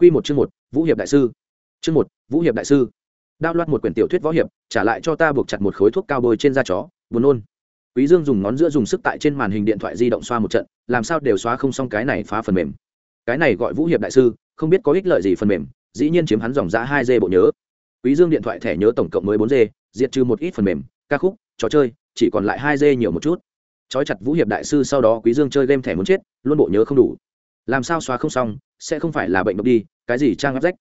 Quy một chương một, Vũ hiệp đại sư. Chương một, Vũ hiệp đại sư. Đao loạt một quyển tiểu thuyết võ hiệp, trả lại cho ta buộc chặt một khối thuốc cao bôi trên da chó, buồn nôn. Quý Dương dùng ngón giữa dùng sức tại trên màn hình điện thoại di động xoa một trận, làm sao đều xóa không xong cái này phá phần mềm. Cái này gọi Vũ hiệp đại sư, không biết có ích lợi gì phần mềm, dĩ nhiên chiếm hắn dòng giá 2G bộ nhớ. Quý Dương điện thoại thẻ nhớ tổng cộng mới 4G, diệt trừ một ít phần mềm, ca khúc, trò chơi, chỉ còn lại 2G nhiều một chút. Chói chặt Vũ hiệp đại sư sau đó Quý Dương chơi game thẻ muốn chết, luôn bộ nhớ không đủ. Làm sao xóa không xong, sẽ không phải là bệnh độc đi, cái gì trang áp rách.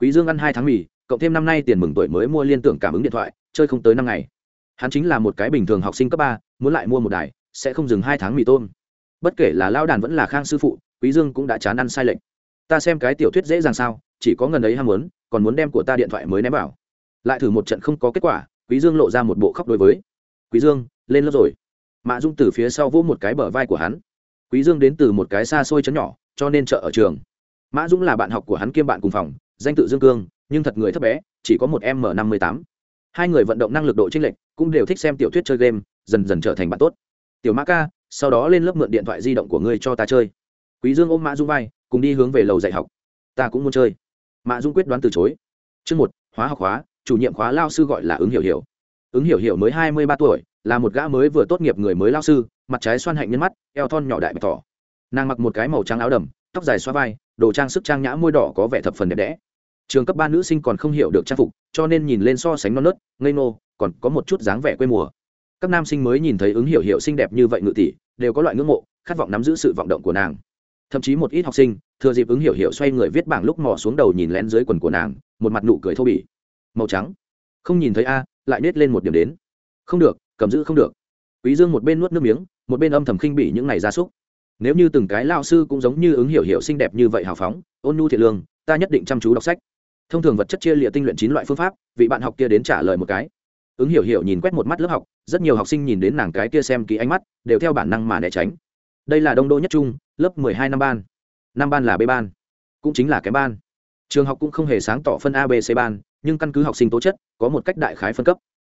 Quý dương ăn hai tháng mì cộng thêm năm nay tiền mừng tuổi mới mua liên tưởng cảm ứng điện thoại chơi không tới năm ngày. Hắn chính là một cái bình thường học sinh cấp ba muốn lại mua một đài sẽ không dừng hai tháng mì tôm. Bất kể là lao đàn vẫn là khang sư phụ quý dương cũng đã chán ăn sai lệnh ta xem cái tiểu thuyết dễ dàng sao chỉ có ngần ấy ham muốn còn muốn đem của ta điện thoại mới ném vào. Lại thử một trận không có kết quả quý dương lộ ra một bộ khóc đối với. Quý dương lên lớp rồi. Mạ dung từ phía sau vỗ một cái bờ vai của hắn quý dương đến từ một cái xa xôi chấn nhỏ, cho nên chợ ở trường. Mã dũng là bạn học của hắn kiêm bạn cùng phòng, danh tự dương cương, nhưng thật người thấp bé, chỉ có một m năm mươi tám. Hai người vận động năng lực độ chênh lệch, cũng đều thích xem tiểu thuyết chơi game, dần dần trở thành bạn tốt. Tiểu mã ca, sau đó lên lớp mượn điện thoại di động của ngươi cho ta chơi. Quý dương ôm mã dung vai, cùng đi hướng về lầu dạy học. Ta cũng muốn chơi. Mã dung quyết đoán từ chối. Chương một, hóa học hóa, chủ nhiệm khóa lao sư gọi là ứng hiểu hiểu. Ứng hiểu hiểu mới hai mươi ba tuổi, là một gã mới vừa tốt nghiệp người mới lao sư mặt trái xoan hạnh nhân mắt, eo thon nhỏ đại bạch tỏ nàng mặc một cái màu trắng áo đầm, tóc dài xoa vai, đồ trang sức trang nhã môi đỏ có vẻ thập phần đẹp đẽ. Trường cấp ba nữ sinh còn không hiểu được trang phục, cho nên nhìn lên so sánh non nớt, ngây nô còn có một chút dáng vẻ quê mùa. Các nam sinh mới nhìn thấy ứng hiểu hiểu xinh đẹp như vậy ngự tỷ, đều có loại ngưỡng mộ, khát vọng nắm giữ sự vọng động của nàng. Thậm chí một ít học sinh, thừa dịp ứng hiểu hiểu xoay người viết bảng lúc mò xuống đầu nhìn lén dưới quần của nàng, một mặt nụ cười thô bỉ. Màu trắng. Không nhìn thấy a, lại nết lên một điểm đến. Không được, cầm giữ không được. Quý dương một bên nuốt nước miếng một bên âm thầm khinh bỉ những này gia súc. Nếu như từng cái lao sư cũng giống như ứng hiểu hiểu xinh đẹp như vậy hào phóng, ôn nhu thiện lương, ta nhất định chăm chú đọc sách. Thông thường vật chất chia lịa tinh luyện chín loại phương pháp, vị bạn học kia đến trả lời một cái. Ứng hiểu hiểu nhìn quét một mắt lớp học, rất nhiều học sinh nhìn đến nàng cái kia xem kỹ ánh mắt, đều theo bản năng mà né tránh. Đây là đông đô nhất trung, lớp mười hai năm ban. Năm ban là b ban, cũng chính là cái ban. Trường học cũng không hề sáng tỏ phân a, b, c ban, nhưng căn cứ học sinh tố chất, có một cách đại khái phân cấp.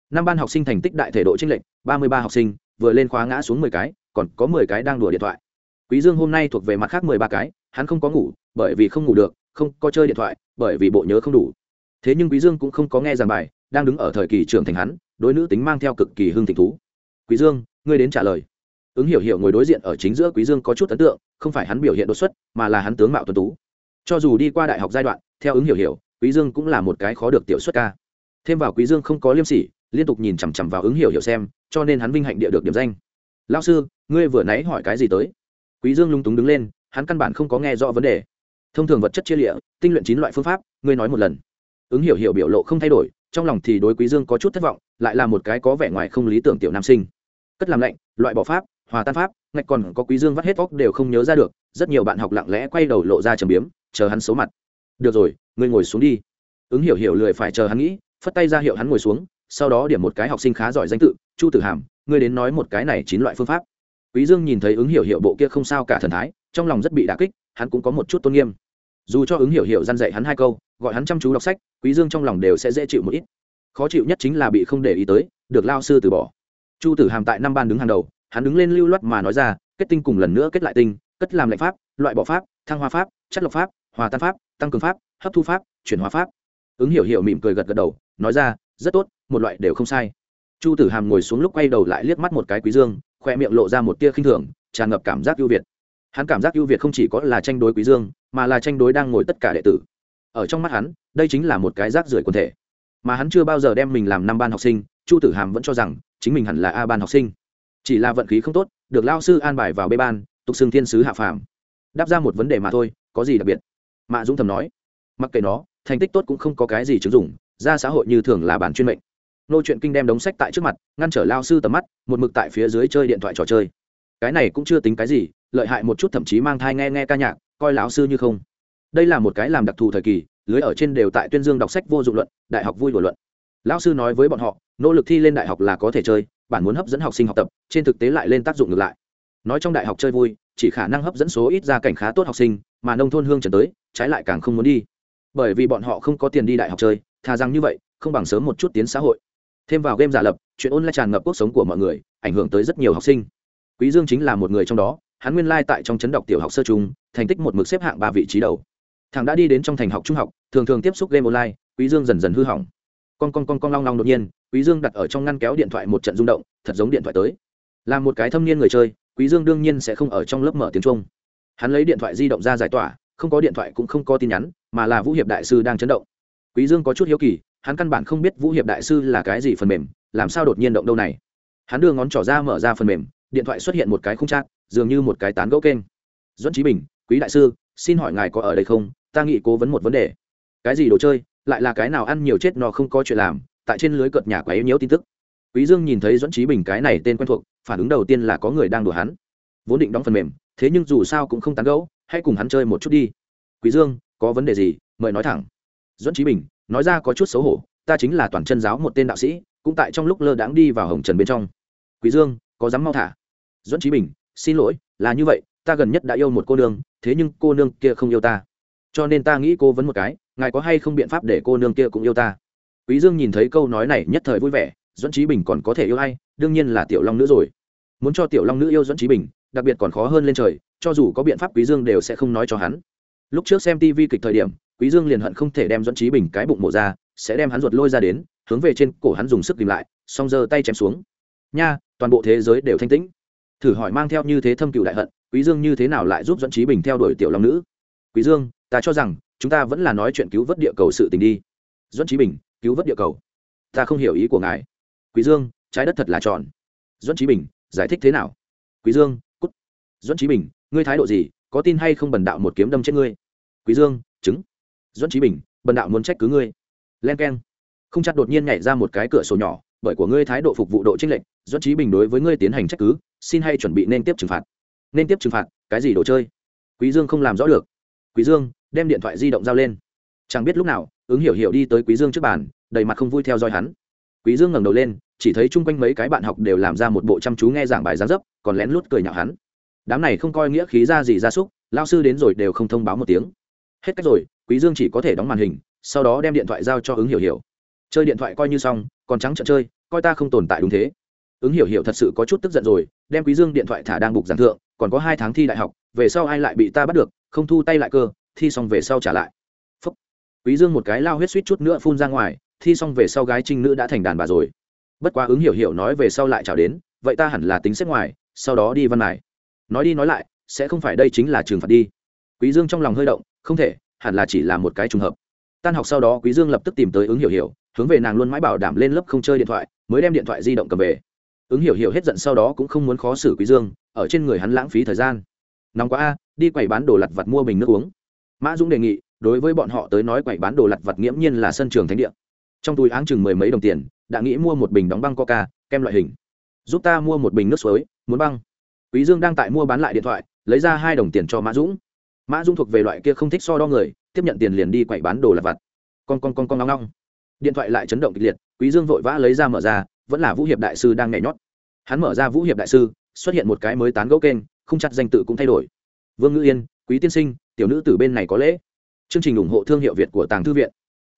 Năm ban học sinh thành tích đại thể độ t lệnh lệch, ba mươi ba học sinh vừa lên khóa ngã xuống mười cái, còn có mười cái đang đùa điện thoại. Quý dương hôm nay thuộc về mặt khác mười ba cái, hắn không có ngủ, bởi vì không ngủ được, không có chơi điện thoại, bởi vì bộ nhớ không đủ. Thế nhưng quý dương cũng không có nghe giảng bài, đang đứng ở thời kỳ trưởng thành hắn, đối nữ tính mang theo cực kỳ hưng thịnh thú. Quý dương, ngươi đến trả lời. Ứng hiểu hiểu ngồi đối diện ở chính giữa quý dương có chút ấn tượng, không phải hắn biểu hiện đột xuất, mà là hắn tướng mạo tuấn tú. Cho dù đi qua đại học giai đoạn, theo ứng hiểu hiểu, quý dương cũng là một cái khó được tiểu xuất ca. Thêm vào quý dương không có liêm sỉ, liên tục nhìn chằm chằm vào ứng hiểu hiểu xem cho nên hắn vinh hạnh địa được điểm danh. Lão sư, ngươi vừa nãy hỏi cái gì tới? Quý dương lung túng đứng lên, hắn căn bản không có nghe rõ vấn đề. Thông thường vật chất chia lịa, tinh luyện chín loại phương pháp, ngươi nói một lần. Ứng hiểu hiểu biểu lộ không thay đổi, trong lòng thì đối quý dương có chút thất vọng, lại là một cái có vẻ ngoài không lý tưởng tiểu nam sinh. Cất làm lạnh, loại bỏ pháp, hòa tan pháp, ngạch còn có quý dương vắt hết óc đều không nhớ ra được, rất nhiều bạn học lặng lẽ quay đầu lộ ra trầm biếm, chờ hắn xấu mặt. Được rồi, ngươi ngồi xuống đi. Ứng hiểu hiểu lười phải chờ hắn nghĩ, phất tay ra hiệu hắn ngồi xuống, sau đó điểm một cái học sinh khá giỏi danh tự chu tử hàm, ngươi đến nói một cái này chín loại phương pháp. Quý dương nhìn thấy ứng hiểu hiểu bộ kia không sao cả thần thái, trong lòng rất bị đả kích, hắn cũng có một chút tôn nghiêm. Dù cho ứng hiểu hiểu gian dạy hắn hai câu, gọi hắn chăm chú đọc sách, quý dương trong lòng đều sẽ dễ chịu một ít. Khó chịu nhất chính là bị không để ý tới, được lao sư từ bỏ. Chu tử hàm tại năm ban đứng hàng đầu, hắn đứng lên lưu loát mà nói ra, kết tinh cùng lần nữa kết lại tinh, cất làm lệnh pháp, loại bỏ pháp, thăng hoa pháp, chất lọc pháp, hòa tan pháp, tăng cường pháp, hấp thu pháp, chuyển hóa pháp. Ứng hiểu hiểu mỉm cười gật gật đầu, nói ra, rất tốt, một loại đều không sai chu tử hàm ngồi xuống lúc quay đầu lại liếc mắt một cái quý dương, khoe miệng lộ ra một tia khinh thường, tràn ngập cảm giác ưu việt. Hắn cảm giác ưu việt không chỉ có là tranh đối quý dương, mà là tranh đối đang ngồi tất cả đệ tử. Ở trong mắt hắn, đây chính là một cái rác rưởi quần thể. Mà hắn chưa bao giờ đem mình làm năm ban học sinh, chu tử hàm vẫn cho rằng chính mình hẳn là a ban học sinh. Chỉ là vận khí không tốt, được lao sư an bài vào b ban, tục xưng thiên sứ hạ phàm. Đáp ra một vấn đề mà thôi, có gì đặc biệt? Mạ dũng thầm nói. Mặc kệ nó, thành tích tốt cũng không có cái gì chứng dụng, ra xã hội như thường là bản chuyên mệnh nô chuyện kinh đem đống sách tại trước mặt, ngăn trở lao sư tầm mắt, một mực tại phía dưới chơi điện thoại trò chơi. Cái này cũng chưa tính cái gì, lợi hại một chút thậm chí mang thai nghe nghe ca nhạc, coi lão sư như không. Đây là một cái làm đặc thù thời kỳ, lưới ở trên đều tại tuyên dương đọc sách vô dụng luận, đại học vui đùa luận. Lão sư nói với bọn họ, nỗ lực thi lên đại học là có thể chơi, bản muốn hấp dẫn học sinh học tập, trên thực tế lại lên tác dụng ngược lại. Nói trong đại học chơi vui, chỉ khả năng hấp dẫn số ít ra cảnh khá tốt học sinh, mà nông thôn hương trần tới, trái lại càng không muốn đi. Bởi vì bọn họ không có tiền đi đại học chơi, thà rằng như vậy, không bằng sớm một chút tiến xã hội thêm vào game giả lập, chuyện ôn lại tràn ngập cuộc sống của mọi người, ảnh hưởng tới rất nhiều học sinh. Quý dương chính là một người trong đó, hắn nguyên lai tại trong chấn đọc tiểu học sơ trung, thành tích một mực xếp hạng ba vị trí đầu. Thằng đã đi đến trong thành học trung học, thường thường tiếp xúc game online, quý dương dần dần hư hỏng. Con con con con long long đột nhiên, quý dương đặt ở trong ngăn kéo điện thoại một trận rung động, thật giống điện thoại tới. Là một cái thâm niên người chơi, quý dương đương nhiên sẽ không ở trong lớp mở tiếng trung. Hắn lấy điện thoại di động ra giải tỏa, không có điện thoại cũng không có tin nhắn, mà là vũ hiệp đại sư đang chấn động. Quý dương có chút hiếu kỳ hắn căn bản không biết vũ hiệp đại sư là cái gì phần mềm, làm sao đột nhiên động đâu này. Hắn đưa ngón trỏ ra mở ra phần mềm, điện thoại xuất hiện một cái khung trác dường như một cái tán gẫu kênh. Duẫn trí bình, quý đại sư, xin hỏi ngài có ở đây không? Ta nghĩ cố vấn một vấn đề. Cái gì đồ chơi? Lại là cái nào ăn nhiều chết nó không có chuyện làm, tại trên lưới cợt nhà quá yếu nhiễu tin tức. Quý dương nhìn thấy duẫn trí bình cái này tên quen thuộc, phản ứng đầu tiên là có người đang đùa hắn. Vốn định đóng phần mềm, thế nhưng dù sao cũng không tán gẫu, hãy cùng hắn chơi một chút đi. Quý dương, có vấn đề gì? Mời nói thẳng. Duẫn trí bình nói ra có chút xấu hổ, ta chính là toàn chân giáo một tên đạo sĩ, cũng tại trong lúc lơ đãng đi vào hồng trần bên trong. Quý dương, có dám mau thả? Duẫn trí bình, xin lỗi, là như vậy, ta gần nhất đã yêu một cô nương, thế nhưng cô nương kia không yêu ta. Cho nên ta nghĩ cô vấn một cái, ngài có hay không biện pháp để cô nương kia cũng yêu ta? Quý dương nhìn thấy câu nói này nhất thời vui vẻ, duẫn trí bình còn có thể yêu ai? Đương nhiên là tiểu long nữ rồi. Muốn cho tiểu long nữ yêu duẫn trí bình, đặc biệt còn khó hơn lên trời, cho dù có biện pháp quý dương đều sẽ không nói cho hắn. Lúc trước xem tv kịch thời điểm quý dương liền hận không thể đem Doãn trí bình cái bụng mổ ra, sẽ đem hắn ruột lôi ra đến, hướng về trên cổ hắn dùng sức tìm lại, xong giơ tay chém xuống. Nha, toàn bộ thế giới đều thanh tĩnh. Thử hỏi mang theo như thế thâm cựu đại hận, quý dương như thế nào lại giúp Doãn trí bình theo đuổi tiểu long nữ? Quý dương, ta cho rằng, chúng ta vẫn là nói chuyện cứu vớt địa cầu sự tình đi. Doãn trí bình, cứu vớt địa cầu. Ta không hiểu ý của ngài. Quý dương, trái đất thật là tròn. Doãn trí bình, giải thích thế nào? Quý dương, cút. Doãn trí bình, ngươi thái độ gì? Có tin hay không bần đạo một kiếm đâm chết ngươi? Quý dương, chứng dẫn trí bình, bần đạo muốn trách cứ ngươi. Len keng. Không chặt đột nhiên nhảy ra một cái cửa sổ nhỏ, bởi của ngươi thái độ phục vụ độ trinh lệnh dẫn trí bình đối với ngươi tiến hành trách cứ, xin hay chuẩn bị nên tiếp trừng phạt. Nên tiếp trừng phạt, cái gì đồ chơi? Quý dương không làm rõ được. Quý dương, đem điện thoại di động giao lên. Chẳng biết lúc nào, ứng hiểu hiểu đi tới quý dương trước bàn, đầy mặt không vui theo dõi hắn. Quý dương ngẩng đầu lên, chỉ thấy chung quanh mấy cái bạn học đều làm ra một bộ chăm chú nghe giảng bài giáng dấp, còn lén lút cười nhạo hắn. Đám này không coi nghĩa khí ra gì ra súc lao sư đến rồi đều không thông báo một tiếng. Hết cách rồi quý dương chỉ có thể đóng màn hình, sau đó đem điện thoại giao cho ứng hiểu hiểu. Chơi điện thoại coi như xong, còn trắng trợn chơi, coi ta không tồn tại đúng thế. Ứng hiểu hiểu thật sự có chút tức giận rồi, đem quý dương điện thoại thả đang bục giảng thượng, còn có hai tháng thi đại học, về sau ai lại bị ta bắt được, không thu tay lại cơ, thi xong về sau trả lại. Phúc. quý dương một cái lao huyết suýt chút nữa phun ra ngoài, thi xong về sau gái trinh nữ đã thành đàn bà rồi. Bất quá ứng hiểu hiểu nói về sau lại chào đến, vậy ta hẳn là tính xếp ngoài, sau đó đi văn này nói đi nói lại, sẽ không phải đây chính là trường phạt đi. Quý dương trong lòng hơi động, không thể hẳn là chỉ là một cái trùng hợp. Tan học sau đó quý dương lập tức tìm tới ứng hiểu hiểu, hướng về nàng luôn mãi bảo đảm lên lớp không chơi điện thoại, mới đem điện thoại di động cầm về. Ứng hiểu hiểu hết giận sau đó cũng không muốn khó xử quý dương, ở trên người hắn lãng phí thời gian. Nóng quá a đi quầy bán đồ lặt vặt mua bình nước uống. Mã dũng đề nghị, đối với bọn họ tới nói quầy bán đồ lặt vặt nghiễm nhiên là sân trường thánh địa. Trong túi áng chừng mười mấy đồng tiền, đã nghĩ mua một bình đóng băng coca, kem loại hình. Giúp ta mua một bình nước suối, muốn băng. Quý dương đang tại mua bán lại điện thoại, lấy ra hai đồng tiền cho mã dũng mã Dung thuộc về loại kia không thích so đo người tiếp nhận tiền liền đi quậy bán đồ lặt vặt con con con con ngong ngong. điện thoại lại chấn động kịch liệt quý dương vội vã lấy ra mở ra vẫn là vũ hiệp đại sư đang nhảy nhót hắn mở ra vũ hiệp đại sư xuất hiện một cái mới tán gẫu kênh không chặt danh tự cũng thay đổi vương ngữ yên quý tiên sinh tiểu nữ từ bên này có lễ chương trình ủng hộ thương hiệu việt của tàng thư viện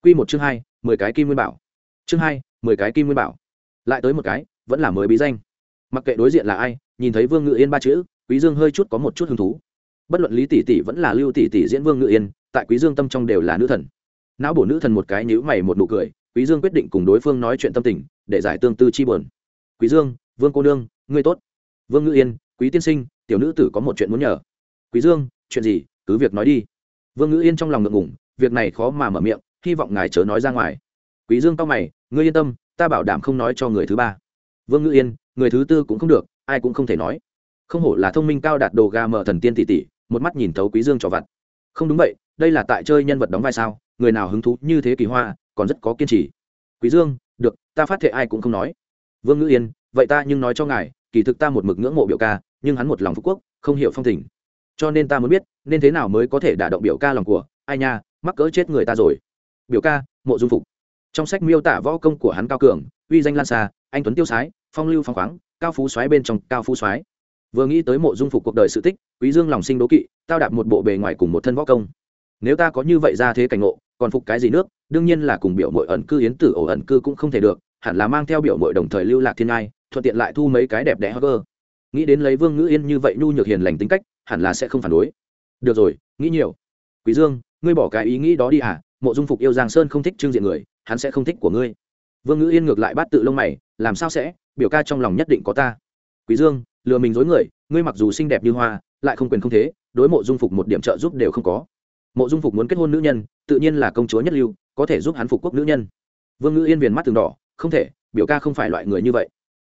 quy một chương hai mười cái kim nguyên bảo chương hai mười cái kim nguyên bảo lại tới một cái vẫn là mới bí danh mặc kệ đối diện là ai nhìn thấy vương ngữ yên ba chữ quý dương hơi chút có một chút hứng thú bất luận lý tỷ tỷ vẫn là lưu tỷ tỷ diễn vương ngự yên, tại quý dương tâm trong đều là nữ thần. Não bổ nữ thần một cái nhíu mày một nụ cười, quý dương quyết định cùng đối phương nói chuyện tâm tình, để giải tương tư chi buồn. Quý dương, vương cô nương, ngươi tốt. Vương ngự yên, quý tiên sinh, tiểu nữ tử có một chuyện muốn nhờ. Quý dương, chuyện gì? Cứ việc nói đi. Vương ngự yên trong lòng ngượng ngùng, việc này khó mà mở miệng, hy vọng ngài chớ nói ra ngoài. Quý dương cao mày, ngươi yên tâm, ta bảo đảm không nói cho người thứ ba. Vương ngự yên, người thứ tư cũng không được, ai cũng không thể nói. Không hổ là thông minh cao đạt đồ ga mở thần tiên tỷ tỷ một mắt nhìn thấu quý dương trò vặt. Không đúng vậy, đây là tại chơi nhân vật đóng vai sao? Người nào hứng thú như thế kỳ hoa, còn rất có kiên trì. Quý dương, được, ta phát thệ ai cũng không nói. Vương ngữ yên, vậy ta nhưng nói cho ngài, kỳ thực ta một mực ngưỡng mộ biểu ca, nhưng hắn một lòng phú quốc, không hiểu phong tình. Cho nên ta muốn biết, nên thế nào mới có thể đả động biểu ca lòng của? Ai nha, mắc cỡ chết người ta rồi. Biểu ca, mộ dung phục. Trong sách miêu tả võ công của hắn cao cường, uy danh lan xa, anh tuấn tiêu sái, phong lưu phong khoáng, cao phú soái bên trong cao phú soái vừa nghĩ tới mộ dung phục cuộc đời sự tích, quý dương lòng sinh đố kỵ, tao đạp một bộ bề ngoài cùng một thân võ công. Nếu ta có như vậy ra thế cảnh ngộ, còn phục cái gì nước, đương nhiên là cùng biểu mội ẩn cư yến tử ổ ẩn cư cũng không thể được, hẳn là mang theo biểu mội đồng thời lưu lạc thiên ngai, thuận tiện lại thu mấy cái đẹp đẽ cơ nghĩ đến lấy vương ngữ yên như vậy nhu nhược hiền lành tính cách, hẳn là sẽ không phản đối. Được rồi, nghĩ nhiều. Quý dương, ngươi bỏ cái ý nghĩ đó đi à mộ dung phục yêu giang sơn không thích trương diện người, hắn sẽ không thích của ngươi. Vương ngữ yên ngược lại bắt tự lông mày, làm sao sẽ, biểu ca trong lòng nhất định có ta. Quý dương lừa mình dối người, ngươi mặc dù xinh đẹp như hoa, lại không quyền không thế, đối mộ dung phục một điểm trợ giúp đều không có. Mộ dung phục muốn kết hôn nữ nhân, tự nhiên là công chúa nhất lưu, có thể giúp hắn phục quốc nữ nhân. Vương ngữ yên viền mắt từng đỏ, không thể, biểu ca không phải loại người như vậy.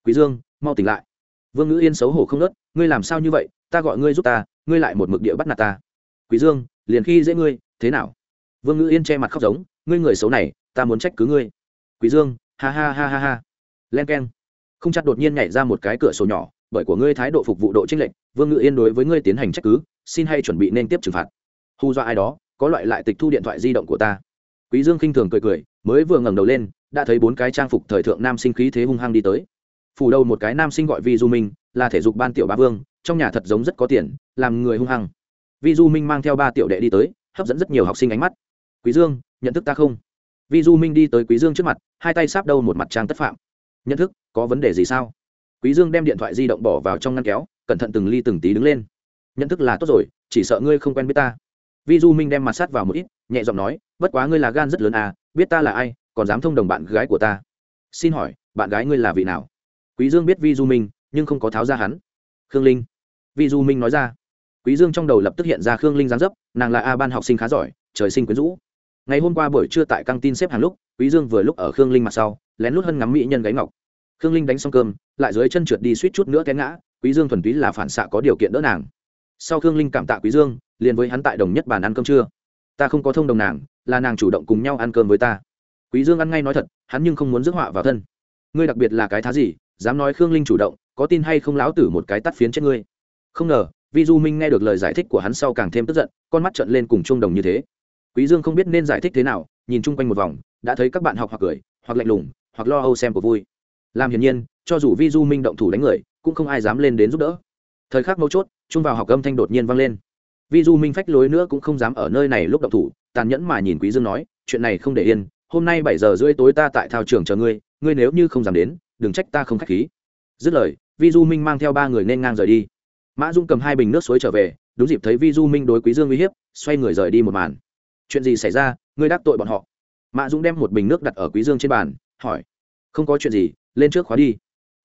Quý dương, mau tỉnh lại. Vương ngữ yên xấu hổ không nớt, ngươi làm sao như vậy, ta gọi ngươi giúp ta, ngươi lại một mực địa bắt nạt ta. Quý dương, liền khi dễ ngươi, thế nào? Vương ngữ yên che mặt khóc giống, ngươi người xấu này, ta muốn trách cứ ngươi. Quý dương, ha ha ha ha ha. Len keng. Không chặt đột nhiên nhảy ra một cái cửa sổ nhỏ bởi của ngươi thái độ phục vụ độ chênh lệch, vương ngự yên đối với ngươi tiến hành trách cứ, xin hay chuẩn bị nên tiếp trừng phạt. Hù dọa ai đó, có loại lại tịch thu điện thoại di động của ta. Quý dương khinh thường cười cười, mới vừa ngẩng đầu lên, đã thấy bốn cái trang phục thời thượng nam sinh khí thế hung hăng đi tới. Phủ đầu một cái nam sinh gọi vi du minh, là thể dục ban tiểu bá vương, trong nhà thật giống rất có tiền, làm người hung hăng. Vi du minh mang theo ba tiểu đệ đi tới, hấp dẫn rất nhiều học sinh ánh mắt. Quý dương, nhận thức ta không? Vi du minh đi tới quý dương trước mặt, hai tay sáp đầu một mặt trang tất phạm. Nhận thức, có vấn đề gì sao? Quý dương đem điện thoại di động bỏ vào trong ngăn kéo, cẩn thận từng ly từng tí đứng lên. Nhận thức là tốt rồi, chỉ sợ ngươi không quen biết ta. Vi du minh đem mặt sát vào một ít, nhẹ giọng nói, bất quá ngươi là gan rất lớn à biết ta là ai, còn dám thông đồng bạn gái của ta. Xin hỏi, bạn gái ngươi là vị nào? Quý dương biết vi du minh, nhưng không có tháo ra hắn. Khương linh. Vi du minh nói ra. Quý dương trong đầu lập tức hiện ra khương linh giáng dấp, nàng là a ban học sinh khá giỏi, trời sinh quyến rũ. Ngày hôm qua buổi trưa tại căng tin xếp hàng lúc, quý dương vừa lúc ở khương linh mặt sau, lén lút hân ngắm mỹ nhân gáy ngọc khương linh đánh xong cơm, lại dưới chân trượt đi suýt chút nữa té ngã, quý dương thuần túy là phản xạ có điều kiện đỡ nàng. Sau khương linh cảm tạ quý dương, liền với hắn tại đồng nhất bàn ăn cơm trưa. Ta không có thông đồng nàng, là nàng chủ động cùng nhau ăn cơm với ta. Quý dương ăn ngay nói thật, hắn nhưng không muốn rước họa vào thân. Ngươi đặc biệt là cái thá gì, dám nói khương linh chủ động, có tin hay không láo tử một cái tắt phiến chết ngươi. Không ngờ, vi du minh nghe được lời giải thích của hắn sau càng thêm tức giận, con mắt trợn lên cùng chung đồng như thế. Quý dương không biết nên giải thích thế nào, nhìn chung quanh một vòng, đã thấy các bạn học hoặc cười, hoặc lạnh lùng, hoặc lo âu xem của vui làm hiển nhiên, cho dù vi du minh động thủ đánh người, cũng không ai dám lên đến giúp đỡ. Thời khắc mấu chốt chung vào học âm thanh đột nhiên vang lên. Vi du minh phách lối nữa cũng không dám ở nơi này lúc động thủ, tàn nhẫn mà nhìn quý dương nói, chuyện này không để yên, hôm nay bảy giờ rưỡi tối ta tại thao trường chờ ngươi ngươi nếu như không dám đến, đừng trách ta không khách khí. Dứt lời vi du minh mang theo ba người nên ngang rời đi. Mã dung cầm hai bình nước suối trở về, đúng dịp thấy vi du minh đối quý dương uy hiếp, xoay người rời đi một màn. Chuyện gì xảy ra? Ngươi đắc tội bọn họ. Mã dung đem một bình nước đặt ở quý dương trên bàn, hỏi không có chuyện gì, lên trước khóa đi.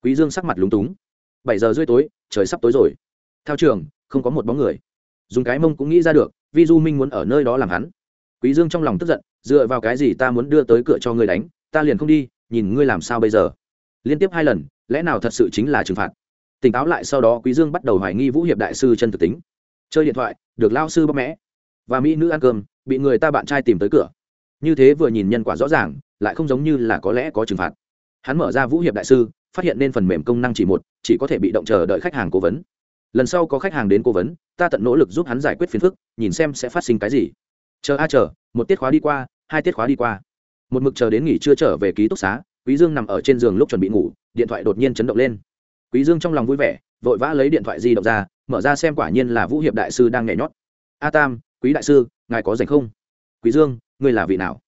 Quý dương sắc mặt lúng túng. Bảy giờ rưỡi tối, trời sắp tối rồi. Theo trường, không có một bóng người. Dùng cái mông cũng nghĩ ra được, vi du minh muốn ở nơi đó làm hắn. Quý dương trong lòng tức giận, dựa vào cái gì ta muốn đưa tới cửa cho ngươi đánh, ta liền không đi, nhìn ngươi làm sao bây giờ. Liên tiếp hai lần, lẽ nào thật sự chính là trừng phạt? Tỉnh táo lại sau đó quý dương bắt đầu hoài nghi vũ hiệp đại sư chân thực tính. Chơi điện thoại, được lao sư bóc mẽ. Và mỹ nữ ăn cơm, bị người ta bạn trai tìm tới cửa. Như thế vừa nhìn nhân quả rõ ràng, lại không giống như là có lẽ có trừng phạt hắn mở ra vũ hiệp đại sư, phát hiện nên phần mềm công năng chỉ một, chỉ có thể bị động chờ đợi khách hàng cố vấn. Lần sau có khách hàng đến cố vấn, ta tận nỗ lực giúp hắn giải quyết phiền phức, nhìn xem sẽ phát sinh cái gì. Chờ a, chờ, một tiết khóa đi qua, hai tiết khóa đi qua. Một mực chờ đến nghỉ chưa trở về ký túc xá, quý dương nằm ở trên giường lúc chuẩn bị ngủ, điện thoại đột nhiên chấn động lên. Quý dương trong lòng vui vẻ, vội vã lấy điện thoại di động ra, mở ra xem quả nhiên là vũ hiệp đại sư đang nhảy nhót. A tam, quý đại sư, ngài có rảnh không? Quý dương, ngươi là vị nào?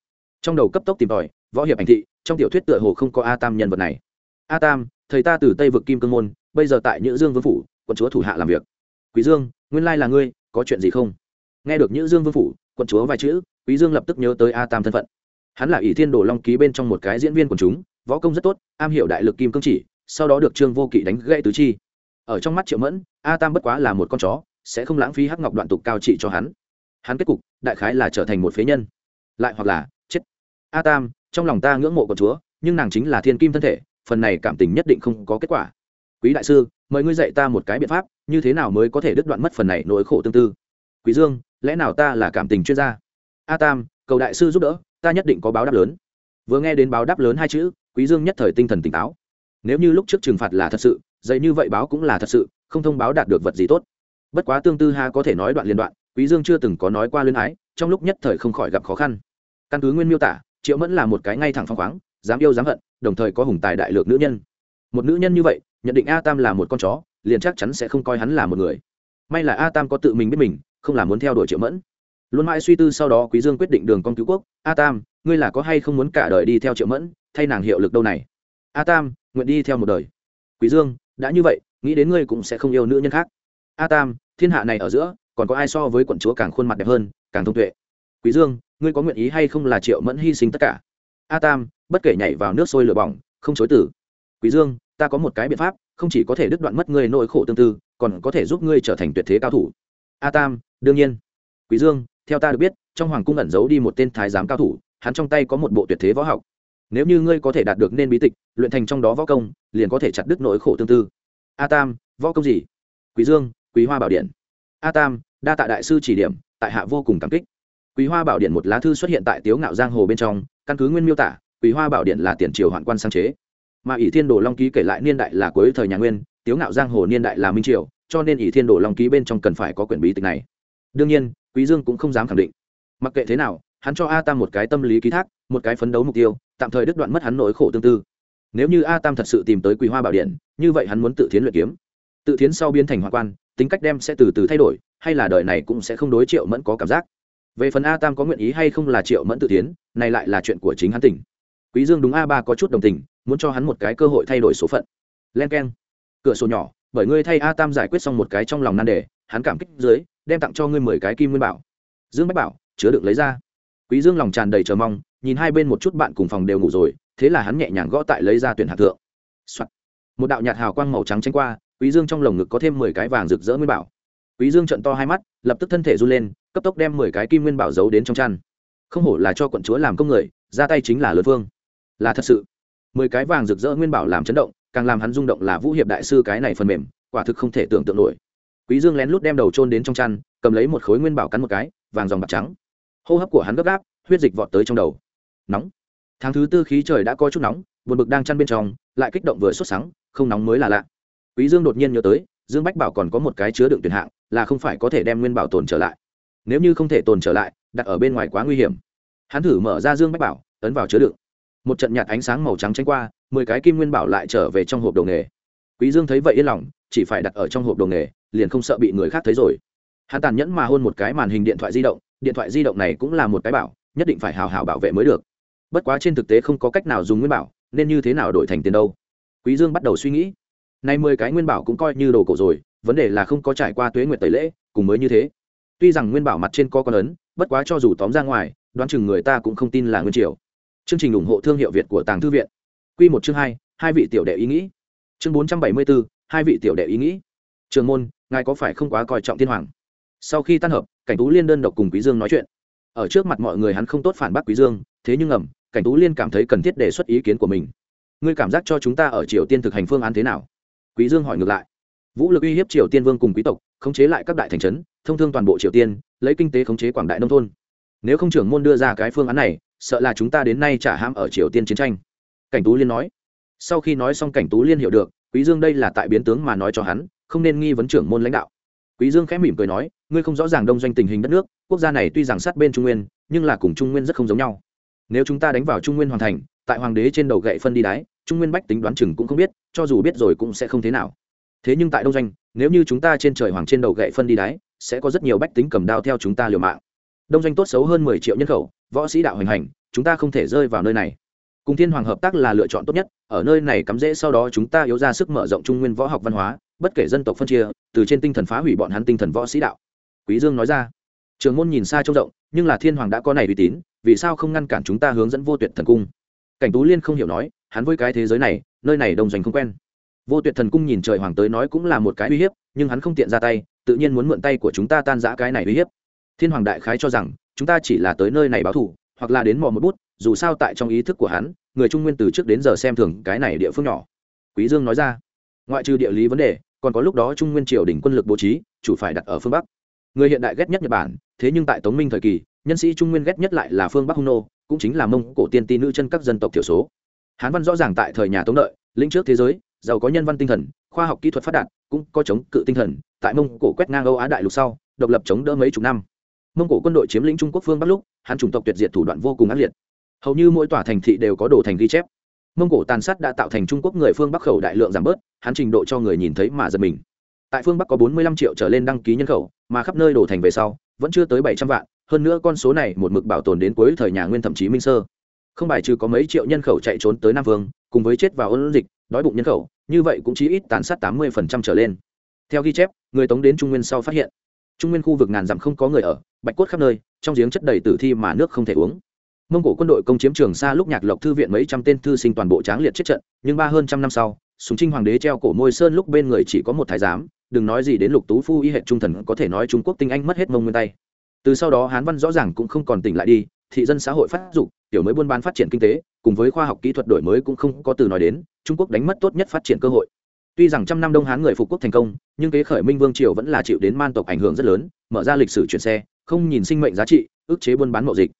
Trong đầu cấp tốc tìm tòi, võ hiệp ảnh thị trong tiểu thuyết tựa hồ không có a tam nhân vật này. A tam, thầy ta từ tây vực kim cương môn, bây giờ tại nhữ dương vương phủ, quận chúa thủ hạ làm việc. Quý dương, nguyên lai là ngươi, có chuyện gì không? Nghe được nhữ dương vương phủ, quận chúa vài chữ, quý dương lập tức nhớ tới a tam thân phận. Hắn là ỷ thiên đồ long ký bên trong một cái diễn viên quần chúng, võ công rất tốt, am hiểu đại lực kim cương chỉ, sau đó được trương vô kỵ đánh gãy tứ chi. Ở trong mắt triệu mẫn, a tam bất quá là một con chó, sẽ không lãng phí hắc ngọc đoạn tục cao trị cho hắn. Hắn kết cục, đại khái là trở thành một phế nhân. Lại hoặc là, chết. A tam trong lòng ta ngưỡng mộ của chúa, nhưng nàng chính là thiên kim thân thể, phần này cảm tình nhất định không có kết quả. Quý đại sư, mời ngươi dạy ta một cái biện pháp, như thế nào mới có thể đứt đoạn mất phần này nỗi khổ tương tư? Quý dương, lẽ nào ta là cảm tình chuyên gia? A tam, cầu đại sư giúp đỡ, ta nhất định có báo đáp lớn. Vừa nghe đến báo đáp lớn hai chữ, quý dương nhất thời tinh thần tỉnh táo. Nếu như lúc trước trừng phạt là thật sự, dạy như vậy báo cũng là thật sự, không thông báo đạt được vật gì tốt. Bất quá tương tư ha có thể nói đoạn liên đoạn, quý dương chưa từng có nói qua luyến ái, trong lúc nhất thời không khỏi gặp khó khăn. Căn cứ nguyên miêu tả triệu mẫn là một cái ngay thẳng phăng khoáng, dám yêu dám hận, đồng thời có hùng tài đại lược nữ nhân. Một nữ nhân như vậy, nhận định a tam là một con chó, liền chắc chắn sẽ không coi hắn là một người. May là a tam có tự mình biết mình, không là muốn theo đuổi triệu mẫn. Luôn mãi suy tư sau đó quý dương quyết định đường con cứu quốc. A tam, ngươi là có hay không muốn cả đời đi theo triệu mẫn, thay nàng hiệu lực đâu này? A tam, nguyện đi theo một đời. Quý dương, đã như vậy, nghĩ đến ngươi cũng sẽ không yêu nữ nhân khác. A tam, thiên hạ này ở giữa, còn có ai so với quận chúa càng khuôn mặt đẹp hơn, càng thông tuệ? Quý dương, ngươi có nguyện ý hay không là triệu mẫn hy sinh tất cả? A tam, bất kể nhảy vào nước sôi lửa bỏng, không chối tử quý dương, ta có một cái biện pháp, không chỉ có thể đứt đoạn mất ngươi nỗi khổ tương tư, còn có thể giúp ngươi trở thành tuyệt thế cao thủ. A tam, đương nhiên. Quý dương, theo ta được biết, trong hoàng cung ẩn giấu đi một tên thái giám cao thủ, hắn trong tay có một bộ tuyệt thế võ học. Nếu như ngươi có thể đạt được nên bí tịch, luyện thành trong đó võ công, liền có thể chặt đứt nỗi khổ tương tư. A tam, võ công gì? Quý dương, quý hoa bảo điện. A tam, đa tạ đại sư chỉ điểm, tại hạ vô cùng cảm kích quý hoa bảo điện một lá thư xuất hiện tại tiếu ngạo giang hồ bên trong, căn cứ nguyên miêu tả, quý hoa bảo điện là tiền triều hoạn quan sáng chế. Mà ỷ thiên đồ long ký kể lại niên đại là cuối thời nhà nguyên, tiếu ngạo giang hồ niên đại là minh triều, cho nên ỷ thiên đồ long ký bên trong cần phải có quyển bí tịch này. Đương nhiên, quý dương cũng không dám khẳng định. Mặc kệ thế nào, hắn cho a tam một cái tâm lý ký thác, một cái phấn đấu mục tiêu, tạm thời đứt đoạn mất hắn nỗi khổ tương tư. Nếu như a tam thật sự tìm tới quý hoa bảo điện, như vậy hắn muốn tự thiến luyện kiếm. Tự thiến sau biến thành hoạn quan, tính cách đem sẽ từ từ thay đổi, hay là đời này cũng sẽ không đối triệu mẫn có cảm giác về phần a tam có nguyện ý hay không là triệu mẫn tự tiến này lại là chuyện của chính hắn tỉnh. Quý dương đúng a ba có chút đồng tình, muốn cho hắn một cái cơ hội thay đổi số phận. Len keng. Cửa sổ nhỏ, bởi ngươi thay a tam giải quyết xong một cái trong lòng nan đề, hắn cảm kích dưới, đem tặng cho ngươi mười cái kim nguyên bảo. Dương bách bảo, chứa được lấy ra. Quý dương lòng tràn đầy chờ mong, nhìn hai bên một chút bạn cùng phòng đều ngủ rồi, thế là hắn nhẹ nhàng gõ tại lấy ra tuyển hạt thượng、Soạn. một đạo nhạt hào quang màu trắng tranh qua, quý dương trong lồng ngực có thêm mười cái vàng rực rỡ nguyên bảo quý dương trợn to hai mắt, lập tức thân thể run lên, cấp tốc đem mười cái kim nguyên bảo giấu đến trong chăn. Không hổ là cho quận chúa làm công người, ra tay chính là lớn vương. Là thật sự. Mười cái vàng rực rỡ nguyên bảo làm chấn động, càng làm hắn rung động là vũ hiệp đại sư cái này phần mềm, quả thực không thể tưởng tượng nổi. Quý dương lén lút đem đầu trôn đến trong chăn, cầm lấy một khối nguyên bảo cắn một cái, vàng dòng bạc trắng. Hô hấp của hắn gấp gáp, huyết dịch vọt tới trong đầu. Nóng. Tháng thứ tư khí trời đã có chút nóng, buồn bực đang chăn bên trong, lại kích động vừa xuất sáng không nóng mới là lạ. Quý dương đột nhiên nhớ tới, dương bách bảo còn có một cái chứa đựng tuyển hạng là không phải có thể đem nguyên bảo tồn trở lại. Nếu như không thể tồn trở lại, đặt ở bên ngoài quá nguy hiểm. Hắn thử mở ra dương bách bảo, ấn vào chứa đựng. Một trận nhạt ánh sáng màu trắng tránh qua, mười cái kim nguyên bảo lại trở về trong hộp đồ nghề. Quý dương thấy vậy yên lòng, chỉ phải đặt ở trong hộp đồ nghề, liền không sợ bị người khác thấy rồi. Hắn tàn nhẫn mà hôn một cái màn hình điện thoại di động, điện thoại di động này cũng là một cái bảo, nhất định phải hào hào bảo vệ mới được. Bất quá trên thực tế không có cách nào dùng nguyên bảo, nên như thế nào đổi thành tiền đâu? Quý dương bắt đầu suy nghĩ. Nay mười cái nguyên bảo cũng coi như đồ cổ rồi vấn đề là không có trải qua tuế nguyệt tẩy lễ, cùng mới như thế. Tuy rằng nguyên bảo mặt trên có con ấn, bất quá cho dù tóm ra ngoài, đoán chừng người ta cũng không tin là nguyên triều. Chương trình ủng hộ thương hiệu việt của tàng thư viện. Q một chương hai hai vị tiểu đệ ý nghĩ. Chương bốn trăm bảy mươi bốn, hai vị tiểu đệ ý nghĩ. Trường môn, ngài có phải không quá coi trọng thiên hoàng? Sau khi tan hợp, cảnh tú liên đơn độc cùng quý dương nói chuyện. Ở trước mặt mọi người hắn không tốt phản bác quý dương, thế nhưng ngầm, cảnh tú liên cảm thấy cần thiết đề xuất ý kiến của mình. Ngươi cảm giác cho chúng ta ở triều tiên thực hành phương án thế nào? Quý dương hỏi ngược lại vũ lực uy hiếp triều tiên vương cùng quý tộc, khống chế lại các đại thành trấn, thông thương toàn bộ triều tiên, lấy kinh tế khống chế quảng đại nông thôn. Nếu không trưởng môn đưa ra cái phương án này, sợ là chúng ta đến nay trả ham ở triều tiên chiến tranh. Cảnh tú liên nói. Sau khi nói xong cảnh tú liên hiểu được, quý dương đây là tại biến tướng mà nói cho hắn, không nên nghi vấn trưởng môn lãnh đạo. Quý dương khẽ mỉm cười nói, ngươi không rõ ràng đông doanh tình hình đất nước, quốc gia này tuy rằng sát bên trung nguyên, nhưng là cùng trung nguyên rất không giống nhau. Nếu chúng ta đánh vào trung nguyên hoàn thành, tại hoàng đế trên đầu gậy phân đi đáy trung nguyên bách tính đoán chừng cũng không biết, cho dù biết rồi cũng sẽ không thế nào thế nhưng tại đông doanh, nếu như chúng ta trên trời hoàng trên đầu gậy phân đi đáy sẽ có rất nhiều bách tính cầm đao theo chúng ta liều mạng. Đông doanh tốt xấu hơn mười triệu nhân khẩu, võ sĩ đạo hành hành, chúng ta không thể rơi vào nơi này. Cùng thiên hoàng hợp tác là lựa chọn tốt nhất, ở nơi này cắm rễ sau đó chúng ta yếu ra sức mở rộng trung nguyên võ học văn hóa, bất kể dân tộc phân chia, từ trên tinh thần phá hủy bọn hắn tinh thần võ sĩ đạo. Quý dương nói ra. Trường môn nhìn xa trông rộng, nhưng là thiên hoàng đã có này uy tín, vì sao không ngăn cản chúng ta hướng dẫn vô tuyệt thần cung? Cảnh tú liên không hiểu nói, hắn với cái thế giới này, nơi này đông doanh không quen vô tuyệt thần cung nhìn trời hoàng tới nói cũng là một cái uy hiếp, nhưng hắn không tiện ra tay, tự nhiên muốn mượn tay của chúng ta tan giã cái này uy hiếp. Thiên hoàng đại khái cho rằng, chúng ta chỉ là tới nơi này báo thù, hoặc là đến mò một bút, dù sao tại trong ý thức của hắn, người trung nguyên từ trước đến giờ xem thường cái này địa phương nhỏ. Quý dương nói ra, ngoại trừ địa lý vấn đề, còn có lúc đó trung nguyên triều đỉnh quân lực bố trí, chủ phải đặt ở phương bắc. Người hiện đại ghét nhất nhật bản, thế nhưng tại tống minh thời kỳ, nhân sĩ trung nguyên ghét nhất lại là phương bắc hung nô cũng chính là mông cổ tiên ti nữ chân các dân tộc thiểu số. Hán văn rõ ràng tại thời nhà tống đợi, lĩnh trước thế giới giàu có nhân văn tinh thần, khoa học kỹ thuật phát đạt, cũng có chống cự tinh thần, tại mông cổ quét ngang âu á đại lục sau, độc lập chống đỡ mấy chục năm. Mông cổ quân đội chiếm lĩnh trung quốc phương bắc lúc, hắn chủng tộc tuyệt diệt thủ đoạn vô cùng ác liệt. Hầu như mỗi tòa thành thị đều có đồ thành ghi chép. Mông cổ tàn sát đã tạo thành trung quốc người phương bắc khẩu đại lượng giảm bớt, hắn trình độ cho người nhìn thấy mà giật mình. Tại phương bắc có bốn mươi lăm triệu trở lên đăng ký nhân khẩu, mà khắp nơi đổ thành về sau, vẫn chưa tới bảy trăm vạn, hơn nữa con số này một mực bảo tồn đến cuối thời nhà nguyên thậm chí minh sơ. Không bài trừ có mấy triệu nhân khẩu chạy trốn tới nam vương, cùng với chết vào ôn dịch đói bụng nhân khẩu, như vậy cũng chỉ ít tàn sát tám mươi trở lên. Theo ghi chép, người tống đến trung nguyên sau phát hiện, trung nguyên khu vực ngàn dặm không có người ở, bạch cốt khắp nơi, trong giếng chất đầy tử thi mà nước không thể uống. Mông cổ quân đội công chiếm trường sa lúc nhạc lộc thư viện mấy trăm tên thư sinh toàn bộ tráng liệt chết trận, nhưng ba hơn trăm năm sau súng trinh hoàng đế treo cổ môi sơn lúc bên người chỉ có một thái giám, đừng nói gì đến lục tú phu y hệ trung thần có thể nói trung quốc tinh anh mất hết mông nguyên tay. Từ sau đó hán văn rõ ràng cũng không còn tỉnh lại đi, thị dân xã hội phát dục, tiểu mới buôn bán phát triển kinh tế, cùng với khoa học kỹ thuật đổi mới cũng không có từ nói đến trung quốc đánh mất tốt nhất phát triển cơ hội. Tuy rằng trăm năm đông hán người phục quốc thành công, nhưng kế khởi minh vương triều vẫn là chịu đến man tộc ảnh hưởng rất lớn, mở ra lịch sử chuyển xe, không nhìn sinh mệnh giá trị, ức chế buôn bán mậu dịch.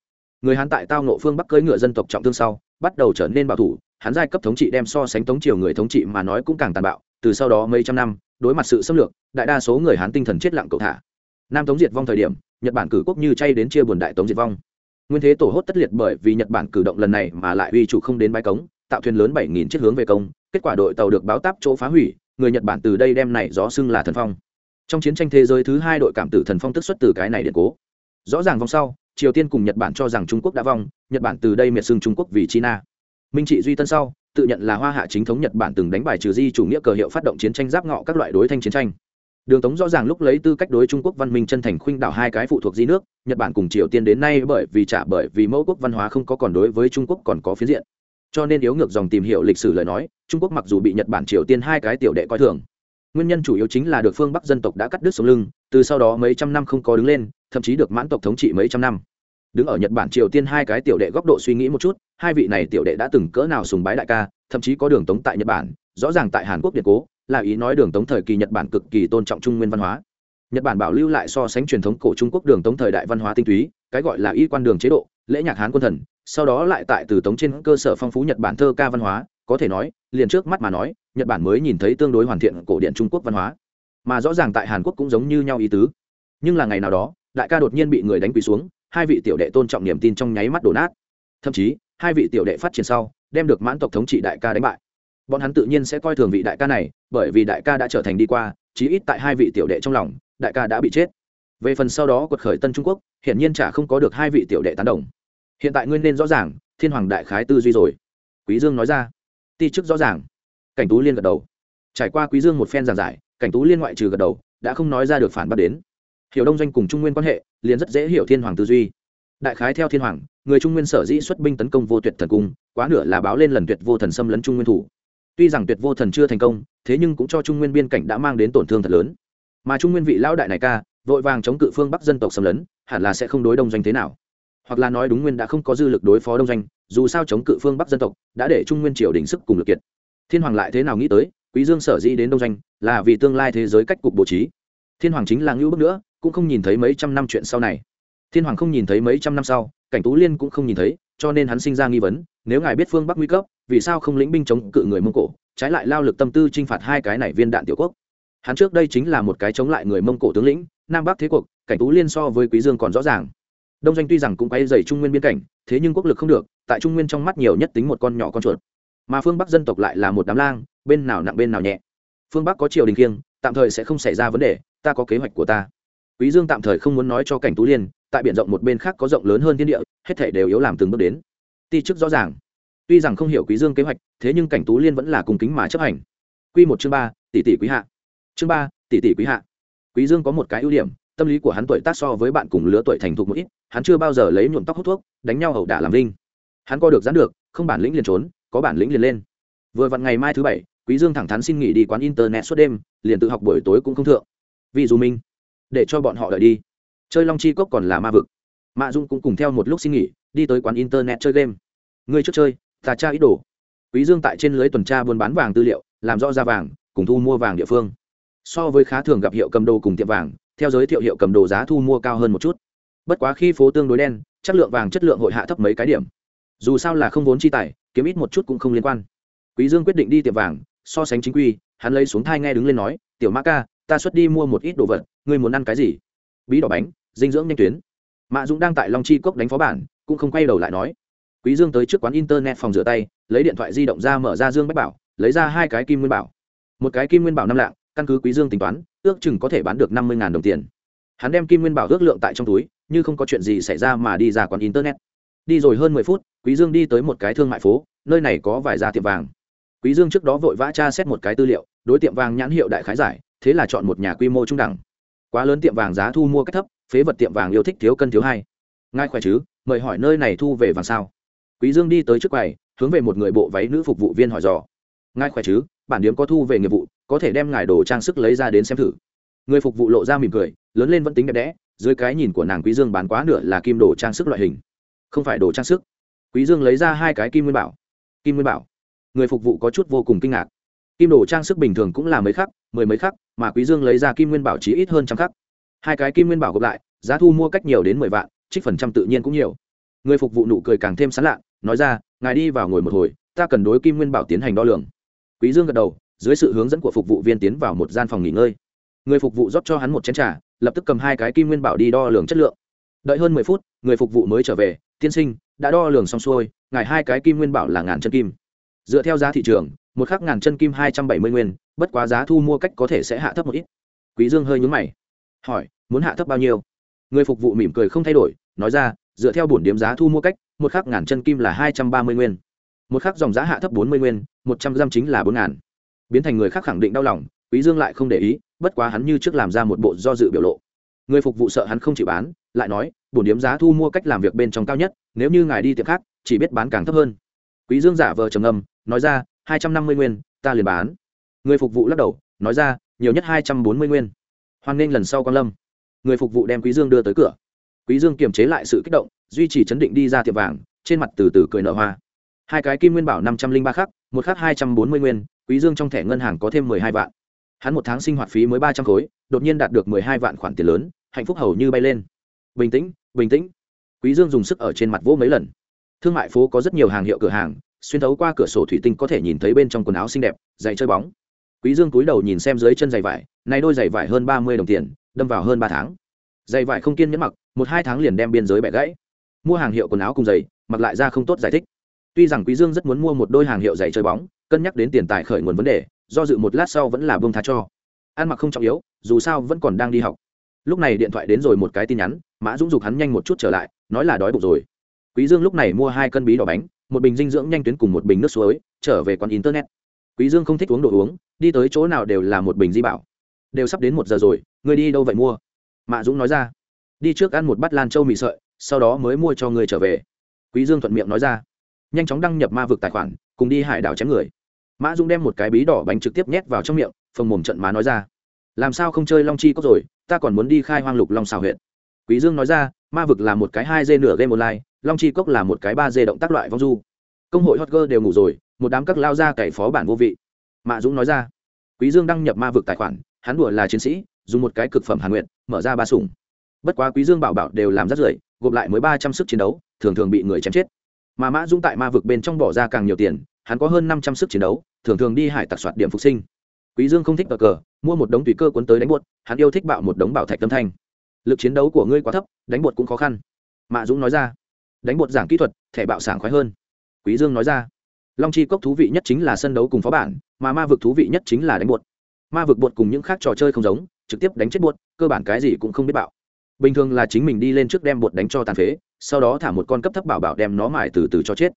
Người hán tại tao nộ phương bắc cưỡi ngựa dân tộc trọng thương sau, bắt đầu trở nên bảo thủ, hán giai cấp thống trị đem so sánh thống triều người thống trị mà nói cũng càng tàn bạo, từ sau đó mấy trăm năm, đối mặt sự xâm lược, đại đa số người hán tinh thần chết lặng cầu thả. Nam tống diệt vong thời điểm, nhật bản cử quốc như chay đến chia buồn đại tống diệt vong. Nguyên thế tổ hốt tất liệt bởi vì nhật bản cử động lần này mà lại uy chủ không đến bãi cống tạo thuyền lớn bảy nghìn chiếc hướng về công, kết quả đội tàu được báo táp chỗ phá hủy, người nhật bản từ đây đem này gió xưng là thần phong. Trong chiến tranh thế giới thứ hai đội cảm tử thần phong tức xuất từ cái này điện cố. Rõ ràng vòng sau, triều tiên cùng nhật bản cho rằng trung quốc đã vong, nhật bản từ đây miệt xưng trung quốc vì china. Minh trị duy tân sau, tự nhận là hoa hạ chính thống nhật bản từng đánh bài trừ di chủ nghĩa cờ hiệu phát động chiến tranh giáp ngọ các loại đối thanh chiến tranh. Đường tống rõ ràng lúc lấy tư cách đối trung quốc văn minh chân thành khuynh đảo hai cái phụ thuộc di nước, nhật bản cùng triều tiên đến nay bởi vì trả bởi vì mẫu quốc văn hóa không có còn đối với trung quốc còn có phiến diện cho nên yếu ngược dòng tìm hiểu lịch sử lời nói, trung quốc mặc dù bị nhật bản, triều tiên hai cái tiểu đệ coi thường. Nguyên nhân chủ yếu chính là được phương bắc dân tộc đã cắt đứt sống lưng, từ sau đó mấy trăm năm không có đứng lên, thậm chí được mãn tộc thống trị mấy trăm năm. Đứng ở nhật bản, triều tiên hai cái tiểu đệ góc độ suy nghĩ một chút, hai vị này tiểu đệ đã từng cỡ nào sùng bái đại ca, thậm chí có đường tống tại nhật bản, rõ ràng tại hàn quốc điện cố, là ý nói đường tống thời kỳ nhật bản cực kỳ tôn trọng trung nguyên văn hóa. Nhật bản bảo lưu lại so sánh truyền thống cổ trung quốc đường tống thời đại văn hóa tinh túy, cái gọi là y quan đường chế độ, lễ nhạc hán quân thần sau đó lại tại từ tống trên cơ sở phong phú nhật bản thơ ca văn hóa, có thể nói, liền trước mắt mà nói, nhật bản mới nhìn thấy tương đối hoàn thiện cổ điện trung quốc văn hóa. Mà rõ ràng tại hàn quốc cũng giống như nhau ý tứ. Nhưng là ngày nào đó, đại ca đột nhiên bị người đánh quỳ xuống, hai vị tiểu đệ tôn trọng niềm tin trong nháy mắt đổ nát. Thậm chí, hai vị tiểu đệ phát triển sau, đem được mãn tộc thống trị đại ca đánh bại. Bọn hắn tự nhiên sẽ coi thường vị đại ca này, bởi vì đại ca đã trở thành đi qua, chí ít tại hai vị tiểu đệ trong lòng, đại ca đã bị chết. Về phần sau đó quật khởi tân trung quốc, hiển nhiên chả không có được hai vị tiểu đệ tán đồng hiện tại nguyên nên rõ ràng, thiên hoàng đại khái tư duy rồi. Quý dương nói ra. Ti chức rõ ràng. Cảnh tú liên gật đầu. Trải qua quý dương một phen giảng giải, cảnh tú liên ngoại trừ gật đầu, đã không nói ra được phản bác đến. Hiểu đông doanh cùng trung nguyên quan hệ, liền rất dễ hiểu thiên hoàng tư duy. Đại khái theo thiên hoàng, người trung nguyên sở dĩ xuất binh tấn công vô tuyệt thần cung, quá nửa là báo lên lần tuyệt vô thần xâm lấn trung nguyên thủ. Tuy rằng tuyệt vô thần chưa thành công, thế nhưng cũng cho trung nguyên biên cảnh đã mang đến tổn thương thật lớn. Mà trung nguyên vị lão đại này ca, vội vàng chống cự phương bắc dân tộc xâm lấn, hẳn là sẽ không đối đông doanh thế nào hoặc là nói đúng nguyên đã không có dư lực đối phó đông doanh, dù sao chống cự phương bắc dân tộc đã để trung nguyên triều đình sức cùng lực kiệt. Thiên hoàng lại thế nào nghĩ tới, quý dương sở dĩ đến đông doanh là vì tương lai thế giới cách cục bố trí. Thiên hoàng chính là ngưu bước nữa, cũng không nhìn thấy mấy trăm năm chuyện sau này. Thiên hoàng không nhìn thấy mấy trăm năm sau, cảnh tú liên cũng không nhìn thấy, cho nên hắn sinh ra nghi vấn, nếu ngài biết phương bắc nguy cấp, vì sao không lĩnh binh chống cự người mông cổ, trái lại lao lực tâm tư chinh phạt hai cái này viên đạn tiểu quốc. Hắn trước đây chính là một cái chống lại người mông cổ tướng lĩnh, nam bắc thế cuộc, cảnh tú liên so với quý dương còn rõ ràng đông doanh tuy rằng cũng quay dày trung nguyên biên cảnh, thế nhưng quốc lực không được, tại trung nguyên trong mắt nhiều nhất tính một con nhỏ con chuột. Mà phương bắc dân tộc lại là một đám lang, bên nào nặng bên nào nhẹ. Phương bắc có triều đình kiêng, tạm thời sẽ không xảy ra vấn đề, ta có kế hoạch của ta. Quý dương tạm thời không muốn nói cho cảnh tú liên, tại biển rộng một bên khác có rộng lớn hơn thiên địa, hết thể đều yếu làm từng bước đến. Ti chức rõ ràng. Tuy rằng không hiểu quý dương kế hoạch, thế nhưng cảnh tú liên vẫn là cùng kính mà chấp hành. Quy một chương ba, tỷ tỷ quý hạ. Chương ba, tỷ tỷ quý hạ. Quý dương có một cái ưu điểm, tâm lý của hắn tuổi tác so với bạn cùng lứa tuổi thành thục một ít hắn chưa bao giờ lấy nhuộm tóc hút thuốc, đánh nhau ẩu đả làm linh hắn co được dán được, không bản lĩnh liền trốn, có bản lĩnh liền lên. Vừa vặn ngày mai thứ bảy, quý dương thẳng thắn xin nghỉ đi quán internet suốt đêm, liền tự học buổi tối cũng không thượng. Vì dù minh để cho bọn họ đợi đi. Chơi long chi cốc còn là ma vực. Mạ dung cũng cùng theo một lúc xin nghỉ, đi tới quán internet chơi game. Ngươi trước chơi, ta tra ít đồ. Quý dương tại trên lưới tuần tra buôn bán vàng tư liệu, làm rõ ra vàng, cùng thu mua vàng địa phương. So với khá thường gặp hiệu cầm đồ cùng tiệm vàng, theo giới thiệu hiệu cầm đồ giá thu mua cao hơn một chút bất quá khi phố tương đối đen, chất lượng vàng chất lượng hội hạ thấp mấy cái điểm. Dù sao là không vốn chi tài, kiếm ít một chút cũng không liên quan. Quý dương quyết định đi tiệm vàng, so sánh chính quy, hắn lấy xuống thai nghe đứng lên nói, tiểu mã ca, ta xuất đi mua một ít đồ vật, ngươi muốn ăn cái gì? Bí đỏ bánh, dinh dưỡng nhanh tuyến. Mạ dũng đang tại long chi cốc đánh phó bản, cũng không quay đầu lại nói. Quý dương tới trước quán internet phòng rửa tay, lấy điện thoại di động ra mở ra dương bách bảo, lấy ra hai cái kim nguyên bảo. Một cái kim nguyên bảo năm lạng, căn cứ quý dương tính toán, ước chừng có thể bán được năm mươi đồng tiền. Hắn đem kim nguyên bảo ước lượng tại trong túi như không có chuyện gì xảy ra mà đi ra quán internet. Đi rồi hơn mười phút, quý dương đi tới một cái thương mại phố, nơi này có vài gia tiệm vàng. Quý dương trước đó vội vã tra xét một cái tư liệu, đối tiệm vàng nhãn hiệu đại khái giải, thế là chọn một nhà quy mô trung đẳng. Quá lớn tiệm vàng giá thu mua cách thấp, phế vật tiệm vàng yêu thích thiếu cân thiếu hai ngài khỏe chứ? Mời hỏi nơi này thu về vàng sao? Quý dương đi tới trước quầy, hướng về một người bộ váy nữ phục vụ viên hỏi dò. Ngài khỏe chứ? Bản điếm có thu về nghiệp vụ, có thể đem ngài đồ trang sức lấy ra đến xem thử. Người phục vụ lộ ra mỉm cười, lớn lên vẫn tính đẹp đẽ dưới cái nhìn của nàng quý dương bán quá nửa là kim đồ trang sức loại hình. Không phải đồ trang sức. Quý dương lấy ra hai cái kim nguyên bảo. Kim nguyên bảo. Người phục vụ có chút vô cùng kinh ngạc. Kim đồ trang sức bình thường cũng là mấy khắc, mười mấy khắc, mà quý dương lấy ra kim nguyên bảo chỉ ít hơn trăm khắc. Hai cái kim nguyên bảo gộp lại, giá thu mua cách nhiều đến mười vạn, trích phần trăm tự nhiên cũng nhiều. Người phục vụ nụ cười càng thêm sán lạ, nói ra, ngài đi vào ngồi một hồi, ta cần đối kim nguyên bảo tiến hành đo lường. Quý dương gật đầu, dưới sự hướng dẫn của phục vụ viên tiến vào một gian phòng nghỉ ngơi. Người phục vụ rót cho hắn một chén trà lập tức cầm hai cái kim nguyên bảo đi đo lường chất lượng. Đợi hơn mười phút, người phục vụ mới trở về, tiên sinh, đã đo lường xong xuôi, ngài hai cái kim nguyên bảo là ngàn chân kim. Dựa theo giá thị trường, một khắc ngàn chân kim hai trăm bảy mươi nguyên, bất quá giá thu mua cách có thể sẽ hạ thấp một ít. Quý dương hơi nhướng mày. Hỏi, muốn hạ thấp bao nhiêu? Người phục vụ mỉm cười không thay đổi, nói ra, dựa theo bổn điểm giá thu mua cách, một khắc ngàn chân kim là hai trăm ba mươi nguyên. Một khắc dòng giá hạ thấp bốn mươi nguyên, một trăm giam chính là bốn ngàn. Biến thành người khác khẳng định đau lòng, quý dương lại không để ý bất quá hắn như trước làm ra một bộ do dự biểu lộ. Người phục vụ sợ hắn không chịu bán, lại nói, bổn điểm giá thu mua cách làm việc bên trong cao nhất, nếu như ngài đi tiệm khác, chỉ biết bán càng thấp hơn. Quý dương giả vờ trầm ngâm, nói ra, hai trăm năm mươi nguyên, ta liền bán. Người phục vụ lắc đầu, nói ra, nhiều nhất hai trăm bốn mươi nguyên. Hoan nghênh lần sau con lâm. Người phục vụ đem quý dương đưa tới cửa. Quý dương kiềm chế lại sự kích động, duy trì chấn định đi ra tiệm vàng, trên mặt từ từ cười nở hoa. Hai cái kim nguyên bảo năm trăm linh ba khắc, một khắc hai trăm bốn mươi nguyên, quý dương trong thẻ ngân hàng có thêm mười hai vạn hắn một tháng sinh hoạt phí mới ba trăm khối, đột nhiên đạt được mười hai vạn khoản tiền lớn, hạnh phúc hầu như bay lên. Bình tĩnh bình tĩnh. Quý dương dùng sức ở trên mặt vỗ mấy lần. Thương mại phố có rất nhiều hàng hiệu cửa hàng, xuyên thấu qua cửa sổ thủy tinh có thể nhìn thấy bên trong quần áo xinh đẹp, giày chơi bóng. Quý dương cúi đầu nhìn xem dưới chân giày vải nay đôi giày vải hơn ba mươi đồng tiền, đâm vào hơn ba tháng. Giày vải không kiên nhẫn mặc, một hai tháng liền đem biên giới bẻ gãy. Mua hàng hiệu quần áo cùng giày, mặc lại ra không tốt giải thích. Tuy rằng quý dương rất muốn mua một đôi hàng hiệu giày chơi bóng, cân nhắc đến tiền tài khởi nguồn vấn đề do dự một lát sau vẫn là buông tha cho. Ăn mặc không trọng yếu, dù sao vẫn còn đang đi học. Lúc này điện thoại đến rồi một cái tin nhắn, mã dũng dục hắn nhanh một chút trở lại, nói là đói bụng rồi. Quý dương lúc này mua hai cân bí đỏ bánh, một bình dinh dưỡng nhanh tuyến cùng một bình nước suối, trở về quán internet. Quý dương không thích uống đồ uống, đi tới chỗ nào đều là một bình di bảo. Đều sắp đến một giờ rồi, ngươi đi đâu vậy mua? Mã dũng nói ra. Đi trước ăn một bát lan châu mì sợi, sau đó mới mua cho ngươi trở về. Quý dương thuận miệng nói ra. Nhanh chóng đăng nhập ma vực tài khoản, cùng đi hải đảo chém người mã dũng đem một cái bí đỏ bánh trực tiếp nhét vào trong miệng, phồng mồm trận má nói ra. Làm sao không chơi long chi cốc rồi, ta còn muốn đi khai hoang lục long xào huyện. Quý dương nói ra, ma vực là một cái hai d nửa game online, long chi cốc là một cái ba d động tác loại vong du. Công hội hot girl đều ngủ rồi, một đám các lao ra cày phó bản vô vị. Mạ dũng nói ra, quý dương đăng nhập ma vực tài khoản, hắn đùa là chiến sĩ, dùng một cái cực phẩm hàn nguyện mở ra ba sủng. Bất quá quý dương bảo bảo đều làm rất rưởi gộp lại mới ba trăm sức chiến đấu, thường thường bị người chém chết. Mà mã dũng tại ma vực bên trong bỏ ra càng nhiều tiền, hắn có hơn năm trăm sức chiến đấu thường thường đi hải tặc soạt điểm phục sinh. Quý dương không thích cờ cờ, mua một đống tùy cơ cuốn tới đánh buột hắn yêu thích bạo một đống bảo thạch tâm thanh. Lực chiến đấu của ngươi quá thấp, đánh bột cũng khó khăn. Mạ dũng nói ra. Đánh bột giảng kỹ thuật, thẻ bạo sảng khoái hơn. Quý dương nói ra. Long chi cốc thú vị nhất chính là sân đấu cùng phó bản, mà ma vực thú vị nhất chính là đánh bột. Ma vực bột cùng những khác trò chơi không giống, trực tiếp đánh chết bột, cơ bản cái gì cũng không biết bạo. Bình thường là chính mình đi lên trước đem bột đánh cho tàn phế, sau đó thả một con cấp thấp bảo bảo đem nó mải từ từ cho chết.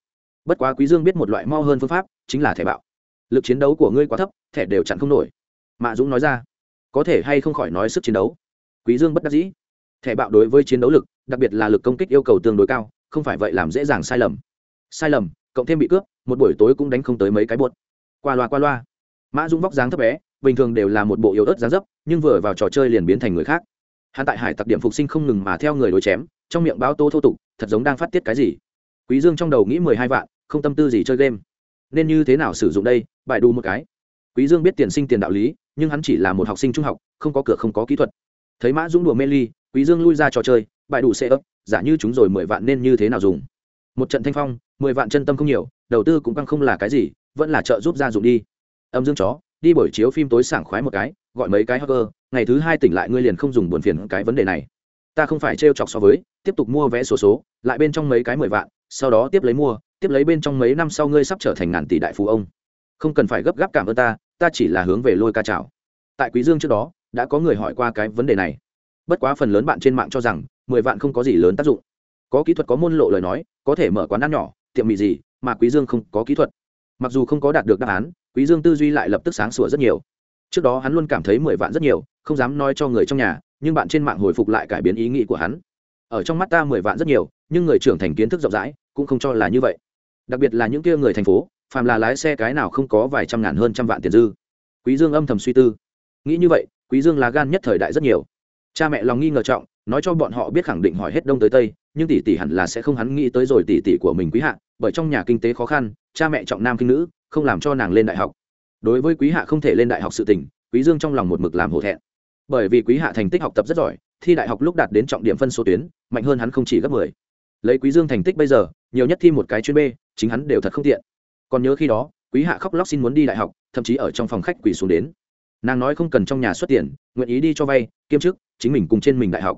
Bất quá quý dương biết một loại mau hơn phương pháp, chính là thẻ bạo lực chiến đấu của ngươi quá thấp, thẻ đều chặn không nổi. Mạ dũng nói ra. Có thể hay không khỏi nói sức chiến đấu. Quý dương bất đắc dĩ. Thẻ bạo đối với chiến đấu lực, đặc biệt là lực công kích yêu cầu tương đối cao, không phải vậy làm dễ dàng sai lầm. Sai lầm, cộng thêm bị cướp, một buổi tối cũng đánh không tới mấy cái buốt qua loa qua loa. Mã dũng vóc dáng thấp bé, bình thường đều là một bộ yếu ớt dáng dấp, nhưng vừa vào trò chơi liền biến thành người khác. Hắn tại hải tặc điểm phục sinh không ngừng mà theo người đối chém, trong miệng báo tô thô tục, thật giống đang phát tiết cái gì. Quý dương trong đầu nghĩ mười hai vạn, không tâm tư gì chơi game. Nên như thế nào sử dụng đây? Bài đu một cái. Quý dương biết tiền sinh tiền đạo lý, nhưng hắn chỉ là một học sinh trung học, không có cửa không có kỹ thuật. Thấy mã dũng đùa mê ly, quý dương lui ra trò chơi, bài đủ xe ấp, giả như chúng rồi mười vạn nên như thế nào dùng. Một trận thanh phong, mười vạn chân tâm không nhiều, đầu tư cũng căng không là cái gì, vẫn là trợ giúp gia dụng đi. Âm dương chó, đi buổi chiếu phim tối sảng khoái một cái, gọi mấy cái hacker, ngày thứ hai tỉnh lại ngươi liền không dùng buồn phiền cái vấn đề này. Ta không phải trêu chọc so với, tiếp tục mua vé số số, lại bên trong mấy cái mười vạn, sau đó tiếp lấy mua, tiếp lấy bên trong mấy năm sau ngươi sắp trở thành ngàn tỷ đại phú ông không cần phải gấp gáp cảm ơn ta ta chỉ là hướng về lôi ca chào. Tại quý dương trước đó, đã có người hỏi qua cái vấn đề này. Bất quá phần lớn bạn trên mạng cho rằng, mười vạn không có gì lớn tác dụng. Có kỹ thuật có môn lộ lời nói, có thể mở quán ăn nhỏ, tiệm mì gì, mà quý dương không có kỹ thuật. Mặc dù không có đạt được đáp án, quý dương tư duy lại lập tức sáng sủa rất nhiều. Trước đó hắn luôn cảm thấy mười vạn rất nhiều, không dám nói cho người trong nhà, nhưng bạn trên mạng hồi phục lại cải biến ý nghĩ của hắn. Ở trong mắt ta mười vạn rất nhiều, nhưng người trưởng thành kiến thức rộng rãi, cũng không cho là như vậy. Đặc biệt là những kia người thành phố phàm là lái xe cái nào không có vài trăm ngàn hơn trăm vạn tiền dư. Quý dương âm thầm suy tư. Nghĩ như vậy, quý dương là gan nhất thời đại rất nhiều. Cha mẹ lòng nghi ngờ trọng, nói cho bọn họ biết khẳng định hỏi hết đông tới tây, nhưng tỷ tỷ hẳn là sẽ không hắn nghĩ tới rồi tỷ tỷ của mình quý hạ, bởi trong nhà kinh tế khó khăn, cha mẹ trọng nam kinh nữ, không làm cho nàng lên đại học. Đối với quý hạ không thể lên đại học sự tình, quý dương trong lòng một mực làm hổ thẹn. Bởi vì quý hạ thành tích học tập rất giỏi, thi đại học lúc đạt đến trọng điểm phân số tuyến, mạnh hơn hắn không chỉ gấp 10. lấy quý dương thành tích bây giờ, nhiều nhất thi một cái chuyên b, chính hắn đều thật không tiện còn nhớ khi đó, quý hạ khóc lóc xin muốn đi đại học, thậm chí ở trong phòng khách quỳ xuống đến. Nàng nói không cần trong nhà xuất tiền, nguyện ý đi cho vay, kiêm chức, chính mình cùng trên mình đại học.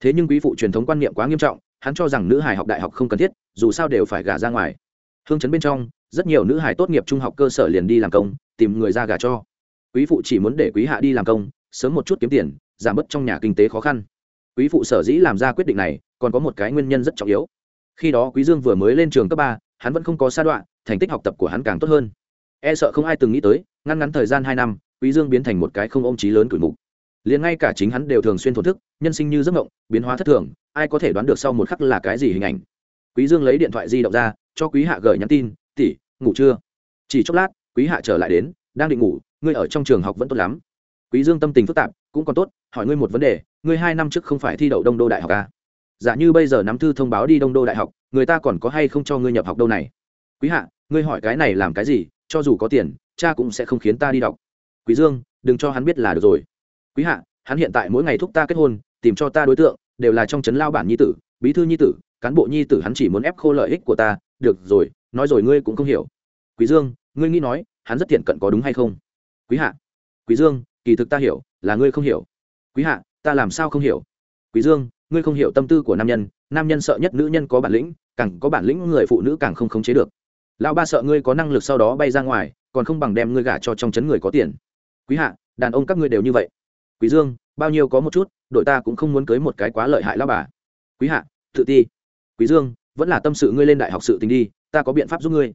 Thế nhưng quý phụ truyền thống quan niệm quá nghiêm trọng, hắn cho rằng nữ hải học đại học không cần thiết, dù sao đều phải gả ra ngoài. Hương chấn bên trong, rất nhiều nữ hải tốt nghiệp trung học cơ sở liền đi làm công, tìm người ra gả cho. Quý phụ chỉ muốn để quý hạ đi làm công, sớm một chút kiếm tiền, giảm bớt trong nhà kinh tế khó khăn. Quý phụ sở dĩ làm ra quyết định này, còn có một cái nguyên nhân rất trọng yếu. Khi đó quý dương vừa mới lên trường cấp ba, hắn vẫn không có sa đoạn thành tích học tập của hắn càng tốt hơn. E sợ không ai từng nghĩ tới ngăn ngắn thời gian hai năm, quý dương biến thành một cái không ôm trí lớn tuổi mục. Liền ngay cả chính hắn đều thường xuyên thổn thức, nhân sinh như giấc mộng, biến hóa thất thường, ai có thể đoán được sau một khắc là cái gì hình ảnh. Quý dương lấy điện thoại di động ra, cho quý hạ gửi nhắn tin, tỷ, ngủ chưa? Chỉ chốc lát, quý hạ trở lại đến, đang định ngủ, ngươi ở trong trường học vẫn tốt lắm. Quý dương tâm tình phức tạp, cũng còn tốt, hỏi ngươi một vấn đề, ngươi hai năm trước không phải thi đậu đông đô đại học à? giả như bây giờ nắm thư thông báo đi đông đô đại học, người ta còn có hay không cho ngươi nhập học đâu này? Quý hạ, ngươi hỏi cái này làm cái gì, cho dù có tiền, cha cũng sẽ không khiến ta đi đọc. Quý dương, đừng cho hắn biết là được rồi. Quý hạ, hắn hiện tại mỗi ngày thúc ta kết hôn, tìm cho ta đối tượng, đều là trong trấn lao bản nhi tử, bí thư nhi tử, cán bộ nhi tử hắn chỉ muốn ép khô lợi ích của ta, được rồi, nói rồi ngươi cũng không hiểu. Quý dương, ngươi nghĩ nói, hắn rất thiện cận có đúng hay không? Quý hạ, quý dương, kỳ thực ta hiểu, là ngươi không hiểu. Quý hạ, ta làm sao không hiểu? Quý dương, ngươi không hiểu tâm tư của nam nhân nam nhân sợ nhất nữ nhân có bản lĩnh, càng có bản lĩnh người phụ nữ càng không khống chế được lão ba sợ ngươi có năng lực sau đó bay ra ngoài, còn không bằng đem ngươi gả cho trong chấn người có tiền. Quý hạ, đàn ông các ngươi đều như vậy. Quý dương, bao nhiêu có một chút, đội ta cũng không muốn cưới một cái quá lợi hại lão bà. Quý hạ, tự ti. Quý dương, vẫn là tâm sự ngươi lên đại học sự tình đi, ta có biện pháp giúp ngươi.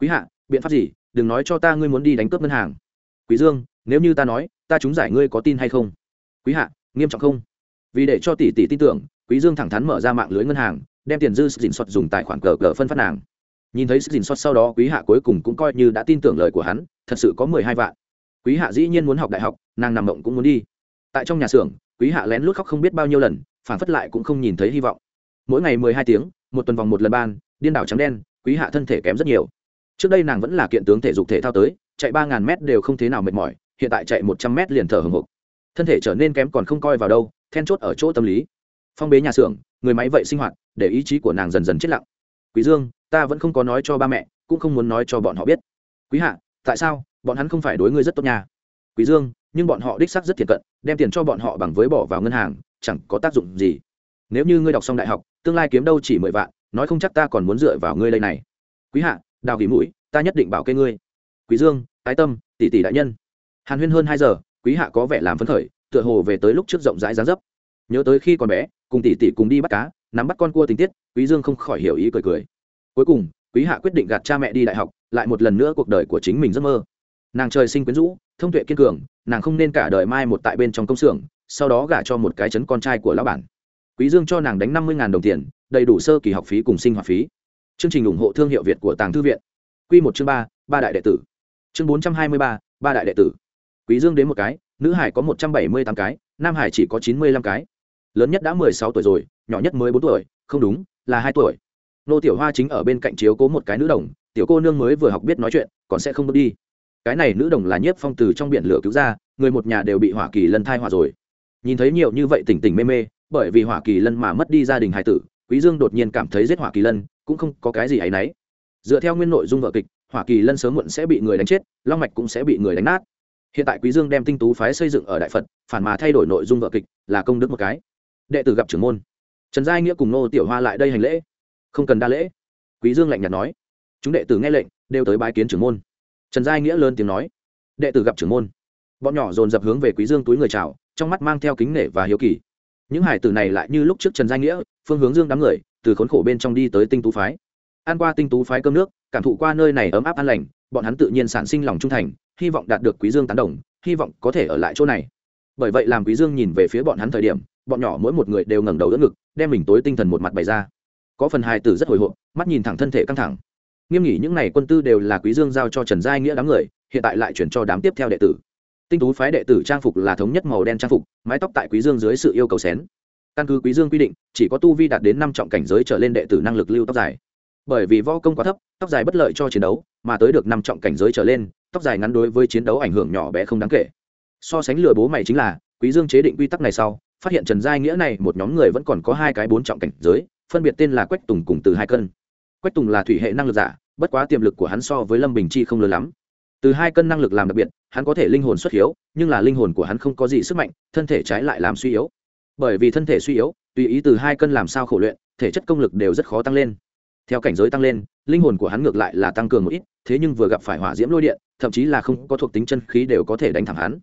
Quý hạ, biện pháp gì? Đừng nói cho ta ngươi muốn đi đánh cướp ngân hàng. Quý dương, nếu như ta nói, ta chúng giải ngươi có tin hay không? Quý hạ, nghiêm trọng không? Vì để cho tỷ tỷ tin tưởng, quý dương thẳng thắn mở ra mạng lưới ngân hàng, đem tiền dư dình xuất dùng tài khoản cờ cờ phân phát nàng nhìn thấy sức dình xót sau đó, quý hạ cuối cùng cũng coi như đã tin tưởng lời của hắn, thật sự có mười hai vạn. Quý hạ dĩ nhiên muốn học đại học, nàng nằm mộng cũng muốn đi. Tại trong nhà xưởng, quý hạ lén lút khóc không biết bao nhiêu lần phản phất lại cũng không nhìn thấy hy vọng. Mỗi ngày mười hai tiếng, một tuần vòng một lần ban, điên đảo trắng đen, quý hạ thân thể kém rất nhiều. Trước đây nàng vẫn là kiện tướng thể dục thể thao tới, chạy ba ngàn mét đều không thế nào mệt mỏi, hiện tại chạy một trăm mét liền thở hồng hộc. Thân thể trở nên kém còn không coi vào đâu, then chốt ở chỗ tâm lý. Phong bế nhà xưởng, người máy vậy sinh hoạt, để ý chí của nàng dần dần chết lặng quý dương, ta vẫn không có nói cho ba mẹ, cũng không muốn nói cho bọn họ biết. Quý hạ, tại sao? Bọn hắn không phải đối ngươi rất tốt nha. Quý dương, nhưng bọn họ đích xác rất thiệt cận, đem tiền cho bọn họ bằng với bỏ vào ngân hàng, chẳng có tác dụng gì. Nếu như ngươi đọc xong đại học, tương lai kiếm đâu chỉ mười vạn, nói không chắc ta còn muốn dựa vào ngươi đây này. Quý hạ, đào gỉ mũi, ta nhất định bảo kê ngươi. Quý dương, ái tâm, tỷ tỷ đại nhân. Hàn huyên hơn hai giờ, quý hạ có vẻ làm phấn khởi, tựa hồ về tới lúc trước rộng rãi giá dấp. Nhớ tới khi còn bé, cùng tỷ tỷ cùng đi bắt cá nắm bắt con cua tình tiết, quý dương không khỏi hiểu ý cười cười. Cuối cùng, quý hạ quyết định gạt cha mẹ đi đại học, lại một lần nữa cuộc đời của chính mình giấc mơ. Nàng trời sinh quyến rũ, thông tuệ kiên cường, nàng không nên cả đời mai một tại bên trong công xưởng, sau đó gả cho một cái chấn con trai của lão bản. Quý dương cho nàng đánh năm mươi đồng tiền, đầy đủ sơ kỳ học phí cùng sinh hoạt phí. Chương trình ủng hộ thương hiệu việt của tàng thư viện. Quy một chương ba ba đại đệ tử. Chương bốn trăm hai mươi ba ba đại đệ tử. Quý dương đến một cái, nữ hải có một trăm bảy mươi tám cái, nam hải chỉ có chín mươi lăm cái. Lớn nhất đã mười sáu tuổi rồi nhỏ nhất mới bốn tuổi, không đúng, là hai tuổi. Nô tiểu hoa chính ở bên cạnh chiếu cố một cái nữ đồng, tiểu cô nương mới vừa học biết nói chuyện, còn sẽ không bước đi. Cái này nữ đồng là nhiếp phong từ trong biển lửa cứu ra, người một nhà đều bị hỏa kỳ lân thai hỏa rồi. Nhìn thấy nhiều như vậy tỉnh tỉnh mê mê, bởi vì hỏa kỳ lân mà mất đi gia đình hải tử, quý dương đột nhiên cảm thấy giết hỏa kỳ lân cũng không có cái gì ấy nấy dựa theo nguyên nội dung vợ kịch, hỏa kỳ lân sớm muộn sẽ bị người đánh chết, long mạch cũng sẽ bị người đánh nát. Hiện tại quý dương đem tinh tú phái xây dựng ở đại phật, phản mà thay đổi nội dung vợ kịch là công đức một cái. Đệ tử gặp trưởng môn trần giai nghĩa cùng nô tiểu hoa lại đây hành lễ. Không cần đa lễ. Quý dương lạnh nhạt nói. Chúng đệ tử nghe lệnh, đều tới bái kiến trưởng môn. Trần giai nghĩa lớn tiếng nói. Đệ tử gặp trưởng môn. Bọn nhỏ dồn dập hướng về quý dương túi người chào, trong mắt mang theo kính nể và hiếu kỳ. Những hải tử này lại như lúc trước trần giai nghĩa, phương hướng dương đám người, từ khốn khổ bên trong đi tới tinh tú phái. Ăn qua tinh tú phái cơm nước, cảm thụ qua nơi này ấm áp an lành, bọn hắn tự nhiên sản sinh lòng trung thành, hy vọng đạt được quý dương tán đồng, hy vọng có thể ở lại chỗ này bởi vậy làm quý dương nhìn về phía bọn hắn thời điểm, bọn nhỏ mỗi một người đều ngẩng đầu đỡ ngực, đem mình tối tinh thần một mặt bày ra. Có phần hài tử rất hồi hộp, mắt nhìn thẳng thân thể căng thẳng. Nghiêm nghỉ những này quân tư đều là quý dương giao cho trần giai nghĩa đám người, hiện tại lại chuyển cho đám tiếp theo đệ tử. Tinh tú phái đệ tử trang phục là thống nhất màu đen trang phục, mái tóc tại quý dương dưới sự yêu cầu xén. Căn cứ quý dương quy định, chỉ có tu vi đạt đến năm trọng cảnh giới trở lên đệ tử năng lực lưu tóc dài. Bởi vì võ công quá thấp, tóc dài bất lợi cho chiến đấu, mà tới được năm trọng cảnh giới trở lên, tóc dài ngắn đối với chiến đấu ảnh hưởng nhỏ bé không đáng kể so sánh lừa bố mày chính là, quý dương chế định quy tắc này sau, phát hiện trần giai nghĩa này một nhóm người vẫn còn có hai cái bốn trọng cảnh giới, phân biệt tên là quách tùng cùng từ hai cân. Quách tùng là thủy hệ năng lực giả, bất quá tiềm lực của hắn so với lâm bình chi không lớn lắm. Từ hai cân năng lực làm đặc biệt, hắn có thể linh hồn xuất hiếu, nhưng là linh hồn của hắn không có gì sức mạnh, thân thể trái lại làm suy yếu. Bởi vì thân thể suy yếu, tùy ý từ hai cân làm sao khổ luyện, thể chất công lực đều rất khó tăng lên. Theo cảnh giới tăng lên, linh hồn của hắn ngược lại là tăng cường một ít, thế nhưng vừa gặp phải hỏa diễm lôi điện, thậm chí là không có thuộc tính chân khí đều có thể đánh thẳng hắn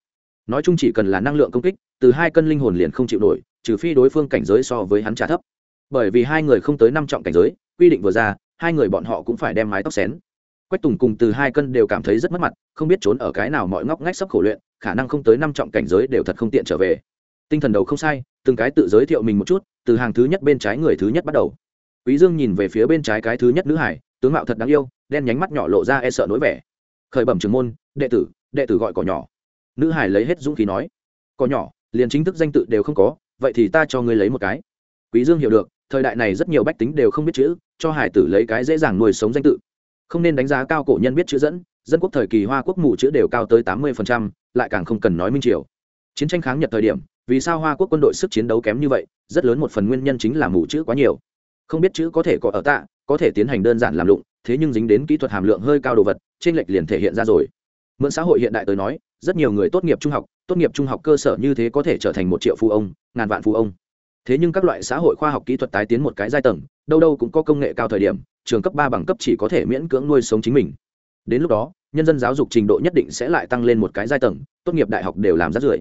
nói chung chỉ cần là năng lượng công kích, từ hai cân linh hồn liền không chịu nổi, trừ phi đối phương cảnh giới so với hắn trả thấp. Bởi vì hai người không tới năm trọng cảnh giới, quy định vừa ra, hai người bọn họ cũng phải đem mái tóc xén. Quách tùng cùng từ hai cân đều cảm thấy rất mất mặt, không biết trốn ở cái nào mọi ngóc ngách sắp khổ luyện, khả năng không tới năm trọng cảnh giới đều thật không tiện trở về. Tinh thần đầu không sai, từng cái tự giới thiệu mình một chút, từ hàng thứ nhất bên trái người thứ nhất bắt đầu. Quý dương nhìn về phía bên trái cái thứ nhất nữ hải, tướng mạo thật đáng yêu, đen nhánh mắt nhỏ lộ ra e sợ nỗi vẻ. Khởi bẩm trường môn, đệ tử đệ tử gọi cỏ nhỏ nữ hải lấy hết dũng khí nói cỏ nhỏ, liền chính thức danh tự đều không có, vậy thì ta cho ngươi lấy một cái. Quý dương hiểu được, thời đại này rất nhiều bách tính đều không biết chữ, cho hải tử lấy cái dễ dàng nuôi sống danh tự. Không nên đánh giá cao cổ nhân biết chữ dẫn, dân quốc thời kỳ hoa quốc mù chữ đều cao tới tám mươi lại càng không cần nói minh triều. Chiến tranh kháng nhật thời điểm, vì sao hoa quốc quân đội sức chiến đấu kém như vậy, rất lớn một phần nguyên nhân chính là mù chữ quá nhiều. Không biết chữ có thể có ở tạ, có thể tiến hành đơn giản làm lụng, thế nhưng dính đến kỹ thuật hàm lượng hơi cao đồ vật trên lệch liền thể hiện ra rồi. Mượn xã hội hiện đại tới nói rất nhiều người tốt nghiệp trung học, tốt nghiệp trung học cơ sở như thế có thể trở thành một triệu phú ông, ngàn vạn phú ông. Thế nhưng các loại xã hội khoa học kỹ thuật tái tiến một cái giai tầng, đâu đâu cũng có công nghệ cao thời điểm, trường cấp ba bằng cấp chỉ có thể miễn cưỡng nuôi sống chính mình. Đến lúc đó, nhân dân giáo dục trình độ nhất định sẽ lại tăng lên một cái giai tầng, tốt nghiệp đại học đều làm rất rưỡi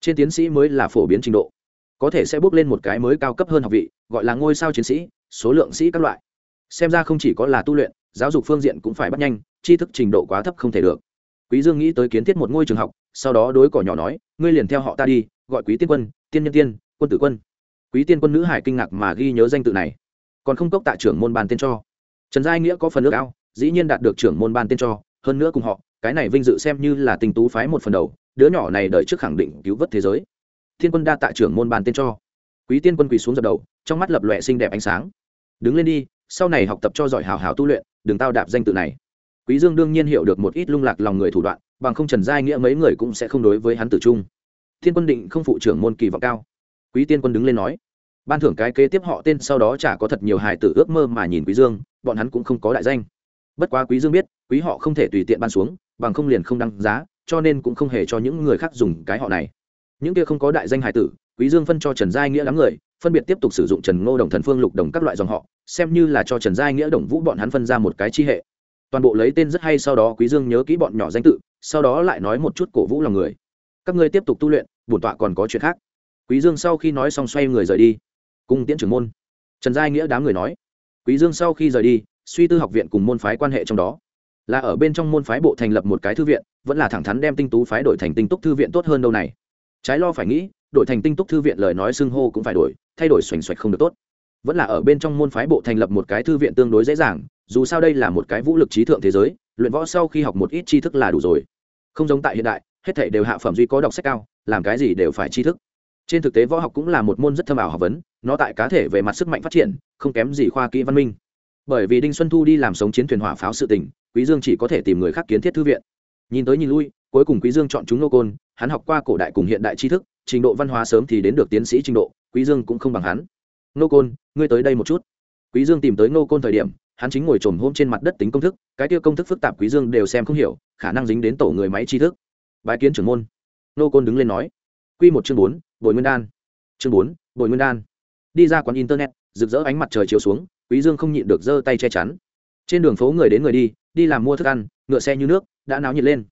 trên tiến sĩ mới là phổ biến trình độ. Có thể sẽ bước lên một cái mới cao cấp hơn học vị, gọi là ngôi sao chiến sĩ, số lượng sĩ các loại. Xem ra không chỉ có là tu luyện, giáo dục phương diện cũng phải bắt nhanh, tri thức trình độ quá thấp không thể được quý dương nghĩ tới kiến thiết một ngôi trường học, sau đó đối cỏ nhỏ nói, ngươi liền theo họ ta đi, gọi quý tiên quân, tiên nhân tiên, quân tử quân. Quý tiên quân nữ hải kinh ngạc mà ghi nhớ danh tự này. Còn không cốc tạ trưởng môn ban tên cho. Trần giai nghĩa có phần nước ao, dĩ nhiên đạt được trưởng môn ban tên cho, hơn nữa cùng họ, cái này vinh dự xem như là tình tú phái một phần đầu, đứa nhỏ này đợi trước khẳng định cứu vớt thế giới. Thiên quân đa tạ trưởng môn ban tên cho. Quý tiên quân quỳ xuống dập đầu, trong mắt lập lòe xinh đẹp ánh sáng. Đứng lên đi, sau này học tập cho giỏi hào hào tu luyện, đừng tao đạp danh tự này quý dương đương nhiên hiểu được một ít lung lạc lòng người thủ đoạn, bằng không trần giai nghĩa mấy người cũng sẽ không đối với hắn tử trung. Thiên quân định không phụ trưởng môn kỳ vọng cao. Quý tiên quân đứng lên nói, ban thưởng cái kế tiếp họ tên, sau đó chả có thật nhiều hài tử ước mơ mà nhìn quý dương, bọn hắn cũng không có đại danh. Bất quá quý dương biết, quý họ không thể tùy tiện ban xuống, bằng không liền không đăng giá, cho nên cũng không hề cho những người khác dùng cái họ này. Những kia không có đại danh hài tử, quý dương phân cho trần giai nghĩa đám người, phân biệt tiếp tục sử dụng trần ngô đồng thần phương lục đồng các loại dòng họ, xem như là cho trần giai nghĩa đồng vũ bọn hắn phân ra một cái chi hệ toàn bộ lấy tên rất hay sau đó quý dương nhớ kỹ bọn nhỏ danh tự, sau đó lại nói một chút cổ vũ lòng người. Các ngươi tiếp tục tu luyện, bổn tọa còn có chuyện khác. Quý dương sau khi nói xong xoay người rời đi. Cung tiễn trưởng môn. Trần giai nghĩa đám người nói. Quý dương sau khi rời đi, suy tư học viện cùng môn phái quan hệ trong đó. Là ở bên trong môn phái bộ thành lập một cái thư viện, vẫn là thẳng thắn đem tinh tú phái đổi thành tinh túc thư viện tốt hơn đâu này. Trái lo phải nghĩ, đổi thành tinh túc thư viện lời nói xưng hô cũng phải đổi, thay đổi xoành xoạch không được tốt. Vẫn là ở bên trong môn phái bộ thành lập một cái thư viện tương đối dễ dàng dù sao đây là một cái vũ lực trí thượng thế giới, luyện võ sau khi học một ít tri thức là đủ rồi. Không giống tại hiện đại, hết thể đều hạ phẩm duy có đọc sách cao, làm cái gì đều phải tri thức. Trên thực tế võ học cũng là một môn rất thâm ảo học vấn, nó tại cá thể về mặt sức mạnh phát triển, không kém gì khoa kỹ văn minh. Bởi vì đinh xuân thu đi làm sống chiến thuyền hỏa pháo sự tình, quý dương chỉ có thể tìm người khác kiến thiết thư viện. Nhìn tới nhìn lui, cuối cùng quý dương chọn chúng nô côn, hắn học qua cổ đại cùng hiện đại tri thức, trình độ văn hóa sớm thì đến được tiến sĩ trình độ, quý dương cũng không bằng hắn. Nô côn, ngươi tới đây một chút. Quý dương tìm tới nô côn thời điểm hắn chính ngồi trồm hôm trên mặt đất tính công thức, cái kia công thức phức tạp quý dương đều xem không hiểu, khả năng dính đến tổ người máy tri thức. Bái kiến trưởng môn. Nô côn đứng lên nói. Quy một chương bốn, bồi nguyên đan. Chương bốn, bồi nguyên đan. Đi ra quán internet, rực rỡ ánh mặt trời chiếu xuống, quý dương không nhịn được giơ tay che chắn. Trên đường phố người đến người đi đi làm mua thức ăn, ngựa xe như nước, đã náo nhiệt lên.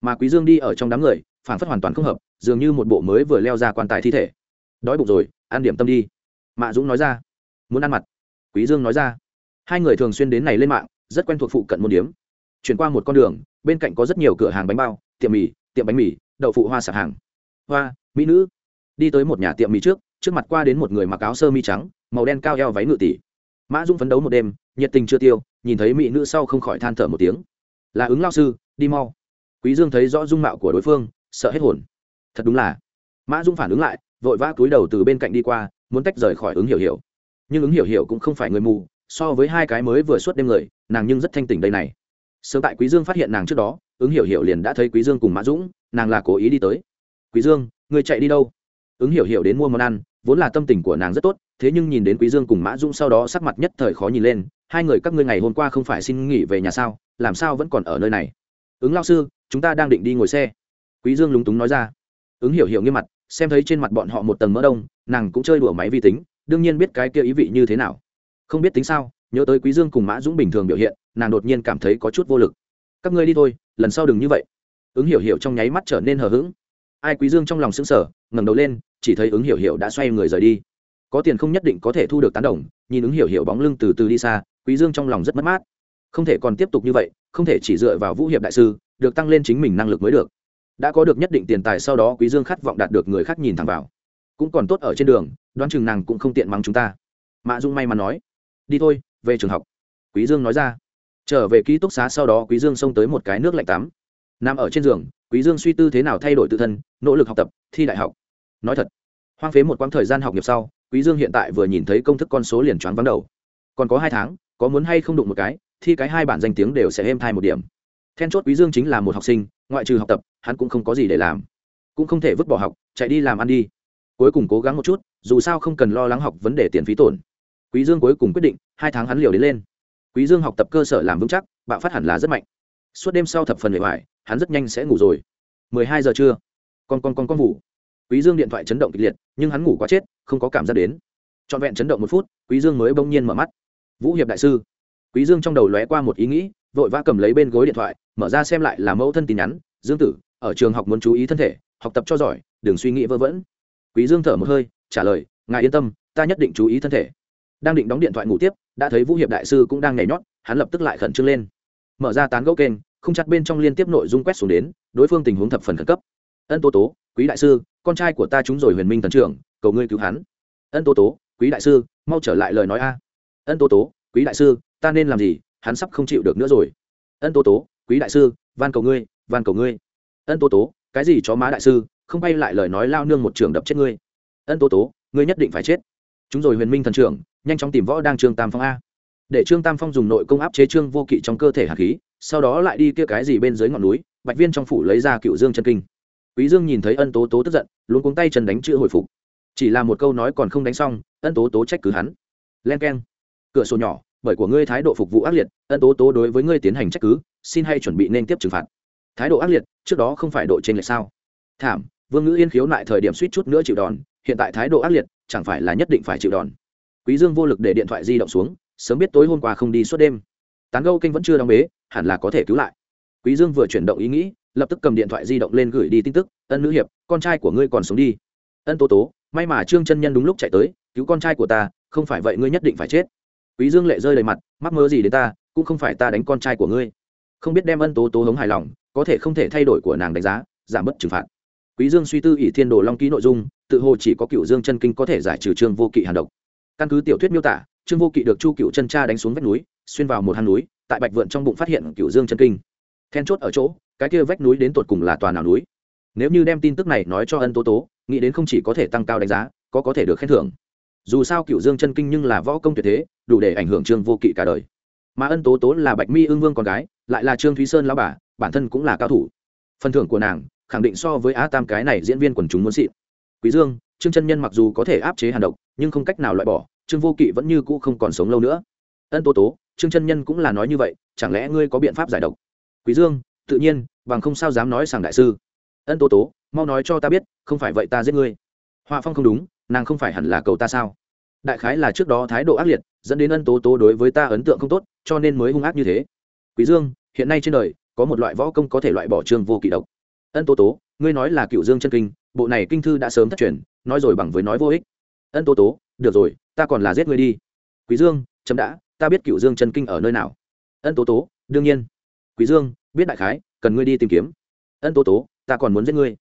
Mà quý dương đi ở trong đám người phản phất hoàn toàn không hợp, dường như một bộ mới vừa leo ra quan tài thi thể. Đói bụng rồi, ăn điểm tâm đi. Mạ dũng nói ra. Muốn ăn mặt. Quý dương nói ra hai người thường xuyên đến này lên mạng, rất quen thuộc phụ cận môn điếm. Chuyển qua một con đường, bên cạnh có rất nhiều cửa hàng bánh bao, tiệm mì, tiệm bánh mì, đậu phụ hoa sạp hàng. Hoa, mỹ nữ. Đi tới một nhà tiệm mì trước trước mặt qua đến một người mặc áo sơ mi trắng, màu đen cao eo váy ngự tỷ. Mã dung phấn đấu một đêm, nhiệt tình chưa tiêu, nhìn thấy mỹ nữ sau không khỏi than thở một tiếng. Là ứng lao sư, đi mau. Quý dương thấy rõ dung mạo của đối phương, sợ hết hồn. Thật đúng là. Mã dung phản ứng lại, vội vã cúi đầu từ bên cạnh đi qua, muốn tách rời khỏi ứng hiểu hiểu. Nhưng ứng hiểu hiểu cũng không phải người mù so với hai cái mới vừa suốt đêm người, nàng nhưng rất thanh tỉnh đây này. Sớm tại quý dương phát hiện nàng trước đó, ứng hiểu hiểu liền đã thấy quý dương cùng mã dũng, nàng là cố ý đi tới. Quý dương, người chạy đi đâu? Ứng hiểu hiểu đến mua món ăn, vốn là tâm tình của nàng rất tốt, thế nhưng nhìn đến quý dương cùng mã dũng sau đó sắc mặt nhất thời khó nhìn lên, hai người các ngươi ngày hôm qua không phải xin nghỉ về nhà sao? Làm sao vẫn còn ở nơi này? Ứng lao sư, chúng ta đang định đi ngồi xe. Quý dương lúng túng nói ra. Ứng hiểu hiểu nghiêm mặt, xem thấy trên mặt bọn họ một tầng mỡ đông, nàng cũng chơi đùa máy vi tính, đương nhiên biết cái kia ý vị như thế nào không biết tính sao, nhớ tới quý dương cùng mã dũng bình thường biểu hiện, nàng đột nhiên cảm thấy có chút vô lực. Các ngươi đi thôi, lần sau đừng như vậy. Ứng hiểu hiểu trong nháy mắt trở nên hờ hững. Ai quý dương trong lòng sững sờ, ngẩng đầu lên, chỉ thấy ứng hiểu hiểu đã xoay người rời đi. Có tiền không nhất định có thể thu được tán đồng, nhìn ứng hiểu hiểu bóng lưng từ từ đi xa, quý dương trong lòng rất mất mát. Không thể còn tiếp tục như vậy, không thể chỉ dựa vào vũ hiệp đại sư, được tăng lên chính mình năng lực mới được. Đã có được nhất định tiền tài sau đó quý dương khát vọng đạt được người khác nhìn thẳng vào. Cũng còn tốt ở trên đường, đoán chừng nàng cũng không tiện mắng chúng ta. Mạ dung may mắn nói đi thôi, về trường học. Quý dương nói ra. Trở về ký túc xá sau đó quý dương xông tới một cái nước lạnh tắm. Nằm ở trên giường, quý dương suy tư thế nào thay đổi tự thân, nỗ lực học tập, thi đại học. Nói thật, hoang phế một quãng thời gian học nghiệp sau, quý dương hiện tại vừa nhìn thấy công thức con số liền choáng vắng đầu. Còn có hai tháng, có muốn hay không đụng một cái, thi cái hai bản danh tiếng đều sẽ êm thai một điểm. Then chốt quý dương chính là một học sinh, ngoại trừ học tập, hắn cũng không có gì để làm. Cũng không thể vứt bỏ học, chạy đi làm ăn đi. Cuối cùng cố gắng một chút, dù sao không cần lo lắng học vấn đề tiền phí tổn quý dương cuối cùng quyết định, hai tháng hắn liều đến lên. Quý dương học tập cơ sở làm vững chắc, bạo phát hẳn là rất mạnh. Suốt đêm sau thập phần mệt ngoài hắn rất nhanh sẽ ngủ rồi. 12 giờ trưa, con con con con ngủ. Quý dương điện thoại chấn động kịch liệt, nhưng hắn ngủ quá chết, không có cảm giác đến. Trọn vẹn chấn động một phút, quý dương mới bỗng nhiên mở mắt. Vũ hiệp đại sư. Quý dương trong đầu lóe qua một ý nghĩ, vội vã cầm lấy bên gối điện thoại, mở ra xem lại là mẫu thân tin nhắn. Dương tử, ở trường học muốn chú ý thân thể, học tập cho giỏi, đừng suy nghĩ vơ vẩn. Quý dương thở một hơi, trả lời, ngài yên tâm, ta nhất định chú ý thân thể đang định đóng điện thoại ngủ tiếp, đã thấy vũ hiệp đại sư cũng đang nhảy nhót, hắn lập tức lại khẩn trương lên. Mở ra tán gẫu kênh không chặt bên trong liên tiếp nội dung quét xuống đến, đối phương tình huống thập phần khẩn cấp. Ân tố tố, quý đại sư, con trai của ta trúng rồi huyền minh thần trưởng, cầu ngươi cứu hắn. Ân tố tố, quý đại sư, mau trở lại lời nói a. Ân tố tố, quý đại sư, ta nên làm gì? Hắn sắp không chịu được nữa rồi. Ân tố tố, quý đại sư, van cầu ngươi, van cầu ngươi. Ân tố tố, cái gì chó má đại sư, không bay lại lời nói lao nương một trường đập chết ngươi. Ân tố tố, ngươi nhất định phải chết chúng rồi huyền minh thần trưởng, nhanh chóng tìm võ đang trương tam phong a. Để trương tam phong dùng nội công áp chế trương vô kỵ trong cơ thể hạt khí, sau đó lại đi kia cái gì bên dưới ngọn núi, bạch viên trong phủ lấy ra cựu dương chân kinh. Quý dương nhìn thấy ân tố tố tức giận luôn cuống tay chân đánh chữ hồi phục. Chỉ là một câu nói còn không đánh xong, ân tố tố trách cứ hắn. Len keng. Cửa sổ nhỏ, bởi của ngươi thái độ phục vụ ác liệt, ân tố tố đối với ngươi tiến hành trách cứ, xin hay chuẩn bị nên tiếp trừng phạt. Thái độ ác liệt, trước đó không phải độ trên lệch sao? Thảm, vương ngữ yên khiếu lại thời điểm suýt chút nữa chịu đòn hiện tại thái độ ác liệt, chẳng phải là nhất định phải chịu đòn. Quý dương vô lực để điện thoại di động xuống, sớm biết tối hôm qua không đi suốt đêm. Tán gâu kênh vẫn chưa đóng bế, hẳn là có thể cứu lại. Quý dương vừa chuyển động ý nghĩ, lập tức cầm điện thoại di động lên gửi đi tin tức, ân nữ hiệp, con trai của ngươi còn sống đi. Ân tố tố, may mà trương chân nhân đúng lúc chạy tới, cứu con trai của ta, không phải vậy ngươi nhất định phải chết. Quý dương lệ rơi đầy mặt, mắc mơ gì đến ta, cũng không phải ta đánh con trai của ngươi. Không biết đem ân tố tố hống hài lòng, có thể không thể thay đổi của nàng đánh giá, giảm bớt trừng phạt quý dương suy tư ỷ thiên đồ long ký nội dung, tự hồ chỉ có cựu dương chân kinh có thể giải trừ trương vô kỵ hàn độc. Căn cứ tiểu thuyết miêu tả, trương vô kỵ được chu cựu chân cha đánh xuống vách núi, xuyên vào một hang núi, tại bạch vượn trong bụng phát hiện cựu dương chân kinh. Then chốt ở chỗ, cái kia vách núi đến tột cùng là tòa nào núi? Nếu như đem tin tức này nói cho ân tố tố, nghĩ đến không chỉ có thể tăng cao đánh giá, có có thể được khen thưởng. Dù sao cựu dương chân kinh nhưng là võ công tuyệt thế, đủ để ảnh hưởng trương vô kỵ cả đời. Mà ân tố tố là bạch mi ương vương con gái, lại là trương thúy sơn lão bà, bản thân cũng là cao thủ. Phần thưởng của nàng khẳng định so với a tam cái này diễn viên quần chúng muốn xịn. Quý dương, trương chân nhân mặc dù có thể áp chế hàn độc, nhưng không cách nào loại bỏ, trương vô kỵ vẫn như cũ không còn sống lâu nữa. Ân tố tố, trương chân nhân cũng là nói như vậy, chẳng lẽ ngươi có biện pháp giải độc? Quý dương, tự nhiên, bằng không sao dám nói sàng đại sư. Ân tố tố, mau nói cho ta biết, không phải vậy ta giết ngươi. Họa phong không đúng, nàng không phải hẳn là cầu ta sao? Đại khái là trước đó thái độ ác liệt, dẫn đến ân tố tố đối với ta ấn tượng không tốt, cho nên mới hung ác như thế. Quý dương, hiện nay trên đời, có một loại võ công có thể loại bỏ trương vô kỵ độc ân tố tố, ngươi nói là cựu dương chân kinh, bộ này kinh thư đã sớm thất truyền, nói rồi bằng với nói vô ích. Ân tố tố, được rồi, ta còn là giết ngươi đi. Quý dương, chấm đã, ta biết cựu dương chân kinh ở nơi nào. Ân tố tố, đương nhiên. Quý dương, biết đại khái, cần ngươi đi tìm kiếm. Ân tố tố, ta còn muốn giết ngươi.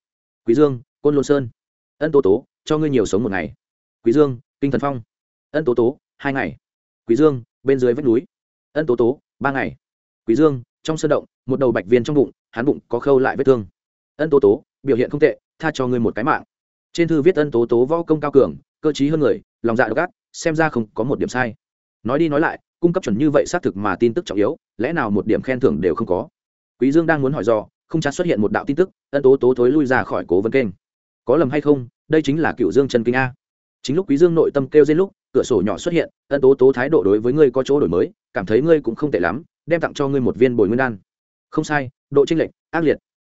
Quý dương, côn lôn sơn. Ân tố tố, cho ngươi nhiều sống một ngày. Quý dương, kinh thần phong. Ân tố tố, hai ngày. Quý dương, bên dưới vách núi. Ân tố tố, ba ngày. Quý dương, trong sơn động, một đầu bạch viên trong bụng, hắn bụng có khâu lại vết thương ân tố tố, biểu hiện không tệ, tha cho ngươi một cái mạng. Trên thư viết ân tố tố võ công cao cường, cơ trí hơn người, lòng dạ độc ác, xem ra không có một điểm sai. Nói đi nói lại, cung cấp chuẩn như vậy xác thực mà tin tức trọng yếu, lẽ nào một điểm khen thưởng đều không có? Quý dương đang muốn hỏi do, không chắc xuất hiện một đạo tin tức, ân tố tố thối lui ra khỏi cố vấn kênh. Có lầm hay không, đây chính là cựu dương chân kinh a. Chính lúc quý dương nội tâm kêu trên lúc, cửa sổ nhỏ xuất hiện, ân tố tố thái độ đối với ngươi có chỗ đổi mới, cảm thấy ngươi cũng không tệ lắm, đem tặng cho ngươi một viên bồi nguyên đan. Không sai, độ trinh lệch, ác liệt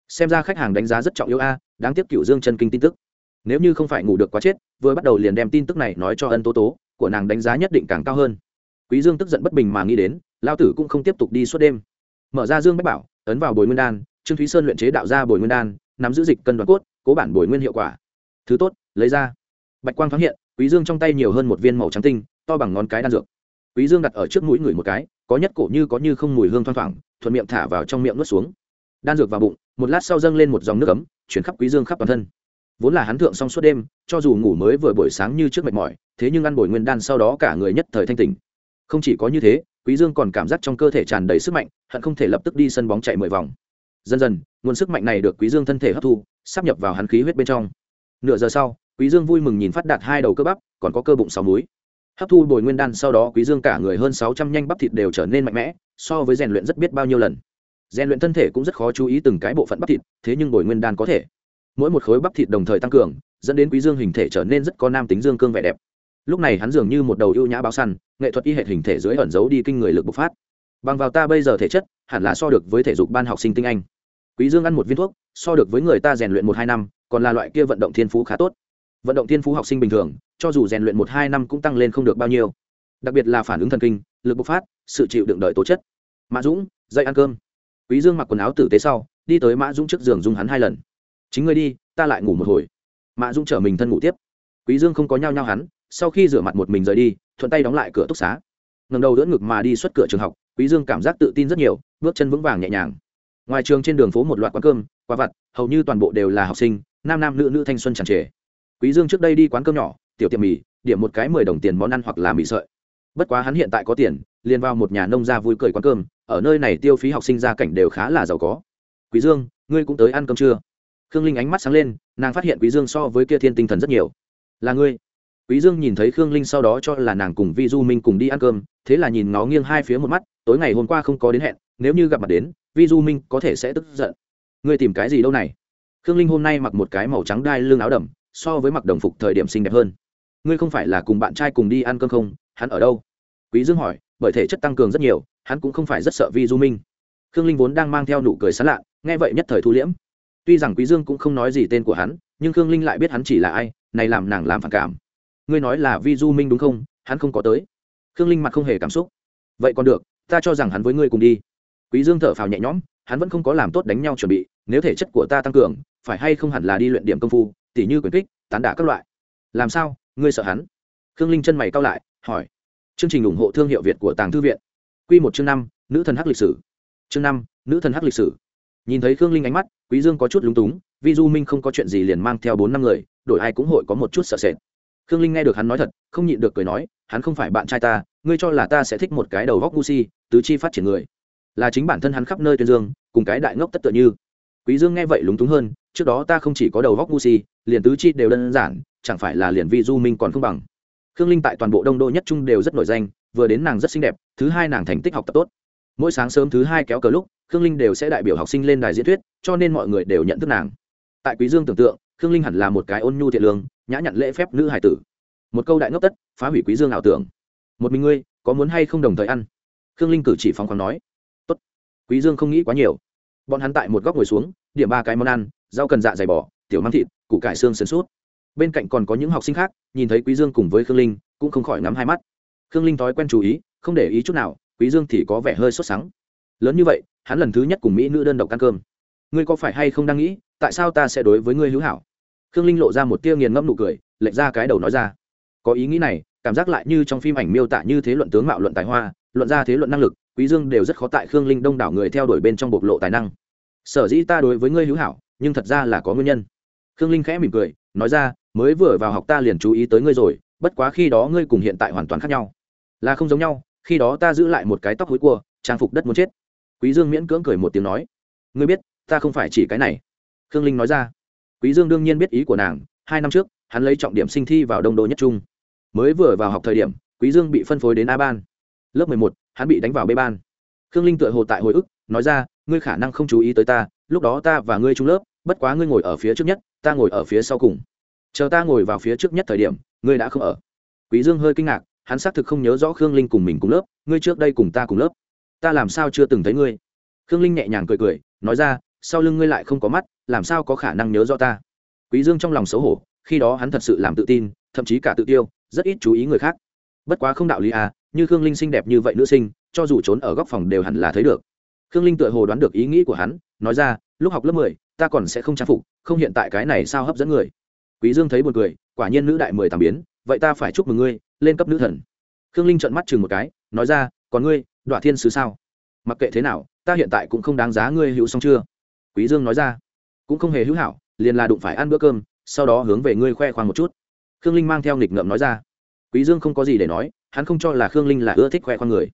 xem ra khách hàng đánh giá rất trọng yếu a, đáng tiếc cựu dương chân kinh tin tức. Nếu như không phải ngủ được quá chết, vừa bắt đầu liền đem tin tức này nói cho ân tố tố, của nàng đánh giá nhất định càng cao hơn. Quý dương tức giận bất bình mà nghĩ đến lao tử cũng không tiếp tục đi suốt đêm. Mở ra dương bách bảo, ấn vào bồi nguyên đan, trương thúy sơn luyện chế đạo ra bồi nguyên đan, nắm giữ dịch cân đoàn cốt, cố bản bồi nguyên hiệu quả. Thứ tốt, lấy ra. Bạch quang phát hiện, quý dương trong tay nhiều hơn một viên màu trắng tinh, to bằng ngón cái đan dược. Quý dương đặt ở trước mũi người một cái, có nhất cổ như có như không mùi hương thoang thoảng, thuận miệng thả vào trong miệng nuốt xuống đan dược vào bụng, một lát sau dâng lên một dòng nước ấm, chuyển khắp quý dương khắp toàn thân. Vốn là hắn thượng xong suốt đêm, cho dù ngủ mới vừa buổi sáng như trước mệt mỏi, thế nhưng ăn bồi nguyên đan sau đó cả người nhất thời thanh tỉnh. Không chỉ có như thế, quý dương còn cảm giác trong cơ thể tràn đầy sức mạnh, hận không thể lập tức đi sân bóng chạy mười vòng. Dần dần, nguồn sức mạnh này được quý dương thân thể hấp thu, sắp nhập vào hắn khí huyết bên trong. Nửa giờ sau, quý dương vui mừng nhìn phát đạt hai đầu cơ bắp, còn có cơ bụng sáu múi. Hấp thu bồi nguyên đan sau đó quý dương cả người hơn sáu trăm nhanh bắp thịt đều trở nên mạnh mẽ, so với rèn luyện rất biết bao nhiêu lần rèn luyện thân thể cũng rất khó chú ý từng cái bộ phận bắp thịt, thế nhưng bồi nguyên đan có thể. Mỗi một khối bắp thịt đồng thời tăng cường, dẫn đến quý dương hình thể trở nên rất có nam tính dương cương vẻ đẹp. Lúc này hắn dường như một đầu ưu nhã báo săn, nghệ thuật y hệ hình thể dưới ẩn giấu đi kinh người lực bộc phát. Bằng vào ta bây giờ thể chất, hẳn là so được với thể dục ban học sinh tinh anh. Quý dương ăn một viên thuốc, so được với người ta rèn luyện một hai năm, còn là loại kia vận động thiên phú khá tốt. Vận động thiên phú học sinh bình thường, cho dù rèn luyện một hai năm cũng tăng lên không được bao nhiêu. Đặc biệt là phản ứng thần kinh, lực bộc phát, sự chịu đựng đợi tố chất. Mã dũng, dậy ăn cơm quý dương mặc quần áo tử tế sau, đi tới mã dũng trước giường dung hắn hai lần. Chính ngươi đi, ta lại ngủ một hồi. Mã dũng chở mình thân ngủ tiếp. Quý dương không có nhao nhao hắn, sau khi rửa mặt một mình rời đi, thuận tay đóng lại cửa túc xá. Ngầm đầu đỡ ngực mà đi xuất cửa trường học, quý dương cảm giác tự tin rất nhiều, bước chân vững vàng nhẹ nhàng. Ngoài trường trên đường phố một loạt quán cơm, quà vặt, hầu như toàn bộ đều là học sinh, nam nam nữ nữ thanh xuân tràn trề. Quý dương trước đây đi quán cơm nhỏ, tiểu tiệm mì, điểm một cái mười đồng tiền món ăn hoặc là mì sợi. Bất quá hắn hiện tại có tiền liền vào một nhà nông gia vui cười quán cơm, ở nơi này tiêu phí học sinh gia cảnh đều khá là giàu có. Quý dương, ngươi cũng tới ăn cơm chưa? Khương linh ánh mắt sáng lên, nàng phát hiện quý dương so với kia thiên tinh thần rất nhiều. Là ngươi. Quý dương nhìn thấy khương linh sau đó cho là nàng cùng vi du minh cùng đi ăn cơm, thế là nhìn ngó nghiêng hai phía một mắt, tối ngày hôm qua không có đến hẹn, nếu như gặp mặt đến, vi du minh có thể sẽ tức giận. Ngươi tìm cái gì đâu này? Khương linh hôm nay mặc một cái màu trắng đai lưng áo đầm, so với mặc đồng phục thời điểm xinh đẹp hơn. Ngươi không phải là cùng bạn trai cùng đi ăn cơm không? Hắn ở đâu? Quý dương hỏi bởi thể chất tăng cường rất nhiều, hắn cũng không phải rất sợ vi du minh. Khương linh vốn đang mang theo nụ cười sán lạ, nghe vậy nhất thời thu liễm. Tuy rằng quý dương cũng không nói gì tên của hắn, nhưng khương linh lại biết hắn chỉ là ai, này làm nàng làm phản cảm. Ngươi nói là vi du minh đúng không? Hắn không có tới. Khương linh mặt không hề cảm xúc. Vậy còn được, ta cho rằng hắn với ngươi cùng đi. Quý dương thở phào nhẹ nhõm, hắn vẫn không có làm tốt đánh nhau chuẩn bị, nếu thể chất của ta tăng cường, phải hay không hẳn là đi luyện điểm công phu, tỉ như quyền kích, tán đả các loại. Làm sao? Ngươi sợ hắn? Khương linh chân mày cao lại, hỏi chương trình ủng hộ thương hiệu việt của tàng thư viện. Q một chương năm, nữ thần hắc lịch sử. Chương năm, nữ thần hắc lịch sử. Nhìn thấy khương linh ánh mắt, quý dương có chút lúng túng, vì du minh không có chuyện gì liền mang theo bốn năm người, đổi ai cũng hội có một chút sợ sệt. Khương linh nghe được hắn nói thật, không nhịn được cười nói, hắn không phải bạn trai ta, ngươi cho là ta sẽ thích một cái đầu góc gu si, tứ chi phát triển người. Là chính bản thân hắn khắp nơi tuyên dương, cùng cái đại ngốc tất tựa như. Quý dương nghe vậy lúng túng hơn, trước đó ta không chỉ có đầu góc gu si, liền tứ chi đều đơn giản, chẳng phải là liền vi du minh còn không bằng khương linh tại toàn bộ đông đô nhất trung đều rất nổi danh, vừa đến nàng rất xinh đẹp, thứ hai nàng thành tích học tập tốt. Mỗi sáng sớm thứ hai kéo cờ lúc, khương linh đều sẽ đại biểu học sinh lên đài diễn thuyết, cho nên mọi người đều nhận thức nàng. Tại quý dương tưởng tượng, khương linh hẳn là một cái ôn nhu thiện lương, nhã nhặn lễ phép nữ hải tử. Một câu đại ngốc tất, phá hủy quý dương ảo tưởng. Một mình ngươi, có muốn hay không đồng thời ăn? Khương linh cử chỉ phóng khoáng nói. Tốt, quý dương không nghĩ quá nhiều. Bọn hắn tại một góc ngồi xuống, điểm ba cái món ăn, rau cần dạ dày bò, tiểu măng thịt, củ cải xương sườn sút bên cạnh còn có những học sinh khác, nhìn thấy quý dương cùng với khương linh, cũng không khỏi ngắm hai mắt. Khương linh thói quen chú ý, không để ý chút nào, quý dương thì có vẻ hơi sốt sắng. Lớn như vậy, hắn lần thứ nhất cùng mỹ nữ đơn độc ăn cơm. Ngươi có phải hay không đang nghĩ, tại sao ta sẽ đối với ngươi hữu hảo? Khương linh lộ ra một tia nghiền ngẫm nụ cười, lệch ra cái đầu nói ra. Có ý nghĩ này, cảm giác lại như trong phim ảnh miêu tả như thế luận tướng mạo luận tài hoa, luận ra thế luận năng lực, quý dương đều rất khó tại khương linh đông đảo người theo đuổi bên trong bộc lộ tài năng. Sở dĩ ta đối với ngươi hữu hảo, nhưng thật ra là có nguyên nhân. Khương linh khẽ mỉm cười, nói ra mới vừa vào học ta liền chú ý tới ngươi rồi bất quá khi đó ngươi cùng hiện tại hoàn toàn khác nhau. Là không giống nhau khi đó ta giữ lại một cái tóc hối cua trang phục đất muốn chết. Quý dương miễn cưỡng cười một tiếng nói ngươi biết ta không phải chỉ cái này. Khương linh nói ra. Quý dương đương nhiên biết ý của nàng hai năm trước hắn lấy trọng điểm sinh thi vào đông đô nhất trung. Mới vừa vào học thời điểm quý dương bị phân phối đến a ban. Lớp mười một, hắn bị đánh vào b ban. Khương linh tựa hồ tại hồi ức nói ra ngươi khả năng không chú ý tới ta lúc đó ta và ngươi chung lớp bất quá ngươi ngồi ở phía trước nhất ta ngồi ở phía sau cùng chờ ta ngồi vào phía trước nhất thời điểm, ngươi đã không ở. Quý dương hơi kinh ngạc, hắn xác thực không nhớ rõ khương linh cùng mình cùng lớp, ngươi trước đây cùng ta cùng lớp. Ta làm sao chưa từng thấy ngươi? Khương linh nhẹ nhàng cười cười, nói ra, sau lưng ngươi lại không có mắt, làm sao có khả năng nhớ rõ ta? Quý dương trong lòng xấu hổ, khi đó hắn thật sự làm tự tin, thậm chí cả tự tiêu, rất ít chú ý người khác. Bất quá không đạo lý à như khương linh xinh đẹp như vậy nữ sinh, cho dù trốn ở góc phòng đều hẳn là thấy được. Khương linh tựa hồ đoán được ý nghĩ của hắn, nói ra, lúc học lớp mười, ta còn sẽ không trang phục, không hiện tại cái này sao hấp dẫn người? Quý dương thấy buồn cười, quả nhiên nữ đại mười tám biến, vậy ta phải chúc mừng ngươi, lên cấp nữ thần. Khương linh trợn mắt chừng một cái, nói ra, còn ngươi, đoạ thiên sứ sao? Mặc kệ thế nào, ta hiện tại cũng không đáng giá ngươi hữu xong chưa. Quý dương nói ra, cũng không hề hữu hảo, liền là đụng phải ăn bữa cơm, sau đó hướng về ngươi khoe khoang một chút. Khương linh mang theo nghịch ngợm nói ra, quý dương không có gì để nói, hắn không cho là khương linh là ưa thích khoe khoang người.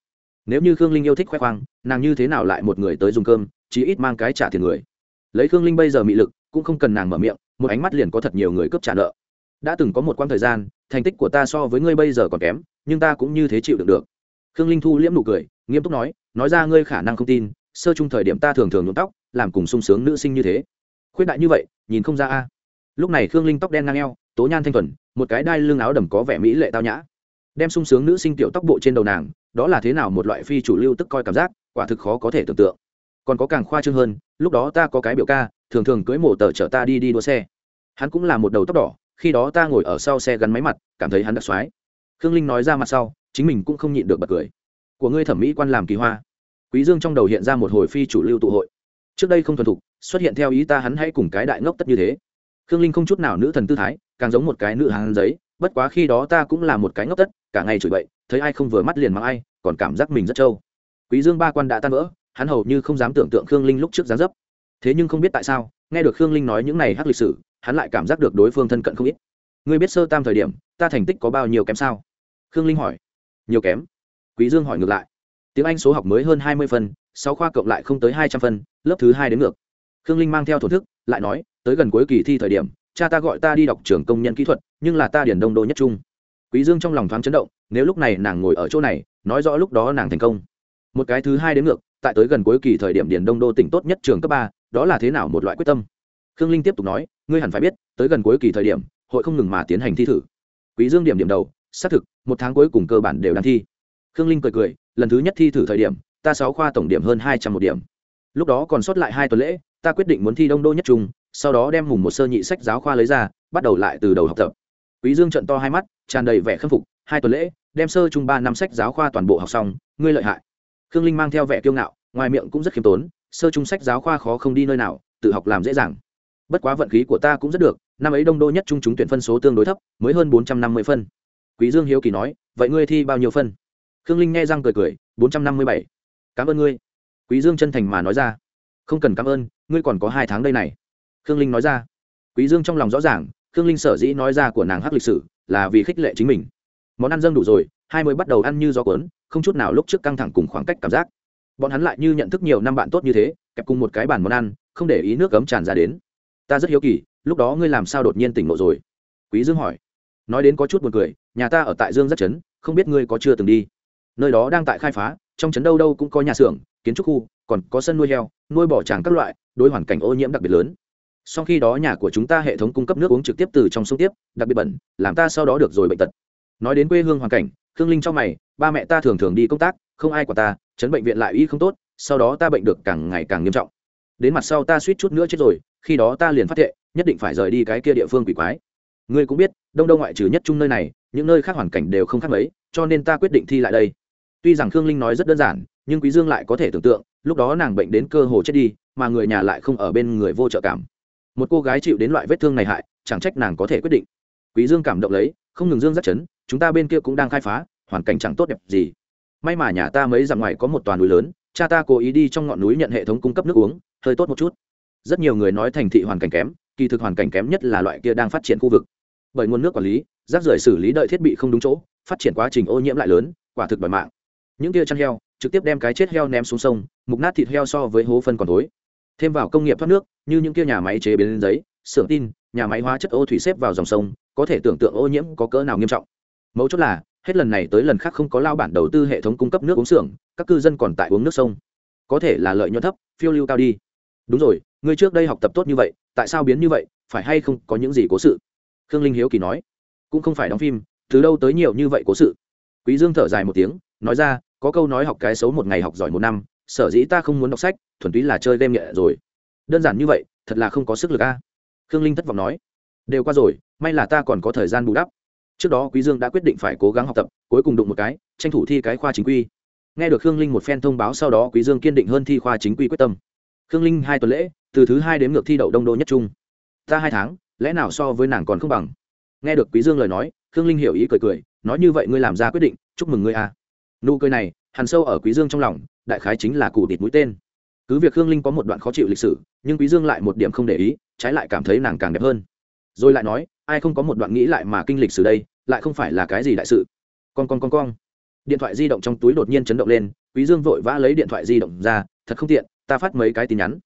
Nếu như khương linh yêu thích khoe khoang, nàng như thế nào lại một người tới dùng cơm chỉ ít mang cái trả tiền người. Lấy khương linh bây giờ mị lực, cũng không cần nàng mở miệng một ánh mắt liền có thật nhiều người cướp trả nợ. Đã từng có một quãng thời gian, thành tích của ta so với ngươi bây giờ còn kém, nhưng ta cũng như thế chịu được được. Khương linh thu liễm nụ cười, nghiêm túc nói nói ra ngươi khả năng không tin, sơ chung thời điểm ta thường thường nhuộm tóc, làm cùng sung sướng nữ sinh như thế. Khuyết đại như vậy, nhìn không ra a. Lúc này khương linh tóc đen ngang eo, tố nhan thanh thuần, một cái đai lưng áo đầm có vẻ mỹ lệ tao nhã. Đem sung sướng nữ sinh tiểu tóc bộ trên đầu nàng, đó là thế nào một loại phi chủ lưu tức coi cảm giác, quả thực khó có thể tưởng tượng còn có càng khoa trương hơn, lúc đó ta có cái biểu ca, thường thường cưới mổ tờ chở ta đi đi đua xe. Hắn cũng là một đầu tóc đỏ, khi đó ta ngồi ở sau xe gắn máy mặt, cảm thấy hắn đặc soái. Khương linh nói ra mặt sau, chính mình cũng không nhịn được bật cười. Của ngươi thẩm mỹ quan làm kỳ hoa. Quý dương trong đầu hiện ra một hồi phi chủ lưu tụ hội. Trước đây không thuần thục, xuất hiện theo ý ta hắn hãy cùng cái đại ngốc tất như thế. Khương linh không chút nào nữ thần tư thái, càng giống một cái nữ hàng giấy, bất quá khi đó ta cũng là một cái ngốc tất, cả ngày chửi bậy, thấy ai không vừa mắt liền mắng ai, còn cảm giác mình rất trâu. Quý dương ba quan đã tan vỡ hắn hầu như không dám tưởng tượng khương linh lúc trước dáng dấp. Thế nhưng không biết tại sao, nghe được khương linh nói những này hắc lịch sử, hắn lại cảm giác được đối phương thân cận không ít. Ngươi biết sơ tam thời điểm, ta thành tích có bao nhiêu kém sao? Khương linh hỏi. Nhiều kém? Quý dương hỏi ngược lại. Tiếng anh số học mới hơn hai mươi phân sáu khoa cộng lại không tới hai trăm phân lớp thứ hai đến ngược. Khương linh mang theo thổ thức, lại nói, tới gần cuối kỳ thi thời điểm, cha ta gọi ta đi đọc trường công nhân kỹ thuật, nhưng là ta điển đông đô nhất trung. Quý dương trong lòng thoáng chấn động, nếu lúc này nàng ngồi ở chỗ này, nói rõ lúc đó nàng thành công. Một cái thứ hai đến ngược tại tới gần cuối kỳ thời điểm điển đông đô tỉnh tốt nhất trường cấp ba, đó là thế nào một loại quyết tâm? Khương linh tiếp tục nói, ngươi hẳn phải biết, tới gần cuối kỳ thời điểm, hội không ngừng mà tiến hành thi thử. Quý dương điểm điểm đầu, xác thực, một tháng cuối cùng cơ bản đều đang thi. Khương linh cười cười, lần thứ nhất thi thử thời điểm, ta sáu khoa tổng điểm hơn hai trăm một điểm. Lúc đó còn sót lại hai tuần lễ, ta quyết định muốn thi đông đô nhất trung, sau đó đem mùng một sơ nhị sách giáo khoa lấy ra, bắt đầu lại từ đầu học tập. Quý dương trận to hai mắt, tràn đầy vẻ khâm phục, hai tuần lễ, đem sơ trung ba năm sách giáo khoa toàn bộ học xong, ngươi lợi hại khương linh mang theo vẻ kiêu ngạo, ngoài miệng cũng rất khiêm tốn, sơ trung sách giáo khoa khó không đi nơi nào, tự học làm dễ dàng. Bất quá vận khí của ta cũng rất được, năm ấy đông đô nhất trung chúng tuyển phân số tương đối thấp, mới hơn bốn trăm năm mươi phân. Quý dương hiếu kỳ nói, vậy ngươi thi bao nhiêu phân? Khương linh nghe răng cười cười, bốn trăm năm mươi bảy. Cảm ơn ngươi. Quý dương chân thành mà nói ra. Không cần cảm ơn, ngươi còn có hai tháng đây này. Khương linh nói ra. Quý dương trong lòng rõ ràng, khương linh sở dĩ nói ra của nàng hắc lịch sử là vì khích lệ chính mình món ăn dâng đủ rồi, hai mới bắt đầu ăn như gió cuốn, không chút nào lúc trước căng thẳng cùng khoảng cách cảm giác. Bọn hắn lại như nhận thức nhiều năm bạn tốt như thế, kẹp cùng một cái bàn món ăn, không để ý nước cấm tràn ra đến. Ta rất hiếu kỳ, lúc đó ngươi làm sao đột nhiên tỉnh ngộ rồi? Quý dương hỏi. Nói đến có chút buồn cười, nhà ta ở tại dương rất chấn không biết ngươi có chưa từng đi. Nơi đó đang tại khai phá, trong chấn đâu đâu cũng có nhà xưởng, kiến trúc khu, còn có sân nuôi heo, nuôi bò tràng các loại, đối hoàn cảnh ô nhiễm đặc biệt lớn. Sau khi đó nhà của chúng ta hệ thống cung cấp nước uống trực tiếp từ trong sông tiếp, đặc biệt bẩn, làm ta sau đó được rồi bệnh tật nói đến quê hương hoàn cảnh, khương linh trong mày, ba mẹ ta thường thường đi công tác, không ai của ta, chấn bệnh viện lại y không tốt, sau đó ta bệnh được càng ngày càng nghiêm trọng. Đến mặt sau ta suýt chút nữa chết rồi, khi đó ta liền phát hiện nhất định phải rời đi cái kia địa phương quỷ quái. Ngươi cũng biết, đông đông ngoại trừ nhất Chung nơi này, những nơi khác hoàn cảnh đều không khác mấy, cho nên ta quyết định thi lại đây. Tuy rằng khương linh nói rất đơn giản, nhưng quý dương lại có thể tưởng tượng, lúc đó nàng bệnh đến cơ hồ chết đi, mà người nhà lại không ở bên người vô trợ cảm. Một cô gái chịu đến loại vết thương này hại, chẳng trách nàng có thể quyết định. Quý dương cảm động lấy, không ngừng dương rất chấn chúng ta bên kia cũng đang khai phá, hoàn cảnh chẳng tốt đẹp gì. May mà nhà ta mấy dặm ngoài có một toàn núi lớn, cha ta cố ý đi trong ngọn núi nhận hệ thống cung cấp nước uống, hơi tốt một chút. Rất nhiều người nói thành thị hoàn cảnh kém, kỳ thực hoàn cảnh kém nhất là loại kia đang phát triển khu vực. Bởi nguồn nước quản lý, rác rưởi xử lý đợi thiết bị không đúng chỗ, phát triển quá trình ô nhiễm lại lớn, quả thực đòi mạng. Những kia chăn heo, trực tiếp đem cái chết heo ném xuống sông, mục nát thịt heo so với hố phân còn tối thêm vào công nghiệp thoát nước, như những kia nhà máy chế biến giấy, xưởng tin, nhà máy hóa chất ô thủy xếp vào dòng sông, có thể tưởng tượng ô nhiễm có cỡ nào nghiêm trọng mấu chốt là, hết lần này tới lần khác không có lao bản đầu tư hệ thống cung cấp nước uống xưởng, các cư dân còn tại uống nước sông. Có thể là lợi nhuận thấp, phiêu lưu cao đi. Đúng rồi ngươi trước đây học tập tốt như vậy, tại sao biến như vậy, phải hay không có những gì cố sự? Khương linh hiếu kỳ nói. Cũng không phải đóng phim, từ đâu tới nhiều như vậy cố sự? Quý dương thở dài một tiếng, nói ra, có câu nói học cái xấu một ngày học giỏi một năm, sở dĩ ta không muốn đọc sách, thuần túy là chơi game nhẹ rồi. Đơn giản như vậy, thật là không có sức lực a. Khương linh thất vọng nói. Đều qua rồi, may là ta còn có thời gian bù đắp trước đó quý dương đã quyết định phải cố gắng học tập, cuối cùng đụng một cái, tranh thủ thi cái khoa chính quy. Nghe được khương linh một phen thông báo sau đó quý dương kiên định hơn thi khoa chính quy quyết tâm. Khương linh hai tuần lễ, từ thứ hai đến ngược thi đậu đông đô nhất trung. Ta hai tháng, lẽ nào so với nàng còn không bằng? Nghe được quý dương lời nói, khương linh hiểu ý cười cười, nói như vậy ngươi làm ra quyết định, chúc mừng ngươi a. Nụ cười này, hằn sâu ở quý dương trong lòng, đại khái chính là cụ tịt mũi tên. Cứ việc khương linh có một đoạn khó chịu lịch sử, nhưng quý dương lại một điểm không để ý, trái lại cảm thấy nàng càng đẹp hơn. Rồi lại nói ai không có một đoạn nghĩ lại mà kinh lịch sử đây, lại không phải là cái gì đại sự. Con con con con điện thoại di động trong túi đột nhiên chấn động lên, quý dương vội vã lấy điện thoại di động ra, thật không tiện, ta phát mấy cái tin nhắn.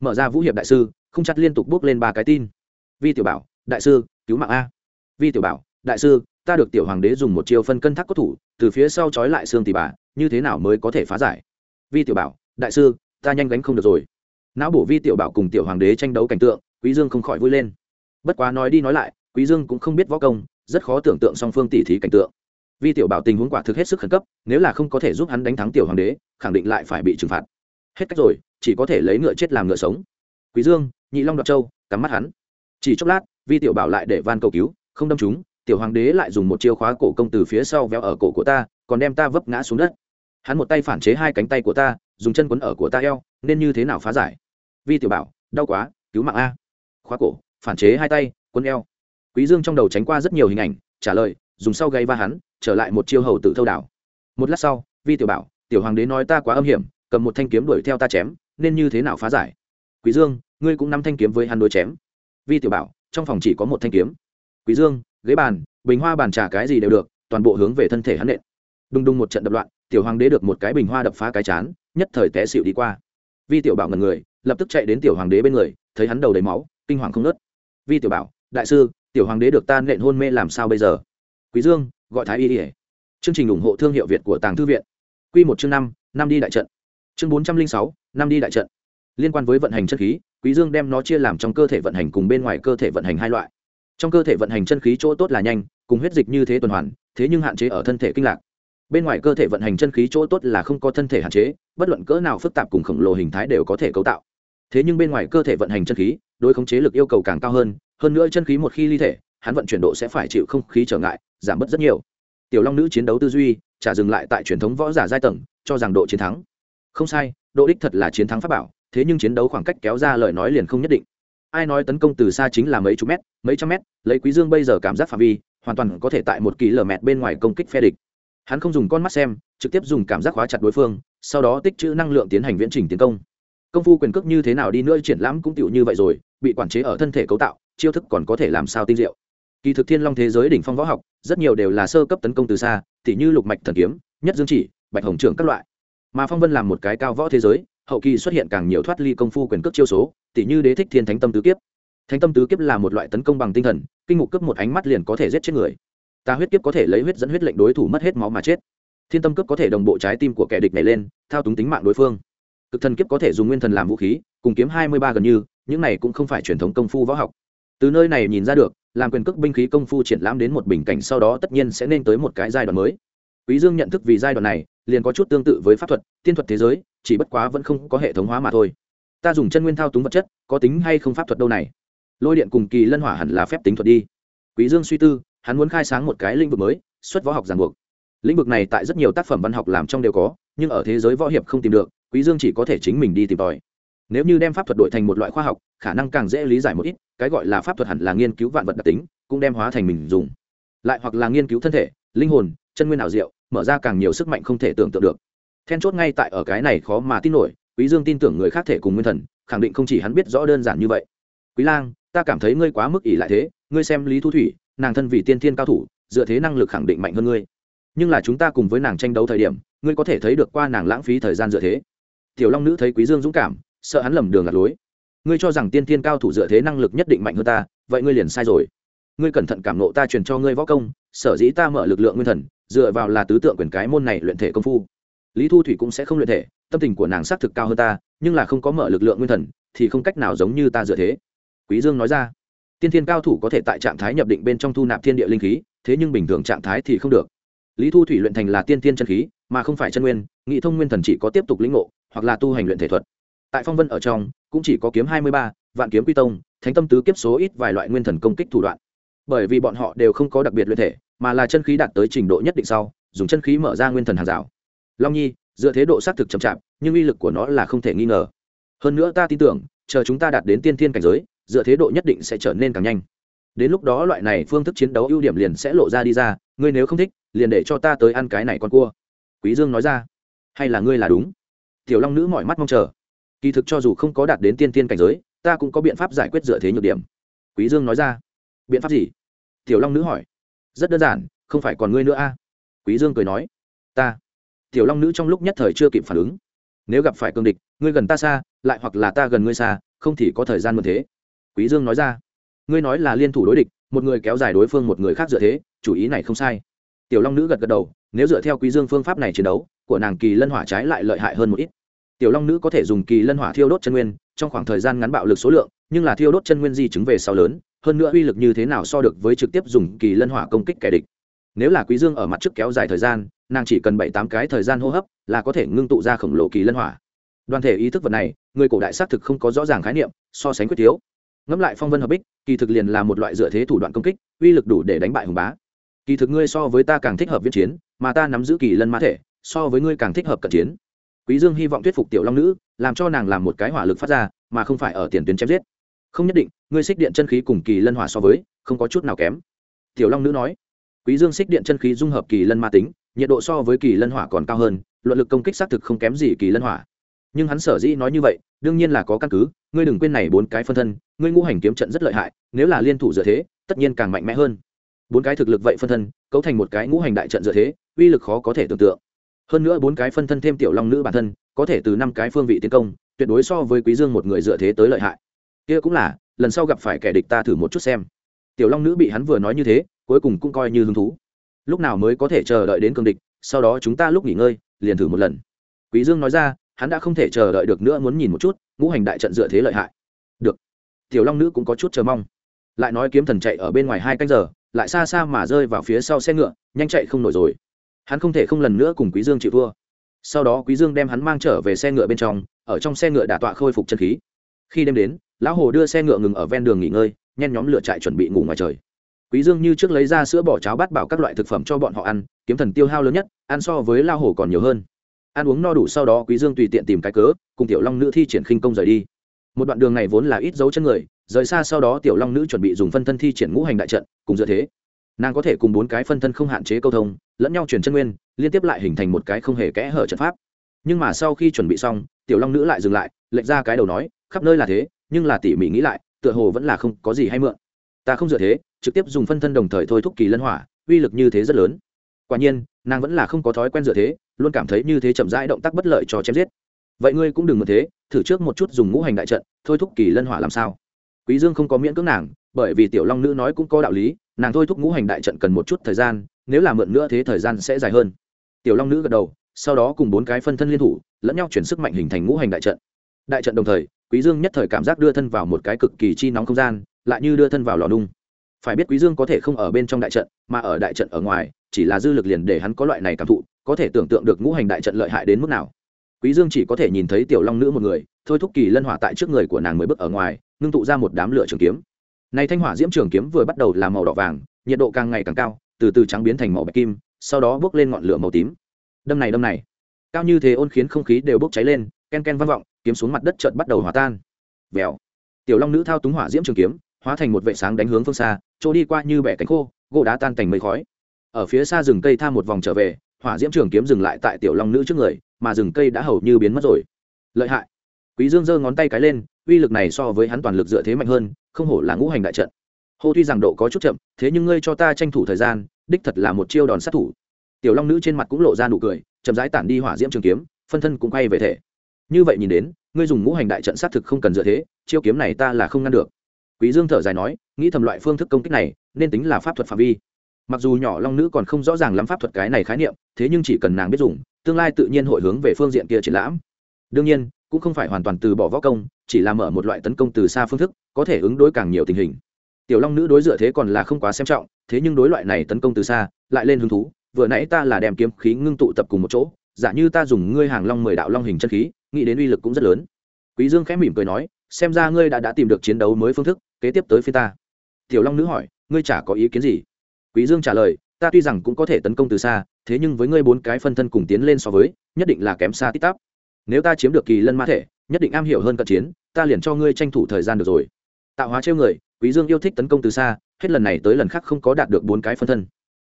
Mở ra vũ hiệp đại sư, không chặt liên tục bước lên ba cái tin. Vi tiểu bảo, đại sư, cứu mạng a. Vi tiểu bảo, đại sư, ta được tiểu hoàng đế dùng một chiêu phân cân thác cốt thủ, từ phía sau trói lại xương tỷ bà, như thế nào mới có thể phá giải? Vi tiểu bảo, đại sư, ta nhanh gánh không được rồi. Não bổ vi tiểu bảo cùng tiểu hoàng đế tranh đấu cảnh tượng, quý dương không khỏi vui lên. Bất quá nói đi nói lại quý dương cũng không biết võ công, rất khó tưởng tượng song phương tỷ thí cảnh tượng. Vi tiểu bảo tình huống quả thực hết sức khẩn cấp, nếu là không có thể giúp hắn đánh thắng tiểu hoàng đế, khẳng định lại phải bị trừng phạt. Hết cách rồi, chỉ có thể lấy ngựa chết làm ngựa sống. Quý dương, nhị long đoạt châu, cắm mắt hắn. Chỉ chốc lát, vi tiểu bảo lại để van cầu cứu, không đâm chúng tiểu hoàng đế lại dùng một chiêu khóa cổ công từ phía sau véo ở cổ của ta, còn đem ta vấp ngã xuống đất. Hắn một tay phản chế hai cánh tay của ta, dùng chân quấn ở của ta eo, nên như thế nào phá giải? Vi tiểu bảo, đau quá, cứu mạng a. Khóa cổ, phản chế hai tay, quấn eo quý dương trong đầu tránh qua rất nhiều hình ảnh, trả lời, dùng sau gây va hắn, trở lại một chiêu hầu tự thâu đảo. Một lát sau, vi tiểu bảo, tiểu hoàng đế nói ta quá âm hiểm, cầm một thanh kiếm đuổi theo ta chém, nên như thế nào phá giải? Quý dương, ngươi cũng nắm thanh kiếm với hắn đối chém. Vi tiểu bảo, trong phòng chỉ có một thanh kiếm. Quý dương, ghế bàn, bình hoa bàn trà cái gì đều được, toàn bộ hướng về thân thể hắn nện. Đùng đùng một trận đập loạn, tiểu hoàng đế được một cái bình hoa đập phá cái chán, nhất thời té xịu đi qua. Vi tiểu bảo ngần người, lập tức chạy đến tiểu hoàng đế bên người, thấy hắn đầu đầy máu, kinh hoàng không nớt vi tiểu bảo, đại sư tiểu hoàng đế được ta nện hôn mê làm sao bây giờ? Quý dương, gọi thái y ỉa chương trình ủng hộ thương hiệu việt của tàng thư viện. Quy một chương năm năm đi đại trận. Chương bốn trăm linh sáu, năm đi đại trận. Liên quan với vận hành chân khí, quý dương đem nó chia làm trong cơ thể vận hành cùng bên ngoài cơ thể vận hành hai loại. Trong cơ thể vận hành chân khí chỗ tốt là nhanh, cùng huyết dịch như thế tuần hoàn, thế nhưng hạn chế ở thân thể kinh lạc. Bên ngoài cơ thể vận hành chân khí chỗ tốt là không có thân thể hạn chế, bất luận cỡ nào phức tạp cùng khổng lồ hình thái đều có thể cấu tạo. Thế nhưng bên ngoài cơ thể vận hành chân khí, đối khống chế lực yêu cầu càng cao hơn hơn nữa chân khí một khi ly thể, hắn vận chuyển độ sẽ phải chịu không khí trở ngại, giảm bớt rất nhiều. Tiểu long nữ chiến đấu tư duy trả dừng lại tại truyền thống võ giả giai tầng, cho rằng độ chiến thắng. Không sai, độ đích thật là chiến thắng pháp bảo, thế nhưng chiến đấu khoảng cách kéo ra lời nói liền không nhất định. Ai nói tấn công từ xa chính là mấy chục mét, mấy trăm mét, lấy quý dương bây giờ cảm giác phạm vi, hoàn toàn có thể tại một kỳ lờ mẹt bên ngoài công kích phe địch. Hắn không dùng con mắt xem, trực tiếp dùng cảm giác khóa chặt đối phương, sau đó tích trữ năng lượng tiến hành viễn trình tiến công. Công phu quyền cước như thế nào đi nữa triển lãm cũng tựu như vậy rồi, bị quản chế ở thân thể cấu tạo chiêu thức còn có thể làm sao tinh diệu. Kỳ thực thiên long thế giới đỉnh phong võ học, rất nhiều đều là sơ cấp tấn công từ xa, tỉ như lục mạch thần kiếm, nhất dương chỉ, bạch hồng trưởng các loại. Mà phong vân làm một cái cao võ thế giới, hậu kỳ xuất hiện càng nhiều thoát ly công phu quyền cước chiêu số, tỉ như đế thích thiên thánh tâm tứ kiếp. Thánh tâm tứ kiếp là một loại tấn công bằng tinh thần, kinh ngục cướp một ánh mắt liền có thể giết chết người. Ta huyết kiếp có thể lấy huyết dẫn huyết lệnh đối thủ mất hết máu mà chết. Thiên tâm cướp có thể đồng bộ trái tim của kẻ địch này lên, thao túng tính mạng đối phương. Cực thần kiếp có thể dùng nguyên thần làm vũ khí, cùng kiếm hai mươi ba gần như, những này cũng không phải truyền thống công phu võ học từ nơi này nhìn ra được, làm quyền cước binh khí công phu triển lãm đến một bình cảnh sau đó tất nhiên sẽ nên tới một cái giai đoạn mới. Quý dương nhận thức vì giai đoạn này, liền có chút tương tự với pháp thuật, tiên thuật thế giới, chỉ bất quá vẫn không có hệ thống hóa mà thôi. Ta dùng chân nguyên thao túng vật chất, có tính hay không pháp thuật đâu này? Lôi điện cùng kỳ lân hỏa hẳn là phép tính thuật đi. Quý dương suy tư, hắn muốn khai sáng một cái lĩnh vực mới, xuất võ học giảng buộc. Lĩnh vực này tại rất nhiều tác phẩm văn học làm trong đều có, nhưng ở thế giới võ hiệp không tìm được, quý dương chỉ có thể chính mình đi tìm tòi nếu như đem pháp thuật đổi thành một loại khoa học, khả năng càng dễ lý giải một ít, cái gọi là pháp thuật hẳn là nghiên cứu vạn vật đặc tính, cũng đem hóa thành mình dùng. Lại hoặc là nghiên cứu thân thể, linh hồn, chân nguyên ảo diệu, mở ra càng nhiều sức mạnh không thể tưởng tượng được. Then chốt ngay tại ở cái này khó mà tin nổi, quý dương tin tưởng người khác thể cùng nguyên thần, khẳng định không chỉ hắn biết rõ đơn giản như vậy. Quý lang, ta cảm thấy ngươi quá mức ỷ lại thế, ngươi xem lý thu thủy, nàng thân vì tiên thiên cao thủ, dựa thế năng lực khẳng định mạnh hơn ngươi. Nhưng là chúng ta cùng với nàng tranh đấu thời điểm, ngươi có thể thấy được qua nàng lãng phí thời gian dựa thế. Tiểu long nữ thấy quý dương dũng cảm sợ hắn lầm đường lạc lối. Ngươi cho rằng tiên thiên cao thủ dựa thế năng lực nhất định mạnh hơn ta, vậy ngươi liền sai rồi. Ngươi cẩn thận cảm nộ ta truyền cho ngươi võ công, sở dĩ ta mở lực lượng nguyên thần, dựa vào là tứ tượng quyền cái môn này luyện thể công phu. Lý thu thủy cũng sẽ không luyện thể, tâm tình của nàng xác thực cao hơn ta, nhưng là không có mở lực lượng nguyên thần, thì không cách nào giống như ta dựa thế. Quý dương nói ra, tiên thiên cao thủ có thể tại trạng thái nhập định bên trong thu nạp thiên địa linh khí, thế nhưng bình thường trạng thái thì không được. Lý thu thủy luyện thành là tiên thiên chân khí, mà không phải chân nguyên, nghị thông nguyên thần chỉ có tiếp tục lĩnh ngộ, hoặc là tu hành luyện thể thuật tại phong vân ở trong, cũng chỉ có kiếm hai mươi ba, vạn kiếm quy tông, thánh tâm tứ kiếp số ít vài loại nguyên thần công kích thủ đoạn. Bởi vì bọn họ đều không có đặc biệt luyện thể, mà là chân khí đạt tới trình độ nhất định sau, dùng chân khí mở ra nguyên thần hàng rào. Long nhi, dựa thế độ xác thực chậm chạp, nhưng uy lực của nó là không thể nghi ngờ. Hơn nữa ta tin tưởng, chờ chúng ta đạt đến tiên thiên cảnh giới, dựa thế độ nhất định sẽ trở nên càng nhanh. Đến lúc đó loại này phương thức chiến đấu ưu điểm liền sẽ lộ ra đi ra, ngươi nếu không thích, liền để cho ta tới ăn cái này con cua. Quý dương nói ra. Hay là ngươi là đúng? Tiểu long nữ mọi mắt mong chờ kỳ thực cho dù không có đạt đến tiên tiên cảnh giới, ta cũng có biện pháp giải quyết dựa thế nhược điểm. Quý dương nói ra. Biện pháp gì? Tiểu long nữ hỏi. Rất đơn giản, không phải còn ngươi nữa a? À? quý dương cười nói. Ta. Tiểu long nữ trong lúc nhất thời chưa kịp phản ứng. Nếu gặp phải cương địch, ngươi gần ta xa, lại hoặc là ta gần ngươi xa, không thì có thời gian mượn thế. Quý dương nói ra. Ngươi nói là liên thủ đối địch, một người kéo dài đối phương một người khác dựa thế, chủ ý này không sai. Tiểu long nữ gật gật đầu, nếu dựa theo quý dương phương pháp này chiến đấu, của nàng kỳ lân hỏa trái lại lợi hại hơn một ít tiểu long nữ có thể dùng kỳ lân hỏa thiêu đốt chân nguyên, trong khoảng thời gian ngắn bạo lực số lượng, nhưng là thiêu đốt chân nguyên di chứng về sau lớn, hơn nữa uy lực như thế nào so được với trực tiếp dùng kỳ lân hỏa công kích kẻ địch. Nếu là quý dương ở mặt trước kéo dài thời gian, nàng chỉ cần bảy tám cái thời gian hô hấp, là có thể ngưng tụ ra khổng lồ kỳ lân hỏa. Đoàn thể ý thức vật này, người cổ đại xác thực không có rõ ràng khái niệm, so sánh quyết thiếu ngẫm lại phong vân hợp bích, kỳ thực liền là một loại dựa thế thủ đoạn công kích, uy lực đủ để đánh bại hùng bá. Kỳ thực ngươi so với ta càng thích hợp viết chiến, mà ta nắm giữ kỳ lân mã thể, so với ngươi càng thích hợp cận chiến quý dương hy vọng thuyết phục tiểu long nữ, làm cho nàng làm một cái hỏa lực phát ra, mà không phải ở tiền tuyến chém giết. Không nhất định, ngươi xích điện chân khí cùng kỳ lân hỏa so với, không có chút nào kém. Tiểu long nữ nói. Quý dương xích điện chân khí dung hợp kỳ lân ma tính, nhiệt độ so với kỳ lân hỏa còn cao hơn, luận lực công kích xác thực không kém gì kỳ lân hỏa. Nhưng hắn sở dĩ nói như vậy, đương nhiên là có căn cứ, ngươi đừng quên này bốn cái phân thân, ngươi ngũ hành kiếm trận rất lợi hại, nếu là liên thủ dựa thế, tất nhiên càng mạnh mẽ hơn. Bốn cái thực lực vậy phân thân, cấu thành một cái ngũ hành đại trận dựa thế, uy lực khó có thể tưởng tượng hơn nữa bốn cái phân thân thêm tiểu long nữ bản thân, có thể từ năm cái phương vị tiến công, tuyệt đối so với quý dương một người dựa thế tới lợi hại. Kia cũng là, lần sau gặp phải kẻ địch ta thử một chút xem. Tiểu long nữ bị hắn vừa nói như thế, cuối cùng cũng coi như hứng thú. Lúc nào mới có thể chờ đợi đến cương địch, sau đó chúng ta lúc nghỉ ngơi, liền thử một lần. Quý dương nói ra, hắn đã không thể chờ đợi được nữa muốn nhìn một chút, ngũ hành đại trận dựa thế lợi hại. Được. Tiểu long nữ cũng có chút chờ mong. Lại nói kiếm thần chạy ở bên ngoài hai canh giờ, lại xa xa mà rơi vào phía sau xe ngựa, nhanh chạy không nổi rồi hắn không thể không lần nữa cùng quý dương chịu thua. Sau đó quý dương đem hắn mang trở về xe ngựa bên trong, ở trong xe ngựa đả tọa khôi phục chân khí. Khi đêm đến, lão hồ đưa xe ngựa ngừng ở ven đường nghỉ ngơi, nhen nhóm lửa chạy chuẩn bị ngủ ngoài trời. Quý dương như trước lấy ra sữa bỏ cháo bát bảo các loại thực phẩm cho bọn họ ăn, kiếm thần tiêu hao lớn nhất, ăn so với lao hồ còn nhiều hơn. Ăn uống no đủ sau đó quý dương tùy tiện tìm cái cớ, cùng tiểu long nữ thi triển khinh công rời đi. Một đoạn đường này vốn là ít dấu chân người, rời xa sau đó tiểu long nữ chuẩn bị dùng phân thân thi triển ngũ hành đại trận, cùng dựa thế nàng có thể cùng bốn cái phân thân không hạn chế câu thông, lẫn nhau chuyển chân nguyên, liên tiếp lại hình thành một cái không hề kẽ hở trận pháp. Nhưng mà sau khi chuẩn bị xong, tiểu long nữ lại dừng lại, lệch ra cái đầu nói, khắp nơi là thế, nhưng là tỉ mỉ nghĩ lại, tựa hồ vẫn là không có gì hay mượn. Ta không dựa thế, trực tiếp dùng phân thân đồng thời thôi thúc kỳ lân hỏa, uy lực như thế rất lớn. Quả nhiên, nàng vẫn là không có thói quen dựa thế, luôn cảm thấy như thế chậm rãi động tác bất lợi cho chém giết. Vậy ngươi cũng đừng mượn thế, thử trước một chút dùng ngũ hành đại trận, thôi thúc kỳ lân hỏa làm sao? Quý dương không có miễn cưỡng nàng, bởi vì tiểu long nữ nói cũng có đạo lý nàng thôi thúc ngũ hành đại trận cần một chút thời gian, nếu là mượn nữa thế thời gian sẽ dài hơn. Tiểu long nữ gật đầu, sau đó cùng bốn cái phân thân liên thủ, lẫn nhau chuyển sức mạnh hình thành ngũ hành đại trận. Đại trận đồng thời, quý dương nhất thời cảm giác đưa thân vào một cái cực kỳ chi nóng không gian, lại như đưa thân vào lò nung. Phải biết quý dương có thể không ở bên trong đại trận, mà ở đại trận ở ngoài, chỉ là dư lực liền để hắn có loại này cảm thụ, có thể tưởng tượng được ngũ hành đại trận lợi hại đến mức nào. Quý dương chỉ có thể nhìn thấy tiểu long nữ một người, thôi thúc kỳ lân hỏa tại trước người của nàng mới bước ở ngoài, ngưng tụ ra một đám lửa trường kiếm này thanh hỏa diễm trường kiếm vừa bắt đầu là màu đỏ vàng, nhiệt độ càng ngày càng cao, từ từ trắng biến thành màu bạch kim, sau đó bước lên ngọn lửa màu tím. Đâm này đâm này. Cao như thế ôn khiến không khí đều bốc cháy lên, ken ken vang vọng, kiếm xuống mặt đất chợt bắt đầu hòa tan. Vèo. Tiểu long nữ thao túng hỏa diễm trường kiếm, hóa thành một vệ sáng đánh hướng phương xa, chỗ đi qua như bẻ cánh khô, gỗ đá tan thành mây khói. Ở phía xa rừng cây tham một vòng trở về, hỏa diễm trường kiếm dừng lại tại tiểu long nữ trước người, mà rừng cây đã hầu như biến mất rồi. Lợi hại quý dương giơ ngón tay cái lên, uy lực này so với hắn toàn lực dựa thế mạnh hơn, không hổ là ngũ hành đại trận. Hô tuy rằng độ có chút chậm, thế nhưng ngươi cho ta tranh thủ thời gian, đích thật là một chiêu đòn sát thủ. Tiểu long nữ trên mặt cũng lộ ra nụ cười, chậm rãi tản đi hỏa diễm trường kiếm, phân thân cũng quay về thể. Như vậy nhìn đến, ngươi dùng ngũ hành đại trận sát thực không cần dựa thế, chiêu kiếm này ta là không ngăn được. Quý dương thở dài nói, nghĩ thầm loại phương thức công kích này, nên tính là pháp thuật phạm vi. Mặc dù nhỏ long nữ còn không rõ ràng lắm pháp thuật cái này khái niệm, thế nhưng chỉ cần nàng biết dùng, tương lai tự nhiên hội hướng về phương diện kia triển lãm. Đương nhiên cũng không phải hoàn toàn từ bỏ võ công, chỉ là mở một loại tấn công từ xa phương thức, có thể ứng đối càng nhiều tình hình. Tiểu long nữ đối dựa thế còn là không quá xem trọng, thế nhưng đối loại này tấn công từ xa, lại lên hứng thú, vừa nãy ta là đem kiếm khí ngưng tụ tập cùng một chỗ, giả như ta dùng ngươi hàng long mười đạo long hình chân khí, nghĩ đến uy lực cũng rất lớn. Quý dương khẽ mỉm cười nói, xem ra ngươi đã đã tìm được chiến đấu mới phương thức, kế tiếp tới phía ta. Tiểu long nữ hỏi, ngươi chả có ý kiến gì? Quý dương trả lời, ta tuy rằng cũng có thể tấn công từ xa, thế nhưng với ngươi bốn cái phân thân cùng tiến lên so với, nhất định là kém xa tít tắp nếu ta chiếm được kỳ lân ma thể, nhất định am hiểu hơn cận chiến, ta liền cho ngươi tranh thủ thời gian được rồi. Tạo hóa trêu người, quý dương yêu thích tấn công từ xa, hết lần này tới lần khác không có đạt được bốn cái phân thân.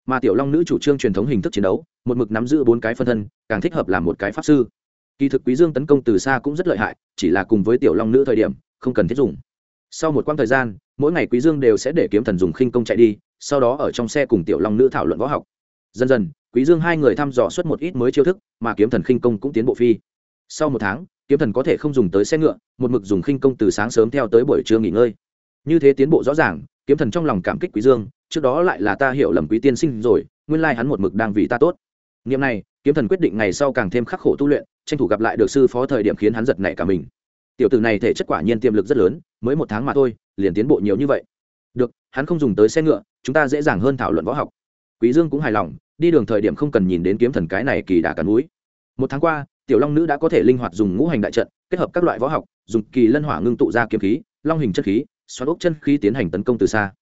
Mà tiểu long nữ chủ trương truyền thống hình thức chiến đấu, một mực nắm giữ bốn cái phân thân, càng thích hợp làm một cái pháp sư. Kỳ thực quý dương tấn công từ xa cũng rất lợi hại, chỉ là cùng với tiểu long nữ thời điểm, không cần thiết dùng. Sau một quãng thời gian, mỗi ngày quý dương đều sẽ để kiếm thần dùng khinh công chạy đi, sau đó ở trong xe cùng tiểu long nữ thảo luận võ học. Dần dần, quý dương hai người thăm dò suốt một ít mới chiêu thức, mà kiếm thần khinh công cũng tiến bộ phi sau một tháng, kiếm thần có thể không dùng tới xe ngựa, một mực dùng khinh công từ sáng sớm theo tới buổi trưa nghỉ ngơi. Như thế tiến bộ rõ ràng, kiếm thần trong lòng cảm kích quý dương, trước đó lại là ta hiểu lầm quý tiên sinh rồi, nguyên lai hắn một mực đang vì ta tốt. Niệm này, kiếm thần quyết định ngày sau càng thêm khắc khổ tu luyện, tranh thủ gặp lại được sư phó thời điểm khiến hắn giật nảy cả mình. Tiểu tử này thể chất quả nhiên tiềm lực rất lớn, mới một tháng mà thôi, liền tiến bộ nhiều như vậy. Được, hắn không dùng tới xe ngựa, chúng ta dễ dàng hơn thảo luận võ học. Quý dương cũng hài lòng, đi đường thời điểm không cần nhìn đến kiếm thần cái này kỳ đà cắn núi. Một tháng qua tiểu long nữ đã có thể linh hoạt dùng ngũ hành đại trận, kết hợp các loại võ học, dùng kỳ lân hỏa ngưng tụ ra kiếm khí, long hình chất khí, xoắn ốc chân khí tiến hành tấn công từ xa.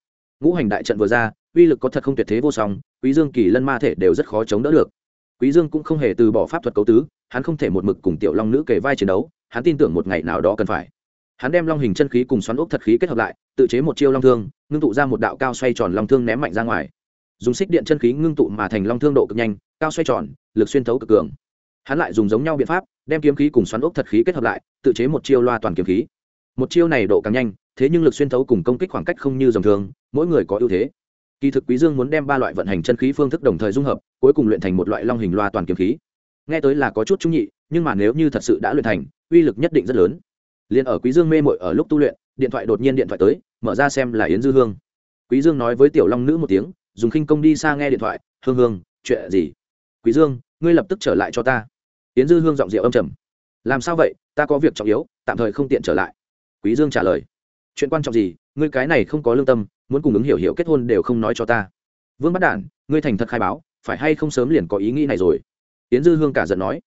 Ngũ hành đại trận vừa ra, uy lực có thật không tuyệt thế vô song, quý dương kỳ lân ma thể đều rất khó chống đỡ được. Quý dương cũng không hề từ bỏ pháp thuật cấu tứ, hắn không thể một mực cùng tiểu long nữ kề vai chiến đấu, hắn tin tưởng một ngày nào đó cần phải. Hắn đem long hình chân khí cùng xoắn ốc thật khí kết hợp lại, tự chế một chiêu long thương, ngưng tụ ra một đạo cao xoay tròn long thương ném mạnh ra ngoài. Dùng xích điện chân khí ngưng tụ mà thành long thương độ cực nhanh, cao xoay tròn, lực xuyên thấu cực cường hắn lại dùng giống nhau biện pháp, đem kiếm khí cùng xoắn ốc thật khí kết hợp lại, tự chế một chiêu loa toàn kiếm khí. Một chiêu này độ càng nhanh, thế nhưng lực xuyên thấu cùng công kích khoảng cách không như dòng thường, mỗi người có ưu thế. Kỳ thực quý dương muốn đem ba loại vận hành chân khí phương thức đồng thời dung hợp, cuối cùng luyện thành một loại long hình loa toàn kiếm khí. Nghe tới là có chút trung nhị, nhưng mà nếu như thật sự đã luyện thành, uy lực nhất định rất lớn. Liền ở quý dương mê mội ở lúc tu luyện, điện thoại đột nhiên điện thoại tới, mở ra xem là yến dư hương. Quý dương nói với tiểu long nữ một tiếng, dùng khinh công đi xa nghe điện thoại, hương hương, chuyện gì? Quý dương, ngươi lập tức trở lại cho ta yến dư hương giọng rượu âm trầm. Làm sao vậy? Ta có việc trọng yếu, tạm thời không tiện trở lại. Quý dương trả lời. Chuyện quan trọng gì? Ngươi cái này không có lương tâm, muốn cùng ứng hiểu hiểu kết hôn đều không nói cho ta. Vương bắt đản, ngươi thành thật khai báo, phải hay không sớm liền có ý nghĩ này rồi? Yến dư hương cả giận nói.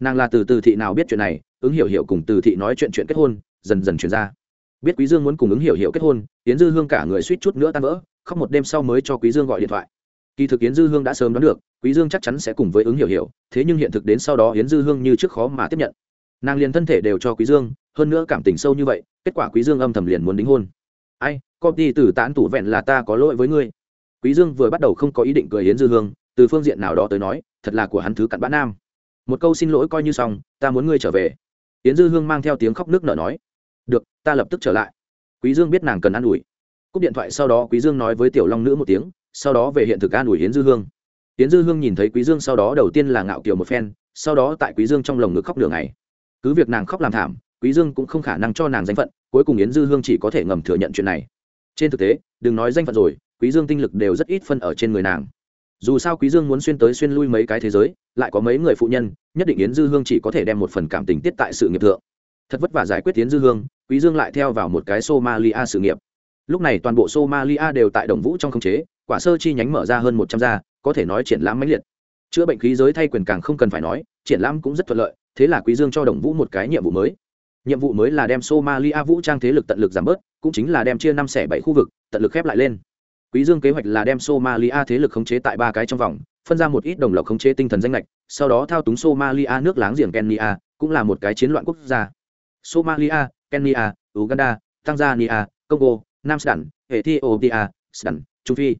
Nàng là từ từ thị nào biết chuyện này, ứng hiểu hiểu cùng từ thị nói chuyện chuyện kết hôn, dần dần chuyển ra. Biết quý dương muốn cùng ứng hiểu hiểu kết hôn, yến dư hương cả người suýt chút nữa tan vỡ, khóc một đêm sau mới cho quý dương gọi điện thoại kỳ thực yến dư hương đã sớm đoán được, quý dương chắc chắn sẽ cùng với ứng hiểu hiểu, thế nhưng hiện thực đến sau đó yến dư hương như trước khó mà tiếp nhận. Nàng liền thân thể đều cho quý dương, hơn nữa cảm tình sâu như vậy, kết quả quý dương âm thầm liền muốn đính hôn. Ai công ty tử tán tủ vẹn là ta có lỗi với ngươi. Quý dương vừa bắt đầu không có ý định cười yến dư hương, từ phương diện nào đó tới nói, thật là của hắn thứ cặn bã nam. Một câu xin lỗi coi như xong, ta muốn ngươi trở về. Yến dư hương mang theo tiếng khóc nước nở nói, được, ta lập tức trở lại. Quý dương biết nàng cần an ủi. Cúp điện thoại sau đó quý dương nói với tiểu long nữ một tiếng sau đó về hiện thực an ủi yến dư hương. Yến dư hương nhìn thấy quý dương sau đó đầu tiên là ngạo kiều một phen, sau đó tại quý dương trong lồng ngực khóc nửa ngày. Cứ việc nàng khóc làm thảm, quý dương cũng không khả năng cho nàng danh phận, cuối cùng yến dư hương chỉ có thể ngầm thừa nhận chuyện này. Trên thực tế, đừng nói danh phận rồi, quý dương tinh lực đều rất ít phân ở trên người nàng. Dù sao quý dương muốn xuyên tới xuyên lui mấy cái thế giới, lại có mấy người phụ nhân, nhất định yến dư hương chỉ có thể đem một phần cảm tình tiết tại sự nghiệp thượng. Thật vất vả giải quyết yến dư hương, quý dương lại theo vào một cái somalia sự nghiệp. Lúc này toàn bộ somalia đều tại đồng vũ trong khống chế quả sơ chi nhánh mở ra hơn một trăm gia, có thể nói triển lãm mãnh liệt. Chữa bệnh khí giới thay quyền càng không cần phải nói, triển lãm cũng rất thuận lợi, thế là quý dương cho đồng vũ một cái nhiệm vụ mới. Nhiệm vụ mới là đem somalia vũ trang thế lực tận lực giảm bớt, cũng chính là đem chia năm xẻ bảy khu vực, tận lực khép lại lên. Quý dương kế hoạch là đem somalia thế lực khống chế tại ba cái trong vòng, phân ra một ít đồng lộc khống chế tinh thần danh lệch sau đó thao túng somalia nước láng giềng kenya, cũng là một cái chiến loạn quốc gia. Somalia, kenya, uganda, tanzania, congo, nam sudan, ethiopia, sudan, trung phi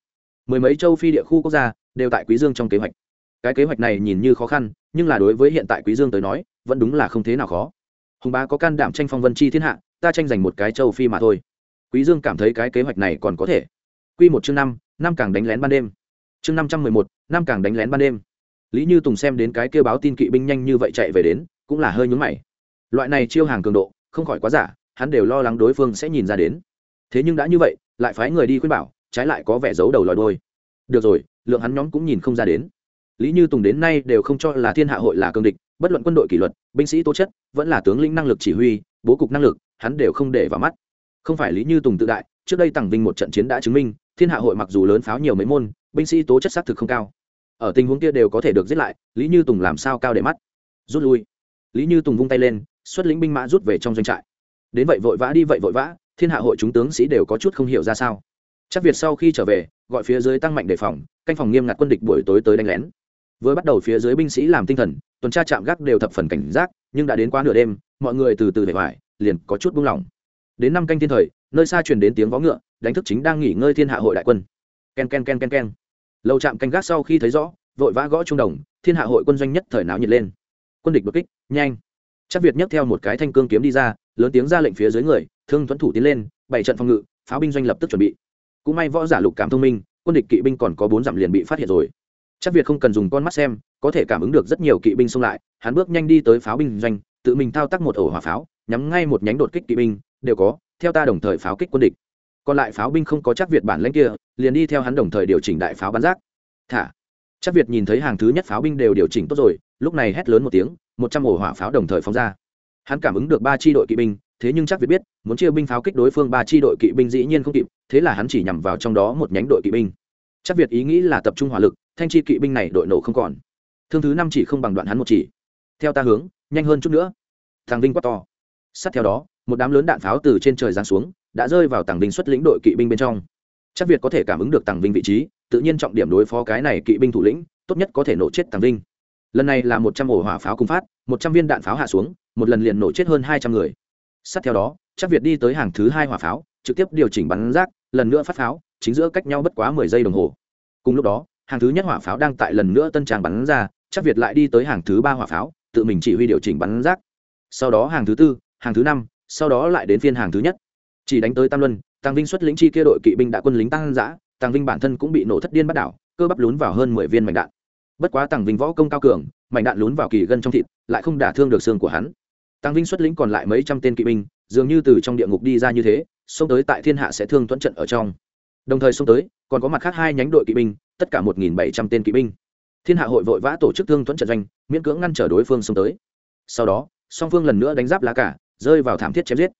mười mấy châu phi địa khu quốc gia đều tại quý dương trong kế hoạch. Cái kế hoạch này nhìn như khó khăn, nhưng là đối với hiện tại quý dương tới nói, vẫn đúng là không thế nào khó. Hùng bá có can đảm tranh phong vân chi thiên hạ, ta tranh giành một cái châu phi mà thôi. Quý dương cảm thấy cái kế hoạch này còn có thể. Q một chương năm năm càng đánh lén ban đêm. Chương năm trăm mười một, năm càng đánh lén ban đêm. Lý như tùng xem đến cái kêu báo tin kỵ binh nhanh như vậy chạy về đến, cũng là hơi nhún mày. Loại này chiêu hàng cường độ, không khỏi quá giả, hắn đều lo lắng đối phương sẽ nhìn ra đến. Thế nhưng đã như vậy, lại phái người đi khuyên bảo trái lại có vẻ giấu đầu lòi đôi được rồi, lượng hắn nhóm cũng nhìn không ra đến. Lý như tùng đến nay đều không cho là thiên hạ hội là cương địch, bất luận quân đội kỷ luật, binh sĩ tố chất, vẫn là tướng lĩnh năng lực chỉ huy, bố cục năng lực, hắn đều không để vào mắt. Không phải lý như tùng tự đại, trước đây tặng vinh một trận chiến đã chứng minh, thiên hạ hội mặc dù lớn pháo nhiều mấy môn, binh sĩ tố chất xác thực không cao. Ở tình huống kia đều có thể được giết lại, lý như tùng làm sao cao để mắt? Rút lui. Lý như tùng vung tay lên, xuất lĩnh binh mã rút về trong doanh trại. Đến vậy vội vã đi, vậy vội vã, thiên hạ hội chúng tướng sĩ đều có chút không hiểu ra sao chắc việt sau khi trở về, gọi phía dưới tăng mạnh đề phòng, canh phòng nghiêm ngặt quân địch buổi tối tới đánh lén. Vừa bắt đầu phía dưới binh sĩ làm tinh thần, tuần tra chạm gác đều thập phần cảnh giác, nhưng đã đến quá nửa đêm, mọi người từ từ về hoài liền có chút buông lỏng. Đến năm canh thiên thời, nơi xa truyền đến tiếng vó ngựa, đánh thức chính đang nghỉ ngơi thiên hạ hội đại quân. Ken ken ken ken ken. Lâu chạm canh gác sau khi thấy rõ, vội vã gõ trung đồng, thiên hạ hội quân doanh nhất thời náo nhiệt lên. Quân địch đột kích, nhanh. Chắc việt nhấc theo một cái thanh cương kiếm đi ra, lớn tiếng ra lệnh phía dưới người, thương thuẫn thủ tiến lên bảy trận phòng ngự, pháo binh doanh lập tức chuẩn bị cũng may võ giả lục cảm thông minh, quân địch kỵ binh còn có bốn dặm liền bị phát hiện rồi. Chắc việt không cần dùng con mắt xem, có thể cảm ứng được rất nhiều kỵ binh xông lại, hắn bước nhanh đi tới pháo binh doanh, tự mình thao tác một ổ hỏa pháo, nhắm ngay một nhánh đột kích kỵ binh, đều có, theo ta đồng thời pháo kích quân địch. Còn lại pháo binh không có chắc việt bản lãnh kia, liền đi theo hắn đồng thời điều chỉnh đại pháo bắn rác. Thả. Chắc việt nhìn thấy hàng thứ nhất pháo binh đều điều chỉnh tốt rồi, lúc này hét lớn một tiếng, một trăm ổ hỏa pháo đồng thời phóng ra. Hắn cảm ứng được ba tri đội kỵ binh thế nhưng chắc việt biết, muốn chia binh pháo kích đối phương ba tri đội kỵ binh dĩ nhiên không kịp, thế là hắn chỉ nhằm vào trong đó một nhánh đội kỵ binh. Chắc việt ý nghĩ là tập trung hỏa lực, thanh chi kỵ binh này đội nổ không còn. Thương thứ năm chỉ không bằng đoạn hắn một chỉ. Theo ta hướng, nhanh hơn chút nữa. Thằng vinh quát to. Sát theo đó, một đám lớn đạn pháo từ trên trời giáng xuống, đã rơi vào tàng vinh xuất lĩnh đội kỵ binh bên trong. Chắc việt có thể cảm ứng được tàng vinh vị trí, tự nhiên trọng điểm đối phó cái này kỵ binh thủ lĩnh, tốt nhất có thể nổ chết tàng vinh lần này là một trăm ổ hỏa pháo cùng phát, một trăm viên đạn pháo hạ xuống, một lần liền nổ chết hơn hai trăm người sát theo đó, chắc việt đi tới hàng thứ hai hỏa pháo, trực tiếp điều chỉnh bắn rác, lần nữa phát pháo, chính giữa cách nhau bất quá mười giây đồng hồ. Cùng lúc đó, hàng thứ nhất hỏa pháo đang tại lần nữa tân tràng bắn ra, chắc việt lại đi tới hàng thứ ba hỏa pháo, tự mình chỉ huy điều chỉnh bắn rác. Sau đó hàng thứ tư, hàng thứ năm, sau đó lại đến phiên hàng thứ nhất. Chỉ đánh tới tam luân tăng vinh xuất lĩnh chi kia đội kỵ binh đã quân lính tăng giã tăng vinh bản thân cũng bị nổ thất điên bắt đảo, cơ bắp lún vào hơn mười viên mảnh đạn. Bất quá tăng vinh võ công cao cường, mảnh đạn lún vào kỳ gân trong thịt, lại không đả thương được xương của hắn tăng vinh xuất lĩnh còn lại mấy trăm tên kỵ binh, dường như từ trong địa ngục đi ra như thế, xông tới tại thiên hạ sẽ thương thuẫn trận ở trong. Đồng thời xông tới, còn có mặt khác hai nhánh đội kỵ binh, tất cả một nghìn bảy trăm tên kỵ binh. Thiên hạ hội vội vã tổ chức thương thuẫn trận doanh, miễn cưỡng ngăn trở đối phương xông tới. Sau đó, song phương lần nữa đánh giáp lá cả rơi vào thảm thiết chém giết.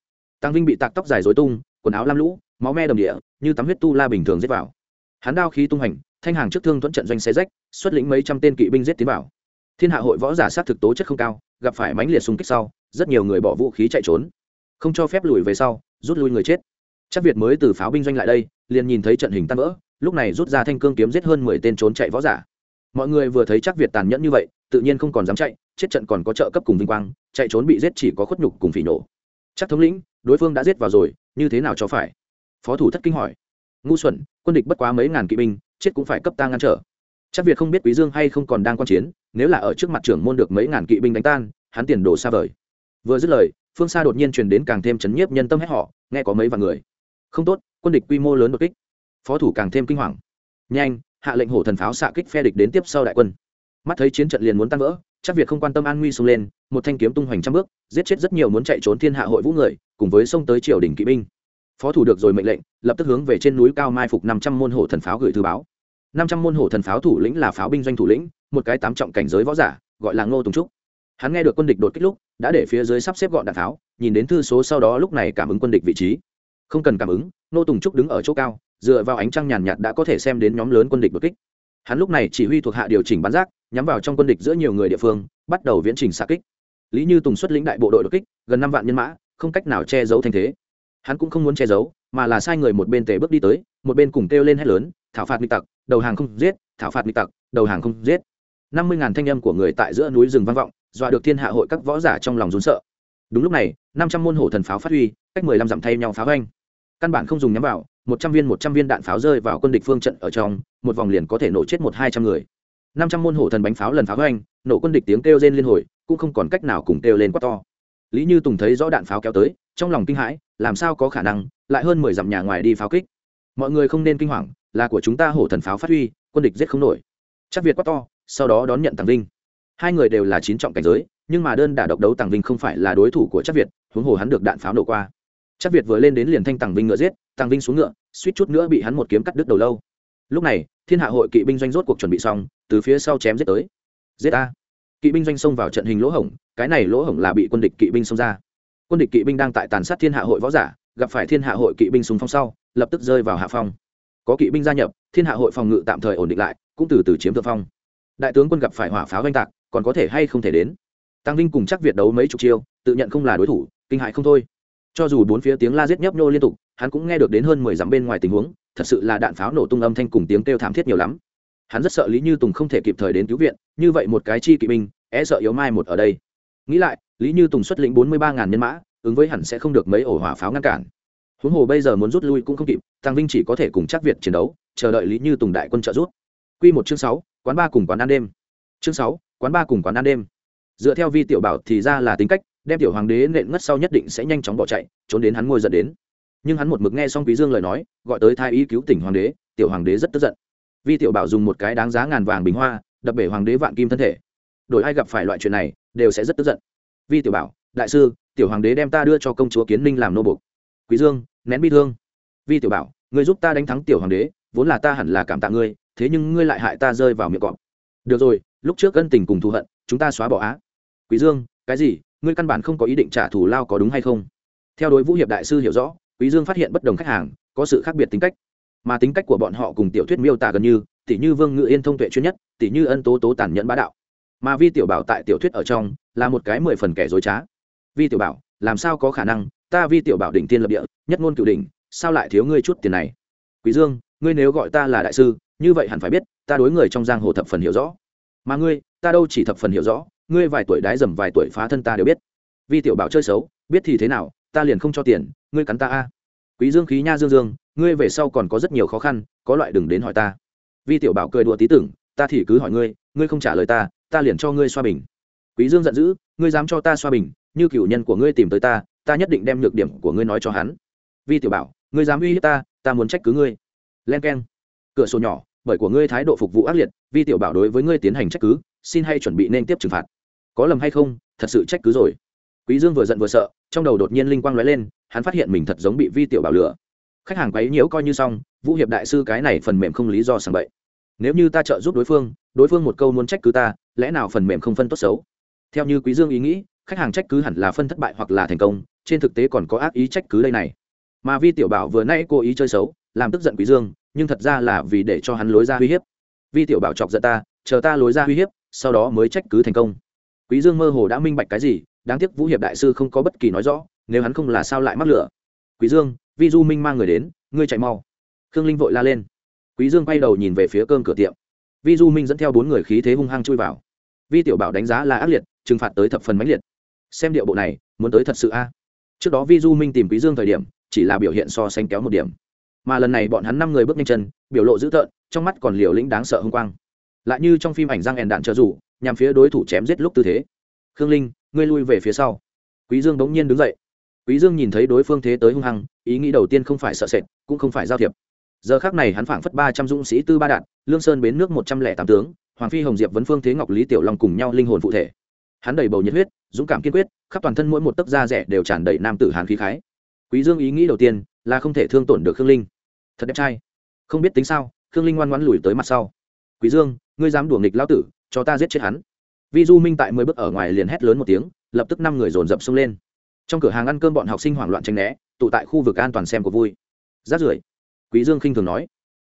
Tăng vinh bị tạc tóc dài dối tung, quần áo lam lũ, máu me đầm địa, như tắm huyết tu la bình thường giết vào. Hắn đao khí tung hành, thanh hàng trước thương thuẫn trận doanh xe rách, xuất lĩnh mấy trăm tên kỵ binh giết tiến vào thiên hạ hội võ giả sát thực tố chất không cao, gặp phải mãnh liệt xung kích sau, rất nhiều người bỏ vũ khí chạy trốn. Không cho phép lùi về sau, rút lui người chết. Chắc việt mới từ pháo binh doanh lại đây, liền nhìn thấy trận hình tan vỡ, lúc này rút ra thanh cương kiếm giết hơn mười tên trốn chạy võ giả. Mọi người vừa thấy chắc việt tàn nhẫn như vậy, tự nhiên không còn dám chạy, chết trận còn có trợ cấp cùng vinh quang, chạy trốn bị giết chỉ có khuất nhục cùng phỉ nổ. Chắc thống lĩnh, đối phương đã giết vào rồi, như thế nào cho phải? Phó thủ thất kinh hỏi. Ngu xuẩn, quân địch bất quá mấy ngàn kỵ binh, chết cũng phải cấp ta ngăn trở. Chắc việt không biết quý dương hay không còn đang quan chiến nếu là ở trước mặt trưởng môn được mấy ngàn kỵ binh đánh tan, hắn tiền đổ xa vời. Vừa dứt lời, phương xa đột nhiên truyền đến càng thêm chấn nhiếp nhân tâm hét họ nghe có mấy vạn người. Không tốt, quân địch quy mô lớn đột kích. Phó thủ càng thêm kinh hoàng. Nhanh, hạ lệnh hổ thần pháo xạ kích phe địch đến tiếp sau đại quân. Mắt thấy chiến trận liền muốn tan vỡ, chắc việc không quan tâm an nguy xông lên, một thanh kiếm tung hoành trăm bước, giết chết rất nhiều muốn chạy trốn thiên hạ hội vũ người, cùng với xông tới triều đình kỵ binh. Phó thủ được rồi mệnh lệnh, lập tức hướng về trên núi cao mai phục năm trăm môn hổ thần pháo gửi thư báo. Năm trăm môn hổ thần pháo thủ lĩnh là pháo binh doanh thủ lĩnh một cái tám trọng cảnh giới võ giả gọi là ngô tùng trúc. Hắn nghe được quân địch đột kích lúc đã để phía dưới sắp xếp gọn đạn tháo, nhìn đến thư số sau đó lúc này cảm ứng quân địch vị trí. Không cần cảm ứng ngô tùng trúc đứng ở chỗ cao dựa vào ánh trăng nhàn nhạt đã có thể xem đến nhóm lớn quân địch đột kích. Hắn lúc này chỉ huy thuộc hạ điều chỉnh bắn rác nhắm vào trong quân địch giữa nhiều người địa phương bắt đầu viễn trình xa kích. Lý như tùng xuất lĩnh đại bộ đội đột kích gần năm vạn nhân mã không cách nào che giấu thanh thế. Hắn cũng không muốn che giấu mà là sai người một bên tề bước đi tới một bên cùng kêu lên hét lớn thảo phạt nghịch tặc đầu hàng không giết thảo phạt nghịch tặc đầu hàng không giết năm mươi ngàn thanh âm của người tại giữa núi rừng vang vọng, dọa được thiên hạ hội các võ giả trong lòng rốn sợ. Đúng lúc này, năm trăm môn hổ thần pháo phát huy, cách mười lăm dặm thay nhau pháo anh căn bản không dùng nhắm vào, một trăm viên một trăm viên đạn pháo rơi vào quân địch phương trận ở trong, một vòng liền có thể nổ chết một hai trăm người. năm trăm môn hổ thần bánh pháo lần pháo anh nổ quân địch tiếng kêu rên liên hồi, cũng không còn cách nào cùng kêu lên quát to. Lý như tùng thấy rõ đạn pháo kéo tới, trong lòng kinh hãi, làm sao có khả năng, lại hơn mười dặm nhà ngoài đi pháo kích. Mọi người không nên kinh hoàng, là của chúng ta hổ thần pháo phát huy, quân địch giết không nổi. Chắc việt quát to sau đó đón nhận tàng vinh. Hai người đều là chín trọng cảnh giới, nhưng mà đơn đả độc đấu tàng vinh không phải là đối thủ của chắc việt, huống hồ hắn được đạn pháo nổ qua. Chắc việt vừa lên đến liền thanh tàng vinh ngựa giết tàng vinh xuống ngựa, suýt chút nữa bị hắn một kiếm cắt đứt đầu lâu. Lúc này, thiên hạ hội kỵ binh doanh rốt cuộc chuẩn bị xong, từ phía sau chém giết tới. Giết a. Kỵ binh doanh xông vào trận hình lỗ hổng, cái này lỗ hổng là bị quân địch kỵ binh xông ra. Quân địch kỵ binh đang tại tàn sát thiên hạ hội võ giả, gặp phải thiên hạ hội kỵ binh súng phong sau, lập tức rơi vào hạ phong. Có kỵ binh gia nhập, thiên hạ hội phòng ngự tạm thời ổn định lại, cũng từ từ chiếm thượng phong đại tướng quân gặp phải hỏa pháo oanh tạc, còn có thể hay không thể đến? Tăng vinh cùng chắc việt đấu mấy chục chiêu, tự nhận không là đối thủ, kinh hại không thôi. Cho dù bốn phía tiếng la giết nhấp nhô liên tục, hắn cũng nghe được đến hơn mười dặm bên ngoài tình huống, thật sự là đạn pháo nổ tung âm thanh cùng tiếng kêu thảm thiết nhiều lắm. Hắn rất sợ lý như tùng không thể kịp thời đến cứu viện, như vậy một cái chi kỵ binh é sợ yếu mai một ở đây. Nghĩ lại, lý như tùng xuất lĩnh bốn mươi ba ngàn nhân mã, ứng với hẳn sẽ không được mấy ổ hỏa pháo ngăn cản. Huống hồ bây giờ muốn rút lui cũng không kịp, tăng vinh chỉ có thể cùng chắc việt chiến đấu, chờ đợi lý như tùng đại quân trợ rút q một chương sáu quán ba cùng quán ăn đêm. Chương sáu, quán ba cùng quán ăn đêm. Dựa theo vi tiểu bảo thì ra là tính cách, đem tiểu hoàng đế nện ngất sau nhất định sẽ nhanh chóng bỏ chạy, trốn đến hắn ngôi dẫn đến. Nhưng hắn một mực nghe xong quý dương lời nói, gọi tới thái y cứu tỉnh hoàng đế, tiểu hoàng đế rất tức giận. Vi tiểu bảo dùng một cái đáng giá ngàn vàng bình hoa, đập bể hoàng đế vạn kim thân thể. Đổi ai gặp phải loại chuyện này, đều sẽ rất tức giận. Vi tiểu bảo, đại sư, tiểu hoàng đế đem ta đưa cho công chúa kiến ninh làm nô bục quý dương, nén bi thương. Vi tiểu bảo, ngươi giúp ta đánh thắng tiểu hoàng đế, vốn là ta hẳn là cảm tạ ngươi thế nhưng ngươi lại hại ta rơi vào miệng cọp. Được rồi, lúc trước ân tình cùng thù hận, chúng ta xóa bỏ á. Quý dương, cái gì? Ngươi căn bản không có ý định trả thù lao có đúng hay không? Theo đối vũ hiệp đại sư hiểu rõ, quý dương phát hiện bất đồng khách hàng, có sự khác biệt tính cách. Mà tính cách của bọn họ cùng tiểu thuyết miêu tả gần như tỷ như vương ngự yên thông tuệ chuyên nhất tỷ như ân tố tố tàn nhẫn bá đạo. Mà vi tiểu bảo tại tiểu thuyết ở trong, là một cái mười phần kẻ dối trá. Vi tiểu bảo, làm sao có khả năng? Ta vi tiểu bảo đỉnh tiên lập địa, nhất ngôn cửu đỉnh, sao lại thiếu ngươi chút tiền này? Quý dương ngươi nếu gọi ta là đại sư, như vậy hẳn phải biết, ta đối người trong giang hồ thập phần hiểu rõ. Mà ngươi, ta đâu chỉ thập phần hiểu rõ, ngươi vài tuổi đái dầm vài tuổi phá thân ta đều biết. Vi tiểu bảo chơi xấu, biết thì thế nào, ta liền không cho tiền, ngươi cắn ta a. Quý dương khí nha dương dương, ngươi về sau còn có rất nhiều khó khăn, có loại đừng đến hỏi ta. Vi tiểu bảo cười đùa tí tưởng, ta thì cứ hỏi ngươi ngươi không trả lời ta ta liền cho ngươi xoa bình. Quý dương giận dữ, ngươi dám cho ta xoa bình, như cựu nhân của ngươi tìm tới ta ta nhất định đem nhược điểm của ngươi nói cho hắn. Vi tiểu bảo, ngươi dám uy hiếp ta ta muốn trách cứ ngươi len k cửa sổ nhỏ, bởi của ngươi thái độ phục vụ ác liệt, vi tiểu bảo đối với ngươi tiến hành trách cứ, xin hay chuẩn bị nên tiếp trừng phạt. Có lầm hay không, thật sự trách cứ rồi. Quý dương vừa giận vừa sợ, trong đầu đột nhiên linh quang lóe lên, hắn phát hiện mình thật giống bị vi tiểu bảo lừa. Khách hàng quấy nhiễu coi như xong, vũ hiệp đại sư cái này phần mềm không lý do sàng bậy. Nếu như ta trợ giúp đối phương đối phương một câu muốn trách cứ ta, lẽ nào phần mềm không phân tốt xấu? Theo như quý dương ý nghĩ, khách hàng trách cứ hẳn là phân thất bại hoặc là thành công, trên thực tế còn có ác ý trách cứ đây này. Mà vi tiểu bảo vừa nay cố ý chơi xấu làm tức giận quý dương, nhưng thật ra là vì để cho hắn lối ra uy hiếp. Vi tiểu bảo chọc giận ta, chờ ta lối ra uy hiếp, sau đó mới trách cứ thành công. Quý dương mơ hồ đã minh bạch cái gì, đáng tiếc vũ hiệp đại sư không có bất kỳ nói rõ, nếu hắn không là sao lại mắc lửa. Quý dương, vi du minh mang người đến, ngươi chạy mau. Khương linh vội la lên. Quý dương quay đầu nhìn về phía cơm cửa tiệm. Vi du minh dẫn theo bốn người khí thế hung hăng chui vào. Vi tiểu bảo đánh giá là ác liệt, trừng phạt tới thập phần mãnh liệt. Xem điệu bộ này, muốn tới thật sự a. Trước đó vi du minh tìm quý dương thời điểm, chỉ là biểu hiện so sánh kéo một điểm mà lần này bọn hắn năm người bước nhanh chân, biểu lộ dữ tợn, trong mắt còn liều lĩnh đáng sợ hung quang. Lại như trong phim ảnh răng ẻn đạn trợ rủ nhằm phía đối thủ chém giết lúc tư thế. Khương linh, ngươi lui về phía sau. Quý dương bỗng nhiên đứng dậy. Quý dương nhìn thấy đối phương thế tới hung hăng, ý nghĩ đầu tiên không phải sợ sệt, cũng không phải giao thiệp. Giờ khắc này hắn phảng phất ba trăm dũng sĩ tư ba đạn, lương sơn bến nước một trăm lẻ tám tướng, hoàng phi hồng diệp vấn phương thế ngọc lý tiểu long cùng nhau linh hồn phụ thể. Hắn đầy bầu nhiệt huyết, dũng cảm kiên quyết, khắp toàn thân mỗi một tấc da rẻ đều tràn đầy nam tử hàn khí khái. Quý dương ý nghĩ đầu tiên là không thể thương tổn được khương linh. Thật đẹp trai. Không biết tính sao, khương linh ngoan ngoãn lùi tới mặt sau. Quý dương, ngươi dám đùa nghịch lão tử, cho ta giết chết hắn. Vi du minh tại mười bước ở ngoài liền hét lớn một tiếng, lập tức năm người dồn dập xông lên. Trong cửa hàng ăn cơm bọn học sinh hoảng loạn tranh né, tụ tại khu vực an toàn xem của vui. Rát rưởi, quý dương khinh thường nói,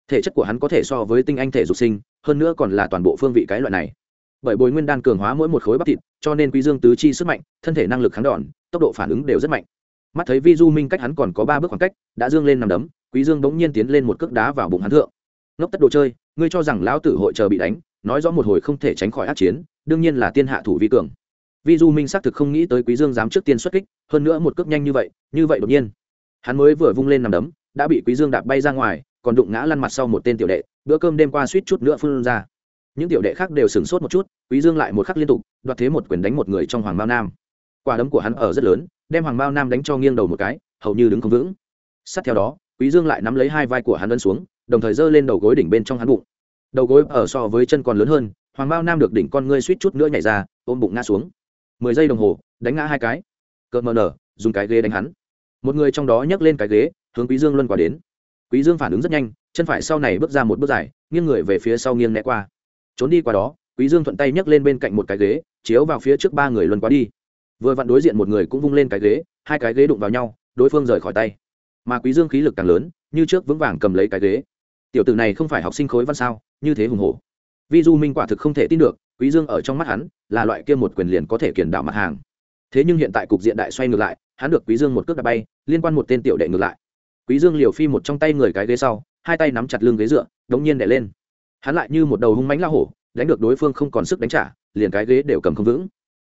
thể chất của hắn có thể so với tinh anh thể dục sinh, hơn nữa còn là toàn bộ phương vị cái loại này. Bởi bồi nguyên đan cường hóa mỗi một khối bắp thịt, cho nên quý dương tứ chi sức mạnh, thân thể năng lực kháng đòn, tốc độ phản ứng đều rất mạnh mắt thấy vi du minh cách hắn còn có ba bước khoảng cách, đã dương lên nằm đấm, quý dương bỗng nhiên tiến lên một cước đá vào bụng hắn thượng. Ngốc tất đồ chơi, ngươi cho rằng lão tử hội chờ bị đánh, nói rõ một hồi không thể tránh khỏi át chiến, đương nhiên là tiên hạ thủ vi cường. Vi du minh xác thực không nghĩ tới quý dương dám trước tiên xuất kích, hơn nữa một cước nhanh như vậy như vậy đột nhiên. Hắn mới vừa vung lên nằm đấm, đã bị quý dương đạp bay ra ngoài, còn đụng ngã lăn mặt sau một tên tiểu đệ, bữa cơm đêm qua suýt chút nữa phun ra. Những tiểu đệ khác đều sửng sốt một chút, quý dương lại một khắc liên tục, đoạt thế một quyền đánh một người trong hoàng bao nam. Quả đấm của hắn ở rất lớn đem hoàng bao nam đánh cho nghiêng đầu một cái, hầu như đứng không vững. Sát theo đó, quý dương lại nắm lấy hai vai của hắn ấn xuống, đồng thời giơ lên đầu gối đỉnh bên trong hắn bụng. Đầu gối ở so với chân còn lớn hơn, hoàng bao nam được đỉnh con ngươi suýt chút nữa nhảy ra, ôm bụng ngã xuống. Mười giây đồng hồ, đánh ngã hai cái. Cợt mờ nở, dùng cái ghế đánh hắn. Một người trong đó nhấc lên cái ghế, hướng quý dương luân qua đến. Quý dương phản ứng rất nhanh, chân phải sau này bước ra một bước dài, nghiêng người về phía sau nghiêng né qua. Trốn đi qua đó, quý dương thuận tay nhấc lên bên cạnh một cái ghế, chiếu vào phía trước ba người luân qua đi vừa vặn đối diện một người cũng vung lên cái ghế, hai cái ghế đụng vào nhau, đối phương rời khỏi tay. Mà quý dương khí lực càng lớn, như trước vững vàng cầm lấy cái ghế. Tiểu tử này không phải học sinh khối văn sao, như thế hùng hổ. Vi du minh quả thực không thể tin được, quý dương ở trong mắt hắn là loại kia một quyền liền có thể kiền đảo mặt hàng. Thế nhưng hiện tại cục diện đại xoay ngược lại, hắn được quý dương một cước đạp bay, liên quan một tên tiểu đệ ngược lại. Quý dương liều phi một trong tay người cái ghế sau, hai tay nắm chặt lưng ghế dựa, đống nhiên đè lên. Hắn lại như một đầu hung mãnh la hổ, đánh được đối phương không còn sức đánh trả, liền cái ghế đều cầm không vững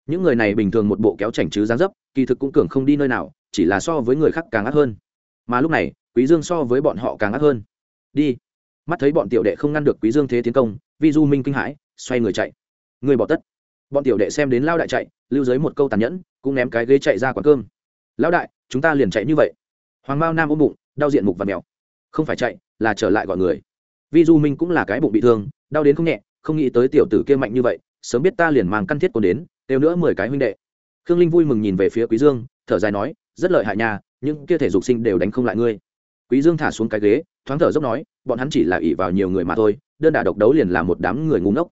những người này bình thường một bộ kéo chảnh chứ dáng dấp, kỳ thực cũng cường không đi nơi nào, chỉ là so với người khác càng ác hơn. Mà lúc này, quý dương so với bọn họ càng ác hơn. Đi. Mắt thấy bọn tiểu đệ không ngăn được quý dương thế tiến công, vi du minh kinh hãi, xoay người chạy. Người bỏ tất. Bọn tiểu đệ xem đến lao đại chạy, lưu dưới một câu tàn nhẫn, cũng ném cái ghế chạy ra quán cơm. Lão đại, chúng ta liền chạy như vậy. Hoàng mao nam ôm bụng, đau diện mục và mèo. Không phải chạy, là trở lại gọi người. Vi du minh cũng là cái bụng bị thương, đau đến không nhẹ, không nghĩ tới tiểu tử kia mạnh như vậy, sớm biết ta liền mang căn thiết côn đến đều nữa mười cái huynh đệ. Khương linh vui mừng nhìn về phía quý dương, thở dài nói, rất lợi hại nhà nhưng kia thể dục sinh đều đánh không lại ngươi. Quý dương thả xuống cái ghế, thoáng thở dốc nói, bọn hắn chỉ là ỷ vào nhiều người mà thôi, đơn đả độc đấu liền là một đám người ngu ngốc.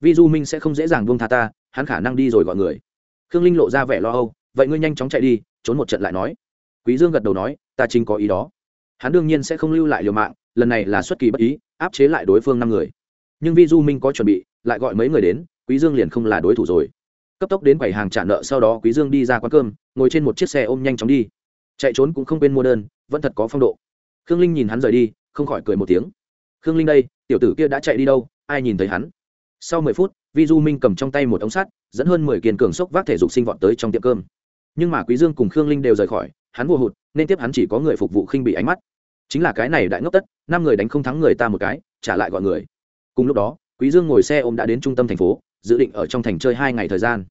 Vi du minh sẽ không dễ dàng buông tha ta, hắn khả năng đi rồi gọi người. Khương linh lộ ra vẻ lo âu, vậy ngươi nhanh chóng chạy đi, trốn một trận lại nói. Quý dương gật đầu nói, ta chính có ý đó. Hắn đương nhiên sẽ không lưu lại liều mạng, lần này là xuất kỳ bất ý, áp chế lại đối phương năm người. Nhưng vi du minh có chuẩn bị, lại gọi mấy người đến, quý dương liền không là đối thủ rồi cấp tốc đến quầy hàng trả nợ, sau đó quý dương đi ra quán cơm, ngồi trên một chiếc xe ôm nhanh chóng đi. Chạy trốn cũng không quên mua đơn, vẫn thật có phong độ. Khương linh nhìn hắn rời đi, không khỏi cười một tiếng. Khương linh đây, tiểu tử kia đã chạy đi đâu, ai nhìn thấy hắn? Sau mười phút, vi du minh cầm trong tay một ống sắt, dẫn hơn mười kiền cường sốc vác thể dục sinh vọt tới trong tiệm cơm. Nhưng mà quý dương cùng khương linh đều rời khỏi, hắn vô hụt, nên tiếp hắn chỉ có người phục vụ khinh bị ánh mắt. Chính là cái này đại ngốc tất, năm người đánh không thắng người ta một cái, trả lại gọi người. Cùng lúc đó, quý dương ngồi xe ôm đã đến trung tâm thành phố dự định ở trong thành chơi hai ngày thời gian.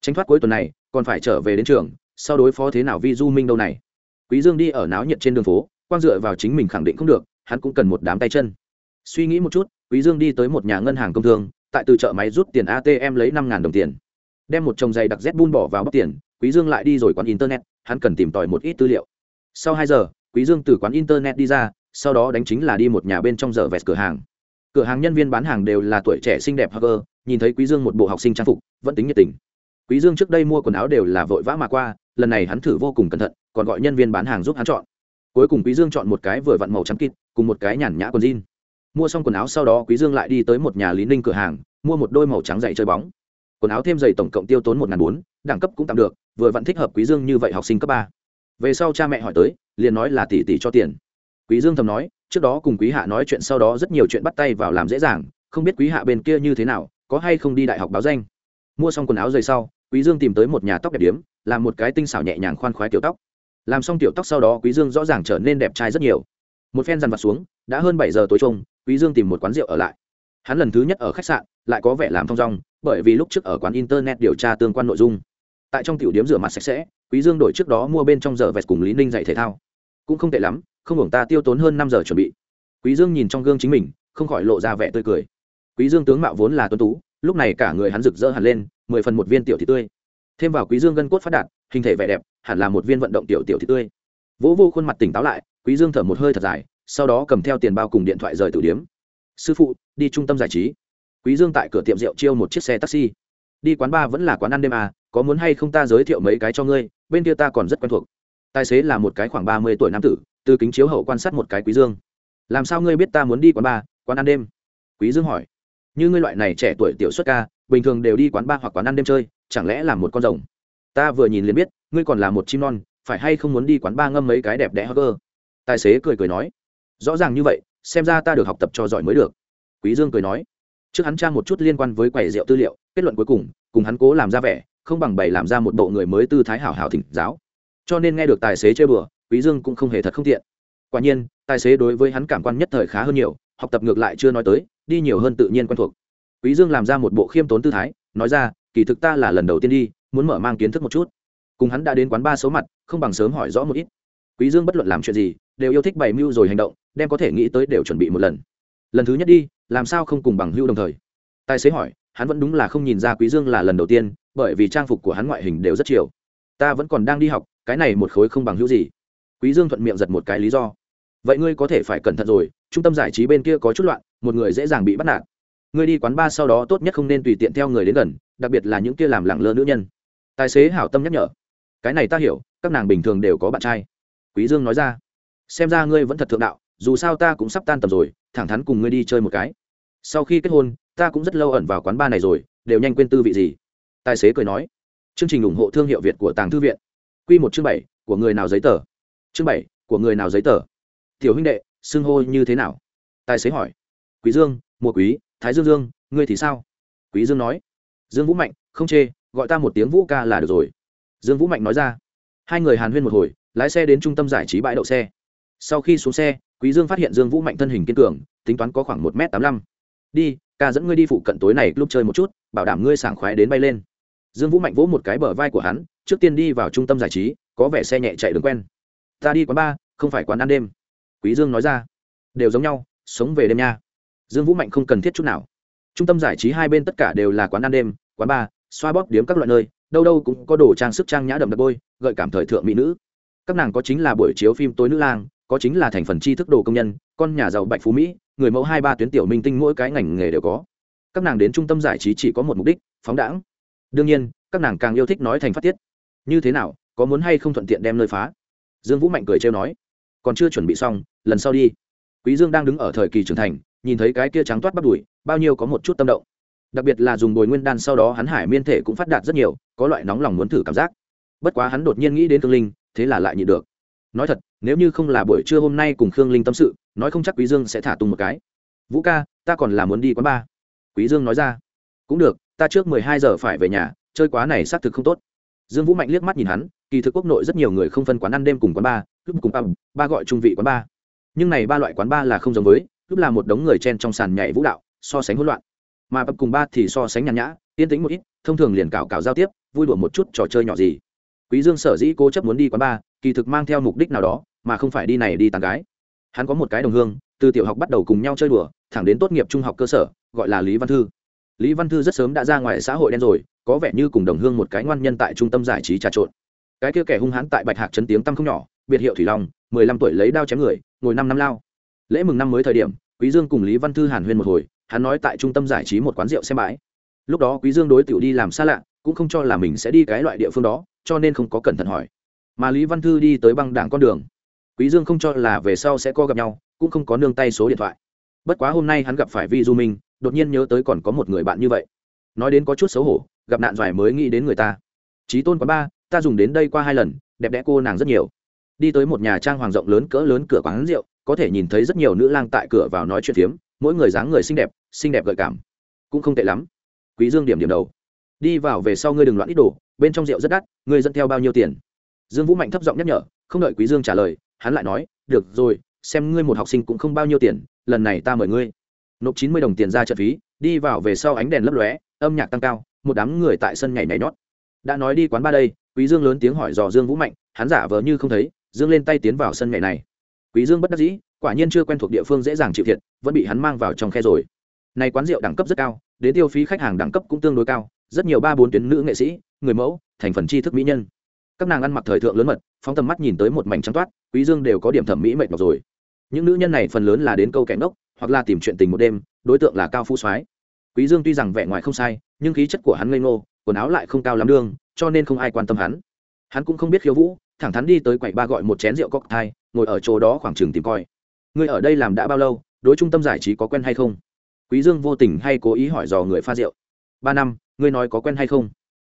Tránh thoát cuối tuần này, còn phải trở về đến trường, sau đối phó thế nào vi du minh đâu này? Quý dương đi ở náo nhiệt trên đường phố quan dựa vào chính mình khẳng định không được, hắn cũng cần một đám tay chân. Suy nghĩ một chút, quý dương đi tới một nhà ngân hàng công thương, tại từ chợ máy rút tiền atm lấy năm đồng tiền. Đem một chồng giày đặc z bun bỏ vào bóc tiền, quý dương lại đi rồi quán internet, hắn cần tìm tòi một ít tư liệu. Sau hai giờ, quý dương từ quán internet đi ra, sau đó đánh chính là đi một nhà bên trong giờ vẹt cửa hàng. Cửa hàng nhân viên bán hàng đều là tuổi trẻ xinh đẹp hacker nhìn thấy quý dương một bộ học sinh trang phục, vẫn tính nhiệt tình. Quý dương trước đây mua quần áo đều là vội vã mà qua, lần này hắn thử vô cùng cẩn thận, còn gọi nhân viên bán hàng giúp hắn chọn. Cuối cùng quý dương chọn một cái vừa vặn màu trắng kịt, cùng một cái nhàn nhã quần jean. Mua xong quần áo sau đó quý dương lại đi tới một nhà lý ninh cửa hàng, mua một đôi màu trắng dày chơi bóng. Quần áo thêm giày tổng cộng tiêu tốn một ngàn bốn, đẳng cấp cũng tạm được, vừa vặn thích hợp quý dương như vậy học sinh cấp ba. Về sau cha mẹ hỏi tới, liền nói là tỷ tỷ cho tiền. Quý dương thầm nói, trước đó cùng quý hạ nói chuyện, sau đó rất nhiều chuyện bắt tay vào làm dễ dàng, không biết quý hạ bên kia như thế nào có hay không đi đại học báo danh? Mua xong quần áo dày sau, quý dương tìm tới một nhà tóc đẹp điếm, làm một cái tinh xảo nhẹ nhàng khoan khoái tiểu tóc. Làm xong tiểu tóc sau đó, quý dương rõ ràng trở nên đẹp trai rất nhiều. Một phen dằn vặt xuống, đã hơn bảy giờ tối trông, quý dương tìm một quán rượu ở lại. Hắn lần thứ nhất ở khách sạn, lại có vẻ làm thong dong, bởi vì lúc trước ở quán internet điều tra tương quan nội dung. Tại trong tiểu điếm rửa mặt sạch sẽ, quý dương đổi trước đó mua bên trong giờ vẹt cùng lý ninh dạy thể thao. Cũng không tệ lắm, không hưởng ta tiêu tốn hơn năm giờ chuẩn bị. Quý dương nhìn trong gương chính mình, không khỏi lộ ra vẻ tươi cười quý dương tướng mạo vốn là tuấn tú, lúc này cả người hắn rực rỡ hẳn lên, mười phần một viên tiểu thị tươi. Thêm vào quý dương gân cốt phát đạt, hình thể vẻ đẹp, hẳn là một viên vận động tiểu tiểu thị tươi. Vỗ vô khuôn mặt tỉnh táo lại, quý dương thở một hơi thật dài, sau đó cầm theo tiền bao cùng điện thoại rời tử điếm. Sư phụ, đi trung tâm giải trí. Quý dương tại cửa tiệm rượu chiêu một chiếc xe taxi. Đi quán bar vẫn là quán ăn đêm à có muốn hay không ta giới thiệu mấy cái cho ngươi, bên kia ta còn rất quen thuộc. Tài xế là một cái khoảng ba mươi tuổi nam tử, từ kính chiếu hậu quan sát một cái quý dương. Làm sao ngươi biết ta muốn đi quán bar, quán ăn đêm? Quý dương hỏi như ngươi loại này trẻ tuổi tiểu xuất ca, bình thường đều đi quán bar hoặc quán ăn đêm chơi, chẳng lẽ là một con rồng? Ta vừa nhìn liền biết, ngươi còn là một chim non, phải hay không muốn đi quán bar ngâm mấy cái đẹp đẽ hơ cơ? tài xế cười cười nói. Rõ ràng như vậy, xem ra ta được học tập cho giỏi mới được. Quý dương cười nói. Trước hắn tra một chút liên quan với quầy rượu tư liệu, kết luận cuối cùng cùng hắn cố làm ra vẻ, không bằng bày làm ra một bộ người mới tư thái hảo hảo thỉnh giáo. Cho nên nghe được tài xế chơi bừa, quý dương cũng không hề thật không tiện. Quả nhiên, tài xế đối với hắn cảm quan nhất thời khá hơn nhiều, học tập ngược lại chưa nói tới đi nhiều hơn tự nhiên quen thuộc. Quý dương làm ra một bộ khiêm tốn tư thái, nói ra, kỳ thực ta là lần đầu tiên đi, muốn mở mang kiến thức một chút. Cùng hắn đã đến quán ba số mặt, không bằng sớm hỏi rõ một ít. Quý dương bất luận làm chuyện gì, đều yêu thích bày mưu rồi hành động, đem có thể nghĩ tới đều chuẩn bị một lần. Lần thứ nhất đi, làm sao không cùng bằng hưu đồng thời? Tài xế hỏi, hắn vẫn đúng là không nhìn ra quý dương là lần đầu tiên, bởi vì trang phục của hắn ngoại hình đều rất chiều. Ta vẫn còn đang đi học, cái này một khối không bằng hữu gì. Quý dương thuận miệng giật một cái lý do. Vậy ngươi có thể phải cẩn thận rồi trung tâm giải trí bên kia có chút loạn, một người dễ dàng bị bắt nạt. Ngươi đi quán bar sau đó tốt nhất không nên tùy tiện theo người đến gần, đặc biệt là những kia làm lẳng lơ nữ nhân. Tài xế hảo tâm nhắc nhở. Cái này ta hiểu, các nàng bình thường đều có bạn trai. Quý dương nói ra. Xem ra ngươi vẫn thật thượng đạo, dù sao ta cũng sắp tan tầm rồi, thẳng thắn cùng ngươi đi chơi một cái. Sau khi kết hôn, ta cũng rất lâu ẩn vào quán bar này rồi, đều nhanh quên tư vị gì. Tài xế cười nói. Chương trình ủng hộ thương hiệu việt của tàng thư viện. Q một chương bảy, của người nào giấy tờ? Chương bảy, của người nào giấy tờ? Tiểu huynh đệ xưng hô như thế nào? Tài xế hỏi. Quý dương, mùa quý, thái dương dương, ngươi thì sao? Quý dương nói. Dương vũ mạnh, không chê, gọi ta một tiếng vũ ca là được rồi. Dương vũ mạnh nói ra. Hai người hàn huyên một hồi, lái xe đến trung tâm giải trí bãi đậu xe. Sau khi xuống xe, quý dương phát hiện dương vũ mạnh thân hình kiên cường, tính toán có khoảng một m tám mươi lăm. Đi, ca dẫn ngươi đi phụ cận tối này lúc chơi một chút, bảo đảm ngươi sảng khoái đến bay lên. Dương vũ mạnh vỗ một cái bờ vai của hắn, trước tiên đi vào trung tâm giải trí, có vẻ xe nhẹ chạy đường quen. Ta đi quán bar, không phải quán ăn đêm quý dương nói ra. Đều giống nhau, sống về đêm nha. Dương vũ mạnh không cần thiết chút nào. Trung tâm giải trí hai bên tất cả đều là quán ăn đêm, quán bar, xoa bóp điếm các loại nơi, đâu đâu cũng có đồ trang sức trang nhã đậm đặc bôi, gợi cảm thời thượng mỹ nữ. Các nàng có chính là buổi chiếu phim tối nữ lang, có chính là thành phần tri thức đồ công nhân, con nhà giàu bạch phú mỹ, người mẫu hai ba tuyến tiểu minh tinh mỗi cái ngành nghề đều có. Các nàng đến trung tâm giải trí chỉ có một mục đích, phóng đãng. Đương nhiên, các nàng càng yêu thích nói thành phát tiết. Như thế nào, có muốn hay không thuận tiện đem nơi phá? Dương vũ mạnh cười trêu nói còn chưa chuẩn bị xong, lần sau đi. Quý dương đang đứng ở thời kỳ trưởng thành, nhìn thấy cái kia trắng toát bắt đùi, bao nhiêu có một chút tâm động. Đặc biệt là dùng bồi nguyên đan sau đó hắn hải miên thể cũng phát đạt rất nhiều, có loại nóng lòng muốn thử cảm giác. Bất quá hắn đột nhiên nghĩ đến thương linh, thế là lại nhịn được. Nói thật, nếu như không là buổi trưa hôm nay cùng khương linh tâm sự, nói không chắc quý dương sẽ thả tung một cái. Vũ ca, ta còn là muốn đi quán bar quý dương nói ra. Cũng được, ta trước mười hai giờ phải về nhà, chơi quá này xác thực không tốt. Dương vũ mạnh liếc mắt nhìn hắn, kỳ thực quốc nội rất nhiều người không phân quán ăn đêm cùng quán bar cướp cùng pub ba gọi trung vị quán ba. Nhưng này ba loại quán ba là không giống với lúc là một đống người chen trong sàn nhảy vũ đạo, so sánh hỗn loạn. Mà pub cùng ba thì so sánh nhàn nhã, yên tĩnh một ít, thông thường liền cào cào giao tiếp, vui đùa một chút, trò chơi nhỏ gì. Quý dương sở dĩ cố chấp muốn đi quán ba, kỳ thực mang theo mục đích nào đó, mà không phải đi này đi tàn gái. Hắn có một cái đồng hương, từ tiểu học bắt đầu cùng nhau chơi đùa, thẳng đến tốt nghiệp trung học cơ sở, gọi là lý văn thư. Lý văn thư rất sớm đã ra ngoài xã hội đen rồi, có vẻ như cùng đồng hương một cái ngoan nhân tại trung tâm giải trí trà trộn. Cái kia kẻ hung hãn tại bạch hạc chấn tiếng tăm không nhỏ biệt hiệu thủy long, mười lăm tuổi lấy đao chém người, ngồi năm năm lao. Lễ mừng năm mới thời điểm, quý dương cùng lý văn thư hàn huyên một hồi, hắn nói tại trung tâm giải trí một quán rượu xem bãi. Lúc đó quý dương đối tiểu đi làm xa lạ, cũng không cho là mình sẽ đi cái loại địa phương đó, cho nên không có cẩn thận hỏi. Mà lý văn thư đi tới băng đảng con đường. Quý dương không cho là về sau sẽ có gặp nhau, cũng không có nương tay số điện thoại. Bất quá hôm nay hắn gặp phải vi du minh, đột nhiên nhớ tới còn có một người bạn như vậy. Nói đến có chút xấu hổ, gặp nạn doài mới nghĩ đến người ta. Trí tôn quá ba, ta dùng đến đây qua hai lần, đẹp đẽ cô nàng rất nhiều đi tới một nhà trang hoàng rộng lớn cỡ lớn cửa quán rượu, có thể nhìn thấy rất nhiều nữ lang tại cửa vào nói chuyện phiếm, mỗi người dáng người xinh đẹp xinh đẹp gợi cảm. Cũng không tệ lắm. Quý dương điểm điểm đầu. Đi vào về sau ngươi đừng loạn ít đồ, bên trong rượu rất đắt, ngươi dẫn theo bao nhiêu tiền? Dương vũ mạnh thấp giọng nhắc nhở, không đợi quý dương trả lời, hắn lại nói, được rồi, xem ngươi một học sinh cũng không bao nhiêu tiền, lần này ta mời ngươi. Nộp chín mươi đồng tiền ra trận phí, đi vào về sau ánh đèn lấp lóe, âm nhạc tăng cao, một đám người tại sân nhảy nhảy nhót. Đã nói đi quán ba đây, quý dương lớn tiếng hỏi dò dương vũ mạnh, hắn giả vờ như không thấy dương lên tay tiến vào sân nhảy này. Quý dương bất đắc dĩ, quả nhiên chưa quen thuộc địa phương dễ dàng chịu thiệt, vẫn bị hắn mang vào trong khe rồi. Này quán rượu đẳng cấp rất cao, đến tiêu phí khách hàng đẳng cấp cũng tương đối cao, rất nhiều ba bốn tuyến nữ nghệ sĩ, người mẫu, thành phần tri thức mỹ nhân. Các nàng ăn mặc thời thượng lớn mật, phóng tầm mắt nhìn tới một mảnh trắng toát, quý dương đều có điểm thẩm mỹ mệt mọc rồi. Những nữ nhân này phần lớn là đến câu kẻ ngốc, hoặc là tìm chuyện tình một đêm, đối tượng là cao phu soái. Quý dương tuy rằng vẻ ngoài không sai, nhưng khí chất của hắn ngây ngô, quần áo lại không cao lắm đương, cho nên không ai quan tâm hắn. Hắn cũng không biết khiêu vũ thẳng thắn đi tới quầy ba gọi một chén rượu cocktail, ngồi ở chỗ đó khoảng chừng tìm coi. Ngươi ở đây làm đã bao lâu, đối trung tâm giải trí có quen hay không? Quý dương vô tình hay cố ý hỏi dò người pha rượu. Ba năm, ngươi nói có quen hay không?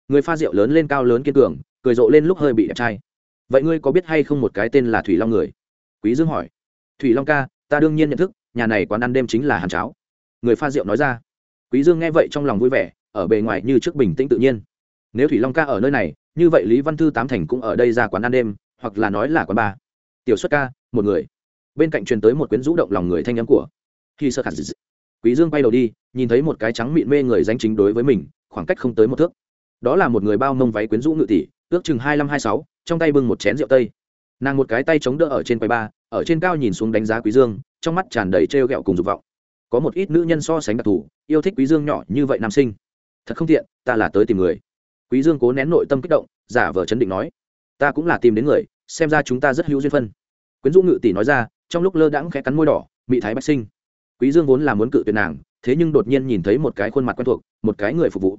Người pha rượu lớn lên cao lớn kiên cường, cười rộ lên lúc hơi bị đẹp trai. Vậy ngươi có biết hay không một cái tên là thủy long người? Quý dương hỏi. Thủy long ca, ta đương nhiên nhận thức, nhà này quán ăn đêm chính là hàn cháo. Người pha rượu nói ra. Quý dương nghe vậy trong lòng vui vẻ, ở bề ngoài như trước bình tĩnh tự nhiên. Nếu thủy long ca ở nơi này như vậy lý văn thư tám thành cũng ở đây ra quán ăn đêm, hoặc là nói là quán bar. Tiểu xuất ca, một người. Bên cạnh truyền tới một quyến rũ động lòng người thanh âm của khi sơ khả dị quý dương quay đầu đi, nhìn thấy một cái trắng mịn mê người danh chính đối với mình, khoảng cách không tới một thước. Đó là một người bao mông váy quyến rũ ngự tỷ, ước chừng hai năm hai sáu, trong tay bưng một chén rượu tây. Nàng một cái tay chống đỡ ở trên quầy ba ở trên cao nhìn xuống đánh giá quý dương, trong mắt tràn đầy trêu ghẹo cùng dục vọng. Có một ít nữ nhân so sánh đặc thù, yêu thích quý dương nhỏ như vậy nam sinh. Thật không tiện, ta là tới tìm người quý dương cố nén nội tâm kích động, giả vờ chấn định nói, ta cũng là tìm đến người, xem ra chúng ta rất hữu duyên phân. Quyến rũ ngự tỷ nói ra, trong lúc lơ đãng khẽ cắn môi đỏ, mị thái bách sinh. Quý dương vốn là muốn cự tuyệt nàng, thế nhưng đột nhiên nhìn thấy một cái khuôn mặt quen thuộc, một cái người phục vụ.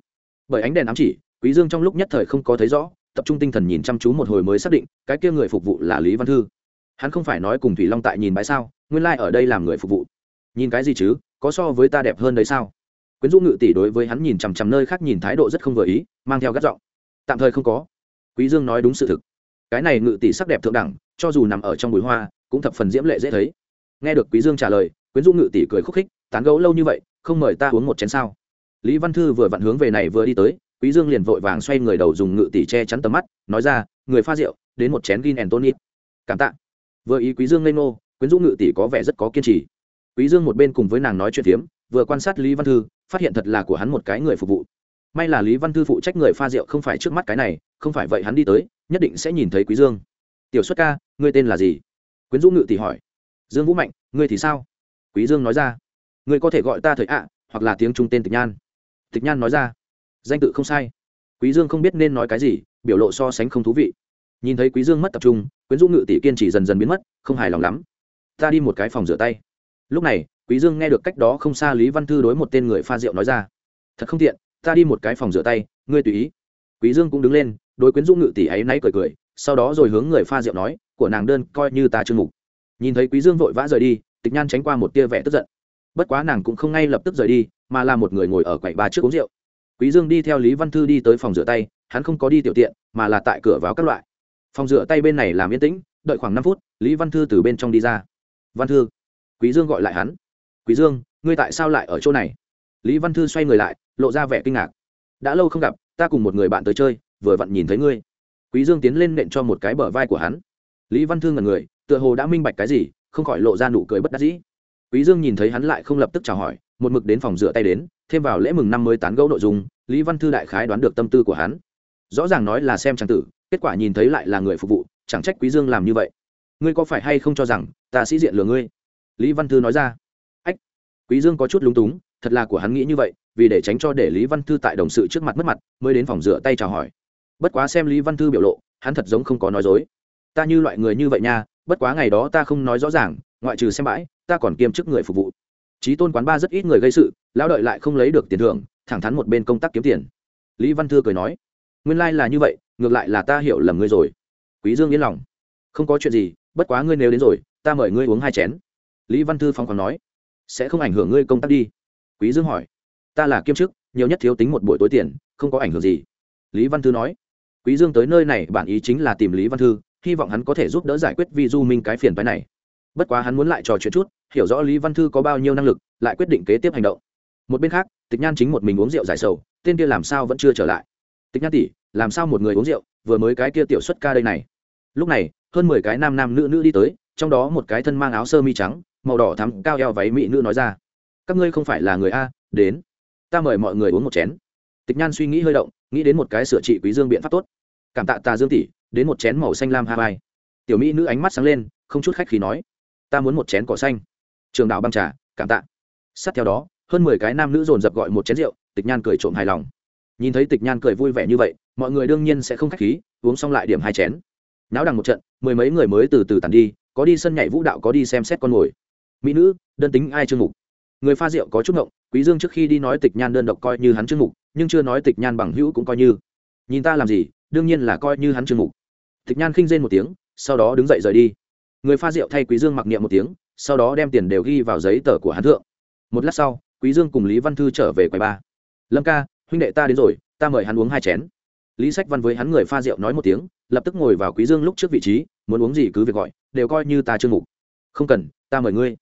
Bởi ánh đèn ám chỉ, quý dương trong lúc nhất thời không có thấy rõ, tập trung tinh thần nhìn chăm chú một hồi mới xác định, cái kia người phục vụ là lý văn thư. Hắn không phải nói cùng thủy long tại nhìn bãi sao, nguyên lai like ở đây làm người phục vụ. Nhìn cái gì chứ, có so với ta đẹp hơn đấy sao? Quyến rũ ngự tỷ đối với hắn nhìn chằm chằm nơi khác nhìn thái độ rất không vừa ý, mang theo gắt giọng. Tạm thời không có. Quý dương nói đúng sự thực. Cái này ngự tỷ sắc đẹp thượng đẳng, cho dù nằm ở trong bụi hoa, cũng thập phần diễm lệ dễ thấy. Nghe được quý dương trả lời, quyến rũ ngự tỷ cười khúc khích, tán gẫu lâu như vậy, không mời ta uống một chén sao? Lý văn thư vừa vặn hướng về này vừa đi tới, quý dương liền vội vàng xoay người đầu dùng ngự tỷ che chắn tầm mắt, nói ra, người pha rượu, đến một chén gin and tonic. Cảm tạ. Vừa ý quý dương lên nô quyến rũ ngự tỷ có vẻ rất có kiên trì. Quý dương một bên cùng với nàng nói chuyện tiếm vừa quan sát lý văn thư phát hiện thật là của hắn một cái người phục vụ. May là lý văn thư phụ trách người pha rượu không phải trước mắt cái này, không phải vậy hắn đi tới, nhất định sẽ nhìn thấy quý dương. Tiểu xuất ca, ngươi tên là gì? Quyến rũ ngự tỷ hỏi. Dương vũ mạnh, ngươi thì sao? Quý dương nói ra. Ngươi có thể gọi ta thời ạ, hoặc là tiếng trung tên tịch nhan. Tịch nhan nói ra. Danh tự không sai. Quý dương không biết nên nói cái gì, biểu lộ so sánh không thú vị. Nhìn thấy quý dương mất tập trung, quyến rũ ngự tỷ kiên trì dần dần biến mất, không hài lòng lắm. Ta đi một cái phòng rửa tay. Lúc này quý dương nghe được cách đó không xa lý văn thư đối một tên người pha rượu nói ra. Thật không tiện, ta đi một cái phòng rửa tay, ngươi tùy ý. Quý dương cũng đứng lên, đối quyến Dung ngự tỷ ấy náy cười cười, sau đó rồi hướng người pha rượu nói, của nàng đơn, coi như ta chưa mục nhìn thấy quý dương vội vã rời đi, tịch nhan tránh qua một tia vẻ tức giận. Bất quá nàng cũng không ngay lập tức rời đi, mà là một người ngồi ở quầy ba trước uống rượu. Quý dương đi theo lý văn thư đi tới phòng rửa tay, hắn không có đi tiểu tiện, mà là tại cửa vào các loại. Phòng rửa tay bên này làm yên tĩnh, đợi khoảng năm phút, lý văn thư từ bên trong đi ra. Văn thư. Quý dương gọi lại hắn quý dương, ngươi tại sao lại ở chỗ này? Lý văn thư xoay người lại, lộ ra vẻ kinh ngạc. Đã lâu không gặp, ta cùng một người bạn tới chơi, vừa vặn nhìn thấy ngươi. Quý dương tiến lên nện cho một cái bờ vai của hắn. Lý văn thư ngẩn người, tựa hồ đã minh bạch cái gì, không khỏi lộ ra nụ cười bất đắc dĩ. Quý dương nhìn thấy hắn lại không lập tức chào hỏi, một mực đến phòng rửa tay đến, thêm vào lễ mừng năm mới tán gẫu nội dung, lý văn thư đại khái đoán được tâm tư của hắn. Rõ ràng nói là xem trang tử, kết quả nhìn thấy lại là người phục vụ, chẳng trách quý dương làm như vậy. Ngươi có phải hay không cho rằng ta sĩ diện lừa ngươi? Lý văn thư nói ra quý dương có chút lúng túng, thật là của hắn nghĩ như vậy, vì để tránh cho để lý văn thư tại đồng sự trước mặt mất mặt, mới đến phòng rửa tay chào hỏi. Bất quá xem lý văn thư biểu lộ, hắn thật giống không có nói dối. Ta như loại người như vậy nha, bất quá ngày đó ta không nói rõ ràng, ngoại trừ xem bãi, ta còn kiêm chức người phục vụ. Trí tôn quán ba rất ít người gây sự, lão đợi lại không lấy được tiền thưởng, thẳng thắn một bên công tác kiếm tiền. Lý văn thư cười nói, nguyên lai、like、là như vậy, ngược lại là ta hiểu lầm ngươi rồi. Quý dương yên lòng, không có chuyện gì, bất quá ngươi nếu đến rồi, ta mời ngươi uống hai chén. Lý văn thư phong còn nói sẽ không ảnh hưởng ngươi công tác đi. Quý dương hỏi. Ta là kiêm chức, nhiều nhất thiếu tính một buổi tối tiền, không có ảnh hưởng gì. Lý văn thư nói. Quý dương tới nơi này bản ý chính là tìm lý văn thư, hy vọng hắn có thể giúp đỡ giải quyết vi du minh cái phiền phái này. Bất quá hắn muốn lại trò chuyện chút, hiểu rõ lý văn thư có bao nhiêu năng lực, lại quyết định kế tiếp hành động. Một bên khác, tịch nhan chính một mình uống rượu giải sầu, tên kia làm sao vẫn chưa trở lại. Tịch nhan tỷ, làm sao một người uống rượu, vừa mới cái kia tiểu xuất ca đây này. Lúc này, hơn mười cái nam nam nữ nữ đi tới, trong đó một cái thân mang áo sơ mi trắng màu đỏ thắm cao eo váy mỹ nữ nói ra. Các ngươi không phải là người a, đến. Ta mời mọi người uống một chén. Tịch nhan suy nghĩ hơi động, nghĩ đến một cái sửa trị quý dương biện pháp tốt. Cảm tạ tà dương tỷ, đến một chén màu xanh lam hai tiểu mỹ nữ ánh mắt sáng lên, không chút khách khí nói. Ta muốn một chén cỏ xanh. Trường đạo băng trà, cảm tạ. Sát theo đó, hơn mười cái nam nữ dồn dập gọi một chén rượu, tịch nhan cười trộm hài lòng. Nhìn thấy tịch nhan cười vui vẻ như vậy, mọi người đương nhiên sẽ không khách khí, uống xong lại điểm hai chén. Náo đằng một trận, mười mấy người mới từ từ tàn đi, có đi sân nhảy vũ đạo, có đi xem xét con mồi mỹ nữ, đơn tính ai chương mục? Người pha rượu có chút ngộng, quý dương trước khi đi nói tịch nhan đơn độc coi như hắn chương mục, nhưng chưa nói tịch nhan bằng hữu cũng coi như. Nhìn ta làm gì, đương nhiên là coi như hắn chương mục. Tịch nhan khinh rên một tiếng, sau đó đứng dậy rời đi. Người pha rượu thay quý dương mặc niệm một tiếng, sau đó đem tiền đều ghi vào giấy tờ của hắn thượng. Một lát sau, quý dương cùng lý văn thư trở về quầy ba. Lâm ca, huynh đệ ta đến rồi, ta mời hắn uống hai chén. Lý sách văn với hắn người pha rượu nói một tiếng, lập tức ngồi vào quý dương lúc trước vị trí, muốn uống gì cứ việc gọi, đều coi như ta chưa ngủ không cần, ta mời ngươi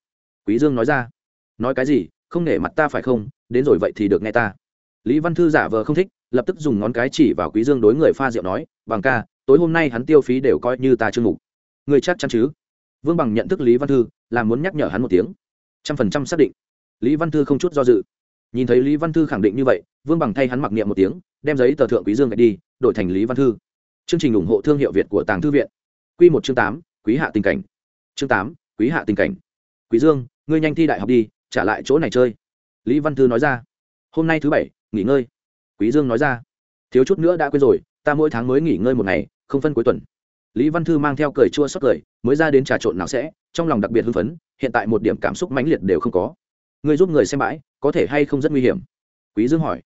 quý dương nói ra. Nói cái gì? Không nể mặt ta phải không? Đến rồi vậy thì được nghe ta. Lý văn thư giả vờ không thích, lập tức dùng ngón cái chỉ vào quý dương đối người pha rượu nói, bằng ca, tối hôm nay hắn tiêu phí đều coi như ta chưa ngủ. Người chắc chắn chứ? Vương bằng nhận thức lý văn thư, là muốn nhắc nhở hắn một tiếng. Trăm phần trăm xác định. Lý văn thư không chút do dự. Nhìn thấy lý văn thư khẳng định như vậy, vương bằng thay hắn mặc niệm một tiếng, đem giấy tờ thượng quý dương gạch đi, đổi thành lý văn thư. Chương trình ủng hộ thương hiệu việt của tàng thư viện. Q một chương tám, quý hạ tình cảnh. Chương tám, quý hạ tình cảnh. Quý dương ngươi nhanh thi đại học đi, trả lại chỗ này chơi. Lý văn thư nói ra. Hôm nay thứ bảy, nghỉ ngơi. Quý dương nói ra. Thiếu chút nữa đã quên rồi, ta mỗi tháng mới nghỉ ngơi một ngày, không phân cuối tuần. Lý văn thư mang theo cười chua xót cười, mới ra đến trà trộn nào sẽ, trong lòng đặc biệt hưng phấn, hiện tại một điểm cảm xúc mãnh liệt đều không có. Ngươi giúp người xem bãi, có thể hay không rất nguy hiểm? Quý dương hỏi.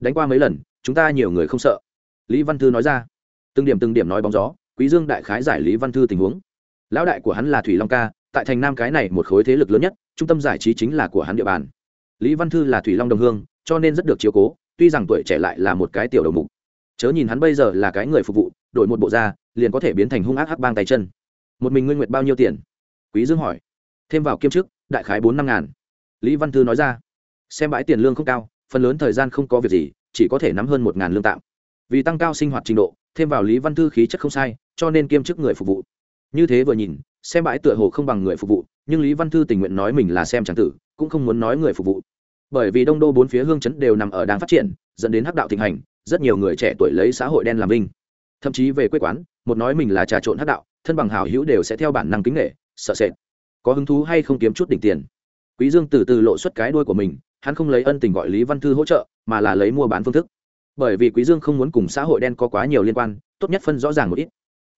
Đánh qua mấy lần, chúng ta nhiều người không sợ. Lý văn thư nói ra. Từng điểm từng điểm nói bóng gió, quý dương đại khái giải lý văn thư tình huống. Lão đại của hắn là thủy long ca tại thành nam cái này một khối thế lực lớn nhất, trung tâm giải trí chính là của hắn địa bàn. Lý văn thư là thủy long đồng hương, cho nên rất được chiếu cố, tuy rằng tuổi trẻ lại là một cái tiểu đầu mục. Chớ nhìn hắn bây giờ là cái người phục vụ, đổi một bộ da, liền có thể biến thành hung ác hắc bang tay chân. Một mình nguyên nguyệt bao nhiêu tiền? Quý dương hỏi. Thêm vào kiêm chức, đại khái bốn năm ngàn. Lý văn thư nói ra. Xem bãi tiền lương không cao, phần lớn thời gian không có việc gì, chỉ có thể nắm hơn một ngàn lương tạm. Vì tăng cao sinh hoạt trình độ, thêm vào lý văn thư khí chất không sai, cho nên kiêm chức người phục vụ. Như thế vừa nhìn xem bãi tựa hồ không bằng người phục vụ, nhưng lý văn thư tình nguyện nói mình là xem tràng tử, cũng không muốn nói người phục vụ. Bởi vì đông đô bốn phía hương chấn đều nằm ở đang phát triển, dẫn đến hắc đạo thịnh hành, rất nhiều người trẻ tuổi lấy xã hội đen làm binh thậm chí về quê quán, một nói mình là trà trộn hắc đạo, thân bằng hảo hữu đều sẽ theo bản năng kính nghệ sợ sệt. Có hứng thú hay không kiếm chút đỉnh tiền. Quý dương từ từ lộ xuất cái đuôi của mình, hắn không lấy ân tình gọi lý văn thư hỗ trợ, mà là lấy mua bán phương thức. Bởi vì quý dương không muốn cùng xã hội đen có quá nhiều liên quan, tốt nhất phân rõ ràng một ít.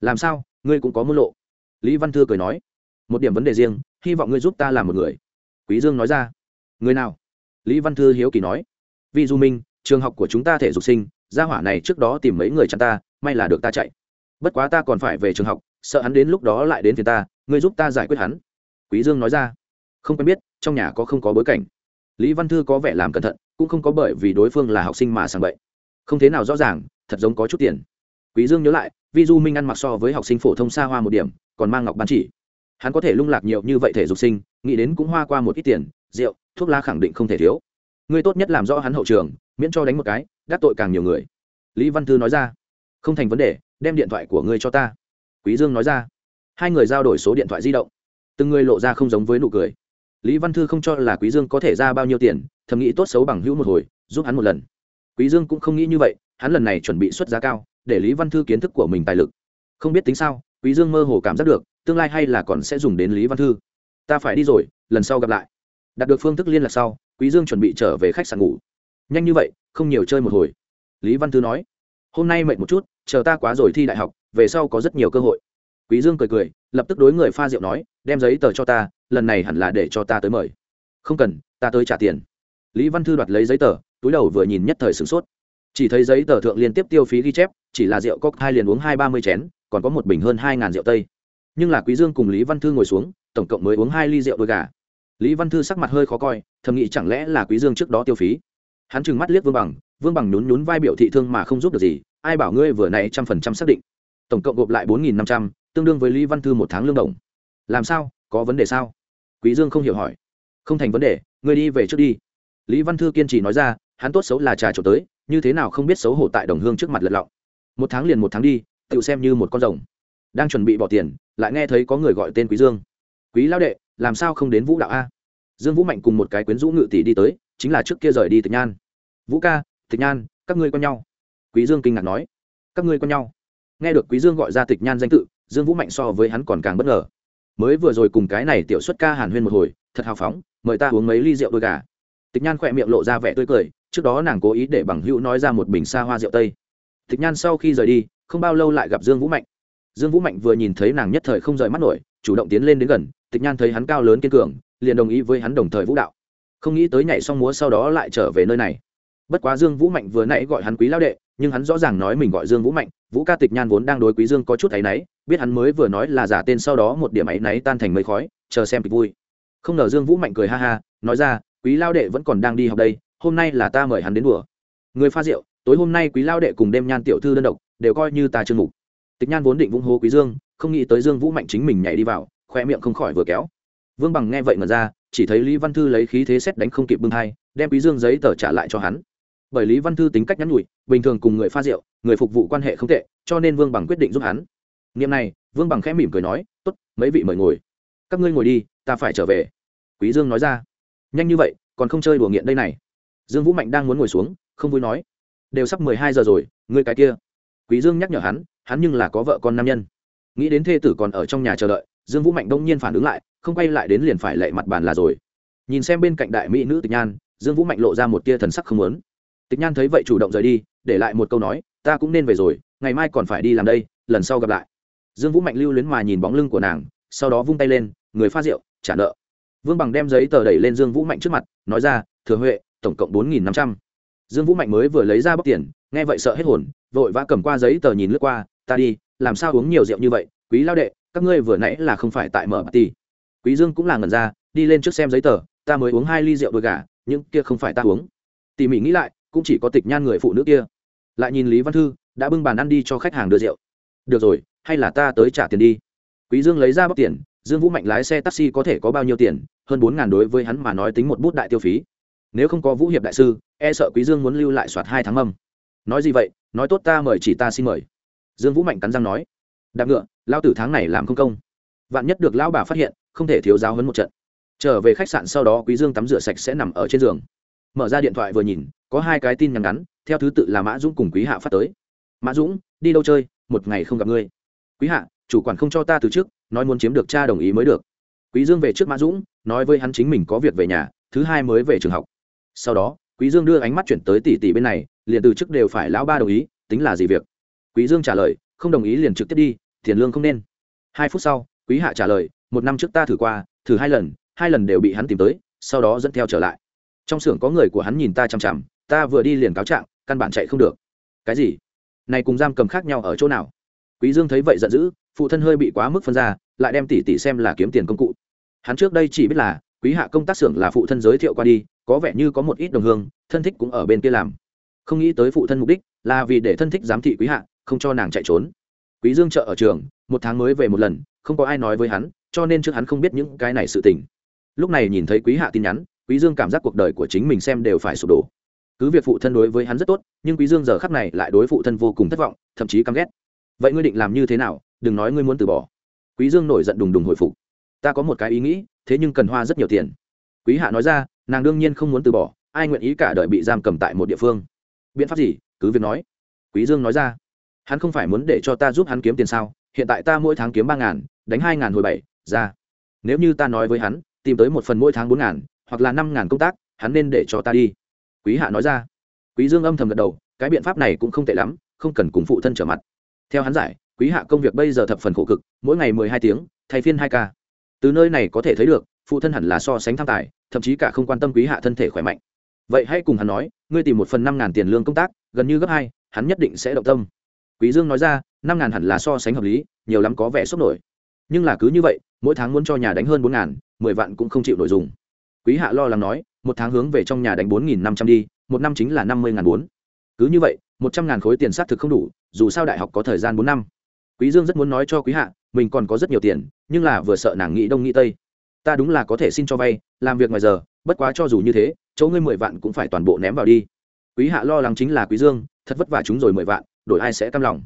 Làm sao, ngươi cũng có môn lộ lý văn thư cười nói, một điểm vấn đề riêng, hy vọng ngươi giúp ta làm một người. Quý dương nói ra, người nào? Lý văn thư hiếu kỳ nói vì du minh, trường học của chúng ta thể dục sinh, gia hỏa này trước đó tìm mấy người chặn ta, may là được ta chạy. Bất quá ta còn phải về trường học, sợ hắn đến lúc đó lại đến phía ta, ngươi giúp ta giải quyết hắn. Quý dương nói ra, không quen biết, trong nhà có không có bối cảnh. Lý văn thư có vẻ làm cẩn thận, cũng không có bởi vì đối phương là học sinh mà sang bậy. Không thế nào rõ ràng, thật giống có chút tiền. Quý dương nhớ lại, vi du minh ăn mặc so với học sinh phổ thông xa hoa một điểm còn mang ngọc ban chỉ. Hắn có thể lung lạc nhiều như vậy thể dục sinh, nghĩ đến cũng hoa qua một ít tiền, rượu, thuốc lá khẳng định không thể thiếu. Ngươi tốt nhất làm rõ hắn hậu trường, miễn cho đánh một cái, đắc tội càng nhiều người. Lý văn thư nói ra. Không thành vấn đề, đem điện thoại của ngươi cho ta. Quý dương nói ra. Hai người giao đổi số điện thoại di động. Từng người lộ ra không giống với nụ cười. Lý văn thư không cho là quý dương có thể ra bao nhiêu tiền, thầm nghĩ tốt xấu bằng hữu một hồi, giúp hắn một lần. Quý dương cũng không nghĩ như vậy, hắn lần này chuẩn bị xuất giá cao, để lý văn thư kiến thức của mình tài lực. Không biết tính sao quý dương mơ hồ cảm giác được, tương lai hay là còn sẽ dùng đến lý văn thư. Ta phải đi rồi, lần sau gặp lại. Đạt được phương thức liên lạc sau, quý dương chuẩn bị trở về khách sạn ngủ. Nhanh như vậy, không nhiều chơi một hồi. Lý văn thư nói, hôm nay mệt một chút, chờ ta quá rồi thi đại học, về sau có rất nhiều cơ hội. Quý dương cười cười, lập tức đối người pha rượu nói, đem giấy tờ cho ta, lần này hẳn là để cho ta tới mời. Không cần, ta tới trả tiền. Lý văn thư đoạt lấy giấy tờ, túi đầu vừa nhìn nhất thời sửng sốt. Chỉ thấy giấy tờ thượng liên tiếp tiêu phí ghi chép, chỉ là rượu cốc hai liền uống hai ba mươi chén còn có một bình hơn hai ngàn rượu tây. Nhưng là quý dương cùng lý văn thư ngồi xuống, tổng cộng mới uống hai ly rượu đôi gà. Lý văn thư sắc mặt hơi khó coi, thầm nghĩ chẳng lẽ là quý dương trước đó tiêu phí. Hắn trừng mắt liếc vương bằng vương bằng nhún nhún vai biểu thị thương mà không giúp được gì, ai bảo ngươi vừa này trăm phần trăm xác định. Tổng cộng gộp lại bốn nghìn năm trăm, tương đương với lý văn thư một tháng lương đồng. Làm sao? Có vấn đề sao? Quý dương không hiểu hỏi. Không thành vấn đề, ngươi đi về trước đi. Lý văn thư kiên trì nói ra, hắn tốt xấu là trà trộn tới, như thế nào không biết xấu hổ tại đồng hương trước mặt lật lọng. Một tháng liền một tháng đi tự xem như một con rồng. Đang chuẩn bị bỏ tiền, lại nghe thấy có người gọi tên quý dương. Quý lão đệ, làm sao không đến vũ đạo a? Dương vũ mạnh cùng một cái quyến rũ ngự tỷ đi tới, chính là trước kia rời đi tịch nhan. Vũ ca tịch nhan, các ngươi quen nhau? Quý dương kinh ngạc nói. Các ngươi quen nhau? Nghe được quý dương gọi ra tịch nhan danh tự, dương vũ mạnh so với hắn còn càng bất ngờ. Mới vừa rồi cùng cái này tiểu xuất ca hàn huyên một hồi, thật hào phóng, mời ta uống mấy ly rượu đôi gà. Tịch nhan khỏe miệng lộ ra vẻ tươi cười, trước đó nàng cố ý để bằng hữu nói ra một bình xa hoa rượu tây. Tịch nhan sau khi rời đi không bao lâu lại gặp dương vũ mạnh. Dương vũ mạnh vừa nhìn thấy nàng nhất thời không rời mắt nổi, chủ động tiến lên đến gần, tịch nhan thấy hắn cao lớn kiên cường, liền đồng ý với hắn đồng thời vũ đạo. Không nghĩ tới nhảy xong múa sau đó lại trở về nơi này. Bất quá dương vũ mạnh vừa nãy gọi hắn quý lao đệ, nhưng hắn rõ ràng nói mình gọi dương vũ mạnh, vũ ca tịch nhan vốn đang đối quý dương có chút áy náy, biết hắn mới vừa nói là giả tên sau đó một điểm áy náy tan thành mây khói, chờ xem kịch vui. Không ngờ dương vũ mạnh cười ha ha, nói ra, quý lao đệ vẫn còn đang đi học đây, hôm nay là ta mời hắn đến đùa. Người pha rượu, tối hôm nay quý lao đệ cùng đêm nhan tiểu thư đơn độc đều coi như ta chương mục. Tịch nhan vốn định vung hô quý dương, không nghĩ tới dương vũ mạnh chính mình nhảy đi vào, khoe miệng không khỏi vừa kéo. Vương bằng nghe vậy mà ra, chỉ thấy lý văn thư lấy khí thế xét đánh không kịp bưng thai, đem quý dương giấy tờ trả lại cho hắn. Bởi lý văn thư tính cách nhắn nhủi, bình thường cùng người pha rượu, người phục vụ quan hệ không tệ, cho nên vương bằng quyết định giúp hắn. Niệm này, vương bằng khẽ mỉm cười nói, tốt, mấy vị mời ngồi. Các ngươi ngồi đi, ta phải trở về. Quý dương nói ra. Nhanh như vậy, còn không chơi đùa nghiện đây này. Dương vũ mạnh đang muốn ngồi xuống, không vui nói, đều sắp mười hai giờ rồi, ngươi cái kia quý dương nhắc nhở hắn hắn nhưng là có vợ con nam nhân. Nghĩ đến thê tử còn ở trong nhà chờ đợi, dương vũ mạnh đông nhiên phản ứng lại, không quay lại đến liền phải lệ mặt bàn là rồi. Nhìn xem bên cạnh đại mỹ nữ tịch nhan, dương vũ mạnh lộ ra một tia thần sắc không lớn tịch nhan thấy vậy chủ động rời đi, để lại một câu nói, ta cũng nên về rồi, ngày mai còn phải đi làm đây, lần sau gặp lại. Dương vũ mạnh lưu luyến mà nhìn bóng lưng của nàng, sau đó vung tay lên, người pha rượu, trả nợ. Vương bằng đem giấy tờ đẩy lên dương vũ mạnh trước mặt, nói ra, thừa huệ, tổng cộng bốn nghìn năm trăm. Dương vũ mạnh mới vừa lấy ra bóc tiền nghe vậy sợ hết hồn, vội vã cầm qua giấy tờ nhìn lướt qua, ta đi, làm sao uống nhiều rượu như vậy, quý lao đệ, các ngươi vừa nãy là không phải tại mở bà ti quý dương cũng là ngẩn ra, đi lên trước xem giấy tờ, ta mới uống hai ly rượu đôi gà nhưng kia không phải ta uống. Tỉ mỉ nghĩ lại, cũng chỉ có tịch nhan người phụ nữ kia. Lại nhìn lý văn thư, đã bưng bàn ăn đi cho khách hàng đưa rượu. Được rồi, hay là ta tới trả tiền đi. Quý dương lấy ra bóc tiền, dương vũ mạnh lái xe taxi có thể có bao nhiêu tiền, hơn bốn ngàn đối với hắn mà nói tính một bút đại tiêu phí. Nếu không có vũ hiệp đại sư e sợ quý dương muốn lưu lại soạt hai tháng âm nói gì vậy? Nói tốt ta mời chỉ ta xin mời. Dương vũ mạnh cắn răng nói. Đạp ngựa, lao tử tháng này làm không công. Vạn nhất được lão bà phát hiện, không thể thiếu giáo hấn một trận. Trở về khách sạn sau đó quý dương tắm rửa sạch sẽ nằm ở trên giường. Mở ra điện thoại vừa nhìn, có hai cái tin nhắn ngắn, theo thứ tự là mã dũng cùng quý hạ phát tới. Mã dũng, đi đâu chơi? Một ngày không gặp ngươi. Quý hạ, chủ quản không cho ta từ trước nói muốn chiếm được cha đồng ý mới được. Quý dương về trước mã dũng, nói với hắn chính mình có việc về nhà, thứ hai mới về trường học. Sau đó quý dương đưa ánh mắt chuyển tới tỷ tỷ bên này, liền từ chức đều phải lão ba đồng ý, tính là gì việc? Quý dương trả lời, không đồng ý liền trực tiếp đi, tiền lương không nên. Hai phút sau, quý hạ trả lời, một năm trước ta thử qua, thử hai lần hai lần đều bị hắn tìm tới, sau đó dẫn theo trở lại. Trong xưởng có người của hắn nhìn ta chằm chằm, ta vừa đi liền cáo trạng, căn bản chạy không được. Cái gì? Này cùng giam cầm khác nhau ở chỗ nào? Quý dương thấy vậy giận dữ, phụ thân hơi bị quá mức phân ra, lại đem tỷ tỷ xem là kiếm tiền công cụ. Hắn trước đây chỉ biết là, quý hạ công tác xưởng là phụ thân giới thiệu qua đi có vẻ như có một ít đồng hương, thân thích cũng ở bên kia làm. Không nghĩ tới phụ thân mục đích là vì để thân thích giám thị quý hạ, không cho nàng chạy trốn. Quý dương chợ ở trường, một tháng mới về một lần, không có ai nói với hắn, cho nên trước hắn không biết những cái này sự tình. Lúc này nhìn thấy quý hạ tin nhắn, quý dương cảm giác cuộc đời của chính mình xem đều phải sụp đổ. Cứ việc phụ thân đối với hắn rất tốt, nhưng quý dương giờ khắc này lại đối phụ thân vô cùng thất vọng, thậm chí căm ghét. Vậy ngươi định làm như thế nào? Đừng nói ngươi muốn từ bỏ. Quý dương nổi giận đùng đùng hồi phục. Ta có một cái ý nghĩ, thế nhưng cần hoa rất nhiều tiền. Quý hạ nói ra nàng đương nhiên không muốn từ bỏ, ai nguyện ý cả đời bị giam cầm tại một địa phương. Biện pháp gì? Cứ việc nói. Quý dương nói ra. Hắn không phải muốn để cho ta giúp hắn kiếm tiền sao? Hiện tại ta mỗi tháng kiếm ba ngàn, đánh hai ngàn hồi bảy, ra. Nếu như ta nói với hắn, tìm tới một phần mỗi tháng bốn ngàn, hoặc là năm ngàn công tác, hắn nên để cho ta đi. Quý hạ nói ra. Quý dương âm thầm gật đầu, cái biện pháp này cũng không tệ lắm, không cần cùng phụ thân trở mặt. Theo hắn giải, quý hạ công việc bây giờ thập phần khổ cực, mỗi ngày mười hai tiếng, thay phiên hai ca. Từ nơi này có thể thấy được phụ thân hẳn là so sánh tham tài, thậm chí cả không quan tâm quý hạ thân thể khỏe mạnh. Vậy hãy cùng hắn nói, ngươi tìm một phần năm ngàn tiền lương công tác, gần như gấp hai, hắn nhất định sẽ động tâm. Quý dương nói ra, năm ngàn hẳn là so sánh hợp lý, nhiều lắm có vẻ sốc nổi. Nhưng là cứ như vậy, mỗi tháng muốn cho nhà đánh hơn bốn ngàn, mười vạn cũng không chịu nổi dùng. Quý hạ lo lắng nói, một tháng hướng về trong nhà đánh bốn nghìn năm trăm đi, một năm chính là năm mươi ngàn bốn. Cứ như vậy, một trăm ngàn khối tiền xác thực không đủ, dù sao đại học có thời gian bốn năm. Quý dương rất muốn nói cho quý hạ, mình còn có rất nhiều tiền, nhưng là vừa sợ nàng nghĩ đông nghĩ tây ta đúng là có thể xin cho vay, làm việc ngoài giờ, bất quá cho dù như thế, chỗ ngươi mười vạn cũng phải toàn bộ ném vào đi. Quý hạ lo lắng chính là quý dương, thật vất vả chúng rồi mười vạn, đổi ai sẽ cam lòng?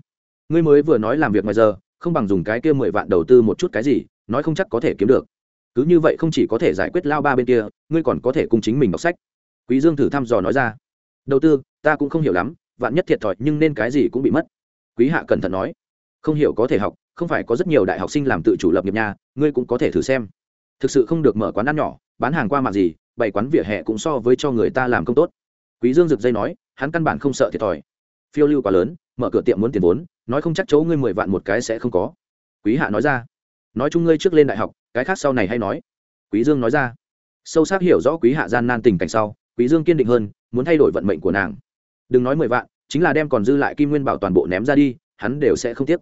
Ngươi mới vừa nói làm việc ngoài giờ, không bằng dùng cái kia mười vạn đầu tư một chút cái gì, nói không chắc có thể kiếm được. Cứ như vậy không chỉ có thể giải quyết lao ba bên kia, ngươi còn có thể cùng chính mình đọc sách. Quý dương thử thăm dò nói ra. Đầu tư, ta cũng không hiểu lắm, vạn nhất thiệt thòi nhưng nên cái gì cũng bị mất. Quý hạ cẩn thận nói. Không hiểu có thể học, không phải có rất nhiều đại học sinh làm tự chủ lập nghiệp nhà ngươi cũng có thể thử xem thực sự không được mở quán ăn nhỏ, bán hàng qua mạng gì, bày quán vỉa hè cũng so với cho người ta làm công tốt. Quý dương rực dây nói, hắn căn bản không sợ thiệt thòi. Phiêu lưu quá lớn, mở cửa tiệm muốn tiền vốn, nói không chắc chỗ ngươi mười vạn một cái sẽ không có. Quý hạ nói ra, nói chung ngươi trước lên đại học, cái khác sau này hay nói. Quý dương nói ra, sâu sắc hiểu rõ quý hạ gian nan tình cảnh sau, quý dương kiên định hơn, muốn thay đổi vận mệnh của nàng. Đừng nói mười vạn, chính là đem còn dư lại kim nguyên bảo toàn bộ ném ra đi, hắn đều sẽ không tiếc.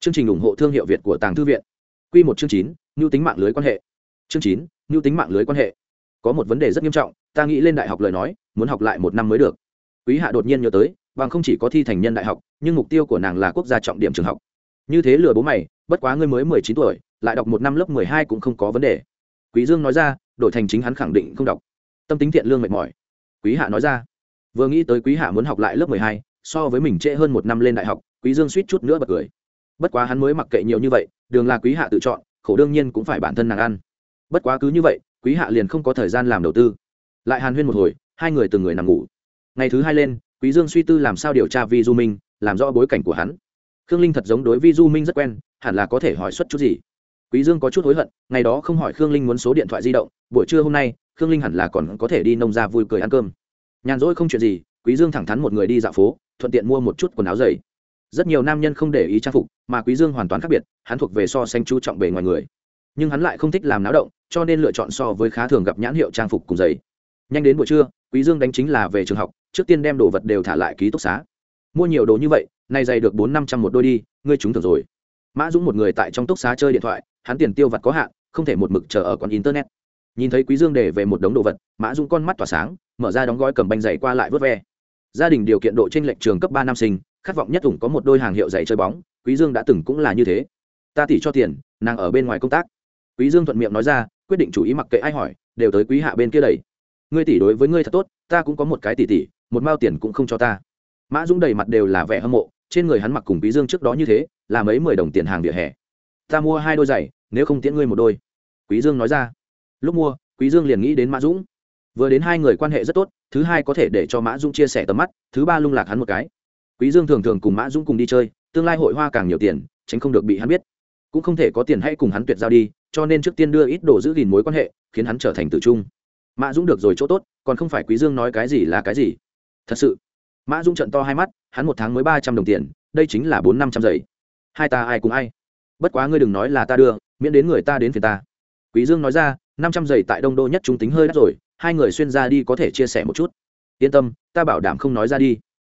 Chương trình ủng hộ thương hiệu việt của tàng thư viện. Quy một chương chín nhu tính mạng lưới quan hệ chương chín nhu tính mạng lưới quan hệ. Có một vấn đề rất nghiêm trọng, ta nghĩ lên đại học lời nói, muốn học lại một năm mới được. Quý hạ đột nhiên nhớ tới, bằng không chỉ có thi thành nhân đại học, nhưng mục tiêu của nàng là quốc gia trọng điểm trường học. Như thế lừa bố mày, bất quá ngươi mới mười chín tuổi, lại đọc một năm lớp mười hai cũng không có vấn đề. Quý dương nói ra, đổi thành chính hắn khẳng định không đọc. Tâm tính thiện lương mệt mỏi. Quý hạ nói ra, vừa nghĩ tới quý hạ muốn học lại lớp mười hai, so với mình trễ hơn một năm lên đại học, quý dương suýt chút nữa bật cười. Bất quá hắn mới mặc kệ nhiều như vậy, đường là quý hạ tự chọn, khổ đương nhiên cũng phải bản thân nàng ăn bất quá cứ như vậy, quý hạ liền không có thời gian làm đầu tư. Lại hàn huyên một hồi, hai người từng người nằm ngủ. Ngày thứ hai lên, quý dương suy tư làm sao điều tra vi du minh, làm rõ bối cảnh của hắn. Khương linh thật giống đối vi du minh rất quen, hẳn là có thể hỏi xuất chút gì. Quý dương có chút hối hận, ngày đó không hỏi khương linh muốn số điện thoại di động, buổi trưa hôm nay, khương linh hẳn là còn có thể đi nông ra vui cười ăn cơm. Nhàn rỗi không chuyện gì, quý dương thẳng thắn một người đi dạo phố, thuận tiện mua một chút quần áo dày. Rất nhiều nam nhân không để ý trang phục, mà quý dương hoàn toàn khác biệt, hắn thuộc về so sánh chú trọng bề ngoài người. Nhưng hắn lại không thích làm náo động cho nên lựa chọn so với khá thường gặp nhãn hiệu trang phục cùng giày. Nhanh đến buổi trưa, quý dương đánh chính là về trường học, trước tiên đem đồ vật đều thả lại ký túc xá. Mua nhiều đồ như vậy, nay giày được bốn năm trăm một đôi đi, ngươi trúng thưởng rồi. Mã dũng một người tại trong túc xá chơi điện thoại, hắn tiền tiêu vặt có hạn, không thể một mực chờ ở quán internet. Nhìn thấy quý dương để về một đống đồ vật, mã dũng con mắt tỏa sáng, mở ra đóng gói cầm banh giày qua lại vớt ve. Gia đình điều kiện độ trên lệnh trường cấp ba năm sinh, khát vọng nhất ủng có một đôi hàng hiệu giày chơi bóng, quý dương đã từng cũng là như thế. Ta tỷ cho tiền, nàng ở bên ngoài công tác. Quý dương thuận miệng nói ra quyết định chủ ý mặc kệ ai hỏi, đều tới quý hạ bên kia đẩy. Ngươi tỷ đối với ngươi thật tốt, ta cũng có một cái tỷ tỷ, một mao tiền cũng không cho ta. Mã dũng đầy mặt đều là vẻ hâm mộ, trên người hắn mặc cùng quý dương trước đó như thế, là mấy mười đồng tiền hàng vỉa hè. Ta mua hai đôi giày, nếu không tiễn ngươi một đôi. Quý dương nói ra. Lúc mua, quý dương liền nghĩ đến mã dũng. Vừa đến hai người quan hệ rất tốt, thứ hai có thể để cho mã dũng chia sẻ tầm mắt, thứ ba lung lạc hắn một cái. Quý dương thường thường cùng mã dũng cùng đi chơi, tương lai hội hoa càng nhiều tiền, tránh không được bị hắn biết. Cũng không thể có tiền hay cùng hắn tuyệt giao đi cho nên trước tiên đưa ít đồ giữ gìn mối quan hệ, khiến hắn trở thành tử trung. Mã dũng được rồi chỗ tốt, còn không phải quý dương nói cái gì là cái gì. Thật sự, mã dũng trận to hai mắt, hắn một tháng mới ba trăm đồng tiền, đây chính là bốn năm trăm giày hai ta ai cùng ai? Bất quá ngươi đừng nói là ta đưa, miễn đến người ta đến phiền ta. Quý dương nói ra, năm trăm giày tại đông đô nhất trung tính hơi đắt rồi, hai người xuyên ra đi có thể chia sẻ một chút. Yên tâm, ta bảo đảm không nói ra đi.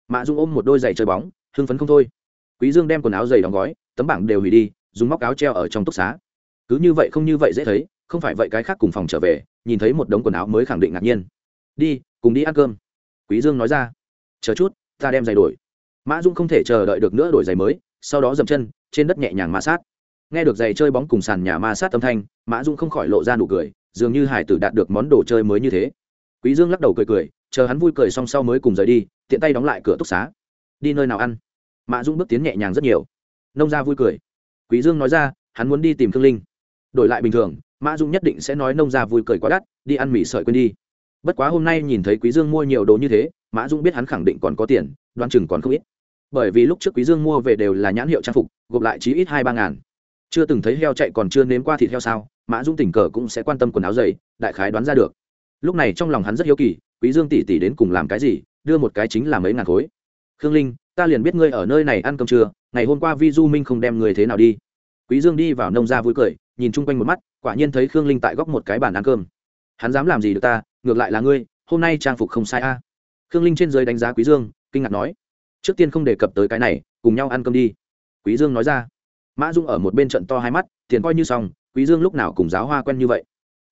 Mã dung ôm một đôi giày chơi bóng, hưng phấn không thôi. Quý dương đem quần áo giày đóng gói, tấm bảng đều hủy đi, dùng móc áo treo ở trong túc xá cứ như vậy không như vậy dễ thấy, không phải vậy cái khác cùng phòng trở về, nhìn thấy một đống quần áo mới khẳng định ngạc nhiên. Đi, cùng đi ăn cơm. Quý dương nói ra. Chờ chút, ta đem giày đổi. Mã dung không thể chờ đợi được nữa đổi giày mới, sau đó dậm chân, trên đất nhẹ nhàng ma sát. Nghe được giày chơi bóng cùng sàn nhà ma sát âm thanh, mã dung không khỏi lộ ra nụ cười, dường như hải tử đạt được món đồ chơi mới như thế. Quý dương lắc đầu cười cười, chờ hắn vui cười xong sau mới cùng rời đi, tiện tay đóng lại cửa túc xá. Đi nơi nào ăn? Mã dung bước tiến nhẹ nhàng rất nhiều. Nông gia vui cười. Quý dương nói ra, hắn muốn đi tìm thương linh đổi lại bình thường, mã dung nhất định sẽ nói nông gia vui cười quá đắt, đi ăn mì sợi quên đi. Bất quá hôm nay nhìn thấy quý dương mua nhiều đồ như thế, mã dung biết hắn khẳng định còn có tiền đoan chừng còn không ít. Bởi vì lúc trước quý dương mua về đều là nhãn hiệu trang phục, gộp lại chí ít hai ba ngàn. Chưa từng thấy heo chạy còn chưa nếm qua thịt heo sao, mã dung tình cờ cũng sẽ quan tâm quần áo dày, đại khái đoán ra được. Lúc này trong lòng hắn rất hiếu kỳ, quý dương tỷ tỷ đến cùng làm cái gì, đưa một cái chính là mấy ngàn khối. Khương linh, ta liền biết ngươi ở nơi này ăn cơm trưa, ngày hôm qua vi du minh không đem người thế nào đi. Quý dương đi vào nông gia vui cười nhìn chung quanh một mắt, quả nhiên thấy khương linh tại góc một cái bàn ăn cơm. Hắn dám làm gì được ta, ngược lại là ngươi, hôm nay trang phục không sai a. À. Khương linh trên dưới đánh giá quý dương, kinh ngạc nói, trước tiên không đề cập tới cái này, cùng nhau ăn cơm đi. Quý dương nói ra. Mã dung ở một bên trận to hai mắt, tiền coi như xong, quý dương lúc nào cùng giáo hoa quen như vậy?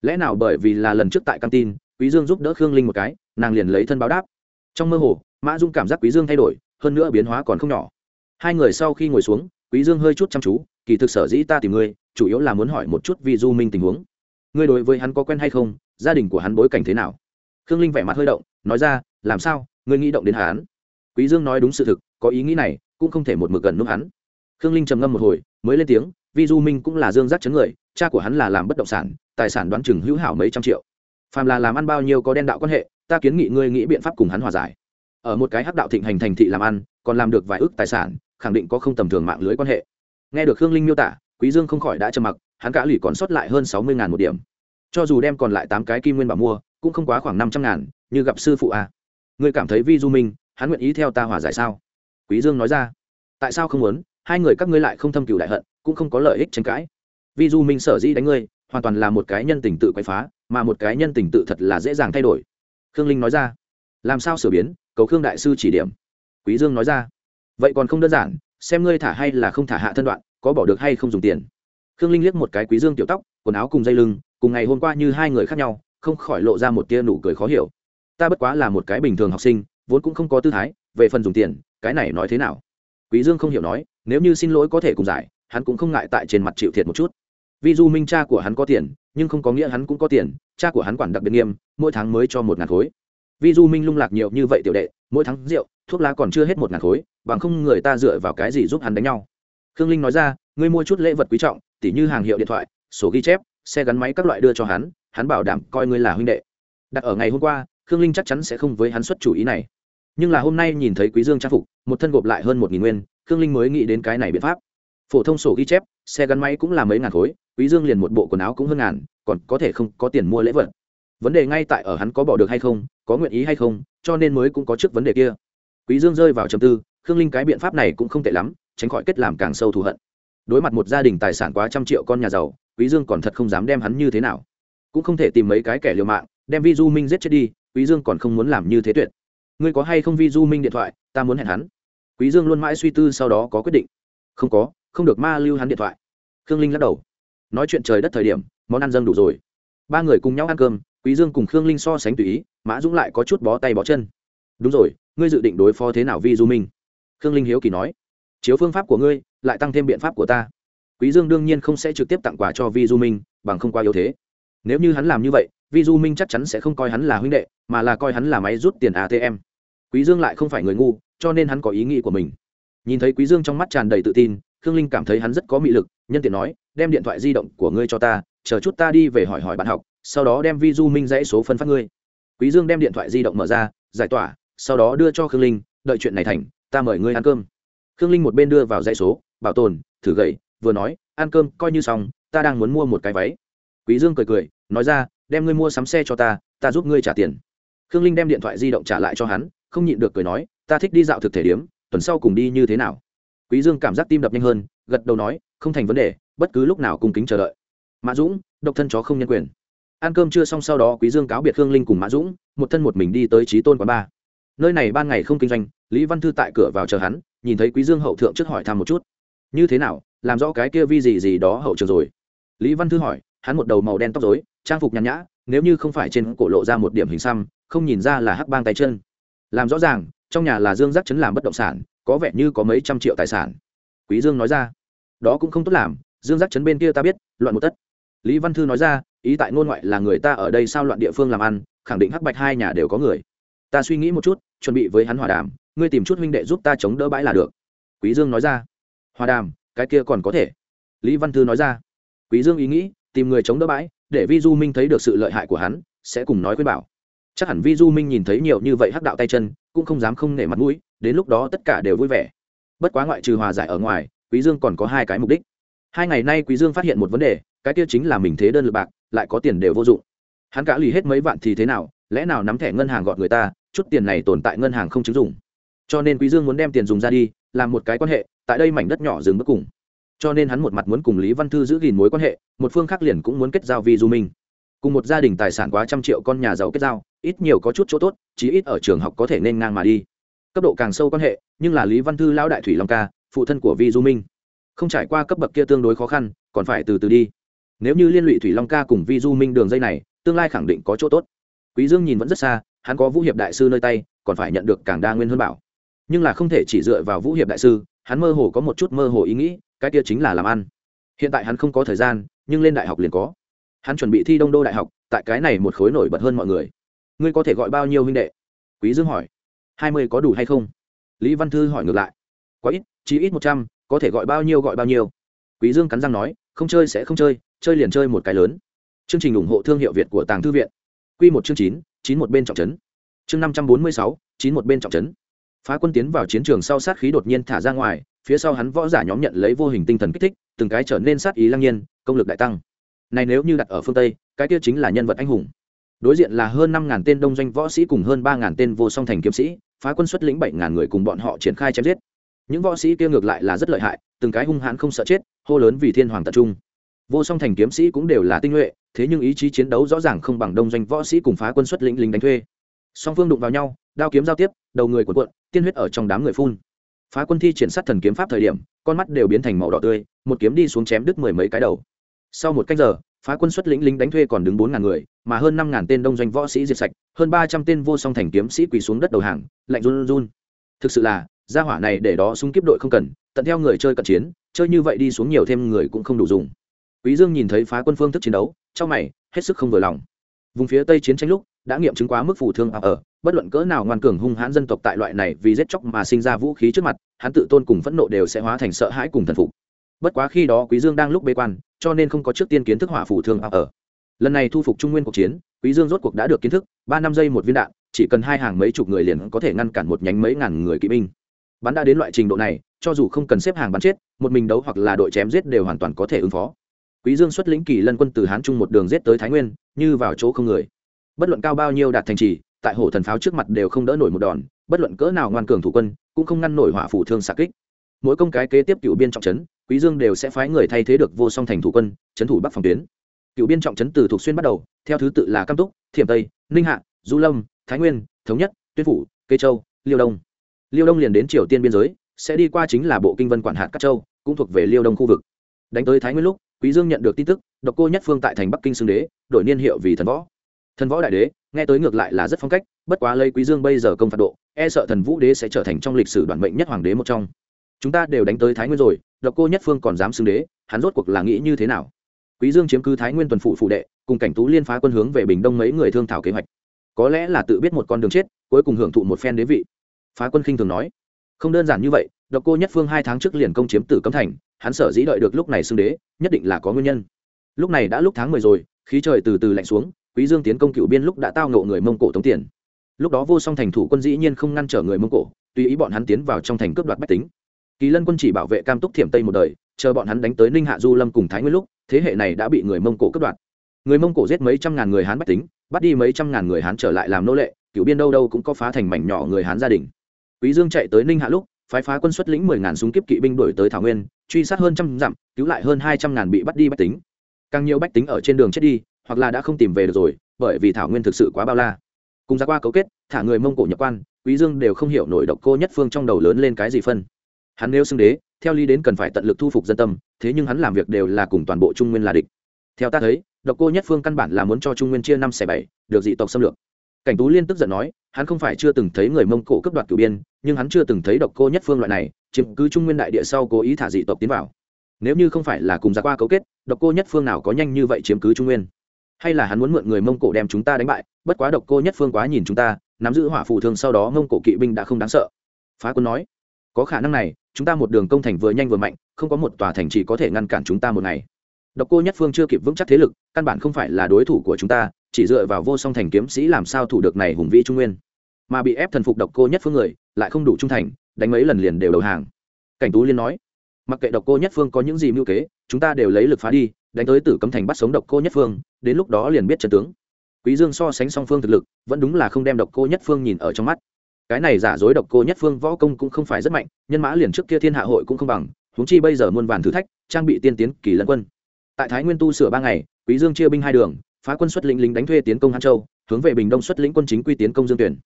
Lẽ nào bởi vì là lần trước tại căng tin, quý dương giúp đỡ khương linh một cái, nàng liền lấy thân báo đáp. Trong mơ hồ, mã dung cảm giác quý dương thay đổi, hơn nữa biến hóa còn không nhỏ. Hai người sau khi ngồi xuống, quý dương hơi chút chăm chú, kỳ thực sở dĩ ta tìm ngươi chủ yếu là muốn hỏi một chút vì du minh tình huống. Ngươi đối với hắn có quen hay không? Gia đình của hắn bối cảnh thế nào? Khương linh vẻ mặt hơi động, nói ra, làm sao? Ngươi nghĩ động đến hắn. Quý dương nói đúng sự thực, có ý nghĩ này, cũng không thể một mực gần núp hắn. Khương linh trầm ngâm một hồi, mới lên tiếng, vi du minh cũng là dương giác chấn người, cha của hắn là làm bất động sản, tài sản đoán chừng hữu hảo mấy trăm triệu. Phàm là làm ăn bao nhiêu có đen đạo quan hệ, ta kiến nghị ngươi nghĩ biện pháp cùng hắn hòa giải. Ở một cái hắc đạo thịnh hành thành thị làm ăn, còn làm được vài ước tài sản, khẳng định có không tầm thường mạng lưới quan hệ. Nghe được khương linh miêu tả quý dương không khỏi đã trầm mặc, hắn cả lũy còn sót lại hơn sáu mươi ngàn một điểm. Cho dù đem còn lại tám cái kim nguyên bảo mua, cũng không quá khoảng năm trăm ngàn, như gặp sư phụ a. Ngươi cảm thấy vi du minh, hắn nguyện ý theo ta hòa giải sao? Quý dương nói ra. Tại sao không muốn? Hai người các ngươi lại không thâm cửu đại hận, cũng không có lợi ích tranh cãi. Vi du minh sở dĩ đánh ngươi, hoàn toàn là một cái nhân tình tự quay phá, mà một cái nhân tình tự thật là dễ dàng thay đổi. Khương linh nói ra. Làm sao sửa biến? Cầu khương đại sư chỉ điểm. Quý dương nói ra. Vậy còn không đơn giản, xem ngươi thả hay là không thả hạ thân đoạn có bỏ được hay không dùng tiền. Khương linh liếc một cái quý dương tiểu tóc, quần áo cùng dây lưng, cùng ngày hôm qua như hai người khác nhau, không khỏi lộ ra một tia nụ cười khó hiểu. Ta bất quá là một cái bình thường học sinh, vốn cũng không có tư thái, về phần dùng tiền, cái này nói thế nào? Quý dương không hiểu nói, nếu như xin lỗi có thể cùng giải, hắn cũng không ngại tại trên mặt chịu thiệt một chút. Vì du minh cha của hắn có tiền, nhưng không có nghĩa hắn cũng có tiền, cha của hắn quản đặc biệt nghiêm, mỗi tháng mới cho một ngàn khối. Vì du minh lung lạc nhiều như vậy tiểu đệ, mỗi tháng rượu, thuốc lá còn chưa hết một ngàn khối, bằng không người ta dựa vào cái gì giúp hắn đánh nhau? Khương linh nói ra, ngươi mua chút lễ vật quý trọng, tỉ như hàng hiệu điện thoại, sổ ghi chép, xe gắn máy các loại đưa cho hắn hắn bảo đảm coi ngươi là huynh đệ. Đặt ở ngày hôm qua, khương linh chắc chắn sẽ không với hắn xuất chủ ý này. Nhưng là hôm nay nhìn thấy quý dương trang phục, một thân gộp lại hơn một nghìn nguyên, khương linh mới nghĩ đến cái này biện pháp. Phổ thông sổ ghi chép, xe gắn máy cũng là mấy ngàn khối, quý dương liền một bộ quần áo cũng hơn ngàn, còn có thể không có tiền mua lễ vật. Vấn đề ngay tại ở hắn có bỏ được hay không, có nguyện ý hay không, cho nên mới cũng có trước vấn đề kia. Quý dương rơi vào trầm tư, khương linh cái biện pháp này cũng không tệ lắm tránh khỏi kết làm càng sâu thù hận. Đối mặt một gia đình tài sản quá trăm triệu con nhà giàu, quý dương còn thật không dám đem hắn như thế nào. Cũng không thể tìm mấy cái kẻ liều mạng, đem vi du minh giết chết đi, quý dương còn không muốn làm như thế tuyệt. Ngươi có hay không vi du minh điện thoại, ta muốn hẹn hắn. Quý dương luôn mãi suy tư sau đó có quyết định. Không có, không được ma lưu hắn điện thoại. Khương linh lắc đầu. Nói chuyện trời đất thời điểm, món ăn dâng đủ rồi. Ba người cùng nhau ăn cơm, quý dương cùng khương linh so sánh tùy ý, mã dũng lại có chút bó tay bó chân. Đúng rồi, ngươi dự định đối phó thế nào vi du minh? Khương linh hiếu kỳ nói chiếu phương pháp của ngươi, lại tăng thêm biện pháp của ta. Quý dương đương nhiên không sẽ trực tiếp tặng quà cho vi du minh, bằng không qua yếu thế. Nếu như hắn làm như vậy, vi du minh chắc chắn sẽ không coi hắn là huynh đệ, mà là coi hắn là máy rút tiền atm quý dương lại không phải người ngu, cho nên hắn có ý nghĩ của mình. Nhìn thấy quý dương trong mắt tràn đầy tự tin, khương linh cảm thấy hắn rất có mị lực, nhân tiện nói, đem điện thoại di động của ngươi cho ta, chờ chút ta đi về hỏi hỏi bạn học, sau đó đem vi du minh dãy số phân phát ngươi. Quý dương đem điện thoại di động mở ra, giải tỏa, sau đó đưa cho khương linh, đợi chuyện này thành, ta mời ngươi ăn cơm khương linh một bên đưa vào dãy số, bảo tồn, thử gậy, vừa nói, ăn cơm, coi như xong, ta đang muốn mua một cái váy. Quý dương cười cười, nói ra, đem ngươi mua sắm xe cho ta ta giúp ngươi trả tiền. Khương linh đem điện thoại di động trả lại cho hắn, không nhịn được cười nói, ta thích đi dạo thực thể điếm tuần sau cùng đi như thế nào? Quý dương cảm giác tim đập nhanh hơn, gật đầu nói, không thành vấn đề, bất cứ lúc nào cùng kính chờ đợi. Mã dũng, độc thân chó không nhân quyền. Ăn cơm chưa xong sau đó, quý dương cáo biệt khương linh cùng mã dũng, một thân một mình đi tới trí tôn quán ba nơi này ban ngày không kinh doanh, lý văn thư tại cửa vào chờ hắn nhìn thấy quý dương hậu thượng trước hỏi thăm một chút. Như thế nào? Làm rõ cái kia vi gì gì đó hậu trường rồi. Lý văn thư hỏi, hắn một đầu màu đen tóc rối, trang phục nhàn nhã, nếu như không phải trên cổ lộ ra một điểm hình xăm, không nhìn ra là hắc bang tay chân. Làm rõ ràng, trong nhà là dương giác chấn làm bất động sản, có vẻ như có mấy trăm triệu tài sản. Quý dương nói ra, đó cũng không tốt làm, dương giác chấn bên kia ta biết, loạn một tất. Lý văn thư nói ra, ý tại ngôn ngoại là người ta ở đây sao loạn địa phương làm ăn, khẳng định hắc bạch hai nhà đều có người. Ta suy nghĩ một chút, chuẩn bị với hắn hòa đàm ngươi tìm chút huynh đệ giúp ta chống đỡ bãi là được. Quý dương nói ra. Hòa đàm, cái kia còn có thể. Lý văn thư nói ra. Quý dương ý nghĩ, tìm người chống đỡ bãi, để vi du minh thấy được sự lợi hại của hắn, sẽ cùng nói khuyên bảo. Chắc hẳn vi du minh nhìn thấy nhiều như vậy hắc đạo tay chân, cũng không dám không nể mặt mũi, đến lúc đó tất cả đều vui vẻ. Bất quá ngoại trừ hòa giải ở ngoài, quý dương còn có hai cái mục đích. Hai ngày nay quý dương phát hiện một vấn đề, cái kia chính là mình thế đơn lực bạc, lại có tiền đều vô dụng. Hắn cả lì hết mấy vạn thì thế nào, lẽ nào nắm thẻ ngân hàng gọn người ta, chút tiền này tồn tại ngân hàng không chứng dụng cho nên quý dương muốn đem tiền dùng ra đi, làm một cái quan hệ, tại đây mảnh đất nhỏ dừng bước cùng. Cho nên hắn một mặt muốn cùng lý văn thư giữ gìn mối quan hệ, một phương khác liền cũng muốn kết giao vi du minh. Cùng một gia đình tài sản quá trăm triệu con nhà giàu kết giao, ít nhiều có chút chỗ tốt, chí ít ở trường học có thể nên ngang mà đi. Cấp độ càng sâu quan hệ, nhưng là lý văn thư lão đại thủy long ca, phụ thân của vi du minh. Không trải qua cấp bậc kia tương đối khó khăn, còn phải từ từ đi. Nếu như liên lụy thủy long ca cùng vi du minh đường dây này, tương lai khẳng định có chỗ tốt. Quý dương nhìn vẫn rất xa, hắn có vũ hiệp đại sư nơi tay, còn phải nhận được càng đa nguyên hơn bảo nhưng là không thể chỉ dựa vào vũ hiệp đại sư, hắn mơ hồ có một chút mơ hồ ý nghĩ, cái kia chính là làm ăn. Hiện tại hắn không có thời gian, nhưng lên đại học liền có. Hắn chuẩn bị thi đông đô đại học, tại cái này một khối nổi bật hơn mọi người. Ngươi có thể gọi bao nhiêu huynh đệ? Quý dương hỏi. Hai mươi có đủ hay không? Lý văn thư hỏi ngược lại. Quá ít, chỉ ít một trăm, có thể gọi bao nhiêu gọi bao nhiêu. Quý dương cắn răng nói, không chơi sẽ không chơi chơi liền chơi một cái lớn. Chương trình ủng hộ thương hiệu việt của tàng thư viện. Quy một chương chín chín một bên trọng trấn. Chương năm trăm bốn mươi sáu, chín một bên trọng trấn phá quân tiến vào chiến trường sau sát khí đột nhiên thả ra ngoài, phía sau hắn võ giả nhóm nhận lấy vô hình tinh thần kích thích, từng cái trở nên sát ý lăng nhiên, công lực đại tăng. Này nếu như đặt ở phương tây, cái kia chính là nhân vật anh hùng. Đối diện là hơn năm ngàn tên đông doanh võ sĩ cùng hơn ba ngàn tên vô song thành kiếm sĩ, phá quân xuất lĩnh bảy ngàn người cùng bọn họ triển khai chém giết. Những võ sĩ kia ngược lại là rất lợi hại, từng cái hung hãn không sợ chết, hô lớn vì thiên hoàng tập trung. Vô song thành kiếm sĩ cũng đều là tinh nhuệ, thế nhưng ý chí chiến đấu rõ ràng không bằng đông doanh võ sĩ cùng phá quân xuất lĩnh lính đánh thuê. Song phương đụng vào nhau đao kiếm giao tiếp, đầu người cuộn cuộn, tiên huyết ở trong đám người phun. Phá quân thi triển sát thần kiếm pháp thời điểm, con mắt đều biến thành màu đỏ tươi, một kiếm đi xuống chém đứt mười mấy cái đầu. Sau một cách giờ, phá quân xuất lĩnh lính đánh thuê còn đứng bốn ngàn người, mà hơn năm ngàn tên đông doanh võ sĩ diệt sạch, hơn ba trăm tên vô song thành kiếm sĩ quỳ xuống đất đầu hàng, lạnh run run. Thực sự là, gia hỏa này để đó súng kiếp đội không cần, tận theo người chơi cận chiến, chơi như vậy đi xuống nhiều thêm người cũng không đủ dùng. Quý dương nhìn thấy phá quân phương thức chiến đấu, trong mày, hết sức không vừa lòng. Vùng phía tây chiến tranh lúc đã nghiệm chứng quá mức phù thương ở, bất luận cỡ nào ngoan cường hung hãn dân tộc tại loại này vì giết chóc mà sinh ra vũ khí trước mặt, hắn tự tôn cùng phẫn nộ đều sẽ hóa thành sợ hãi cùng thần phục. Bất quá khi đó quý dương đang lúc bế quan, cho nên không có trước tiên kiến thức hỏa phù thương ở. Lần này thu phục trung nguyên cuộc chiến, quý dương rốt cuộc đã được kiến thức, ba năm giây một viên đạn, chỉ cần hai hàng mấy chục người liền có thể ngăn cản một nhánh mấy ngàn người kỵ binh. Bắn đã đến loại trình độ này, cho dù không cần xếp hàng bắn chết, một mình đấu hoặc là đội chém giết đều hoàn toàn có thể ứng phó. Quý dương xuất lĩnh kỳ lân quân từ hán trung một đường giết tới thái nguyên, như vào chỗ không người bất luận cao bao nhiêu đạt thành trì, tại hổ thần pháo trước mặt đều không đỡ nổi một đòn, bất luận cỡ nào ngoan cường thủ quân, cũng không ngăn nổi hỏa phủ thương xạ kích. Mỗi công cái kế tiếp cựu biên trọng trấn, quý dương đều sẽ phái người thay thế được vô song thành thủ quân, trấn thủ bắc phòng tuyến. Cựu biên trọng trấn từ thuộc xuyên bắt đầu, theo thứ tự là cam túc, thiểm tây, ninh hạ, du lâm, thái nguyên, thống nhất, tuyên phủ, kê châu, liêu đông. Liêu đông liền đến triều tiên biên giới, sẽ đi qua chính là bộ kinh vân quản hạt các châu, cũng thuộc về liêu đông khu vực. Đánh tới thái nguyên lúc, quý dương nhận được tin tức, độc cô nhất phương tại thành bắc kinh xưng đế, đổi niên hiệu vì thần võ thần võ đại đế, nghe tới ngược lại là rất phong cách, bất quá lây quý dương bây giờ công phạt độ e sợ thần vũ đế sẽ trở thành trong lịch sử đoàn mệnh nhất hoàng đế một trong. Chúng ta đều đánh tới thái nguyên rồi, độc cô nhất phương còn dám xưng đế, hắn rốt cuộc là nghĩ như thế nào? Quý dương chiếm cứ thái nguyên tuần phụ phụ đệ, cùng cảnh tú liên phá quân hướng về bình đông mấy người thương thảo kế hoạch. Có lẽ là tự biết một con đường chết, cuối cùng hưởng thụ một phen đế vị. Phá quân khinh thường nói. Không đơn giản như vậy, độc cô nhất phương hai tháng trước liền công chiếm tử cấm thành, hắn sở dĩ đợi được lúc này xưng đế, nhất định là có nguyên nhân. Lúc này đã lúc tháng mười rồi, khí trời từ từ lạnh xuống quý dương tiến công cựu biên lúc đã tao ngộ người mông cổ tống tiền. Lúc đó vô song thành thủ quân dĩ nhiên không ngăn trở người mông cổ, tùy ý bọn hắn tiến vào trong thành cướp đoạt bách tính. Kỳ lân quân chỉ bảo vệ cam túc thiểm tây một đời, chờ bọn hắn đánh tới ninh hạ du lâm cùng thái nguyên lúc, thế hệ này đã bị người mông cổ cướp đoạt. Người mông cổ giết mấy trăm ngàn người hán bách tính, bắt đi mấy trăm ngàn người hán trở lại làm nô lệ, cựu biên đâu đâu cũng có phá thành mảnh nhỏ người hán gia đình. Quý dương chạy tới ninh hạ lúc, phái phá quân xuất lĩnh mười ngàn súng kiếp kỵ binh đuổi tới thảo nguyên, truy sát hơn trăm dặm, cứu lại hơn hai trăm ngàn bị bắt đi bách tính. Càng nhiều bách tính ở trên đường chết đi hoặc là đã không tìm về được rồi, bởi vì thảo nguyên thực sự quá bao la. Cùng ra qua cấu kết, thả người mông cổ nhập quan, quý dương đều không hiểu nổi độc cô nhất phương trong đầu lớn lên cái gì phân. Hắn nếu xưng đế, theo lý đến cần phải tận lực thu phục dân tâm, thế nhưng hắn làm việc đều là cùng toàn bộ trung nguyên là địch. Theo ta thấy, độc cô nhất phương căn bản là muốn cho trung nguyên chia năm xẻ bảy, được dị tộc xâm lược. Cảnh tú liên tức giận nói, hắn không phải chưa từng thấy người mông cổ cướp đoạt cửu biên, nhưng hắn chưa từng thấy độc cô nhất phương loại này, chiếm cứ trung nguyên đại địa sau cố ý thả dị tộc tiến vào. Nếu như không phải là cùng ra qua cấu kết, độc cô nhất phương nào có nhanh như vậy chiếm cứ trung nguyên? Hay là hắn muốn mượn người mông cổ đem chúng ta đánh bại, bất quá độc cô nhất phương quá nhìn chúng ta, nắm giữ hỏa phù thường sau đó mông cổ kỵ binh đã không đáng sợ. Phá quân nói, có khả năng này, chúng ta một đường công thành vừa nhanh vừa mạnh, không có một tòa thành chỉ có thể ngăn cản chúng ta một ngày. Độc cô nhất phương chưa kịp vững chắc thế lực, căn bản không phải là đối thủ của chúng ta, chỉ dựa vào vô song thành kiếm sĩ làm sao thủ được này hùng vĩ trung nguyên. Mà bị ép thần phục độc cô nhất phương người, lại không đủ trung thành, đánh mấy lần liền đều đầu hàng. Cảnh tú liên nói, mặc kệ độc cô nhất phương có những gì mưu kế, chúng ta đều lấy lực phá đi đánh tới tử cấm thành bắt sống độc cô nhất phương, đến lúc đó liền biết trận tướng. Quý dương so sánh song phương thực lực, vẫn đúng là không đem độc cô nhất phương nhìn ở trong mắt. Cái này giả dối độc cô nhất phương võ công cũng không phải rất mạnh, nhân mã liền trước kia thiên hạ hội cũng không bằng, huống chi bây giờ muôn vàn thử thách, trang bị tiên tiến, kỳ lân quân. Tại thái nguyên tu sửa ba ngày, quý dương chia binh hai đường, phá quân xuất lĩnh lính đánh thuê tiến công hán châu, hướng về bình đông xuất lĩnh quân chính quy tiến công dương tuyển.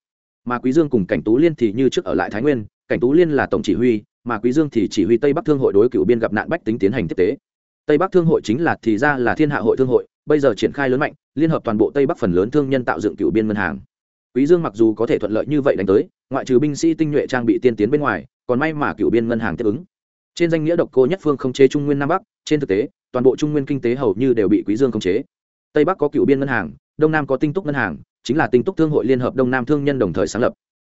Mà quý dương cùng cảnh tú liên thì như trước ở lại thái nguyên, cảnh tú liên là tổng chỉ huy, mà quý dương thì chỉ huy tây bắc thương hội đối cựu biên gặp nạn bách tính tiến hành tiếp tế tây bắc thương hội chính là thì ra là thiên hạ hội thương hội, bây giờ triển khai lớn mạnh, liên hợp toàn bộ tây bắc phần lớn thương nhân tạo dựng cựu biên ngân hàng. Quý dương mặc dù có thể thuận lợi như vậy đánh tới, ngoại trừ binh sĩ tinh nhuệ trang bị tiên tiến bên ngoài, còn may mà cựu biên ngân hàng tiếp ứng. Trên danh nghĩa độc cô nhất phương không chế trung nguyên nam bắc, trên thực tế, toàn bộ trung nguyên kinh tế hầu như đều bị quý dương khống chế. Tây bắc có cựu biên ngân hàng, đông nam có tinh túc ngân hàng, chính là tinh túc thương hội liên hợp đông nam thương nhân đồng thời sáng lập.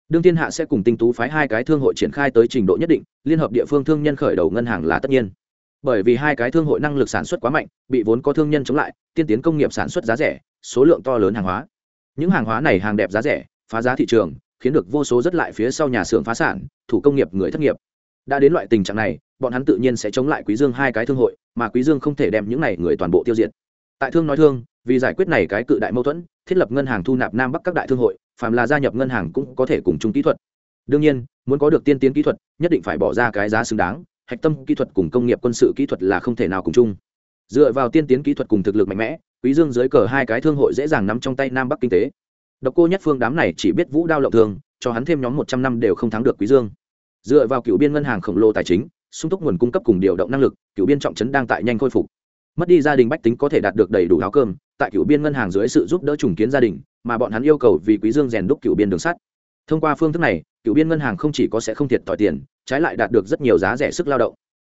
Đương thiên hạ sẽ cùng tinh tú phái hai cái thương hội triển khai tới trình độ nhất định, liên hợp địa phương thương nhân khởi đầu ngân hàng là tất nhiên bởi vì hai cái thương hội năng lực sản xuất quá mạnh, bị vốn có thương nhân chống lại, tiên tiến công nghiệp sản xuất giá rẻ, số lượng to lớn hàng hóa. Những hàng hóa này hàng đẹp giá rẻ, phá giá thị trường, khiến được vô số rất lại phía sau nhà xưởng phá sản, thủ công nghiệp, người thất nghiệp. Đã đến loại tình trạng này, bọn hắn tự nhiên sẽ chống lại quý dương hai cái thương hội, mà quý dương không thể đem những này người toàn bộ tiêu diệt. Tại thương nói thương, vì giải quyết này cái cự đại mâu thuẫn, thiết lập ngân hàng thu nạp nam bắc các đại thương hội, phàm là gia nhập ngân hàng cũng có thể cùng chung kỹ thuật. Đương nhiên, muốn có được tiên tiến kỹ thuật, nhất định phải bỏ ra cái giá xứng đáng hạch tâm kỹ thuật cùng công nghiệp quân sự kỹ thuật là không thể nào cùng chung. Dựa vào tiên tiến kỹ thuật cùng thực lực mạnh mẽ, quý dương dưới cờ hai cái thương hội dễ dàng nắm trong tay nam bắc kinh tế. Độc cô nhất phương đám này chỉ biết vũ đao lộng thường, cho hắn thêm nhóm một trăm năm đều không thắng được quý dương. Dựa vào cựu biên ngân hàng khổng lồ tài chính, sung túc nguồn cung cấp cùng điều động năng lực, cựu biên trọng trấn đang tại nhanh khôi phục. Mất đi gia đình bách tính có thể đạt được đầy đủ áo cơm, tại cựu biên ngân hàng dưới sự giúp đỡ trùng kiến gia đình, mà bọn hắn yêu cầu vì quý dương rèn đúc cựu biên đường sắt. Thông qua phương thức này, cựu biên ngân hàng không chỉ có sẽ không thiệt thòi tiền trái lại đạt được rất nhiều giá rẻ sức lao động.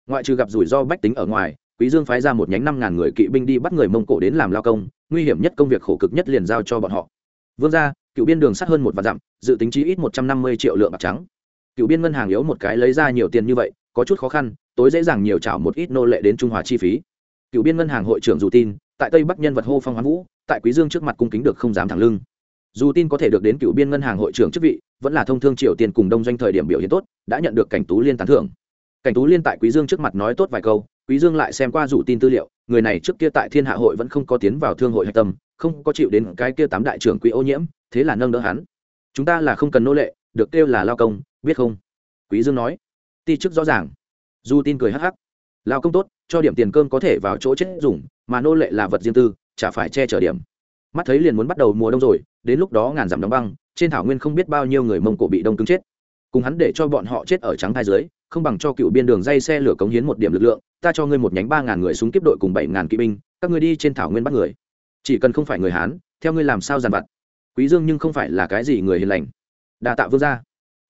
Ngoại trừ gặp rủi ro bách tính ở ngoài, quý dương phái ra một nhánh năm ngàn người kỵ binh đi bắt người mông cổ đến làm lao công, nguy hiểm nhất công việc khổ cực nhất liền giao cho bọn họ. Vương gia, cựu biên đường sắt hơn một vạn dặm, dự tính chi ít một trăm năm mươi triệu lượng bạc trắng. Cựu biên ngân hàng yếu một cái lấy ra nhiều tiền như vậy, có chút khó khăn, tối dễ dàng nhiều trả một ít nô lệ đến trung hòa chi phí. Cựu biên ngân hàng hội trưởng dù tin, tại tây bắc nhân vật hô phong hoán vũ, tại quý dương trước mặt cung kính được không dám thẳng lưng dù tin có thể được đến cựu biên ngân hàng hội trưởng chức vị, vẫn là thông thương triều tiên cùng đông doanh thời điểm biểu hiện tốt, đã nhận được cảnh tú liên tán thưởng. Cảnh tú liên tại quý dương trước mặt nói tốt vài câu, quý dương lại xem qua dù tin tư liệu, người này trước kia tại thiên hạ hội vẫn không có tiến vào thương hội hạch tâm, không có chịu đến cái kia tám đại trưởng quỹ ô nhiễm, thế là nâng đỡ hắn. Chúng ta là không cần nô lệ, được kêu là lao công, biết không? Quý dương nói. Ti chức rõ ràng. Dù tin cười hắc hắc. Lao công tốt, cho điểm tiền cơm có thể vào chỗ chết dùng, mà nô lệ là vật riêng tư, chả phải che chở điểm mắt thấy liền muốn bắt đầu mùa đông rồi, đến lúc đó ngàn dặm đóng băng, trên thảo nguyên không biết bao nhiêu người mông cổ bị đông cứng chết. Cùng hắn để cho bọn họ chết ở trắng thai dưới, không bằng cho cựu biên đường dây xe lửa cống hiến một điểm lực lượng, ta cho ngươi một nhánh ba ngàn người súng kiếp đội cùng bảy ngàn kỵ binh, các ngươi đi trên thảo nguyên bắt người. Chỉ cần không phải người hán, theo ngươi làm sao dàn vặt? Quý dương nhưng không phải là cái gì người hiền lành. Đa tạ vương gia.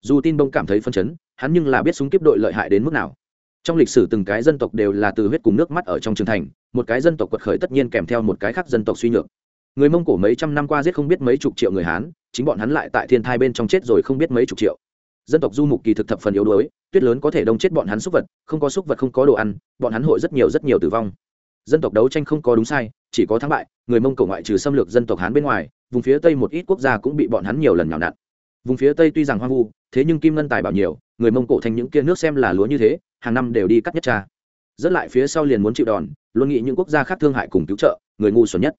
Dù tin bông cảm thấy phân chấn, hắn nhưng là biết súng kiếp đội lợi hại đến mức nào. Trong lịch sử từng cái dân tộc đều là từ huyết cùng nước mắt ở trong trường thành, một cái dân tộc quật khởi tất nhiên kèm theo một cái khác dân tộc suy nhược người mông cổ mấy trăm năm qua giết không biết mấy chục triệu người hán, chính bọn hắn lại tại thiên thai bên trong chết rồi không biết mấy chục triệu. Dân tộc du mục kỳ thực thập phần yếu đuối, tuyết lớn có thể đông chết bọn hắn xúc vật, không có xúc vật không có đồ ăn, bọn hắn hội rất nhiều rất nhiều tử vong. Dân tộc đấu tranh không có đúng sai, chỉ có thắng bại, người mông cổ ngoại trừ xâm lược dân tộc hán bên ngoài, vùng phía tây một ít quốc gia cũng bị bọn hắn nhiều lần nhào nặn. Vùng phía tây tuy rằng hoang vu, thế nhưng kim ngân tài bảo nhiều, người mông cổ thành những kia nước xem là lúa như thế, hàng năm đều đi cắt nhất cha. Dẫn lại phía sau liền muốn chịu đòn, luôn nghĩ những quốc gia khác thương hại cùng cứu trợ, người ngu xuẩn nhất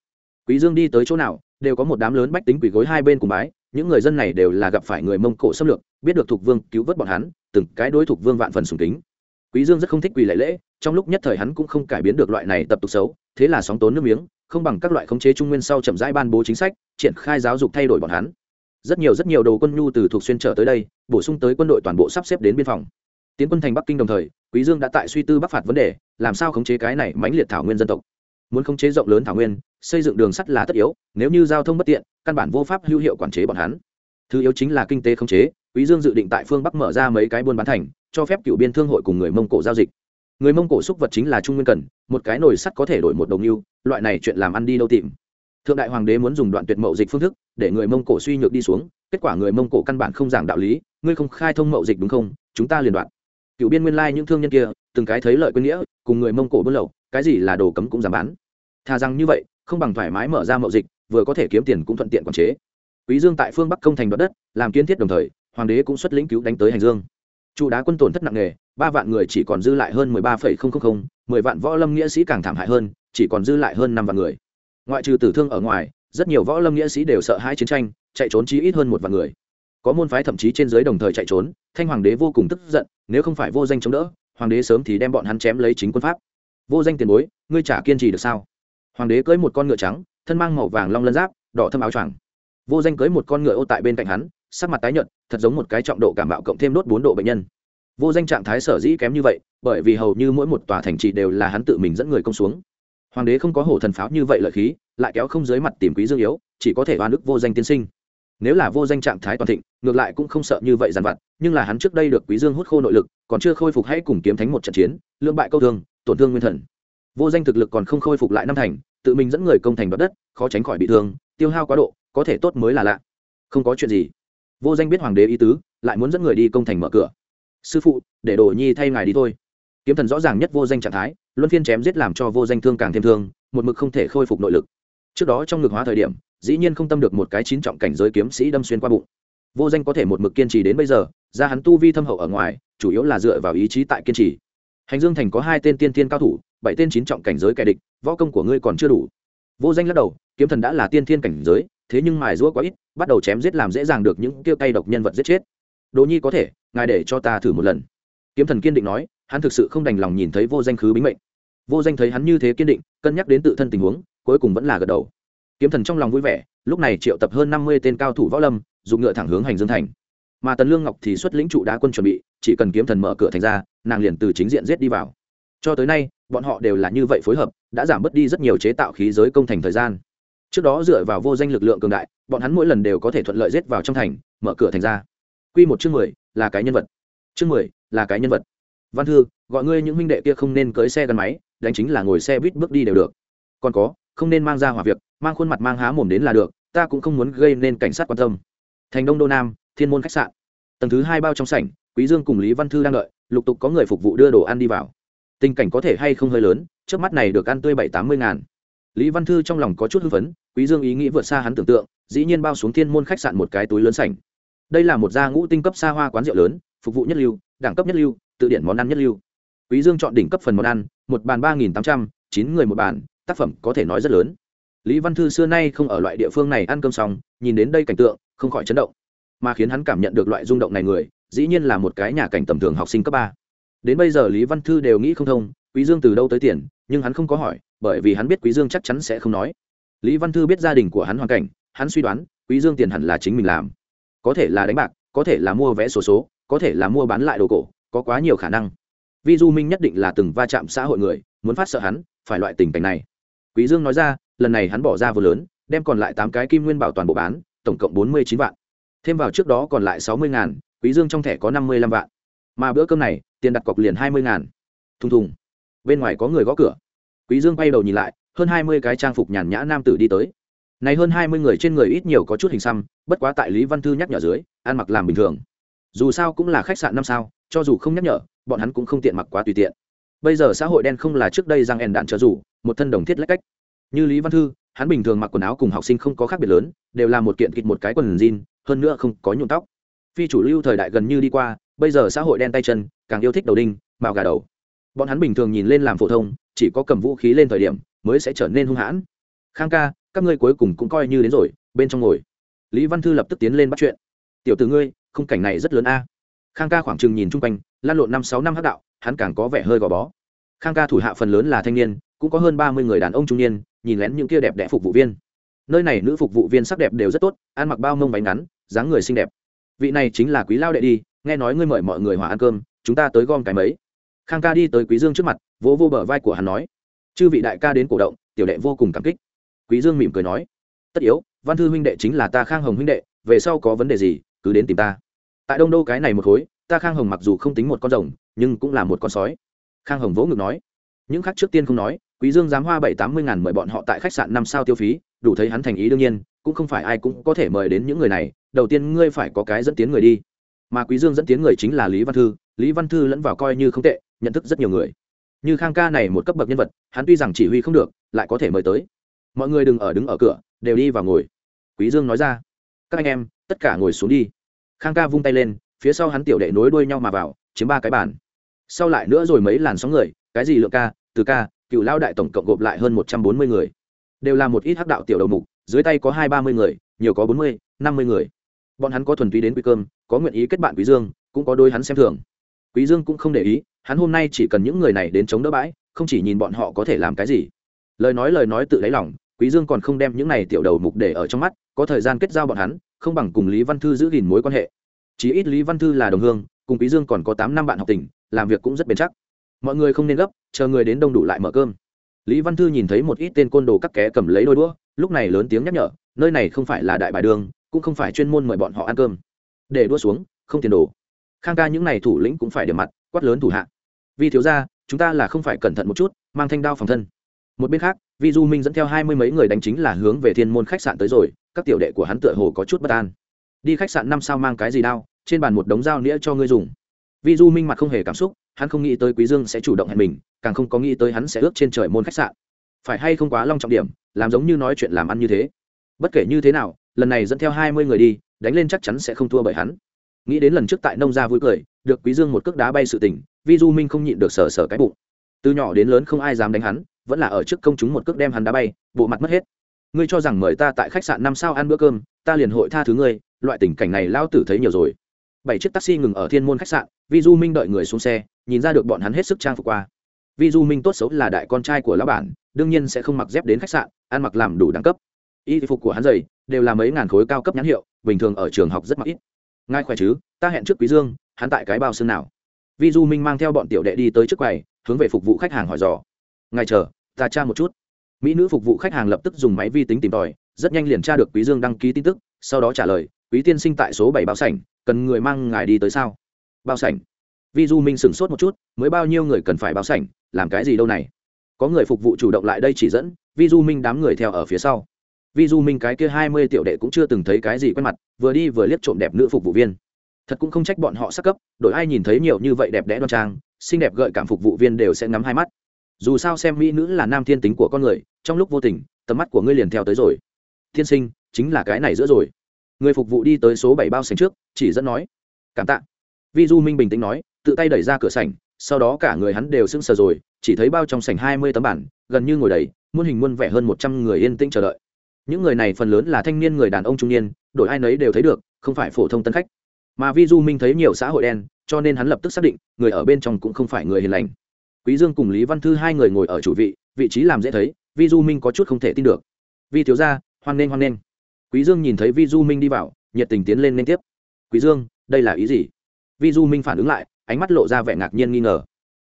quý dương đi tới chỗ nào, đều có một đám lớn bách tính quỳ gối hai bên cùng bái, những người dân này đều là gặp phải người mông cổ xâm lược, biết được thuộc vương cứu vớt bọn hắn, từng cái đối thuộc vương vạn phần sùng kính. Quý dương rất không thích quỳ lễ lễ, trong lúc nhất thời hắn cũng không cải biến được loại này tập tục xấu, thế là sóng tốn nước miếng, không bằng các loại khống chế trung nguyên sau chậm rãi ban bố chính sách, triển khai giáo dục thay đổi bọn hắn. Rất nhiều rất nhiều đồ quân nhu từ thuộc xuyên trở tới đây, bổ sung tới quân đội toàn bộ sắp xếp đến biên phòng. Tiến quân thành bắc kinh đồng thời, quý dương đã tại suy tư bắc phạt vấn đề, làm sao khống chế cái này mãnh liệt thảo nguyên dân tộc muốn khống chế rộng lớn thảo nguyên, xây dựng đường sắt là tất yếu, nếu như giao thông bất tiện, căn bản vô pháp hữu hiệu quản chế bọn hắn. Thứ yếu chính là kinh tế khống chế, quý dương dự định tại phương bắc mở ra mấy cái buôn bán thành, cho phép cựu biên thương hội cùng người mông cổ giao dịch. Người mông cổ xúc vật chính là trung nguyên cần, một cái nồi sắt có thể đổi một đồng yêu loại này chuyện làm ăn đi đâu tìm. Thượng đại hoàng đế muốn dùng đoạn tuyệt mậu dịch phương thức, để người mông cổ suy nhược đi xuống, kết quả người mông cổ căn bản không giảng đạo lý, ngươi không khai thông mậu dịch đúng không, chúng ta liền đoạn. Cựu biên nguyên lai những thương nhân kia, từng cái thấy lợi quên nghĩa, cùng người mông cổ buôn lậu, cái gì là đồ cấm cũng giảm bán thà rằng như vậy, không bằng thoải mái mở ra mậu dịch, vừa có thể kiếm tiền cũng thuận tiện quản chế. Quý dương tại phương bắc công thành đoạt đất, làm kiến thiết đồng thời, hoàng đế cũng xuất lĩnh cứu đánh tới hành dương. Trụ đá quân tổn thất nặng nề, ba vạn người chỉ còn dư lại hơn mười ba phẩy không không không, mười vạn võ lâm nghĩa sĩ càng thảm hại hơn, chỉ còn dư lại hơn năm vạn người. Ngoại trừ tử thương ở ngoài, rất nhiều võ lâm nghĩa sĩ đều sợ hãi chiến tranh, chạy trốn chí ít hơn một vạn người. Có môn phái thậm chí trên dưới đồng thời chạy trốn, thanh hoàng đế vô cùng tức giận, nếu không phải vô danh chống đỡ, hoàng đế sớm thì đem bọn hắn chém lấy chính quân pháp. Vô danh tiền bối, ngươi trả kiên trì được sao? Hoàng đế cưỡi một con ngựa trắng, thân mang màu vàng long lân giáp, đỏ thâm áo choàng. Vô danh cưỡi một con ngựa ô tại bên cạnh hắn, sắc mặt tái nhợt, thật giống một cái trọng độ cảm bạo cộng thêm đốt bốn độ bệnh nhân. Vô danh trạng thái sở dĩ kém như vậy, bởi vì hầu như mỗi một tòa thành trì đều là hắn tự mình dẫn người công xuống. Hoàng đế không có hổ thần pháo như vậy lợi khí, lại kéo không dưới mặt tìm quý dương yếu, chỉ có thể oan ức vô danh tiên sinh. Nếu là vô danh trạng thái toàn thịnh, ngược lại cũng không sợ như vậy dằn vặt, nhưng là hắn trước đây được quý dương hút khô nội lực, còn chưa khôi phục hãy cùng kiếm thánh một trận chiến lương bại câu thương, tổn thương nguyên thần vô danh thực lực còn không khôi phục lại năm thành, tự mình dẫn người công thành đoạt đất, khó tránh khỏi bị thương, tiêu hao quá độ, có thể tốt mới là lạ. Không có chuyện gì. Vô danh biết hoàng đế ý tứ, lại muốn dẫn người đi công thành mở cửa. Sư phụ, để đồ nhi thay ngài đi thôi. Kiếm thần rõ ràng nhất vô danh trạng thái, luân phiên chém giết làm cho vô danh thương càng thêm thương, một mực không thể khôi phục nội lực. Trước đó trong ngực hóa thời điểm, dĩ nhiên không tâm được một cái chín trọng cảnh giới kiếm sĩ đâm xuyên qua bụng. Vô danh có thể một mực kiên trì đến bây giờ, ra hắn tu vi thâm hậu ở ngoài, chủ yếu là dựa vào ý chí tại kiên trì. Hành dương thành có hai tên tiên tiên cao thủ bảy tên chín trọng cảnh giới kẻ địch, võ công của ngươi còn chưa đủ. Vô danh lắc đầu, kiếm thần đã là tiên thiên cảnh giới, thế nhưng mài rũa quá ít, bắt đầu chém giết làm dễ dàng được những tiêu tay độc nhân vật giết chết. Đỗ nhi có thể, ngài để cho ta thử một lần. Kiếm thần kiên định nói, hắn thực sự không đành lòng nhìn thấy vô danh khứ bính mệnh. Vô danh thấy hắn như thế kiên định, cân nhắc đến tự thân tình huống, cuối cùng vẫn là gật đầu. Kiếm thần trong lòng vui vẻ, lúc này triệu tập hơn năm mươi tên cao thủ võ lâm, dùng ngựa thẳng hướng hành dương thành. Mà tần lương ngọc thì xuất lĩnh trụ đá quân chuẩn bị, chỉ cần kiếm thần mở cửa thành ra, nàng liền từ chính diện giết đi vào cho tới nay, bọn họ đều là như vậy phối hợp, đã giảm bớt đi rất nhiều chế tạo khí giới công thành thời gian. Trước đó dựa vào vô danh lực lượng cường đại, bọn hắn mỗi lần đều có thể thuận lợi giết vào trong thành, mở cửa thành ra. Q một chương mười, là cái nhân vật. Chương mười, là cái nhân vật. Văn thư, gọi ngươi những huynh đệ kia không nên cưới xe gắn máy, đánh chính là ngồi xe buýt bước đi đều được. Còn có, không nên mang ra hỏa việc, mang khuôn mặt mang há mồm đến là được, ta cũng không muốn gây nên cảnh sát quan tâm. Thành đông đô nam, thiên môn khách sạn. Tầng thứ hai bao trong sảnh, quý dương cùng lý văn thư đang đợi, lục tục có người phục vụ đưa đồ ăn đi vào tình cảnh có thể hay không hơi lớn, trước mắt này được ăn tươi bảy tám mươi ngàn. Lý văn thư trong lòng có chút hưng phấn, quý dương ý nghĩ vượt xa hắn tưởng tượng, dĩ nhiên bao xuống thiên môn khách sạn một cái túi lớn sảnh. Đây là một gia ngũ tinh cấp xa hoa quán rượu lớn, phục vụ nhất lưu, đẳng cấp nhất lưu, tự điển món ăn nhất lưu. Quý dương chọn đỉnh cấp phần món ăn, một bàn ba nghìn tám trăm, chín người một bàn, tác phẩm có thể nói rất lớn. Lý văn thư xưa nay không ở loại địa phương này ăn cơm xong, nhìn đến đây cảnh tượng, không khỏi chấn động. Mà khiến hắn cảm nhận được loại rung động này người, dĩ nhiên là một cái nhà cảnh tầm thường học sinh cấp ba đến bây giờ lý văn thư đều nghĩ không thông quý dương từ đâu tới tiền nhưng hắn không có hỏi bởi vì hắn biết quý dương chắc chắn sẽ không nói. Lý văn thư biết gia đình của hắn hoàn cảnh hắn suy đoán quý dương tiền hẳn là chính mình làm. Có thể là đánh bạc có thể là mua vé sổ số, số có thể là mua bán lại đồ cổ có quá nhiều khả năng. Vi du minh nhất định là từng va chạm xã hội người muốn phát sợ hắn phải loại tình cảnh này. Quý dương nói ra lần này hắn bỏ ra vừa lớn đem còn lại tám cái kim nguyên bảo toàn bộ bán tổng cộng bốn mươi chín vạn. Thêm vào trước đó còn lại sáu mươi ngàn quý dương trong thẻ có năm mươi lăm vạn. Mà bữa cơm này tiền đặt cọc liền hai mươi ngàn. Thùng thùng. Bên ngoài có người gõ cửa. Quý dương quay đầu nhìn lại, hơn hai mươi cái trang phục nhàn nhã nam tử đi tới. Này hơn hai mươi người trên người ít nhiều có chút hình xăm, bất quá tại lý văn thư nhắc nhở dưới, ăn mặc làm bình thường. Dù sao cũng là khách sạn năm sao, cho dù không nhắc nhở, bọn hắn cũng không tiện mặc quá tùy tiện. Bây giờ xã hội đen không là trước đây răng ẻn đạn trợ rủ một thân đồng thiết lách cách. Như lý văn thư, hắn bình thường mặc quần áo cùng học sinh không có khác biệt lớn, đều là một kiện kịch một cái quần jean, hơn nữa không có nhuộm tóc. Phi chủ lưu thời đại gần như đi qua bây giờ xã hội đen tay chân, càng yêu thích đầu đinh màu gà đầu. Bọn hắn bình thường nhìn lên làm phổ thông, chỉ có cầm vũ khí lên thời điểm mới sẽ trở nên hung hãn. Khang ca, các ngươi cuối cùng cũng coi như đến rồi, bên trong ngồi. Lý văn thư lập tức tiến lên bắt chuyện. Tiểu từ ngươi, khung cảnh này rất lớn a. Khang ca khoảng chừng nhìn chung quanh, lan lộn năm sáu năm hắc đạo, hắn càng có vẻ hơi gò bó. Khang ca thủ hạ phần lớn là thanh niên, cũng có hơn ba mươi người đàn ông trung niên, nhìn lén những kia đẹp đẽ phục vụ viên. Nơi này nữ phục vụ viên sắc đẹp đều rất tốt, ăn mặc bao mông váy ngắn, dáng người xinh đẹp. Vị này chính là quý lao đệ đi nghe nói ngươi mời mọi người hòa ăn cơm, chúng ta tới gom cái mấy. Khang ca đi tới quý dương trước mặt, vỗ vô bờ vai của hắn nói. Chư vị đại ca đến cổ động, tiểu đệ vô cùng cảm kích. Quý dương mỉm cười nói. Tất yếu, văn thư huynh đệ chính là ta khang hồng huynh đệ, về sau có vấn đề gì, cứ đến tìm ta. Tại đông đô cái này một khối, ta khang hồng mặc dù không tính một con rồng, nhưng cũng là một con sói. Khang hồng vỗ ngực nói. Những khác trước tiên không nói, quý dương dám hoa bảy tám mươi ngàn mời bọn họ tại khách sạn năm sao tiêu phí, đủ thấy hắn thành ý đương nhiên, cũng không phải ai cũng có thể mời đến những người này, đầu tiên ngươi phải có cái dẫn tiến người đi mà quý dương dẫn tiến người chính là lý văn thư. Lý văn thư lẫn vào coi như không tệ, nhận thức rất nhiều người. Như khang ca này một cấp bậc nhân vật, hắn tuy rằng chỉ huy không được, lại có thể mời tới. Mọi người đừng ở đứng ở cửa, đều đi vào ngồi. Quý dương nói ra, các anh em, tất cả ngồi xuống đi. Khang ca vung tay lên, phía sau hắn tiểu đệ nối đuôi nhau mà vào, chiếm ba cái bàn. Sau lại nữa rồi mấy làn sóng người, cái gì lượng ca, từ ca, cựu lao đại tổng cộng gộp lại hơn một trăm bốn mươi người. Đều là một ít hắc đạo tiểu đầu mục, dưới tay có hai ba mươi người, nhiều có bốn mươi, năm mươi người bọn hắn có thuần túy đến quý cơm, có nguyện ý kết bạn quý dương, cũng có đôi hắn xem thường. Quý dương cũng không để ý, hắn hôm nay chỉ cần những người này đến chống đỡ bãi, không chỉ nhìn bọn họ có thể làm cái gì. Lời nói lời nói tự lấy lòng, quý dương còn không đem những này tiểu đầu mục để ở trong mắt, có thời gian kết giao bọn hắn, không bằng cùng lý văn thư giữ gìn mối quan hệ. Chỉ ít lý văn thư là đồng hương, cùng quý dương còn có tám năm bạn học tình, làm việc cũng rất bền chắc. Mọi người không nên gấp, chờ người đến đông đủ lại mở cơm. Lý văn thư nhìn thấy một ít tên côn đồ cắt ké cầm lấy đôi đũa, lúc này lớn tiếng nhắc nhở, nơi này không phải là đại bài đường cũng không phải chuyên môn mời bọn họ ăn cơm. Để đua xuống, không tiền đồ. Khang ca những này thủ lĩnh cũng phải điểm mặt, quát lớn thủ hạ. Vì thiếu ra chúng ta là không phải cẩn thận một chút, mang thanh đao phòng thân. Một bên khác, vi du minh dẫn theo hai mươi mấy người đánh chính là hướng về thiên môn khách sạn tới rồi, các tiểu đệ của hắn tựa hồ có chút bất an. Đi khách sạn năm sao mang cái gì đao, trên bàn một đống dao nĩa cho ngươi dùng. Vi du minh mặt không hề cảm xúc, hắn không nghĩ tới quý dương sẽ chủ động hẹn mình, càng không có nghĩ tới hắn sẽ ước trên trời môn khách sạn. Phải hay không quá long trọng điểm, làm giống như nói chuyện làm ăn như thế. Bất kể như thế nào lần này dẫn theo hai mươi người đi, đánh lên chắc chắn sẽ không thua bởi hắn. Nghĩ đến lần trước tại nông gia vui cười, được quý dương một cước đá bay sự tình, vi du minh không nhịn được sờ sờ cái bụng. Từ nhỏ đến lớn không ai dám đánh hắn, vẫn là ở trước công chúng một cước đem hắn đá bay, bộ mặt mất hết. Ngươi cho rằng mời ta tại khách sạn năm sao ăn bữa cơm, ta liền hội tha thứ ngươi, loại tình cảnh này lao tử thấy nhiều rồi. Bảy chiếc taxi ngừng ở thiên môn khách sạn, vi du minh đợi người xuống xe, nhìn ra được bọn hắn hết sức trang phục qua. Vi du minh tốt xấu là đại con trai của lão bản, đương nhiên sẽ không mặc dép đến khách sạn, ăn mặc làm đủ đẳng cấp y phục của hắn dày, đều là mấy ngàn khối cao cấp nhãn hiệu bình thường ở trường học rất mặc ít. Ngài khỏe chứ? Ta hẹn trước quý dương hắn tại cái bao xương nào? Vi du minh mang theo bọn tiểu đệ đi tới trước quầy hướng về phục vụ khách hàng hỏi dò. Ngài chờ ta tra một chút. Mỹ nữ phục vụ khách hàng lập tức dùng máy vi tính tìm tòi rất nhanh liền tra được quý dương đăng ký tin tức sau đó trả lời quý tiên sinh tại số bảy bao sảnh cần người mang ngài đi tới sao? Bao sảnh. Vi du minh sửng sốt một chút mới bao nhiêu người cần phải bao sảnh làm cái gì đâu này? Có người phục vụ chủ động lại đây chỉ dẫn. Vi du minh đám người theo ở phía sau vi du minh cái kia hai mươi tiểu đệ cũng chưa từng thấy cái gì quen mặt, vừa đi vừa liếc trộm đẹp nữ phục vụ viên. Thật cũng không trách bọn họ sắc cấp đội ai nhìn thấy nhiều như vậy đẹp đẽ đoan trang, xinh đẹp gợi cảm phục vụ viên đều sẽ ngắm hai mắt. Dù sao xem mỹ nữ là nam thiên tính của con người, trong lúc vô tình, tầm mắt của ngươi liền theo tới rồi. Thiên sinh, chính là cái này giữa rồi. Người phục vụ đi tới số bảy bao sành trước, chỉ dẫn nói, cảm tạ. Vi du minh bình tĩnh nói, tự tay đẩy ra cửa sảnh, sau đó cả người hắn đều sững sờ rồi, chỉ thấy bao trong sảnh hai mươi tấm bản, gần như ngồi đầy, muôn hình muôn vẻ hơn một trăm người yên tĩnh chờ đợi những người này phần lớn là thanh niên người đàn ông trung niên đội ai nấy đều thấy được, không phải phổ thông tân khách. Mà vi du minh thấy nhiều xã hội đen, cho nên hắn lập tức xác định, người ở bên trong cũng không phải người hiền lành. Quý dương cùng lý văn thư hai người ngồi ở chủ vị vị trí làm dễ thấy, vi du minh có chút không thể tin được. Vi thiếu gia, hoan nghênh hoan nghênh. Quý dương nhìn thấy vi du minh đi vào, nhiệt tình tiến lên liên tiếp. Quý dương, đây là ý gì? Vi du minh phản ứng lại, ánh mắt lộ ra vẻ ngạc nhiên nghi ngờ.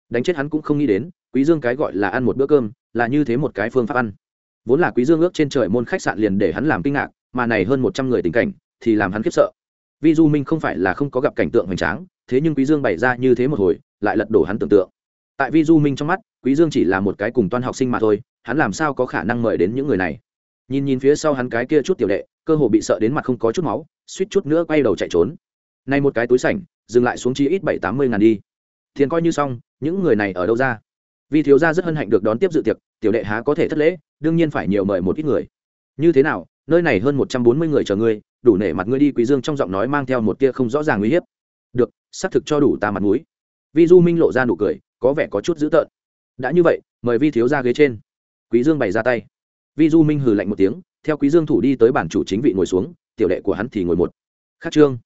Đánh chết hắn cũng không nghĩ đến, quý dương cái gọi là ăn một bữa cơm, là như thế một cái phương pháp ăn vốn là quý dương ước trên trời môn khách sạn liền để hắn làm kinh ngạc, mà này hơn một trăm người tình cảnh thì làm hắn khiếp sợ. Vi du minh không phải là không có gặp cảnh tượng hoành tráng, thế nhưng quý dương bày ra như thế một hồi, lại lật đổ hắn tưởng tượng. Tại vi du minh trong mắt, quý dương chỉ là một cái cùng toan học sinh mà thôi, hắn làm sao có khả năng mời đến những người này? Nhìn nhìn phía sau hắn cái kia chút tiểu đệ, cơ hồ bị sợ đến mặt không có chút máu, suýt chút nữa quay đầu chạy trốn. Nay một cái túi sảnh, dừng lại xuống chi ít bảy tám mươi ngàn đi. Thiền coi như xong, những người này ở đâu ra? Vì thiếu gia rất hân hạnh được đón tiếp dự tiệc, tiểu đệ há có thể thất lễ đương nhiên phải nhiều mời một ít người. Như thế nào, nơi này hơn một trăm bốn mươi người chờ ngươi, đủ nể mặt ngươi đi quý dương trong giọng nói mang theo một tia không rõ ràng uy hiếp. Được, xác thực cho đủ ta mặt mũi. Vi du minh lộ ra nụ cười, có vẻ có chút dữ tợn. Đã như vậy, mời vi thiếu ra ghế trên. Quý dương bày ra tay. Vi du minh hừ lạnh một tiếng, theo quý dương thủ đi tới bản chủ chính vị ngồi xuống, tiểu đệ của hắn thì ngồi một khắc trương.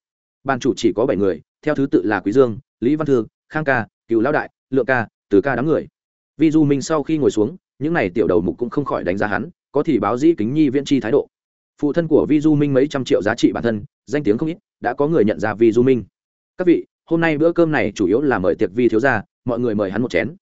Bàn chủ chỉ có bảy người, theo thứ tự là quý dương, lý văn thương khang ca, cựu lão đại, lượng ca, từ ca đám người. Vi du minh sau khi ngồi xuống những này tiểu đầu mục cũng không khỏi đánh giá hắn, có thì báo dĩ kính nhi viễn chi thái độ. Phụ thân của vi du minh mấy trăm triệu giá trị bản thân, danh tiếng không ít, đã có người nhận ra vi du minh. Các vị, hôm nay bữa cơm này chủ yếu là mời tiệc vi thiếu gia, mọi người mời hắn một chén.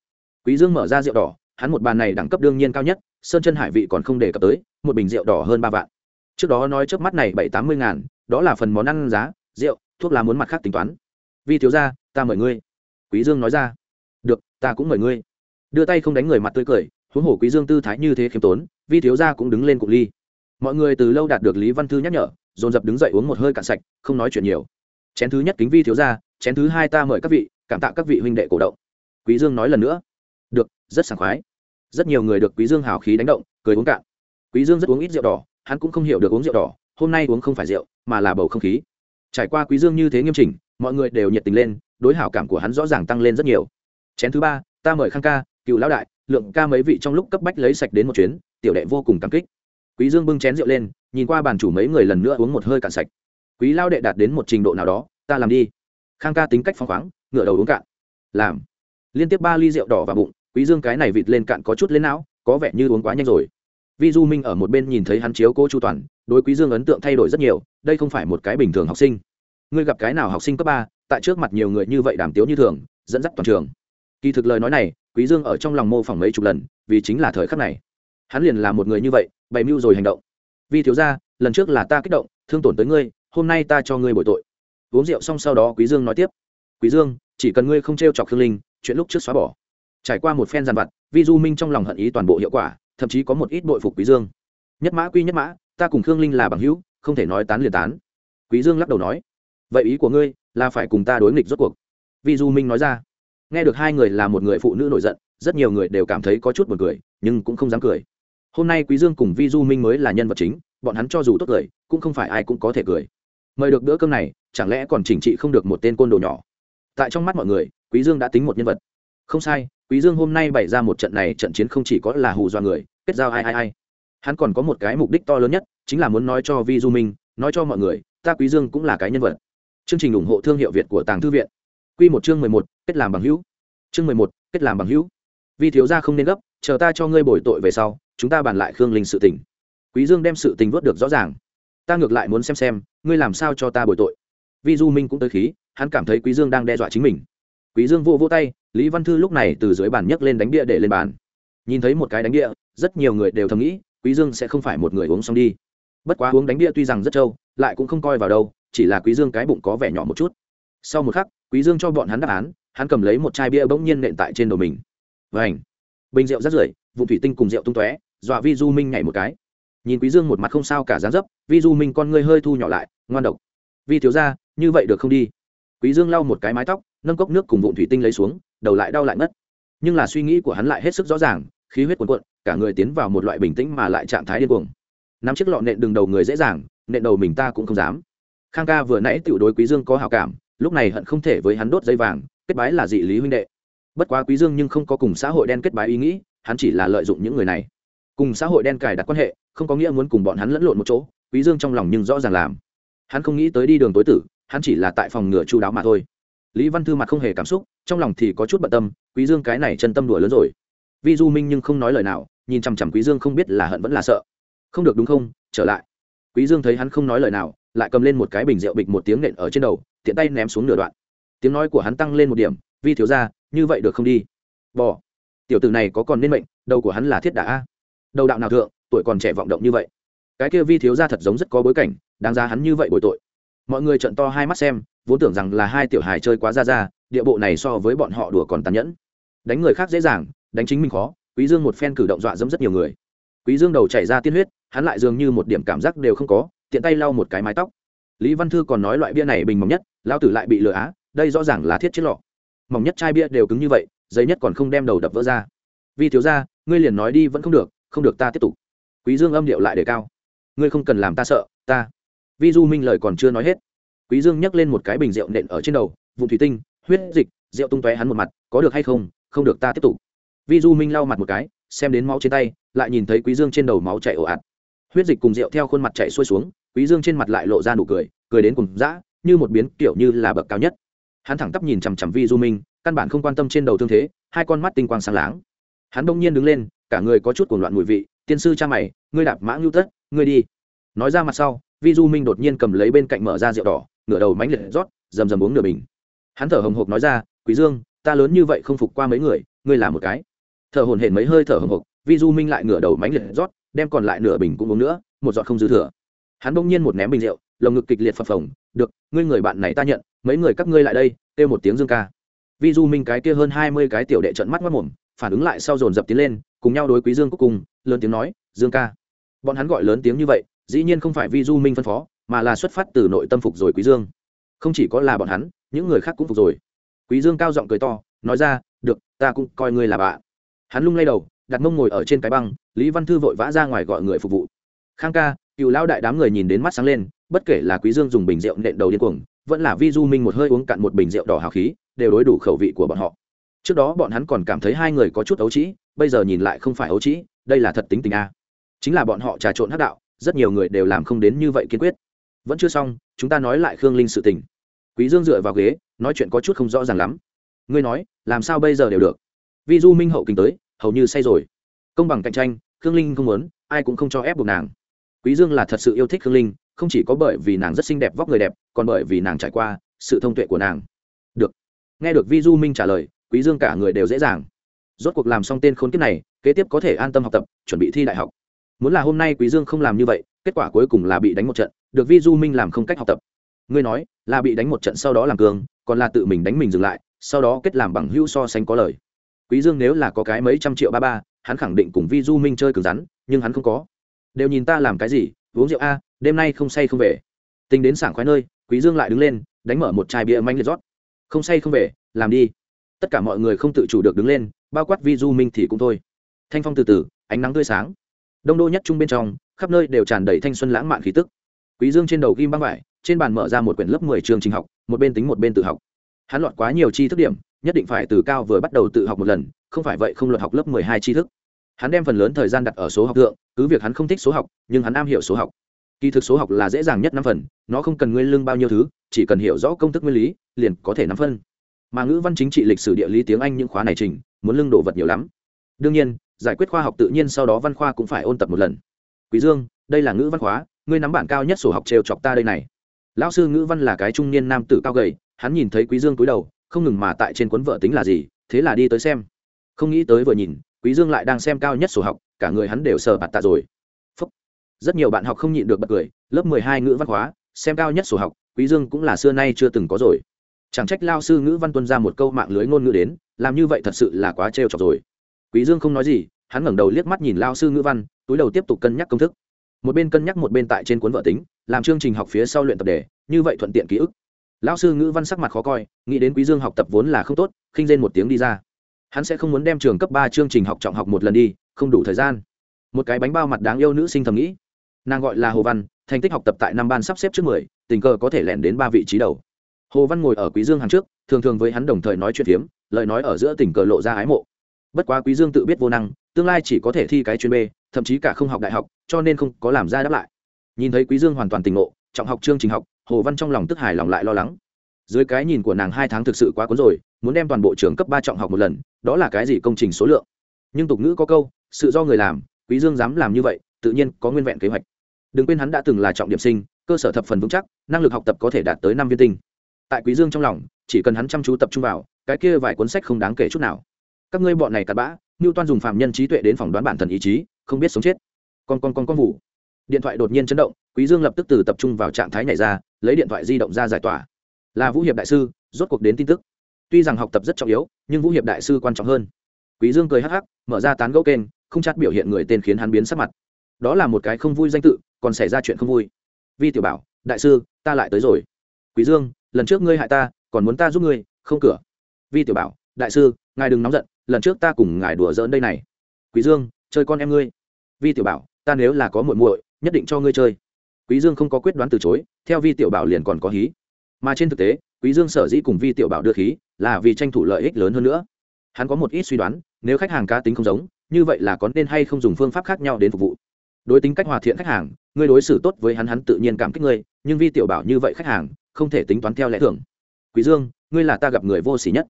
Quý dương mở ra rượu đỏ, hắn một bàn này đẳng cấp đương nhiên cao nhất, sơn chân hải vị còn không đề cập tới, một bình rượu đỏ hơn ba vạn. Trước đó nói trước mắt này bảy tám mươi ngàn, đó là phần món ăn giá, rượu, thuốc lá muốn mặt khác tính toán. Vi thiếu gia, ta mời ngươi. Quý dương nói ra. Được, ta cũng mời ngươi. Đưa tay không đánh người mặt tươi cười huống hồ quý dương tư thái như thế khiêm tốn, vi thiếu gia cũng đứng lên cục ly. Mọi người từ lâu đạt được lý văn thư nhắc nhở, dồn dập đứng dậy uống một hơi cạn sạch, không nói chuyện nhiều. Chén thứ nhất kính vi thiếu gia, chén thứ hai ta mời các vị, cảm tạ các vị huynh đệ cổ động. Quý dương nói lần nữa. Được, rất sảng khoái. Rất nhiều người được quý dương hào khí đánh động, cười uống cạn. Quý dương rất uống ít rượu đỏ, hắn cũng không hiểu được uống rượu đỏ, hôm nay uống không phải rượu, mà là bầu không khí. Trải qua quý dương như thế nghiêm chỉnh, mọi người đều nhiệt tình lên, đối hảo cảm của hắn rõ ràng tăng lên rất nhiều. Chén thứ ba, ta mời khang ca, cựu lão đại lượng ca mấy vị trong lúc cấp bách lấy sạch đến một chuyến, tiểu đệ vô cùng cảm kích. Quý dương bưng chén rượu lên, nhìn qua bàn chủ mấy người lần nữa uống một hơi cạn sạch. Quý lao đệ đạt đến một trình độ nào đó, ta làm đi. Khang ca tính cách phóng khoáng, ngửa đầu uống cạn. Làm. Liên tiếp ba ly rượu đỏ vào bụng, quý dương cái này vịt lên cạn có chút lên não, có vẻ như uống quá nhanh rồi. Vi du minh ở một bên nhìn thấy hắn chiếu cô chu toàn, đối quý dương ấn tượng thay đổi rất nhiều, đây không phải một cái bình thường học sinh. Ngươi gặp cái nào học sinh cấp ba, tại trước mặt nhiều người như vậy đàm tiếu như thường, dẫn dắt toàn trường. Kỳ thực lời nói này quý dương ở trong lòng mô phỏng mấy chục lần, vì chính là thời khắc này. Hắn liền là một người như vậy, bày mưu rồi hành động. Vi thiếu gia, lần trước là ta kích động, thương tổn tới ngươi, hôm nay ta cho ngươi bồi tội. Uống rượu xong sau đó quý dương nói tiếp. Quý dương, chỉ cần ngươi không trêu chọc khương linh, chuyện lúc trước xóa bỏ. Trải qua một phen giàn vặt, vi du minh trong lòng hận ý toàn bộ hiệu quả, thậm chí có một ít bội phục quý dương. Nhất mã quy nhất mã, ta cùng khương linh là bằng hữu, không thể nói tán liền tán. Quý dương lắc đầu nói, vậy ý của ngươi là phải cùng ta đối nghịch rốt cuộc. Vi du minh nói ra nghe được hai người là một người phụ nữ nổi giận, rất nhiều người đều cảm thấy có chút buồn cười, nhưng cũng không dám cười. Hôm nay quý dương cùng vi du minh mới là nhân vật chính, bọn hắn cho dù tốt cười, cũng không phải ai cũng có thể cười. Mời được bữa cơm này, chẳng lẽ còn chỉnh trị không được một tên côn đồ nhỏ? Tại trong mắt mọi người, quý dương đã tính một nhân vật. Không sai, quý dương hôm nay bày ra một trận này trận chiến không chỉ có là hù dọa người, kết giao ai ai ai. Hắn còn có một cái mục đích to lớn nhất, chính là muốn nói cho vi du minh, nói cho mọi người, ta quý dương cũng là cái nhân vật. Chương trình ủng hộ thương hiệu việt của tàng thư viện. Quy một chương mười một kết làm bằng hữu. Chương mười một, kết làm bằng hữu. Vi thiếu gia không nên gấp, chờ ta cho ngươi bồi tội về sau, chúng ta bàn lại khương linh sự tình. Quý dương đem sự tình vớt được rõ ràng. Ta ngược lại muốn xem xem, ngươi làm sao cho ta bồi tội. Vi du minh cũng tới khí, hắn cảm thấy quý dương đang đe dọa chính mình. Quý dương vô vô tay, lý văn thư lúc này từ dưới bàn nhấc lên đánh bia để lên bàn. Nhìn thấy một cái đánh bia, rất nhiều người đều thầm nghĩ, quý dương sẽ không phải một người uống xong đi. Bất quá uống đánh bia tuy rằng rất trâu, lại cũng không coi vào đâu, chỉ là quý dương cái bụng có vẻ nhỏ một chút. Sau một khắc, quý dương cho bọn hắn đáp án hắn cầm lấy một chai bia bỗng nhiên nện tại trên đầu mình. Vảnh bình rượu rất rưởi vụ thủy tinh cùng rượu tung tóe, dọa vi du minh nhảy một cái. Nhìn quý dương một mặt không sao cả dáng dấp, vi du minh con ngươi hơi thu nhỏ lại, ngoan độc. Vi thiếu gia, như vậy được không đi? Quý dương lau một cái mái tóc, nâng cốc nước cùng vụn thủy tinh lấy xuống, đầu lại đau lại mất nhưng là suy nghĩ của hắn lại hết sức rõ ràng, khí huyết cuồn cuộn, cả người tiến vào một loại bình tĩnh mà lại trạng thái điên cuồng. Nắm chiếc lọ nện đường đầu người dễ dàng, nện đầu mình ta cũng không dám. Khang ca vừa nãy tiểu đối quý dương có hảo cảm, lúc này hận không thể với hắn đốt dây vàng kết bái là dị lý huynh đệ. Bất quá quý dương nhưng không có cùng xã hội đen kết bái ý nghĩ, hắn chỉ là lợi dụng những người này. Cùng xã hội đen cài đặt quan hệ, không có nghĩa muốn cùng bọn hắn lẫn lộn một chỗ, quý dương trong lòng nhưng rõ ràng làm. Hắn không nghĩ tới đi đường tối tử, hắn chỉ là tại phòng ngừa chu đáo mà thôi. Lý văn thư mặt không hề cảm xúc, trong lòng thì có chút bận tâm, quý dương cái này chân tâm đùa lớn rồi. Vi du minh nhưng không nói lời nào, nhìn chằm chằm quý dương không biết là hận vẫn là sợ. Không được đúng không? Trở lại. Quý dương thấy hắn không nói lời nào, lại cầm lên một cái bình rượu bịch một tiếng nện ở trên đầu, tiện tay ném xuống nửa đoạn tiếng nói của hắn tăng lên một điểm, vi thiếu ra như vậy được không đi? Bỏ tiểu tử này có còn nên mệnh, đầu của hắn là thiết đả a. Đầu đạo nào thượng, tuổi còn trẻ vọng động như vậy. Cái kia vi thiếu ra thật giống rất có bối cảnh, đáng ra hắn như vậy bồi tội. Mọi người trận to hai mắt xem, vốn tưởng rằng là hai tiểu hài chơi quá ra ra, địa bộ này so với bọn họ đùa còn tàn nhẫn. Đánh người khác dễ dàng, đánh chính mình khó, quý dương một phen cử động dọa dẫm rất nhiều người. Quý dương đầu chảy ra tiên huyết, hắn lại dường như một điểm cảm giác đều không có, tiện tay lau một cái mái tóc. Lý văn thư còn nói loại bia này bình mỏng nhất lao tử lại bị lừa á đây rõ ràng là thiết chiếc lọ. Mỏng nhất chai bia đều cứng như vậy, giấy nhất còn không đem đầu đập vỡ ra. Vì thiếu ra ngươi liền nói đi vẫn không được không được ta tiếp tục. Quý dương âm điệu lại đề cao. Ngươi không cần làm ta sợ, ta. Vi du minh lời còn chưa nói hết. Quý dương nhấc lên một cái bình rượu nện ở trên đầu vụ thủy tinh, huyết dịch, rượu tung tóe hắn một mặt, có được hay không không được ta tiếp tục. Vi du minh lau mặt một cái, xem đến máu trên tay, lại nhìn thấy quý dương trên đầu máu chảy ồ ạt. Huyết dịch cùng rượu theo khuôn mặt chảy xuôi xuống, quý dương trên mặt lại lộ ra nụ cười cười đến cùng dã, như một biến kiểu như là bậc cao nhất hắn thẳng tắp nhìn chằm chằm vi du minh, căn bản không quan tâm trên đầu thương thế, hai con mắt tinh quang sáng láng. Hắn đông nhiên đứng lên, cả người có chút cuồng loạn mùi vị, tiên sư cha mày, ngươi đạp mã ngưu tất, ngươi đi. Nói ra mặt sau, vi du minh đột nhiên cầm lấy bên cạnh mở ra rượu đỏ, ngửa đầu mánh liệt rót, rầm rầm uống nửa bình. Hắn thở hồng hộc nói ra quý dương, ta lớn như vậy không phục qua mấy người, ngươi là một cái. Thở hồn hển mấy hơi thở hồng hộc, vi du minh lại ngửa đầu mánh liệt rót, đem còn lại nửa bình cũng uống nữa, một giọt không dư thừa. Hắn bỗng nhiên một ném bình rượu, lồng ngực kịch liệt phập phồng được, ngươi người bạn này ta nhận, mấy người các ngươi lại đây, kêu một tiếng dương ca. Vi du minh cái kia hơn hai mươi cái tiểu đệ trận mắt mất mồm, phản ứng lại sau dồn dập tiến lên, cùng nhau đối quý dương cuối cùng, lớn tiếng nói, dương ca. Bọn hắn gọi lớn tiếng như vậy, dĩ nhiên không phải vi du minh phân phó, mà là xuất phát từ nội tâm phục rồi quý dương. Không chỉ có là bọn hắn, những người khác cũng phục rồi. Quý dương cao giọng cười to, nói ra, được, ta cũng coi ngươi là bạn. Hắn lung lay đầu, đặt mông ngồi ở trên cái băng, lý văn thư vội vã ra ngoài gọi người phục vụ. Khang ca, cựu lão đại đám người nhìn đến mắt sáng lên bất kể là quý dương dùng bình rượu nện đầu điên cuồng, vẫn là vi du minh một hơi uống cạn một bình rượu đỏ hào khí, đều đối đủ khẩu vị của bọn họ. Trước đó bọn hắn còn cảm thấy hai người có chút ấu trĩ, bây giờ nhìn lại không phải ấu trĩ, đây là thật tính tình a. Chính là bọn họ trà trộn hắc đạo, rất nhiều người đều làm không đến như vậy kiên quyết. Vẫn chưa xong, chúng ta nói lại khương linh sự tình. Quý dương dựa vào ghế, nói chuyện có chút không rõ ràng lắm. Ngươi nói, làm sao bây giờ đều được? Vi du minh hậu kinh tới, hầu như say rồi. Công bằng cạnh tranh, khương linh không muốn, ai cũng không cho ép buộc nàng. Quý dương là thật sự yêu thích khương linh không chỉ có bởi vì nàng rất xinh đẹp vóc người đẹp, còn bởi vì nàng trải qua sự thông tuệ của nàng. Được. Nghe được vi du minh trả lời, quý dương cả người đều dễ dàng. Rốt cuộc làm xong tên khốn kiếp này, kế tiếp có thể an tâm học tập, chuẩn bị thi đại học. Muốn là hôm nay quý dương không làm như vậy, kết quả cuối cùng là bị đánh một trận, được vi du minh làm không cách học tập. Ngươi nói, là bị đánh một trận sau đó làm cường, còn là tự mình đánh mình dừng lại, sau đó kết làm bằng hữu so sánh có lời. Quý dương nếu là có cái mấy trăm triệu ba ba, hắn khẳng định cùng vi du minh chơi cứng rắn, nhưng hắn không có. Đều nhìn ta làm cái gì, uống rượu a đêm nay không say không về. Tính đến sảng khoái nơi, quý dương lại đứng lên, đánh mở một chai bia manh liệt rót. Không say không về, làm đi. Tất cả mọi người không tự chủ được đứng lên, bao quát vi du minh thì cũng thôi. Thanh phong từ từ, ánh nắng tươi sáng. Đông đô nhất trung bên trong, khắp nơi đều tràn đầy thanh xuân lãng mạn khí tức. Quý dương trên đầu ghim băng vải, trên bàn mở ra một quyển lớp mười trường trình học, một bên tính một bên tự học. Hắn loạn quá nhiều chi thức điểm, nhất định phải từ cao vừa bắt đầu tự học một lần, không phải vậy không luật học lớp mười hai tri thức. Hắn đem phần lớn thời gian đặt ở số học thượng, cứ việc hắn không thích số học, nhưng hắn am hiểu số học kỳ thực số học là dễ dàng nhất năm phần, nó không cần nguyên lương bao nhiêu thứ, chỉ cần hiểu rõ công thức nguyên lý, liền có thể nắm phân. Mà ngữ văn chính trị lịch sử địa lý tiếng anh những khóa này trình, muốn lương đồ vật nhiều lắm. Đương nhiên, giải quyết khoa học tự nhiên sau đó văn khoa cũng phải ôn tập một lần. Quý dương, đây là ngữ văn khóa, ngươi nắm bản cao nhất sổ học trêu chọc ta đây này. Lão sư ngữ văn là cái trung niên nam tử cao gầy, hắn nhìn thấy quý dương cúi đầu, không ngừng mà tại trên cuốn vợ tính là gì, thế là đi tới xem. Không nghĩ tới vừa nhìn quý dương lại đang xem cao nhất sổ học, cả người hắn đều sờ bạt tạ rồi rất nhiều bạn học không nhịn được bật cười, lớp mười hai ngữ văn hóa, xem cao nhất sổ học, quý dương cũng là xưa nay chưa từng có rồi. Chẳng trách lao sư ngữ văn tuân ra một câu mạng lưới ngôn ngữ đến, làm như vậy thật sự là quá trêu chọc rồi. Quý dương không nói gì, hắn ngẩng đầu liếc mắt nhìn lao sư ngữ văn, túi đầu tiếp tục cân nhắc công thức. Một bên cân nhắc một bên tại trên cuốn vợ tính, làm chương trình học phía sau luyện tập đề, như vậy thuận tiện ký ức. Lão sư ngữ văn sắc mặt khó coi, nghĩ đến quý dương học tập vốn là không tốt, khinh rên một tiếng đi ra. Hắn sẽ không muốn đem trường cấp ba chương trình học trọng học một lần đi, không đủ thời gian. Một cái bánh bao mặt đáng yêu nữ sinh thầm nghĩ nàng gọi là hồ văn, thành tích học tập tại năm ban sắp xếp trước mười, tình cờ có thể lẻn đến ba vị trí đầu. Hồ văn ngồi ở quý dương hàng trước, thường thường với hắn đồng thời nói chuyện phiếm, lời nói ở giữa tình cờ lộ ra ái mộ. Bất quá quý dương tự biết vô năng, tương lai chỉ có thể thi cái chuyên b, thậm chí cả không học đại học, cho nên không có làm ra đáp lại. Nhìn thấy quý dương hoàn toàn tình ngộ, trọng học chương trình học, hồ văn trong lòng tức hài lòng lại lo lắng. Dưới cái nhìn của nàng hai tháng thực sự quá cuốn rồi, muốn đem toàn bộ trường cấp ba trọng học một lần, đó là cái gì công trình số lượng? Nhưng tục ngữ có câu, sự do người làm, quý dương dám làm như vậy tự nhiên có nguyên vẹn kế hoạch. Đừng quên hắn đã từng là trọng điểm sinh, cơ sở thập phần vững chắc, năng lực học tập có thể đạt tới năm viên tinh. Tại quý dương trong lòng, chỉ cần hắn chăm chú tập trung vào, cái kia vài cuốn sách không đáng kể chút nào. Các ngươi bọn này cặn bã như toan dùng phạm nhân trí tuệ đến phỏng đoán bản thân ý chí, không biết sống chết. Con con con con vụ. Điện thoại đột nhiên chấn động, quý dương lập tức từ tập trung vào trạng thái nhảy ra, lấy điện thoại di động ra giải tỏa. Là vũ hiệp đại sư, rốt cuộc đến tin tức. Tuy rằng học tập rất trọng yếu, nhưng vũ hiệp đại sư quan trọng hơn. Quý dương cười hắc hắc, mở ra tán gẫu kênh, không chắc biểu hiện người tên khiến hắn biến sắc mặt đó là một cái không vui danh tự, còn xảy ra chuyện không vui. Vi tiểu bảo, đại sư, ta lại tới rồi. Quý dương, lần trước ngươi hại ta, còn muốn ta giúp ngươi, không cửa. Vi tiểu bảo, đại sư, ngài đừng nóng giận, lần trước ta cùng ngài đùa giỡn đây này. Quý dương, chơi con em ngươi. Vi tiểu bảo, ta nếu là có muội muội, nhất định cho ngươi chơi. Quý dương không có quyết đoán từ chối, theo vi tiểu bảo liền còn có hí. Mà trên thực tế quý dương sở dĩ cùng vi tiểu bảo đưa khí là vì tranh thủ lợi ích lớn hơn nữa. Hắn có một ít suy đoán, nếu khách hàng cá tính không giống, như vậy là có nên hay không dùng phương pháp khác nhau đến phục vụ đối tính cách hòa thiện khách hàng, ngươi đối xử tốt với hắn hắn tự nhiên cảm kích ngươi, nhưng vi tiểu bảo như vậy khách hàng, không thể tính toán theo lẽ thường. Quý dương, ngươi là ta gặp người vô sỉ nhất.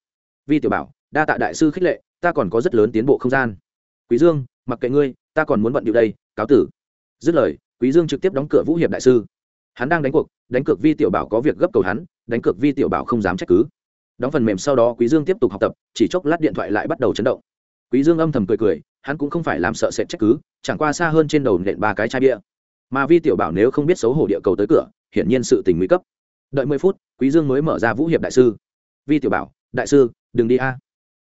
Vi tiểu bảo, đa tạ đại sư khích lệ, ta còn có rất lớn tiến bộ không gian. Quý dương, mặc kệ ngươi, ta còn muốn bận điệu đây, cáo tử. Dứt lời, quý dương trực tiếp đóng cửa vũ hiệp đại sư. Hắn đang đánh cuộc, đánh cược vi tiểu bảo có việc gấp cầu hắn, đánh cược vi tiểu bảo không dám trách cứ. Đóng phần mềm sau đó quý dương tiếp tục học tập, chỉ chốc lát điện thoại lại bắt đầu chấn động. Quý dương âm thầm cười cười hắn cũng không phải làm sợ sệt trách cứ, chẳng qua xa hơn trên đầu nện ba cái chai bia. Mà vi tiểu bảo nếu không biết xấu hổ địa cầu tới cửa, hiển nhiên sự tình nguy cấp. Đợi mười phút, quý dương mới mở ra vũ hiệp đại sư. Vi tiểu bảo, đại sư, đừng đi a.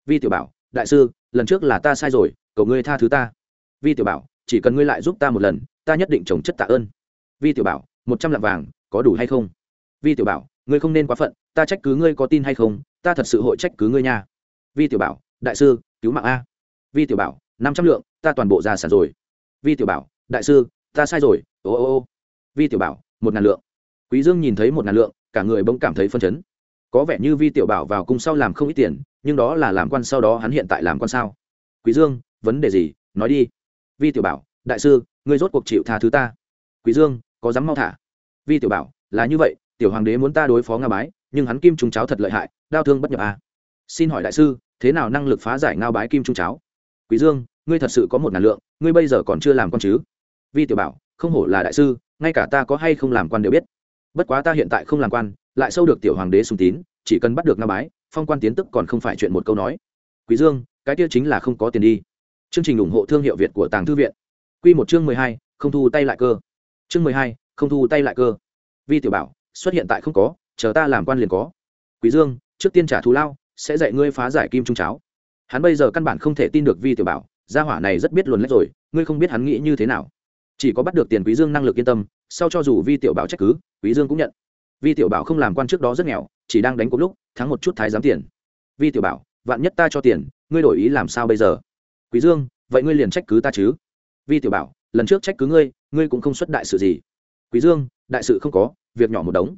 Vi tiểu bảo, đại sư, lần trước là ta sai rồi, cầu ngươi tha thứ ta. Vi tiểu bảo, chỉ cần ngươi lại giúp ta một lần, ta nhất định trồng chất tạ ơn. Vi tiểu bảo, một trăm lạng vàng, có đủ hay không? Vi tiểu bảo, ngươi không nên quá phận, ta trách cứ ngươi có tin hay không, ta thật sự hội trách cứ ngươi nha. Vi tiểu bảo, đại sư, cứu mạng a. Vi tiểu bảo năm trăm lượng, ta toàn bộ ra sản rồi. Vi tiểu bảo, đại sư, ta sai rồi, ô ô ô. Vi tiểu bảo, một ngàn lượng. Quý dương nhìn thấy một ngàn lượng, cả người bỗng cảm thấy phân chấn. Có vẻ như vi tiểu bảo vào cung sau làm không ít tiền, nhưng đó là làm quan sau đó hắn hiện tại làm quan sao? Quý dương, vấn đề gì? Nói đi. Vi tiểu bảo, đại sư, ngươi rốt cuộc chịu tha thứ ta. Quý dương, có dám mau thả? Vi tiểu bảo, là như vậy, tiểu hoàng đế muốn ta đối phó nga bái, nhưng hắn kim trung cháo thật lợi hại đao thương bất nhập à. xin hỏi đại sư, thế nào năng lực phá giải ngao bái kim trung cháo? Quý dương ngươi thật sự có một ngàn lượng ngươi bây giờ còn chưa làm con chứ? Vi tiểu bảo không hổ là đại sư ngay cả ta có hay không làm quan đều biết. Bất quá ta hiện tại không làm quan lại sâu được tiểu hoàng đế sùng tín chỉ cần bắt được nga bái phong quan tiến tức còn không phải chuyện một câu nói. Quý dương cái kia chính là không có tiền đi. Chương trình ủng hộ thương hiệu việt của tàng thư viện. Quy một chương mười hai, không thu tay lại cơ. Chương mười hai, không thu tay lại cơ. Vi tiểu bảo xuất hiện tại không có chờ ta làm quan liền có. Quý dương trước tiên trả thù lao sẽ dạy ngươi phá giải kim trung cháo. Hắn bây giờ căn bản không thể tin được vi tiểu bảo gia hỏa này rất biết luồn lách rồi, ngươi không biết hắn nghĩ như thế nào. Chỉ có bắt được tiền quý dương năng lực yên tâm, sau cho dù vi tiểu bảo trách cứ, quý dương cũng nhận. Vi tiểu bảo không làm quan trước đó rất nghèo, chỉ đang đánh cuộc lúc, thắng một chút thái giám tiền. Vi tiểu bảo, vạn nhất ta cho tiền, ngươi đổi ý làm sao bây giờ? Quý dương, vậy ngươi liền trách cứ ta chứ? Vi tiểu bảo, lần trước trách cứ ngươi ngươi cũng không xuất đại sự gì. Quý dương, đại sự không có, việc nhỏ một đống.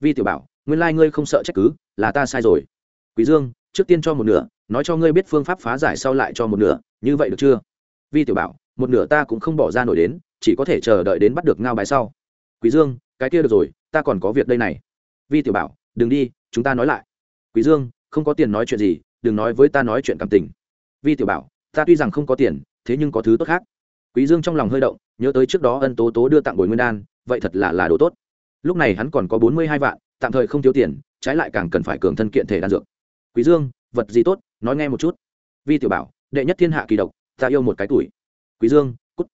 Vi tiểu bảo, nguyên lai ngươi không sợ trách cứ, là ta sai rồi. Quý dương, trước tiên cho một nửa nói cho ngươi biết phương pháp phá giải sau lại cho một nửa, như vậy được chưa? Vi tiểu bảo, một nửa ta cũng không bỏ ra nổi đến, chỉ có thể chờ đợi đến bắt được ngao bài sau. Quý dương, cái kia được rồi, ta còn có việc đây này. Vi tiểu bảo, đừng đi, chúng ta nói lại. Quý dương, không có tiền nói chuyện gì, đừng nói với ta nói chuyện cảm tình. Vi tiểu bảo, ta tuy rằng không có tiền, thế nhưng có thứ tốt khác. Quý dương trong lòng hơi động, nhớ tới trước đó ân tố tố đưa tặng bồi nguyên đan, vậy thật là là đồ tốt. Lúc này hắn còn có bốn mươi hai vạn, tạm thời không thiếu tiền, trái lại càng cần phải cường thân kiện thể đan dược. Quý dương, vật gì tốt nói nghe một chút. Vi tiểu bảo, đệ nhất thiên hạ kỳ độc, ta yêu một cái tuổi. Quý dương, cút.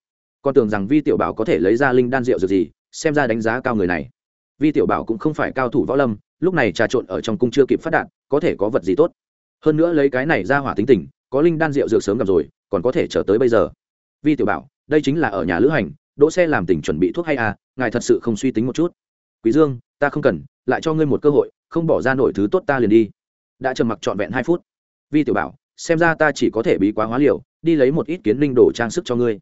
Con tưởng rằng vi tiểu bảo có thể lấy ra linh đan rượu dược gì, xem ra đánh giá cao người này. Vi tiểu bảo cũng không phải cao thủ võ lâm, lúc này trà trộn ở trong cung chưa kịp phát đạn có thể có vật gì tốt. Hơn nữa lấy cái này ra hỏa tính tình, có linh đan rượu dược sớm gặp rồi, còn có thể chờ tới bây giờ. Vi tiểu bảo, đây chính là ở nhà lữ hành, đỗ xe làm tỉnh chuẩn bị thuốc hay à ngài thật sự không suy tính một chút. Quý dương, ta không cần, lại cho ngươi một cơ hội, không bỏ ra nổi thứ tốt ta liền đi. Đã trầm mặc trọn vẹn hai phút vi tiểu bảo, xem ra ta chỉ có thể bí quá hóa liều, đi lấy một ít kiến linh đồ trang sức cho ngươi.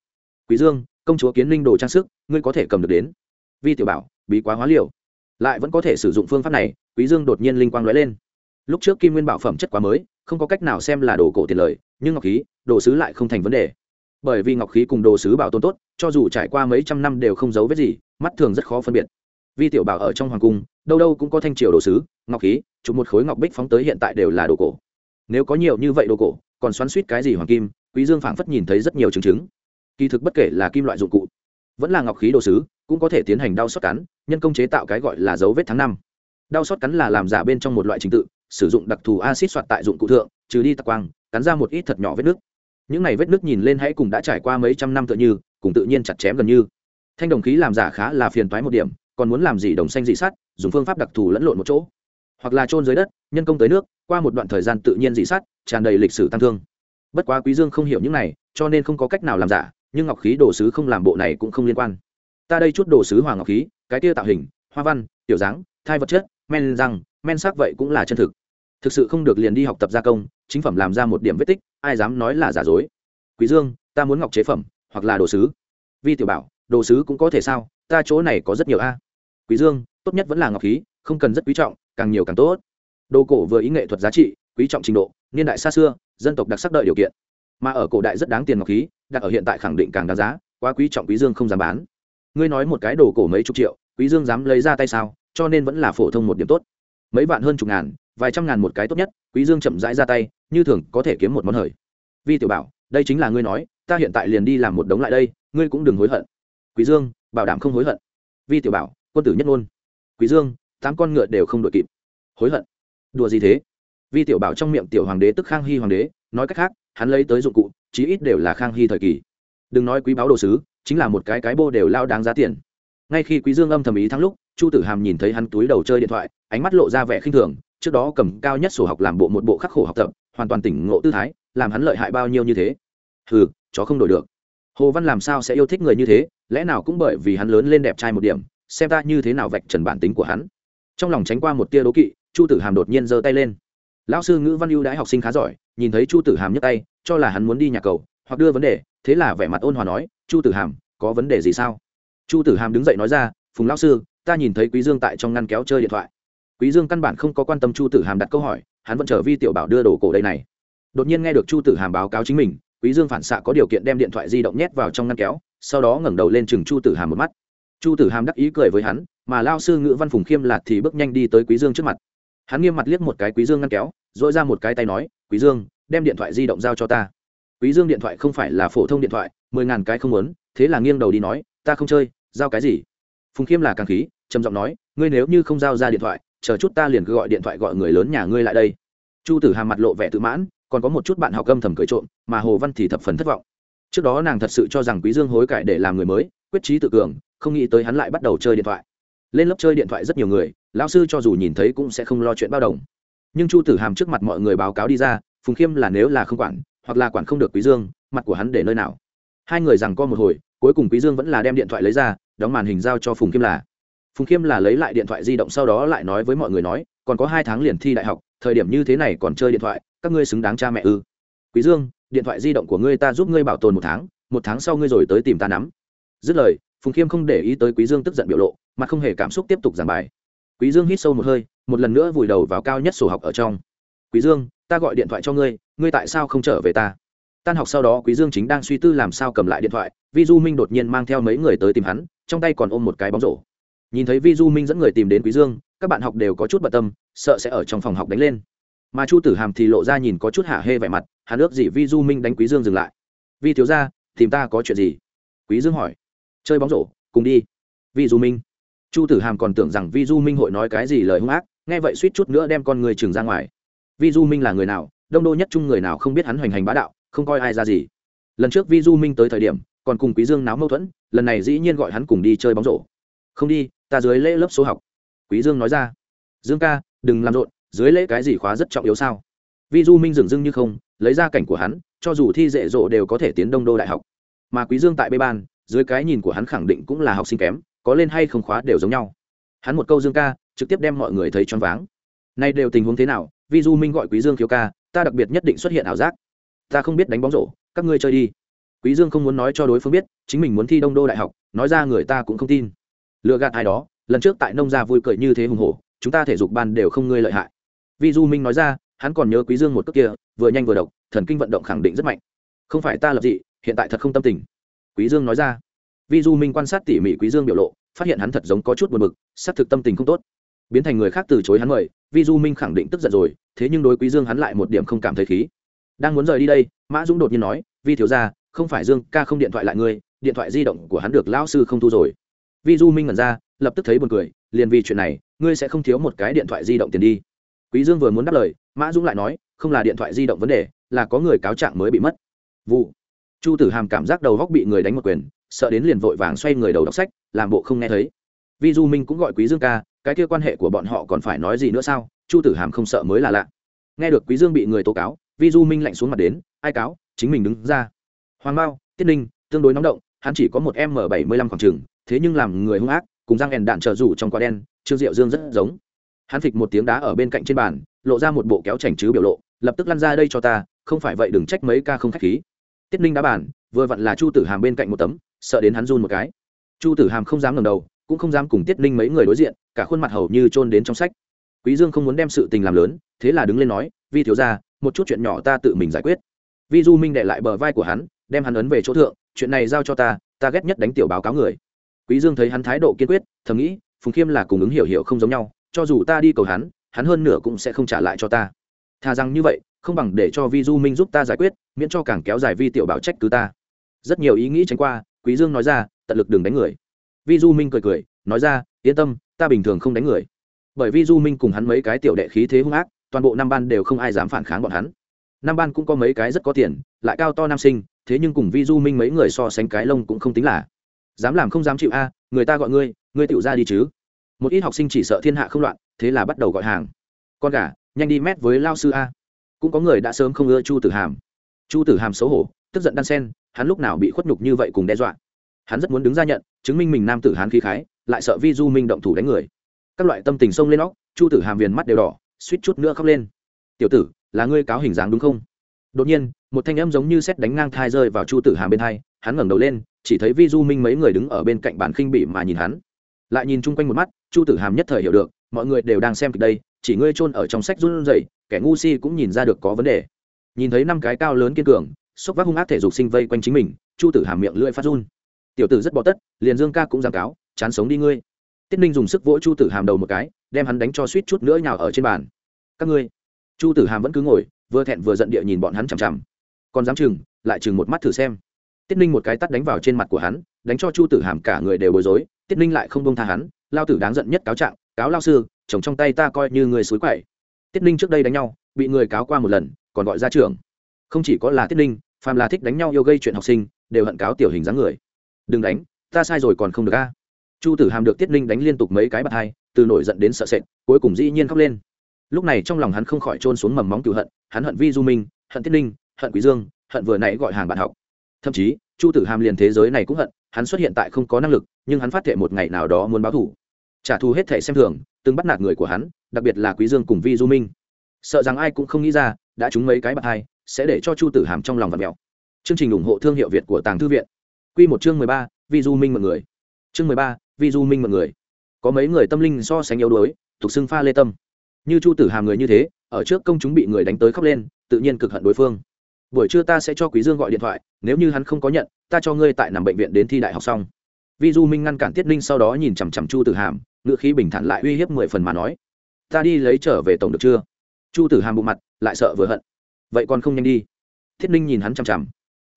Quý dương, công chúa kiến linh đồ trang sức, ngươi có thể cầm được đến. Vi tiểu bảo, bí quá hóa liều. Lại vẫn có thể sử dụng phương pháp này, quý dương đột nhiên linh quang lóe lên. Lúc trước kim nguyên bảo phẩm chất quá mới, không có cách nào xem là đồ cổ tiền lời, nhưng ngọc khí, đồ sứ lại không thành vấn đề. Bởi vì ngọc khí cùng đồ sứ bảo tồn tốt, cho dù trải qua mấy trăm năm đều không giấu vết gì, mắt thường rất khó phân biệt. Vi tiểu bảo ở trong hoàng cung, đâu đâu cũng có thanh triều đồ sứ, ngọc khí, chụp một khối ngọc bích phóng tới hiện tại đều là đồ cổ nếu có nhiều như vậy đồ cổ, còn xoắn suýt cái gì hoàng kim, quý dương phảng phất nhìn thấy rất nhiều chứng chứng. Kỳ thực bất kể là kim loại dụng cụ, vẫn là ngọc khí đồ sứ, cũng có thể tiến hành đau xót cắn, nhân công chế tạo cái gọi là dấu vết tháng năm. Đau xót cắn là làm giả bên trong một loại trình tự, sử dụng đặc thù acid soạt tại dụng cụ thượng, trừ đi tạc quang, cắn ra một ít thật nhỏ vết nước. Những này vết nước nhìn lên hãy cùng đã trải qua mấy trăm năm tựa như, cùng tự nhiên chặt chém gần như. Thanh đồng khí làm giả khá là phiền toái một điểm, còn muốn làm gì đồng xanh dị sắt, dùng phương pháp đặc thù lẫn lộn một chỗ. Hoặc là trôn dưới đất nhân công tới nước qua một đoạn thời gian tự nhiên dị sát, tràn đầy lịch sử tăng thương. Bất quá quý dương không hiểu những này cho nên không có cách nào làm giả nhưng ngọc khí đồ sứ không làm bộ này cũng không liên quan. Ta đây chút đồ sứ hoàng ngọc khí cái kia tạo hình hoa văn tiểu dáng thai vật chất men răng men sắc vậy cũng là chân thực. Thực sự không được liền đi học tập gia công chính phẩm làm ra một điểm vết tích ai dám nói là giả dối. Quý dương ta muốn ngọc chế phẩm hoặc là đồ sứ. Vi tiểu bảo đồ sứ cũng có thể sao? Ta chỗ này có rất nhiều a. Quý dương tốt nhất vẫn là ngọc khí không cần rất quý trọng càng nhiều càng tốt đồ cổ vừa ý nghệ thuật giá trị, quý trọng trình độ, niên đại xa xưa, dân tộc đặc sắc đợi điều kiện. Mà ở cổ đại rất đáng tiền ngọc khí, đặt ở hiện tại khẳng định càng đáng giá, quá quý trọng quý dương không dám bán. Ngươi nói một cái đồ cổ mấy chục triệu, quý dương dám lấy ra tay sao, cho nên vẫn là phổ thông một điểm tốt. Mấy vạn hơn chục ngàn, vài trăm ngàn một cái tốt nhất, quý dương chậm rãi ra tay, như thường, có thể kiếm một món hời. Vi tiểu bảo, đây chính là ngươi nói, ta hiện tại liền đi làm một đống lại đây, ngươi cũng đừng hối hận. Quý dương, bảo đảm không hối hận. Vi tiểu bảo, quân tử nhất ngôn. Quý dương, tám con ngựa đều không đội kịp. Hối hận đùa gì thế? Vi tiểu bảo trong miệng tiểu hoàng đế tức khang hy hoàng đế, nói cách khác, hắn lấy tới dụng cụ, chí ít đều là khang hy thời kỳ. Đừng nói quý báo đồ sứ, chính là một cái cái bô đều lao đáng giá tiền. Ngay khi quý dương âm thầm ý thắng lúc, chu tử hàm nhìn thấy hắn túi đầu chơi điện thoại, ánh mắt lộ ra vẻ khinh thường, trước đó cầm cao nhất sổ học làm bộ một bộ khắc khổ học tập, hoàn toàn tỉnh ngộ tư thái, làm hắn lợi hại bao nhiêu như thế. Hừ, chó không đổi được. Hồ văn làm sao sẽ yêu thích người như thế, lẽ nào cũng bởi vì hắn lớn lên đẹp trai một điểm, xem ta như thế nào vạch trần bản tính của hắn. Trong lòng tránh qua một tia đố kỵ chu tử hàm đột nhiên giơ tay lên. Lão sư ngữ văn ưu đãi học sinh khá giỏi, nhìn thấy chu tử hàm nhấc tay, cho là hắn muốn đi nhà cầu, hoặc đưa vấn đề, thế là vẻ mặt ôn hòa nói, chu tử hàm, có vấn đề gì sao? Chu tử hàm đứng dậy nói ra, phùng lão sư, ta nhìn thấy quý dương tại trong ngăn kéo chơi điện thoại. Quý dương căn bản không có quan tâm chu tử hàm đặt câu hỏi, hắn vẫn chờ vi tiểu bảo đưa đồ cổ đây này. Đột nhiên nghe được chu tử hàm báo cáo chính mình, quý dương phản xạ có điều kiện đem điện thoại di động nhét vào trong ngăn kéo, sau đó ngẩng đầu lên chừng chu tử hàm một mắt. Chu tử hàm đắc ý cười với hắn, mà lao sư ngữ văn phùng khiêm lạt thì bước nhanh đi tới quý dương trước mặt hắn nghiêm mặt liếc một cái quý dương ngăn kéo dội ra một cái tay nói, quý dương, đem điện thoại di động giao cho ta. Quý dương điện thoại không phải là phổ thông điện thoại, mười ngàn cái không muốn, thế là nghiêng đầu đi nói, ta không chơi, giao cái gì? Phùng khiêm là càng khí, trầm giọng nói, ngươi nếu như không giao ra điện thoại, chờ chút ta liền cứ gọi điện thoại gọi người lớn nhà ngươi lại đây. Chu tử hàm mặt lộ vẻ tự mãn, còn có một chút bạn học âm thầm cười trộm, mà hồ văn thì thập phần thất vọng. Trước đó nàng thật sự cho rằng quý dương hối cải để làm người mới, quyết trí tự cường, không nghĩ tới hắn lại bắt đầu chơi điện thoại. Lên lớp chơi điện thoại rất nhiều người lão sư cho dù nhìn thấy cũng sẽ không lo chuyện bao đồng. Nhưng chu tử hàm trước mặt mọi người báo cáo đi ra, phùng khiêm là nếu là không quản, hoặc là quản không được quý dương, mặt của hắn để nơi nào. Hai người rằng co một hồi, cuối cùng quý dương vẫn là đem điện thoại lấy ra, đóng màn hình giao cho phùng khiêm là. Phùng khiêm là lấy lại điện thoại di động sau đó lại nói với mọi người nói, còn có hai tháng liền thi đại học, thời điểm như thế này còn chơi điện thoại, các ngươi xứng đáng cha mẹ ư. Quý dương, điện thoại di động của ngươi ta giúp ngươi bảo tồn một tháng một tháng sau ngươi rồi tới tìm ta nắm. Dứt lời, phùng khiêm không để ý tới quý dương tức giận biểu lộ, mà không hề cảm xúc tiếp tục giảng bài quý dương hít sâu một hơi, một lần nữa vùi đầu vào cao nhất sổ học ở trong. Quý dương, ta gọi điện thoại cho ngươi ngươi tại sao không trở về ta? Tan học sau đó, quý dương chính đang suy tư làm sao cầm lại điện thoại, vi du minh đột nhiên mang theo mấy người tới tìm hắn, trong tay còn ôm một cái bóng rổ. Nhìn thấy vi du minh dẫn người tìm đến quý dương, các bạn học đều có chút bận tâm, sợ sẽ ở trong phòng học đánh lên. Mà chu tử hàm thì lộ ra nhìn có chút hạ hê vẻ mặt, hắn ước gì vi du minh đánh quý dương dừng lại. Vi thiếu gia, tìm ta có chuyện gì? Quý dương hỏi. Chơi bóng rổ, cùng đi. Vi du minh chu tử hàm còn tưởng rằng vi du minh hội nói cái gì lời hung ác, nghe vậy suýt chút nữa đem con người trừng ra ngoài. Vi du minh là người nào? Đông đô nhất trung người nào không biết hắn hoành hành bá đạo, không coi ai ra gì. Lần trước vi du minh tới thời điểm, còn cùng quý dương náo mâu thuẫn, lần này dĩ nhiên gọi hắn cùng đi chơi bóng rổ. Không đi, ta dưới lễ lớp số học. Quý dương nói ra. Dương ca, đừng làm rộn, dưới lễ cái gì khóa rất trọng yếu sao? Vi du minh dừng dưng như không, lấy ra cảnh của hắn, cho dù thi dễ dỗ đều có thể tiến đông đô đại học. Mà quý dương tại bê ban, dưới cái nhìn của hắn khẳng định cũng là học sinh kém có lên hay không khóa đều giống nhau. Hắn một câu dương ca, trực tiếp đem mọi người thấy choáng váng. Nay đều tình huống thế nào vi du minh gọi quý dương khiếu ca, ta đặc biệt nhất định xuất hiện ảo giác. Ta không biết đánh bóng rổ, các ngươi chơi đi. Quý dương không muốn nói cho đối phương biết, chính mình muốn thi đông đô đại học, nói ra người ta cũng không tin. Lựa gạt ai đó, lần trước tại nông gia vui cười như thế hùng hổ, chúng ta thể dục ban đều không ngươi lợi hại. Vi du minh nói ra, hắn còn nhớ quý dương một cước kia, vừa nhanh vừa độc, thần kinh vận động khẳng định rất mạnh. Không phải ta lập dị, hiện tại thật không tâm tình. Quý dương nói ra vi du minh quan sát tỉ mỉ quý dương biểu lộ, phát hiện hắn thật giống có chút buồn bực, xác thực tâm tình không tốt. Biến thành người khác từ chối hắn mời, vi du minh khẳng định tức giận rồi, thế nhưng đối quý dương hắn lại một điểm không cảm thấy khí. Đang muốn rời đi đây, mã dũng đột nhiên nói, vi thiếu gia, không phải dương ca không điện thoại lại ngươi, điện thoại di động của hắn được lão sư không thu rồi. Vi du minh ngẩn ra, lập tức thấy buồn cười, liền vì chuyện này, ngươi sẽ không thiếu một cái điện thoại di động tiền đi. Quý dương vừa muốn đáp lời, mã dũng lại nói, không là điện thoại di động vấn đề, là có người cáo trạng mới bị mất. Vụ. Chu tử hàm cảm giác đầu góc bị người đánh một quyền sợ đến liền vội vàng xoay người đầu đọc sách, làm bộ không nghe thấy. Vi du minh cũng gọi quý dương ca, cái kia quan hệ của bọn họ còn phải nói gì nữa sao? Chu tử hàm không sợ mới là lạ. Nghe được quý dương bị người tố cáo, vi du minh lạnh xuống mặt đến, ai cáo? Chính mình đứng ra. Hoàng mao, tiết ninh, tương đối nóng động, hắn chỉ có một m bảy mươi lăm khoảng trường, thế nhưng làm người hung ác, cùng răng ẻn đạn trợ rủ trong quả đen, trương diệu dương rất giống. Hắn phịch một tiếng đá ở bên cạnh trên bàn, lộ ra một bộ kéo chảnh chứ biểu lộ, lập tức lăn ra, đây cho ta, không phải vậy, đừng trách mấy ca không khách khí. Tiết ninh đá bàn, vừa vặn là chu tử hàm bên cạnh một tấm sợ đến hắn run một cái. Chu tử hàm không dám ngẩng đầu, cũng không dám cùng tiết ninh mấy người đối diện, cả khuôn mặt hầu như chôn đến trong sách. Quý dương không muốn đem sự tình làm lớn, thế là đứng lên nói, vi thiếu gia, một chút chuyện nhỏ ta tự mình giải quyết. Vi du minh đệ lại bờ vai của hắn, đem hắn ấn về chỗ thượng, chuyện này giao cho ta ta ghét nhất đánh tiểu báo cáo người. Quý dương thấy hắn thái độ kiên quyết, thầm nghĩ, phùng khiêm là cùng ứng hiểu hiểu không giống nhau, cho dù ta đi cầu hắn hắn hơn nửa cũng sẽ không trả lại cho ta. Thà rằng như vậy, không bằng để cho vi du minh giúp ta giải quyết, miễn cho càng kéo dài vi tiểu bảo trách cứ ta. Rất nhiều ý nghĩ tránh qua quý dương nói ra, tận lực đừng đánh người. Vi du minh cười cười, nói ra, yên tâm, ta bình thường không đánh người. Bởi vi du minh cùng hắn mấy cái tiểu đệ khí thế hung ác, toàn bộ năm ban đều không ai dám phản kháng bọn hắn. Năm ban cũng có mấy cái rất có tiền, lại cao to nam sinh, thế nhưng cùng vi du minh mấy người so sánh cái lông cũng không tính là. Dám làm không dám chịu a, người ta gọi ngươi ngươi tựu ra đi chứ. Một ít học sinh chỉ sợ thiên hạ không loạn, thế là bắt đầu gọi hàng. Con gà, nhanh đi mét với lao sư a. Cũng có người đã sớm không ưa chu tử hàm. Chu tử hàm xấu hổ, tức giận đan sen hắn lúc nào bị khuất nhục như vậy cùng đe dọa. Hắn rất muốn đứng ra nhận, chứng minh mình nam tử hán khí khái, lại sợ vi du minh động thủ đánh người. Các loại tâm tình sông lên óc, chu tử hàm viền mắt đều đỏ, suýt chút nữa khóc lên. Tiểu tử, là ngươi cáo hình dáng đúng không? Đột nhiên, một thanh âm giống như xét đánh ngang thai rơi vào chu tử hàm bên hai, hắn ngẩng đầu lên, chỉ thấy vi du minh mấy người đứng ở bên cạnh bàn khinh bỉ mà nhìn hắn. Lại nhìn chung quanh một mắt, chu tử hàm nhất thời hiểu được, mọi người đều đang xem kịch đây, chỉ ngươi chôn ở trong sách run rẩy, kẻ ngu si cũng nhìn ra được có vấn đề. Nhìn thấy năm cái cao lớn kiên cường xốc vác hung ác thể dục sinh vây quanh chính mình, chu tử hàm miệng lưỡi phát run. Tiểu tử rất bỏ tất, liền dương ca cũng giảng cáo, chán sống đi ngươi. Tiết ninh dùng sức vỗ chu tử hàm đầu một cái, đem hắn đánh cho suýt chút nữa nhào ở trên bàn. Các ngươi. Chu tử hàm vẫn cứ ngồi, vừa thẹn vừa giận địa nhìn bọn hắn chằm chằm. Còn dám chừng, lại chừng một mắt thử xem. Tiết ninh một cái tắt đánh vào trên mặt của hắn, đánh cho chu tử hàm cả người đều bối rối, tiết ninh lại không bông tha hắn, lao tử đáng giận nhất cáo trạng, cáo lao sư, chồng trong tay ta coi như người suối quậy. Tiết ninh trước đây đánh nhau, bị người cáo qua một lần, còn gọi ra trường không chỉ có là tiết ninh phàm là thích đánh nhau yêu gây chuyện học sinh, đều hận cáo tiểu hình dáng người. Đừng đánh, ta sai rồi còn không được a. Chu tử hàm được tiết ninh đánh liên tục mấy cái bạt hai, từ nổi giận đến sợ sệt, cuối cùng dĩ nhiên khóc lên. Lúc này trong lòng hắn không khỏi trôn xuống mầm móng cựu hận, hắn hận vi du minh, hận tiết ninh, hận quý dương, hận vừa nãy gọi hàng bạn học. Thậm chí, chu tử hàm liền thế giới này cũng hận, hắn xuất hiện tại không có năng lực, nhưng hắn phát thệ một ngày nào đó muốn báo thù trả thù hết thể xem thường, từng bắt nạt người của hắn, đặc biệt là quý dương cùng vi du minh. Sợ rằng ai cũng không nghĩ ra, đã trúng mấy cái bạt hai sẽ để cho chu tử hàm trong lòng vật mèo chương trình ủng hộ thương hiệu việt của tàng thư viện. Quy một chương mười ba, vi du minh mọi người. Chương mười ba, vi du minh mọi người. Có mấy người tâm linh so sánh yếu đuối thuộc xưng pha lê tâm. Như chu tử hàm người như thế, ở trước công chúng bị người đánh tới khóc lên, tự nhiên cực hận đối phương. Buổi trưa ta sẽ cho quý dương gọi điện thoại, nếu như hắn không có nhận, ta cho ngươi tại nằm bệnh viện đến thi đại học xong. Vi du minh ngăn cản tiết ninh sau đó nhìn chằm chằm chu tử hàm ngựa khí bình thản lại uy hiếp mười phần mà nói. Ta đi lấy trở về tổng được chưa? Chu tử hàm bộ mặt, lại sợ vừa hận vậy còn không nhanh đi. Thiết ninh nhìn hắn chằm chằm.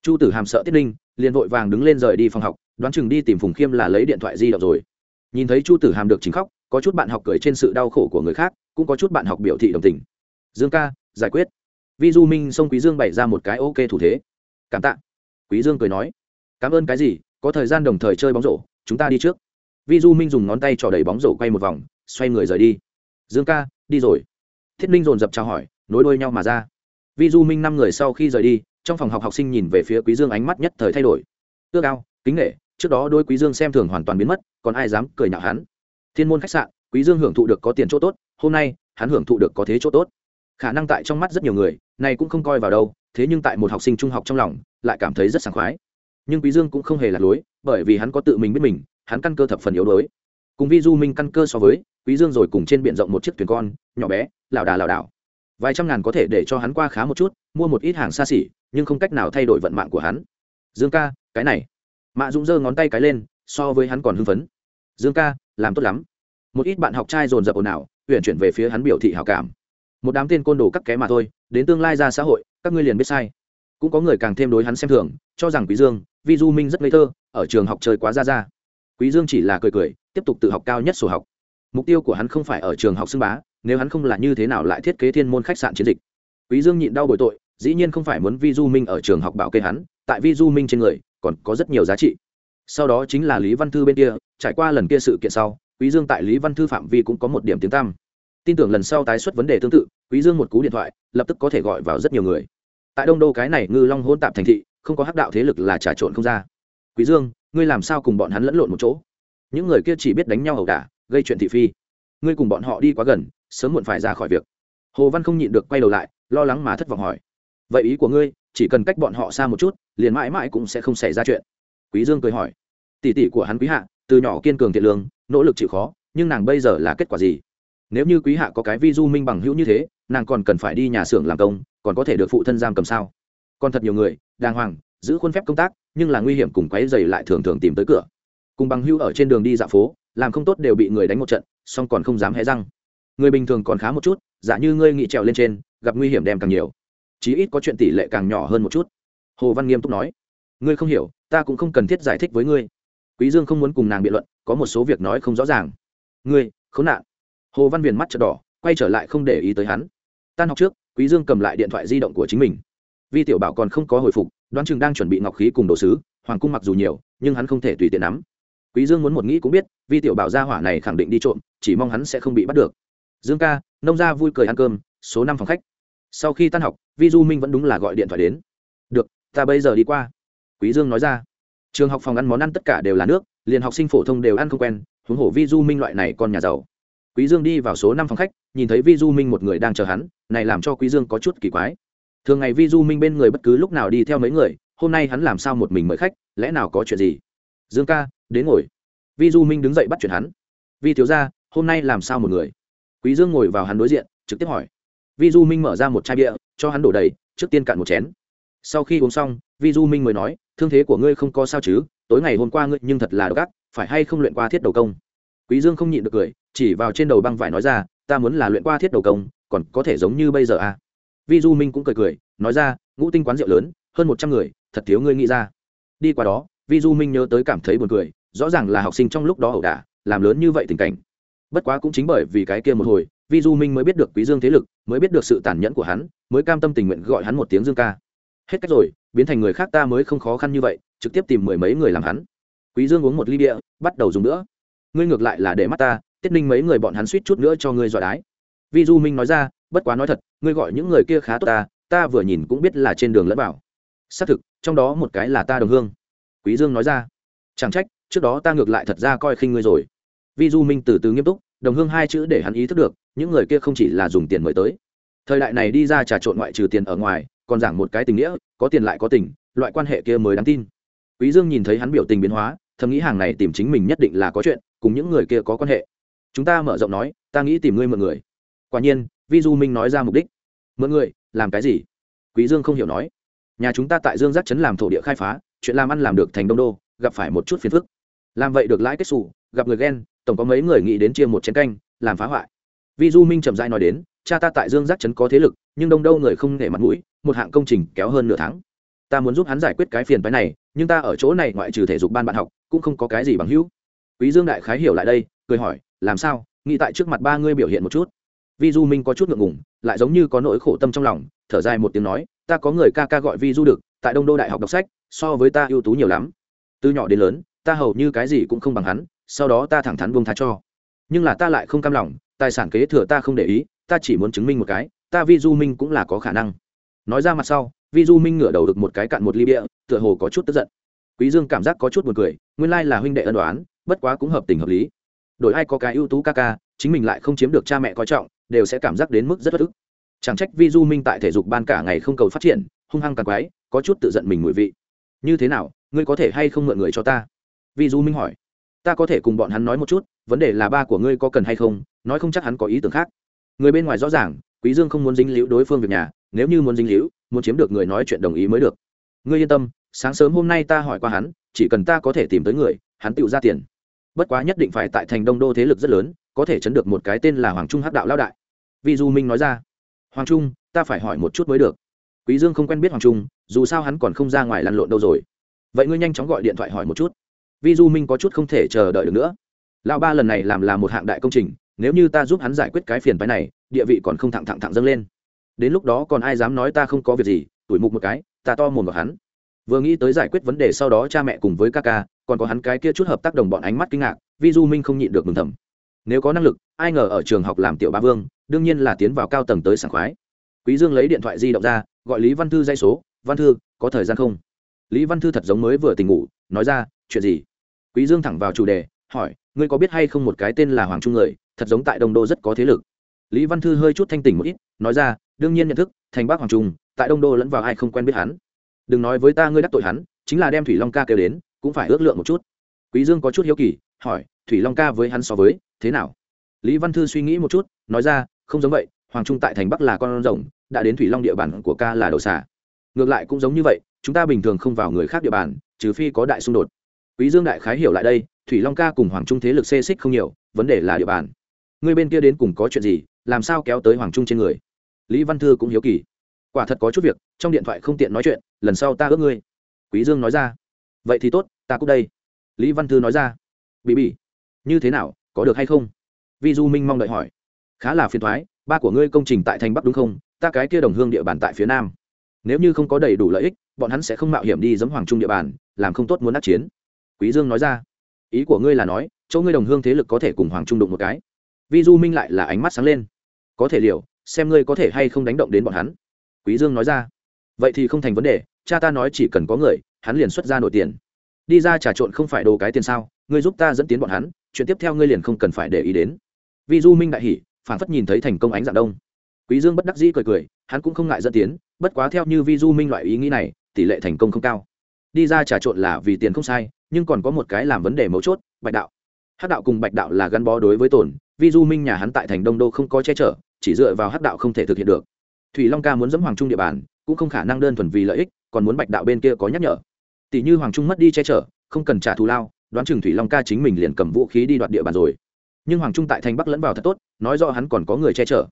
Chu tử hàm sợ thiết ninh, liền vội vàng đứng lên rời đi phòng học, đoán chừng đi tìm phùng khiêm là lấy điện thoại di động rồi. Nhìn thấy chu tử hàm được chính khóc, có chút bạn học cười trên sự đau khổ của người khác, cũng có chút bạn học biểu thị đồng tình. Dương ca, giải quyết. Vi du minh xông quý dương bày ra một cái ok thủ thế. Cảm tạ. Quý dương cười nói. Cảm ơn cái gì, có thời gian đồng thời chơi bóng rổ, chúng ta đi trước. Vi du minh dùng ngón tay trò đầy bóng rổ quay một vòng, xoay người rời đi. Dương ca, đi rồi. Thiết ninh dồn dập chào hỏi, nối đuôi nhau mà ra vi du minh năm người sau khi rời đi, trong phòng học học sinh nhìn về phía quý dương ánh mắt nhất thời thay đổi. Ước ao, kính nghệ trước đó đôi quý dương xem thường hoàn toàn biến mất, còn ai dám cười nhạo hắn? Thiên môn khách sạn, quý dương hưởng thụ được có tiền chỗ tốt, hôm nay, hắn hưởng thụ được có thế chỗ tốt. Khả năng tại trong mắt rất nhiều người, này cũng không coi vào đâu, thế nhưng tại một học sinh trung học trong lòng, lại cảm thấy rất sảng khoái. Nhưng quý dương cũng không hề lạc lối, bởi vì hắn có tự mình biết mình, hắn căn cơ thập phần yếu đuối. Cùng vi du minh căn cơ so với, quý dương rồi cùng trên biển rộng một chiếc thuyền con, nhỏ bé, lảo đà lảo đảo vài trăm ngàn có thể để cho hắn qua khá một chút, mua một ít hàng xa xỉ, nhưng không cách nào thay đổi vận mạng của hắn. Dương ca, cái này. Mạ dũng giơ ngón tay cái lên, so với hắn còn hưng phấn. Dương ca, làm tốt lắm. Một ít bạn học trai dồn dập ồn ào huyện chuyển về phía hắn biểu thị hảo cảm. Một đám tên côn đồ cắt ké mà thôi, đến tương lai ra xã hội, các ngươi liền biết sai. Cũng có người càng thêm đối hắn xem thường, cho rằng quý dương vi du minh rất ngây thơ, ở trường học chơi quá ra ra. Quý dương chỉ là cười cười, tiếp tục tự học cao nhất sổ học. Mục tiêu của hắn không phải ở trường học xưng bá nếu hắn không là như thế nào lại thiết kế thiên môn khách sạn chiến dịch. Quý dương nhịn đau bồi tội, dĩ nhiên không phải muốn vi du minh ở trường học bảo kê hắn, tại vi du minh trên người, còn có rất nhiều giá trị. Sau đó chính là lý văn thư bên kia, trải qua lần kia sự kiện sau, quý dương tại lý văn thư phạm vi cũng có một điểm tiếng tăm. Tin tưởng lần sau tái xuất vấn đề tương tự, quý dương một cú điện thoại, lập tức có thể gọi vào rất nhiều người. Tại đông đô cái này ngư long hôn tạm thành thị, không có hắc đạo thế lực là trà trộn không ra. Quý dương, ngươi làm sao cùng bọn hắn lẫn lộn một chỗ? Những người kia chỉ biết đánh nhau ẩu đả, gây chuyện thị phi ngươi cùng bọn họ đi quá gần, sớm muộn phải ra khỏi việc. Hồ văn không nhịn được quay đầu lại, lo lắng mà thất vọng hỏi. Vậy ý của ngươi, chỉ cần cách bọn họ xa một chút, liền mãi mãi cũng sẽ không xảy ra chuyện. Quý dương cười hỏi. Tỷ tỷ của hắn quý hạ, từ nhỏ kiên cường thiện lương, nỗ lực chịu khó, nhưng nàng bây giờ là kết quả gì? Nếu như quý hạ có cái vi du minh bằng hữu như thế, nàng còn cần phải đi nhà xưởng làm công, còn có thể được phụ thân giam cầm sao? Còn thật nhiều người, đàng hoàng, giữ khuôn phép công tác, nhưng là nguy hiểm cùng quấy dày lại thường thường tìm tới cửa. Cùng bằng hữu ở trên đường đi dạo phố làm không tốt đều bị người đánh một trận, song còn không dám hé răng. Người bình thường còn khá một chút giả như ngươi nghị trèo lên trên, gặp nguy hiểm đem càng nhiều. Chí ít có chuyện tỷ lệ càng nhỏ hơn một chút. Hồ văn nghiêm túc nói. Ngươi không hiểu, ta cũng không cần thiết giải thích với ngươi. Quý dương không muốn cùng nàng biện luận, có một số việc nói không rõ ràng. Ngươi, khốn nạn. Hồ văn viền mắt chợt đỏ, quay trở lại không để ý tới hắn. Tan học trước, quý dương cầm lại điện thoại di động của chính mình. Vi tiểu bảo còn không có hồi phục, đoán chừng đang chuẩn bị ngọc khí cùng đồ sứ, hoàng cung mặc dù nhiều, nhưng hắn không thể tùy tiện nắm quý dương muốn một nghĩ cũng biết, vi tiểu bảo gia hỏa này khẳng định đi trộm, chỉ mong hắn sẽ không bị bắt được. Dương ca, nông gia vui cười ăn cơm, số năm phòng khách. Sau khi tan học, vi du minh vẫn đúng là gọi điện thoại đến. Được, ta bây giờ đi qua. Quý dương nói ra. Trường học phòng ăn món ăn tất cả đều là nước, liền học sinh phổ thông đều ăn không quen, huống hồ vi du minh loại này con nhà giàu. Quý dương đi vào số năm phòng khách, nhìn thấy vi du minh một người đang chờ hắn, này làm cho quý dương có chút kỳ quái. Thường ngày vi du minh bên người bất cứ lúc nào đi theo mấy người, hôm nay hắn làm sao một mình mời khách, lẽ nào có chuyện gì? Dương ca đến ngồi. Vi du minh đứng dậy bắt chuyện hắn. Vi thiếu gia, hôm nay làm sao một người? Quý dương ngồi vào hắn đối diện, trực tiếp hỏi. Vi du minh mở ra một chai bia, cho hắn đổ đầy, trước tiên cạn một chén. Sau khi uống xong, vi du minh mới nói, thương thế của ngươi không có sao chứ, tối ngày hôm qua ngươi nhưng thật là độc ác, phải hay không luyện qua thiết đầu công? Quý dương không nhịn được cười, chỉ vào trên đầu băng vải nói ra, ta muốn là luyện qua thiết đầu công, còn có thể giống như bây giờ à? Vi du minh cũng cười cười, nói ra, ngũ tinh quán rượu lớn, hơn một trăm người, thật thiếu ngươi nghĩ ra. Đi qua đó, vi du minh nhớ tới cảm thấy buồn cười rõ ràng là học sinh trong lúc đó ẩu đả, làm lớn như vậy tình cảnh. Bất quá cũng chính bởi vì cái kia một hồi, vi du minh mới biết được quý dương thế lực, mới biết được sự tàn nhẫn của hắn, mới cam tâm tình nguyện gọi hắn một tiếng dương ca. Hết cách rồi, biến thành người khác ta mới không khó khăn như vậy, trực tiếp tìm mười mấy người làm hắn. Quý dương uống một ly bia, bắt đầu dùng nữa. Ngươi ngược lại là để mắt ta, tiết ninh mấy người bọn hắn suýt chút nữa cho ngươi dọa đái. Vi du minh nói ra, bất quá nói thật, ngươi gọi những người kia khá tốt ta ta vừa nhìn cũng biết là trên đường lẫn bảo. xác thực, trong đó một cái là ta đồng hương. Quý dương nói ra, chẳng trách trước đó ta ngược lại thật ra coi khinh ngươi rồi. Vi du minh từ từ nghiêm túc, đồng hương hai chữ để hắn ý thức được, những người kia không chỉ là dùng tiền mời tới. Thời đại này đi ra trà trộn ngoại trừ tiền ở ngoài, còn giảng một cái tình nghĩa, có tiền lại có tình, loại quan hệ kia mới đáng tin. Quý dương nhìn thấy hắn biểu tình biến hóa, thầm nghĩ hàng này tìm chính mình nhất định là có chuyện, cùng những người kia có quan hệ. Chúng ta mở rộng nói, ta nghĩ tìm ngươi mượn người. Quả nhiên, vi du minh nói ra mục đích. Mượn người, làm cái gì? Quý dương không hiểu nói. Nhà chúng ta tại dương giác trấn làm thổ địa khai phá, chuyện làm ăn làm được thành đông đô, gặp phải một chút phiền phức làm vậy được lãi kết xù, gặp người ghen, tổng có mấy người nghĩ đến chia một chén canh, làm phá hoại. Vi du minh chậm rãi nói đến, cha ta tại dương giác trấn có thế lực, nhưng đông đâu người không nể mặt mũi, một hạng công trình kéo hơn nửa tháng. Ta muốn giúp hắn giải quyết cái phiền phái này, nhưng ta ở chỗ này ngoại trừ thể dục ban bạn học, cũng không có cái gì bằng hữu. Quý dương đại khái hiểu lại đây, cười hỏi, làm sao, nghĩ tại trước mặt ba ngươi biểu hiện một chút. Vi du minh có chút ngượng ngùng, lại giống như có nỗi khổ tâm trong lòng, thở dài một tiếng nói, ta có người ca ca gọi vi du được, tại đông đô đại học đọc sách, so với ta ưu tú nhiều lắm. Từ nhỏ đến lớn ta hầu như cái gì cũng không bằng hắn, sau đó ta thẳng thắn buông tha cho. Nhưng là ta lại không cam lòng, tài sản kế thừa ta không để ý, ta chỉ muốn chứng minh một cái, ta vi du minh cũng là có khả năng. Nói ra mặt sau, vi du minh ngửa đầu được một cái cạn một ly bia, tựa hồ có chút tức giận. Quý dương cảm giác có chút buồn cười, nguyên lai là huynh đệ ân đoán bất quá cũng hợp tình hợp lý. Đổi ai có cái ưu tú ca ca, chính mình lại không chiếm được cha mẹ coi trọng, đều sẽ cảm giác đến mức rất bất ức. Chẳng trách vi du minh tại thể dục ban cả ngày không cầu phát triển, hung hăng càng quái, có chút tự giận mình mùi vị. Như thế nào, ngươi có thể hay không mượn người cho ta? Vi du minh hỏi. Ta có thể cùng bọn hắn nói một chút, vấn đề là ba của ngươi có cần hay không, nói không chắc hắn có ý tưởng khác. Người bên ngoài rõ ràng, quý dương không muốn dính liễu đối phương việc nhà, nếu như muốn dính liễu muốn chiếm được người nói chuyện đồng ý mới được. Ngươi yên tâm, sáng sớm hôm nay ta hỏi qua hắn, chỉ cần ta có thể tìm tới người, hắn tự ra tiền. Bất quá nhất định phải tại thành đông đô thế lực rất lớn, có thể chấn được một cái tên là hoàng trung hắc đạo lao đại. Vi du minh nói ra. Hoàng trung, ta phải hỏi một chút mới được. Quý dương không quen biết hoàng trung, dù sao hắn còn không ra ngoài lăn lộn đâu rồi. Vậy ngươi nhanh chóng gọi điện thoại hỏi một chút vi du minh có chút không thể chờ đợi được nữa. Lão ba lần này làm là một hạng đại công trình, nếu như ta giúp hắn giải quyết cái phiền phái này, địa vị còn không thẳng thẳng thẳng dâng lên. Đến lúc đó còn ai dám nói ta không có việc gì tuổi mục một cái, ta to mồm vào hắn. Vừa nghĩ tới giải quyết vấn đề sau đó cha mẹ cùng với ca ca, còn có hắn cái kia chút hợp tác đồng bọn ánh mắt kinh ngạc, vi du minh không nhịn được mừng thầm. Nếu có năng lực, ai ngờ ở trường học làm tiểu ba vương, đương nhiên là tiến vào cao tầng tới sảng khoái. Quý dương lấy điện thoại di động ra, gọi lý văn thư dây số, văn thư, có thời gian không? Lý văn thư thật giống mới vừa tỉnh ngủ, nói ra, chuyện gì? Quý dương thẳng vào chủ đề, hỏi, ngươi có biết hay không một cái tên là hoàng trung người, thật giống tại đông đô rất có thế lực? Lý văn thư hơi chút thanh tỉnh một ít, nói ra, đương nhiên nhận thức, thành bác hoàng trung, tại đông đô lẫn vào ai không quen biết hắn. Đừng nói với ta ngươi đắc tội hắn, chính là đem thủy long ca kêu đến, cũng phải ước lượng một chút. Quý dương có chút hiếu kỳ, hỏi, thủy long ca với hắn so với, thế nào? Lý văn thư suy nghĩ một chút, nói ra, không giống vậy, hoàng trung tại thành bắc là con rồng, đã đến thủy long địa bàn của ca là đầu xà. Ngược lại cũng giống như vậy, chúng ta bình thường không vào người khác địa bàn, trừ phi có đại xung đột quý dương đại khái hiểu lại đây, thủy long ca cùng hoàng trung thế lực xê xích không nhiều, vấn đề là địa bàn. Người bên kia đến cùng có chuyện gì, làm sao kéo tới hoàng trung trên người? Lý văn thư cũng hiếu kỳ. Quả thật có chút việc, trong điện thoại không tiện nói chuyện, lần sau ta ước ngươi. Quý dương nói ra. Vậy thì tốt, ta cũng đây. Lý văn thư nói ra. Bị bị như thế nào, có được hay không? Vi du minh mong đợi hỏi. Khá là phiền thoái, ba của ngươi công trình tại thành bắc đúng không? Ta cái kia đồng hương địa bàn tại phía nam. Nếu như không có đầy đủ lợi ích, bọn hắn sẽ không mạo hiểm đi giấm hoàng trung địa bàn, làm không tốt muốn đắc chiến quý dương nói ra. Ý của ngươi là nói, chỗ ngươi đồng hương thế lực có thể cùng hoàng trung đụng một cái. Vi du minh lại là ánh mắt sáng lên. Có thể liệu, xem ngươi có thể hay không đánh động đến bọn hắn. Quý dương nói ra. Vậy thì không thành vấn đề, cha ta nói chỉ cần có người, hắn liền xuất ra nổi tiền. Đi ra trà trộn không phải đồ cái tiền sao, ngươi giúp ta dẫn tiến bọn hắn, chuyện tiếp theo ngươi liền không cần phải để ý đến. Vi du minh đại hỉ phản phất nhìn thấy thành công ánh dạng đông. Quý dương bất đắc dĩ cười cười, hắn cũng không ngại dẫn tiến, bất quá theo như vi du minh loại ý nghĩ này, tỷ lệ thành công không cao đi ra trà trộn là vì tiền không sai, nhưng còn có một cái làm vấn đề mấu chốt, bạch đạo. Hắc đạo cùng bạch đạo là gắn bó đối với tổn vi du minh nhà hắn tại thành đông đô không có che chở, chỉ dựa vào hắc đạo không thể thực hiện được. Thủy long ca muốn dẫm hoàng trung địa bàn, cũng không khả năng đơn thuần vì lợi ích, còn muốn bạch đạo bên kia có nhắc nhở. Tỷ như hoàng trung mất đi che chở, không cần trả thù lao, đoán chừng thủy long ca chính mình liền cầm vũ khí đi đoạt địa bàn rồi. Nhưng hoàng trung tại thành bắc lẫn vào thật tốt, nói rõ hắn còn có người che chở.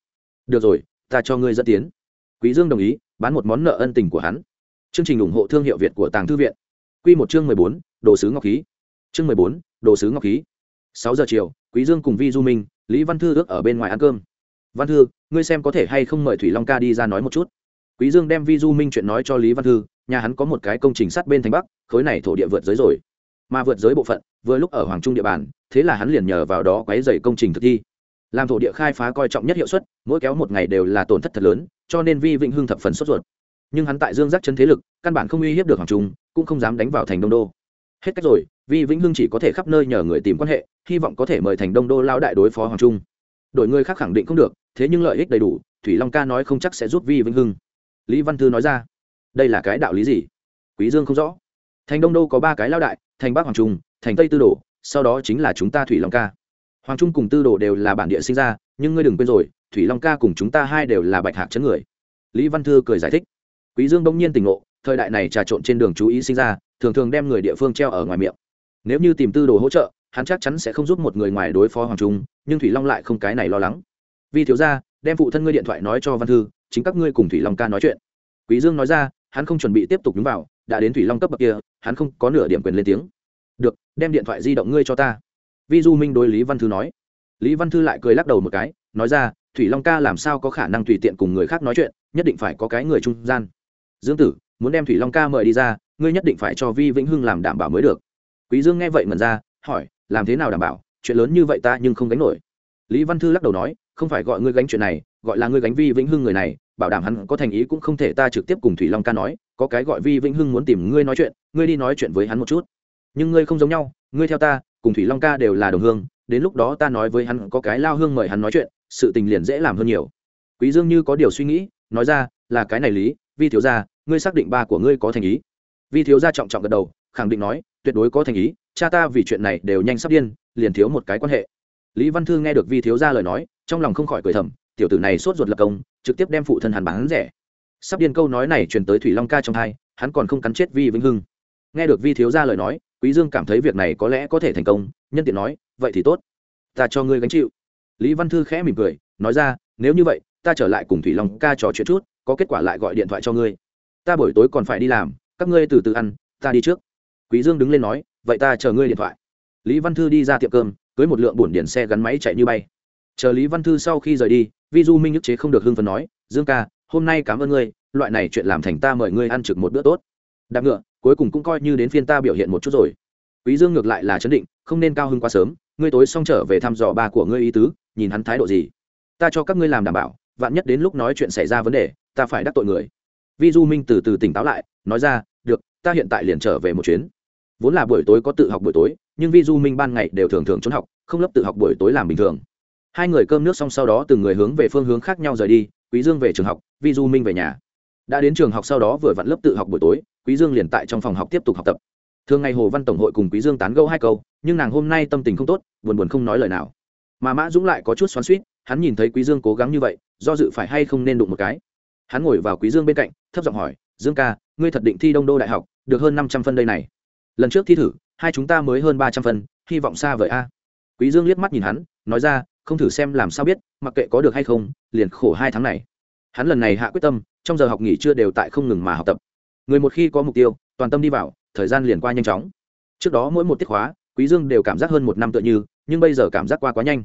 Được rồi, ta cho ngươi dẫn tiến. Quý dương đồng ý, bán một món nợ ân tình của hắn chương trình ủng hộ thương hiệu việt của tàng thư viện. Quy một chương mười bốn, đồ sứ ngọc khí. Chương mười bốn, đồ sứ ngọc khí. Sáu giờ chiều, quý dương cùng vi du minh, lý văn thư ước ở bên ngoài ăn cơm. Văn thư, ngươi xem có thể hay không mời thủy long ca đi ra nói một chút? Quý dương đem vi du minh chuyện nói cho lý văn thư, nhà hắn có một cái công trình sắt bên thành bắc, khối này thổ địa vượt giới rồi. Mà vượt giới bộ phận, vừa lúc ở hoàng trung địa bàn, thế là hắn liền nhờ vào đó quấy rầy công trình thực thi. Làm thổ địa khai phá coi trọng nhất hiệu suất, mỗi kéo một ngày đều là tổn thất thật lớn, cho nên vi Vịnh hưng thập phần sốt ruột nhưng hắn tại dương giác chân thế lực, căn bản không uy hiếp được hoàng trung, cũng không dám đánh vào thành đông đô. Hết cách rồi vi vĩnh hưng chỉ có thể khắp nơi nhờ người tìm quan hệ, hy vọng có thể mời thành đông đô lao đại đối phó hoàng trung. Đội người khác khẳng định không được, thế nhưng lợi ích đầy đủ, thủy long ca nói không chắc sẽ giúp vi vĩnh hưng. Lý văn thư nói ra, đây là cái đạo lý gì? Quý dương không rõ. Thành đông đô có ba cái lao đại, thành bắc hoàng trung, thành tây tư đồ, sau đó chính là chúng ta thủy long ca. Hoàng trung cùng tư đồ đều là bản địa sinh ra, nhưng ngươi đừng quên rồi, thủy long ca cùng chúng ta hai đều là bạch hạc chấn người. Lý văn thư cười giải thích quý dương bỗng nhiên tỉnh ngộ, thời đại này trà trộn trên đường chú ý sinh ra, thường thường đem người địa phương treo ở ngoài miệng. Nếu như tìm tư đồ hỗ trợ, hắn chắc chắn sẽ không giúp một người ngoài đối phó hoàng trung, nhưng thủy long lại không cái này lo lắng. Vì thiếu gia, đem phụ thân ngươi điện thoại nói cho văn thư, chính các ngươi cùng thủy long ca nói chuyện. Quý dương nói ra, hắn không chuẩn bị tiếp tục nhúng vào, đã đến thủy long cấp bậc kia, hắn không có nửa điểm quyền lên tiếng. Được, đem điện thoại di động ngươi cho ta. Vi du minh đối lý văn thư nói. Lý văn thư lại cười lắc đầu một cái, nói ra, thủy long ca làm sao có khả năng tùy tiện cùng người khác nói chuyện, nhất định phải có cái người trung gian dương tử, muốn đem thủy long ca mời đi ra, ngươi nhất định phải cho vi vĩnh hưng làm đảm bảo mới được. Quý dương nghe vậy ngẩn ra, hỏi, làm thế nào đảm bảo? Chuyện lớn như vậy ta nhưng không gánh nổi. Lý văn thư lắc đầu nói, không phải gọi ngươi gánh chuyện này, gọi là ngươi gánh vi vĩnh hưng người này, bảo đảm hắn có thành ý cũng không thể ta trực tiếp cùng thủy long ca nói, có cái gọi vi vĩnh hưng muốn tìm ngươi nói chuyện, ngươi đi nói chuyện với hắn một chút. Nhưng ngươi không giống nhau, ngươi theo ta, cùng thủy long ca đều là đồng hương, đến lúc đó ta nói với hắn có cái lao hương mời hắn nói chuyện, sự tình liền dễ làm hơn nhiều. Quý dương như có điều suy nghĩ, nói ra, là cái này lý vi thiếu gia, ngươi xác định ba của ngươi có thành ý. Vi thiếu gia trọng trọng gật đầu, khẳng định nói, tuyệt đối có thành ý, cha ta vì chuyện này đều nhanh sắp điên, liền thiếu một cái quan hệ. Lý văn thư nghe được vi thiếu gia lời nói, trong lòng không khỏi cười thầm, tiểu tử này sốt ruột lập công, trực tiếp đem phụ thân hắn bán rẻ. Sắp điên câu nói này truyền tới thủy long ca trong thai hắn còn không cắn chết vi vĩnh hưng. Nghe được vi thiếu gia lời nói, quý dương cảm thấy việc này có lẽ có thể thành công, nhân tiện nói, vậy thì tốt, ta cho ngươi gánh chịu. Lý văn thư khẽ mỉm cười, nói ra, nếu như vậy, ta trở lại cùng thủy long ca trò chuyện chút có kết quả lại gọi điện thoại cho ngươi. Ta buổi tối còn phải đi làm, các ngươi từ từ ăn, ta đi trước. Quý dương đứng lên nói, vậy ta chờ ngươi điện thoại. Lý văn thư đi ra tiệm cơm, cưới một lượng bổn điện xe gắn máy chạy như bay. Chờ lý văn thư sau khi rời đi, vi du minh nhức chế không được hưng phấn nói, dương ca, hôm nay cảm ơn ngươi, loại này chuyện làm thành ta mời ngươi ăn trực một bữa tốt. Đạp ngựa, cuối cùng cũng coi như đến phiên ta biểu hiện một chút rồi. Quý dương ngược lại là chấn định, không nên cao hưng quá sớm, ngươi tối xong trở về thăm dò ba của ngươi ý tứ, nhìn hắn thái độ gì. Ta cho các ngươi làm đảm bảo, vạn nhất đến lúc nói chuyện xảy ra vấn đề ta phải đắc tội người. Vi du minh từ từ tỉnh táo lại, nói ra, được, ta hiện tại liền trở về một chuyến. Vốn là buổi tối có tự học buổi tối, nhưng vi du minh ban ngày đều thường thường trốn học, không lớp tự học buổi tối làm bình thường. Hai người cơm nước xong sau đó từng người hướng về phương hướng khác nhau rời đi, quý dương về trường học, vi du minh về nhà. Đã đến trường học sau đó vừa vặn lớp tự học buổi tối, quý dương liền tại trong phòng học tiếp tục học tập. Thường ngày hồ văn tổng hội cùng quý dương tán gẫu hai câu, nhưng nàng hôm nay tâm tình không tốt, buồn buồn không nói lời nào. Mà mã dũng lại có chút xoắn xuýt, hắn nhìn thấy quý dương cố gắng như vậy, do dự phải hay không nên đụng một cái hắn ngồi vào quý dương bên cạnh, thấp giọng hỏi, dương ca, ngươi thật định thi đông đô đại học, được hơn năm trăm phân đây này. Lần trước thi thử, hai chúng ta mới hơn ba trăm phân, hy vọng xa vời a. Quý dương liếc mắt nhìn hắn, nói ra, không thử xem làm sao biết, mặc kệ có được hay không, liền khổ hai tháng này. Hắn lần này hạ quyết tâm, trong giờ học nghỉ chưa đều tại không ngừng mà học tập. Người một khi có mục tiêu, toàn tâm đi vào, thời gian liền qua nhanh chóng. Trước đó mỗi một tiết khóa, quý dương đều cảm giác hơn một năm tựa như, nhưng bây giờ cảm giác qua quá nhanh.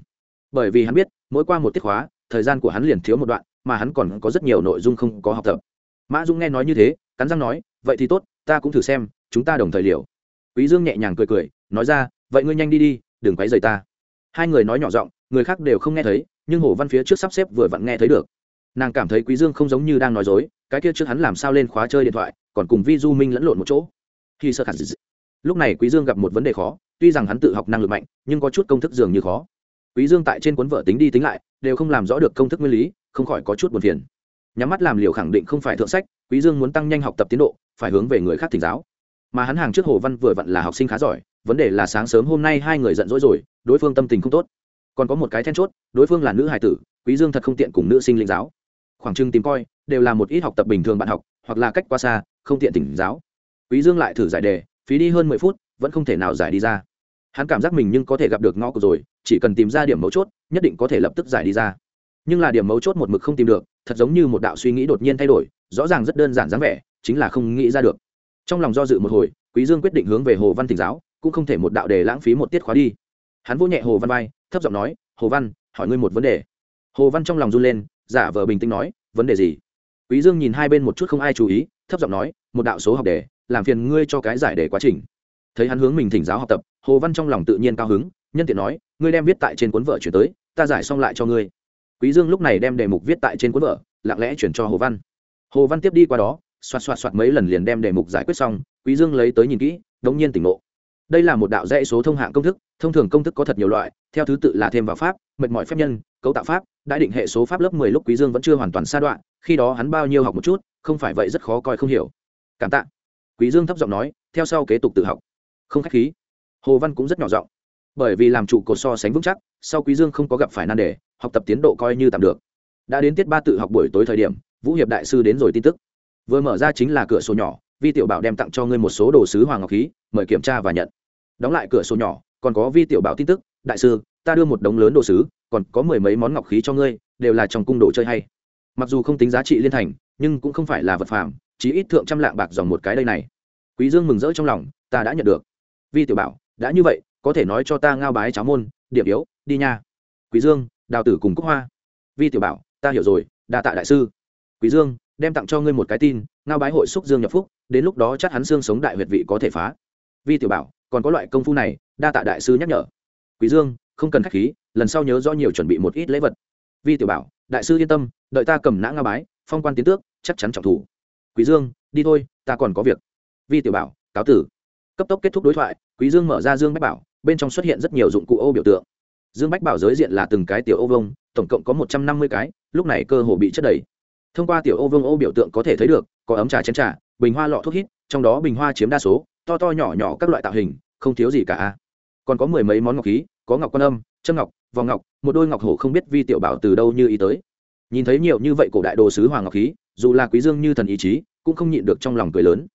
Bởi vì hắn biết, mỗi qua một tiết khóa, thời gian của hắn liền thiếu một đoạn mà hắn còn có rất nhiều nội dung không có học tập. Mã dung nghe nói như thế, cắn răng nói, vậy thì tốt, ta cũng thử xem, chúng ta đồng thời liều. Quý dương nhẹ nhàng cười cười, nói ra, vậy ngươi nhanh đi đi, đừng quấy rầy ta. Hai người nói nhỏ giọng, người khác đều không nghe thấy, nhưng hồ văn phía trước sắp xếp vừa vặn nghe thấy được. Nàng cảm thấy quý dương không giống như đang nói dối, cái kia trước hắn làm sao lên khóa chơi điện thoại, còn cùng vi du minh lẫn lộn một chỗ. Khi sơ khẳng lúc này quý dương gặp một vấn đề khó, tuy rằng hắn tự học năng lực mạnh, nhưng có chút công thức dường như khó. Quý dương tại trên cuốn vở tính đi tính lại đều không làm rõ được công thức nguyên lý, không khỏi có chút buồn phiền. Nhắm mắt làm liều khẳng định không phải thượng sách, quý dương muốn tăng nhanh học tập tiến độ, phải hướng về người khác thỉnh giáo. Mà hắn hàng trước hồ văn vừa vặn là học sinh khá giỏi, vấn đề là sáng sớm hôm nay hai người giận dỗi rồi, đối phương tâm tình không tốt. Còn có một cái then chốt, đối phương là nữ hài tử, quý dương thật không tiện cùng nữ sinh linh giáo. Khoảng trưng tìm coi, đều là một ít học tập bình thường bạn học, hoặc là cách qua xa, không tiện tỉnh giáo. Quý dương lại thử giải đề, phí đi hơn mười phút, vẫn không thể nào giải đi ra hắn cảm giác mình nhưng có thể gặp được ngõ cụt rồi, chỉ cần tìm ra điểm mấu chốt, nhất định có thể lập tức giải đi ra. Nhưng là điểm mấu chốt một mực không tìm được, thật giống như một đạo suy nghĩ đột nhiên thay đổi, rõ ràng rất đơn giản dáng vẻ, chính là không nghĩ ra được. Trong lòng do dự một hồi, quý dương quyết định hướng về hồ văn tỉnh giáo, cũng không thể một đạo đề lãng phí một tiết khóa đi. Hắn vỗ nhẹ hồ văn vai, thấp giọng nói, hồ văn, hỏi ngươi một vấn đề. Hồ văn trong lòng run lên, giả vờ bình tĩnh nói, vấn đề gì? Quý dương nhìn hai bên một chút không ai chú ý, thấp giọng nói, một đạo số học đề, làm phiền ngươi cho cái giải đề quá trình thấy hắn hướng mình thỉnh giáo học tập, hồ văn trong lòng tự nhiên cao hứng, nhân tiện nói, ngươi đem viết tại trên cuốn vở chuyển tới, ta giải xong lại cho ngươi. Quý dương lúc này đem đề mục viết tại trên cuốn vở, lặng lẽ chuyển cho hồ văn. Hồ văn tiếp đi qua đó, xoạt xoạt xoạt mấy lần liền đem đề mục giải quyết xong, quý dương lấy tới nhìn kỹ, đống nhiên tỉnh ngộ. Đây là một đạo dãy số thông hạng công thức, thông thường công thức có thật nhiều loại, theo thứ tự là thêm vào pháp, mệt mỏi phép nhân, cấu tạo pháp, đã định hệ số pháp lớp mười lúc quý dương vẫn chưa hoàn toàn xa đoạn, khi đó hắn bao nhiêu học một chút, không phải vậy rất khó coi không hiểu. Cảm tạ. Quý dương thấp giọng nói, theo sau kế tục tự học không khách khí. Hồ văn cũng rất nhỏ giọng. Bởi vì làm trụ cột so sánh vững chắc, sau quý dương không có gặp phải nan đề, học tập tiến độ coi như tạm được. Đã đến tiết ba tự học buổi tối thời điểm, vũ hiệp đại sư đến rồi tin tức. Vừa mở ra chính là cửa sổ nhỏ, vi tiểu bảo đem tặng cho ngươi một số đồ sứ hoàng ngọc khí, mời kiểm tra và nhận. Đóng lại cửa sổ nhỏ, còn có vi tiểu bảo tin tức, đại sư, ta đưa một đống lớn đồ sứ, còn có mười mấy món ngọc khí cho ngươi, đều là trong cung đồ chơi hay. Mặc dù không tính giá trị liên thành, nhưng cũng không phải là vật phàm chỉ ít thượng trăm lạng bạc dòng một cái đây này. Quý dương mừng rỡ trong lòng, ta đã nhận được vi tiểu bảo, đã như vậy, có thể nói cho ta ngao bái cháo môn, điểm yếu, đi nha. Quý dương, đào tử cùng cúc hoa. Vi tiểu bảo, ta hiểu rồi, đa tạ đại sư. Quý dương, đem tặng cho ngươi một cái tin, ngao bái hội xúc dương nhập phúc, đến lúc đó chắc hắn xương sống đại huyệt vị có thể phá. Vi tiểu bảo, còn có loại công phu này, đa tạ đại sư nhắc nhở. Quý dương, không cần khách khí, lần sau nhớ rõ nhiều chuẩn bị một ít lễ vật. Vi tiểu bảo, đại sư yên tâm, đợi ta cầm nã ngao bái, phong quan tiến tước, chắc chắn trọng thủ. Quý dương, đi thôi, ta còn có việc. Vi tiểu bảo, cáo tử. Cấp tốc kết thúc đối thoại quý dương mở ra dương bách bảo, bên trong xuất hiện rất nhiều dụng cụ ô biểu tượng. Dương bách bảo giới diện là từng cái tiểu ô vông tổng cộng có một trăm năm mươi cái, lúc này cơ hồ bị chất đầy. Thông qua tiểu ô vông ô biểu tượng có thể thấy được, có ấm trà chén trà, bình hoa lọ thuốc hít, trong đó bình hoa chiếm đa số, to to nhỏ nhỏ các loại tạo hình, không thiếu gì cả còn có mười mấy món ngọc khí, có ngọc quan âm, châm ngọc, vòng ngọc, một đôi ngọc hổ không biết vi tiểu bảo từ đâu như ý tới. Nhìn thấy nhiều như vậy cổ đại đồ sứ hoàng ngọc khí, dù là quý dương như thần ý chí, cũng không nhịn được trong lòng cười lớn.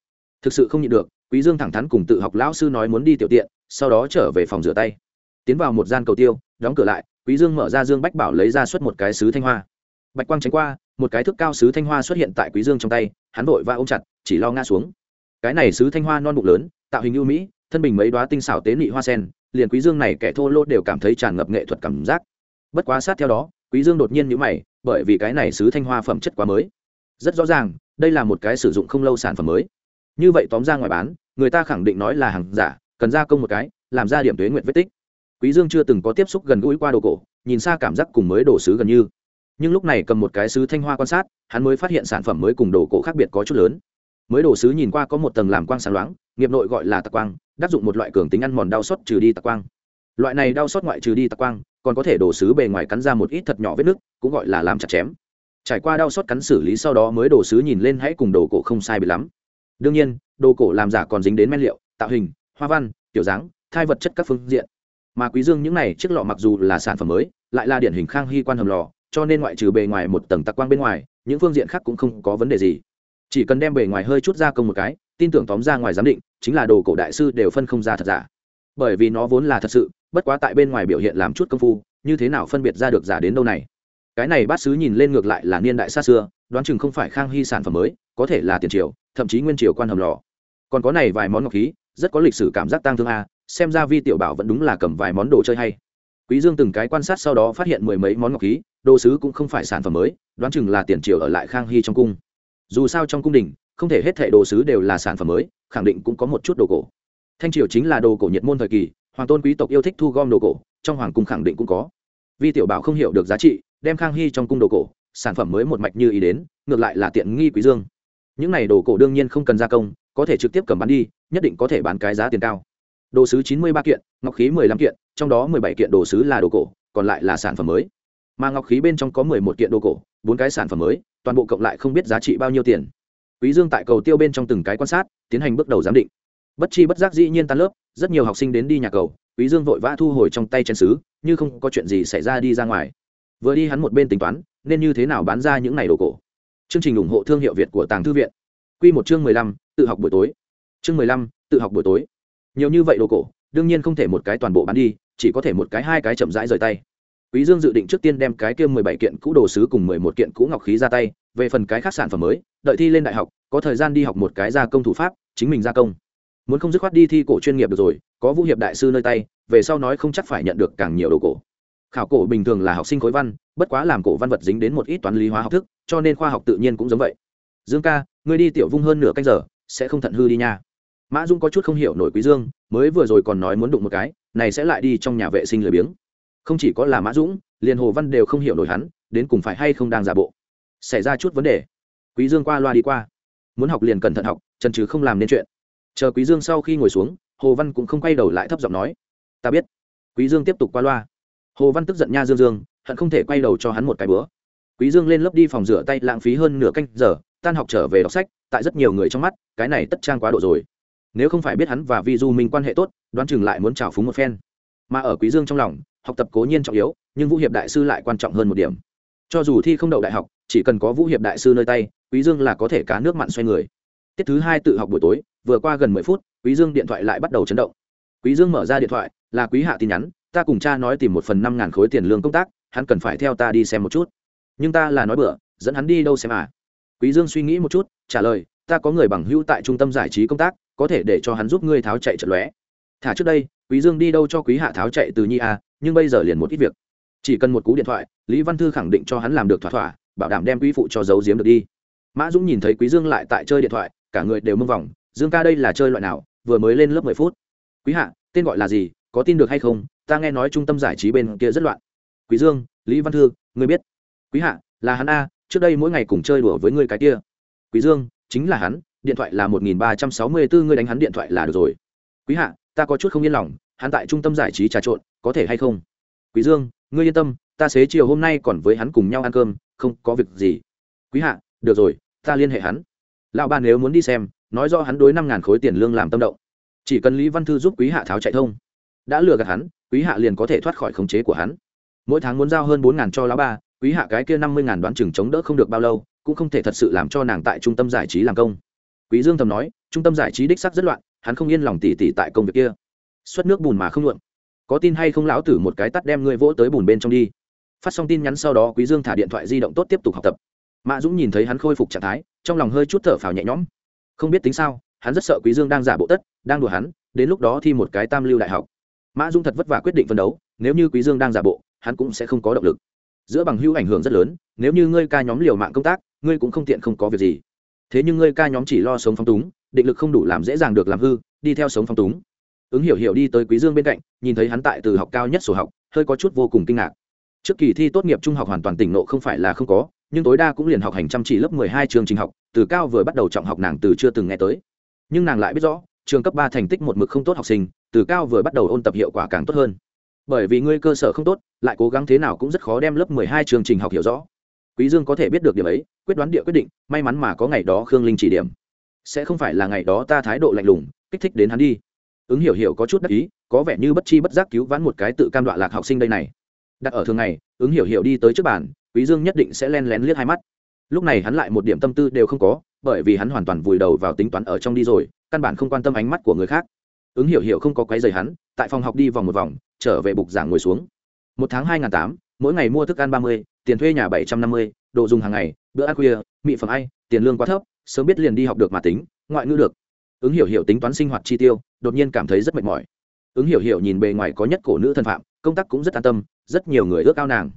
Thực sự không nhịn được quý dương thẳng thắn cùng tự học lão sư nói muốn đi tiểu tiện, sau đó trở về phòng rửa tay. Tiến vào một gian cầu tiêu, đóng cửa lại, quý dương mở ra dương bách bảo lấy ra xuất một cái sứ thanh hoa. Bạch quang tránh qua, một cái thước cao sứ thanh hoa xuất hiện tại quý dương trong tay, hắn vội va ôm chặt, chỉ lo ngã xuống. Cái này sứ thanh hoa non bụng lớn, tạo hình ưu mỹ, thân bình mấy đóa tinh xảo tế nị hoa sen, liền quý dương này kẻ thô lỗ đều cảm thấy tràn ngập nghệ thuật cảm giác. Bất quá sát theo đó, quý dương đột nhiên nhíu mày, bởi vì cái này sứ thanh hoa phẩm chất quá mới. Rất rõ ràng, đây là một cái sử dụng không lâu sản phẩm mới như vậy tóm ra ngoài bán, người ta khẳng định nói là hàng giả, cần gia công một cái, làm ra điểm thuế nguyện vết tích. Quý dương chưa từng có tiếp xúc gần gũi qua đồ cổ, nhìn xa cảm giác cùng mới đồ sứ gần như. Nhưng lúc này cầm một cái sứ thanh hoa quan sát, hắn mới phát hiện sản phẩm mới cùng đồ cổ khác biệt có chút lớn. Mới đồ sứ nhìn qua có một tầng làm quang sáng loáng, nghiệp nội gọi là tạc quang, đáp dụng một loại cường tính ăn mòn đau xót trừ đi tạc quang. Loại này đau xót ngoại trừ đi tạc quang, còn có thể đồ sứ bề ngoài cắn ra một ít thật nhỏ vết nứt, cũng gọi là làm chặt chém. Trải qua đau xót cắn xử lý sau đó mới đồ sứ nhìn lên hãy cùng đồ cổ không sai bị lắm đương nhiên, đồ cổ làm giả còn dính đến men liệu, tạo hình, hoa văn, kiểu dáng, thai vật chất các phương diện. Mà quý dương những này chiếc lọ mặc dù là sản phẩm mới, lại là điển hình khang hy quan hầm lò, cho nên ngoại trừ bề ngoài một tầng tạc quang bên ngoài, những phương diện khác cũng không có vấn đề gì. Chỉ cần đem bề ngoài hơi chút ra công một cái, tin tưởng tóm ra ngoài giám định, chính là đồ cổ đại sư đều phân không ra thật giả. Bởi vì nó vốn là thật sự, bất quá tại bên ngoài biểu hiện làm chút công phu, như thế nào phân biệt ra được giả đến đâu này? Cái này bát sứ nhìn lên ngược lại là niên đại xa xưa, đoán chừng không phải khang hy sản phẩm mới, có thể là tiền triều thậm chí nguyên triều quan hầm lò. Còn có này vài món ngọc khí, rất có lịch sử cảm giác tang thương a, xem ra vi tiểu bảo vẫn đúng là cầm vài món đồ chơi hay. Quý dương từng cái quan sát sau đó phát hiện mười mấy món ngọc khí, đồ sứ cũng không phải sản phẩm mới, đoán chừng là tiền triều ở lại khang hy trong cung. Dù sao trong cung đình, không thể hết thảy đồ sứ đều là sản phẩm mới, khẳng định cũng có một chút đồ cổ. Thanh triều chính là đồ cổ nhiệt môn thời kỳ, hoàng tôn quý tộc yêu thích thu gom đồ cổ, trong hoàng cung khẳng định cũng có. Vi tiểu bảo không hiểu được giá trị, đem khang hy trong cung đồ cổ, sản phẩm mới một mạch như ý đến, ngược lại là tiện nghi quý dương những này đồ cổ đương nhiên không cần gia công, có thể trực tiếp cầm bán đi, nhất định có thể bán cái giá tiền cao. Đồ sứ chín mươi ba kiện, ngọc khí mười lăm kiện, trong đó mười bảy kiện đồ sứ là đồ cổ, còn lại là sản phẩm mới. Mà ngọc khí bên trong có mười một kiện đồ cổ, bốn cái sản phẩm mới, toàn bộ cộng lại không biết giá trị bao nhiêu tiền. Quý dương tại cầu tiêu bên trong từng cái quan sát, tiến hành bước đầu giám định. Bất chi bất giác dĩ nhiên tan lớp, rất nhiều học sinh đến đi nhà cầu, quý dương vội vã thu hồi trong tay chén sứ, như không có chuyện gì xảy ra đi ra ngoài. Vừa đi hắn một bên tính toán, nên như thế nào bán ra những này đồ cổ chương trình ủng hộ thương hiệu việt của tàng thư viện. Quy một chương mười lăm, tự học buổi tối. Chương mười lăm, tự học buổi tối. Nhiều như vậy đồ cổ đương nhiên không thể một cái toàn bộ bán đi chỉ có thể một cái hai cái chậm rãi rời tay. Quý dương dự định trước tiên đem cái kia mười bảy kiện cũ đồ sứ cùng mười một kiện cũ ngọc khí ra tay về phần cái khác sản phẩm mới đợi thi lên đại học có thời gian đi học một cái gia công thủ pháp chính mình gia công. Muốn không dứt khoát đi thi cổ chuyên nghiệp được rồi có vũ hiệp đại sư nơi tay về sau nói không chắc phải nhận được càng nhiều đồ cổ. Khảo cổ bình thường là học sinh khối văn bất quá làm cổ văn vật dính đến một ít toán lý hóa học thức cho nên khoa học tự nhiên cũng giống vậy. Dương ca, ngươi đi tiểu vung hơn nửa canh giờ, sẽ không thận hư đi nha. Mã dung có chút không hiểu nổi quý dương, mới vừa rồi còn nói muốn đụng một cái, này sẽ lại đi trong nhà vệ sinh lười biếng. Không chỉ có là mã dũng, liền hồ văn đều không hiểu nổi hắn, đến cùng phải hay không đang giả bộ. Xảy ra chút vấn đề. Quý dương qua loa đi qua. Muốn học liền cẩn thận học trần trừ không làm nên chuyện. Chờ quý dương sau khi ngồi xuống, hồ văn cũng không quay đầu lại thấp giọng nói, ta biết. Quý dương tiếp tục qua loa. Hồ văn tức giận nha dương dương, hận không thể quay đầu cho hắn một cái bữa quý dương lên lớp đi phòng rửa tay lãng phí hơn nửa canh giờ, tan học trở về đọc sách, tại rất nhiều người trong mắt, cái này tất trang quá độ rồi. Nếu không phải biết hắn và vi du minh quan hệ tốt, đoán chừng lại muốn trào phúng một phen. Mà ở quý dương trong lòng, học tập cố nhiên trọng yếu, nhưng vũ hiệp đại sư lại quan trọng hơn một điểm. Cho dù thi không đậu đại học, chỉ cần có vũ hiệp đại sư nơi tay, quý dương là có thể cá nước mặn xoay người. Tiết thứ hai tự học buổi tối, vừa qua gần mười phút, quý dương điện thoại lại bắt đầu chấn động. Quý dương mở ra điện thoại, là quý hạ tin nhắn, ta cùng cha nói tìm một phần năm ngàn khối tiền lương công tác, hắn cần phải theo ta đi xem một chút nhưng ta là nói bữa dẫn hắn đi đâu xem à? Quý dương suy nghĩ một chút, trả lời, ta có người bằng hữu tại trung tâm giải trí công tác, có thể để cho hắn giúp ngươi tháo chạy trận lóe. Thả trước đây, quý dương đi đâu cho quý hạ tháo chạy từ nhi a, nhưng bây giờ liền một ít việc. Chỉ cần một cú điện thoại, lý văn thư khẳng định cho hắn làm được thỏa thỏa, bảo đảm đem quý phụ cho giấu giếm được đi. Mã dũng nhìn thấy quý dương lại tại chơi điện thoại, cả người đều mưng vòng, dương ca đây là chơi loại nào, vừa mới lên lớp mười phút. Quý hạ, tên gọi là gì, có tin được hay không? Ta nghe nói trung tâm giải trí bên kia rất loạn. Quý dương, lý văn thư, ngươi biết quý hạ, là hắn a, trước đây mỗi ngày cùng chơi đùa với ngươi cái kia. Quý dương, chính là hắn, điện thoại là một nghìn ba trăm sáu mươi bốn ngươi đánh hắn điện thoại là được rồi. Quý hạ, ta có chút không yên lòng, hắn tại trung tâm giải trí trà trộn, có thể hay không? Quý dương, ngươi yên tâm, ta xế chiều hôm nay còn với hắn cùng nhau ăn cơm, không có việc gì. Quý hạ, được rồi, ta liên hệ hắn. Lão ba nếu muốn đi xem, nói do hắn đối năm ngàn khối tiền lương làm tâm động. Chỉ cần lý văn thư giúp quý hạ tháo chạy thông. Đã lừa gạt hắn, quý hạ liền có thể thoát khỏi khống chế của hắn. Mỗi tháng muốn giao hơn bốn ngàn cho lão ba quý hạ cái kia năm mươi ngàn đoán chừng chống đỡ không được bao lâu, cũng không thể thật sự làm cho nàng tại trung tâm giải trí làm công. Quý dương thầm nói, trung tâm giải trí đích sắc rất loạn, hắn không yên lòng tỉ tỉ tại công việc kia. Xuất nước bùn mà không luận có tin hay không lão tử một cái tắt đem ngươi vỗ tới bùn bên trong đi. Phát xong tin nhắn sau đó quý dương thả điện thoại di động tốt tiếp tục học tập. Mã dũng nhìn thấy hắn khôi phục trạng thái, trong lòng hơi chút thở phào nhẹ nhõm. Không biết tính sao, hắn rất sợ quý dương đang giả bộ tất, đang đùa hắn, đến lúc đó thi một cái tam lưu đại học. Mã dũng thật vất vả quyết định phân đấu, nếu như quý dương đang giả bộ, hắn cũng sẽ không có động lực giữa bằng hữu ảnh hưởng rất lớn, nếu như ngươi ca nhóm liều mạng công tác, ngươi cũng không tiện không có việc gì. Thế nhưng ngươi ca nhóm chỉ lo sống phong túng, định lực không đủ làm dễ dàng được làm hư, đi theo sống phong túng. Ứng hiểu hiểu đi tới quý dương bên cạnh, nhìn thấy hắn tại từ học cao nhất sổ học, hơi có chút vô cùng kinh ngạc. Trước kỳ thi tốt nghiệp trung học hoàn toàn tỉnh nộ không phải là không có, nhưng tối đa cũng liền học hành chăm chỉ lớp mười hai trường trình học, từ cao vừa bắt đầu trọng học nàng từ chưa từng nghe tới. Nhưng nàng lại biết rõ, trường cấp ba thành tích một mực không tốt học sinh, từ cao vừa bắt đầu ôn tập hiệu quả càng tốt hơn bởi vì ngươi cơ sở không tốt, lại cố gắng thế nào cũng rất khó đem lớp mười hai chương trình học hiểu rõ. Quý dương có thể biết được điểm ấy, quyết đoán địa quyết định, may mắn mà có ngày đó khương linh chỉ điểm. Sẽ không phải là ngày đó ta thái độ lạnh lùng, kích thích đến hắn đi. Ứng hiểu hiểu có chút đắc ý, có vẻ như bất chi bất giác cứu vãn một cái tự cam đoạ lạc học sinh đây này. Đặt ở thường ngày, ứng hiểu hiểu đi tới trước bàn, quý dương nhất định sẽ len lén liếc hai mắt. Lúc này hắn lại một điểm tâm tư đều không có, bởi vì hắn hoàn toàn vùi đầu vào tính toán ở trong đi rồi, căn bản không quan tâm ánh mắt của người khác. Ứng hiểu hiểu không có quấy rầy hắn tại phòng học đi vòng một vòng, trở về bục giảng ngồi xuống. Một tháng hai n tám, mỗi ngày mua thức ăn ba mươi, tiền thuê nhà bảy trăm năm mươi, đồ dùng hàng ngày, bữa ăn khuya mỹ phẩm ai, tiền lương quá thấp, sớm biết liền đi học được mà tính, ngoại ngữ được. Ứng hiểu hiểu tính toán sinh hoạt chi tiêu, đột nhiên cảm thấy rất mệt mỏi. Ứng hiểu hiểu nhìn bề ngoài có nhất cổ nữ thân phạm, công tác cũng rất an tâm, rất nhiều người ước ao nàng.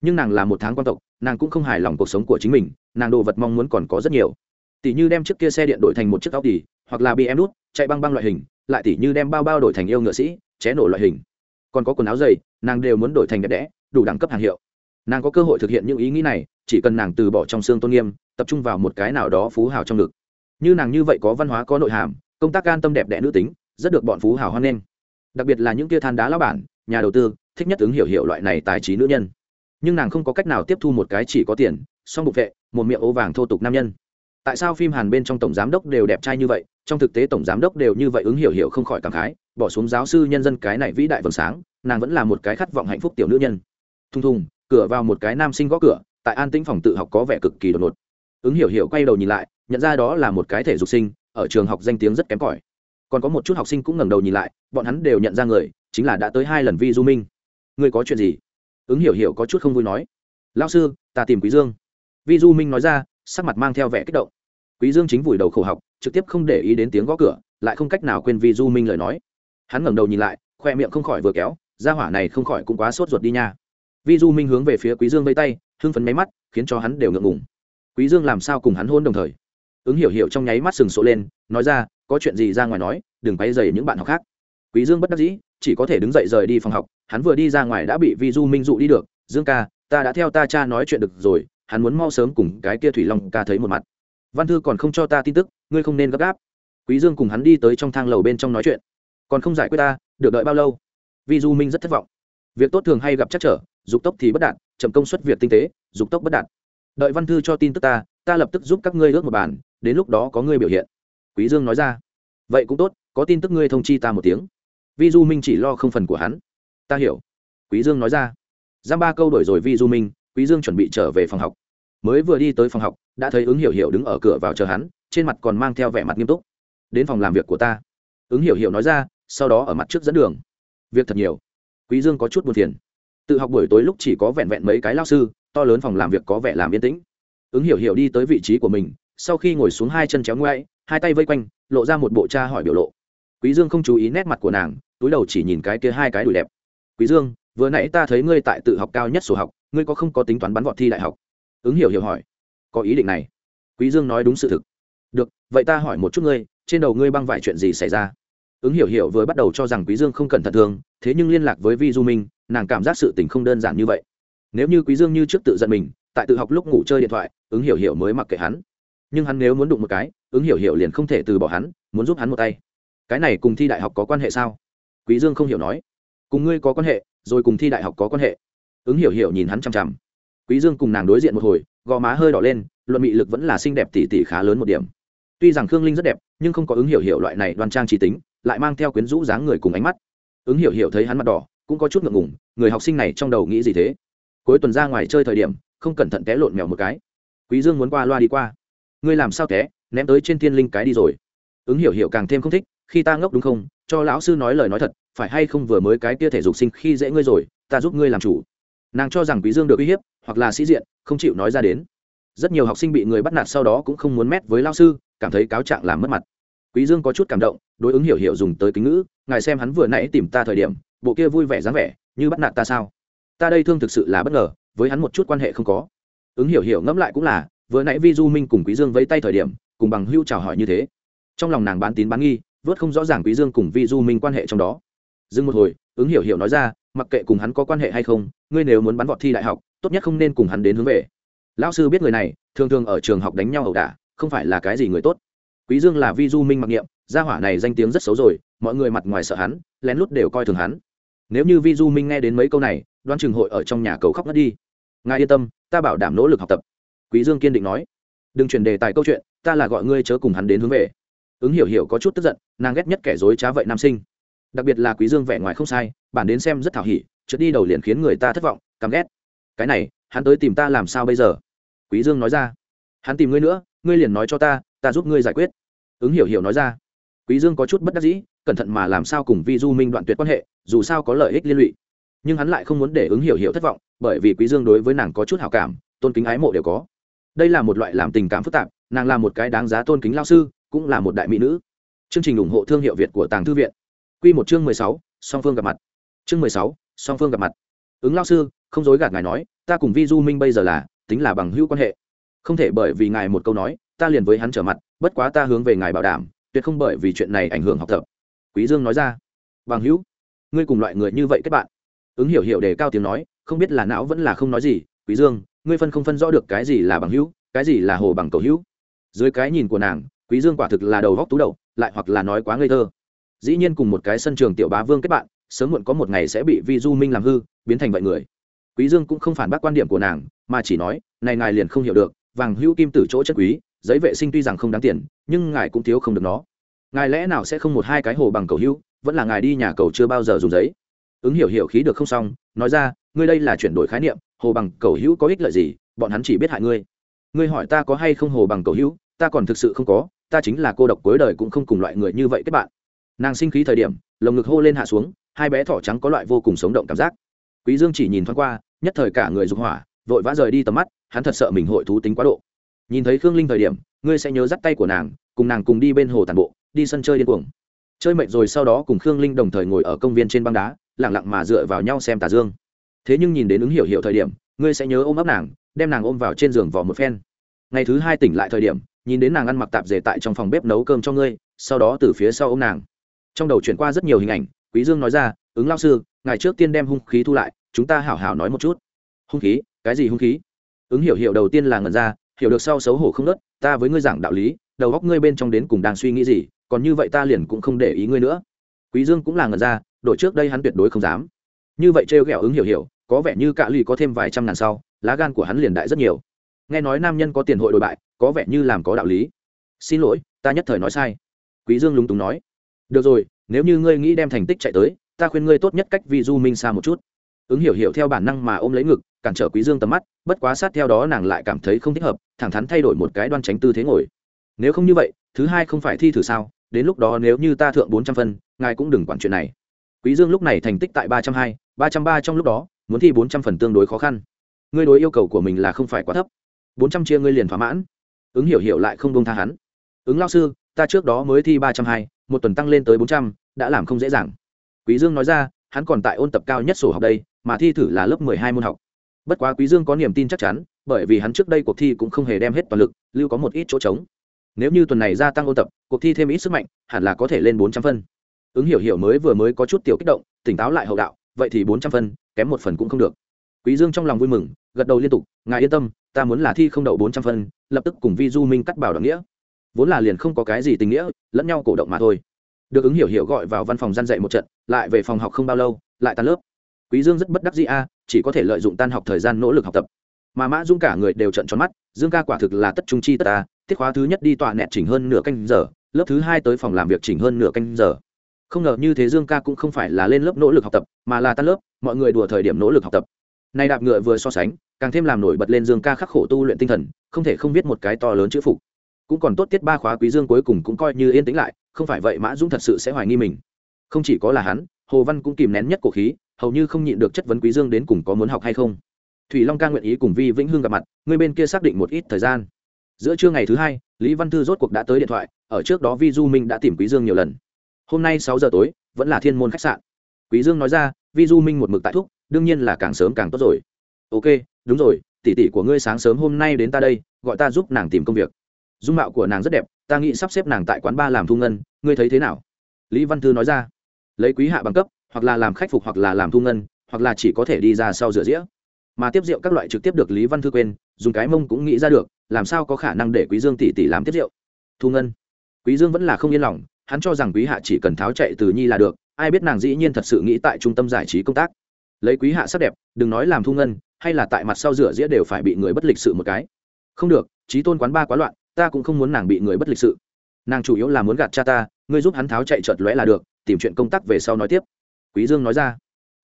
Nhưng nàng là một tháng quan tộc, nàng cũng không hài lòng cuộc sống của chính mình, nàng đồ vật mong muốn còn có rất nhiều. Tỷ như đem chiếc kia xe điện đổi thành một chiếc áo đi hoặc là bị em đút chạy băng băng loại hình lại tỷ như đem bao bao đổi thành yêu ngựa sĩ, ché nổ loại hình. Còn có quần áo dày, nàng đều muốn đổi thành đẹp đẽ, đủ đẳng cấp hàng hiệu. Nàng có cơ hội thực hiện những ý nghĩ này, chỉ cần nàng từ bỏ trong xương tôn nghiêm, tập trung vào một cái nào đó phú hào trong ngực. Như nàng như vậy có văn hóa, có nội hàm, công tác an tâm đẹp đẽ nữ tính, rất được bọn phú hào hoan nghênh. Đặc biệt là những kia than đá lao bản, nhà đầu tư, thích nhất ứng hiểu hiểu loại này tài trí nữ nhân. Nhưng nàng không có cách nào tiếp thu một cái chỉ có tiền, song bục vệ, một miệng ố vàng thô tục nam nhân tại sao phim hàn bên trong tổng giám đốc đều đẹp trai như vậy, trong thực tế tổng giám đốc đều như vậy ứng hiểu hiểu không khỏi cảm khái, bỏ xuống giáo sư nhân dân cái này vĩ đại vầng sáng, nàng vẫn là một cái khát vọng hạnh phúc tiểu nữ nhân. Thùng thùng, cửa vào một cái nam sinh gõ cửa, tại an tĩnh phòng tự học có vẻ cực kỳ đột ngột. Ứng hiểu hiểu quay đầu nhìn lại, nhận ra đó là một cái thể dục sinh, ở trường học danh tiếng rất kém cỏi. Còn có một chút học sinh cũng ngẩng đầu nhìn lại, bọn hắn đều nhận ra người, chính là đã tới hai lần vi du minh. Ngươi có chuyện gì? Ứng hiểu hiểu có chút không vui nói. Lao sư, ta tìm quý dương. Vi du minh nói ra, sắc mặt mang theo vẻ kích động quý dương chính vùi đầu khổ học, trực tiếp không để ý đến tiếng gõ cửa, lại không cách nào quên vi du minh lời nói. Hắn ngẩng đầu nhìn lại, khoe miệng không khỏi vừa kéo ra hỏa này không khỏi cũng quá sốt ruột đi nha. Vi du minh hướng về phía quý dương vây tay, hưng phấn máy mắt, khiến cho hắn đều ngượng ngùng. Quý dương làm sao cùng hắn hôn đồng thời? Ứng hiểu hiểu trong nháy mắt sừng sộ lên, nói ra, có chuyện gì ra ngoài nói, đừng quay dày những bạn học khác. Quý dương bất đắc dĩ, chỉ có thể đứng dậy rời đi phòng học, hắn vừa đi ra ngoài đã bị vi du minh dụ đi được. Dương ca, ta đã theo ta cha nói chuyện được rồi, hắn muốn mau sớm cùng cái kia thủy long ca thấy một mặt văn thư còn không cho ta tin tức, ngươi không nên gấp gáp. Quý dương cùng hắn đi tới trong thang lầu bên trong nói chuyện. Còn không giải quyết ta, được đợi bao lâu? Vi du minh rất thất vọng. Việc tốt thường hay gặp chắc trở, dục tốc thì bất đạt, chậm công suất việc tinh tế, dục tốc bất đạt. Đợi văn thư cho tin tức ta ta lập tức giúp các ngươi ước một bàn đến lúc đó có ngươi biểu hiện. Quý dương nói ra. Vậy cũng tốt, có tin tức ngươi thông chi ta một tiếng. Vi du minh chỉ lo không phần của hắn. Ta hiểu. Quý dương nói ra. Giam ba câu đổi rồi vi du minh, quý dương chuẩn bị trở về phòng học mới vừa đi tới phòng học, đã thấy ứng hiểu hiểu đứng ở cửa vào chờ hắn, trên mặt còn mang theo vẻ mặt nghiêm túc. Đến phòng làm việc của ta. Ứng hiểu hiểu nói ra, sau đó ở mặt trước dẫn đường. Việc thật nhiều. Quý dương có chút buồn phiền. Tự học buổi tối lúc chỉ có vẹn vẹn mấy cái lao sư, to lớn phòng làm việc có vẻ làm yên tĩnh. Ứng hiểu hiểu đi tới vị trí của mình, sau khi ngồi xuống hai chân chéo ngoáy hai tay vây quanh, lộ ra một bộ cha hỏi biểu lộ. Quý dương không chú ý nét mặt của nàng, túi đầu chỉ nhìn cái kia hai cái đùi đẹp. Quý dương, vừa nãy ta thấy ngươi tại tự học cao nhất số học, ngươi có không có tính toán bắn vọt thi đại học? Ứng hiểu hiểu hỏi. Có ý định này. Quý dương nói đúng sự thực. Được, vậy ta hỏi một chút ngươi, trên đầu ngươi băng vải chuyện gì xảy ra? Ứng hiểu hiểu vừa bắt đầu cho rằng quý dương không cẩn thận thường, thế nhưng liên lạc với vi du minh, nàng cảm giác sự tình không đơn giản như vậy. Nếu như quý dương như trước tự giận mình, tại tự học lúc ngủ chơi điện thoại, ứng hiểu hiểu mới mặc kệ hắn. Nhưng hắn nếu muốn đụng một cái, ứng hiểu hiểu liền không thể từ bỏ hắn, muốn giúp hắn một tay. Cái này cùng thi đại học có quan hệ sao? Quý dương không hiểu nói. Cùng ngươi có quan hệ, rồi cùng thi đại học có quan hệ. Ứng hiểu hiểu nhìn hắn chằm chằm quý dương cùng nàng đối diện một hồi, gò má hơi đỏ lên, luận mị lực vẫn là xinh đẹp tỷ tỷ khá lớn một điểm. Tuy rằng khương linh rất đẹp, nhưng không có ứng hiểu hiểu loại này đoan trang trí tính, lại mang theo quyến rũ dáng người cùng ánh mắt. Ứng hiểu hiểu thấy hắn mặt đỏ, cũng có chút ngượng ngùng, người học sinh này trong đầu nghĩ gì thế? Cuối tuần ra ngoài chơi thời điểm, không cẩn thận té lộn mèo một cái. Quý dương muốn qua loa đi qua. Ngươi làm sao té, ném tới trên thiên linh cái đi rồi. Ứng hiểu hiểu càng thêm không thích, khi ta ngốc đúng không? Cho lão sư nói lời nói thật, phải hay không vừa mới cái kia thể dục sinh khi dễ ngươi rồi, ta giúp ngươi làm chủ nàng cho rằng quý dương được uy hiếp, hoặc là sĩ diện, không chịu nói ra đến. Rất nhiều học sinh bị người bắt nạt sau đó cũng không muốn mét với lao sư, cảm thấy cáo trạng làm mất mặt. Quý dương có chút cảm động, đối ứng hiểu hiểu dùng tới kính ngữ, ngài xem hắn vừa nãy tìm ta thời điểm, bộ kia vui vẻ dáng vẻ, như bắt nạt ta sao? Ta đây thương thực sự là bất ngờ, với hắn một chút quan hệ không có. Ứng hiểu hiểu ngẫm lại cũng là, vừa nãy vi du minh cùng quý dương vẫy tay thời điểm, cùng bằng hưu chào hỏi như thế. Trong lòng nàng bán tín bán nghi, vớt không rõ ràng quý dương cùng vi du minh quan hệ trong đó. Dừng một hồi ứng hiểu hiểu nói ra, mặc kệ cùng hắn có quan hệ hay không, ngươi nếu muốn bắn vọt thi đại học, tốt nhất không nên cùng hắn đến hướng về. Lão sư biết người này, thường thường ở trường học đánh nhau ẩu đả, không phải là cái gì người tốt. Quý dương là vi du minh mặc niệm, gia hỏa này danh tiếng rất xấu rồi, mọi người mặt ngoài sợ hắn, lén lút đều coi thường hắn. Nếu như vi du minh nghe đến mấy câu này đoan trường hội ở trong nhà cầu khóc ngất đi. Ngài yên tâm, ta bảo đảm nỗ lực học tập. Quý dương kiên định nói. Đừng chuyển đề tài câu chuyện, ta là gọi ngươi chớ cùng hắn đến hướng về. Ứng hiểu hiểu có chút tức giận, nàng ghét nhất kẻ dối trá vậy nam sinh đặc biệt là quý dương vẻ ngoài không sai, bản đến xem rất thảo hỉ, trượt đi đầu liền khiến người ta thất vọng, căm ghét. Cái này, hắn tới tìm ta làm sao bây giờ? Quý dương nói ra. Hắn tìm ngươi nữa, ngươi liền nói cho ta ta giúp ngươi giải quyết. Ứng hiểu hiểu nói ra. Quý dương có chút bất đắc dĩ, cẩn thận mà làm sao cùng vi du minh đoạn tuyệt quan hệ, dù sao có lợi ích liên lụy. Nhưng hắn lại không muốn để ứng hiểu hiểu thất vọng, bởi vì quý dương đối với nàng có chút hảo cảm, tôn kính ái mộ đều có. Đây là một loại làm tình cảm phức tạp, nàng là một cái đáng giá tôn kính lao sư, cũng là một đại mỹ nữ. Chương trình ủng hộ thương hiệu việt của tàng thư viện quy một chương mười sáu, song phương gặp mặt. Chương mười sáu, song phương gặp mặt. Ứng Lão sư không dối gạt ngài nói ta cùng vi du minh bây giờ là tính là bằng hữu quan hệ. Không thể bởi vì ngài một câu nói ta liền với hắn trở mặt bất quá ta hướng về ngài bảo đảm tuyệt không bởi vì chuyện này ảnh hưởng học tập. Quý dương nói ra. Bằng hữu ngươi cùng loại người như vậy kết bạn. Ứng hiểu hiểu đề cao tiếng nói không biết là não vẫn là không nói gì. Quý dương ngươi phân không phân rõ được cái gì là bằng hữu cái gì là hồ bằng cầu hữu. Dưới cái nhìn của nàng quý dương quả thực là đầu góc tú đầu lại hoặc là nói quá ngây thơ dĩ nhiên cùng một cái sân trường tiểu bá vương kết bạn, sớm muộn có một ngày sẽ bị vi du minh làm hư, biến thành vậy người. Quý dương cũng không phản bác quan điểm của nàng, mà chỉ nói, này ngài liền không hiểu được, vàng hữu kim tử chỗ chất quý, giấy vệ sinh tuy rằng không đáng tiền, nhưng ngài cũng thiếu không được nó. Ngài lẽ nào sẽ không một hai cái hồ bằng cầu hữu, vẫn là ngài đi nhà cầu chưa bao giờ dùng giấy? Ứng hiểu hiểu khí được không xong, nói ra, ngươi đây là chuyển đổi khái niệm, hồ bằng cầu hữu có ích lợi gì, bọn hắn chỉ biết hại ngươi. Ngươi hỏi ta có hay không hồ bằng cầu hữu, ta còn thực sự không có, ta chính là cô độc cuối đời cũng không cùng loại người như vậy kết bạn nàng sinh khí thời điểm, lồng ngực hô lên hạ xuống, hai bé thỏ trắng có loại vô cùng sống động cảm giác. Quý dương chỉ nhìn thoáng qua, nhất thời cả người dục hỏa, vội vã rời đi tầm mắt, hắn thật sợ mình hội thú tính quá độ. Nhìn thấy khương linh thời điểm, ngươi sẽ nhớ dắt tay của nàng, cùng nàng cùng đi bên hồ tàn bộ, đi sân chơi điên cuồng. Chơi mệt rồi sau đó cùng khương linh đồng thời ngồi ở công viên trên băng đá lẳng lặng mà dựa vào nhau xem tà dương. Thế nhưng nhìn đến ứng hiểu hiểu thời điểm, ngươi sẽ nhớ ôm ấp nàng, đem nàng ôm vào trên giường vỏ một phen. Ngày thứ hai tỉnh lại thời điểm, nhìn đến nàng ăn mặc tạp dề tại trong phòng bếp nấu cơm cho ngươi, sau đó từ phía sau ô m nàng trong đầu chuyển qua rất nhiều hình ảnh, quý dương nói ra, ứng lao sư ngày trước tiên đem hung khí thu lại, chúng ta hảo hảo nói một chút. Hung khí? Cái gì hung khí? Ứng hiểu hiểu đầu tiên là ngẩn ra, hiểu được sau xấu hổ không nớt, ta với ngươi giảng đạo lý, đầu góc ngươi bên trong đến cùng đang suy nghĩ gì, còn như vậy ta liền cũng không để ý ngươi nữa. Quý dương cũng là ngẩn ra đổi trước đây hắn tuyệt đối không dám. Như vậy trêu ghẹo ứng hiểu hiểu, có vẻ như cạ lì có thêm vài trăm ngàn sau, lá gan của hắn liền đại rất nhiều. Nghe nói nam nhân có tiền hội đổi bại, có vẻ như làm có đạo lý. Xin lỗi, ta nhất thời nói sai. Quý dương lúng túng nói được rồi, nếu như ngươi nghĩ đem thành tích chạy tới, ta khuyên ngươi tốt nhất cách vì du minh xa một chút. Ứng hiểu hiểu theo bản năng mà ôm lấy ngực, cản trở quý dương tầm mắt, bất quá sát theo đó nàng lại cảm thấy không thích hợp, thẳng thắn thay đổi một cái đoan tránh tư thế ngồi. Nếu không như vậy, thứ hai không phải thi thử sao? Đến lúc đó nếu như ta thượng bốn trăm phân, ngài cũng đừng quản chuyện này. Quý dương lúc này thành tích tại ba trăm hai, ba trăm ba trong lúc đó, muốn thi bốn trăm phần tương đối khó khăn. Ngươi đối yêu cầu của mình là không phải quá thấp. Bốn trăm chia ngươi liền thỏa mãn. Ứng hiểu hiểu lại không buông tha hắn. Ứng lao sư ta trước đó mới thi ba trăm hai, một tuần tăng lên tới bốn trăm, đã làm không dễ dàng. Quý dương nói ra, hắn còn tại ôn tập cao nhất sổ học đây, mà thi thử là lớp mười hai môn học. Bất quá quý dương có niềm tin chắc chắn, bởi vì hắn trước đây cuộc thi cũng không hề đem hết toàn lực, lưu có một ít chỗ trống. Nếu như tuần này gia tăng ôn tập, cuộc thi thêm ít sức mạnh, hẳn là có thể lên bốn trăm phân. Ứng hiểu hiểu mới vừa mới có chút tiểu kích động, tỉnh táo lại hậu đạo, vậy thì bốn trăm phân, kém một phần cũng không được. Quý dương trong lòng vui mừng, gật đầu liên tục, ngài yên tâm, ta muốn là thi không đậu bốn trăm phân, lập tức cùng vi du minh cắt bảo đoạn nghĩa vốn là liền không có cái gì tình nghĩa, lẫn nhau cổ động mà thôi. Được ứng hiểu hiểu gọi vào văn phòng gian dạy một trận, lại về phòng học không bao lâu, lại tan lớp. Quý dương rất bất đắc dĩ a, chỉ có thể lợi dụng tan học thời gian nỗ lực học tập. Mà mã dung cả người đều trận tròn mắt, dương ca quả thực là tất trung chi tất ta tiết khóa thứ nhất đi tọa nẹt chỉnh hơn nửa canh giờ, lớp thứ hai tới phòng làm việc chỉnh hơn nửa canh giờ. Không ngờ như thế dương ca cũng không phải là lên lớp nỗ lực học tập, mà là tan lớp, mọi người đùa thời điểm nỗ lực học tập. Nay đạp ngựa vừa so sánh, càng thêm làm nổi bật lên dương ca khắc khổ tu luyện tinh thần, không thể không viết một cái to lớn chữ phục cũng còn tốt tiết ba khóa quý dương cuối cùng cũng coi như yên tĩnh lại, không phải vậy mã dũng thật sự sẽ hoài nghi mình. Không chỉ có là hắn, hồ văn cũng kìm nén nhất cổ khí, hầu như không nhịn được chất vấn quý dương đến cùng có muốn học hay không. Thủy long ca nguyện ý cùng vi vĩnh hưng gặp mặt, người bên kia xác định một ít thời gian. Giữa trưa ngày thứ hai, lý văn thư rốt cuộc đã tới điện thoại, ở trước đó vi du minh đã tìm quý dương nhiều lần. Hôm nay sáu giờ tối, vẫn là thiên môn khách sạn. Quý dương nói ra, vi du minh một mực tại thúc, đương nhiên là càng sớm càng tốt rồi. Ok, đúng rồi, tỷ tỷ của ngươi sáng sớm hôm nay đến ta đây, gọi ta giúp nàng tìm công việc dung mạo của nàng rất đẹp, ta nghĩ sắp xếp nàng tại quán ba làm thu ngân, ngươi thấy thế nào? Lý văn thư nói ra. Lấy quý hạ bằng cấp, hoặc là làm khách phục hoặc là làm thu ngân, hoặc là chỉ có thể đi ra sau rửa dĩa. Mà tiếp rượu các loại trực tiếp được lý văn thư quên, dùng cái mông cũng nghĩ ra được, làm sao có khả năng để quý dương tỷ tỷ làm tiếp rượu? Thu ngân. Quý dương vẫn là không yên lòng, hắn cho rằng quý hạ chỉ cần tháo chạy từ nhi là được, ai biết nàng dĩ nhiên thật sự nghĩ tại trung tâm giải trí công tác. Lấy quý hạ sắc đẹp, đừng nói làm thu ngân, hay là tại mặt sau rửa dĩa đều phải bị người bất lịch sự một cái. Không được, trí tôn quán ba quá loạn ta cũng không muốn nàng bị người bất lịch sự. Nàng chủ yếu là muốn gạt cha ta, ngươi giúp hắn tháo chạy chợt lóe là được, tìm chuyện công tác về sau nói tiếp. Quý dương nói ra.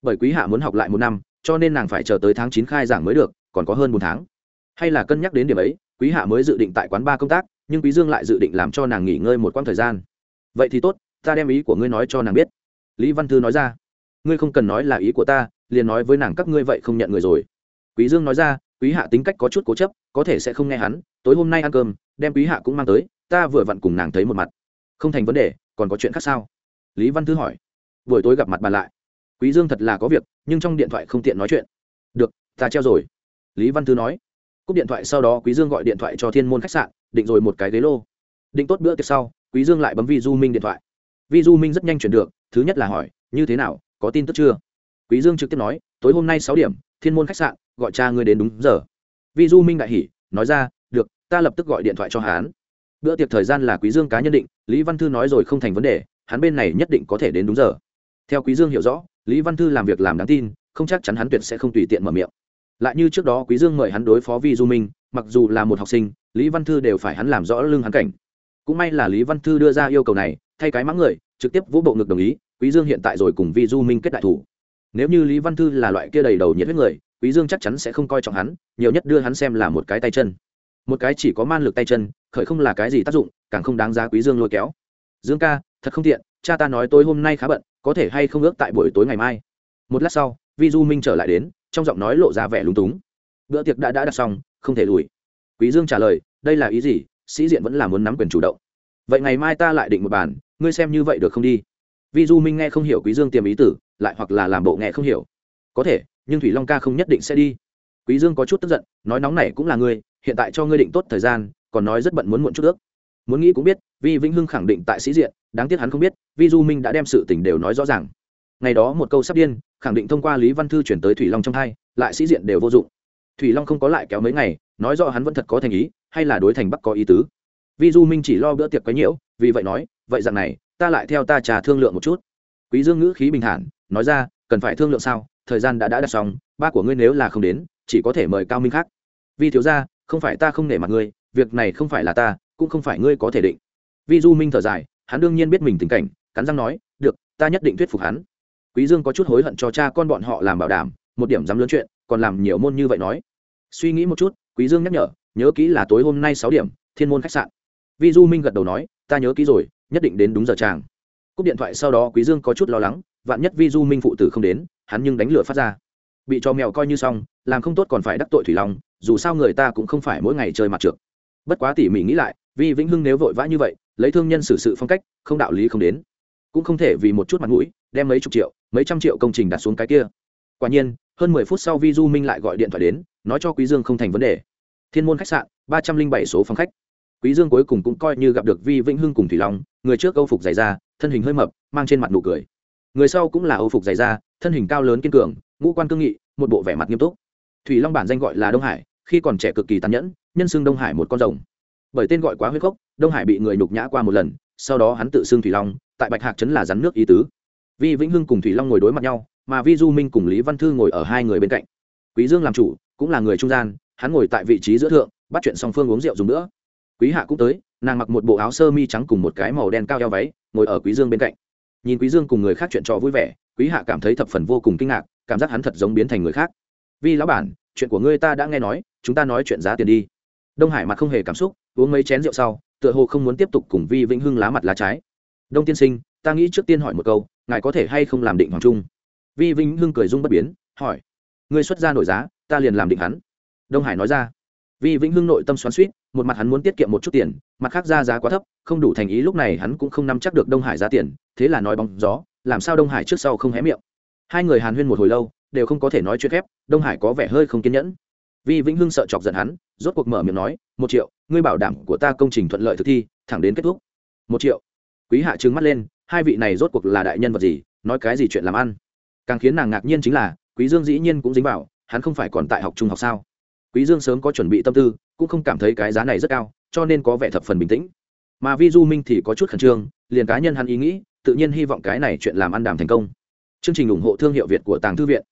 Bởi quý hạ muốn học lại một năm, cho nên nàng phải chờ tới tháng chín khai giảng mới được, còn có hơn một tháng. Hay là cân nhắc đến điểm ấy, quý hạ mới dự định tại quán ba công tác, nhưng quý dương lại dự định làm cho nàng nghỉ ngơi một quãng thời gian. Vậy thì tốt, ta đem ý của ngươi nói cho nàng biết. Lý văn thư nói ra. Ngươi không cần nói là ý của ta, liền nói với nàng các ngươi vậy không nhận người rồi. Quý dương nói ra. Quý hạ tính cách có chút cố chấp, có thể sẽ không nghe hắn, tối hôm nay ăn cơm đem quý hạ cũng mang tới, ta vừa vặn cùng nàng thấy một mặt. Không thành vấn đề, còn có chuyện khác sao? Lý văn thư hỏi. Buổi tối gặp mặt bà lại. Quý dương thật là có việc, nhưng trong điện thoại không tiện nói chuyện. Được, ta treo rồi. Lý văn thư nói. Cúp điện thoại sau đó quý dương gọi điện thoại cho thiên môn khách sạn, định rồi một cái ghế lô. Định tốt bữa tiệc sau, quý dương lại bấm vi du minh điện thoại. Vi du minh rất nhanh chuyển được, thứ nhất là hỏi, như thế nào, có tin tức chưa? Quý dương trực tiếp nói, tối hôm nay sáu điểm, thiên môn khách sạn, gọi cha ngươi đến đúng giờ. Vi du minh đại hỉ, nói ra ta lập tức gọi điện thoại cho hắn. Bữa tiệc thời gian là quý dương cá nhân định, lý văn thư nói rồi không thành vấn đề, hắn bên này nhất định có thể đến đúng giờ. Theo quý dương hiểu rõ, lý văn thư làm việc làm đáng tin, không chắc chắn hắn tuyệt sẽ không tùy tiện mở miệng. Lại như trước đó quý dương mời hắn đối phó vi du minh, mặc dù là một học sinh, lý văn thư đều phải hắn làm rõ lưng hắn cảnh. Cũng may là lý văn thư đưa ra yêu cầu này, thay cái mắng người, trực tiếp vũ bộ ngực đồng ý, quý dương hiện tại rồi cùng vi du minh kết đại thủ. Nếu như lý văn thư là loại kia đầy đầu nhiệt huyết người, quý dương chắc chắn sẽ không coi trọng hắn, nhiều nhất đưa hắn xem là một cái tay chân một cái chỉ có man lực tay chân, khởi không là cái gì tác dụng, càng không đáng giá quý dương lôi kéo. Dương ca, thật không tiện, cha ta nói tôi hôm nay khá bận, có thể hay không ước tại buổi tối ngày mai? Một lát sau, vi du minh trở lại đến, trong giọng nói lộ ra vẻ lúng túng. Bữa tiệc đã đã đặt xong, không thể lùi. Quý dương trả lời, đây là ý gì? Sĩ diện vẫn là muốn nắm quyền chủ động. Vậy ngày mai ta lại định một bàn, ngươi xem như vậy được không đi? Vi du minh nghe không hiểu quý dương tiềm ý tử, lại hoặc là làm bộ nghe không hiểu. Có thể, nhưng thủy long ca không nhất định sẽ đi. Quý dương có chút tức giận, nói nóng này cũng là ngươi hiện tại cho ngươi định tốt thời gian, còn nói rất bận muốn muộn chút ước. Muốn nghĩ cũng biết, vi vĩnh hưng khẳng định tại sĩ diện, đáng tiếc hắn không biết, vi du minh đã đem sự tình đều nói rõ ràng. Ngày đó một câu sắp điên, khẳng định thông qua lý văn thư chuyển tới thủy long trong hai lại sĩ diện đều vô dụng. Thủy long không có lại kéo mấy ngày, nói rõ hắn vẫn thật có thành ý, hay là đối thành bắc có ý tứ. Vi du minh chỉ lo bữa tiệc quấy nhiễu, vì vậy nói, vậy rằng này, ta lại theo ta trà thương lượng một chút. Quý dương ngữ khí bình thản, nói ra, cần phải thương lượng sao, thời gian đã đã đặt xong, ba của ngươi nếu là không đến, chỉ có thể mời cao minh khác. Vi thiếu gia không phải ta không nể mặt ngươi, việc này không phải là ta, cũng không phải ngươi có thể định. Vi du minh thở dài, hắn đương nhiên biết mình tình cảnh, cắn răng nói, được, ta nhất định thuyết phục hắn. Quý dương có chút hối hận cho cha con bọn họ làm bảo đảm, một điểm dám lớn chuyện, còn làm nhiều môn như vậy nói. Suy nghĩ một chút, quý dương nhắc nhở, nhớ kỹ là tối hôm nay sáu điểm, thiên môn khách sạn. Vi du minh gật đầu nói, ta nhớ kỹ rồi, nhất định đến đúng giờ chàng cúp điện thoại sau đó quý dương có chút lo lắng, vạn nhất vi du minh phụ tử không đến, hắn nhưng đánh lửa phát ra. Bị cho mèo coi như xong, làm không tốt còn phải đắc tội thủy long dù sao người ta cũng không phải mỗi ngày chơi mặt trượt. Bất quá tỉ mỉ nghĩ lại, vi vĩnh hưng nếu vội vã như vậy, lấy thương nhân xử sự phong cách, không đạo lý không đến. Cũng không thể vì một chút mặt mũi, đem mấy chục triệu, mấy trăm triệu công trình đặt xuống cái kia. Quả nhiên, hơn mười phút sau vi du minh lại gọi điện thoại đến, nói cho quý dương không thành vấn đề. Thiên môn khách sạn, ba trăm linh bảy số phòng khách. Quý dương cuối cùng cũng coi như gặp được vi vĩnh hưng cùng thủy long, người trước âu phục dày da, thân hình hơi mập, mang trên mặt nụ cười. Người sau cũng là âu phục dày da, thân hình cao lớn kiên cường, ngũ quan cương nghị, một bộ vẻ mặt nghiêm túc. Thủy long bản danh gọi là đông hải khi còn trẻ cực kỳ tàn nhẫn nhân xưng đông hải một con rồng. Bởi tên gọi quá huyết cốc, đông hải bị người nhục nhã qua một lần sau đó hắn tự xưng thủy long tại bạch hạc trấn là rắn nước ý tứ. Vi vĩnh hưng cùng thủy long ngồi đối mặt nhau mà vi du minh cùng lý văn thư ngồi ở hai người bên cạnh. Quý dương làm chủ cũng là người trung gian hắn ngồi tại vị trí giữa thượng bắt chuyện song phương uống rượu dùng nữa. Quý hạ cũng tới nàng mặc một bộ áo sơ mi trắng cùng một cái màu đen cao eo váy ngồi ở quý dương bên cạnh. Nhìn quý dương cùng người khác chuyện trò vui vẻ quý hạ cảm thấy thập phần vô cùng kinh ngạc cảm giác hắn thật giống biến thành người khác. Vi lão bản chuyện của ngươi ta đã nghe nói, chúng ta nói chuyện giá tiền đi. Đông hải mặt không hề cảm xúc, uống mấy chén rượu sau, tựa hồ không muốn tiếp tục cùng vi vĩnh hưng lá mặt lá trái. Đông tiên sinh, ta nghĩ trước tiên hỏi một câu, ngài có thể hay không làm định hoàng trung? Vi vĩnh hưng cười dung bất biến, hỏi. Ngươi xuất ra nổi giá, ta liền làm định hắn. Đông hải nói ra. Vi vĩnh hưng nội tâm xoắn suýt một mặt hắn muốn tiết kiệm một chút tiền, mặt khác ra giá quá thấp, không đủ thành ý lúc này hắn cũng không nắm chắc được đông hải giá tiền, thế là nói bóng gió, làm sao đông hải trước sau không hé miệng. Hai người hàn huyên một hồi lâu đều không có thể nói chuyện phép, đông hải có vẻ hơi không kiên nhẫn. Vi vĩnh hưng sợ chọc giận hắn, rốt cuộc mở miệng nói, một triệu, ngươi bảo đảm của ta công trình thuận lợi thực thi, thẳng đến kết thúc. Một triệu? Quý hạ trừng mắt lên, hai vị này rốt cuộc là đại nhân vật gì, nói cái gì chuyện làm ăn? Càng khiến nàng ngạc nhiên chính là, quý dương dĩ nhiên cũng dính vào, hắn không phải còn tại học trung học sao? Quý dương sớm có chuẩn bị tâm tư, cũng không cảm thấy cái giá này rất cao, cho nên có vẻ thập phần bình tĩnh. Mà vi du minh thì có chút khẩn trương, liền cá nhân hắn ý nghĩ, tự nhiên hy vọng cái này chuyện làm ăn đàm thành công. Chương trình ủng hộ thương hiệu việt của tàng thư viện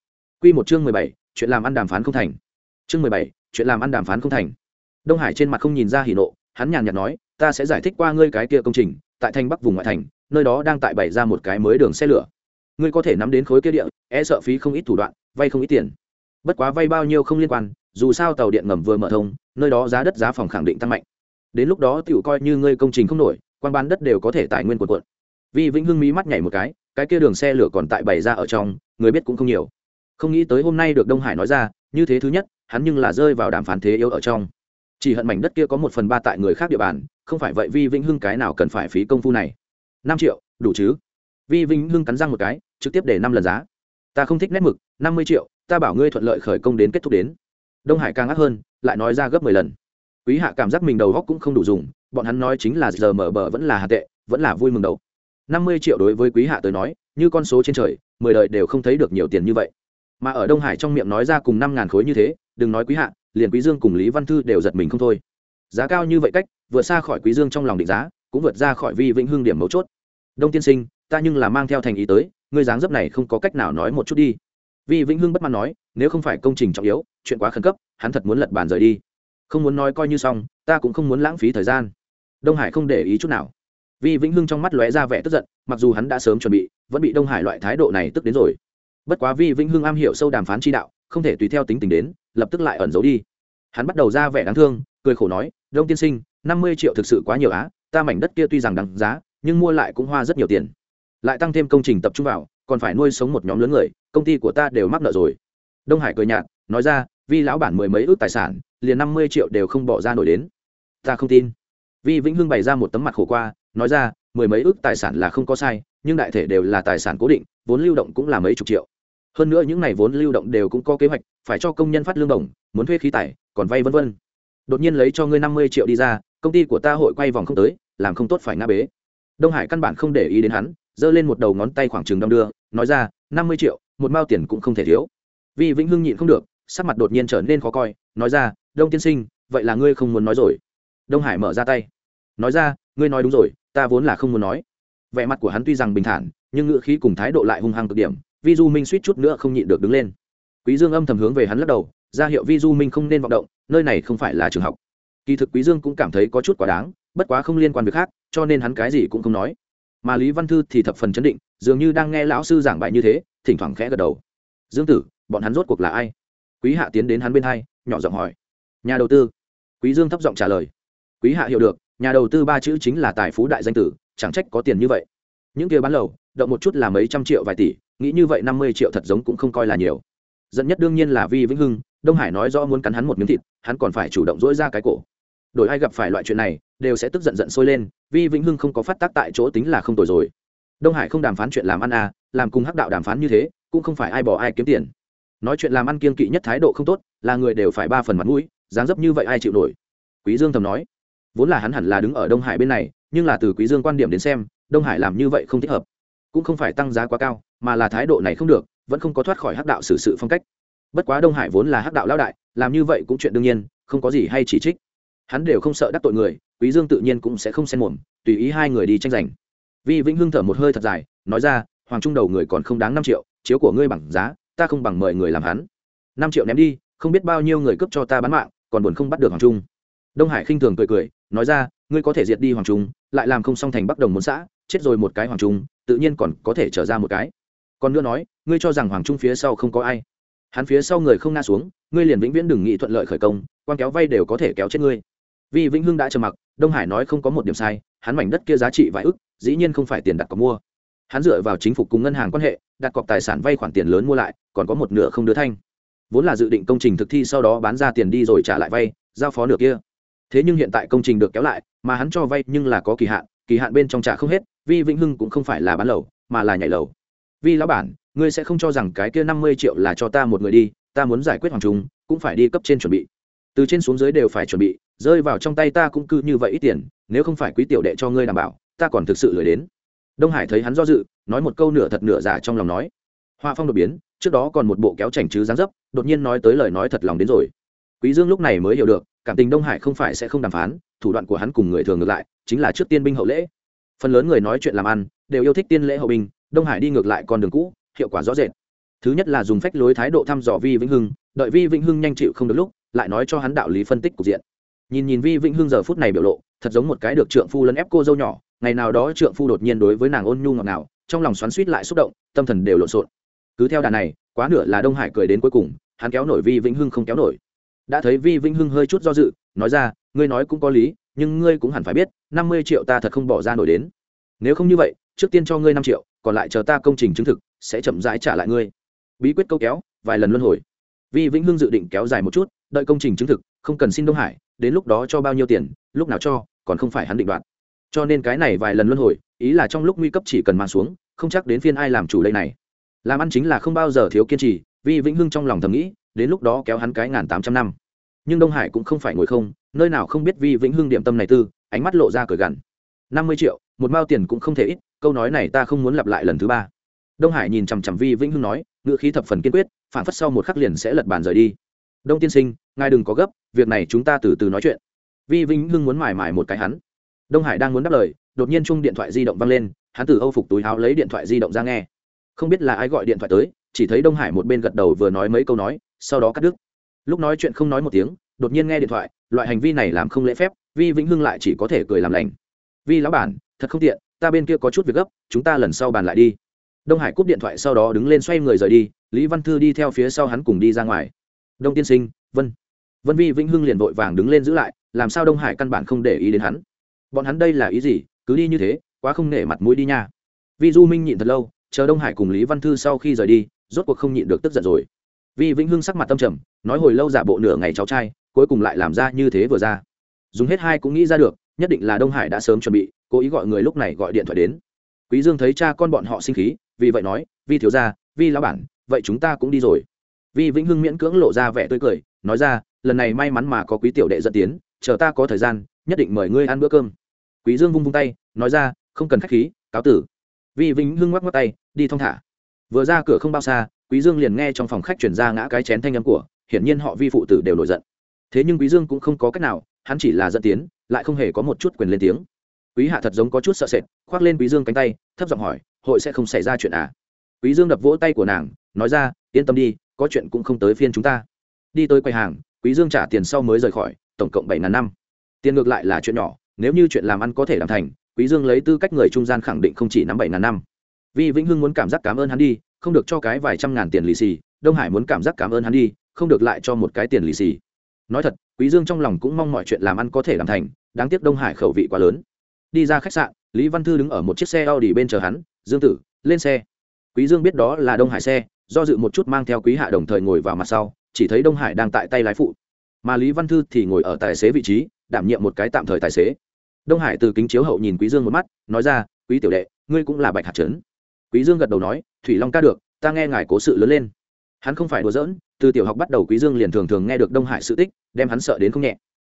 quy một chương mười bảy, chuyện làm ăn đàm phán không thành. Chương mười bảy, chuyện làm ăn đàm phán không thành. Đông hải trên mặt không nhìn ra hỉ nộ, hắn nhàn nhạt nói, ta sẽ giải thích qua ngươi cái kia công trình, tại thành bắc vùng ngoại thành, nơi đó đang tại bày ra một cái mới đường xe lửa. Ngươi có thể nắm đến khối kia địa e sợ phí không ít thủ đoạn, vay không ít tiền. Bất quá vay bao nhiêu không liên quan, dù sao tàu điện ngầm vừa mở thông, nơi đó giá đất giá phòng khẳng định tăng mạnh. Đến lúc đó tiểu coi như ngươi công trình không nổi, quan bán đất đều có thể tài nguyên của quận vì vĩnh hưng mí mắt nhảy một cái cái kia đường xe lửa còn tại bày ra ở trong, người biết cũng không nhiều không nghĩ tới hôm nay được đông hải nói ra, như thế thứ nhất, hắn nhưng là rơi vào đàm phán thế yếu ở trong. Chỉ hận mảnh đất kia có một phần ba tại người khác địa bàn, không phải vậy vi vĩnh hưng cái nào cần phải phí công phu này? Năm triệu, đủ chứ? Vi vĩnh hưng cắn răng một cái, trực tiếp để năm lần giá. Ta không thích nét mực, năm mươi triệu, ta bảo ngươi thuận lợi khởi công đến kết thúc đến. Đông hải càng ác hơn, lại nói ra gấp mười lần. Quý hạ cảm giác mình đầu góc cũng không đủ dùng, bọn hắn nói chính là giờ mở bờ vẫn là hạ tệ, vẫn là vui mừng đầu. Năm mươi triệu đối với quý hạ tới nói, như con số trên trời, mười đời đều không thấy được nhiều tiền như vậy mà ở đông hải trong miệng nói ra cùng năm ngàn khối như thế, đừng nói quý hạ, liền quý dương cùng lý văn thư đều giật mình không thôi. Giá cao như vậy cách, vượt xa khỏi quý dương trong lòng định giá, cũng vượt ra khỏi vi vĩnh hưng điểm mấu chốt. Đông tiên sinh, ta nhưng là mang theo thành ý tới, ngươi dáng dấp này không có cách nào nói một chút đi. Vi vĩnh hưng bất mãn nói, nếu không phải công trình trọng yếu, chuyện quá khẩn cấp, hắn thật muốn lật bàn rời đi. Không muốn nói coi như xong, ta cũng không muốn lãng phí thời gian. Đông hải không để ý chút nào. Vi vĩnh hưng trong mắt lóe ra vẻ tức giận, mặc dù hắn đã sớm chuẩn bị, vẫn bị đông hải loại thái độ này tức đến rồi bất quá vi vĩnh hưng am hiểu sâu đàm phán chi đạo, không thể tùy theo tính tình đến, lập tức lại ẩn giấu đi. Hắn bắt đầu ra vẻ đáng thương, cười khổ nói, đông tiên sinh, năm mươi triệu thực sự quá nhiều á, ta mảnh đất kia tuy rằng đáng giá, nhưng mua lại cũng hoa rất nhiều tiền. Lại tăng thêm công trình tập trung vào, còn phải nuôi sống một nhóm lớn người, công ty của ta đều mắc nợ rồi. Đông hải cười nhạt, nói ra, vi lão bản mười mấy ước tài sản, liền năm mươi triệu đều không bỏ ra nổi đến. Ta không tin. Vi vĩnh hưng bày ra một tấm mặt khổ qua, nói ra, mười mấy ước tài sản là không có sai, nhưng đại thể đều là tài sản cố định, vốn lưu động cũng là mấy chục triệu hơn nữa những này vốn lưu động đều cũng có kế hoạch, phải cho công nhân phát lương đồng, muốn thuê khí tải, còn vay vân vân. Đột nhiên lấy cho ngươi năm mươi triệu đi ra, công ty của ta hội quay vòng không tới, làm không tốt phải ngã bế. Đông hải căn bản không để ý đến hắn, giơ lên một đầu ngón tay khoảng chừng đong đưa, nói ra, năm mươi triệu, một mao tiền cũng không thể thiếu. Vì vĩnh hưng nhịn không được, sắc mặt đột nhiên trở nên khó coi, nói ra, đông tiên sinh, vậy là ngươi không muốn nói rồi. Đông hải mở ra tay. Nói ra, ngươi nói đúng rồi, ta vốn là không muốn nói. Vẻ mặt của hắn tuy rằng bình thản, nhưng ngữ khí cùng thái độ lại hung hăng cực điểm vi du minh suýt chút nữa không nhịn được đứng lên. Quý dương âm thầm hướng về hắn lắc đầu, ra hiệu vi du minh không nên vọng động, nơi này không phải là trường học. Kỳ thực quý dương cũng cảm thấy có chút quá đáng, bất quá không liên quan việc khác, cho nên hắn cái gì cũng không nói. Mà lý văn thư thì thập phần chấn định, dường như đang nghe lão sư giảng bài như thế, thỉnh thoảng khẽ gật đầu. Dương tử, bọn hắn rốt cuộc là ai? Quý hạ tiến đến hắn bên hai, nhỏ giọng hỏi. Nhà đầu tư. Quý dương thấp giọng trả lời. Quý hạ hiểu được, nhà đầu tư ba chữ chính là tài phú đại danh tử, chẳng trách có tiền như vậy. Những kia bán lầu, động một chút là mấy trăm triệu vài tỷ nghĩ như vậy năm mươi triệu thật giống cũng không coi là nhiều. Dẫn nhất đương nhiên là vi vĩnh hưng, đông hải nói rõ muốn cắn hắn một miếng thịt, hắn còn phải chủ động dỗi ra cái cổ. Đổi ai gặp phải loại chuyện này, đều sẽ tức giận giận sôi lên, vi vĩnh hưng không có phát tác tại chỗ tính là không tồi rồi. Đông hải không đàm phán chuyện làm ăn à làm cùng hắc đạo đàm phán như thế, cũng không phải ai bỏ ai kiếm tiền. Nói chuyện làm ăn kiên kỵ nhất thái độ không tốt, là người đều phải ba phần mặt mũi, dáng dấp như vậy ai chịu nổi? Quý dương thầm nói. Vốn là hắn hẳn là đứng ở đông hải bên này, nhưng là từ quý dương quan điểm đến xem, đông hải làm như vậy không thích hợp. Cũng không phải tăng giá quá cao mà là thái độ này không được, vẫn không có thoát khỏi hắc đạo xử sự phong cách. Bất quá đông hải vốn là hắc đạo lão đại, làm như vậy cũng chuyện đương nhiên, không có gì hay chỉ trích. Hắn đều không sợ đắc tội người, quý dương tự nhiên cũng sẽ không xen mồm, tùy ý hai người đi tranh giành. Vi vĩnh hưng thở một hơi thật dài, nói ra, hoàng trung đầu người còn không đáng năm triệu, chiếu của ngươi bằng giá, ta không bằng mời người làm hắn. Năm triệu ném đi, không biết bao nhiêu người cướp cho ta bán mạng, còn buồn không bắt được hoàng trung. Đông hải khinh thường cười cười, nói ra, ngươi có thể diệt đi hoàng trung, lại làm không xong thành bắc đồng muốn xã, chết rồi một cái hoàng trung, tự nhiên còn có thể trở ra một cái còn nữa nói, ngươi cho rằng hoàng trung phía sau không có ai. Hắn phía sau người không na xuống, ngươi liền vĩnh viễn đừng nghĩ thuận lợi khởi công, quan kéo vay đều có thể kéo chết ngươi. Vì vĩnh hưng đã trầm mặc, đông hải nói không có một điểm sai, hắn mảnh đất kia giá trị vài ức, dĩ nhiên không phải tiền đặt cọc mua. Hắn dựa vào chính phủ cùng ngân hàng quan hệ, đặt cọc tài sản vay khoản tiền lớn mua lại, còn có một nửa không đưa thanh. Vốn là dự định công trình thực thi sau đó bán ra tiền đi rồi trả lại vay, giao phó nửa kia. Thế nhưng hiện tại công trình được kéo lại, mà hắn cho vay nhưng là có kỳ hạn kỳ hạn bên trong trả không hết vì vĩnh hưng cũng không phải là bán lầu, mà là nhảy lầu vi lão bản, ngươi sẽ không cho rằng cái kia năm mươi triệu là cho ta một người đi, ta muốn giải quyết hoàng trung, cũng phải đi cấp trên chuẩn bị. Từ trên xuống dưới đều phải chuẩn bị, rơi vào trong tay ta cũng cứ như vậy ít tiền, nếu không phải quý tiểu đệ cho ngươi đảm bảo, ta còn thực sự lười đến. Đông hải thấy hắn do dự, nói một câu nửa thật nửa giả trong lòng nói. Hoa phong đột biến, trước đó còn một bộ kéo chảnh chứ dáng dấp, đột nhiên nói tới lời nói thật lòng đến rồi. Quý dương lúc này mới hiểu được, cảm tình đông hải không phải sẽ không đàm phán, thủ đoạn của hắn cùng người thường ngược lại, chính là trước tiên binh hậu lễ. Phần lớn người nói chuyện làm ăn, đều yêu thích tiên lễ hậu binh đông hải đi ngược lại con đường cũ, hiệu quả rõ rệt. Thứ nhất là dùng phách lối thái độ thăm dò vi vĩnh hưng, đợi vi vĩnh hưng nhanh chịu không được lúc, lại nói cho hắn đạo lý phân tích cục diện. Nhìn nhìn vi vĩnh hưng giờ phút này biểu lộ, thật giống một cái được trượng phu lấn ép cô dâu nhỏ, ngày nào đó trượng phu đột nhiên đối với nàng ôn nhu ngọt nào trong lòng xoắn suýt lại xúc động, tâm thần đều lộn xộn. Cứ theo đà này, quá nửa là đông hải cười đến cuối cùng, hắn kéo nổi vi vĩnh hưng không kéo nổi. Đã thấy vi vĩnh hưng hơi chút do dự, nói ra, ngươi nói cũng có lý, nhưng ngươi cũng hẳn phải biết, năm mươi triệu ta thật không bỏ ra nổi đến. Nếu không như vậy trước tiên cho ngươi năm triệu, còn lại chờ ta công trình chứng thực, sẽ chậm rãi trả lại ngươi. Bí quyết câu kéo, vài lần luân hồi. Vi vĩnh hưng dự định kéo dài một chút, đợi công trình chứng thực, không cần xin đông hải, đến lúc đó cho bao nhiêu tiền, lúc nào cho, còn không phải hắn định đoạt. Cho nên cái này vài lần luân hồi, ý là trong lúc nguy cấp chỉ cần mang xuống, không chắc đến phiên ai làm chủ đây này. Làm ăn chính là không bao giờ thiếu kiên trì, vi vĩnh hưng trong lòng thầm nghĩ, đến lúc đó kéo hắn cái ngàn tám trăm năm. Nhưng đông hải cũng không phải ngồi không, nơi nào không biết vi vĩnh hưng điểm tâm này tư, ánh mắt lộ ra cởi gằn. Năm mươi triệu một mao tiền cũng không thể ít, câu nói này ta không muốn lặp lại lần thứ ba. Đông hải nhìn chằm chằm vi vĩnh hưng nói ngựa khí thập phần kiên quyết, phản phất sau một khắc liền sẽ lật bàn rời đi. Đông tiên sinh, ngài đừng có gấp, việc này chúng ta từ từ nói chuyện. Vi vĩnh hưng muốn mải mải một cái hắn. Đông hải đang muốn đáp lời, đột nhiên chung điện thoại di động văng lên, hắn từ âu phục túi áo lấy điện thoại di động ra nghe. Không biết là ai gọi điện thoại tới, chỉ thấy đông hải một bên gật đầu vừa nói mấy câu nói, sau đó cắt đứt. Lúc nói chuyện không nói một tiếng, đột nhiên nghe điện thoại, loại hành vi này làm không lễ phép, vi vĩnh hưng lại chỉ có thể cười làm lành. Vi lão bản thật không tiện, ta bên kia có chút việc gấp, chúng ta lần sau bàn lại đi. Đông hải cúp điện thoại sau đó đứng lên xoay người rời đi, lý văn thư đi theo phía sau hắn cùng đi ra ngoài. Đông tiên sinh, vân. Vân vi, vĩnh hưng liền vội vàng đứng lên giữ lại, làm sao đông hải căn bản không để ý đến hắn? Bọn hắn đây là ý gì? Cứ đi như thế, quá không nể mặt mũi đi nha. Vi du minh nhịn thật lâu, chờ đông hải cùng lý văn thư sau khi rời đi, rốt cuộc không nhịn được tức giận rồi. Vi, vĩnh hưng sắc mặt tâm trầm, nói hồi lâu giả bộ nửa ngày cháu trai, cuối cùng lại làm ra như thế vừa ra. Dùng hết hai cũng nghĩ ra được, nhất định là đông hải đã sớm chuẩn bị cố ý gọi người lúc này gọi điện thoại đến. Quý dương thấy cha con bọn họ sinh khí, vì vậy nói, vi thiếu gia, vi lão bản, vậy chúng ta cũng đi rồi. Vi vĩnh hưng miễn cưỡng lộ ra vẻ tươi cười, nói ra, lần này may mắn mà có quý tiểu đệ dẫn tiến, chờ ta có thời gian, nhất định mời ngươi ăn bữa cơm. Quý dương vung vung tay, nói ra, không cần khách khí, cáo tử. Vi vĩnh hưng ngoắc ngoắc tay, đi thong thả. Vừa ra cửa không bao xa, quý dương liền nghe trong phòng khách chuyển ra ngã cái chén thanh âm của, hiển nhiên họ vi phụ tử đều nổi giận. Thế nhưng quý dương cũng không có cách nào, hắn chỉ là dẫn tiến, lại không hề có một chút quyền lên tiếng quý hạ thật giống có chút sợ sệt, khoác lên quý dương cánh tay, thấp giọng hỏi, hội sẽ không xảy ra chuyện à? Quý dương đập vỗ tay của nàng, nói ra, yên tâm đi, có chuyện cũng không tới phiên chúng ta. Đi tới quầy hàng, quý dương trả tiền sau mới rời khỏi, tổng cộng bảy ngàn năm. Tiền ngược lại là chuyện nhỏ, nếu như chuyện làm ăn có thể làm thành, quý dương lấy tư cách người trung gian khẳng định không chỉ nắm bảy ngàn năm. Vì vĩnh hưng muốn cảm giác cảm ơn hắn đi, không được cho cái vài trăm ngàn tiền lì xì, đông hải muốn cảm giác cảm ơn hắn đi, không được lại cho một cái tiền lì xì. Nói thật, quý dương trong lòng cũng mong mọi chuyện làm ăn có thể làm thành, đáng tiếc đông hải khẩu vị quá lớn đi ra khách sạn, lý văn thư đứng ở một chiếc xe Audi bên chờ hắn, dương tử, lên xe. Quý dương biết đó là đông hải xe, do dự một chút mang theo quý hạ đồng thời ngồi vào mặt sau, chỉ thấy đông hải đang tại tay lái phụ. Mà lý văn thư thì ngồi ở tài xế vị trí, đảm nhiệm một cái tạm thời tài xế. Đông hải từ kính chiếu hậu nhìn quý dương một mắt, nói ra, quý tiểu đệ, ngươi cũng là bạch hạt trấn. Quý dương gật đầu nói, thủy long ca được, ta nghe ngài cố sự lớn lên. Hắn không phải đùa giỡn, từ tiểu học bắt đầu quý dương liền thường thường nghe được đông hải sự tích, đem hắn sợ đến không nhẹ.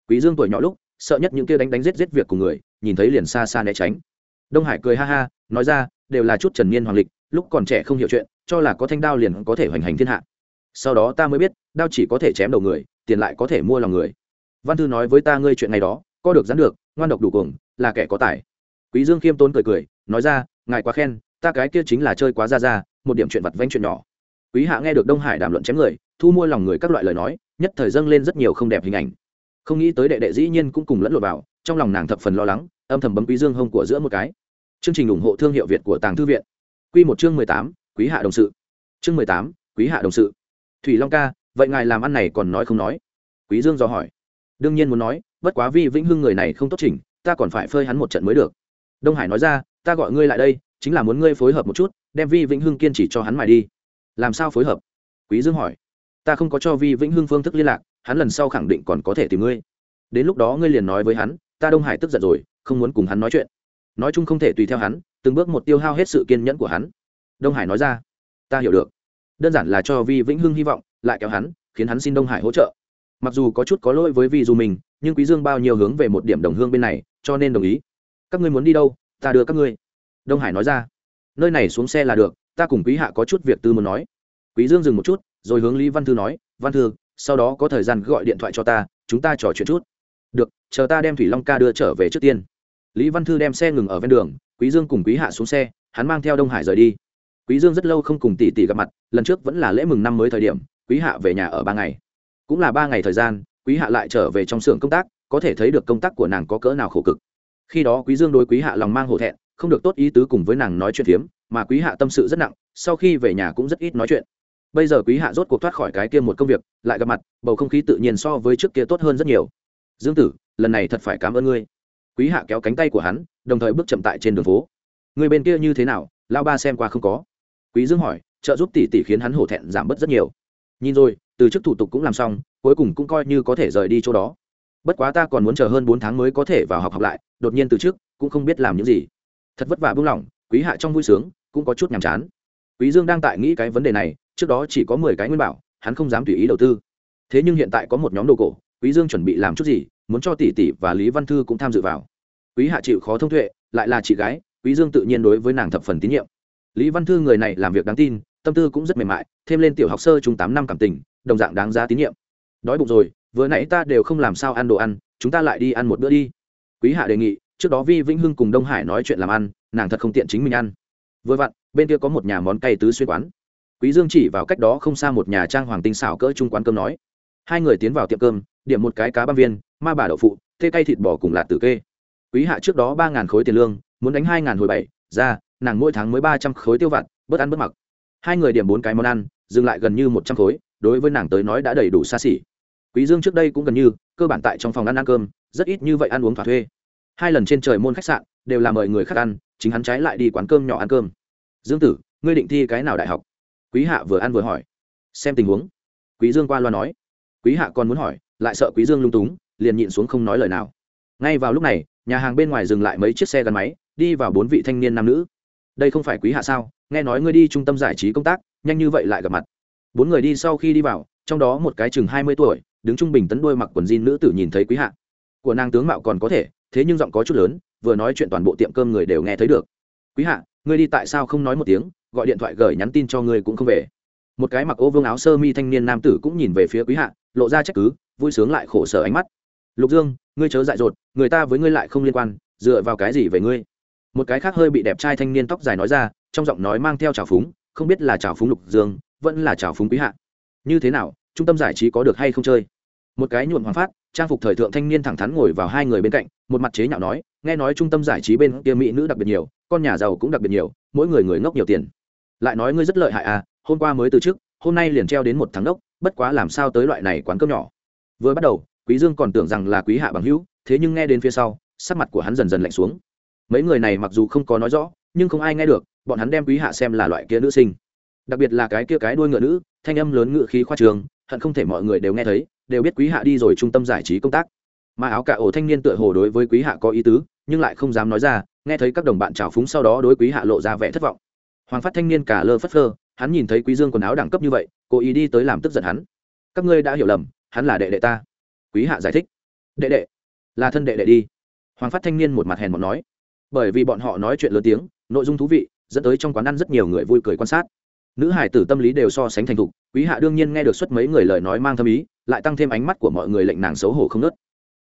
Quý dương tuổi nhỏ lúc, sợ nhất những kia đánh đánh giết giết việc của người nhìn thấy liền xa xa né tránh. Đông hải cười ha ha, nói ra, đều là chút trần niên hoàng lịch, lúc còn trẻ không hiểu chuyện, cho là có thanh đao liền có thể hoành hành thiên hạ. Sau đó ta mới biết, đao chỉ có thể chém đầu người, tiền lại có thể mua lòng người. Văn thư nói với ta ngươi chuyện này đó, có được dán được, ngoan độc đủ cuồng, là kẻ có tài. Quý dương khiêm tốn cười cười, nói ra, ngài quá khen, ta cái kia chính là chơi quá ra ra, một điểm chuyện vặt vanh chuyện nhỏ. Quý hạ nghe được đông hải đàm luận chém người, thu mua lòng người các loại lời nói, nhất thời dâng lên rất nhiều không đẹp hình ảnh. Không nghĩ tới đệ đệ dĩ nhiên cũng cùng lẫn lộn vào trong lòng nàng thập phần lo lắng, âm thầm bấm quý dương hông của giữa một cái. Chương trình ủng hộ thương hiệu việt của tàng thư viện. Quy một chương mười tám, quý hạ đồng sự. Chương mười tám, quý hạ đồng sự. Thủy long ca, vậy ngài làm ăn này còn nói không nói? Quý dương dò hỏi. Đương nhiên muốn nói, bất quá vi vĩnh hưng người này không tốt chỉnh, ta còn phải phơi hắn một trận mới được. Đông hải nói ra, ta gọi ngươi lại đây, chính là muốn ngươi phối hợp một chút, đem vi vĩnh hưng kiên trì cho hắn mài đi. Làm sao phối hợp? Quý dương hỏi. Ta không có cho vi vĩnh hưng phương thức liên lạc, hắn lần sau khẳng định còn có thể tìm ngươi. Đến lúc đó ngươi liền nói với hắn ta đông hải tức giận rồi, không muốn cùng hắn nói chuyện. Nói chung không thể tùy theo hắn, từng bước một tiêu hao hết sự kiên nhẫn của hắn. Đông hải nói ra, ta hiểu được. Đơn giản là cho vi vĩnh hưng hy vọng, lại kéo hắn, khiến hắn xin đông hải hỗ trợ. Mặc dù có chút có lỗi với vi dù mình nhưng quý dương bao nhiêu hướng về một điểm đồng hương bên này, cho nên đồng ý. Các ngươi muốn đi đâu, ta đưa các ngươi. Đông hải nói ra, nơi này xuống xe là được, ta cùng quý hạ có chút việc tư muốn nói. Quý dương dừng một chút, rồi hướng lý văn thư nói, văn thư, sau đó có thời gian gọi điện thoại cho ta, chúng ta trò chuyện chút được, chờ ta đem thủy long ca đưa trở về trước tiên. Lý văn thư đem xe ngừng ở ven đường, quý dương cùng quý hạ xuống xe, hắn mang theo đông hải rời đi. Quý dương rất lâu không cùng tỷ tỷ gặp mặt, lần trước vẫn là lễ mừng năm mới thời điểm, quý hạ về nhà ở ba ngày. Cũng là ba ngày thời gian, quý hạ lại trở về trong xưởng công tác, có thể thấy được công tác của nàng có cỡ nào khổ cực. Khi đó quý dương đối quý hạ lòng mang hổ thẹn, không được tốt ý tứ cùng với nàng nói chuyện phiếm, mà quý hạ tâm sự rất nặng, sau khi về nhà cũng rất ít nói chuyện. Bây giờ quý hạ rốt cuộc thoát khỏi cái kia một công việc, lại gặp mặt, bầu không khí tự nhiên so với trước kia tốt hơn rất nhiều dương tử, lần này thật phải cảm ơn ngươi. Quý hạ kéo cánh tay của hắn, đồng thời bước chậm tại trên đường phố. Người bên kia như thế nào lao ba xem qua không có? Quý dương hỏi, trợ giúp tỷ tỷ khiến hắn hổ thẹn giảm bớt rất nhiều. Nhìn rồi, từ chức thủ tục cũng làm xong, cuối cùng cũng coi như có thể rời đi chỗ đó. Bất quá ta còn muốn chờ hơn bốn tháng mới có thể vào học học lại, đột nhiên từ chức, cũng không biết làm những gì. Thật vất vả buông lỏng, quý hạ trong vui sướng, cũng có chút nhàm chán. Quý dương đang tại nghĩ cái vấn đề này, trước đó chỉ có mười cái nguyên bảo, hắn không dám tùy ý đầu tư. Thế nhưng hiện tại có một nhóm đồ cổ quý dương chuẩn bị làm chút gì, muốn cho tỷ tỷ và lý văn thư cũng tham dự vào. Quý hạ chịu khó thông tuệ lại là chị gái, quý dương tự nhiên đối với nàng thập phần tín nhiệm. Lý văn thư người này làm việc đáng tin, tâm tư cũng rất mềm mại, thêm lên tiểu học sơ chung tám năm cảm tình, đồng dạng đáng giá tín nhiệm. Đói bụng rồi, vừa nãy ta đều không làm sao ăn đồ ăn, chúng ta lại đi ăn một bữa đi. Quý hạ đề nghị, trước đó vi vĩnh hưng cùng đông hải nói chuyện làm ăn, nàng thật không tiện chính mình ăn. Vừa vặn, bên kia có một nhà món cay tứ xuyên quán. Quý dương chỉ vào cách đó không xa một nhà trang hoàng tinh xảo cỡ trung quán cơm nói hai người tiến vào tiệm cơm, điểm một cái cá băm viên, ma bà đậu phụ, thê cay thịt bò cùng lạt tử kê. Quý hạ trước đó ba ngàn khối tiền lương, muốn đánh hai ngàn hồi bảy, ra, nàng mỗi tháng mới ba trăm khối tiêu vặt, bớt ăn bớt mặc. Hai người điểm bốn cái món ăn, dừng lại gần như một trăm khối, đối với nàng tới nói đã đầy đủ xa xỉ. Quý dương trước đây cũng gần như, cơ bản tại trong phòng ăn ăn cơm, rất ít như vậy ăn uống thỏa thuê. Hai lần trên trời môn khách sạn, đều là mời người khác ăn, chính hắn trái lại đi quán cơm nhỏ ăn cơm. Dương tử, ngươi định thi cái nào đại học? Quý hạ vừa ăn vừa hỏi. Xem tình huống. Quý dương qua loa nói quý hạ còn muốn hỏi, lại sợ quý dương lung túng, liền nhịn xuống không nói lời nào. Ngay vào lúc này, nhà hàng bên ngoài dừng lại mấy chiếc xe gắn máy, đi vào bốn vị thanh niên nam nữ. Đây không phải quý hạ sao? Nghe nói ngươi đi trung tâm giải trí công tác, nhanh như vậy lại gặp mặt. Bốn người đi sau khi đi vào, trong đó một cái chừng hai mươi tuổi, đứng trung bình tấn đôi mặc quần jean nữ tử nhìn thấy quý hạ. Của nàng tướng mạo còn có thể, thế nhưng giọng có chút lớn, vừa nói chuyện toàn bộ tiệm cơm người đều nghe thấy được. Quý hạ, ngươi đi tại sao không nói một tiếng, gọi điện thoại gửi nhắn tin cho ngươi cũng không về một cái mặc ô vương áo sơ mi thanh niên nam tử cũng nhìn về phía quý hạ, lộ ra trách cứ, vui sướng lại khổ sở ánh mắt. Lục dương, ngươi chớ dại dột, người ta với ngươi lại không liên quan, dựa vào cái gì về ngươi? Một cái khác hơi bị đẹp trai thanh niên tóc dài nói ra, trong giọng nói mang theo trào phúng, không biết là trào phúng lục dương, vẫn là trào phúng quý hạ. Như thế nào, trung tâm giải trí có được hay không chơi? Một cái nhuộm hoàng phát, trang phục thời thượng thanh niên thẳng thắn ngồi vào hai người bên cạnh, một mặt chế nhạo nói, nghe nói trung tâm giải trí bên kia mỹ nữ đặc biệt nhiều, con nhà giàu cũng đặc biệt nhiều, mỗi người người ngốc nhiều tiền. Lại nói ngươi rất lợi hại à hôm qua mới từ chức, hôm nay liền treo đến một tháng đốc, bất quá làm sao tới loại này quán cơm nhỏ. Vừa bắt đầu, quý dương còn tưởng rằng là quý hạ bằng hữu, thế nhưng nghe đến phía sau, sắc mặt của hắn dần dần lạnh xuống. Mấy người này mặc dù không có nói rõ, nhưng không ai nghe được, bọn hắn đem quý hạ xem là loại kia nữ sinh. Đặc biệt là cái kia cái đuôi ngựa nữ, thanh âm lớn ngựa khí khoa trường, hận không thể mọi người đều nghe thấy, đều biết quý hạ đi rồi trung tâm giải trí công tác. Mà áo cả ổ thanh niên tựa hồ đối với quý hạ có ý tứ, nhưng lại không dám nói ra, nghe thấy các đồng bạn trào phúng sau đó đối quý hạ lộ ra vẻ thất vọng. Hoàng phát thanh niên cả lơ phất phơ hắn nhìn thấy quý dương quần áo đẳng cấp như vậy, cố ý đi tới làm tức giận hắn. Các ngươi đã hiểu lầm, hắn là đệ đệ ta. Quý hạ giải thích. Đệ đệ, là thân đệ đệ đi. Hoàng phát thanh niên một mặt hèn một nói. Bởi vì bọn họ nói chuyện lớn tiếng, nội dung thú vị, dẫn tới trong quán ăn rất nhiều người vui cười quan sát. Nữ hải tử tâm lý đều so sánh thành thục, quý hạ đương nhiên nghe được suốt mấy người lời nói mang thâm ý, lại tăng thêm ánh mắt của mọi người lệnh nàng xấu hổ không nớt.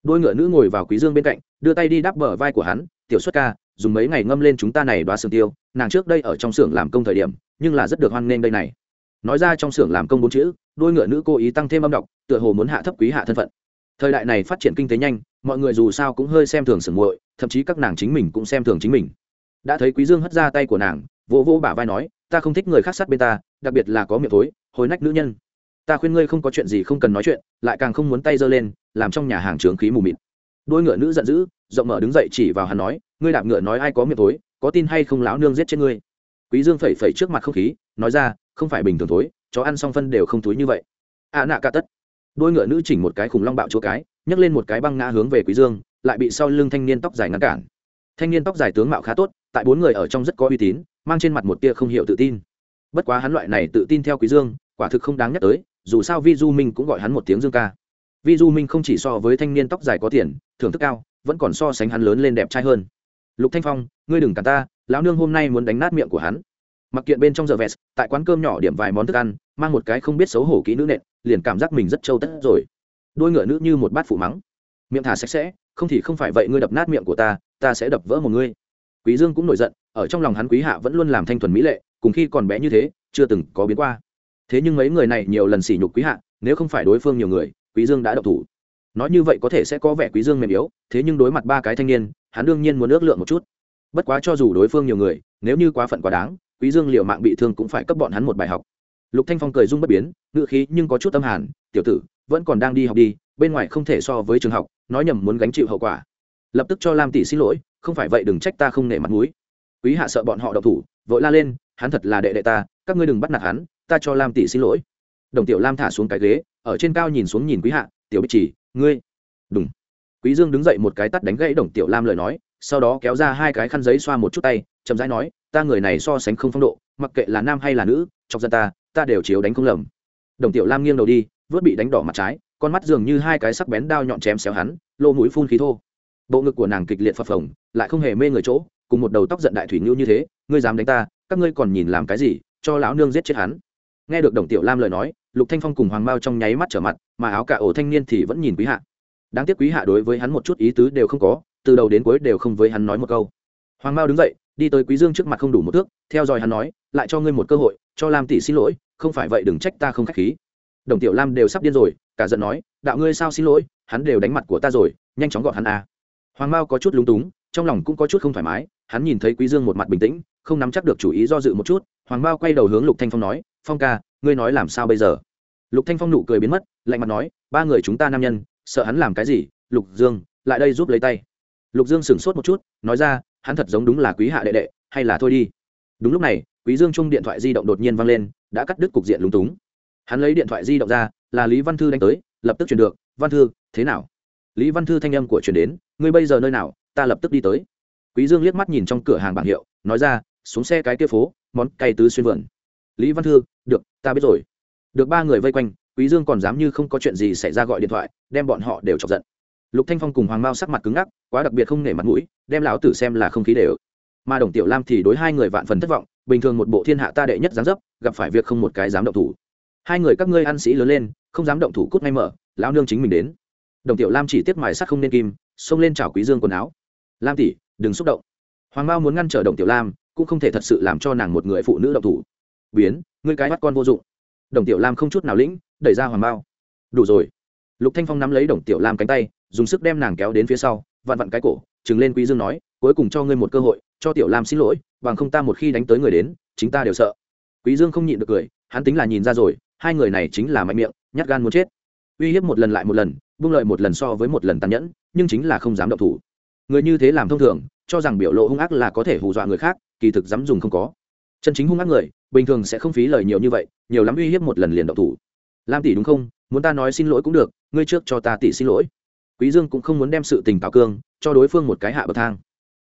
Đôi ngựa nữ ngồi vào quý dương bên cạnh, đưa tay đi đắp bờ vai của hắn, tiểu xuất ca, dùng mấy ngày ngâm lên chúng ta này đoá sương tiêu, nàng trước đây ở trong xưởng làm công thời điểm nhưng là rất được hoan nghênh đây này. Nói ra trong xưởng làm công bốn chữ, đôi ngựa nữ cố ý tăng thêm âm đọc, tựa hồ muốn hạ thấp quý hạ thân phận. Thời đại này phát triển kinh tế nhanh, mọi người dù sao cũng hơi xem thường sưởng muội, thậm chí các nàng chính mình cũng xem thường chính mình. Đã thấy quý dương hất ra tay của nàng, vỗ vỗ bả vai nói, ta không thích người khác sát bên ta, đặc biệt là có miệng thối, hồi nách nữ nhân. Ta khuyên ngươi không có chuyện gì không cần nói chuyện, lại càng không muốn tay giơ lên, làm trong nhà hàng trướng khí mù mịt. Đôi ngựa nữ giận dữ, rộng mở đứng dậy chỉ vào hắn nói, ngươi đạp ngựa nói ai có miệng thối, có tin hay không lão nương giết chết ngươi? Quý dương phẩy phẩy trước mặt không khí nói ra không phải bình thường thối, chó ăn xong phân đều không thối như vậy. À nạ cả tất. Đôi ngựa nữ chỉnh một cái khủng long bạo chỗ cái nhấc lên một cái băng ngã hướng về quý dương lại bị sau lưng thanh niên tóc dài ngăn cản. Thanh niên tóc dài tướng mạo khá tốt tại bốn người ở trong rất có uy tín mang trên mặt một tia không hiểu tự tin. Bất quá hắn loại này tự tin theo quý dương quả thực không đáng nhắc tới dù sao vi du minh cũng gọi hắn một tiếng dương ca. Vi du minh không chỉ so với thanh niên tóc dài có tiền thưởng thức cao vẫn còn so sánh hắn lớn lên đẹp trai hơn. Lục thanh phong ngươi đừng cả ta lão nương hôm nay muốn đánh nát miệng của hắn. Mặc kiện bên trong giờ vest tại quán cơm nhỏ điểm vài món thức ăn, mang một cái không biết xấu hổ kỹ nữ nện, liền cảm giác mình rất trâu tất rồi. Đôi ngựa nữ như một bát phụ mắng. Miệng thả sạch sẽ, không thì không phải vậy ngươi đập nát miệng của ta ta sẽ đập vỡ một ngươi. Quý dương cũng nổi giận, ở trong lòng hắn quý hạ vẫn luôn làm thanh thuần mỹ lệ, cùng khi còn bé như thế, chưa từng có biến qua. Thế nhưng mấy người này nhiều lần sỉ nhục quý hạ, nếu không phải đối phương nhiều người, quý dương đã độc thủ. Nói như vậy có thể sẽ có vẻ quý dương mềm yếu, thế nhưng đối mặt ba cái thanh niên, hắn đương nhiên muốn ước lượng một chút bất quá cho dù đối phương nhiều người, nếu như quá phận quá đáng, quý dương liệu mạng bị thương cũng phải cấp bọn hắn một bài học. Lục thanh phong cười dung bất biến ngựa khí nhưng có chút tâm hàn, tiểu tử, vẫn còn đang đi học đi, bên ngoài không thể so với trường học, nói nhầm muốn gánh chịu hậu quả. Lập tức cho lam tỷ xin lỗi, không phải vậy đừng trách ta không nể mặt mũi. Quý hạ sợ bọn họ độc thủ, vội la lên, hắn thật là đệ đệ ta, các ngươi đừng bắt nạt hắn, ta cho lam tỷ xin lỗi. Đồng tiểu lam thả xuống cái ghế, ở trên cao nhìn xuống nhìn quý hạ, tiểu bích chỉ, ngươi đúng quý dương đứng dậy một cái tát đánh gãy đồng tiểu lam lời nói sau đó kéo ra hai cái khăn giấy xoa một chút tay, chậm rãi nói, ta người này so sánh không phong độ, mặc kệ là nam hay là nữ trong dân ta ta đều chiếu đánh không lầm. Đồng tiểu lam nghiêng đầu đi, vớt bị đánh đỏ mặt trái, con mắt dường như hai cái sắc bén đao nhọn chém xéo hắn lô mũi phun khí thô. Bộ ngực của nàng kịch liệt phập phồng, lại không hề mê người chỗ, cùng một đầu tóc giận đại thủy ngưu như thế, ngươi dám đánh ta, các ngươi còn nhìn làm cái gì, cho lão nương giết chết hắn. Nghe được đồng tiểu lam lời nói, lục thanh phong cùng hoàng mao trong nháy mắt trở mặt, mà áo cả ổ thanh niên thì vẫn nhìn quý hạ. Đáng tiếc quý hạ đối với hắn một chút ý tứ đều không có từ đầu đến cuối đều không với hắn nói một câu. Hoàng mao đứng dậy, đi tới quý dương trước mặt không đủ một thước, theo dõi hắn nói, lại cho ngươi một cơ hội, cho lam tỷ xin lỗi, không phải vậy đừng trách ta không khách khí. Đồng tiểu lam đều sắp điên rồi, cả giận nói, đạo ngươi sao xin lỗi, hắn đều đánh mặt của ta rồi, nhanh chóng gọn hắn à. hoàng mao có chút lúng túng, trong lòng cũng có chút không thoải mái, hắn nhìn thấy quý dương một mặt bình tĩnh, không nắm chắc được chủ ý do dự một chút, hoàng mao quay đầu hướng lục thanh phong nói, phong ca, ngươi nói làm sao bây giờ? Lục thanh phong nụ cười biến mất, lạnh mặt nói, ba người chúng ta nam nhân, sợ hắn làm cái gì? Lục dương, lại đây giúp lấy tay lục dương sửng sốt một chút, nói ra, hắn thật giống đúng là quý hạ đệ đệ, hay là thôi đi. Đúng lúc này, quý dương chung điện thoại di động đột nhiên vang lên, đã cắt đứt cục diện lúng túng. Hắn lấy điện thoại di động ra, là lý văn thư đánh tới, lập tức truyền được, văn thư, thế nào? Lý văn thư thanh âm của truyền đến, ngươi bây giờ nơi nào, ta lập tức đi tới. Quý dương liếc mắt nhìn trong cửa hàng bảng hiệu, nói ra, xuống xe cái kia phố, món cay tứ xuyên vườn. Lý văn thư, được, ta biết rồi. Được ba người vây quanh, quý dương còn dám như không có chuyện gì xảy ra gọi điện thoại, đem bọn họ đều chọc giận lục thanh phong cùng hoàng mao sắc mặt cứng ngắc, quá đặc biệt không nể mặt mũi, đem lão tử xem là không khí đều. Mà đồng tiểu lam thì đối hai người vạn phần thất vọng, bình thường một bộ thiên hạ ta đệ nhất dáng dấp, gặp phải việc không một cái dám động thủ. Hai người các ngươi ăn sĩ lớn lên, không dám động thủ cút ngay mở, lão nương chính mình đến. Đồng tiểu lam chỉ tiếc mài sắt không nên kim, xông lên chào quý dương quần áo. Lam tỷ, đừng xúc động. Hoàng mao muốn ngăn trở đồng tiểu lam, cũng không thể thật sự làm cho nàng một người phụ nữ động thủ. Biến, ngươi cái mắt con vô dụng. Đồng tiểu lam không chút nào lĩnh, đẩy ra hoàng mao. Đủ rồi. Lục thanh phong nắm lấy đồng tiểu lam cánh tay dùng sức đem nàng kéo đến phía sau, vặn vặn cái cổ chừng lên quý dương nói, cuối cùng cho ngươi một cơ hội, cho tiểu lam xin lỗi, bằng không ta một khi đánh tới người đến, chính ta đều sợ. Quý dương không nhịn được cười, hắn tính là nhìn ra rồi, hai người này chính là mạnh miệng, nhát gan muốn chết. Uy hiếp một lần lại một lần, buông lợi một lần so với một lần tàn nhẫn, nhưng chính là không dám động thủ. Người như thế làm thông thường, cho rằng biểu lộ hung ác là có thể hù dọa người khác, kỳ thực dám dùng không có. Chân chính hung ác người, bình thường sẽ không phí lời nhiều như vậy, nhiều lắm uy hiếp một lần liền động thủ. Lam tỷ đúng không? Muốn ta nói xin lỗi cũng được, ngươi trước cho ta tỷ xin lỗi quý dương cũng không muốn đem sự tình tào cương, cho đối phương một cái hạ bậc thang.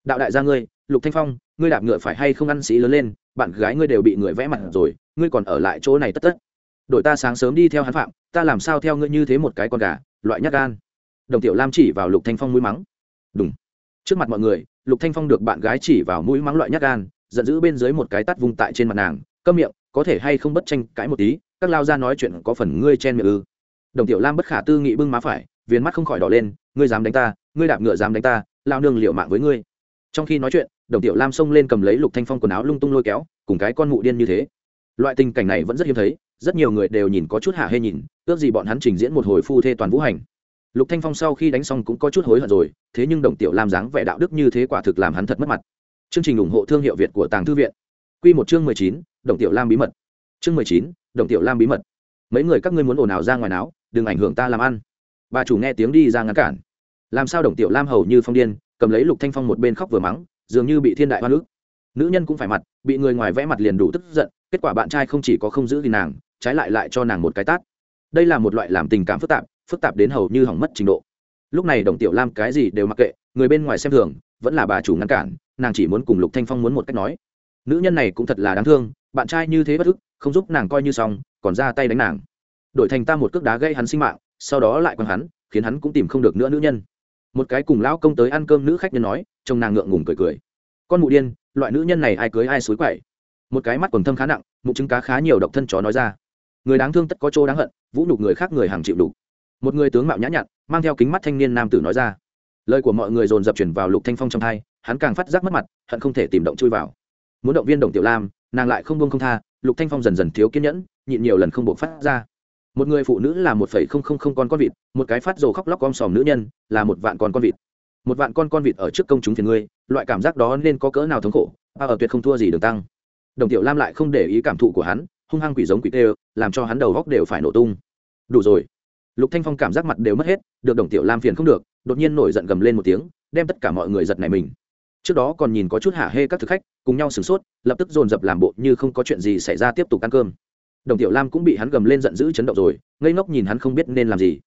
Đạo đại gia ngươi, lục thanh phong, ngươi đạp ngựa phải hay không ăn sĩ lớn lên, bạn gái ngươi đều bị người vẽ mặt rồi, ngươi còn ở lại chỗ này tất tất. Đội ta sáng sớm đi theo hắn phạm, ta làm sao theo ngươi như thế một cái con gà, loại nhát gan. Đồng tiểu lam chỉ vào lục thanh phong mũi mắng. Đúng trước mặt mọi người, lục thanh phong được bạn gái chỉ vào mũi mắng loại nhát gan, giận dữ bên dưới một cái tát vung tại trên mặt nàng, câm miệng, có thể hay không bất tranh cãi một tí, các lao ra nói chuyện có phần ngươi chen miệng ư? Đồng tiểu lam bất khả tư nghị bưng má phải viên mắt không khỏi đỏ lên, ngươi dám đánh ta, ngươi đạp ngựa dám đánh ta, lao nương liệu mạng với ngươi. Trong khi nói chuyện, đồng tiểu lam xông lên cầm lấy lục thanh phong quần áo lung tung lôi kéo, cùng cái con mụ điên như thế. Loại tình cảnh này vẫn rất hiếm thấy, rất nhiều người đều nhìn có chút hạ hê nhìn, ước gì bọn hắn trình diễn một hồi phu thê toàn vũ hành. Lục thanh phong sau khi đánh xong cũng có chút hối hận rồi, thế nhưng đồng tiểu lam dáng vẻ đạo đức như thế quả thực làm hắn thật mất mặt. Chương trình ủng hộ thương hiệu việt của tàng thư viện. Quy một chương mười chín, đồng tiểu lam bí mật. Chương mười chín, đồng tiểu lam bí mật. Mấy người các ngươi muốn ồn ào ra ngoài náo đừng ảnh hưởng ta làm ăn. Bà chủ nghe tiếng đi ra ngăn cản. Làm sao đồng tiểu lam hầu như phong điên, cầm lấy lục thanh phong một bên khóc vừa mắng, dường như bị thiên đại hoa nữ. Nữ nhân cũng phải mặt, bị người ngoài vẽ mặt liền đủ tức giận, kết quả bạn trai không chỉ có không giữ thì nàng, trái lại lại cho nàng một cái tát. Đây là một loại làm tình cảm phức tạp phức tạp đến hầu như hỏng mất trình độ. Lúc này đồng tiểu lam cái gì đều mặc kệ, người bên ngoài xem thường, vẫn là bà chủ ngăn cản, nàng chỉ muốn cùng lục thanh phong muốn một cách nói. Nữ nhân này cũng thật là đáng thương, bạn trai như thế bất ức, không giúp nàng coi như xong, còn ra tay đánh nàng đổi thành ta một cước đá gây hắn sinh mạng, sau đó lại quăng hắn, khiến hắn cũng tìm không được nữa nữ nhân. Một cái cùng lão công tới ăn cơm nữ khách nhân nói, chồng nàng ngượng ngùng cười cười. Con mụ điên, loại nữ nhân này ai cưới ai xối quậy. Một cái mắt quần thâm khá nặng mụ trứng cá khá nhiều độc thân chó nói ra. Người đáng thương tất có chỗ đáng hận, vũ nhục người khác người hàng chịu đủ. Một người tướng mạo nhã nhặn, mang theo kính mắt thanh niên nam tử nói ra. Lời của mọi người dồn dập chuyển vào lục thanh phong trong thai hắn càng phát giác mất mặt, hận không thể tìm động chui vào. Muốn động viên đồng tiểu lam, nàng lại không buông không tha, lục thanh phong dần dần thiếu kiên nhẫn, nhịn nhiều lần không buộc phát ra một người phụ nữ là một phẩy không không không con con vịt, một cái phát rồ khóc lóc om sòm nữ nhân là một vạn con con vịt. Một vạn con con vịt ở trước công chúng phiền ngươi, loại cảm giác đó nên có cỡ nào thống khổ ba ở tuyệt không thua gì đường tăng. Đồng tiểu lam lại không để ý cảm thụ của hắn, hung hăng quỷ giống quỷ tê, làm cho hắn đầu góc đều phải nổ tung. Đủ rồi. Lục thanh phong cảm giác mặt đều mất hết, được đồng tiểu lam phiền không được, đột nhiên nổi giận gầm lên một tiếng, đem tất cả mọi người giật này mình. Trước đó còn nhìn có chút hả hê các thực khách, cùng nhau sửng sốt, lập tức dồn dập làm bộ như không có chuyện gì xảy ra tiếp tục ăn cơm đồng tiểu lam cũng bị hắn gầm lên giận dữ chấn động rồi ngây ngốc nhìn hắn không biết nên làm gì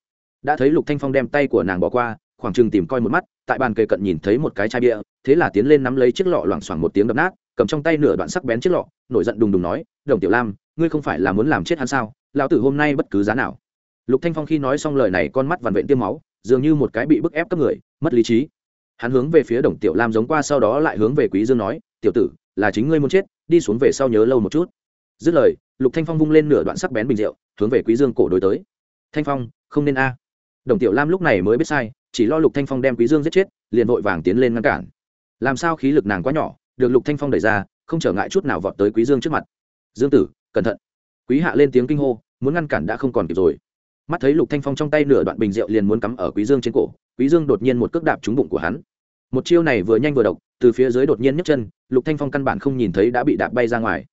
đã thấy lục thanh phong đem tay của nàng bỏ qua khoảng chừng tìm coi một mắt tại bàn kề cận nhìn thấy một cái chai bia thế là tiến lên nắm lấy chiếc lọ loảng xoảng một tiếng đập nát cầm trong tay nửa đoạn sắc bén chiếc lọ nổi giận đùng đùng nói đồng tiểu lam ngươi không phải là muốn làm chết hắn sao lão tử hôm nay bất cứ giá nào lục thanh phong khi nói xong lời này con mắt vằn vện tiêm máu dường như một cái bị bức ép cấp người mất lý trí hắn hướng về phía đồng tiểu lam giống qua sau đó lại hướng về quý dương nói tiểu tử là chính ngươi muốn chết đi xuống về sau nhớ lâu một chút dứt lời lục thanh phong vung lên nửa đoạn sắc bén bình rượu, hướng về quý dương cổ đối tới. Thanh phong, không nên a. Đồng tiểu lam lúc này mới biết sai, chỉ lo lục thanh phong đem quý dương giết chết, liền vội vàng tiến lên ngăn cản. Làm sao khí lực nàng quá nhỏ, được lục thanh phong đẩy ra, không trở ngại chút nào vọt tới quý dương trước mặt. Dương tử, cẩn thận. Quý hạ lên tiếng kinh hô, muốn ngăn cản đã không còn kịp rồi. Mắt thấy lục thanh phong trong tay nửa đoạn bình rượu liền muốn cắm ở quý dương trên cổ, quý dương đột nhiên một cước đạp trúng bụng của hắn. Một chiêu này vừa nhanh vừa độc, từ phía dưới đột nhiên nhấc chân, lục thanh phong căn bản không nhìn thấy đã bị đạp bay ra ngoài.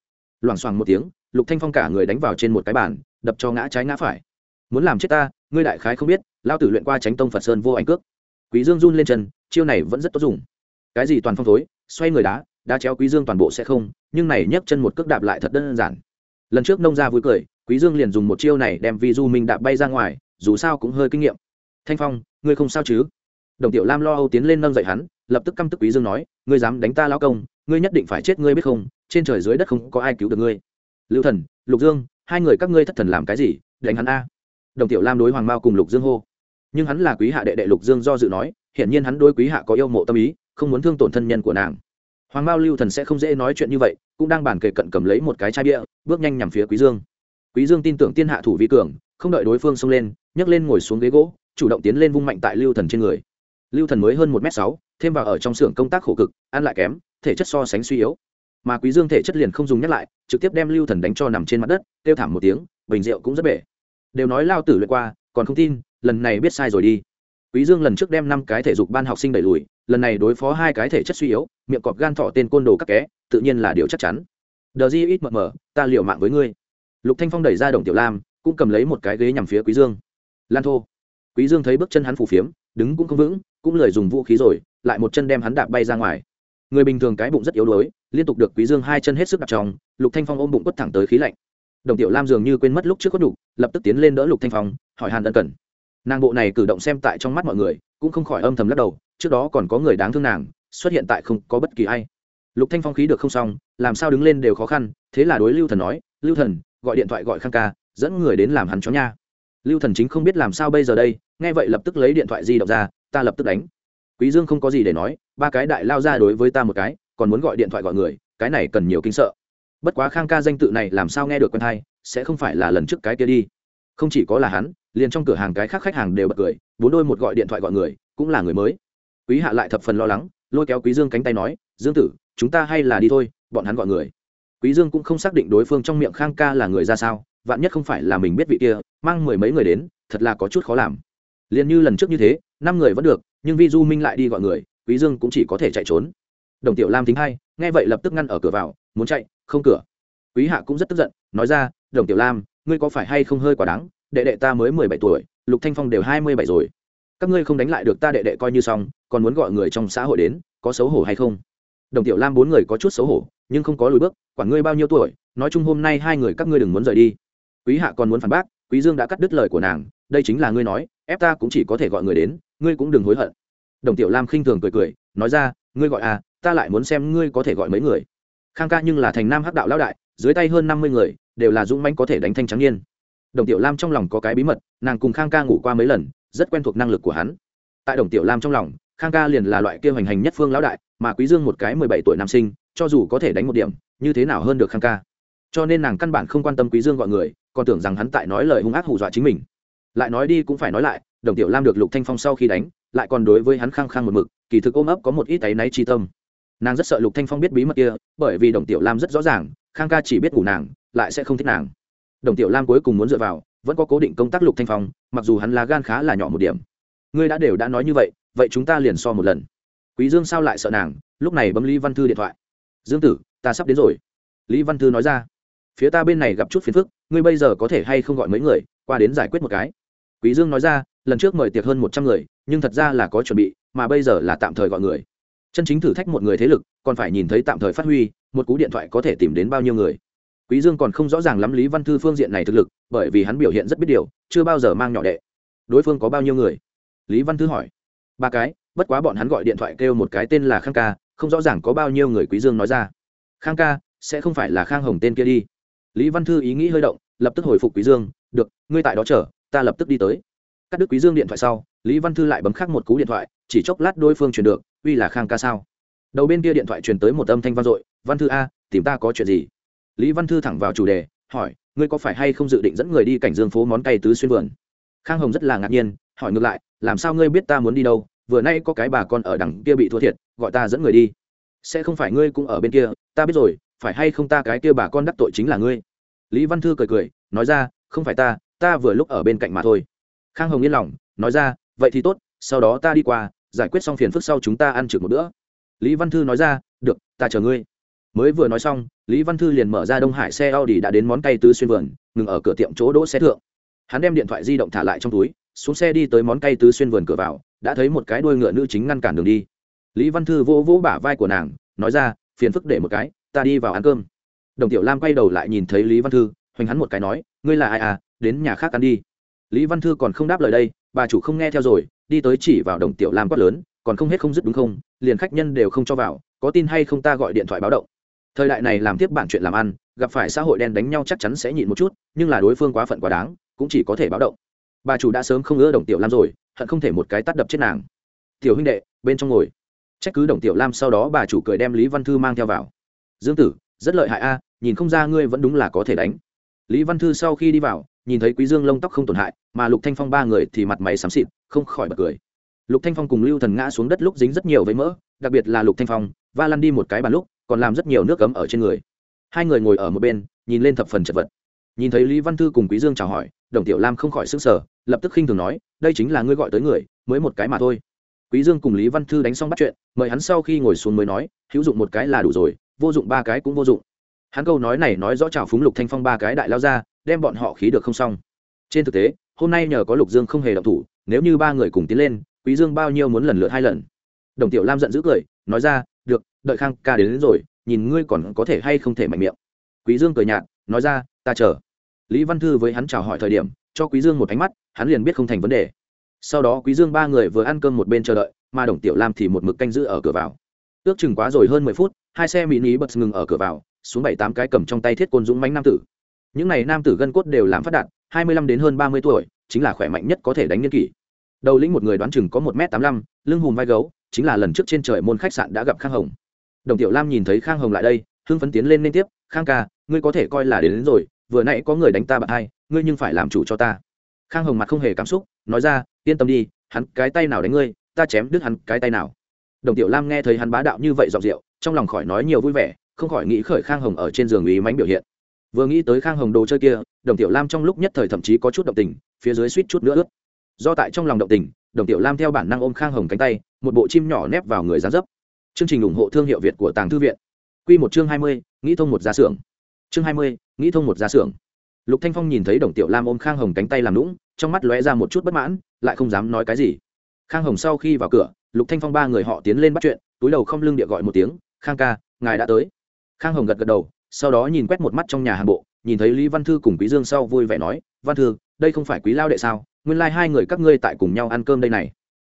Loảng xoảng một tiếng lục thanh phong cả người đánh vào trên một cái bàn, đập cho ngã trái ngã phải. Muốn làm chết ta, ngươi đại khái không biết lao tử luyện qua tránh tông phật sơn vô ảnh cước. Quý dương run lên chân, chiêu này vẫn rất tốt dùng. Cái gì toàn phong thối, xoay người đá đá chéo quý dương toàn bộ sẽ không, nhưng này nhấc chân một cước đạp lại thật đơn giản. Lần trước nông gia vui cười, quý dương liền dùng một chiêu này đem vi du minh đạp bay ra ngoài, dù sao cũng hơi kinh nghiệm. Thanh phong, ngươi không sao chứ? Đồng tiểu lam lo âu tiến lên nâng dậy hắn, lập tức căm tức quý dương nói, ngươi dám đánh ta lão công, ngươi nhất định phải chết, ngươi biết không? Trên trời dưới đất không có ai cứu được ngươi lưu thần, lục dương, hai người các ngươi thất thần làm cái gì đánh hắn a. Đồng tiểu lam đối hoàng mao cùng lục dương hô. Nhưng hắn là quý hạ đệ đệ lục dương do dự nói, hiển nhiên hắn đối quý hạ có yêu mộ tâm ý, không muốn thương tổn thân nhân của nàng. Hoàng mao lưu thần sẽ không dễ nói chuyện như vậy, cũng đang bàn kề cận cầm lấy một cái chai bia, bước nhanh nhằm phía quý dương. Quý dương tin tưởng tiên hạ thủ vi cường, không đợi đối phương xông lên, nhấc lên ngồi xuống ghế gỗ, chủ động tiến lên vung mạnh tại lưu thần trên người. Lưu thần mới hơn một m sáu, thêm vào ở trong xưởng công tác khổ cực, ăn lại kém, thể chất so sánh suy yếu mà quý dương thể chất liền không dùng nhắc lại, trực tiếp đem lưu thần đánh cho nằm trên mặt đất, kêu thảm một tiếng, bình rượu cũng rất bể. Đều nói lao tử luyện qua, còn không tin, lần này biết sai rồi đi. Quý dương lần trước đem năm cái thể dục ban học sinh đẩy lùi, lần này đối phó hai cái thể chất suy yếu, miệng cọp gan thọ tên côn đồ các ké, tự nhiên là điều chắc chắn. Đờ di ít mờ mờ, ta liều mạng với ngươi. Lục thanh phong đẩy ra đồng tiểu lam, cũng cầm lấy một cái ghế nhằm phía quý dương. Lan thô. Quý dương thấy bước chân hắn phù phiếm, đứng cũng không vững, cũng lời dùng vũ khí rồi, lại một chân đem hắn đạp bay ra ngoài người bình thường cái bụng rất yếu đuối, liên tục được quý dương hai chân hết sức đặt trong lục thanh phong ôm bụng quất thẳng tới khí lạnh. Đồng tiểu lam dường như quên mất lúc trước có đủ, lập tức tiến lên đỡ lục thanh phong, hỏi hàn ân cần. Nàng bộ này cử động xem tại trong mắt mọi người, cũng không khỏi âm thầm lắc đầu, trước đó còn có người đáng thương nàng, xuất hiện tại không có bất kỳ ai. Lục thanh phong khí được không xong, làm sao đứng lên đều khó khăn, thế là đối lưu thần nói, lưu thần, gọi điện thoại gọi khang ca, dẫn người đến làm hắn chó nha. Lưu thần chính không biết làm sao bây giờ đây, nghe vậy lập tức lấy điện thoại di động ra, ta lập tức đánh quý dương không có gì để nói, ba cái đại lao ra đối với ta một cái, còn muốn gọi điện thoại gọi người, cái này cần nhiều kinh sợ. Bất quá khang ca danh tự này làm sao nghe được quen hay, sẽ không phải là lần trước cái kia đi. Không chỉ có là hắn, liền trong cửa hàng cái khác khách hàng đều bật cười, bốn đôi một gọi điện thoại gọi người, cũng là người mới. Quý hạ lại thập phần lo lắng, lôi kéo quý dương cánh tay nói, dương tử, chúng ta hay là đi thôi, bọn hắn gọi người. Quý dương cũng không xác định đối phương trong miệng khang ca là người ra sao, vạn nhất không phải là mình biết vị kia, mang mười mấy người đến, thật là có chút khó làm. Liền như lần trước như thế năm người vẫn được, nhưng vi du minh lại đi gọi người, quý dương cũng chỉ có thể chạy trốn. Đồng tiểu lam thính hay nghe vậy lập tức ngăn ở cửa vào, muốn chạy, không cửa. Quý hạ cũng rất tức giận, nói ra, đồng tiểu lam, ngươi có phải hay không hơi quá đáng? Đệ đệ ta mới mười bảy tuổi, lục thanh phong đều hai mươi bảy rồi. Các ngươi không đánh lại được ta đệ đệ coi như xong, còn muốn gọi người trong xã hội đến, có xấu hổ hay không? Đồng tiểu lam bốn người có chút xấu hổ, nhưng không có lùi bước, quản ngươi bao nhiêu tuổi, nói chung hôm nay hai người các ngươi đừng muốn rời đi. Quý hạ còn muốn phản bác, quý dương đã cắt đứt lời của nàng, đây chính là ngươi nói ép ta cũng chỉ có thể gọi người đến, ngươi cũng đừng hối hận. Đồng tiểu lam khinh thường cười cười, nói ra, ngươi gọi à ta lại muốn xem ngươi có thể gọi mấy người. Khang ca nhưng là thành nam hắc đạo lão đại, dưới tay hơn năm mươi người, đều là dũng mãnh có thể đánh thanh trắng niên. Đồng tiểu lam trong lòng có cái bí mật, nàng cùng khang ca ngủ qua mấy lần, rất quen thuộc năng lực của hắn. Tại đồng tiểu lam trong lòng, khang ca liền là loại kia hoành hành nhất phương lão đại, mà quý dương một cái mười bảy tuổi nam sinh, cho dù có thể đánh một điểm, như thế nào hơn được khang ca? Cho nên nàng căn bản không quan tâm quý dương gọi người, còn tưởng rằng hắn tại nói lời hung ác hù dọa chính mình lại nói đi cũng phải nói lại, đồng tiểu lam được lục thanh phong sau khi đánh, lại còn đối với hắn khăng khăng một mực, kỳ thực ôm ấp có một ít áy náy chi tâm. Nàng rất sợ lục thanh phong biết bí mật kia, bởi vì đồng tiểu lam rất rõ ràng, khang ca chỉ biết ngủ nàng, lại sẽ không thích nàng. Đồng tiểu lam cuối cùng muốn dựa vào, vẫn có cố định công tác lục thanh phong, mặc dù hắn là gan khá là nhỏ một điểm. Ngươi đã đều đã nói như vậy vậy chúng ta liền so một lần. Quý dương sao lại sợ nàng? Lúc này bấm lý văn thư điện thoại. Dương tử, ta sắp đến rồi. Lý văn thư nói ra. Phía ta bên này gặp chút phiền phức, ngươi bây giờ có thể hay không gọi mấy người, qua đến giải quyết một cái quý dương nói ra, lần trước mời tiệc hơn một trăm người, nhưng thật ra là có chuẩn bị, mà bây giờ là tạm thời gọi người. Chân chính thử thách một người thế lực, còn phải nhìn thấy tạm thời phát huy, một cú điện thoại có thể tìm đến bao nhiêu người. Quý dương còn không rõ ràng lắm lý văn thư phương diện này thực lực, bởi vì hắn biểu hiện rất biết điều, chưa bao giờ mang nhỏ đệ. Đối phương có bao nhiêu người? Lý văn thư hỏi. Ba cái, bất quá bọn hắn gọi điện thoại kêu một cái tên là khang ca, không rõ ràng có bao nhiêu người quý dương nói ra. Khang ca, sẽ không phải là khang hồng tên kia đi. Lý văn thư ý nghĩ hơi động, lập tức hồi phục quý dương, được, ngươi tại đó chờ ta lập tức đi tới. Cắt đứt quý dương điện thoại sau, lý văn thư lại bấm khắc một cú điện thoại, chỉ chốc lát đối phương truyền được, uy là khang ca sao? Đầu bên kia điện thoại truyền tới một âm thanh vang dội, văn thư a, tìm ta có chuyện gì? Lý văn thư thẳng vào chủ đề, hỏi, ngươi có phải hay không dự định dẫn người đi cảnh dương phố món cay tứ xuyên vườn? Khang hồng rất là ngạc nhiên, hỏi ngược lại, làm sao ngươi biết ta muốn đi đâu? Vừa nay có cái bà con ở đằng kia bị thua thiệt, gọi ta dẫn người đi. Sẽ không phải ngươi cũng ở bên kia, ta biết rồi, phải hay không ta cái kia bà con đắc tội chính là ngươi? Lý văn thư cười cười, nói ra, không phải ta ta vừa lúc ở bên cạnh mà thôi. Khang hồng yên lòng, nói ra, vậy thì tốt, sau đó ta đi qua, giải quyết xong phiền phức sau chúng ta ăn trực một bữa. Lý văn thư nói ra, được, ta chờ ngươi. Mới vừa nói xong, lý văn thư liền mở ra đông hải xe a u d i đã đến món cay tứ xuyên vườn, ngừng ở cửa tiệm chỗ đỗ xe thượng. Hắn đem điện thoại di động thả lại trong túi, xuống xe đi tới món cay tứ xuyên vườn cửa vào, đã thấy một cái đuôi ngựa nữ chính ngăn cản đường đi. Lý văn thư vỗ vỗ bả vai của nàng, nói ra, phiền phức để một cái, ta đi vào ăn cơm. Đồng tiểu lam quay đầu lại nhìn thấy lý văn thư, hoành hắn một cái nói, ngươi là ai à đến nhà khác ăn đi. Lý văn thư còn không đáp lời đây, bà chủ không nghe theo rồi, đi tới chỉ vào đồng tiểu lam quát lớn, còn không hết không dứt đúng không, liền khách nhân đều không cho vào, có tin hay không ta gọi điện thoại báo động. Thời đại này làm tiếp bản chuyện làm ăn, gặp phải xã hội đen đánh nhau chắc chắn sẽ nhịn một chút, nhưng là đối phương quá phận quá đáng, cũng chỉ có thể báo động. Bà chủ đã sớm không ưa đồng tiểu lam rồi, hận không thể một cái tắt đập chết nàng. Tiểu huynh đệ, bên trong ngồi. Trách cứ đồng tiểu lam sau đó bà chủ cười đem lý văn thư mang theo vào. Dương tử, rất lợi hại a, nhìn không ra ngươi vẫn đúng là có thể đánh lý văn thư sau khi đi vào, nhìn thấy quý dương lông tóc không tổn hại, mà lục thanh phong ba người thì mặt mày xám xịt, không khỏi bật cười. Lục thanh phong cùng lưu thần ngã xuống đất lúc dính rất nhiều với mỡ, đặc biệt là lục thanh phong, va lăn đi một cái bàn lúc, còn làm rất nhiều nước cấm ở trên người. Hai người ngồi ở một bên, nhìn lên thập phần chật vật. Nhìn thấy lý văn thư cùng quý dương chào hỏi, đồng tiểu lam không khỏi sững sở lập tức khinh thường nói, đây chính là ngươi gọi tới người, mới một cái mà thôi. Quý dương cùng lý văn thư đánh xong bắt chuyện, mời hắn sau khi ngồi xuống mới nói, hữu dụng một cái là đủ rồi, vô dụng ba cái cũng vô dụng hắn câu nói này nói rõ chào phúng lục thanh phong ba cái đại lao ra đem bọn họ khí được không xong. Trên thực tế hôm nay nhờ có lục dương không hề động thủ nếu như ba người cùng tiến lên quý dương bao nhiêu muốn lần lượt hai lần. Đồng tiểu lam giận dữ cười nói ra được đợi khang ca đến, đến rồi nhìn ngươi còn có thể hay không thể mạnh miệng. Quý dương cười nhạt nói ra ta chờ. Lý văn thư với hắn chào hỏi thời điểm cho quý dương một ánh mắt hắn liền biết không thành vấn đề. Sau đó quý dương ba người vừa ăn cơm một bên chờ đợi mà đồng tiểu lam thì một mực canh giữ ở cửa vào. Ước chừng quá rồi hơn mười phút hai xe mỹ ní bật ngừng ở cửa vào xuống bảy tám cái cầm trong tay thiết côn dũng mánh nam tử. Những này nam tử gân cốt đều làm phát đạt hai mươi lăm đến hơn ba mươi tuổi chính là khỏe mạnh nhất có thể đánh nhân kỷ. Đầu lĩnh một người đoán chừng có một m tám mươi lăm lưng hùm vai gấu chính là lần trước trên trời môn khách sạn đã gặp khang hồng. Đồng tiểu lam nhìn thấy khang hồng lại đây hưng phấn tiến lên liên tiếp khang ca ngươi có thể coi là đến, đến rồi vừa nãy có người đánh ta bạn hai ngươi nhưng phải làm chủ cho ta. Khang hồng mặt không hề cảm xúc nói ra yên tâm đi hắn cái tay nào đánh ngươi ta chém đứt hắn cái tay nào. Đồng tiểu lam nghe thấy hắn bá đạo như vậy dọc rượu trong lòng khỏi nói nhiều vui vẻ không khỏi nghĩ khởi khang hồng ở trên giường ý mánh biểu hiện. Vừa nghĩ tới khang hồng đồ chơi kia, đồng tiểu lam trong lúc nhất thời thậm chí có chút động tình, phía dưới suýt chút nữa ướt. Do tại trong lòng động tình, đồng tiểu lam theo bản năng ôm khang hồng cánh tay, một bộ chim nhỏ nép vào người giá dấp. Chương trình ủng hộ thương hiệu việt của tàng thư viện. Q một chương hai mươi, nghĩ thông một gia xưởng. Chương hai mươi, nghĩ thông một gia xưởng. Lục thanh phong nhìn thấy đồng tiểu lam ôm khang hồng cánh tay làm lũng trong mắt lóe ra một chút bất mãn, lại không dám nói cái gì. Khang hồng sau khi vào cửa, lục thanh phong ba người họ tiến lên bắt chuyện, túi đầu không lưng địa gọi một tiếng, khang ca, ngài đã tới khang hồng gật gật đầu, sau đó nhìn quét một mắt trong nhà hàng bộ, nhìn thấy lý văn thư cùng quý dương sau vui vẻ nói, văn thư, đây không phải quý lao đệ sao? Nguyên lai hai người các ngươi tại cùng nhau ăn cơm đây này.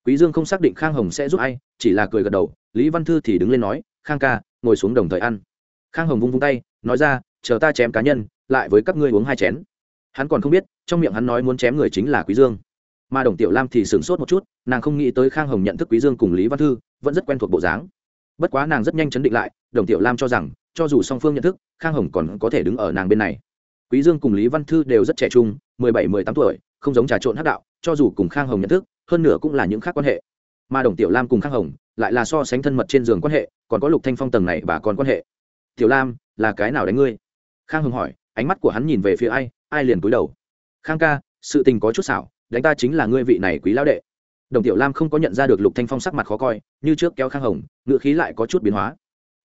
Quý dương không xác định khang hồng sẽ giúp ai, chỉ là cười gật đầu, lý văn thư thì đứng lên nói, khang ca, ngồi xuống đồng thời ăn. Khang hồng vung vung tay, nói ra, chờ ta chém cá nhân, lại với các ngươi uống hai chén. Hắn còn không biết, trong miệng hắn nói muốn chém người chính là quý dương. Mà đồng tiểu lam thì sửng sốt một chút, nàng không nghĩ tới khang hồng nhận thức quý dương cùng lý văn thư, vẫn rất quen thuộc bộ dáng. Bất quá nàng rất nhanh chấn định lại, đồng tiểu lam cho rằng cho dù song phương nhận thức, khang hồng còn có thể đứng ở nàng bên này. Quý dương cùng lý văn thư đều rất trẻ trung, mười bảy, mười tám tuổi, không giống trà trộn hắc đạo, cho dù cùng khang hồng nhận thức, hơn nửa cũng là những khác quan hệ. Mà đồng tiểu lam cùng khang hồng lại là so sánh thân mật trên giường quan hệ, còn có lục thanh phong tầng này bà còn quan hệ. Tiểu lam, là cái nào đánh ngươi? Khang hồng hỏi, ánh mắt của hắn nhìn về phía ai ai liền cúi đầu. Khang ca, sự tình có chút xảo, đánh ta chính là ngươi vị này quý lão đệ. Đồng tiểu lam không có nhận ra được lục thanh phong sắc mặt khó coi, như trước kéo khang hồng ngựa khí lại có chút biến hóa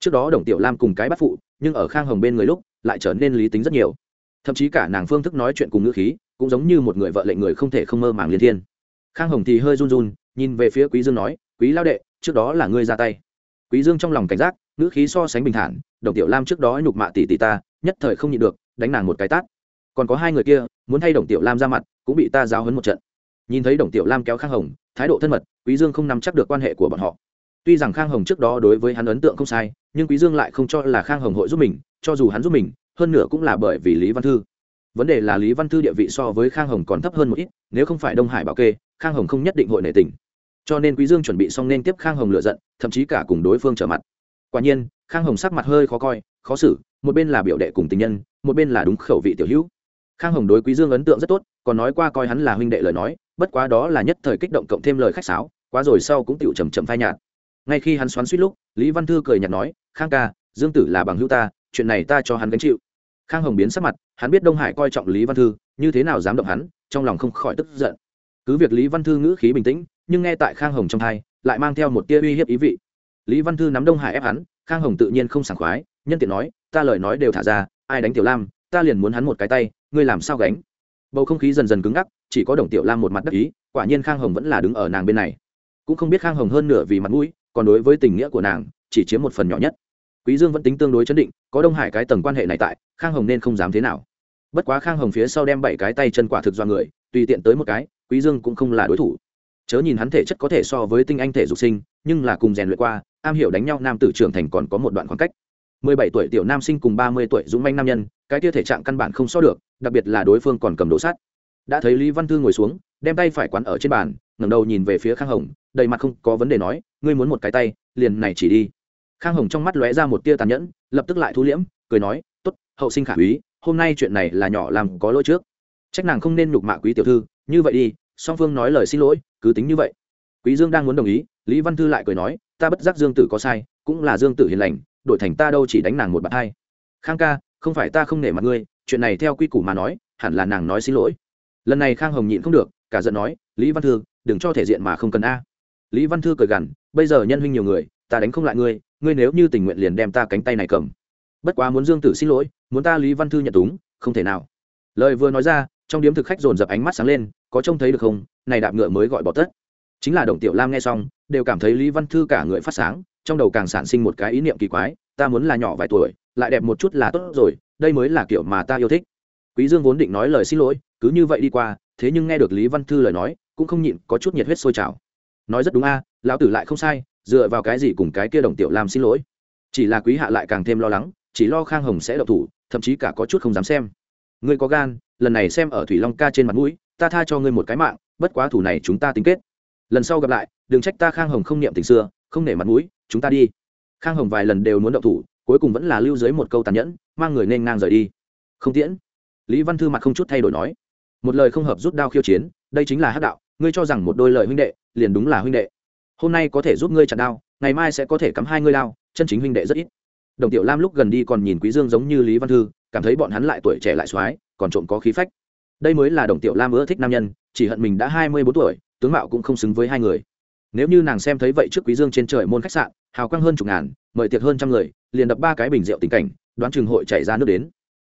trước đó đồng tiểu lam cùng cái bắt phụ, nhưng ở khang hồng bên người lúc, lại trở nên lý tính rất nhiều. Thậm chí cả nàng phương thức nói chuyện cùng ngữ khí, cũng giống như một người vợ lệnh người không thể không mơ màng liên thiên. Khang hồng thì hơi run run, nhìn về phía quý dương nói, quý lao đệ, trước đó là ngươi ra tay. Quý dương trong lòng cảnh giác, ngữ khí so sánh bình thản, đồng tiểu lam trước đó nhục mạ tỷ tỷ ta, nhất thời không nhịn được, đánh nàng một cái tát. Còn có hai người kia, muốn thay đồng tiểu lam ra mặt, cũng bị ta giao hấn một trận. Nhìn thấy đồng tiểu lam kéo khang hồng, thái độ thân mật, quý dương không nắm chắc được quan hệ của bọn họ tuy rằng khang hồng trước đó đối với hắn ấn tượng không sai, nhưng quý dương lại không cho là khang hồng hội giúp mình, cho dù hắn giúp mình, hơn nữa cũng là bởi vì lý văn thư. Vấn đề là lý văn thư địa vị so với khang hồng còn thấp hơn một ít, nếu không phải đông hải bảo kê, khang hồng không nhất định hội nể tình. Cho nên quý dương chuẩn bị xong nên tiếp khang hồng lựa giận, thậm chí cả cùng đối phương trở mặt. Quả nhiên, khang hồng sắc mặt hơi khó coi, khó xử, một bên là biểu đệ cùng tình nhân, một bên là đúng khẩu vị tiểu hữu. Khang hồng đối quý dương ấn tượng rất tốt, còn nói qua coi hắn là huynh đệ lời nói, bất quá đó là nhất thời kích động cộng thêm lời khách sáo, quá rồi sau cũng tựu chầm chậm phai nhạt ngay khi hắn xoắn suýt lúc, lý văn thư cười nhạt nói, khang ca, dương tử là bằng hữu ta, chuyện này ta cho hắn gánh chịu. Khang hồng biến sắc mặt, hắn biết đông hải coi trọng lý văn thư, như thế nào dám động hắn, trong lòng không khỏi tức giận. Cứ việc lý văn thư ngữ khí bình tĩnh, nhưng nghe tại khang hồng trong thai, lại mang theo một tia uy hiếp ý vị. Lý văn thư nắm đông hải ép hắn, khang hồng tự nhiên không sảng khoái, nhân tiện nói, ta lời nói đều thả ra, ai đánh tiểu lam, ta liền muốn hắn một cái tay, ngươi làm sao gánh? Bầu không khí dần dần cứng ngắc, chỉ có đồng tiểu lam một mặt đắc ý, quả nhiên khang hồng vẫn là đứng ở nàng bên này. Cũng không biết khang hồng hơn nửa vì mặt mũi còn đối với tình nghĩa của nàng, chỉ chiếm một phần nhỏ nhất. Quý dương vẫn tính tương đối chấn định, có đông hải cái tầng quan hệ này tại, khang hồng nên không dám thế nào. Bất quá khang hồng phía sau đem bảy cái tay chân quả thực do người, tùy tiện tới một cái, quý dương cũng không là đối thủ. Chớ nhìn hắn thể chất có thể so với tinh anh thể dục sinh, nhưng là cùng rèn luyện qua, am hiểu đánh nhau nam tử trưởng thành còn có một đoạn khoảng cách. 17 tuổi tiểu nam sinh cùng 30 tuổi dũng manh nam nhân, cái kia thể trạng căn bản không so được, đặc biệt là đối phương còn cầm đồ sắt. Đã thấy lý văn thư ngồi xuống, đem tay phải quán ở trên bàn, ngẩng đầu nhìn về phía khang hồng, đầy mặt không có vấn đề nói ngươi muốn một cái tay liền này chỉ đi. Khang hồng trong mắt lóe ra một tia tàn nhẫn lập tức lại thu liễm cười nói tốt hậu sinh khả quý, hôm nay chuyện này là nhỏ làm có lỗi trước. Trách nàng không nên nhục mạ quý tiểu thư như vậy đi song phương nói lời xin lỗi cứ tính như vậy. Quý dương đang muốn đồng ý lý văn thư lại cười nói ta bất giác dương tử có sai cũng là dương tử hiền lành đổi thành ta đâu chỉ đánh nàng một bạt hai. Khang ca không phải ta không nể mặt ngươi chuyện này theo quy củ mà nói hẳn là nàng nói xin lỗi. Lần này khang hồng nhịn không được cả giận nói lý văn thư đừng cho thể diện mà không cần a lý văn thư cười gằn, bây giờ nhân huynh nhiều người, ta đánh không lại ngươi ngươi nếu như tình nguyện liền đem ta cánh tay này cầm. Bất quá muốn dương tử xin lỗi, muốn ta lý văn thư nhận túng, không thể nào. Lời vừa nói ra, trong điếm thực khách dồn dập ánh mắt sáng lên, có trông thấy được không? Này đạp ngựa mới gọi bỏ tất. Chính là đồng tiểu lam nghe xong, đều cảm thấy lý văn thư cả người phát sáng, trong đầu càng sản sinh một cái ý niệm kỳ quái, ta muốn là nhỏ vài tuổi, lại đẹp một chút là tốt rồi, đây mới là kiểu mà ta yêu thích. Quý dương vốn định nói lời xin lỗi, cứ như vậy đi qua, thế nhưng nghe được lý văn thư lời nói, cũng không nhịn có chút nhiệt huyết sôi trào nói rất đúng a, lão tử lại không sai, dựa vào cái gì cùng cái kia đồng tiểu làm xin lỗi. Chỉ là quý hạ lại càng thêm lo lắng, chỉ lo khang hồng sẽ đậu thủ, thậm chí cả có chút không dám xem. Ngươi có gan, lần này xem ở thủy long ca trên mặt mũi, ta tha cho ngươi một cái mạng, bất quá thủ này chúng ta tính kết. Lần sau gặp lại, đừng trách ta khang hồng không niệm tình xưa, không nể mặt mũi, chúng ta đi. Khang hồng vài lần đều muốn động thủ, cuối cùng vẫn là lưu dưới một câu tàn nhẫn, mang người nên ngang rời đi. Không tiễn. Lý văn thư mặt không chút thay đổi nói. Một lời không hợp rút đao khiêu chiến, đây chính là hát đạo ngươi cho rằng một đôi lời huynh đệ liền đúng là huynh đệ. Hôm nay có thể giúp ngươi chặt đao ngày mai sẽ có thể cắm hai ngươi lao, chân chính huynh đệ rất ít. Đồng tiểu lam lúc gần đi còn nhìn quý dương giống như lý văn thư cảm thấy bọn hắn lại tuổi trẻ lại soái còn trộm có khí phách. Đây mới là đồng tiểu lam ưa thích nam nhân chỉ hận mình đã hai mươi bốn tuổi tướng mạo cũng không xứng với hai người. Nếu như nàng xem thấy vậy trước quý dương trên trời môn khách sạn hào quang hơn chục ngàn mời tiệc hơn trăm người liền đập ba cái bình rượu tình cảnh đoán chừng hội chạy ra nước đến.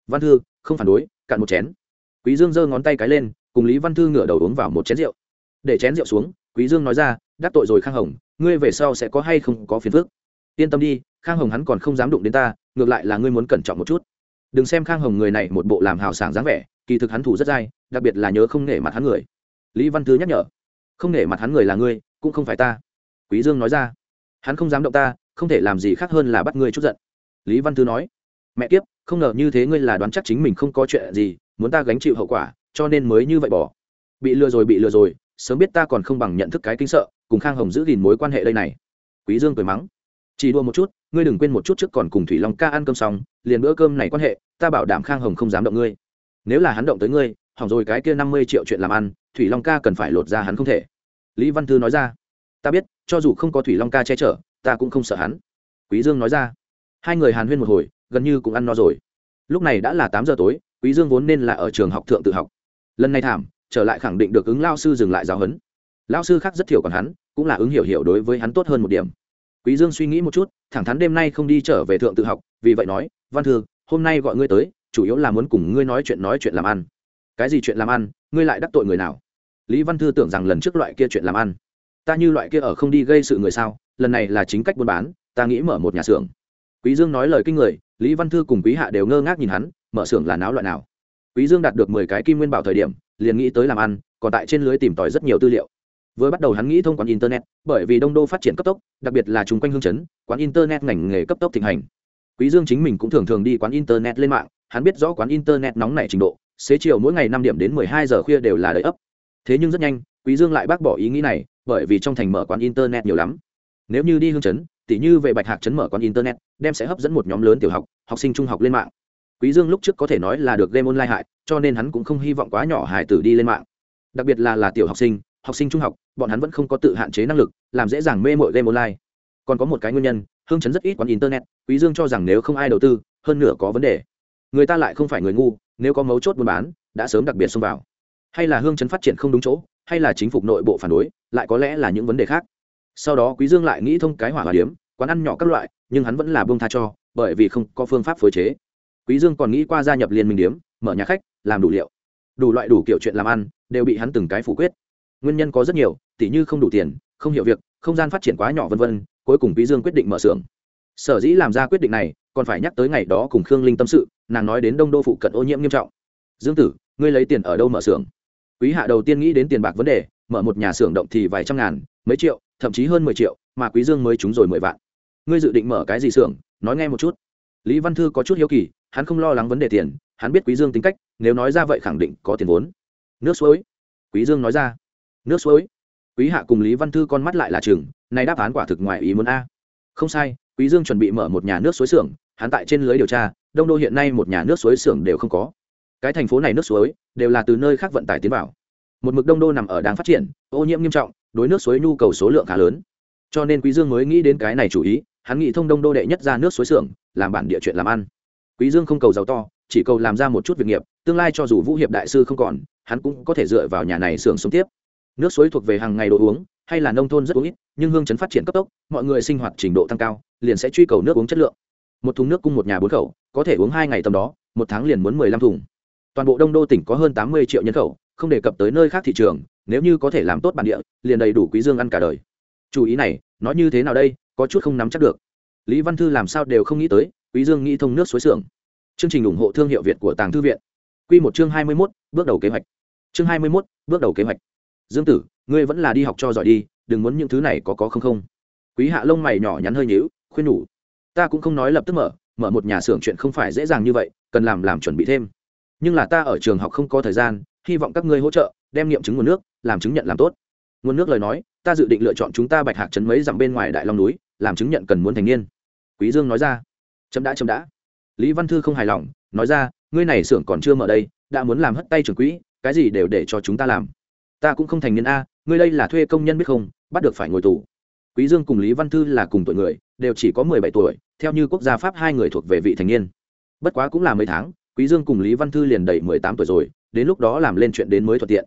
Văn thư không phản đối cạn một chén. Quý dương giơ ngón tay cái lên cùng lý văn thư ngửa đầu uống vào một chén rượu để chén rượu xuống, quý dương nói ra, đắc tội rồi khang hồng, ngươi về sau sẽ có hay không có phiền phức? Yên tâm đi, khang hồng hắn còn không dám đụng đến ta, ngược lại là ngươi muốn cẩn trọng một chút. Đừng xem khang hồng người này một bộ làm hào sảng dáng vẻ, kỳ thực hắn thủ rất dai, đặc biệt là nhớ không nể mặt hắn người. Lý văn thứ nhắc nhở, không nể mặt hắn người là ngươi, cũng không phải ta. Quý dương nói ra, hắn không dám động ta, không thể làm gì khác hơn là bắt ngươi chút giận. Lý văn thứ nói, mẹ kiếp, không ngờ như thế ngươi là đoán chắc chính mình không có chuyện gì, muốn ta gánh chịu hậu quả, cho nên mới như vậy bỏ. Bị lừa rồi, bị lừa rồi sớm biết ta còn không bằng nhận thức cái kinh sợ, cùng khang hồng giữ gìn mối quan hệ đây này. Quý dương cười mắng, chỉ đua một chút, ngươi đừng quên một chút trước còn cùng thủy long ca ăn cơm xong, liền bữa cơm này quan hệ, ta bảo đảm khang hồng không dám động ngươi. Nếu là hắn động tới ngươi, hỏng rồi cái kia năm mươi triệu chuyện làm ăn, thủy long ca cần phải lột ra hắn không thể. Lý văn thư nói ra, ta biết, cho dù không có thủy long ca che chở, ta cũng không sợ hắn. Quý dương nói ra, hai người hàn huyên một hồi, gần như cũng ăn no rồi. Lúc này đã là tám giờ tối, quý dương vốn nên là ở trường học thượng tự học. Lần này thảm trở lại khẳng định được ứng lao sư dừng lại giáo huấn. Lao sư khác rất thiểu còn hắn, cũng là ứng hiểu hiểu đối với hắn tốt hơn một điểm. Quý dương suy nghĩ một chút, thẳng thắn đêm nay không đi trở về thượng tự học, vì vậy nói, văn thư, hôm nay gọi ngươi tới, chủ yếu là muốn cùng ngươi nói chuyện nói chuyện làm ăn. Cái gì chuyện làm ăn? Ngươi lại đắc tội người nào? Lý văn thư tưởng rằng lần trước loại kia chuyện làm ăn, ta như loại kia ở không đi gây sự người sao, lần này là chính cách buôn bán, ta nghĩ mở một nhà xưởng. Quý dương nói lời kinh người, lý văn thư cùng quý hạ đều ngơ ngác nhìn hắn, mở xưởng là náo loại nào? Quý dương đạt được mười cái kim nguyên bảo thời điểm liền nghĩ tới làm ăn, còn tại trên lưới tìm tòi rất nhiều tư liệu. Vừa bắt đầu hắn nghĩ thông quán internet, bởi vì đông đô phát triển cấp tốc, đặc biệt là chung quanh hương chấn, quán internet ngành nghề cấp tốc thịnh hành. Quý dương chính mình cũng thường thường đi quán internet lên mạng, hắn biết rõ quán internet nóng nảy trình độ, xế chiều mỗi ngày năm điểm đến mười hai giờ khuya đều là đầy ấp. Thế nhưng rất nhanh, quý dương lại bác bỏ ý nghĩ này, bởi vì trong thành mở quán internet nhiều lắm. Nếu như đi hương chấn, tỉ như về bạch hạc chấn mở quán internet, đem sẽ hấp dẫn một nhóm lớn tiểu học học sinh trung học lên mạng. Quý dương lúc trước có thể nói là được game online hại cho nên hắn cũng không hy vọng quá nhỏ hải tử đi lên mạng. Đặc biệt là là tiểu học sinh học sinh trung học, bọn hắn vẫn không có tự hạn chế năng lực, làm dễ dàng mê mội game online. Còn có một cái nguyên nhân, hương chấn rất ít quán internet, quý dương cho rằng nếu không ai đầu tư, hơn nửa có vấn đề. Người ta lại không phải người ngu, nếu có mấu chốt buôn bán, đã sớm đặc biệt xông vào. Hay là hương chấn phát triển không đúng chỗ, hay là chính phủ nội bộ phản đối, lại có lẽ là những vấn đề khác. Sau đó quý dương lại nghĩ thông cái hỏa hòa điếm quán ăn nhỏ các loại, nhưng hắn vẫn là buông tha cho, bởi vì không có phương pháp phối chế. Quý dương còn nghĩ qua gia nhập liên minh điếm mở nhà khách, làm đủ liệu. Đủ loại đủ kiểu chuyện làm ăn, đều bị hắn từng cái phủ quyết. Nguyên nhân có rất nhiều, tỉ như không đủ tiền, không hiểu việc, không gian phát triển quá nhỏ vân vân, cuối cùng quý dương quyết định mở xưởng. Sở dĩ làm ra quyết định này, còn phải nhắc tới ngày đó cùng khương linh tâm sự, nàng nói đến đông đô phụ cận ô nhiễm nghiêm trọng. Dương tử, ngươi lấy tiền ở đâu mở xưởng? Quý hạ đầu tiên nghĩ đến tiền bạc vấn đề, mở một nhà xưởng động thì vài trăm ngàn, mấy triệu, thậm chí hơn mười triệu, mà quý dương mới trúng rồi mười vạn. Ngươi dự định mở cái gì xưởng? Nói nghe một chút. Lý văn thư có chút hiếu kỳ, hắn không lo lắng vấn đề tiền hắn biết quý dương tính cách, nếu nói ra vậy khẳng định có tiền vốn. Nước suối. Quý dương nói ra. Nước suối. Quý hạ cùng lý văn thư con mắt lại là chừng này đáp án quả thực ngoài ý muốn a. Không sai, quý dương chuẩn bị mở một nhà nước suối xưởng, hắn tại trên lưới điều tra, đông đô hiện nay một nhà nước suối xưởng đều không có. Cái thành phố này nước suối đều là từ nơi khác vận tải tiến vào. Một mực đông đô nằm ở đang phát triển, ô nhiễm nghiêm trọng, đối nước suối nhu cầu số lượng khá lớn. Cho nên quý dương mới nghĩ đến cái này chủ ý, hắn nghĩ thông đông đô đệ nhất ra nước suối xưởng, làm bản địa chuyện làm ăn. Quý dương không cầu giàu to chỉ cầu làm ra một chút việc nghiệp, tương lai cho dù vũ hiệp đại sư không còn, hắn cũng có thể dựa vào nhà này xưởng sống tiếp. Nước suối thuộc về hàng ngày đồ uống, hay là nông thôn rất uống ít, nhưng hương chấn phát triển cấp tốc, mọi người sinh hoạt trình độ tăng cao, liền sẽ truy cầu nước uống chất lượng. Một thùng nước cung một nhà bốn khẩu, có thể uống hai ngày tầm đó, một tháng liền muốn mười lăm thùng. Toàn bộ đông đô tỉnh có hơn tám mươi triệu nhân khẩu, không đề cập tới nơi khác thị trường, nếu như có thể làm tốt bản địa, liền đầy đủ quý dương ăn cả đời. Chú ý này, nói như thế nào đây, có chút không nắm chắc được. Lý văn thư làm sao đều không nghĩ tới, quý dương nghĩ thông nước suối xưởng chương trình ủng hộ thương hiệu việt của tàng thư viện. Quy một chương hai mươi 21, bước đầu kế hoạch. Chương hai mươi 21, bước đầu kế hoạch. Dương tử ngươi vẫn là đi học cho giỏi đi đừng muốn những thứ này có có không không. Quý hạ lông mày nhỏ nhắn hơi nhíu khuyên nhủ. Ta cũng không nói lập tức mở mở một nhà xưởng chuyện không phải dễ dàng như vậy cần làm làm chuẩn bị thêm. Nhưng là ta ở trường học không có thời gian hy vọng các ngươi hỗ trợ đem nghiệm chứng nguồn nước làm chứng nhận làm tốt. Nguồn nước lời nói ta dự định lựa chọn chúng ta bạch hạc trấn mấy dặm bên ngoài đại long núi làm chứng nhận cần muốn thành niên. Quý dương nói ra. Chấm đã chấm đã lý văn thư không hài lòng, nói ra, ngươi này xưởng còn chưa mở đây, đã muốn làm hất tay trưởng quỹ, cái gì đều để cho chúng ta làm. Ta cũng không thành niên a, ngươi đây là thuê công nhân biết không, bắt được phải ngồi tù. Quý dương cùng lý văn thư là cùng tuổi người, đều chỉ có mười bảy tuổi, theo như quốc gia pháp hai người thuộc về vị thành niên. Bất quá cũng là mấy tháng, quý dương cùng lý văn thư liền đầy mười tám tuổi rồi, đến lúc đó làm lên chuyện đến mới thuận tiện.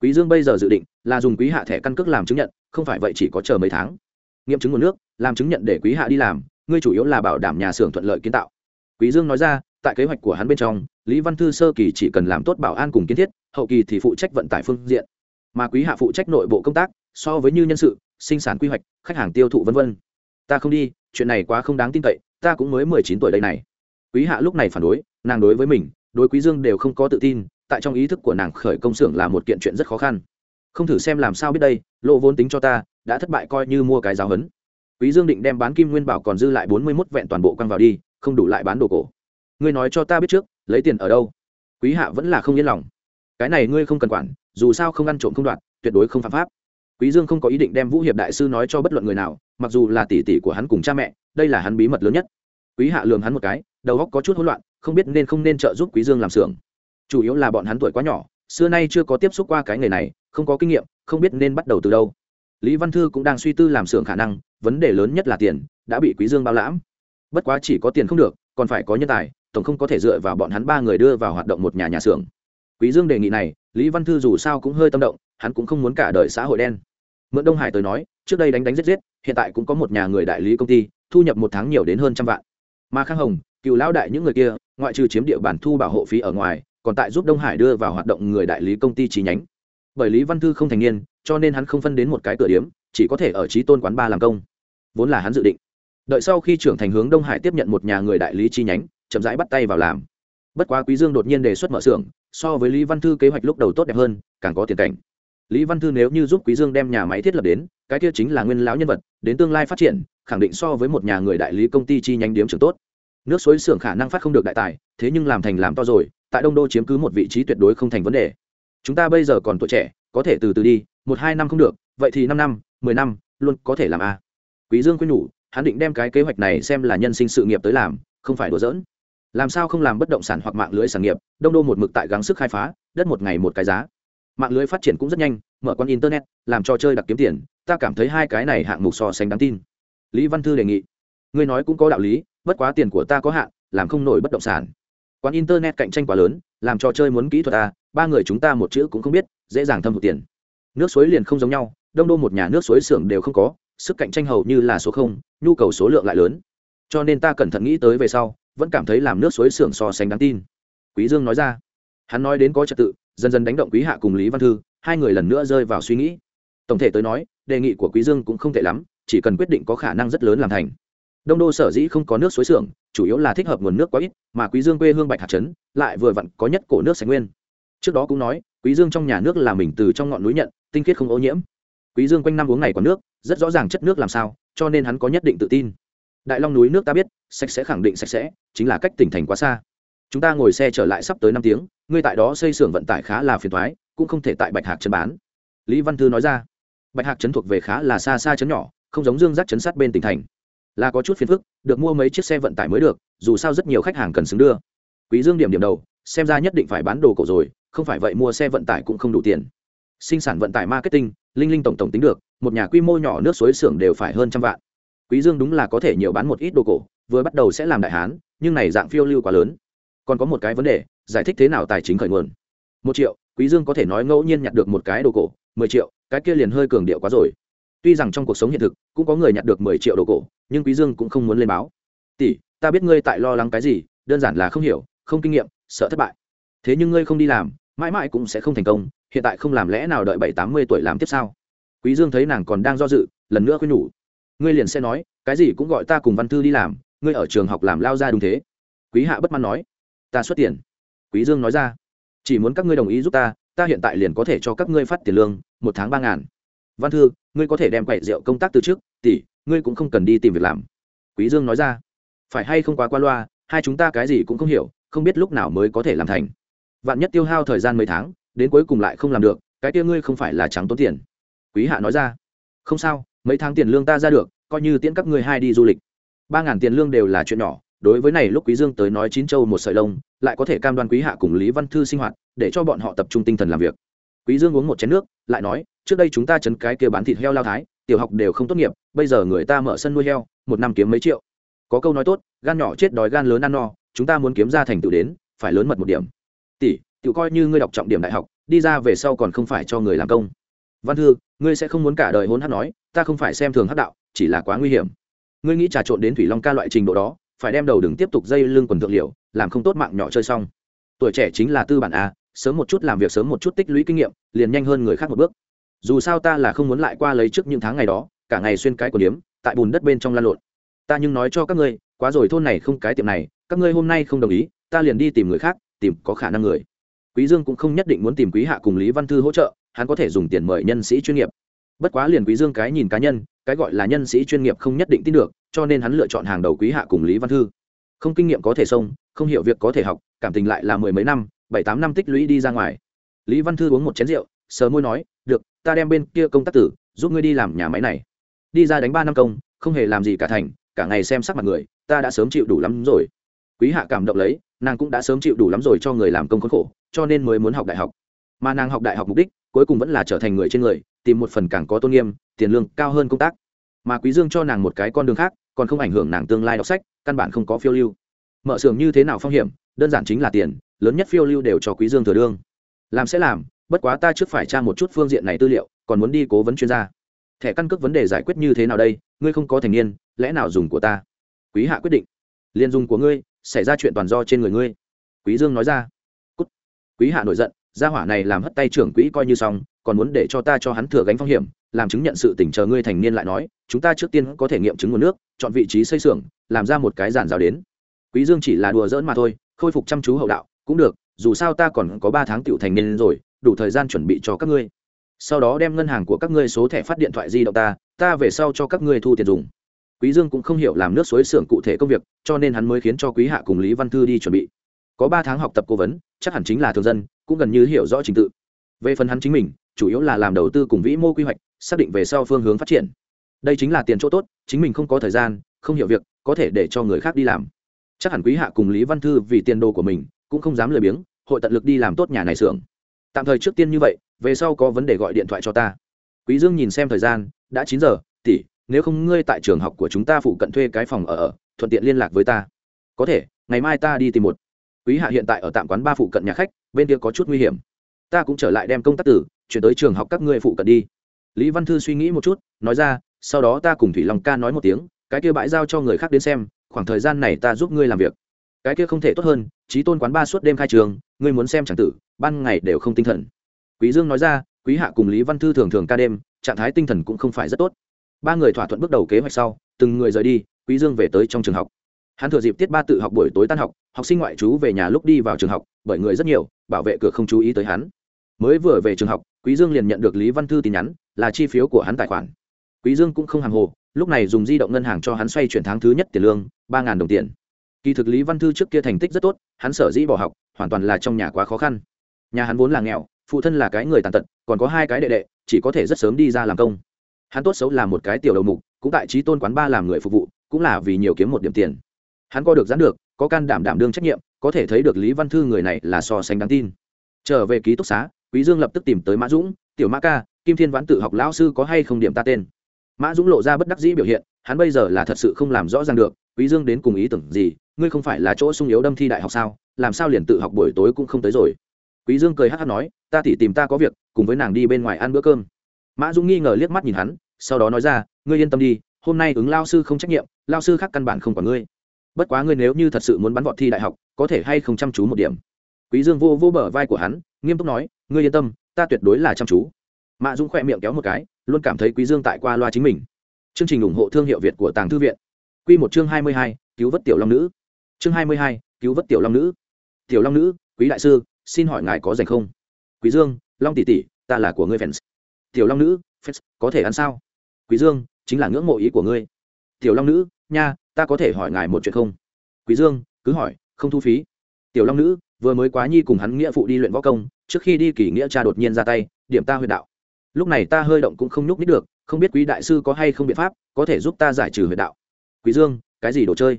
Quý dương bây giờ dự định là dùng quý hạ thẻ căn cước làm chứng nhận, không phải vậy chỉ có chờ mấy tháng. Nghiệm chứng nguồn nước, làm chứng nhận để quý hạ đi làm, ngươi chủ yếu là bảo đảm nhà xưởng thuận lợi kiến tạo quý dương nói ra, tại kế hoạch của hắn bên trong, lý văn thư sơ kỳ chỉ cần làm tốt bảo an cùng kiến thiết, hậu kỳ thì phụ trách vận tải phương diện. Mà quý hạ phụ trách nội bộ công tác, so với như nhân sự, sinh sản quy hoạch, khách hàng tiêu thụ v v ta không đi, chuyện này quá không đáng tin cậy, ta cũng mới mười chín tuổi đây này. Quý hạ lúc này phản đối, nàng đối với mình, đối quý dương đều không có tự tin, tại trong ý thức của nàng khởi công xưởng là một kiện chuyện rất khó khăn. Không thử xem làm sao biết đây, lộ vốn tính cho ta, đã thất bại coi như mua cái giáo hấn quý dương định đem bán kim nguyên bảo còn dư lại bốn mươi 41 vẹn toàn bộ quăng vào đi không đủ lại bán đồ cổ. Ngươi nói cho ta biết trước, lấy tiền ở đâu? Quý hạ vẫn là không yên lòng. Cái này ngươi không cần quản, dù sao không ăn trộm không đoạt, tuyệt đối không phạm pháp. Quý dương không có ý định đem vũ hiệp đại sư nói cho bất luận người nào, mặc dù là tỷ tỷ của hắn cùng cha mẹ, đây là hắn bí mật lớn nhất. Quý hạ lườm hắn một cái, đầu óc có chút hỗn loạn, không biết nên không nên trợ giúp quý dương làm xưởng. Chủ yếu là bọn hắn tuổi quá nhỏ, xưa nay chưa có tiếp xúc qua cái nghề này, không có kinh nghiệm, không biết nên bắt đầu từ đâu. Lý văn thư cũng đang suy tư làm xưởng khả năng, vấn đề lớn nhất là tiền, đã bị quý dương bao lãm bất quá chỉ có tiền không được, còn phải có nhân tài, tổng không có thể dựa vào bọn hắn ba người đưa vào hoạt động một nhà nhà xưởng. Quý dương đề nghị này, lý văn thư dù sao cũng hơi tâm động, hắn cũng không muốn cả đời xã hội đen. Mượn đông hải tới nói, trước đây đánh đánh giết giết, hiện tại cũng có một nhà người đại lý công ty, thu nhập một tháng nhiều đến hơn trăm vạn. Mà khang hồng, cựu lão đại những người kia, ngoại trừ chiếm địa bàn thu bảo hộ phí ở ngoài, còn tại giúp đông hải đưa vào hoạt động người đại lý công ty chi nhánh. Bởi lý văn thư không thành niên, cho nên hắn không phân đến một cái cửa điếm chỉ có thể ở trí tôn quán ba làm công. Vốn là hắn dự định đợi sau khi trưởng thành hướng đông hải tiếp nhận một nhà người đại lý chi nhánh, chậm rãi bắt tay vào làm. Bất quá quý dương đột nhiên đề xuất mở xưởng, so với lý văn thư kế hoạch lúc đầu tốt đẹp hơn, càng có tiền cảnh. Lý văn thư nếu như giúp quý dương đem nhà máy thiết lập đến, cái kia chính là nguyên lão nhân vật, đến tương lai phát triển, khẳng định so với một nhà người đại lý công ty chi nhánh điếm trưởng tốt. Nước suối xưởng khả năng phát không được đại tài, thế nhưng làm thành làm to rồi, tại đông đô chiếm cứ một vị trí tuyệt đối không thành vấn đề. Chúng ta bây giờ còn tuổi trẻ, có thể từ từ đi, một hai năm không được, vậy thì năm năm, mười năm, luôn có thể làm a. Quý dương khuyên nhủ hắn định đem cái kế hoạch này xem là nhân sinh sự nghiệp tới làm, không phải đùa giỡn. Làm sao không làm bất động sản hoặc mạng lưới sản nghiệp, đông đô một mực tại gắng sức khai phá, đất một ngày một cái giá. Mạng lưới phát triển cũng rất nhanh, mở con internet, làm trò chơi đặc kiếm tiền, ta cảm thấy hai cái này hạng mục so sánh đáng tin. Lý văn thư đề nghị, ngươi nói cũng có đạo lý, bất quá tiền của ta có hạn, làm không nổi bất động sản. Quán internet cạnh tranh quá lớn, làm trò chơi muốn kỹ thuật ta ba người chúng ta một chữ cũng không biết, dễ dàng thâm hụt tiền. Nước suối liền không giống nhau, đông đô một nhà nước suối xưởng đều không có sức cạnh tranh hầu như là số không, nhu cầu số lượng lại lớn. Cho nên ta cẩn thận nghĩ tới về sau, vẫn cảm thấy làm nước suối xưởng so sánh đáng tin. Quý dương nói ra. Hắn nói đến có trật tự, dần dần đánh động quý hạ cùng lý văn thư, hai người lần nữa rơi vào suy nghĩ. Tổng thể tới nói, đề nghị của quý dương cũng không tệ lắm, chỉ cần quyết định có khả năng rất lớn làm thành. Đông đô sở dĩ không có nước suối xưởng, chủ yếu là thích hợp nguồn nước quá ít, mà quý dương quê hương bạch hạt trấn, lại vừa vặn có nhất cổ nước sạch nguyên. Trước đó cũng nói, quý dương trong nhà nước là mình từ trong ngọn núi nhận, tinh khiết không ô nhiễm. Quý dương quanh năm uống ngày còn nước rất rõ ràng chất nước làm sao, cho nên hắn có nhất định tự tin. Đại long núi nước ta biết, sạch sẽ khẳng định sạch sẽ, chính là cách tỉnh thành quá xa. Chúng ta ngồi xe trở lại sắp tới năm tiếng, ngươi tại đó xây xưởng vận tải khá là phiền thoái cũng không thể tại bạch hạc trấn bán. Lý văn thư nói ra. Bạch hạc trấn thuộc về khá là xa xa trấn nhỏ, không giống dương giác trấn sát bên tỉnh thành. Là có chút phiền phức, được mua mấy chiếc xe vận tải mới được, dù sao rất nhiều khách hàng cần xứng đưa. Quý dương điểm điểm đầu, xem ra nhất định phải bán đồ cổ rồi, không phải vậy mua xe vận tải cũng không đủ tiền. Sinh sản vận tải marketing, linh linh tổng tổng tính được một nhà quy mô nhỏ nước suối xưởng đều phải hơn trăm vạn. Quý dương đúng là có thể nhiều bán một ít đồ cổ, vừa bắt đầu sẽ làm đại hán, nhưng này dạng phiêu lưu quá lớn. Còn có một cái vấn đề, giải thích thế nào tài chính khởi nguồn. Một triệu, quý dương có thể nói ngẫu nhiên nhặt được một cái đồ cổ, mười triệu, cái kia liền hơi cường điệu quá rồi. Tuy rằng trong cuộc sống hiện thực, cũng có người nhặt được mười triệu đồ cổ, nhưng quý dương cũng không muốn lên báo. Tỷ, ta biết ngươi tại lo lắng cái gì, đơn giản là không hiểu, không kinh nghiệm, sợ thất bại. Thế nhưng ngươi không đi làm, mãi mãi cũng sẽ không thành công, hiện tại không làm lẽ nào đợi bảy tám mươi tuổi làm tiếp sao? Quý dương thấy nàng còn đang do dự, lần nữa khuyên nhủ. Ngươi liền sẽ nói, cái gì cũng gọi ta cùng văn thư đi làm, ngươi ở trường học làm lao ra đúng thế. Quý hạ bất mãn nói. Ta xuất tiền. Quý dương nói ra. Chỉ muốn các ngươi đồng ý giúp ta ta hiện tại liền có thể cho các ngươi phát tiền lương, một tháng ba ngàn. Văn thư, ngươi có thể đem quậy rượu công tác từ trước, tỷ, ngươi cũng không cần đi tìm việc làm. Quý dương nói ra. Phải hay không quá qua loa, hai chúng ta cái gì cũng không hiểu, không biết lúc nào mới có thể làm thành. Vạn nhất tiêu hao thời gian mấy tháng, đến cuối cùng lại không làm được, cái kia ngươi không phải là trắng tốn tiền quý hạ nói ra. Không sao, mấy tháng tiền lương ta ra được, coi như tiễn các ngươi hai đi du lịch. Ba ngàn tiền lương đều là chuyện nhỏ, đối với này lúc quý dương tới nói chín châu một sợi lông, lại có thể cam đoan quý hạ cùng lý văn thư sinh hoạt, để cho bọn họ tập trung tinh thần làm việc. Quý dương uống một chén nước, lại nói, trước đây chúng ta chấn cái kia bán thịt heo lao thái, tiểu học đều không tốt nghiệp, bây giờ người ta mở sân nuôi heo, một năm kiếm mấy triệu. Có câu nói tốt, gan nhỏ chết đói gan lớn ăn no, chúng ta muốn kiếm ra thành tựu đến, phải lớn mật một điểm. Tỷ tự coi như ngươi đọc trọng điểm đại học, đi ra về sau còn không phải cho người làm công. Văn thư ngươi sẽ không muốn cả đời hôn hát nói, ta không phải xem thường hát đạo, chỉ là quá nguy hiểm. Ngươi nghĩ trà trộn đến thủy long ca loại trình độ đó, phải đem đầu đừng tiếp tục dây lưng quần thượng liệu làm không tốt mạng nhỏ chơi xong. Tuổi trẻ chính là tư bản a, sớm một chút làm việc sớm một chút tích lũy kinh nghiệm, liền nhanh hơn người khác một bước. Dù sao ta là không muốn lại qua lấy trước những tháng ngày đó, cả ngày xuyên cái của điếm, tại bùn đất bên trong lan lộn. Ta nhưng nói cho các ngươi, quá rồi thôn này không cái tiệm này, các ngươi hôm nay không đồng ý, ta liền đi tìm người khác, tìm có khả năng người. Quý dương cũng không nhất định muốn tìm quý hạ cùng lý văn thư hỗ trợ hắn có thể dùng tiền mời nhân sĩ chuyên nghiệp. Bất quá liền quý dương cái nhìn cá nhân, cái gọi là nhân sĩ chuyên nghiệp không nhất định tin được, cho nên hắn lựa chọn hàng đầu quý hạ cùng lý văn thư. Không kinh nghiệm có thể xông, không hiểu việc có thể học, cảm tình lại là mười mấy năm, bảy tám năm tích lũy đi ra ngoài. Lý văn thư uống một chén rượu, sờ môi nói, được, ta đem bên kia công tác tử, giúp ngươi đi làm nhà máy này. Đi ra đánh ba năm công, không hề làm gì cả thành, cả ngày xem sắc mặt người, ta đã sớm chịu đủ lắm rồi. Quý hạ cảm động lấy, nàng cũng đã sớm chịu đủ lắm rồi cho người làm công khốn khổ, cho nên mới muốn học đại học. Mà nàng học đại học mục đích cuối cùng vẫn là trở thành người trên người, tìm một phần càng có tôn nghiêm, tiền lương cao hơn công tác. Mà quý dương cho nàng một cái con đường khác, còn không ảnh hưởng nàng tương lai đọc sách, căn bản không có phiêu lưu. Mở xưởng như thế nào phong hiểm, đơn giản chính là tiền, lớn nhất phiêu lưu đều cho quý dương thừa đương làm sẽ làm, bất quá ta trước phải tra một chút phương diện này tư liệu, còn muốn đi cố vấn chuyên gia. Thẻ căn cước vấn đề giải quyết như thế nào đây, ngươi không có thành niên, lẽ nào dùng của ta? Quý hạ quyết định. Liên dùng của ngươi, xảy ra chuyện toàn do trên người ngươi. Quý dương nói ra. Cút. quý hạ nổi giận gia hỏa này làm hất tay trưởng quỹ coi như xong, còn muốn để cho ta cho hắn thừa gánh phong hiểm, làm chứng nhận sự tỉnh chờ ngươi thành niên lại nói, chúng ta trước tiên có thể nghiệm chứng nguồn nước, chọn vị trí xây xưởng, làm ra một cái giàn rào đến. Quý dương chỉ là đùa giỡn mà thôi, khôi phục chăm chú hậu đạo, cũng được, dù sao ta còn có ba tháng tiểu thành niên rồi, đủ thời gian chuẩn bị cho các ngươi. Sau đó đem ngân hàng của các ngươi số thẻ phát điện thoại di động ta ta về sau cho các ngươi thu tiền dùng. Quý dương cũng không hiểu làm nước suối xưởng cụ thể công việc, cho nên hắn mới khiến cho quý hạ cùng lý văn thư đi chuẩn bị có ba tháng học tập cố vấn, chắc hẳn chính là thường dân, cũng gần như hiểu rõ trình tự. Về phần hắn chính mình, chủ yếu là làm đầu tư cùng vĩ mô quy hoạch, xác định về sau phương hướng phát triển. Đây chính là tiền chỗ tốt, chính mình không có thời gian, không hiểu việc, có thể để cho người khác đi làm. Chắc hẳn quý hạ cùng lý văn thư vì tiền đồ của mình, cũng không dám lười biếng, hội tận lực đi làm tốt nhà này xưởng. Tạm thời trước tiên như vậy, về sau có vấn đề gọi điện thoại cho ta. Quý dương nhìn xem thời gian, đã chín giờ, tỷ, nếu không ngươi tại trường học của chúng ta phụ cận thuê cái phòng ở ở, thuận tiện liên lạc với ta. Có thể, ngày mai ta đi tìm một quý hạ hiện tại ở tạm quán ba phụ cận nhà khách, bên kia có chút nguy hiểm. Ta cũng trở lại đem công tác tử chuyển tới trường học các ngươi phụ cận đi. Lý văn thư suy nghĩ một chút, nói ra, sau đó ta cùng thủy long ca nói một tiếng, cái kia bãi giao cho người khác đến xem, khoảng thời gian này ta giúp ngươi làm việc. Cái kia không thể tốt hơn trí tôn quán ba suốt đêm khai trường, ngươi muốn xem chẳng tử, ban ngày đều không tinh thần. Quý dương nói ra, quý hạ cùng lý văn thư thường thường ca đêm, trạng thái tinh thần cũng không phải rất tốt. Ba người thỏa thuận bước đầu kế hoạch sau, từng người rời đi, quý dương về tới trong trường học hắn thừa dịp tiết ba tự học buổi tối tan học học sinh ngoại trú về nhà lúc đi vào trường học, bởi người rất nhiều, bảo vệ cửa không chú ý tới hắn. Mới vừa về trường học, quý dương liền nhận được lý văn thư tin nhắn, là chi phiếu của hắn tài khoản. Quý dương cũng không hàng hồ, lúc này dùng di động ngân hàng cho hắn xoay chuyển tháng thứ nhất tiền lương, ba đồng tiền. Kỳ thực lý văn thư trước kia thành tích rất tốt, hắn sở dĩ bỏ học, hoàn toàn là trong nhà quá khó khăn. Nhà hắn vốn là nghèo, phụ thân là cái người tàn tật, còn có hai cái đệ đệ, chỉ có thể rất sớm đi ra làm công. Hắn tốt xấu là một cái tiểu đầu mục, cũng tại trí tôn quán ba làm người phục vụ, cũng là vì nhiều kiếm một điểm tiền hắn có được gián được, có can đảm đảm đương trách nhiệm, có thể thấy được lý văn thư người này là so sánh đáng tin. Trở về ký túc xá, quý dương lập tức tìm tới mã dũng, tiểu mã ca, kim thiên vãn tự học lão sư có hay không điểm ta tên? Mã dũng lộ ra bất đắc dĩ biểu hiện, hắn bây giờ là thật sự không làm rõ ràng được, quý dương đến cùng ý tưởng gì, ngươi không phải là chỗ sung yếu đâm thi đại học sao, làm sao liền tự học buổi tối cũng không tới rồi? Quý dương cười hát hát nói, ta tỉ tìm ta có việc, cùng với nàng đi bên ngoài ăn bữa cơm. Mã dũng nghi ngờ liếc mắt nhìn hắn, sau đó nói ra, ngươi yên tâm đi, hôm nay ứng lao sư không trách nhiệm lao sư khác căn bản không quản ngươi bất quá ngươi nếu như thật sự muốn bắn vọt thi đại học có thể hay không chăm chú một điểm? Quý dương vô vô bờ vai của hắn nghiêm túc nói ngươi yên tâm ta tuyệt đối là chăm chú. Mã dũng khỏe miệng kéo một cái luôn cảm thấy quý dương tại qua loa chính mình. Chương trình ủng hộ thương hiệu việt của tàng thư viện. Quy một chương hai mươi hai, cứu vớt tiểu long nữ. Chương hai mươi hai, cứu vớt tiểu long nữ. Tiểu long nữ quý đại sư xin hỏi ngài có dành không? Quý dương long tỷ tỷ ta là của ngươi fans. Tiểu long nữ fans có thể ăn sao? Quý dương chính là ngưỡng mộ ý của ngươi. Tiểu long nữ nha, ta có thể hỏi ngài một chuyện không? Quý dương, cứ hỏi, không thu phí. Tiểu long nữ, vừa mới quá nhi cùng hắn nghĩa phụ đi luyện võ công, trước khi đi kỳ nghĩa cha đột nhiên ra tay, điểm ta huyệt đạo. Lúc này ta hơi động cũng không nhúc nít được, không biết quý đại sư có hay không biện pháp, có thể giúp ta giải trừ huyệt đạo. Quý dương, cái gì đồ chơi?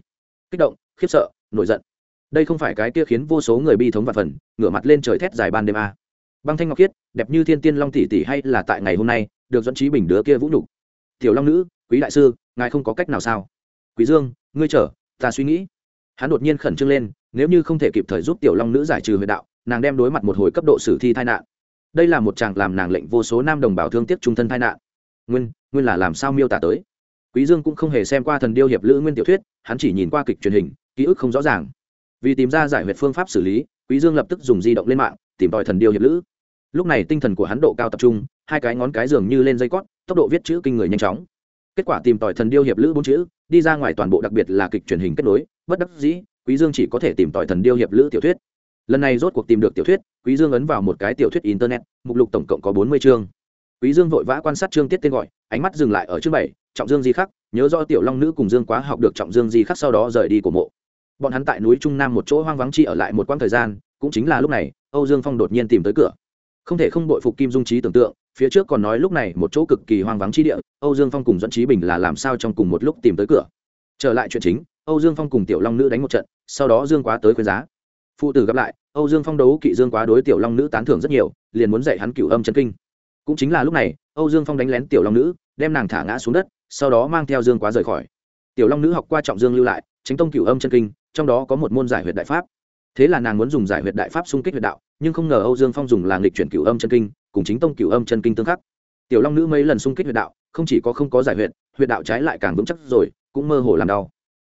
Kích động, khiếp sợ, nổi giận. Đây không phải cái kia khiến vô số người bi thống và phần, ngửa mặt lên trời thét dài ban đêm a. À. băng thanh ngọc khiết, đẹp như thiên tiên long tỷ tỷ hay là tại ngày hôm nay, được dẫn trí bình đứa kia vũ nhục. Tiểu long nữ, quý đại sư, ngài không có cách nào sao? Quý dương, ngươi chờ, ta suy nghĩ. Hắn đột nhiên khẩn trương lên, nếu như không thể kịp thời giúp tiểu long nữ giải trừ huyệt đạo, nàng đem đối mặt một hồi cấp độ sử thi tai nạn. Đây là một chàng làm nàng lệnh vô số nam đồng bào thương tiếc trung thân tai nạn. Nguyên nguyên là làm sao miêu tả tới? Quý dương cũng không hề xem qua thần điêu hiệp lữ nguyên tiểu thuyết, hắn chỉ nhìn qua kịch truyền hình, ký ức không rõ ràng. Vì tìm ra giải huyệt phương pháp xử lý, quý dương lập tức dùng di động lên mạng, tìm tòi thần điêu hiệp lữ. Lúc này tinh thần của hắn độ cao tập trung, hai cái ngón cái dường như lên dây cót, tốc độ viết chữ kinh người nhanh chóng. Kết quả tìm tòi thần điêu hiệp lữ bốn chữ đi ra ngoài toàn bộ đặc biệt là kịch truyền hình kết nối, bất đắc dĩ, quý dương chỉ có thể tìm tòi thần điêu hiệp lữ tiểu thuyết. Lần này rốt cuộc tìm được tiểu thuyết, quý dương ấn vào một cái tiểu thuyết internet, mục lục tổng cộng có bốn mươi chương. Quý dương vội vã quan sát chương tiết tên gọi, ánh mắt dừng lại ở chương bảy, trọng dương di khắc, nhớ do tiểu long nữ cùng dương quá học được trọng dương di khắc sau đó rời đi của mộ. Bọn hắn tại núi trung nam một chỗ hoang vắng chi ở lại một quãng thời gian, cũng chính là lúc này, âu dương phong đột nhiên tìm tới cửa. Không thể không bội phục kim dung trí tưởng tượng phía trước còn nói lúc này một chỗ cực kỳ hoang vắng chi địa, âu dương phong cùng dẫn trí bình là làm sao trong cùng một lúc tìm tới cửa. Trở lại chuyện chính, âu dương phong cùng tiểu long nữ đánh một trận, sau đó dương quá tới khuyên giá. Phụ tử gặp lại, âu dương phong đấu kỵ dương quá đối tiểu long nữ tán thưởng rất nhiều, liền muốn dạy hắn cửu âm chân kinh. Cũng chính là lúc này, âu dương phong đánh lén tiểu long nữ, đem nàng thả ngã xuống đất, sau đó mang theo dương quá rời khỏi. Tiểu long nữ học qua trọng dương lưu lại tránh tông cửu âm chân kinh, trong đó có một môn giải huyệt đại pháp. Thế là nàng muốn dùng giải huyệt đại pháp xung kích huyệt đạo, nhưng không ngờ âu dương phong dùng làng lịch chuyển cửu âm chân kinh cùng chính tông cửu âm chân kinh tương khắc. Tiểu long nữ mấy lần xung kích huyệt đạo, không chỉ có không có giải huyệt huyệt đạo trái lại càng vững chắc rồi, cũng mơ hồ làm đau.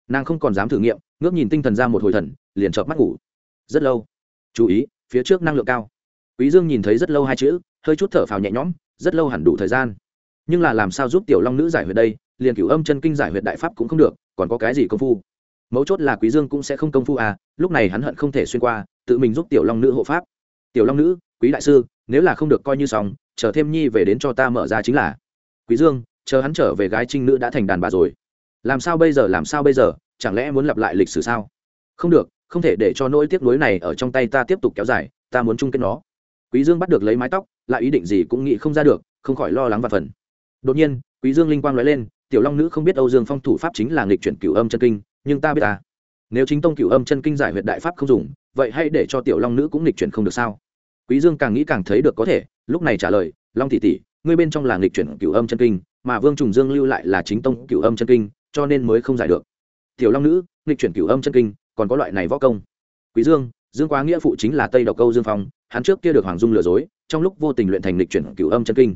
Nàng không còn dám thử nghiệm, ngước nhìn tinh thần ra một hồi thần, liền chợp mắt ngủ. Rất lâu. Chú ý, phía trước năng lượng cao. Quý dương nhìn thấy rất lâu hai chữ, hơi chút thở phào nhẹ nhõm, rất lâu hẳn đủ thời gian. Nhưng là làm sao giúp tiểu long nữ giải huyệt đây, liền cửu âm chân kinh giải huyệt đại pháp cũng không được, còn có cái gì công phu? Mấu chốt là quý dương cũng sẽ không công phu à lúc này hắn hận không thể xuyên qua, tự mình giúp tiểu long nữ hộ pháp tiểu long nữ, quý đại sư, nếu là không được coi như xong, chờ thêm nhi về đến cho ta mở ra chính là. Quý dương, chờ hắn trở về gái trinh nữ đã thành đàn bà rồi. Làm sao bây giờ, làm sao bây giờ, chẳng lẽ muốn lặp lại lịch sử sao? Không được, không thể để cho nỗi tiếc nuối này ở trong tay ta tiếp tục kéo dài, ta muốn chung kết nó. Quý dương bắt được lấy mái tóc, lại ý định gì cũng nghĩ không ra được, không khỏi lo lắng và phần đột nhiên, quý dương linh quang nói lên, tiểu long nữ không biết âu dương phong thủ pháp chính là nghịch chuyển cửu âm chân kinh, nhưng ta biết ta. Nếu chính tông cửu âm chân kinh giải huyệt đại pháp không dùng vậy hãy để cho tiểu long nữ cũng nghịch chuyển không được sao? Quý dương càng nghĩ càng thấy được có thể, lúc này trả lời, long tỷ tỷ, ngươi bên trong là nghịch chuyển cửu âm chân kinh, mà vương trùng dương lưu lại là chính tông cửu âm chân kinh, cho nên mới không giải được. Tiểu long nữ, nghịch chuyển cửu âm chân kinh, còn có loại này võ công. Quý dương dương quá nghĩa phụ chính là tây độc câu dương phong, hắn trước kia được hoàng dung lừa dối, trong lúc vô tình luyện thành lịch chuyển cửu âm chân kinh.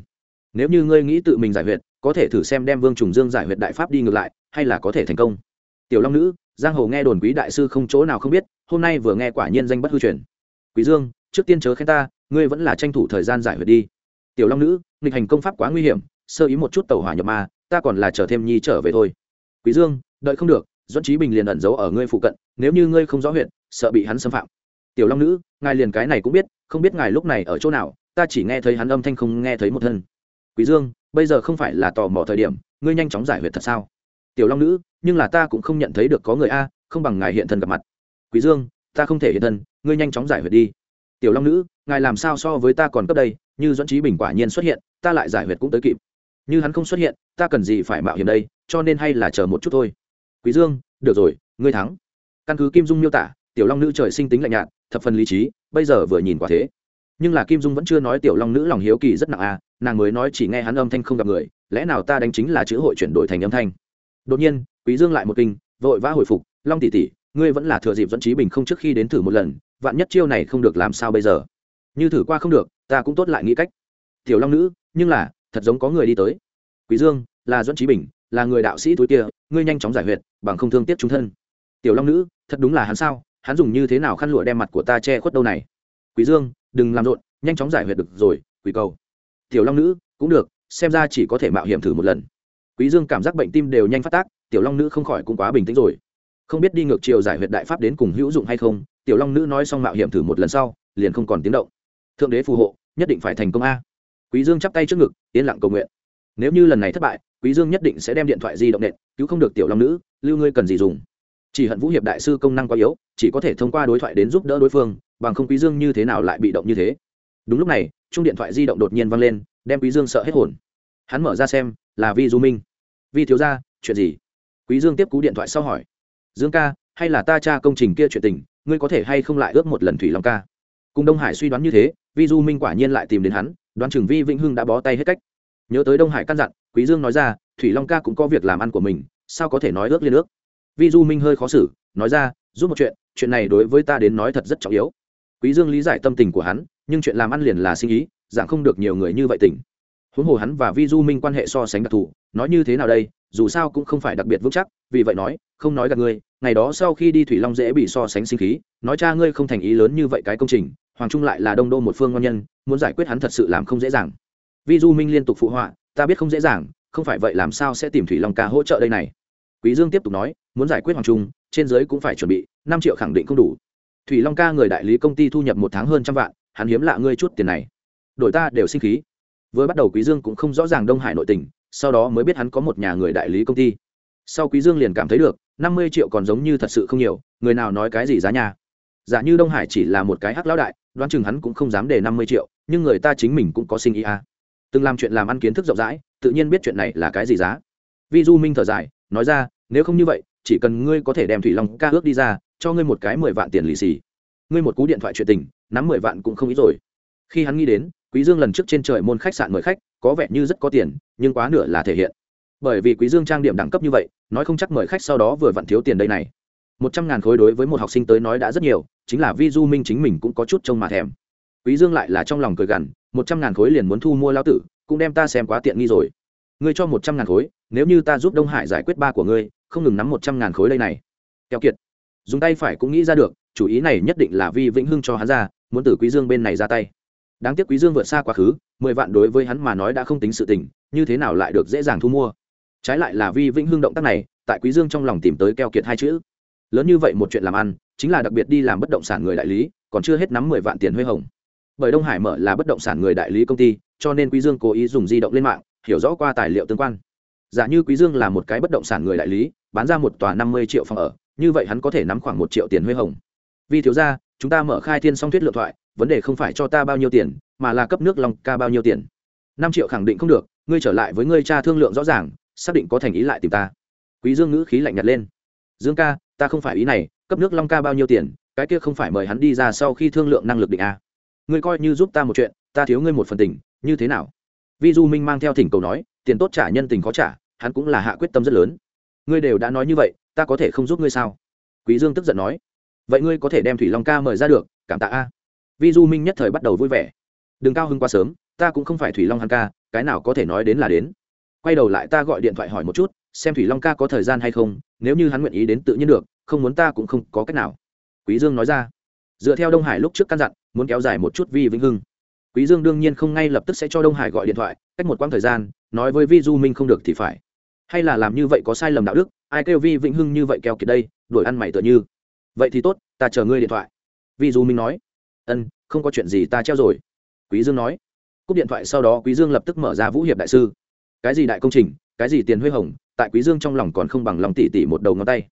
Nếu như ngươi nghĩ tự mình giải huyệt, có thể thử xem đem vương trùng dương giải huyệt đại pháp đi ngược lại, hay là có thể thành công? Tiểu long nữ, giang hồ nghe đồn quý đại sư không chỗ nào không biết, hôm nay vừa nghe quả nhiên danh bất hư truyền. Quý dương, trước tiên chớ khen ta, ngươi vẫn là tranh thủ thời gian giải huyệt đi. Tiểu long nữ, nghịch hành công pháp quá nguy hiểm, sơ ý một chút tẩu hỏa nhập ma, ta còn là chờ thêm nhi trở về thôi. Quý dương, đợi không được doãn trí bình liền ẩn giấu ở ngươi phụ cận, nếu như ngươi không rõ huyện sợ bị hắn xâm phạm. Tiểu long nữ, ngài liền cái này cũng biết, không biết ngài lúc này ở chỗ nào, ta chỉ nghe thấy hắn âm thanh không nghe thấy một thân. Quý dương, bây giờ không phải là tò mò thời điểm, ngươi nhanh chóng giải huyệt thật sao? Tiểu long nữ, nhưng là ta cũng không nhận thấy được có người a, không bằng ngài hiện thân gặp mặt. Quý dương, ta không thể hiện thân, ngươi nhanh chóng giải huyệt đi. Tiểu long nữ, ngài làm sao so với ta còn cấp đây, như doãn trí bình quả nhiên xuất hiện, ta lại giải huyệt cũng tới kịp. Như hắn không xuất hiện, ta cần gì phải mạo hiểm đây, cho nên hay là chờ một chút thôi. Quý dương, được rồi, ngươi thắng. Căn cứ kim dung miêu tả, tiểu long nữ trời sinh tính lạnh nhạt, thập phần lý trí, bây giờ vừa nhìn quả thế. Nhưng là kim dung vẫn chưa nói tiểu long nữ lòng hiếu kỳ rất nặng à nàng mới nói chỉ nghe hắn âm thanh không gặp người, lẽ nào ta đánh chính là chữ hội chuyển đổi thành âm thanh? Đột nhiên, quý dương lại một kinh, vội vã hồi phục, long tỷ tỷ, ngươi vẫn là thừa dịp dẫn trí bình không trước khi đến thử một lần, vạn nhất chiêu này không được làm sao bây giờ? Như thử qua không được, ta cũng tốt lại nghĩ cách. Tiểu long nữ, nhưng là, thật giống có người đi tới. Quý dương, là dẫn trí bình, là người đạo sĩ túi kia, ngươi nhanh chóng giải huyệt, bằng không thương tiếc chúng thân. Tiểu long nữ, thật đúng là hắn sao, hắn dùng như thế nào khăn lụa đem mặt của ta che khuất đâu này? Quý dương, đừng làm rộn, nhanh chóng giải huyệt được rồi quý cầu. Tiểu long nữ, cũng được, xem ra chỉ có thể mạo hiểm thử một lần quý dương cảm giác bệnh tim đều nhanh phát tác, tiểu long nữ không khỏi cũng quá bình tĩnh rồi. Không biết đi ngược chiều giải huyệt đại pháp đến cùng hữu dụng hay không, tiểu long nữ nói xong mạo hiểm thử một lần sau, liền không còn tiếng động. Thượng đế phù hộ, nhất định phải thành công a. Quý dương chắp tay trước ngực, yên lặng cầu nguyện. Nếu như lần này thất bại, quý dương nhất định sẽ đem điện thoại di động nện, cứu không được tiểu long nữ, lưu ngươi cần gì dùng. Chỉ hận vũ hiệp đại sư công năng quá yếu, chỉ có thể thông qua đối thoại đến giúp đỡ đối phương, bằng không quý dương như thế nào lại bị động như thế. Đúng lúc này chung điện thoại di động đột nhiên vang lên, đem quý dương sợ hết hồn. Hắn mở ra xem, là vi du minh vi thiếu gia, chuyện gì? Quý dương tiếp cú điện thoại sau hỏi. Dương ca, hay là ta tra công trình kia chuyện tình, ngươi có thể hay không lại ước một lần thủy long ca? Cùng đông hải suy đoán như thế, vi du minh quả nhiên lại tìm đến hắn, đoán chừng vi vĩnh hưng đã bó tay hết cách. Nhớ tới đông hải căn dặn, quý dương nói ra, thủy long ca cũng có việc làm ăn của mình, sao có thể nói ước liên ước? Vi du minh hơi khó xử, nói ra, giúp một chuyện chuyện này đối với ta đến nói thật rất trọng yếu. Quý dương lý giải tâm tình của hắn, nhưng chuyện làm ăn liền là sinh ý, dạng không được nhiều người như vậy tỉnh huống hồ hắn và vi du minh quan hệ so sánh đặc thù, nói như thế nào đây, dù sao cũng không phải đặc biệt vững chắc, vì vậy nói, không nói gặp ngươi, ngày đó sau khi đi thủy long dễ bị so sánh sinh khí, nói cha ngươi không thành ý lớn như vậy cái công trình, hoàng trung lại là đông đô một phương ngon nhân, muốn giải quyết hắn thật sự làm không dễ dàng. Vi du minh liên tục phụ họa, ta biết không dễ dàng, không phải vậy làm sao sẽ tìm thủy long ca hỗ trợ đây này. Quý dương tiếp tục nói, muốn giải quyết hoàng trung, trên giới cũng phải chuẩn bị, năm triệu khẳng định không đủ. Thủy long ca người đại lý công ty thu nhập một tháng hơn trăm vạn, hắn hiếm lạ ngươi chút tiền này. Đổi ta đều sinh khí vừa bắt đầu quý dương cũng không rõ ràng đông hải nội tình, sau đó mới biết hắn có một nhà người đại lý công ty. Sau quý dương liền cảm thấy được, năm mươi triệu còn giống như thật sự không nhiều, người nào nói cái gì giá nhà? Giả như đông hải chỉ là một cái hắc lão đại, đoán chừng hắn cũng không dám để năm mươi triệu, nhưng người ta chính mình cũng có sinh ý à. từng làm chuyện làm ăn kiến thức rộng rãi, tự nhiên biết chuyện này là cái gì giá. Vi du minh thở dài, nói ra, nếu không như vậy, chỉ cần ngươi có thể đem thủy long ca ước đi ra, cho ngươi một cái mười vạn tiền lì xì. Ngươi một cú điện thoại chuyện tình, nắm mười vạn cũng không ít rồi. Khi hắn nghĩ đến quý dương lần trước trên trời môn khách sạn mời khách, có vẻ như rất có tiền, nhưng quá nửa là thể hiện. Bởi vì quý dương trang điểm đẳng cấp như vậy, nói không chắc mời khách sau đó vừa vặn thiếu tiền đây này. Một trăm ngàn khối đối với một học sinh tới nói đã rất nhiều, chính là vi du minh chính mình cũng có chút trông mà thèm. Quý dương lại là trong lòng cười gằn, một trăm ngàn khối liền muốn thu mua lao tử, cũng đem ta xem quá tiện nghi rồi. Ngươi cho một trăm ngàn khối, nếu như ta giúp đông hải giải quyết ba của ngươi, không ngừng nắm một trăm ngàn khối đây này. Keo kiệt. Dùng tay phải cũng nghĩ ra được, chủ ý này nhất định là vi vĩnh hưng cho hắn ra, muốn từ quý dương bên này ra tay đáng tiếc quý dương vượt xa quá khứ, mười vạn đối với hắn mà nói đã không tính sự tình, như thế nào lại được dễ dàng thu mua? Trái lại là vi vĩnh hưng động tác này, tại quý dương trong lòng tìm tới keo kiệt hai chữ. Lớn như vậy một chuyện làm ăn, chính là đặc biệt đi làm bất động sản người đại lý, còn chưa hết nắm mười vạn tiền huê hồng. Bởi đông hải mở là bất động sản người đại lý công ty, cho nên quý dương cố ý dùng di động lên mạng, hiểu rõ qua tài liệu tương quan. Giả như quý dương là một cái bất động sản người đại lý, bán ra một tòa năm mươi triệu phòng ở, như vậy hắn có thể nắm khoảng một triệu tiền huê hồng. Vì thiếu gia chúng ta mở khai thiên song thuyết lượng thoại, vấn đề không phải cho ta bao nhiêu tiền, mà là cấp nước long ca bao nhiêu tiền. Năm triệu khẳng định không được, ngươi trở lại với ngươi cha thương lượng rõ ràng, xác định có thành ý lại tìm ta. Quý dương ngữ khí lạnh nhạt lên. Dương ca, ta không phải ý này, cấp nước long ca bao nhiêu tiền, cái kia không phải mời hắn đi ra sau khi thương lượng năng lực định a. Ngươi coi như giúp ta một chuyện, ta thiếu ngươi một phần tình, như thế nào? Vi du minh mang theo thỉnh cầu nói, tiền tốt trả nhân tình khó trả, hắn cũng là hạ quyết tâm rất lớn. Ngươi đều đã nói như vậy, ta có thể không giúp ngươi sao? Quý dương tức giận nói vậy ngươi có thể đem thủy long ca mời ra được cảm tạ a vi du minh nhất thời bắt đầu vui vẻ đừng cao hưng quá sớm ta cũng không phải thủy long hắn ca cái nào có thể nói đến là đến quay đầu lại ta gọi điện thoại hỏi một chút xem thủy long ca có thời gian hay không nếu như hắn nguyện ý đến tự nhiên được không muốn ta cũng không có cách nào quý dương nói ra dựa theo đông hải lúc trước căn dặn muốn kéo dài một chút vi vĩnh hưng quý dương đương nhiên không ngay lập tức sẽ cho đông hải gọi điện thoại cách một quãng thời gian nói với vi du minh không được thì phải hay là làm như vậy có sai lầm đạo đức ai kêu vi vĩnh hưng như vậy kéo kiệt đây đổi ăn mày tựa như vậy thì tốt, ta chờ ngươi điện thoại. Vi du minh nói. Ân, không có chuyện gì ta treo rồi. Quý dương nói. Cúp điện thoại sau đó quý dương lập tức mở ra vũ hiệp đại sư. Cái gì đại công trình, cái gì tiền huy hồng, tại quý dương trong lòng còn không bằng lòng tỷ tỷ một đầu ngón tay.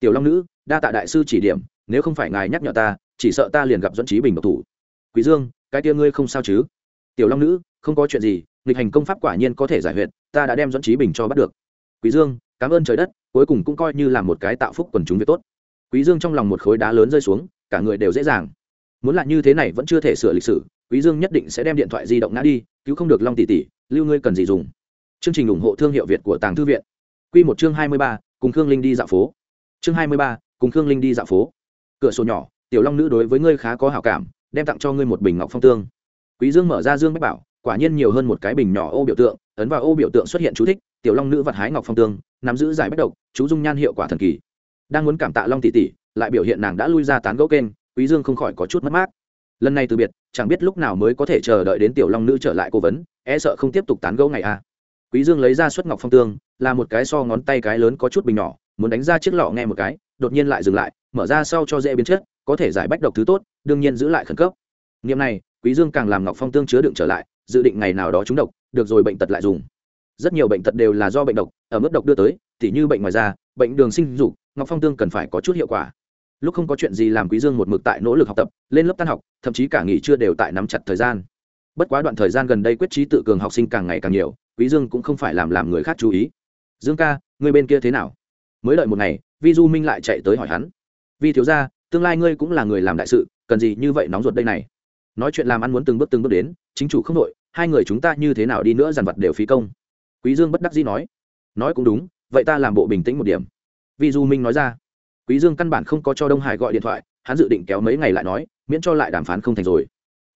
Tiểu long nữ, đa tạ đại sư chỉ điểm, nếu không phải ngài nhắc nhở ta, chỉ sợ ta liền gặp dẫn trí bình độc thủ. Quý dương, cái kia ngươi không sao chứ? Tiểu long nữ, không có chuyện gì, nghịch hành công pháp quả nhiên có thể giải huyệt, ta đã đem dẫn trí bình cho bắt được. Quý dương, cảm ơn trời đất, cuối cùng cũng coi như là một cái tạo phúc quần chúng việc tốt quý dương trong lòng một khối đá lớn rơi xuống cả người đều dễ dàng. Muốn là như thế này vẫn chưa thể sửa lịch sử quý dương nhất định sẽ đem điện thoại di động ngã đi cứu không được long tỷ tỷ lưu ngươi cần gì dùng. Chương trình ủng hộ thương hiệu việt của tàng thư viện. Quy một chương hai mươi ba, cùng khương linh đi dạo phố. Chương hai mươi ba, cùng khương linh đi dạo phố. Cửa sổ nhỏ tiểu long nữ đối với ngươi khá có hảo cảm đem tặng cho ngươi một bình ngọc phong tương. Quý dương mở ra dương bách bảo quả nhiên nhiều hơn một cái bình nhỏ ô biểu tượng ấn vào ô biểu tượng xuất hiện chú thích tiểu long nữ vật hái ngọc phong tương nắm giữ giải bách độc chú dung nhan hiệu quả thần kỳ đang muốn cảm tạ long tỷ tỷ, lại biểu hiện nàng đã lui ra tán gẫu kênh, quý dương không khỏi có chút mất mát. Lần này từ biệt, chẳng biết lúc nào mới có thể chờ đợi đến tiểu long nữ trở lại cố vấn e sợ không tiếp tục tán gẫu ngày a. À. quý dương lấy ra suất ngọc phong tương, là một cái so ngón tay cái lớn có chút bình nhỏ, muốn đánh ra chiếc lọ nghe một cái, đột nhiên lại dừng lại, mở ra sau cho dễ biến chất, có thể giải bách độc thứ tốt, đương nhiên giữ lại khẩn cấp. Niệm này, quý dương càng làm ngọc phong tương chứa đựng trở lại, dự định ngày nào đó trúng độc, được rồi bệnh tật lại dùng. Rất nhiều bệnh tật đều là do bệnh độc, ở mức độc đưa tới, tỉ như bệnh ngoài da, bệnh đường sinh dục ngọc phong tương cần phải có chút hiệu quả. Lúc không có chuyện gì làm quý dương một mực tại nỗ lực học tập, lên lớp tan học, thậm chí cả nghỉ trưa đều tại nắm chặt thời gian. Bất quá đoạn thời gian gần đây quyết trí tự cường học sinh càng ngày càng nhiều, quý dương cũng không phải làm làm người khác chú ý. Dương ca, người bên kia thế nào? Mới đợi một ngày, vi du minh lại chạy tới hỏi hắn. Vi thiếu gia, tương lai ngươi cũng là người làm đại sự, cần gì như vậy nóng ruột đây này? Nói chuyện làm ăn muốn từng bước từng bước đến, chính chủ không đội, hai người chúng ta như thế nào đi nữa dàn vật đều phí công. Quý dương bất đắc dĩ nói. Nói cũng đúng, vậy ta làm bộ bình tĩnh một điểm vi du minh nói ra. Quý dương căn bản không có cho đông hải gọi điện thoại, hắn dự định kéo mấy ngày lại nói, miễn cho lại đàm phán không thành rồi.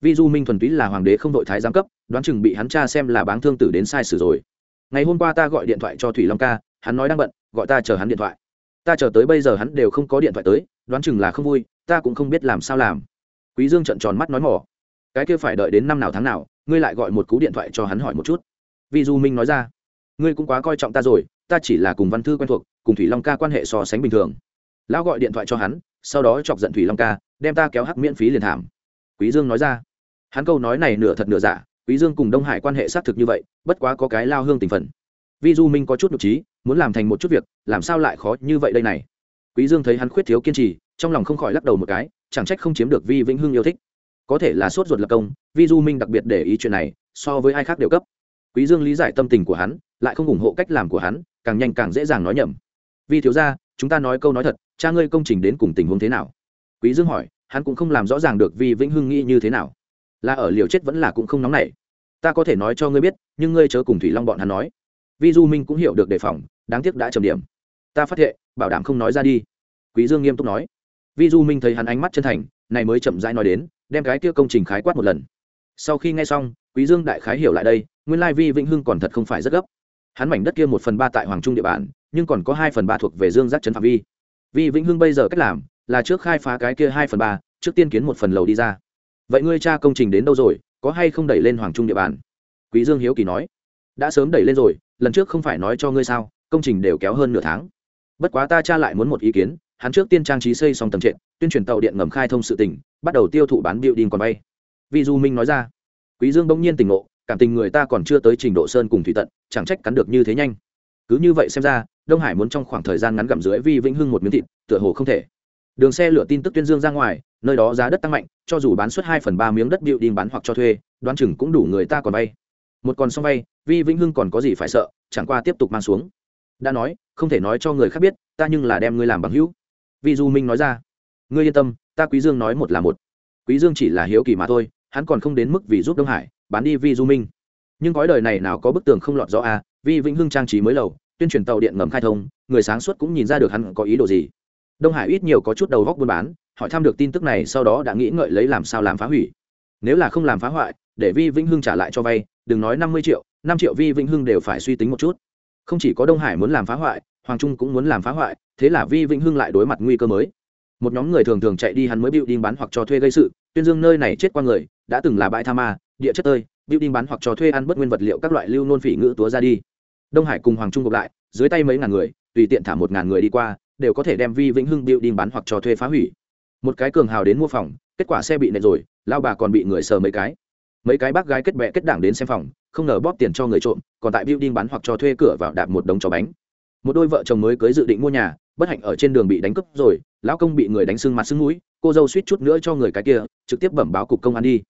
Vi du minh thuần túy là hoàng đế không đội thái giám cấp, đoán chừng bị hắn cha xem là báng thương tử đến sai sử rồi. Ngày hôm qua ta gọi điện thoại cho thủy long ca, hắn nói đang bận, gọi ta chờ hắn điện thoại. Ta chờ tới bây giờ hắn đều không có điện thoại tới, đoán chừng là không vui, ta cũng không biết làm sao làm. Quý dương trợn tròn mắt nói mỏ. Cái kia phải đợi đến năm nào tháng nào, ngươi lại gọi một cú điện thoại cho hắn hỏi một chút. Vi du minh nói ra. Ngươi cũng quá coi trọng ta rồi ta chỉ là cùng văn thư quen thuộc, cùng thủy long ca quan hệ so sánh bình thường. Lão gọi điện thoại cho hắn, sau đó chọc giận thủy long ca, đem ta kéo hắc miễn phí liền thảm. Quý dương nói ra. Hắn câu nói này nửa thật nửa giả, quý dương cùng đông hải quan hệ xác thực như vậy, bất quá có cái lao hương tình phần. Vi du minh có chút nhục trí, muốn làm thành một chút việc, làm sao lại khó như vậy đây này? Quý dương thấy hắn khuyết thiếu kiên trì, trong lòng không khỏi lắc đầu một cái, chẳng trách không chiếm được vi vĩnh hưng yêu thích. Có thể là sốt ruột lập công, vi du minh đặc biệt để ý chuyện này, so với ai khác đều cấp quý dương lý giải tâm tình của hắn, lại không ủng hộ cách làm của hắn, càng nhanh càng dễ dàng nói nhầm. Vi thiếu gia, chúng ta nói câu nói thật, cha ngươi công trình đến cùng tình huống thế nào? Quý dương hỏi, hắn cũng không làm rõ ràng được vi vĩnh hưng nghĩ như thế nào. Là ở liều chết vẫn là cũng không nóng nảy. Ta có thể nói cho ngươi biết, nhưng ngươi chớ cùng thủy long bọn hắn nói. Vi du minh cũng hiểu được đề phòng, đáng tiếc đã trầm điểm. Ta phát hiện bảo đảm không nói ra đi. Quý dương nghiêm túc nói. Vi du minh thấy hắn ánh mắt chân thành, này mới chậm rãi nói đến, đem cái kia công trình khái quát một lần. Sau khi nghe xong, quý dương đại khái hiểu lại đây nguyên lai vi vĩnh hưng còn thật không phải rất gấp. Hắn mảnh đất kia một phần ba tại hoàng trung địa bàn, nhưng còn có hai phần ba thuộc về dương giác trấn phạm vi. Vi vĩnh hưng bây giờ cách làm là trước khai phá cái kia hai phần ba, trước tiên kiến một phần lầu đi ra. Vậy ngươi cha công trình đến đâu rồi, có hay không đẩy lên hoàng trung địa bàn? Quý dương hiếu kỳ nói. Đã sớm đẩy lên rồi, lần trước không phải nói cho ngươi sao, công trình đều kéo hơn nửa tháng. Bất quá ta cha lại muốn một ý kiến, hắn trước tiên trang trí xây xong tầng trệt, tuyên truyền tàu điện ngầm khai thông sự tỉnh bắt đầu tiêu thụ bán biểu đình còn bay. Vì du minh nói ra. Quý dương bỗng nhiên tỉnh ngộ cảm tình người ta còn chưa tới trình độ sơn cùng thủy tận, chẳng trách cắn được như thế nhanh. Cứ như vậy xem ra, đông hải muốn trong khoảng thời gian ngắn gặm dưới vi vĩnh hưng một miếng thịt, tựa hồ không thể. Đường xe lửa tin tức tuyên dương ra ngoài, nơi đó giá đất tăng mạnh, cho dù bán suất hai phần ba miếng đất điệu đi bán hoặc cho thuê, đoán chừng cũng đủ người ta còn bay một con xong vay, vi vĩnh hưng còn có gì phải sợ, chẳng qua tiếp tục mang xuống. Đã nói, không thể nói cho người khác biết, ta nhưng là đem ngươi làm bằng hữu. Vi du minh nói ra. Ngươi yên tâm, ta quý dương nói một là một. Quý dương chỉ là hiếu kỳ mà thôi, hắn còn không đến mức vì giúp đông hải bán đi vi du minh. Nhưng gói đời này nào có bức tường không lọt rõ à vi vĩnh hưng trang trí mới lầu, tuyên truyền tàu điện ngầm khai thông, người sáng suốt cũng nhìn ra được hắn có ý đồ gì. Đông hải ít nhiều có chút đầu góc buôn bán, hỏi thăm được tin tức này sau đó đã nghĩ ngợi lấy làm sao làm phá hủy. Nếu là không làm phá hoại, để vi vĩnh hưng trả lại cho vay, đừng nói năm mươi triệu, năm triệu vi vĩnh hưng đều phải suy tính một chút. Không chỉ có đông hải muốn làm phá hoại, hoàng trung cũng muốn làm phá hoại, thế là vi vĩnh hưng lại đối mặt nguy cơ mới. Một nhóm người thường thường chạy đi hắn mới bịu đinh bán hoặc cho thuê gây sự, tuyên dương nơi này chết qua người, đã từng là bãi tha ma địa chất tơi, building đinh bán hoặc cho thuê ăn bất nguyên vật liệu các loại lưu nôn phỉ ngữ túa ra đi. Đông hải cùng hoàng trung gộp lại, dưới tay mấy ngàn người, tùy tiện thả một ngàn người đi qua, đều có thể đem vi vĩnh hưng building đinh bán hoặc cho thuê phá hủy. Một cái cường hào đến mua phòng, kết quả xe bị nện rồi, lao bà còn bị người sờ mấy cái. Mấy cái bác gái kết bè kết đảng đến xem phòng, không ngờ bóp tiền cho người trộm, còn tại building bán hoặc cho thuê cửa vào đạp một đống chó bánh. Một đôi vợ chồng mới cưới dự định mua nhà, bất hạnh ở trên đường bị đánh cướp rồi, lão công bị người đánh sưng mặt sưng mũi, cô dâu suýt chút nữa cho người cái kia, trực tiếp bẩm báo cục công an đi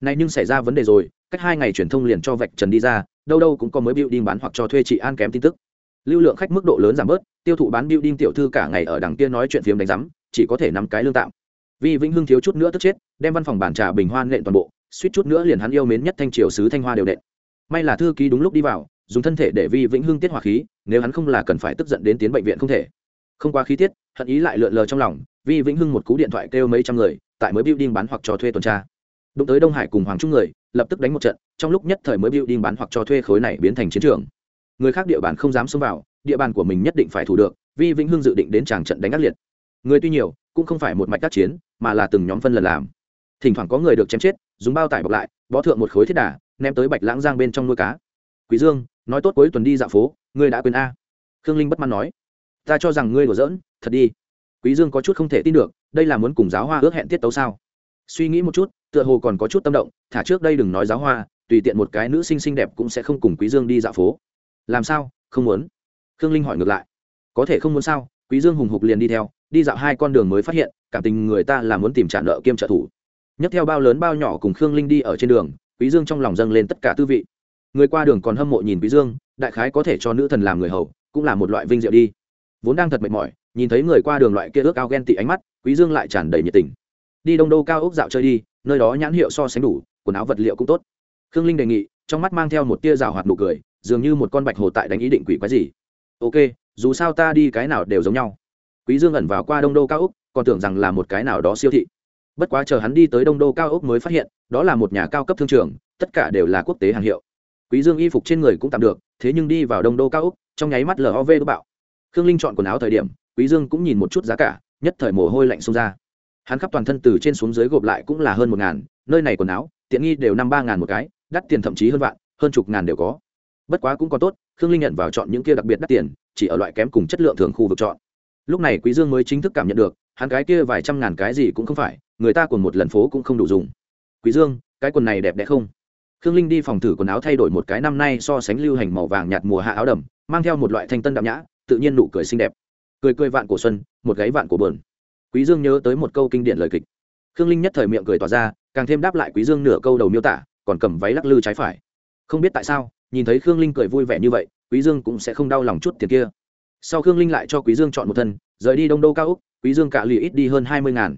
này nhưng xảy ra vấn đề rồi, cách hai ngày truyền thông liền cho vạch trần đi ra, đâu đâu cũng có mới building bán hoặc cho thuê chị an kém tin tức. Lưu lượng khách mức độ lớn giảm bớt, tiêu thụ bán building tiểu thư cả ngày ở đằng kia nói chuyện phiếm đánh rắm chỉ có thể nắm cái lương tạm. Vì vĩnh hưng thiếu chút nữa tức chết, đem văn phòng bản trà bình hoan nện toàn bộ, suýt chút nữa liền hắn yêu mến nhất thanh triều sứ thanh hoa đều nện. May là thư ký đúng lúc đi vào, dùng thân thể để vi vĩnh hưng tiết hỏa khí, nếu hắn không là cần phải tức giận đến tiến bệnh viện không thể. Không qua khí tiết, hận ý lại lượn lờ trong lòng, vi vĩnh hưng một cú điện thoại kêu mấy trăm người, tại mới building bán hoặc cho thuê tuần tra đụng tới đông hải cùng hoàng trung người, lập tức đánh một trận, trong lúc nhất thời mới building bán hoặc cho thuê khối này biến thành chiến trường. Người khác địa bàn không dám xông vào, địa bàn của mình nhất định phải thủ được, vi vĩnh hưng dự định đến tràng trận đánh ác liệt. Người tuy nhiều, cũng không phải một mạch tác chiến, mà là từng nhóm phân lần làm. Thỉnh thoảng có người được chém chết, dùng bao tải bọc lại, bó thượng một khối thiết đà, ném tới bạch lãng giang bên trong nuôi cá. Quý dương, nói tốt cuối tuần đi dạo phố, ngươi đã quên a. Khương linh bất mãn nói, ta cho rằng ngươi đùa giỡn, thật đi. Quý dương có chút không thể tin được, đây là muốn cùng giáo hoa ước hẹn tiết tấu sao? Suy nghĩ một chút, tựa hồ còn có chút tâm động, thả trước đây đừng nói giáo hoa, tùy tiện một cái nữ sinh xinh đẹp cũng sẽ không cùng quý dương đi dạo phố. Làm sao? Không muốn. Khương linh hỏi ngược lại. Có thể không muốn sao? Quý dương hùng hục liền đi theo, đi dạo hai con đường mới phát hiện, cảm tình người ta là muốn tìm trả nợ kiêm trợ thủ. Nhấc theo bao lớn bao nhỏ cùng khương linh đi ở trên đường, quý dương trong lòng dâng lên tất cả tư vị. Người qua đường còn hâm mộ nhìn quý dương, đại khái có thể cho nữ thần làm người hầu, cũng là một loại vinh diệu đi. Vốn đang thật mệt mỏi, nhìn thấy người qua đường loại kia ước ao ghen tị ánh mắt, quý dương lại tràn đầy nhiệt tình đi đông đô cao ốc dạo chơi đi, nơi đó nhãn hiệu so sánh đủ, quần áo vật liệu cũng tốt. Khương linh đề nghị, trong mắt mang theo một tia rào hoạt nụ cười, dường như một con bạch hồ tại đánh ý định quỷ quái gì. Ok, dù sao ta đi cái nào đều giống nhau. Quý dương ẩn vào qua đông đô cao ốc, còn tưởng rằng là một cái nào đó siêu thị. Bất quá chờ hắn đi tới đông đô cao ốc mới phát hiện, đó là một nhà cao cấp thương trường, tất cả đều là quốc tế hàng hiệu. Quý dương y phục trên người cũng tạm được, thế nhưng đi vào đông đô cao ốc, trong nháy mắt lov đô bạo. Khương linh chọn quần áo thời điểm, quý dương cũng nhìn một chút giá cả, nhất thời mồ hôi lạnh xông ra hắn khắp toàn thân từ trên xuống dưới gộp lại cũng là hơn một ngàn, nơi này quần áo, tiện nghi đều năm ba ngàn một cái, đắt tiền thậm chí hơn vạn, hơn chục ngàn đều có. Bất quá cũng còn tốt, khương linh nhận vào chọn những kia đặc biệt đắt tiền, chỉ ở loại kém cùng chất lượng thường khu vực chọn. Lúc này quý dương mới chính thức cảm nhận được, hắn cái kia vài trăm ngàn cái gì cũng không phải, người ta còn một lần phố cũng không đủ dùng. Quý dương, cái quần này đẹp đẽ không? Khương linh đi phòng thử quần áo thay đổi một cái năm nay so sánh lưu hành màu vàng nhạt mùa hạ áo đầm, mang theo một loại thanh tân đậm nhã, tự nhiên nụ cười xinh đẹp. Cười cười vạn cổ xuân, một gáy vạn cổ bờn quý dương nhớ tới một câu kinh điển lời kịch. Khương linh nhất thời miệng cười tỏa ra, càng thêm đáp lại quý dương nửa câu đầu miêu tả, còn cầm váy lắc lư trái phải. Không biết tại sao, nhìn thấy khương linh cười vui vẻ như vậy, quý dương cũng sẽ không đau lòng chút tiền kia. Sau khương linh lại cho quý dương chọn một thân, rời đi đông đô cao úc, quý dương cả lì ít đi hơn hai mươi ngàn.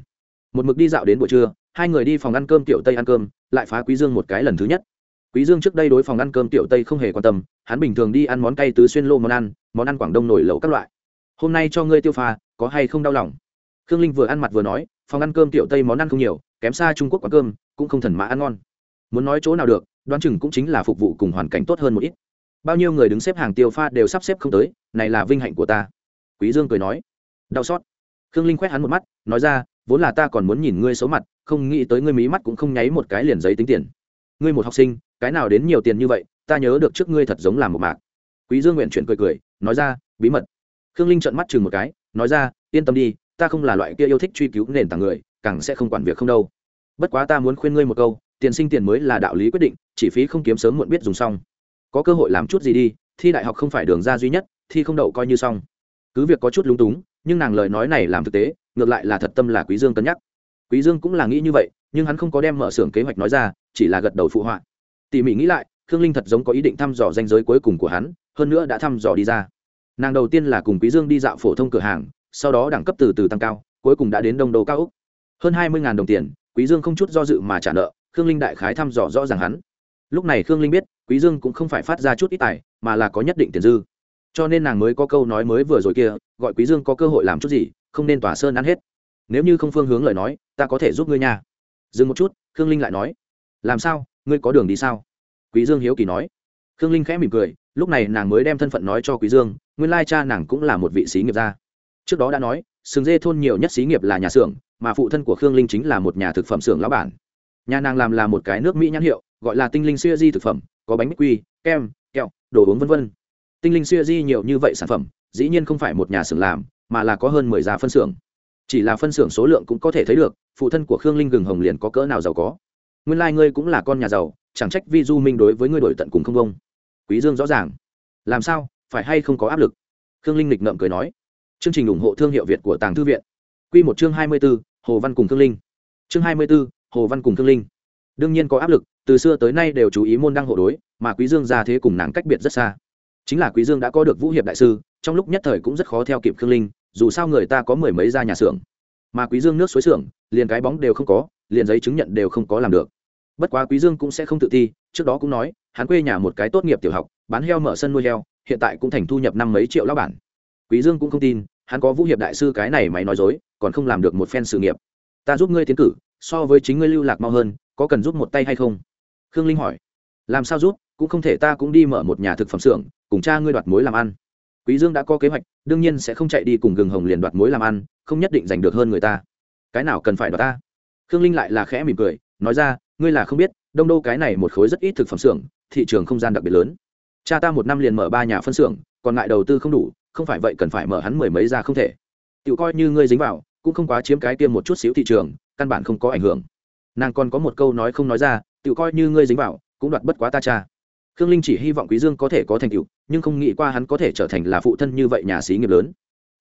Một mực đi dạo đến buổi trưa, hai người đi phòng ăn cơm tiểu tây ăn cơm, lại phá quý dương một cái lần thứ nhất. Quý dương trước đây đối phòng ăn cơm tiểu tây không hề quan tâm, hắn bình thường đi ăn món cay tứ xuyên lô món ăn món ăn quảng đông nổi lẩu các loại. Hôm nay cho ngươi tiêu pha, có hay không đau lòng? Khương linh vừa ăn mặt vừa nói, phòng ăn cơm tiểu tây món ăn không nhiều, kém xa trung quốc quán cơm, cũng không thần mã ăn ngon. Muốn nói chỗ nào được, đoán chừng cũng chính là phục vụ cùng hoàn cảnh tốt hơn một ít. Bao nhiêu người đứng xếp hàng tiêu pha đều sắp xếp không tới, này là vinh hạnh của ta. Quý dương cười nói. Đau xót. Khương linh quét hắn một mắt, nói ra, vốn là ta còn muốn nhìn ngươi xấu mặt, không nghĩ tới ngươi mí mắt cũng không nháy một cái liền giấy tính tiền. Ngươi một học sinh, cái nào đến nhiều tiền như vậy, ta nhớ được trước ngươi thật giống làm một mạc. Quý dương nguyện chuyển cười cười, nói ra, bí mật. Khương linh trợn mắt chừng một cái, nói ra, yên tâm đi ta không là loại kia yêu thích truy cứu nền tảng người, càng sẽ không quản việc không đâu. Bất quá ta muốn khuyên ngươi một câu, tiền sinh tiền mới là đạo lý quyết định, chỉ phí không kiếm sớm muộn biết dùng xong. Có cơ hội làm chút gì đi, thi đại học không phải đường ra duy nhất, thi không đậu coi như xong. Cứ việc có chút lúng túng, nhưng nàng lời nói này làm thực tế, ngược lại là thật tâm là quý dương cân nhắc. Quý dương cũng là nghĩ như vậy, nhưng hắn không có đem mở xưởng kế hoạch nói ra, chỉ là gật đầu phụ họa. Tỉ mỉ nghĩ lại, khương linh thật giống có ý định thăm dò danh giới cuối cùng của hắn, hơn nữa đã thăm dò đi ra. Nàng đầu tiên là cùng quý dương đi dạo phổ thông cửa hàng sau đó đẳng cấp từ từ tăng cao, cuối cùng đã đến đông đô cao úc. Hơn hai mươi đồng tiền, quý dương không chút do dự mà trả nợ, khương linh đại khái thăm dò rõ ràng hắn. Lúc này khương linh biết, quý dương cũng không phải phát ra chút ít tài, mà là có nhất định tiền dư. Cho nên nàng mới có câu nói mới vừa rồi kia, gọi quý dương có cơ hội làm chút gì, không nên tỏa sơn ăn hết. Nếu như không phương hướng lời nói, ta có thể giúp ngươi nha. Dừng một chút, khương linh lại nói, làm sao, ngươi có đường đi sao? Quý dương hiếu kỳ nói. Khương linh khẽ mỉm cười, lúc này nàng mới đem thân phận nói cho quý dương, nguyên lai cha nàng cũng là một vị sĩ nghiệp gia trước đó đã nói, sừng dê thôn nhiều nhất xí nghiệp là nhà xưởng, mà phụ thân của khương linh chính là một nhà thực phẩm xưởng lão bản. Nhà nàng làm là một cái nước mỹ nhãn hiệu, gọi là tinh linh xuya di thực phẩm, có bánh bích quy, kem, kẹo, đồ uống vân vân. Tinh linh xuya di nhiều như vậy sản phẩm, dĩ nhiên không phải một nhà xưởng làm, mà là có hơn mười gia phân xưởng. Chỉ là phân xưởng số lượng cũng có thể thấy được, phụ thân của khương linh gừng hồng liền có cỡ nào giàu có. Nguyên lai、like、ngươi cũng là con nhà giàu, chẳng trách vi du minh đối với ngươi đổi tận cùng không công quý dương rõ ràng. Làm sao, phải hay không có áp lực? Khương linh lịch ngậm cười nói chương trình ủng hộ thương hiệu việt của tàng thư viện. Quy một chương hai mươi b ố hồ văn cùng Thương linh. Chương hai mươi b ố hồ văn cùng Thương linh. Đương nhiên có áp lực, từ xưa tới nay đều chú ý môn đăng hộ đối, mà quý dương gia thế cùng nàng cách biệt rất xa. Chính là quý dương đã có được vũ hiệp đại sư, trong lúc nhất thời cũng rất khó theo kịp khương linh, dù sao người ta có mười mấy gia nhà xưởng. Mà quý dương nước suối xưởng, liền cái bóng đều không có, liền giấy chứng nhận đều không có làm được. Bất quá quý dương cũng sẽ không tự ti, trước đó cũng nói, hắn quê nhà một cái tốt nghiệp tiểu học, bán heo mở sân nuôi heo, hiện tại cũng thành thu nhập năm mấy triệu lão bản quý dương cũng không tin, hắn có vũ hiệp đại sư cái này mày nói dối, còn không làm được một phen sự nghiệp. Ta giúp ngươi tiến cử, so với chính ngươi lưu lạc mau hơn, có cần giúp một tay hay không? Khương linh hỏi. Làm sao giúp, cũng không thể ta cũng đi mở một nhà thực phẩm xưởng, cùng cha ngươi đoạt mối làm ăn. Quý dương đã có kế hoạch, đương nhiên sẽ không chạy đi cùng gừng hồng liền đoạt mối làm ăn, không nhất định giành được hơn người ta. Cái nào cần phải đoạt ta? Khương linh lại là khẽ mỉm cười, nói ra, ngươi là không biết, đông đô cái này một khối rất ít thực phẩm xưởng, thị trường không gian đặc biệt lớn. Cha ta một năm liền mở ba nhà phân xưởng, còn lại đầu tư không đủ không phải vậy cần phải mở hắn mười mấy ra không thể. Tự coi như ngươi dính vào, cũng không quá chiếm cái tiêm một chút xíu thị trường, căn bản không có ảnh hưởng. Nàng còn có một câu nói không nói ra tự coi như ngươi dính vào, cũng đoạt bất quá ta cha. Khương linh chỉ hy vọng quý dương có thể có thành tựu, nhưng không nghĩ qua hắn có thể trở thành là phụ thân như vậy nhà sĩ nghiệp lớn.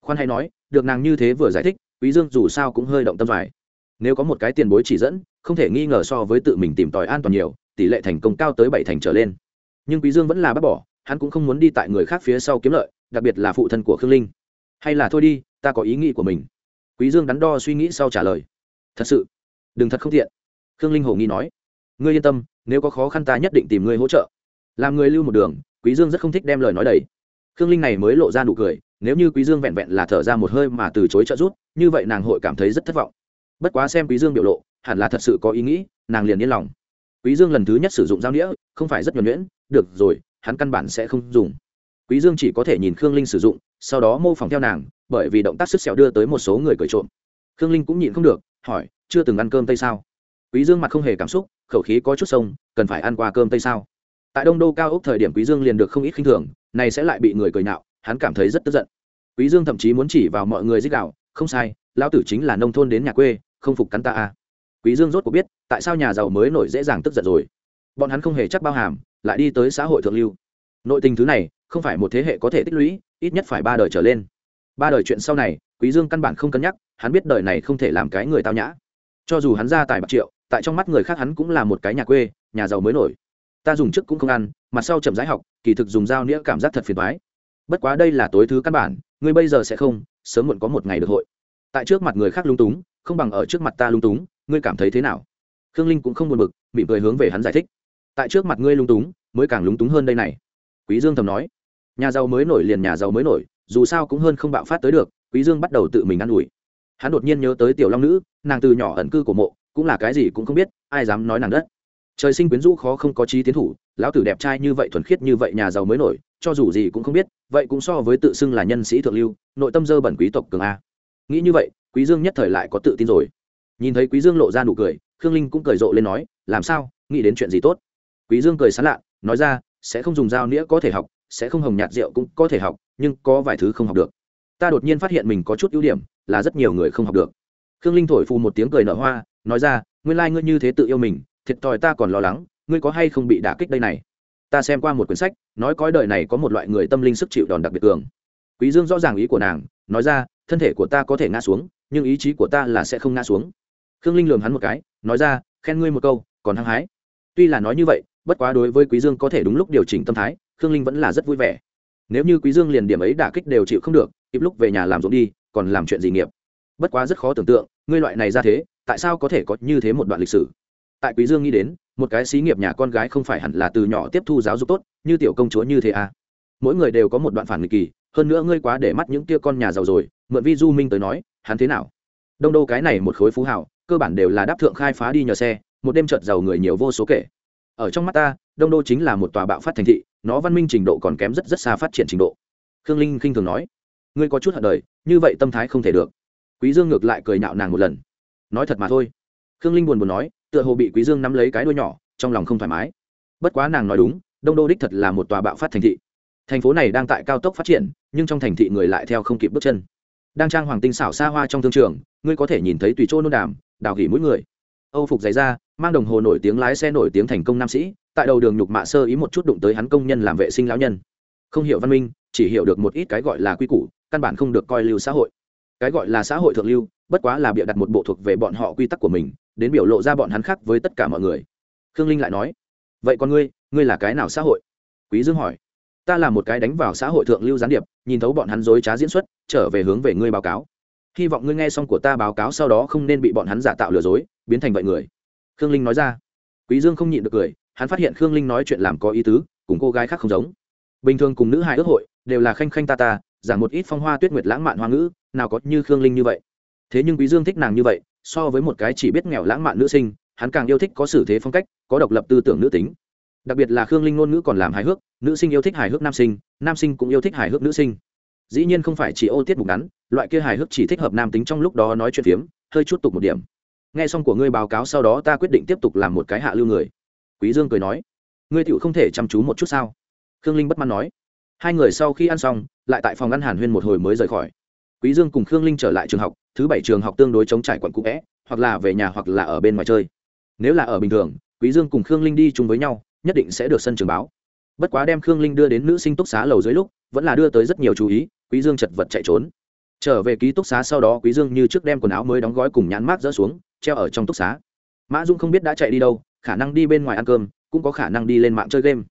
Khoan hay nói, được nàng như thế vừa giải thích, quý dương dù sao cũng hơi động tâm vải nếu có một cái tiền bối chỉ dẫn, không thể nghi ngờ so với tự mình tìm tòi an toàn nhiều, tỷ lệ thành công cao tới bảy thành trở lên. Nhưng quý dương vẫn là bác bỏ, hắn cũng không muốn đi tại người khác phía sau kiếm lợi đặc biệt là phụ thân của khương linh. Hay là thôi đi, ta có ý nghĩ của mình. Quý dương đắn đo suy nghĩ sau trả lời. Thật sự, đừng thật không thiện khương linh hồ nghi nói. Ngươi yên tâm, nếu có khó khăn ta nhất định tìm ngươi hỗ trợ. Làm người lưu một đường, quý dương rất không thích đem lời nói đầy. Khương linh này mới lộ ra nụ cười, nếu như quý dương vẹn vẹn là thở ra một hơi mà từ chối trợ giúp, như vậy nàng hội cảm thấy rất thất vọng. Bất quá xem quý dương biểu lộ, hẳn là thật sự có ý nghĩ, nàng liền yên lòng. Quý dương lần thứ nhất sử dụng dao đĩa không phải rất nhuần nhuyễn, được rồi, hắn căn bản sẽ không dùng quý dương chỉ có thể nhìn khương linh sử dụng, sau đó mô phỏng theo nàng, bởi vì động tác sức sẹo đưa tới một số người cởi trộm. Khương linh cũng nhịn không được, hỏi, chưa từng ăn cơm tây sao? Quý dương mặt không hề cảm xúc, khẩu khí có chút sông, cần phải ăn qua cơm tây sao? Tại đông đô cao ốc thời điểm quý dương liền được không ít khinh thường này sẽ lại bị người cười nhạo, hắn cảm thấy rất tức giận. Quý dương thậm chí muốn chỉ vào mọi người dích đạo, không sai, lão tử chính là nông thôn đến nhà quê, không phục cắn ta à. quý dương rốt cuộc biết, tại sao nhà giàu mới nổi dễ dàng tức giận rồi. Bọn hắn không hề chắc bao hàm, lại đi tới xã hội thượng lưu. Nội tình thứ này không phải một thế hệ có thể tích lũy, ít nhất phải ba đời trở lên. Ba đời chuyện sau này, quý dương căn bản không cân nhắc, hắn biết đời này không thể làm cái người tao nhã. Cho dù hắn ra tài bạc triệu, tại trong mắt người khác hắn cũng là một cái nhà quê, nhà giàu mới nổi. Ta dùng trước cũng không ăn mặt sau chậm rãi học, kỳ thực dùng dao nĩa cảm giác thật phiền toái. Bất quá đây là tối thứ căn bản, ngươi bây giờ sẽ không, sớm muộn có một ngày được hội. Tại trước mặt người khác lung túng, không bằng ở trước mặt ta lung túng, ngươi cảm thấy thế nào? Khương linh cũng không buồn bực bị cười hướng về hắn giải thích. Tại trước mặt ngươi lung túng, mới càng lúng túng hơn đây này. Quý dương thầm nói nhà giàu mới nổi liền nhà giàu mới nổi, dù sao cũng hơn không bạo phát tới được, quý dương bắt đầu tự mình ăn ủi. Hắn đột nhiên nhớ tới tiểu long nữ, nàng từ nhỏ ẩn cư của mộ, cũng là cái gì cũng không biết, ai dám nói nàng đất. Trời sinh quyến rũ khó không có trí tiến thủ, lão tử đẹp trai như vậy thuần khiết như vậy nhà giàu mới nổi, cho dù gì cũng không biết, vậy cũng so với tự xưng là nhân sĩ thượng lưu, nội tâm dơ bẩn quý tộc cường a. Nghĩ như vậy, quý dương nhất thời lại có tự tin rồi. Nhìn thấy quý dương lộ ra nụ cười, khương linh cũng cười rộ lên nói, làm sao? Nghĩ đến chuyện gì tốt? Quý dương cười sán lạ, nói ra, sẽ không dùng dao nĩa có thể học sẽ không hồng nhạt rượu cũng có thể học, nhưng có vài thứ không học được. Ta đột nhiên phát hiện mình có chút ưu điểm, là rất nhiều người không học được. Khương linh thổi phù một tiếng cười nở hoa, nói ra, nguyên lai ngươi như thế tự yêu mình, thiệt thòi ta còn lo lắng, ngươi có hay không bị đả kích đây này? Ta xem qua một quyển sách, nói cõi đời này có một loại người tâm linh sức chịu đòn đặc biệt cường. Quý dương rõ ràng ý của nàng, nói ra, thân thể của ta có thể ngã xuống, nhưng ý chí của ta là sẽ không ngã xuống. Khương linh lườm hắn một cái, nói ra, khen ngươi một câu, còn hăng hái. Tuy là nói như vậy, bất quá đối với quý dương có thể đúng lúc điều chỉnh tâm thái khương linh vẫn là rất vui vẻ. Nếu như quý dương liền điểm ấy đả kích đều chịu không được, kịp lúc về nhà làm ruộng đi, còn làm chuyện gì nghiệp? Bất quá rất khó tưởng tượng, ngươi loại này ra thế, tại sao có thể có như thế một đoạn lịch sử? Tại quý dương nghĩ đến, một cái xí nghiệp nhà con gái không phải hẳn là từ nhỏ tiếp thu giáo dục tốt, như tiểu công chúa như thế à? Mỗi người đều có một đoạn phản nghịch kỳ, hơn nữa ngươi quá để mắt những tia con nhà giàu rồi, mượn vi du minh tới nói, hắn thế nào? Đông đô cái này một khối phú hảo cơ bản đều là đáp thượng khai phá đi nhờ xe, một đêm trợt giàu người nhiều vô số kể. Ở trong mắt ta, đông đô chính là một tòa bạo phát thành thị nó văn minh trình độ còn kém rất rất xa phát triển trình độ. Khương linh khinh thường nói, ngươi có chút hận đời, như vậy tâm thái không thể được. Quý dương ngược lại cười nhạo nàng một lần. Nói thật mà thôi. Khương linh buồn buồn nói, tựa hồ bị quý dương nắm lấy cái đuôi nhỏ, trong lòng không thoải mái. Bất quá nàng nói đúng, đông đô đích thật là một tòa bạo phát thành thị. Thành phố này đang tại cao tốc phát triển, nhưng trong thành thị người lại theo không kịp bước chân. Đang trang hoàng tinh xảo xa hoa trong thương trường, ngươi có thể nhìn thấy tùy chỗ nôn đàm, đào gỉ mỗi người. Âu phục giày ra mang đồng hồ nổi tiếng lái xe nổi tiếng thành công nam sĩ tại đầu đường nhục mạ sơ ý một chút đụng tới hắn công nhân làm vệ sinh lão nhân. Không hiểu văn minh, chỉ hiểu được một ít cái gọi là quy củ, căn bản không được coi lưu xã hội. Cái gọi là xã hội thượng lưu, bất quá là bịa đặt một bộ thuộc về bọn họ quy tắc của mình, đến biểu lộ ra bọn hắn khác với tất cả mọi người. Khương linh lại nói, vậy con ngươi ngươi là cái nào xã hội? Quý dương hỏi, ta là một cái đánh vào xã hội thượng lưu gián điệp, nhìn thấu bọn hắn dối trá diễn xuất, trở về hướng về ngươi báo cáo. Hy vọng ngươi nghe xong của ta báo cáo sau đó không nên bị bọn hắn giả tạo lừa dối, biến thành vậy người. Khương linh nói ra. Quý dương không nhịn được cười hắn phát hiện khương linh nói chuyện làm có ý tứ, cùng cô gái khác không giống. Bình thường cùng nữ hài ước hội, đều là khanh khanh ta ta, giảng một ít phong hoa tuyết nguyệt lãng mạn hoa ngữ, nào có như khương linh như vậy. Thế nhưng quý dương thích nàng như vậy, so với một cái chỉ biết nghèo lãng mạn nữ sinh, hắn càng yêu thích có xử thế phong cách, có độc lập tư tưởng nữ tính. Đặc biệt là khương linh ngôn ngữ còn làm hài hước, nữ sinh yêu thích hài hước nam sinh nam sinh cũng yêu thích hài hước nữ sinh. Dĩ nhiên không phải chỉ ô tiết mục ngắn, loại kia hài hước chỉ thích hợp nam tính trong lúc đó nói chuyện phiếm, hơi chút tục một điểm. Nghe xong của ngươi báo cáo sau đó ta quyết định tiếp tục làm một cái hạ lưu người quý dương cười nói, ngươi tựu không thể chăm chú một chút sao? Khương linh bất mãn nói. Hai người sau khi ăn xong, lại tại phòng ăn hàn huyên một hồi mới rời khỏi. Quý dương cùng khương linh trở lại trường học, thứ bảy trường học tương đối chống trải quận cũ vẽ hoặc là về nhà hoặc là ở bên ngoài chơi. Nếu là ở bình thường, quý dương cùng khương linh đi chung với nhau, nhất định sẽ được sân trường báo. Bất quá đem khương linh đưa đến nữ sinh túc xá lầu dưới lúc, vẫn là đưa tới rất nhiều chú ý, quý dương chật vật chạy trốn. Trở về ký túc xá sau đó, quý dương như trước đem quần áo mới đóng gói cùng nhãn mát dỡ xuống, treo ở trong túc xá. Mã dung không biết đã chạy đi đâu khả năng đi bên ngoài ăn cơm, cũng có khả năng đi lên mạng chơi game.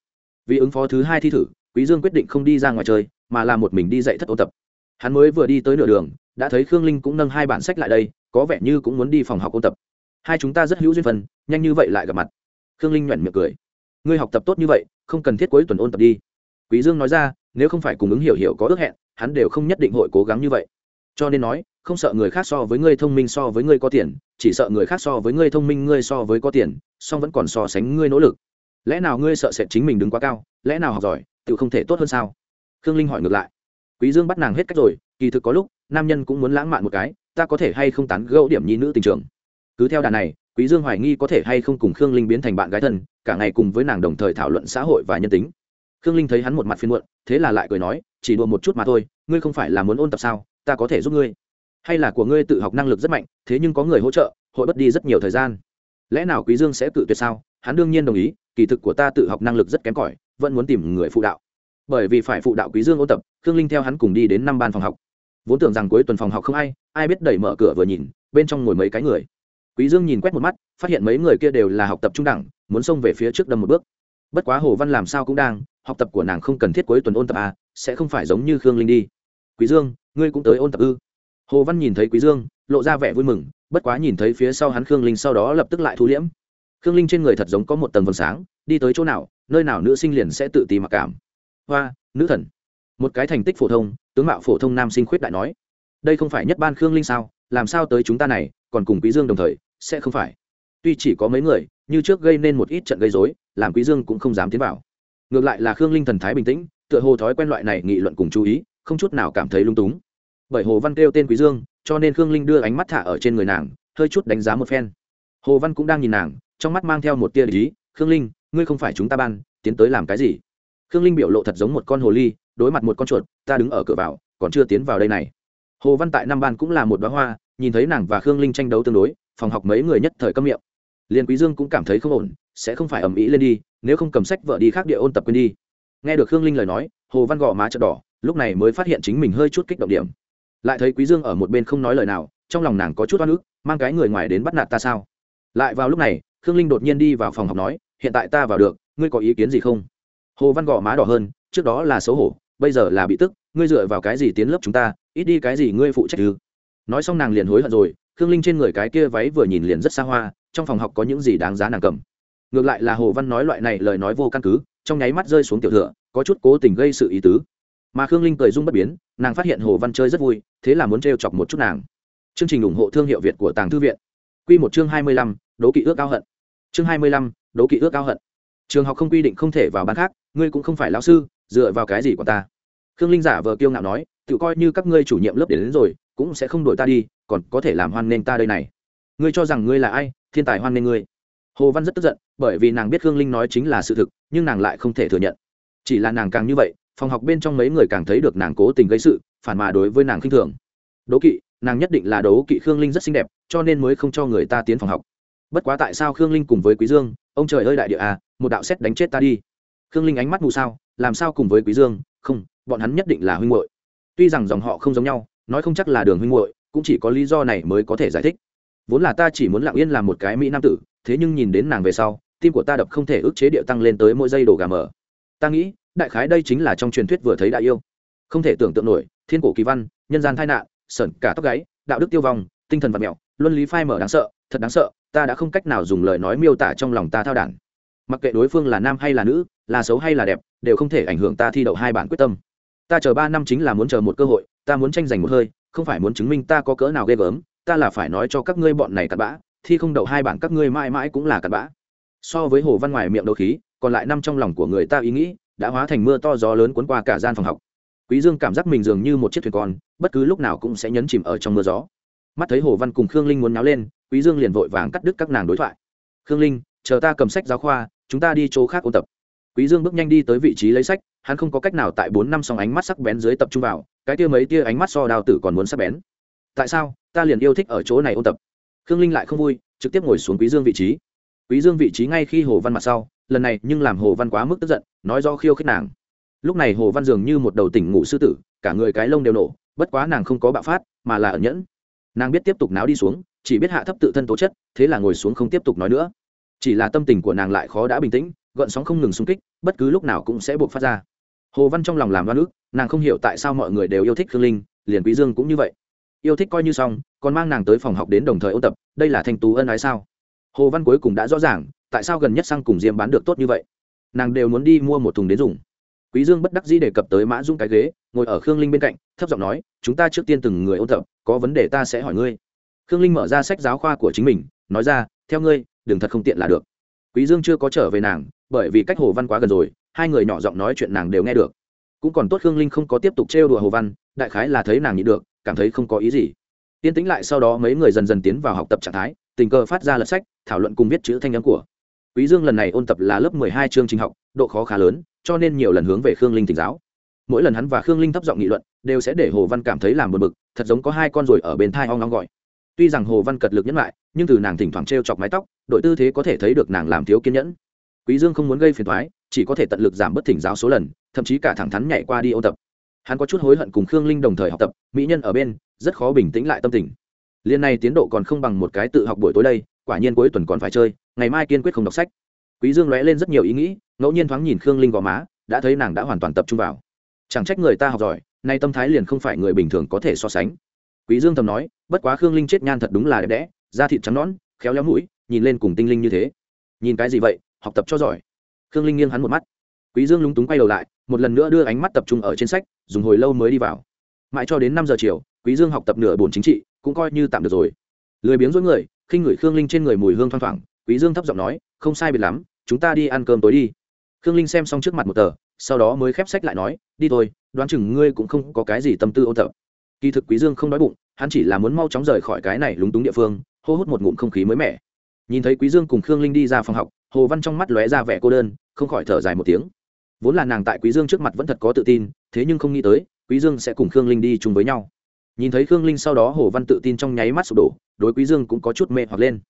Vì ứng phó thứ hai thi thử, quý dương quyết định không đi ra ngoài chơi, mà là một mình đi dạy thất ôn tập. Hắn mới vừa đi tới nửa đường, đã thấy khương linh cũng nâng hai bản sách lại đây, có vẻ như cũng muốn đi phòng học ôn tập. Hai chúng ta rất hữu duyên phần, nhanh như vậy lại gặp mặt. Khương linh nhoẻn miệng cười. Ngươi học tập tốt như vậy, không cần thiết cuối tuần ôn tập đi. Quý dương nói ra, nếu không phải cùng ứng hiểu hiểu có ước hẹn, hắn đều không nhất định hội cố gắng như vậy. Cho nên nói không sợ người khác so với ngươi thông minh so với ngươi có tiền, chỉ sợ người khác so với ngươi thông minh, ngươi so với có tiền, song vẫn còn so sánh ngươi nỗ lực. Lẽ nào ngươi sợ sệt chính mình đứng quá cao? Lẽ nào học giỏi tự không thể tốt hơn sao? Khương linh hỏi ngược lại. Quý dương bắt nàng hết cách rồi, kỳ thực có lúc, nam nhân cũng muốn lãng mạn một cái, ta có thể hay không tán gẫu điểm nhi nữ tình trường? Cứ theo đà này, quý dương hoài nghi có thể hay không cùng khương linh biến thành bạn gái thân, cả ngày cùng với nàng đồng thời thảo luận xã hội và nhân tính. Khương linh thấy hắn một mặt phiền muộn, thế là lại cười nói, chỉ đùa một chút mà thôi, ngươi không phải là muốn ôn tập sao, ta có thể giúp ngươi hay là của ngươi tự học năng lực rất mạnh, thế nhưng có người hỗ trợ, hội bất đi rất nhiều thời gian. Lẽ nào quý dương sẽ tự tuyệt sao? Hắn đương nhiên đồng ý, kỳ thực của ta tự học năng lực rất kém cỏi, vẫn muốn tìm người phụ đạo. Bởi vì phải phụ đạo quý dương ôn tập, khương linh theo hắn cùng đi đến năm ban phòng học. Vốn tưởng rằng cuối tuần phòng học không ai ai biết đẩy mở cửa vừa nhìn, bên trong ngồi mấy cái người. Quý dương nhìn quét một mắt, phát hiện mấy người kia đều là học tập trung đẳng, muốn xông về phía trước đâm một bước. Bất quá hồ văn làm sao cũng đang, học tập của nàng không cần thiết cuối tuần ôn tập à sẽ không phải giống như khương linh đi. Quý dương, ngươi cũng tới ôn tập ư? Hồ văn nhìn thấy quý dương, lộ ra vẻ vui mừng, bất quá nhìn thấy phía sau hắn khương linh sau đó lập tức lại thu liễm. Khương linh trên người thật giống có một tầng vầng sáng, đi tới chỗ nào, nơi nào nữ sinh liền sẽ tự ti mặc cảm. Hoa, nữ thần. Một cái thành tích phổ thông, tướng mạo phổ thông nam sinh khuyết đại nói. Đây không phải nhất ban khương linh sao, làm sao tới chúng ta này, còn cùng quý dương đồng thời, sẽ không phải. Tuy chỉ có mấy người, như trước gây nên một ít trận gây rối, làm quý dương cũng không dám tiến vào. Ngược lại là khương linh thần thái bình tĩnh, tựa hồ thói quen loại này nghị luận cùng chú ý, không chút nào cảm thấy lung túng bởi hồ văn kêu tên quý dương, cho nên khương linh đưa ánh mắt thả ở trên người nàng, hơi chút đánh giá một phen. Hồ văn cũng đang nhìn nàng, trong mắt mang theo một tia lý khương linh, ngươi không phải chúng ta ban, tiến tới làm cái gì? Khương linh biểu lộ thật giống một con hồ ly, đối mặt một con chuột, ta đứng ở cửa vào, còn chưa tiến vào đây này. Hồ văn tại năm ban cũng là một bá hoa, nhìn thấy nàng và khương linh tranh đấu tương đối, phòng học mấy người nhất thời câm miệng. Liền quý dương cũng cảm thấy không ổn, sẽ không phải ầm ĩ lên đi, nếu không cầm sách vợ đi khác địa ôn tập quên đi. Nghe được khương linh lời nói, hồ văn gò má chợt đỏ, lúc này mới phát hiện chính mình hơi chút kích động điểm lại thấy quý dương ở một bên không nói lời nào, trong lòng nàng có chút oan ức, mang cái người ngoài đến bắt nạt ta sao? Lại vào lúc này, khương linh đột nhiên đi vào phòng học nói, hiện tại ta vào được, ngươi có ý kiến gì không? Hồ văn gò má đỏ hơn, trước đó là xấu hổ, bây giờ là bị tức, ngươi dựa vào cái gì tiến lớp chúng ta, ít đi cái gì ngươi phụ trách ư? Nói xong nàng liền hối hận rồi, khương linh trên người cái kia váy vừa nhìn liền rất xa hoa, trong phòng học có những gì đáng giá nàng cầm? Ngược lại là hồ văn nói loại này lời nói vô căn cứ, trong nháy mắt rơi xuống tiểu thừa, có chút cố tình gây sự ý tứ mà khương linh cười dung bất biến nàng phát hiện hồ văn chơi rất vui thế là muốn trêu chọc một chút nàng. Chương trình ủng hộ thương hiệu việt của tàng thư viện. Q một chương hai mươi lăm đố kỵ ước cao hận. Chương hai mươi lăm đố kỵ ước cao hận. Trường học không quy định không thể vào ban khác ngươi cũng không phải lão sư dựa vào cái gì của ta? Khương linh giả vờ kiêu ngạo nói tự coi như các ngươi chủ nhiệm lớp đến, đến rồi cũng sẽ không đổi ta đi còn có thể làm hoan nghênh ta đây này. Ngươi cho rằng ngươi là ai thiên tài hoan nghênh ngươi. Hồ văn rất tức giận bởi vì nàng biết khương linh nói chính là sự thực nhưng nàng lại không thể thừa nhận. Chỉ là nàng càng như vậy phòng học bên trong mấy người càng thấy được nàng cố tình gây sự, phản mà đối với nàng khinh thường. Đố kỵ, nàng nhất định là đấu kỵ khương linh rất xinh đẹp, cho nên mới không cho người ta tiến phòng học. Bất quá tại sao khương linh cùng với quý dương, ông trời ơi đại địa à một đạo xét đánh chết ta đi. Khương linh ánh mắt mù sao, làm sao cùng với quý dương, không, bọn hắn nhất định là huynh muội. Tuy rằng dòng họ không giống nhau, nói không chắc là đường huynh muội, cũng chỉ có lý do này mới có thể giải thích. Vốn là ta chỉ muốn lặng yên làm một cái mỹ nam tử, thế nhưng nhìn đến nàng về sau, tim của ta đập không thể ức chế điệu tăng lên tới mỗi giây đổ gà mờ. Ta nghĩ đại khái đây chính là trong truyền thuyết vừa thấy đại yêu. Không thể tưởng tượng nổi, thiên cổ kỳ văn, nhân gian tai nạn, sởn cả tóc gáy, đạo đức tiêu vong, tinh thần vật mẹo, luân lý phai mở đáng sợ, thật đáng sợ, ta đã không cách nào dùng lời nói miêu tả trong lòng ta thao đản. Mặc kệ đối phương là nam hay là nữ, là xấu hay là đẹp, đều không thể ảnh hưởng ta thi đậu hai bản quyết tâm. Ta chờ ba năm chính là muốn chờ một cơ hội, ta muốn tranh giành một hơi, không phải muốn chứng minh ta có cỡ nào ghê gớm, ta là phải nói cho các ngươi bọn này cặn bã, thi không đậu hai bản các ngươi mãi mãi cũng là cặn bã. So với hồ văn ngoài miệng đấu khí, còn lại năm trong lòng của người ta ý nghĩ đã hóa thành mưa to gió lớn cuốn qua cả gian phòng học. Quý dương cảm giác mình dường như một chiếc thuyền con, bất cứ lúc nào cũng sẽ nhấn chìm ở trong mưa gió. Mắt thấy hồ văn cùng khương linh muốn náo lên, quý dương liền vội vàng cắt đứt các nàng đối thoại. Khương linh, chờ ta cầm sách giáo khoa, chúng ta đi chỗ khác ôn tập. Quý dương bước nhanh đi tới vị trí lấy sách, hắn không có cách nào tại bốn năm song ánh mắt sắc bén dưới tập trung vào, cái tia mấy tia ánh mắt so đào tử còn muốn sắc bén. Tại sao? Ta liền yêu thích ở chỗ này ôn tập. Khương linh lại không vui, trực tiếp ngồi xuống quý dương vị trí. Quý dương vị trí ngay khi hồ văn mặt sau lần này nhưng làm hồ văn quá mức tức giận, nói do khiêu khích nàng. Lúc này hồ văn dường như một đầu tỉnh ngủ sư tử, cả người cái lông đều nổ, bất quá nàng không có bạo phát, mà là ẩn nhẫn. Nàng biết tiếp tục náo đi xuống, chỉ biết hạ thấp tự thân tố chất, thế là ngồi xuống không tiếp tục nói nữa. Chỉ là tâm tình của nàng lại khó đã bình tĩnh, gợn sóng không ngừng xung kích, bất cứ lúc nào cũng sẽ buộc phát ra. Hồ văn trong lòng làm đoan ước nàng không hiểu tại sao mọi người đều yêu thích khương linh, liền quý dương cũng như vậy. Yêu thích coi như xong, còn mang nàng tới phòng học đến đồng thời ôn tập, đây là thanh tú ân ái sao? Hồ văn cuối cùng đã rõ ràng, tại sao gần nhất xăng cùng diêm bán được tốt như vậy. Nàng đều muốn đi mua một thùng đến dùng. Quý dương bất đắc dĩ đề cập tới mã dung cái ghế, ngồi ở khương linh bên cạnh, thấp giọng nói, chúng ta trước tiên từng người ôn tập, có vấn đề ta sẽ hỏi ngươi. Khương linh mở ra sách giáo khoa của chính mình, nói ra, theo ngươi, đừng thật không tiện là được. Quý dương chưa có trở về nàng, bởi vì cách hồ văn quá gần rồi, hai người nhỏ giọng nói chuyện nàng đều nghe được. Cũng còn tốt khương linh không có tiếp tục trêu đùa hồ văn, đại khái là thấy nàng nhịn được, cảm thấy không có ý gì. Yên tĩnh lại sau đó mấy người dần dần tiến vào học tập trạng thái tình cờ phát ra lật sách, thảo luận cùng viết chữ thanh âm của. Quý dương lần này ôn tập là lớp mười hai chương trình học, độ khó khá lớn, cho nên nhiều lần hướng về khương linh tỉnh giáo. Mỗi lần hắn và khương linh thấp giọng nghị luận, đều sẽ để hồ văn cảm thấy làm buồn bực, thật giống có hai con ruồi ở bên thai ong ong gọi. Tuy rằng hồ văn cật lực nhẫn lại, nhưng từ nàng thỉnh thoảng t chọc mái tóc, đội tư thế có thể thấy được nàng làm thiếu kiên nhẫn. Quý dương không muốn gây phiền toái, chỉ có thể tận lực giảm bớt thỉnh giáo số lần, thậm chí cả thẳng thắn nhảy qua đi ôn tập. Hắn có chút hối hận cùng khương linh đồng thời học tập, mỹ nhân ở bên, rất khó bình tĩnh lại tâm tình liên này tiến độ còn không bằng một cái tự học buổi tối đây, quả nhiên cuối tuần còn phải chơi, ngày mai kiên quyết không đọc sách. Quý dương lóe lên rất nhiều ý nghĩ, ngẫu nhiên thoáng nhìn khương linh gò má, đã thấy nàng đã hoàn toàn tập trung vào. Chẳng trách người ta học giỏi, nay tâm thái liền không phải người bình thường có thể so sánh. Quý dương thầm nói, bất quá khương linh chết nhan thật đúng là đẹp đẽ, da thịt trắng nõn, khéo léo mũi, nhìn lên cùng tinh linh như thế. Nhìn cái gì vậy, học tập cho giỏi. Khương linh nghiêng hắn một mắt. Quý dương lúng túng quay đầu lại, một lần nữa đưa ánh mắt tập trung ở trên sách, dùng hồi lâu mới đi vào. Mãi cho đến năm giờ chiều, quý dương học tập nửa bổn chính trị cũng coi như tạm được rồi. Lười biếng dối người, khinh ngửi khương linh trên người mùi hương thoang thoảng, quý dương thấp giọng nói, không sai biệt lắm, chúng ta đi ăn cơm tối đi. Khương linh xem xong trước mặt một tờ, sau đó mới khép sách lại nói, đi thôi, đoán chừng ngươi cũng không có cái gì tâm tư ôn tập. Kỳ thực quý dương không đói bụng, hắn chỉ là muốn mau chóng rời khỏi cái này lúng túng địa phương, hô hút một ngụm không khí mới mẻ. Nhìn thấy quý dương cùng khương linh đi ra phòng học, hồ văn trong mắt lóe ra vẻ cô đơn, không khỏi thở dài một tiếng. Vốn là nàng tại quý dương trước mặt vẫn thật có tự tin, thế nhưng không nghĩ tới, quý dương sẽ cùng khương linh đi chung với nhau nhìn thấy khương linh sau đó hồ văn tự tin trong nháy mắt sụp đổ, đối quý dương cũng có chút mê hoặc lên.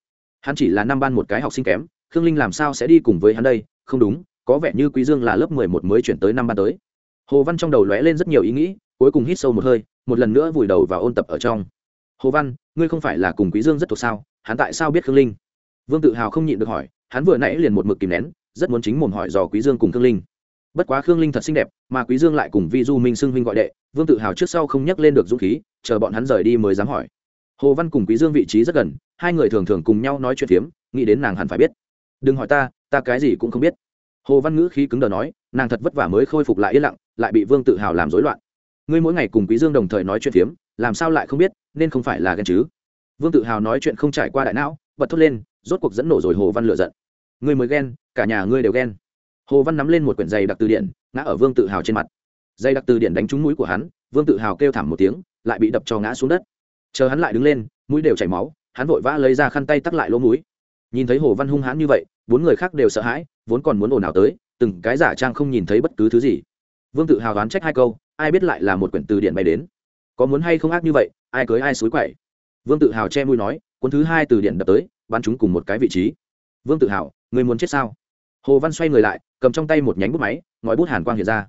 Hắn chỉ là năm ban một cái học sinh kém, khương linh làm sao sẽ đi cùng với hắn đây? Không đúng, có vẻ như quý dương là lớp mười một mới chuyển tới năm ban tới. Hồ văn trong đầu lóe lên rất nhiều ý nghĩ, cuối cùng hít sâu một hơi, một lần nữa vùi đầu vào ôn tập ở trong. Hồ văn, ngươi không phải là cùng quý dương rất thuộc sao? Hắn tại sao biết khương linh? Vương tự hào không nhịn được hỏi, hắn vừa nãy liền một mực kìm nén, rất muốn chính mồm hỏi dò quý dương cùng khương linh. Bất quá khương linh thật xinh đẹp, mà quý dương lại cùng vi du minh xưng huynh gọi đệ vương tự hào trước sau không nhắc lên được dũng khí, chờ bọn hắn rời đi mới dám hỏi. Hồ văn cùng quý dương vị trí rất gần, hai người thường thường cùng nhau nói chuyện phiếm, nghĩ đến nàng hẳn phải biết. Đừng hỏi ta ta cái gì cũng không biết. Hồ văn ngữ khí cứng đờ nói, nàng thật vất vả mới khôi phục lại yên lặng, lại bị vương tự hào làm rối loạn. Ngươi mỗi ngày cùng quý dương đồng thời nói chuyện phiếm, làm sao lại không biết, nên không phải là ghen chứ? Vương tự hào nói chuyện không trải qua đại não, bật thốt lên, rốt cuộc dẫn nổ rồi hồ văn lựa giận. Ngươi mới ghen, cả nhà ngươi đều ghen. Hồ văn nắm lên một quyển giày đặc từ điển, ngã ở vương tự hào trên mặt dây đặc từ điển đánh trúng mũi của hắn, vương tự hào kêu thảm một tiếng, lại bị đập cho ngã xuống đất. Chờ hắn lại đứng lên, mũi đều chảy máu, hắn vội vã lấy ra khăn tay tắt lại lỗ mũi. Nhìn thấy hồ văn hung hãn như vậy, bốn người khác đều sợ hãi, vốn còn muốn ồn ào tới, từng cái giả trang không nhìn thấy bất cứ thứ gì. Vương tự hào đoán trách hai câu, ai biết lại là một quyển từ điển bay đến. Có muốn hay không ác như vậy, ai cưới ai xối quậy vương tự hào che mũi nói, cuốn thứ hai từ điển đập tới, bắn chúng cùng một cái vị trí. Vương tự hào, người muốn chết sao? Hồ văn xoay người lại, cầm trong tay một nhánh bút máy, ngòi bút hàn quang hiện ra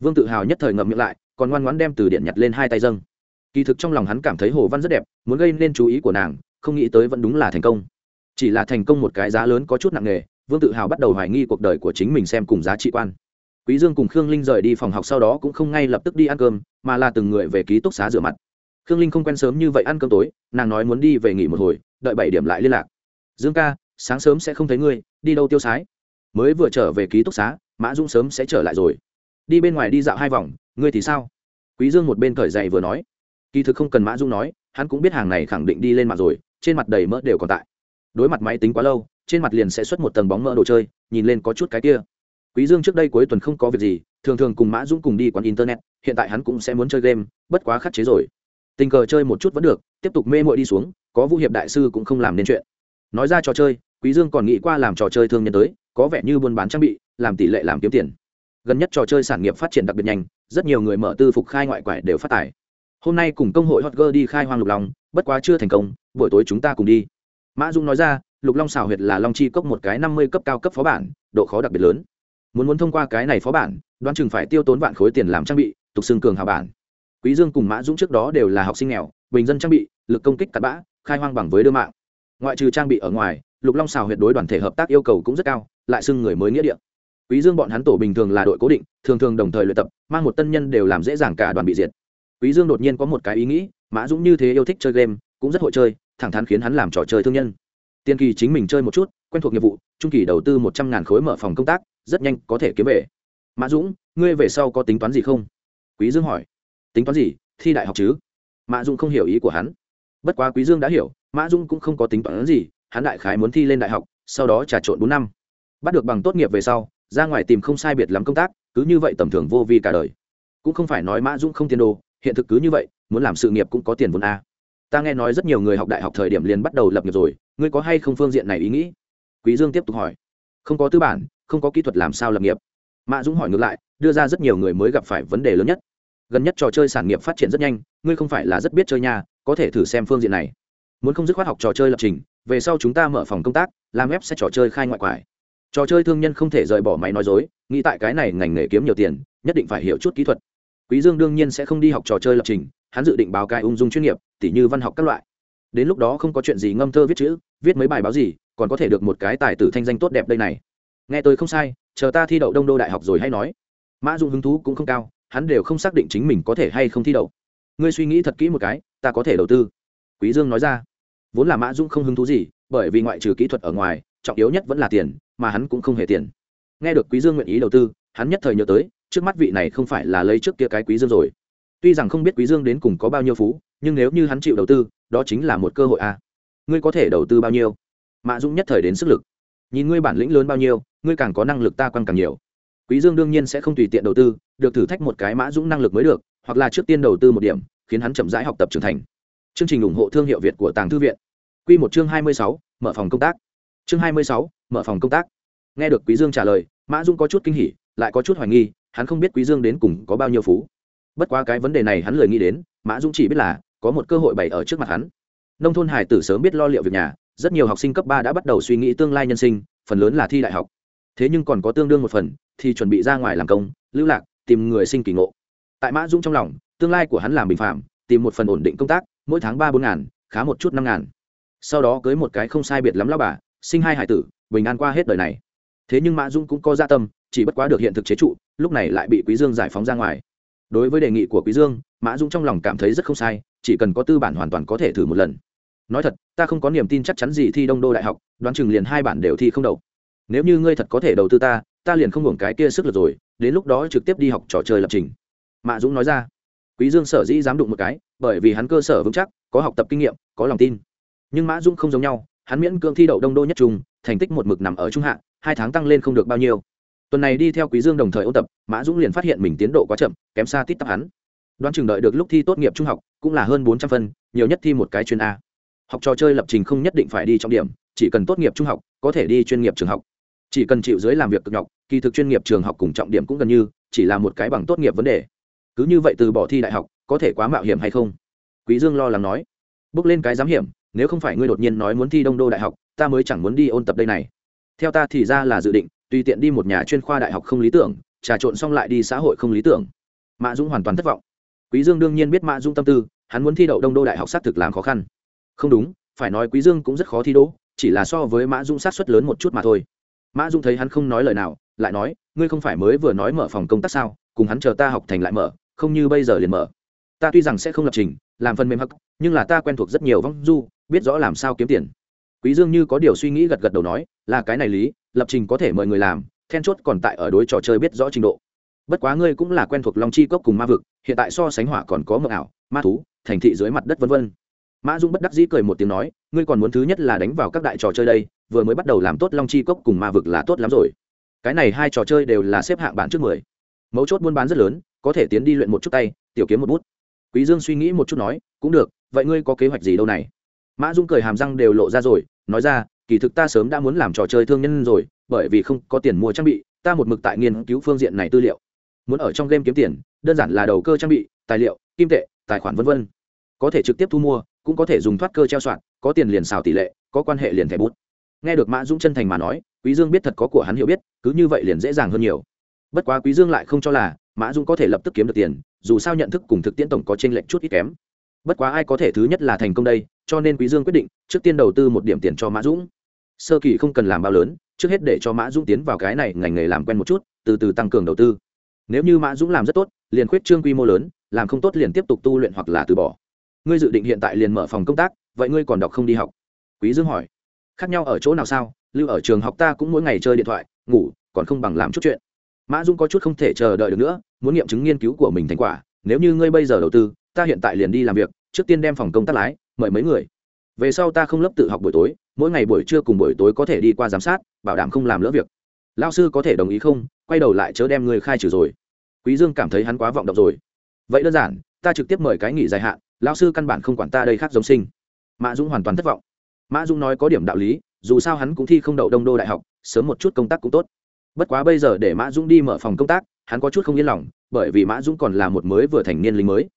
vương tự hào nhất thời ngậm miệng lại, còn ngoan ngoãn đem từ điện nhặt lên hai tay dâng. Kỳ thực trong lòng hắn cảm thấy hồ văn rất đẹp, muốn gây nên chú ý của nàng, không nghĩ tới vẫn đúng là thành công. Chỉ là thành công một cái giá lớn có chút nặng nề, vương tự hào bắt đầu hoài nghi cuộc đời của chính mình xem cùng giá trị quan. Quý dương cùng khương linh rời đi phòng học sau đó cũng không ngay lập tức đi ăn cơm, mà là từng người về ký túc xá rửa mặt. Khương linh không quen sớm như vậy ăn cơm tối, nàng nói muốn đi về nghỉ một hồi, đợi bảy điểm lại liên lạc. Dương ca, sáng sớm sẽ không thấy ngươi, đi đâu tiêu sái? Mới vừa trở về ký túc xá, mã dung sớm sẽ trở lại rồi đi bên ngoài đi dạo hai vòng, ngươi thì sao? Quý dương một bên cởi giày vừa nói. Kỳ thực không cần mã dung nói, hắn cũng biết hàng này khẳng định đi lên mặt rồi, trên mặt đầy mỡ đều còn tại. Đối mặt máy tính quá lâu, trên mặt liền sẽ xuất một tầng bóng mỡ đồ chơi, nhìn lên có chút cái kia. Quý dương trước đây cuối tuần không có việc gì, thường thường cùng mã dung cùng đi quán internet, hiện tại hắn cũng sẽ muốn chơi game, bất quá khắc chế rồi. Tình cờ chơi một chút vẫn được, tiếp tục mê mội đi xuống, có vũ hiệp đại sư cũng không làm nên chuyện. Nói ra trò chơi, quý dương còn nghĩ qua làm trò chơi thương nhân tới, có vẻ như buôn bán trang bị, làm tỷ lệ làm kiếm tiền gần nhất trò chơi sản nghiệp phát triển đặc biệt nhanh, rất nhiều người mở tư phục khai ngoại quải đều phát tải. Hôm nay cùng công hội hot girl đi khai hoang lục long, bất quá chưa thành công, buổi tối chúng ta cùng đi. Mã dung nói ra, lục long xào huyệt là long chi cốc một cái năm mươi cấp cao cấp phó bản, độ khó đặc biệt lớn. Muốn muốn thông qua cái này phó bản, đoán chừng phải tiêu tốn vạn khối tiền làm trang bị, tục xương cường hào bản. Quý dương cùng mã dũng trước đó đều là học sinh nghèo, bình dân trang bị, lực công kích cặn bã, khai hoang bằng với đưa mạng. Ngoại trừ trang bị ở ngoài, lục long xào huyệt đối đoàn thể hợp tác yêu cầu cũng rất cao, lại xưng người mới nghĩa địa quý dương bọn hắn tổ bình thường là đội cố định, thường thường đồng thời luyện tập, mang một tân nhân đều làm dễ dàng cả đoàn bị diệt. Quý dương đột nhiên có một cái ý nghĩ, mã dũng như thế yêu thích chơi game, cũng rất hội chơi, thẳng thắn khiến hắn làm trò chơi thương nhân. Tiên kỳ chính mình chơi một chút, quen thuộc nghiệp vụ, trung kỳ đầu tư một trăm ngàn khối mở phòng công tác, rất nhanh có thể kiếm về. Mã dũng, ngươi về sau có tính toán gì không? Quý dương hỏi. Tính toán gì? Thi đại học chứ? Mã dũng không hiểu ý của hắn. Bất quá quý dương đã hiểu, mã dũng cũng không có tính toán gì, hắn đại khái muốn thi lên đại học, sau đó trà trộn bốn năm. Bắt được bằng tốt nghiệp về sau ra ngoài tìm không sai biệt lắm công tác, cứ như vậy tầm thường vô vi cả đời. Cũng không phải nói mã dũng không tiền đồ, hiện thực cứ như vậy, muốn làm sự nghiệp cũng có tiền vốn a. Ta nghe nói rất nhiều người học đại học thời điểm liền bắt đầu lập nghiệp rồi, ngươi có hay không phương diện này ý nghĩ? Quý dương tiếp tục hỏi. Không có tư bản, không có kỹ thuật làm sao lập nghiệp. Mã dũng hỏi ngược lại, đưa ra rất nhiều người mới gặp phải vấn đề lớn nhất. Gần nhất trò chơi sản nghiệp phát triển rất nhanh, ngươi không phải là rất biết chơi nha, có thể thử xem phương diện này. Muốn không dứt khoát học trò chơi lập trình, về sau chúng ta mở phòng công tác, làm web sẽ trò chơi khai ngoại quải trò chơi thương nhân không thể rời bỏ máy nói dối, nghĩ tại cái này ngành nghề kiếm nhiều tiền, nhất định phải hiểu chút kỹ thuật. Quý dương đương nhiên sẽ không đi học trò chơi lập trình, hắn dự định báo cái ung dung chuyên nghiệp, tỉ như văn học các loại. Đến lúc đó không có chuyện gì ngâm thơ viết chữ, viết mấy bài báo gì, còn có thể được một cái tài tử thanh danh tốt đẹp đây này. Nghe tôi không sai, chờ ta thi đậu đông đô đại học rồi hay nói. Mã dung hứng thú cũng không cao, hắn đều không xác định chính mình có thể hay không thi đậu. Ngươi suy nghĩ thật kỹ một cái, ta có thể đầu tư. Quý dương nói ra. Vốn là mã dung không hứng thú gì, bởi vì ngoại trừ kỹ thuật ở ngoài trọng yếu nhất vẫn là tiền mà hắn cũng không hề tiền. Nghe được quý dương nguyện ý đầu tư hắn nhất thời nhớ tới trước mắt vị này không phải là lấy trước kia cái quý dương rồi. Tuy rằng không biết quý dương đến cùng có bao nhiêu phú nhưng nếu như hắn chịu đầu tư đó chính là một cơ hội a. À. ngươi có thể đầu tư bao nhiêu? Mã dũng nhất thời đến sức lực. Nhìn ngươi bản lĩnh lớn bao nhiêu ngươi càng có năng lực ta quan càng nhiều. Quý dương đương nhiên sẽ không tùy tiện đầu tư được thử thách một cái mã dũng năng lực mới được hoặc là trước tiên đầu tư một điểm khiến hắn chậm rãi học tập trưởng thành. Chương trình ủng hộ thương hiệu việt của tàng thư viện. Quy một chương hai mươi sáu, mở phòng công tác chương hai mươi sáu, mở phòng công tác. Nghe được quý dương trả lời mã dung có chút kinh hỉ lại có chút hoài nghi hắn không biết quý dương đến cùng có bao nhiêu phú. Bất quá cái vấn đề này hắn lời nghĩ đến mã dung chỉ biết là có một cơ hội bày ở trước mặt hắn. Nông thôn hải tử sớm biết lo liệu việc nhà rất nhiều học sinh cấp ba đã bắt đầu suy nghĩ tương lai nhân sinh phần lớn là thi đại học. Thế nhưng còn có tương đương một phần thì chuẩn bị ra ngoài làm công lưu lạc tìm người sinh kỳ ngộ. Tại mã dung trong lòng tương lai của hắn làm bình phạm tìm một phần ổn định công tác mỗi tháng ba bốn ngàn khá một chút năm ngàn. Sau đó cưới một cái không sai biệt lắm lao bà sinh hai hải tử, bình an qua hết đời này. Thế nhưng mã dũng cũng có gia tâm, chỉ bất quá được hiện thực chế trụ, lúc này lại bị quý dương giải phóng ra ngoài. Đối với đề nghị của quý dương, mã dũng trong lòng cảm thấy rất không sai, chỉ cần có tư bản hoàn toàn có thể thử một lần. Nói thật, ta không có niềm tin chắc chắn gì thi đông đô đại học, đoán chừng liền hai bản đều thi không đậu. Nếu như ngươi thật có thể đầu tư ta ta liền không hưởng cái kia sức lực rồi, đến lúc đó trực tiếp đi học trò chơi lập trình. Mã dũng nói ra. Quý dương sở dĩ dám đụng một cái, bởi vì hắn cơ sở vững chắc, có học tập kinh nghiệm, có lòng tin. Nhưng mã dũng không giống nhau hắn miễn cưỡng thi đậu đông đô nhất trung, thành tích một mực nằm ở trung hạ, hai tháng tăng lên không được bao nhiêu. Tuần này đi theo quý dương đồng thời ôn tập, mã dũng liền phát hiện mình tiến độ quá chậm, kém xa tít tắp hắn. Đoán chừng đợi được lúc thi tốt nghiệp trung học, cũng là hơn bốn trăm phân, nhiều nhất thi một cái chuyên a. Học trò chơi lập trình không nhất định phải đi trọng điểm, chỉ cần tốt nghiệp trung học, có thể đi chuyên nghiệp trường học. Chỉ cần chịu dưới làm việc cực nhọc, kỳ thực chuyên nghiệp trường học cùng trọng điểm cũng gần như, chỉ là một cái bằng tốt nghiệp vấn đề. Cứ như vậy từ bỏ thi đại học, có thể quá mạo hiểm hay không? Quý dương lo lắng nói. Bước lên cái giám hiểm nếu không phải ngươi đột nhiên nói muốn thi đông đô đại học, ta mới chẳng muốn đi ôn tập đây này. Theo ta thì ra là dự định, tùy tiện đi một nhà chuyên khoa đại học không lý tưởng, trà trộn xong lại đi xã hội không lý tưởng. Mã dũng hoàn toàn thất vọng. Quý dương đương nhiên biết mã dũng tâm tư, hắn muốn thi đậu đông đô đại học xác thực làm khó khăn. Không đúng, phải nói quý dương cũng rất khó thi đỗ, chỉ là so với mã dũng sát suất lớn một chút mà thôi. Mã dũng thấy hắn không nói lời nào, lại nói, ngươi không phải mới vừa nói mở phòng công tác sao, cùng hắn chờ ta học thành lại mở, không như bây giờ liền mở. Ta tuy rằng sẽ không lập trình, làm phần mềm hắc, nhưng là ta quen thuộc rất nhiều vong du biết rõ làm sao kiếm tiền. Quý dương như có điều suy nghĩ gật gật đầu nói, là cái này lý, lập trình có thể mời người làm, then chốt còn tại ở đối trò chơi biết rõ trình độ. Bất quá ngươi cũng là quen thuộc long chi cốc cùng ma vực, hiện tại so sánh hỏa còn có mộng ảo, ma thú, thành thị dưới mặt đất vân vân. Mã dung bất đắc dĩ cười một tiếng nói, ngươi còn muốn thứ nhất là đánh vào các đại trò chơi đây, vừa mới bắt đầu làm tốt long chi cốc cùng ma vực là tốt lắm rồi. Cái này hai trò chơi đều là xếp hạng bản trước mười. Mấu chốt buôn bán rất lớn, có thể tiến đi luyện một chút tay, tiểu kiếm một bút. Quý dương suy nghĩ một chút nói, cũng được, vậy ngươi có kế hoạch gì đâu này? Mã dung cười hàm răng đều lộ ra rồi, nói ra, kỳ thực ta sớm đã muốn làm trò chơi thương nhân rồi, bởi vì không có tiền mua trang bị, ta một mực tại nghiên cứu phương diện này tư liệu. Muốn ở trong game kiếm tiền, đơn giản là đầu cơ trang bị, tài liệu, kim tệ, tài khoản v v có thể trực tiếp thu mua, cũng có thể dùng thoát cơ treo soạn, có tiền liền xào tỷ lệ, có quan hệ liền thẻ bút. Nghe được mã dũng chân thành mà nói, quý dương biết thật có của hắn hiểu biết, cứ như vậy liền dễ dàng hơn nhiều. Bất quá quý dương lại không cho là mã dũng có thể lập tức kiếm được tiền, dù sao nhận thức cùng thực tiễn tổng có trên lệnh chút ít kém bất quá ai có thể thứ nhất là thành công đây, cho nên quý dương quyết định, trước tiên đầu tư một điểm tiền cho mã dũng. Sơ kỳ không cần làm bao lớn, trước hết để cho mã dũng tiến vào cái này ngành nghề làm quen một chút, từ từ tăng cường đầu tư. Nếu như mã dũng làm rất tốt, liền khuyết trương quy mô lớn, làm không tốt liền tiếp tục tu luyện hoặc là từ bỏ. Ngươi dự định hiện tại liền mở phòng công tác, vậy ngươi còn đọc không đi học? Quý dương hỏi. Khác nhau ở chỗ nào sao? Lưu ở trường học ta cũng mỗi ngày chơi điện thoại, ngủ, còn không bằng làm chút chuyện. Mã dũng có chút không thể chờ đợi được nữa, muốn nghiệm chứng nghiên cứu của mình thành quả, nếu như ngươi bây giờ đầu tư ta hiện tại liền đi làm việc, trước tiên đem phòng công tác lái, mời mấy người. Về sau ta không lớp tự học buổi tối, mỗi ngày buổi trưa cùng buổi tối có thể đi qua giám sát, bảo đảm không làm lỡ việc. Lao sư có thể đồng ý không? Quay đầu lại chớ đem người khai trừ rồi. Quý dương cảm thấy hắn quá vọng động rồi. Vậy đơn giản, ta trực tiếp mời cái nghỉ dài hạn, lão sư căn bản không quản ta đây khác giống sinh. Mã dũng hoàn toàn thất vọng. Mã dũng nói có điểm đạo lý, dù sao hắn cũng thi không đậu đông đô đại học, sớm một chút công tác cũng tốt. Bất quá bây giờ để mã dũng đi mở phòng công tác, hắn có chút không yên lòng, bởi vì mã dũng còn là một mới vừa thành niên lính mới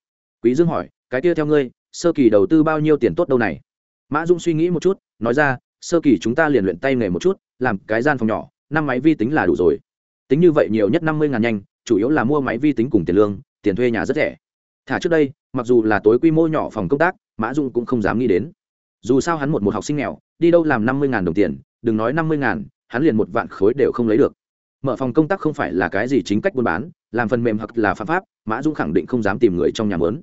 quý dương hỏi cái kia theo ngươi sơ kỳ đầu tư bao nhiêu tiền tốt đâu này? Mã Dung suy nghĩ một chút nói ra sơ kỳ chúng ta liền luyện tay nghề một chút làm cái gian phòng nhỏ năm máy vi tính là đủ rồi. Tính như vậy nhiều nhất năm mươi ngàn nhanh chủ yếu là mua máy vi tính cùng tiền lương tiền thuê nhà rất rẻ. Thả trước đây mặc dù là tối quy mô nhỏ phòng công tác mã dung cũng không dám nghĩ đến. Dù sao hắn một một học sinh nghèo đi đâu làm năm mươi ngàn đồng tiền đừng nói năm mươi ngàn, hắn liền một vạn khối đều không lấy được. Mở phòng công tác không phải là cái gì chính cách buôn bán làm phần mềm hoặc là phạm pháp mã dung khẳng định không dám tìm người trong nhà mớn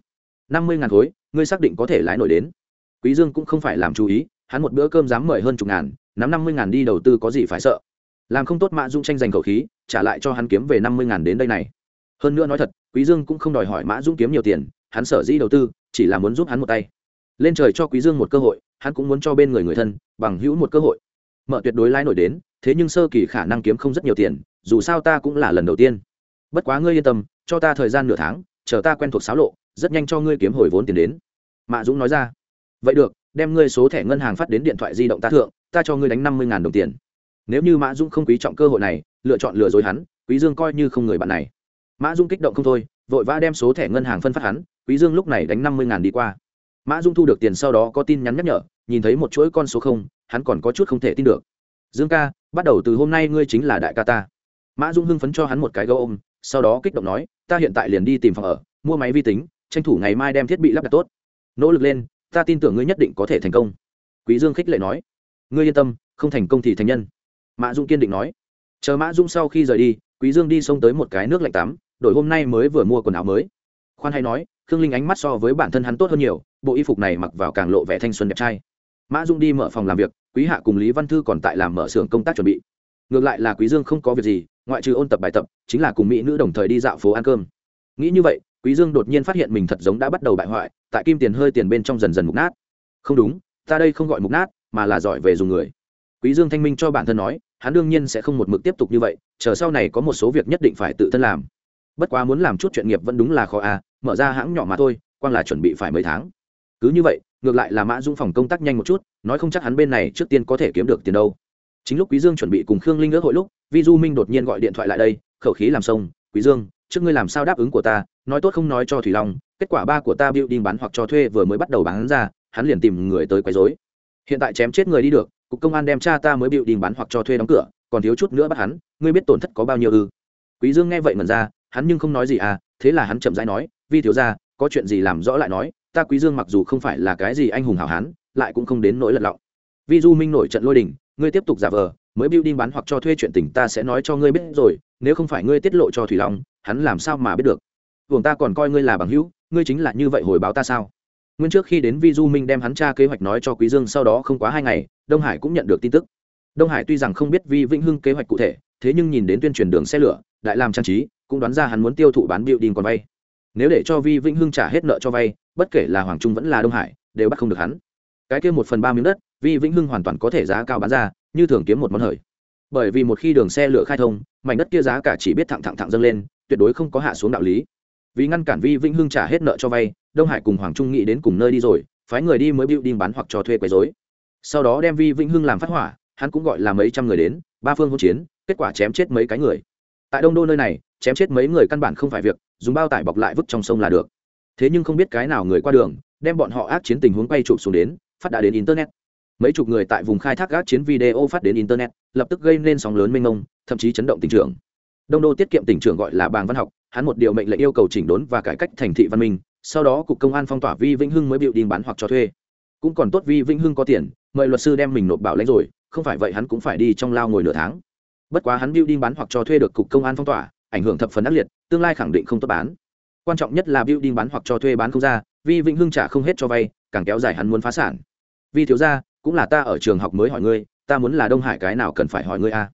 năm mươi khối, ngươi xác định có thể lái nổi đến. Quý dương cũng không phải làm chú ý, hắn một bữa cơm dám mời hơn chục ngàn, nắm năm mươi ngàn đi đầu tư có gì phải sợ? Làm không tốt mã dung tranh giành khẩu khí, trả lại cho hắn kiếm về năm mươi ngàn đến đây này. Hơn nữa nói thật, quý dương cũng không đòi hỏi mã dung kiếm nhiều tiền, hắn sở dĩ đầu tư, chỉ là muốn giúp hắn một tay. Lên trời cho quý dương một cơ hội, hắn cũng muốn cho bên người người thân, bằng hữu một cơ hội. Mở tuyệt đối lái nổi đến, thế nhưng sơ kỳ khả năng kiếm không rất nhiều tiền, dù sao ta cũng là lần đầu tiên. Bất quá ngươi yên tâm, cho ta thời gian nửa tháng chờ ta quen thuộc xáo lộ, rất nhanh cho ngươi kiếm hồi vốn tiền đến. Mạ dũng nói ra. Vậy được, đem ngươi số thẻ ngân hàng phát đến điện thoại di động ta thượng, ta cho ngươi đánh năm mươi đồng tiền. Nếu như mã dũng không quý trọng cơ hội này, lựa chọn lừa dối hắn, quý dương coi như không người bạn này. Mã dũng kích động không thôi, vội vã đem số thẻ ngân hàng phân phát hắn, quý dương lúc này đánh năm mươi đi qua. Mã dung thu được tiền sau đó có tin nhắn nhắc nhở, nhìn thấy một chuỗi con số không, hắn còn có chút không thể tin được. Dương ca, bắt đầu từ hôm nay ngươi chính là đại ca ta. Mã dung hưng phấn cho hắn một cái gấu ôm sau đó kích động nói, ta hiện tại liền đi tìm phòng ở, mua máy vi tính, tranh thủ ngày mai đem thiết bị lắp đặt tốt. Nỗ lực lên, ta tin tưởng ngươi nhất định có thể thành công. Quý dương khích lệ nói, ngươi yên tâm, không thành công thì thành nhân. Mã dung kiên định nói. Chờ mã dung sau khi rời đi, quý dương đi xông tới một cái nước lạnh tắm, đổi hôm nay mới vừa mua quần áo mới. Khoan hay nói, khương linh ánh mắt so với bản thân hắn tốt hơn nhiều, bộ y phục này mặc vào càng lộ vẻ thanh xuân đẹp trai. Mã dung đi mở phòng làm việc, quý hạ cùng lý văn thư còn tại làm mở xưởng công tác chuẩn bị ngược lại là quý dương không có việc gì, ngoại trừ ôn tập bài tập, chính là cùng mỹ nữ đồng thời đi dạo phố ăn cơm. Nghĩ như vậy, quý dương đột nhiên phát hiện mình thật giống đã bắt đầu bại hoại, tại kim tiền hơi tiền bên trong dần dần mục nát. Không đúng, ta đây không gọi mục nát, mà là giỏi về dùng người. Quý dương thanh minh cho bản thân nói, hắn đương nhiên sẽ không một mực tiếp tục như vậy, chờ sau này có một số việc nhất định phải tự thân làm. Bất quá muốn làm chút chuyện nghiệp vẫn đúng là khó à mở ra hãng nhỏ mà thôi, quang là chuẩn bị phải mấy tháng. Cứ như vậy, ngược lại là mã dung phòng công tác nhanh một chút, nói không chắc hắn bên này trước tiên có thể kiếm được tiền đâu chính lúc quý dương chuẩn bị cùng khương linh ước hội lúc, vi du minh đột nhiên gọi điện thoại lại đây, khẩu khí làm sông, quý dương, trước ngươi làm sao đáp ứng của ta, nói tốt không nói cho thủy long, kết quả ba của ta building bán hoặc cho thuê vừa mới bắt đầu bán ra, hắn liền tìm người tới quấy rối. Hiện tại chém chết người đi được, cục công an đem cha ta mới building bán hoặc cho thuê đóng cửa, còn thiếu chút nữa bắt hắn, ngươi biết tổn thất có bao nhiêu ư? Quý dương nghe vậy mần ra, hắn nhưng không nói gì à thế là hắn chậm rãi nói, vi thiếu gia, có chuyện gì làm rõ lại nói, ta quý dương mặc dù không phải là cái gì anh hùng hảo hán, lại cũng không đến nỗi lật lọng. Vi du minh nổi trận lôi đình ngươi tiếp tục giả vờ, mới building bán hoặc cho thuê chuyện tình ta sẽ nói cho ngươi biết rồi, nếu không phải ngươi tiết lộ cho thủy long, hắn làm sao mà biết được? Vùng ta còn coi ngươi là bằng hữu, ngươi chính là như vậy hồi báo ta sao? Nguyên trước khi đến vi du minh đem hắn tra kế hoạch nói cho quý dương, sau đó không quá hai ngày, đông hải cũng nhận được tin tức. Đông hải tuy rằng không biết vi vĩnh hưng kế hoạch cụ thể, thế nhưng nhìn đến tuyên truyền đường xe lửa, đại làm trang trí, cũng đoán ra hắn muốn tiêu thụ bán building còn vay. Nếu để cho vi vĩnh hưng trả hết nợ cho vay, bất kể là hoàng trung vẫn là đông hải, đều bắt không được hắn. Cái kia một phần ba miếng đất vi vĩnh hưng hoàn toàn có thể giá cao bán ra, như thường kiếm một món hời. Bởi vì một khi đường xe lửa khai thông, mảnh đất kia giá cả chỉ biết thẳng thẳng thẳng dâng lên, tuyệt đối không có hạ xuống đạo lý. Vì ngăn cản vi vĩnh hưng trả hết nợ cho vay, đông hải cùng hoàng trung nghĩ đến cùng nơi đi rồi, phái người đi mới bịu đinh bán hoặc cho thuê quấy dối sau đó đem vi vĩnh hưng làm phát hỏa, hắn cũng gọi là mấy trăm người đến, ba phương hỗn chiến, kết quả chém chết mấy cái người. Tại đông đô nơi này, chém chết mấy người căn bản không phải việc, dùng bao tải bọc lại vứt trong sông là được. Thế nhưng không biết cái nào người qua đường, đem bọn họ ác chiến tình huống quay chụp xuống đến, phát đã đến internet mấy chục người tại vùng khai thác gác chiến video phát đến internet, lập tức gây nên sóng lớn mênh mông, thậm chí chấn động tỉnh trưởng đông đô tiết kiệm tỉnh trưởng gọi là bàng văn học, hắn một điều mệnh lệnh yêu cầu chỉnh đốn và cải cách thành thị văn minh, sau đó cục công an phong tỏa vi vĩnh hưng mới biểu đình bán hoặc cho thuê. Cũng còn tốt vi vĩnh hưng có tiền, mời luật sư đem mình nộp bảo lãnh rồi, không phải vậy hắn cũng phải đi trong lao ngồi nửa tháng. Bất quá hắn building bán hoặc cho thuê được cục công an phong tỏa, ảnh hưởng thập phần ác liệt, tương lai khẳng định không tốt bán. Quan trọng nhất là building bán hoặc cho thuê bán không ra vì vĩnh hưng trả không hết cho vay, càng kéo dài hắn muốn phá sản. Vì thiếu ra cũng là ta ở trường học mới hỏi ngươi, ta muốn là đông hải cái nào cần phải hỏi ngươi a?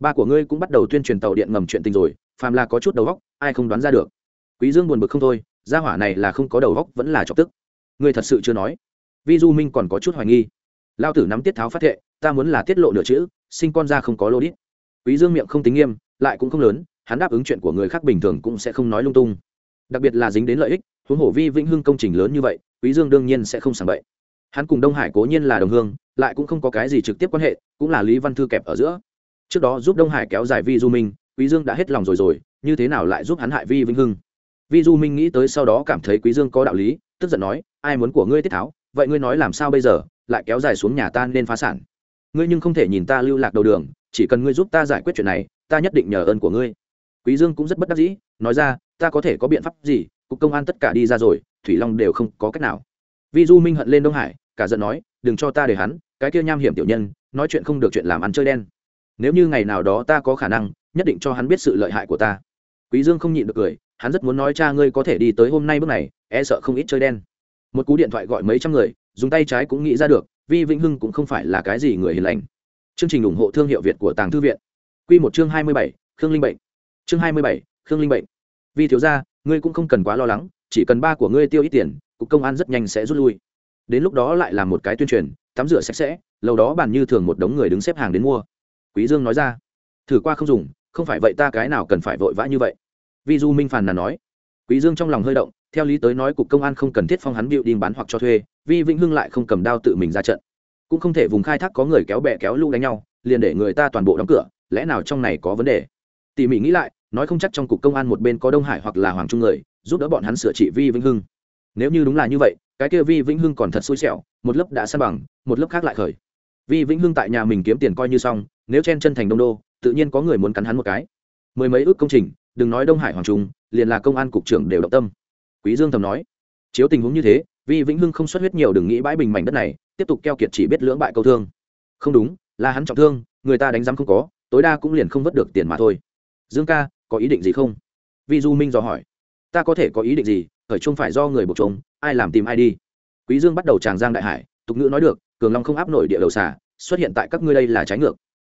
Ba của ngươi cũng bắt đầu tuyên truyền tàu điện ngầm chuyện tình rồi, phàm là có chút đầu góc ai không đoán ra được. Quý dương buồn bực không thôi, gia hỏa này là không có đầu góc vẫn là chọc tức. Ngươi thật sự chưa nói. Vi du minh còn có chút hoài nghi. Lao tử nắm tiết tháo phát thệ, ta muốn là tiết lộ nửa chữ, sinh con ra không có lô đít. Quý dương miệng không tính nghiêm, lại cũng không lớn, hắn đáp ứng chuyện của người khác bình thường cũng sẽ không nói lung tung. Đặc biệt là dính đến lợi ích, huống hồ vi vĩnh hưng công trình lớn như vậy, quý dương đương nhiên sẽ không sảng bậy hắn cùng đông hải cố nhiên là đồng hương, lại cũng không có cái gì trực tiếp quan hệ, cũng là lý văn thư kẹp ở giữa. Trước đó giúp đông hải kéo dài vi du minh, quý dương đã hết lòng rồi rồi, như thế nào lại giúp hắn hại vi vĩnh hưng? Vi du minh nghĩ tới sau đó cảm thấy quý dương có đạo lý, tức giận nói, ai muốn của ngươi tiết tháo, vậy ngươi nói làm sao bây giờ, lại kéo dài xuống nhà ta nên phá sản. Ngươi nhưng không thể nhìn ta lưu lạc đầu đường, chỉ cần ngươi giúp ta giải quyết chuyện này, ta nhất định nhờ ơn của ngươi. Quý dương cũng rất bất đắc dĩ, nói ra, ta có thể có biện pháp gì, cục công an tất cả đi ra rồi, thủy long đều không có cách nào. Vi du minh hận lên đông hải cả giận nói, đừng cho ta để hắn, cái kia nham hiểm tiểu nhân, nói chuyện không được chuyện làm ăn chơi đen. Nếu như ngày nào đó ta có khả năng, nhất định cho hắn biết sự lợi hại của ta. Quý dương không nhịn được cười, hắn rất muốn nói, cha ngươi có thể đi tới hôm nay bước này e sợ không ít chơi đen. Một cú điện thoại gọi mấy trăm người, dùng tay trái cũng nghĩ ra được, vi vĩnh hưng cũng không phải là cái gì người hiền lành. Chương trình ủng hộ thương hiệu việt của tàng thư viện. Q một chương hai mươi bảy, khương linh bệnh. Chương hai mươi bảy, khương linh bệnh. Vi thiếu gia, ngươi cũng không cần quá lo lắng, chỉ cần ba của ngươi tiêu ít tiền, cục công an rất nhanh sẽ rút lui đến lúc đó lại làm một cái tuyên truyền, tắm rửa sạch sẽ, lâu đó bàn như thường một đống người đứng xếp hàng đến mua. Quý dương nói ra, thử qua không dùng, không phải vậy ta cái nào cần phải vội vã như vậy. Vi du minh phàn là nói. Quý dương trong lòng hơi động, theo lý tới nói cục công an không cần thiết phong hắn biểu đi bán hoặc cho thuê, vi vĩnh hưng lại không cầm đao tự mình ra trận. Cũng không thể vùng khai thác có người kéo bè kéo lũ đánh nhau, liền để người ta toàn bộ đóng cửa, lẽ nào trong này có vấn đề? Tỉ mỉ nghĩ lại, nói không chắc trong cục công an một bên có đông hải hoặc là hoàng trung người, giúp đỡ bọn hắn sửa trị vi vĩnh hưng. Nếu như đúng là như vậy cái kia vi vĩnh hưng còn thật xui xẻo, một lớp đã san bằng, một lớp khác lại khởi. Vi vĩnh hưng tại nhà mình kiếm tiền coi như xong, nếu chen chân thành đông đô, tự nhiên có người muốn cắn hắn một cái. Mười mấy ước công trình, đừng nói đông hải hoàng trung, liền là công an cục trưởng đều động tâm. Quý dương thầm nói, chiếu tình huống như thế, vi vĩnh hưng không xuất huyết nhiều đừng nghĩ bãi bình mảnh đất này, tiếp tục keo kiệt chỉ biết lưỡng bại câu thương. Không đúng, là hắn trọng thương, người ta đánh giám không có, tối đa cũng liền không vớt được tiền mà thôi. Dương ca, có ý định gì không? Vi du minh dò hỏi ta có thể có ý định gì, khởi chung phải do người buộc trống ai làm tìm ai đi. Quý dương bắt đầu tràng giang đại hải, tục ngữ nói được, cường long không áp nổi địa đầu xà, xuất hiện tại các ngươi đây là trái ngược.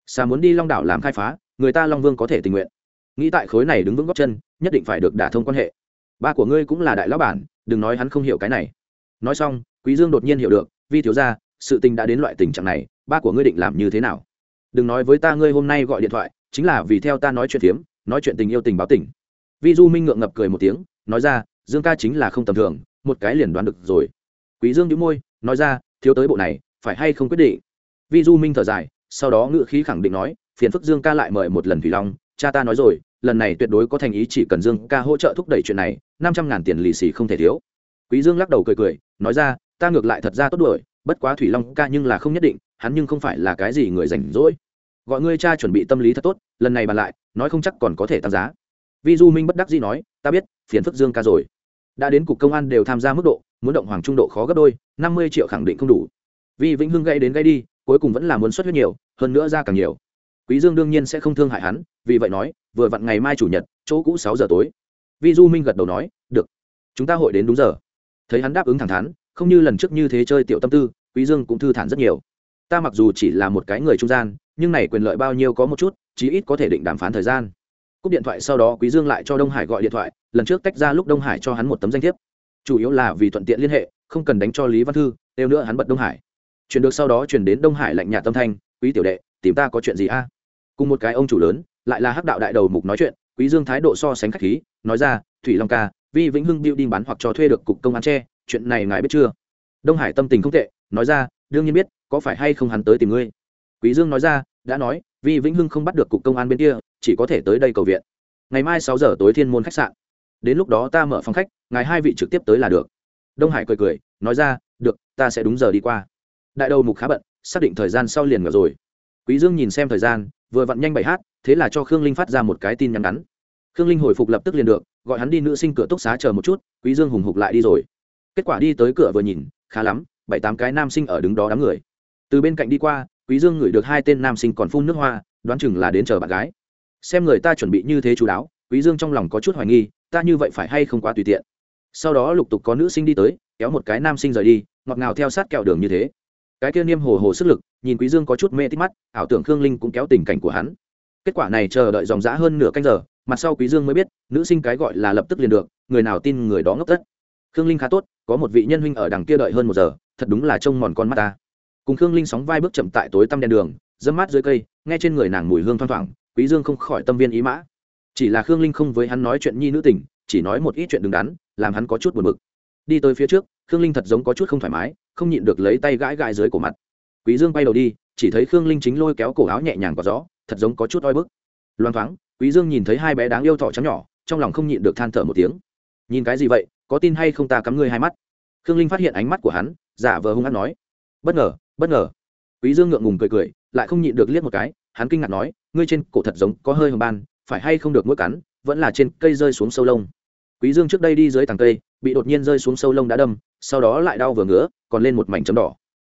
Xà muốn đi long đảo làm khai phá, người ta long vương có thể tình nguyện. Nghĩ tại khối này đứng vững góc chân, nhất định phải được đả thông quan hệ. Ba của ngươi cũng là đại lão bản, đừng nói hắn không hiểu cái này. Nói xong, quý dương đột nhiên hiểu được, vi thiếu gia, sự tình đã đến loại tình trạng này, ba của ngươi định làm như thế nào? Đừng nói với ta ngươi hôm nay gọi điện thoại, chính là vì theo ta nói chuyện phiếm, nói chuyện tình yêu tình báo tình vi du minh ngượng ngập cười một tiếng, nói ra, dương ca chính là không tầm thường, một cái liền đoán được rồi. Quý dương nhíu môi, nói ra, thiếu tới bộ này, phải hay không quyết định? Vi du minh thở dài, sau đó ngự khí khẳng định nói, phiền phức dương ca lại mời một lần thủy long, cha ta nói rồi, lần này tuyệt đối có thành ý chỉ cần dương ca hỗ trợ thúc đẩy chuyện này, năm trăm ngàn tiền lì xì không thể thiếu. Quý dương lắc đầu cười cười, nói ra, ta ngược lại thật ra tốt đuổi, bất quá thủy long ca nhưng là không nhất định, hắn nhưng không phải là cái gì người rảnh rỗi. Gọi ngươi cha chuẩn bị tâm lý thật tốt, lần này bàn lại, nói không chắc còn có thể tăng giá vi du minh bất đắc dĩ nói, ta biết, phiền phức dương ca rồi. Đã đến cục công an đều tham gia mức độ, muốn động hoàng trung độ khó gấp đôi, năm mươi triệu khẳng định không đủ. Vì vĩnh hưng gây đến gây đi, cuối cùng vẫn là muốn xuất huyết nhiều, hơn nữa ra càng nhiều. Quý dương đương nhiên sẽ không thương hại hắn, vì vậy nói, vừa vặn ngày mai chủ nhật, chỗ cũ sáu giờ tối. Vi du minh gật đầu nói, được, chúng ta hội đến đúng giờ. Thấy hắn đáp ứng thẳng thắn, không như lần trước như thế chơi tiểu tâm tư, quý dương cũng thư thản rất nhiều. Ta mặc dù chỉ là một cái người trung gian, nhưng này quyền lợi bao nhiêu có một chút, chí ít có thể định đàm phán thời gian cúp điện thoại sau đó quý dương lại cho đông hải gọi điện thoại, lần trước tách ra lúc đông hải cho hắn một tấm danh thiếp. Chủ yếu là vì thuận tiện liên hệ, không cần đánh cho lý văn thư đều nữa hắn bật đông hải. Chuyển được sau đó chuyển đến đông hải lạnh nhạt tâm thanh, quý tiểu đệ, tìm ta có chuyện gì a? Cùng một cái ông chủ lớn, lại là hắc đạo đại đầu mục nói chuyện, quý dương thái độ so sánh khách khí, nói ra, thủy long ca, vi vĩnh hưng building bán hoặc cho thuê được cục công an tre chuyện này ngài biết chưa? Đông hải tâm tình không tệ, nói ra, đương nhiên biết, có phải hay không hắn tới tìm ngươi? Quý dương nói ra, đã nói, vi vĩnh hưng không bắt được cục công an bên kia chỉ có thể tới đây cầu viện. Ngày mai sáu giờ tối thiên môn khách sạn. Đến lúc đó ta mở phòng khách, ngài hai vị trực tiếp tới là được. Đông hải cười cười, nói ra, được, ta sẽ đúng giờ đi qua. Đại đầu mục khá bận, xác định thời gian sau liền ngờ rồi. Quý dương nhìn xem thời gian, vừa vặn nhanh bảy hát, thế là cho khương linh phát ra một cái tin nhắn ngắn. Khương linh hồi phục lập tức liền được, gọi hắn đi nữ sinh cửa túc xá chờ một chút, quý dương hùng hục lại đi rồi. Kết quả đi tới cửa vừa nhìn, khá lắm, bảy tám cái nam sinh ở đứng đó đám người. Từ bên cạnh đi qua, quý dương ngửi được hai tên nam sinh còn phun nước hoa, đoán chừng là đến chờ bạn gái xem người ta chuẩn bị như thế chú đáo, quý dương trong lòng có chút hoài nghi, ta như vậy phải hay không quá tùy tiện. Sau đó lục tục có nữ sinh đi tới, kéo một cái nam sinh rời đi, ngọt ngào theo sát kẹo đường như thế. Cái kia niêm hồ hồ sức lực, nhìn quý dương có chút mê tít mắt, ảo tưởng khương linh cũng kéo tình cảnh của hắn. Kết quả này chờ đợi dòng dã hơn nửa canh giờ, mặt sau quý dương mới biết, nữ sinh cái gọi là lập tức liền được, người nào tin người đó ngốc tất. Khương linh khá tốt, có một vị nhân huynh ở đằng kia đợi hơn một giờ, thật đúng là trông mòn con mắt ta. Cùng khương linh sóng vai bước chậm tại tối tăm đèn đường dâm mát dưới cây, nghe trên người nàng mùi hương thoang thoảng quý dương không khỏi tâm viên ý mã. Chỉ là khương linh không với hắn nói chuyện nhi nữ tình, chỉ nói một ít chuyện đứng đắn, làm hắn có chút buồn bực. Đi tới phía trước, khương linh thật giống có chút không thoải mái, không nhịn được lấy tay gãi gãi dưới cổ mặt. Quý dương bay đầu đi, chỉ thấy khương linh chính lôi kéo cổ áo nhẹ nhàng có gió, thật giống có chút oi bức. Loan thoáng, quý dương nhìn thấy hai bé đáng yêu thỏ trắng nhỏ, trong lòng không nhịn được than thở một tiếng. Nhìn cái gì vậy? Có tin hay không ta cắm ngươi hai mắt? Khương linh phát hiện ánh mắt của hắn, giả vờ hung hăng nói. Bất ngờ bất ngờ. Quý dương ngượng ngùng cười cười, lại không nhịn được liếc một cái, hắn kinh ngạc nói ngươi trên cổ thật giống có hơi hồng ban, phải hay không được mũi cắn, vẫn là trên cây rơi xuống sâu lông. Quý dương trước đây đi dưới tầng cây, bị đột nhiên rơi xuống sâu lông đã đâm, sau đó lại đau vừa ngứa, còn lên một mảnh chấm đỏ.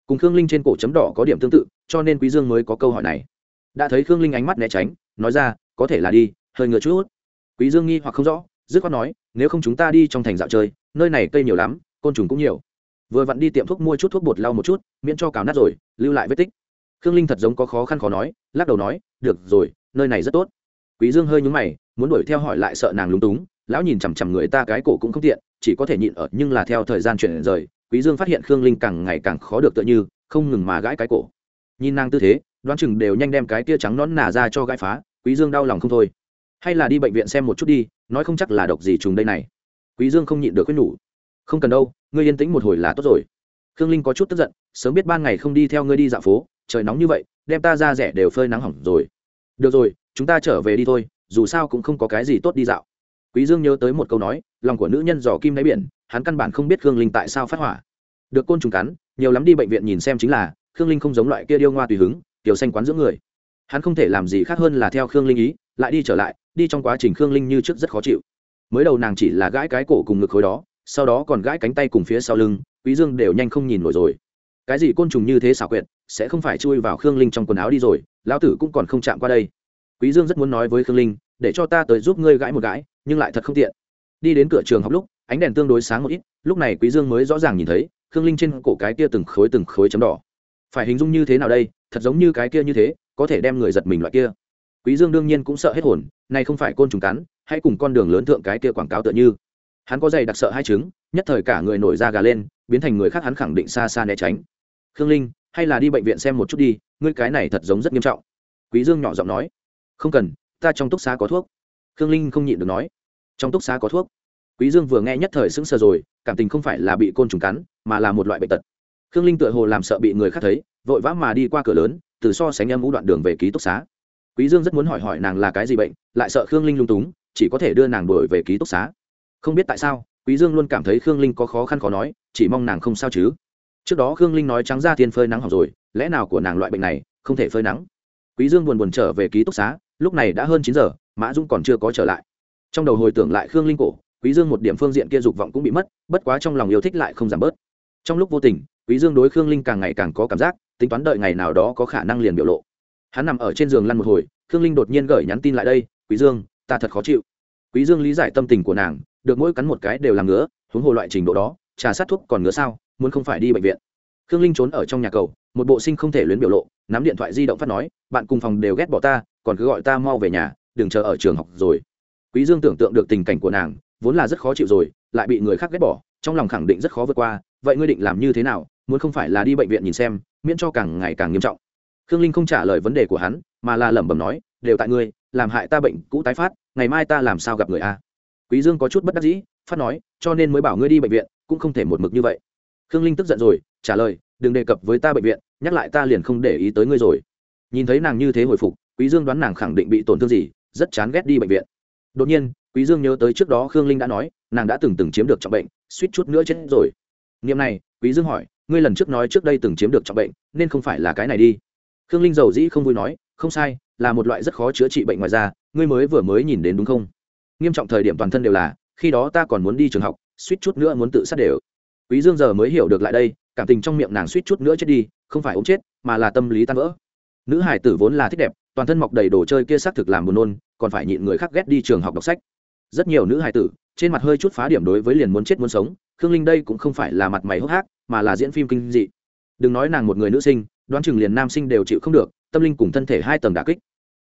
Cùng khương linh trên cổ chấm đỏ có điểm tương tự, cho nên quý dương mới có câu hỏi này. Đã thấy khương linh ánh mắt né tránh, nói ra, có thể là đi, hơi ngựa chút quý dương nghi hoặc không rõ, dứt khoát nói, nếu không chúng ta đi trong thành dạo chơi, nơi này cây nhiều lắm, côn trùng cũng nhiều. Vừa vặn đi tiệm thuốc mua chút thuốc bột lau một chút, miễn cho cào nát rồi, lưu lại vết tích khương linh thật giống có khó khăn khó nói, lắc đầu nói, được rồi, nơi này rất tốt. Quý dương hơi nhúng mày, muốn đuổi theo hỏi lại sợ nàng lúng túng, lão nhìn chằm chằm người ta cái cổ cũng không tiện, chỉ có thể nhịn ở, nhưng là theo thời gian chuyển rời, quý dương phát hiện khương linh càng ngày càng khó được tựa như, không ngừng mà gãi cái cổ. Nhìn nàng tư thế, đoán chừng đều nhanh đem cái tia trắng nón nà ra cho gãi phá, quý dương đau lòng không thôi. Hay là đi bệnh viện xem một chút đi, nói không chắc là độc gì trùng đây này. Quý dương không nhịn được quyết nhủ. Không cần đâu, ngươi yên tĩnh một hồi là tốt rồi. Khương linh có chút tức giận, sớm biết ban ngày không đi theo ngươi đi dạo phố trời nóng như vậy, đem ta ra rẻ đều phơi nắng hỏng rồi. Được rồi, chúng ta trở về đi thôi, dù sao cũng không có cái gì tốt đi dạo. Quý dương nhớ tới một câu nói, lòng của nữ nhân dò kim đáy biển, hắn căn bản không biết khương linh tại sao phát hỏa. Được côn trùng cắn, nhiều lắm đi bệnh viện nhìn xem chính là, khương linh không giống loại kia điêu ngoa tùy hứng, tiểu xanh quán dưỡng người. Hắn không thể làm gì khác hơn là theo khương linh ý, lại đi trở lại, đi trong quá trình khương linh như trước rất khó chịu. Mới đầu nàng chỉ là gãi cái cổ cùng ngực khối đó, sau đó còn gãi cánh tay cùng phía sau lưng, quý dương đều nhanh không nhìn nổi rồi. Cái gì côn trùng như thế xảo quyệt sẽ không phải chui vào khương linh trong quần áo đi rồi, lão tử cũng còn không chạm qua đây. Quý dương rất muốn nói với khương linh, để cho ta tới giúp ngươi gãi một gãi, nhưng lại thật không tiện. Đi đến cửa trường học lúc, ánh đèn tương đối sáng một ít, lúc này quý dương mới rõ ràng nhìn thấy, khương linh trên cổ cái kia từng khối từng khối chấm đỏ. Phải hình dung như thế nào đây, thật giống như cái kia như thế, có thể đem người giật mình loại kia. Quý dương đương nhiên cũng sợ hết hồn, này không phải côn trùng cắn hãy cùng con đường lớn thượng cái kia quảng cáo tựa như. Hắn có giày đặc sợ hai chứng nhất thời cả người nổi da gà lên, biến thành người khác hắn khẳng định xa xa né tránh. Khương linh hay là đi bệnh viện xem một chút đi, ngươi cái này thật giống rất nghiêm trọng. Quý dương nhỏ giọng nói. Không cần, ta trong túc xá có thuốc. Khương linh không nhịn được nói. Trong túc xá có thuốc? Quý dương vừa nghe nhất thời sững sờ rồi, cảm tình không phải là bị côn trùng cắn, mà là một loại bệnh tật. Khương linh tựa hồ làm sợ bị người khác thấy, vội vã mà đi qua cửa lớn, từ so sánh em ngũ đoạn đường về ký túc xá. Quý dương rất muốn hỏi hỏi nàng là cái gì bệnh, lại sợ khương linh lung túng, chỉ có thể đưa nàng đuổi về ký túc xá. Không biết tại sao, quý dương luôn cảm thấy khương linh có khó khăn khó nói, chỉ mong nàng không sao chứ trước đó khương linh nói trắng ra thiên phơi nắng học rồi, lẽ nào của nàng loại bệnh này không thể phơi nắng? Quý dương buồn buồn trở về ký túc xá, lúc này đã hơn chín giờ, mã dung còn chưa có trở lại. Trong đầu hồi tưởng lại khương linh cổ, quý dương một điểm phương diện kia dục vọng cũng bị mất, bất quá trong lòng yêu thích lại không giảm bớt. Trong lúc vô tình, quý dương đối khương linh càng ngày càng có cảm giác, tính toán đợi ngày nào đó có khả năng liền biểu lộ. Hắn nằm ở trên giường lăn một hồi, khương linh đột nhiên gửi nhắn tin lại đây, quý dương, ta thật khó chịu. Quý dương lý giải tâm tình của nàng, được mỗi cắn một cái đều làm ngứa, huống hồ loại trình độ đó, trà sát thuốc còn ngứa sao? Muốn không phải đi bệnh viện. Khương linh trốn ở trong nhà cầu, một bộ sinh không thể luyến biểu lộ, nắm điện thoại di động phát nói, bạn cùng phòng đều ghét bỏ ta, còn cứ gọi ta mau về nhà, đừng chờ ở trường học rồi. Quý dương tưởng tượng được tình cảnh của nàng, vốn là rất khó chịu rồi, lại bị người khác ghét bỏ, trong lòng khẳng định rất khó vượt qua, vậy ngươi định làm như thế nào, muốn không phải là đi bệnh viện nhìn xem, miễn cho càng ngày càng nghiêm trọng. Khương linh không trả lời vấn đề của hắn, mà là lẩm bẩm nói, đều tại ngươi, làm hại ta bệnh cũ tái phát, ngày mai ta làm sao gặp người a? Quý dương có chút bất đắc dĩ, phát nói, cho nên mới bảo ngươi đi bệnh viện, cũng không thể một mực như vậy khương linh tức giận rồi, trả lời, đừng đề cập với ta bệnh viện, nhắc lại ta liền không để ý tới ngươi rồi. Nhìn thấy nàng như thế hồi phục, quý dương đoán nàng khẳng định bị tổn thương gì, rất chán ghét đi bệnh viện. Đột nhiên, quý dương nhớ tới trước đó khương linh đã nói, nàng đã từng từng chiếm được trọng bệnh, suýt chút nữa chết rồi. Niệm này, quý dương hỏi, ngươi lần trước nói trước đây từng chiếm được trọng bệnh, nên không phải là cái này đi? Khương linh giàu dĩ không vui nói, không sai, là một loại rất khó chữa trị bệnh ngoài da, ngươi mới vừa mới nhìn đến đúng không? Nghiêm trọng thời điểm toàn thân đều là, khi đó ta còn muốn đi trường học, suýt chút nữa muốn tự sát đều quý dương giờ mới hiểu được lại đây, cảm tình trong miệng nàng suýt chút nữa chết đi, không phải ốm chết, mà là tâm lý tan vỡ. Nữ hải tử vốn là thích đẹp, toàn thân mọc đầy đồ chơi kia xác thực làm buồn nôn, còn phải nhịn người khác ghét đi trường học đọc sách. Rất nhiều nữ hải tử, trên mặt hơi chút phá điểm đối với liền muốn chết muốn sống, khương linh đây cũng không phải là mặt mày hốc hác, mà là diễn phim kinh dị. Đừng nói nàng một người nữ sinh, đoán chừng liền nam sinh đều chịu không được, tâm linh cùng thân thể hai tầng đà kích.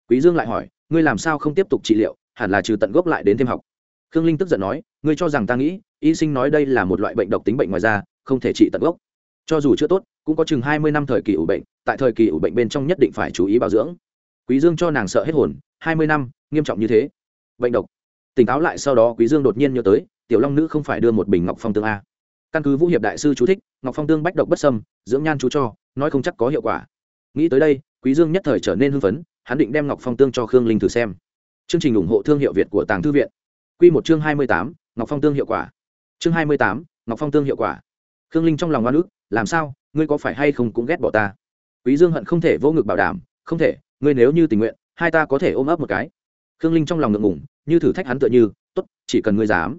Quý dương lại hỏi, ngươi làm sao không tiếp tục trị liệu, hẳn là trừ tận gốc lại đến thêm học? Khương linh tức giận nói, ngươi cho rằng ta nghĩ y sinh nói đây là một loại bệnh độc tính bệnh ngoài da không thể trị tận gốc. Cho dù chưa tốt cũng có chừng hai mươi năm thời kỳ ủ bệnh tại thời kỳ ủ bệnh bên trong nhất định phải chú ý bảo dưỡng. Quý dương cho nàng sợ hết hồn hai mươi năm nghiêm trọng như thế. Bệnh độc. Tỉnh táo lại sau đó quý dương đột nhiên nhớ tới tiểu long nữ không phải đưa một bình ngọc phong tương a. Căn cứ vũ hiệp đại sư chú thích ngọc phong tương bách độc bất sâm dưỡng nhan chú cho nói không chắc có hiệu quả. Nghĩ tới đây quý dương nhất thời trở nên hưng phấn hắn định đem ngọc phong tương cho khương linh thử xem. Chương trình ủng hộ thương hiệu việt của tàng thư viện. Quy một chương hai mươi tám, ngọc phong tương hiệu quả chương hai mươi tám, ngọc phong tương hiệu quả. Khương linh trong lòng oan ức làm sao ngươi có phải hay không cũng ghét bỏ ta? Quý dương hận không thể vô ngực bảo đảm không thể ngươi nếu như tình nguyện hai ta có thể ôm ấp một cái. Khương linh trong lòng ngượng ngùng như thử thách hắn tựa như tốt chỉ cần ngươi dám.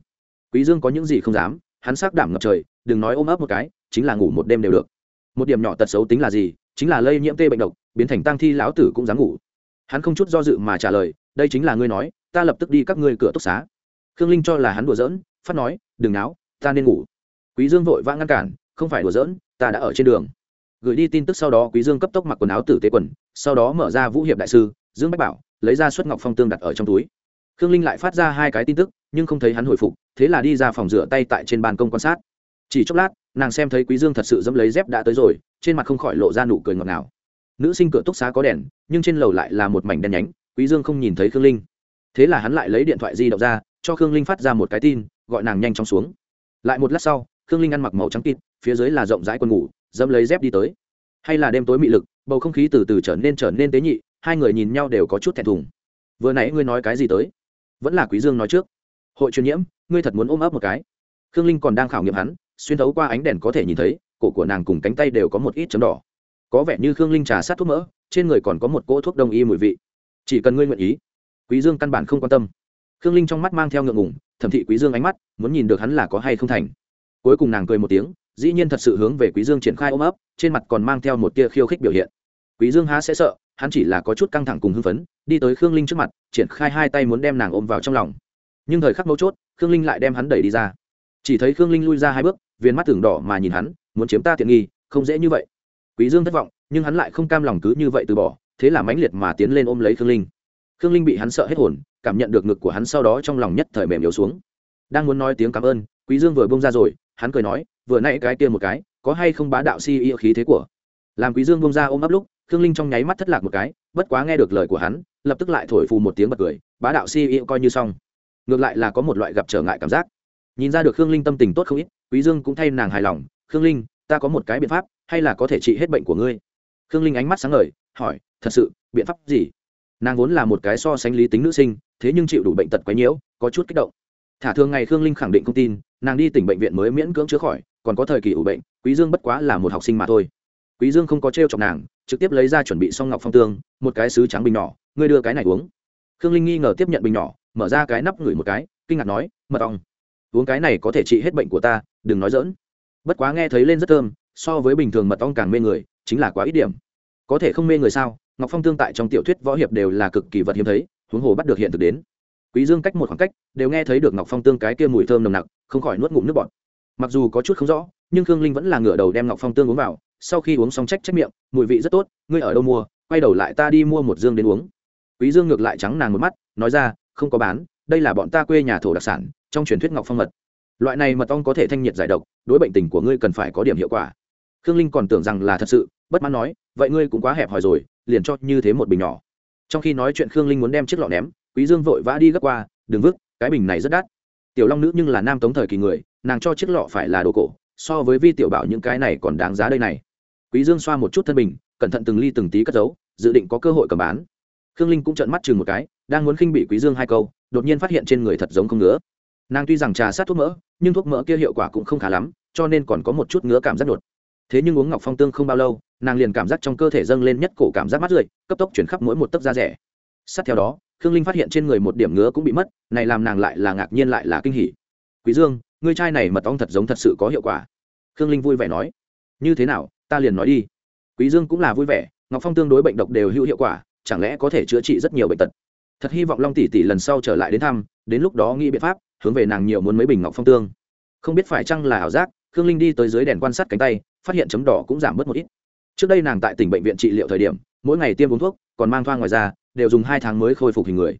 Quý dương có những gì không dám hắn sắc đảm ngập trời đừng nói ôm ấp một cái chính là ngủ một đêm đều được. Một điểm nhỏ tật xấu tính là gì chính là lây nhiễm tê bệnh độc biến thành tang thi lão tử cũng dám ngủ. Hắn không chút do dự mà trả lời đây chính là ngươi nói ta lập tức đi các ngươi cửa túc xá. Khương linh cho là hắn đùa giỡn phát nói, đừng náo, ta nên ngủ. Quý dương vội vã ngăn cản, không phải đùa giỡn, ta đã ở trên đường. Gửi đi tin tức sau đó, quý dương cấp tốc mặc quần áo tử tế quần, sau đó mở ra vũ hiệp đại sư, dương bách bảo, lấy ra suất ngọc phong tương đặt ở trong túi. Khương linh lại phát ra hai cái tin tức, nhưng không thấy hắn hồi phục, thế là đi ra phòng rửa tay tại trên ban công quan sát. Chỉ chốc lát, nàng xem thấy quý dương thật sự dẫm lấy dép đã tới rồi, trên mặt không khỏi lộ ra nụ cười ngọt ngào. Nữ sinh cửa túc xá có đèn, nhưng trên lầu lại là một mảnh đen nhánh, quý dương không nhìn thấy khương linh. Thế là hắn lại lấy điện thoại di động ra, cho khương linh phát ra một cái tin gọi nàng nhanh chóng xuống. Lại một lát sau, khương linh ăn mặc màu trắng kịt, phía dưới là rộng rãi quần ngủ, dẫm lấy dép đi tới. Hay là đêm tối mị lực, bầu không khí từ từ trở nên trở nên tế nhị, hai người nhìn nhau đều có chút thẹn thùng. Vừa nãy ngươi nói cái gì tới? Vẫn là quý dương nói trước. Hội truyền nhiễm, ngươi thật muốn ôm ấp một cái. Khương linh còn đang khảo nghiệm hắn, xuyên thấu qua ánh đèn có thể nhìn thấy, cổ của nàng cùng cánh tay đều có một ít chấm đỏ. Có vẻ như khương linh trà sát thuốc mỡ, trên người còn có một cỗ thuốc đông y mùi vị. Chỉ cần ngươi nguyện ý, quý dương căn bản không quan tâm. Khương linh trong mắt mang theo ngượng ngùng thẩm thị quý dương ánh mắt, muốn nhìn được hắn là có hay không thành. Cuối cùng nàng cười một tiếng, dĩ nhiên thật sự hướng về quý dương triển khai ôm ấp, trên mặt còn mang theo một tia khiêu khích biểu hiện. Quý dương há sẽ sợ, hắn chỉ là có chút căng thẳng cùng hưng phấn, đi tới khương linh trước mặt, triển khai hai tay muốn đem nàng ôm vào trong lòng. Nhưng thời khắc mấu chốt, khương linh lại đem hắn đẩy đi ra. Chỉ thấy khương linh lui ra hai bước viên mắt tưởng đỏ mà nhìn hắn, muốn chiếm ta tiện nghi, không dễ như vậy. Quý dương thất vọng, nhưng hắn lại không cam lòng cứ như vậy từ bỏ, thế là mãnh liệt mà tiến lên ôm lấy khương linh khương linh bị hắn sợ hết hồn, cảm nhận được ngực của hắn sau đó trong lòng nhất thời mềm yếu xuống. Đang muốn nói tiếng cảm ơn, quý dương vừa bông ra rồi, hắn cười nói, vừa nãy cái kia một cái, có hay không bá đạo si yêu khí thế của? Làm quý dương bông ra ôm ấp lúc, khương linh trong nháy mắt thất lạc một cái, bất quá nghe được lời của hắn, lập tức lại thổi phù một tiếng bật cười, bá đạo si yêu coi như xong. Ngược lại là có một loại gặp trở ngại cảm giác. Nhìn ra được khương linh tâm tình tốt không ít, quý dương cũng thay nàng hài lòng, khương linh, ta có một cái biện pháp, hay là có thể trị hết bệnh của ngươi? Khương linh ánh mắt sáng ngời, hỏi, thật sự, biện pháp gì? Nàng vốn là một cái so sánh lý tính nữ sinh, thế nhưng chịu đủ bệnh tật quấy nhiễu, có chút kích động. Thả thường ngày khương linh khẳng định không tin, nàng đi tỉnh bệnh viện mới miễn cưỡng chữa khỏi, còn có thời kỳ ủ bệnh, quý dương bất quá là một học sinh mà thôi. Quý dương không có trêu chọc nàng, trực tiếp lấy ra chuẩn bị xong ngọc phong tương, một cái sứ trắng bình nhỏ, ngươi đưa cái này uống. Khương linh nghi ngờ tiếp nhận bình nhỏ, mở ra cái nắp ngửi một cái, kinh ngạc nói, mật ong, uống cái này có thể trị hết bệnh của ta, đừng nói dỡn bất quá nghe thấy lên rất thơm, so với bình thường mật ong càng mê người, chính là quá ít điểm. Có thể không mê người sao? Ngọc phong tương tại trong tiểu thuyết võ hiệp đều là cực kỳ vật hiếm thấy, huống hồ bắt được hiện thực đến. Quý dương cách một khoảng cách, đều nghe thấy được ngọc phong tương cái kia mùi thơm nồng nặc, không khỏi nuốt ngụm nước bọt. Mặc dù có chút không rõ, nhưng khương linh vẫn là ngửa đầu đem ngọc phong tương uống vào, sau khi uống xong trách trách miệng, mùi vị rất tốt, ngươi ở đâu mua, quay đầu lại ta đi mua một dương đến uống. Quý dương ngược lại trắng nàng một mắt, nói ra, không có bán, đây là bọn ta quê nhà thổ đặc sản, trong truyền thuyết ngọc phong mật. Loại này mật ong có thể thanh nhiệt giải độc, đối bệnh tình của ngươi cần phải có điểm hiệu quả. Khương linh còn tưởng rằng là thật sự, bất mãn nói, vậy ngươi cũng quá hẹp hòi rồi liền cho như thế một bình nhỏ. Trong khi nói chuyện khương linh muốn đem chiếc lọ ném, quý dương vội vã đi gấp qua, đừng vứt, cái bình này rất đắt. Tiểu long nữ nhưng là nam tống thời kỳ người, nàng cho chiếc lọ phải là đồ cổ, so với vi tiểu bảo những cái này còn đáng giá đây này. Quý dương xoa một chút thân bình, cẩn thận từng ly từng tí cất giấu, dự định có cơ hội cầm bán. Khương linh cũng trợn mắt chừng một cái, đang muốn khinh bị quý dương hai câu, đột nhiên phát hiện trên người thật giống không ngứa. Nàng tuy rằng trà sát thuốc mỡ, nhưng thuốc mỡ kia hiệu quả cũng không khá lắm, cho nên còn có một chút ngứa cảm giác đột. Thế nhưng uống ngọc phong tương không bao lâu nàng liền cảm giác trong cơ thể dâng lên nhất cổ cảm giác mát rượi, cấp tốc chuyển khắp mỗi một tấc da rẻ. Sát theo đó, khương linh phát hiện trên người một điểm ngứa cũng bị mất, này làm nàng lại là ngạc nhiên lại là kinh hỉ. Quý dương, ngươi trai này mật ong thật giống thật sự có hiệu quả. Khương linh vui vẻ nói. Như thế nào, ta liền nói đi. Quý dương cũng là vui vẻ, ngọc phong tương đối bệnh độc đều hữu hiệu quả, chẳng lẽ có thể chữa trị rất nhiều bệnh tật? Thật hy vọng long tỷ tỷ lần sau trở lại đến thăm, đến lúc đó nghĩ biện pháp, hướng về nàng nhiều muốn mấy bình ngọc phong tương. Không biết phải chăng là ảo giác, khương linh đi tới dưới đèn quan sát cánh tay, phát hiện chấm đỏ cũng giảm bớt một ít trước đây nàng tại tỉnh bệnh viện trị liệu thời điểm, mỗi ngày tiêm uống thuốc, còn mang thoa ngoài ra đều dùng hai tháng mới khôi phục hình người.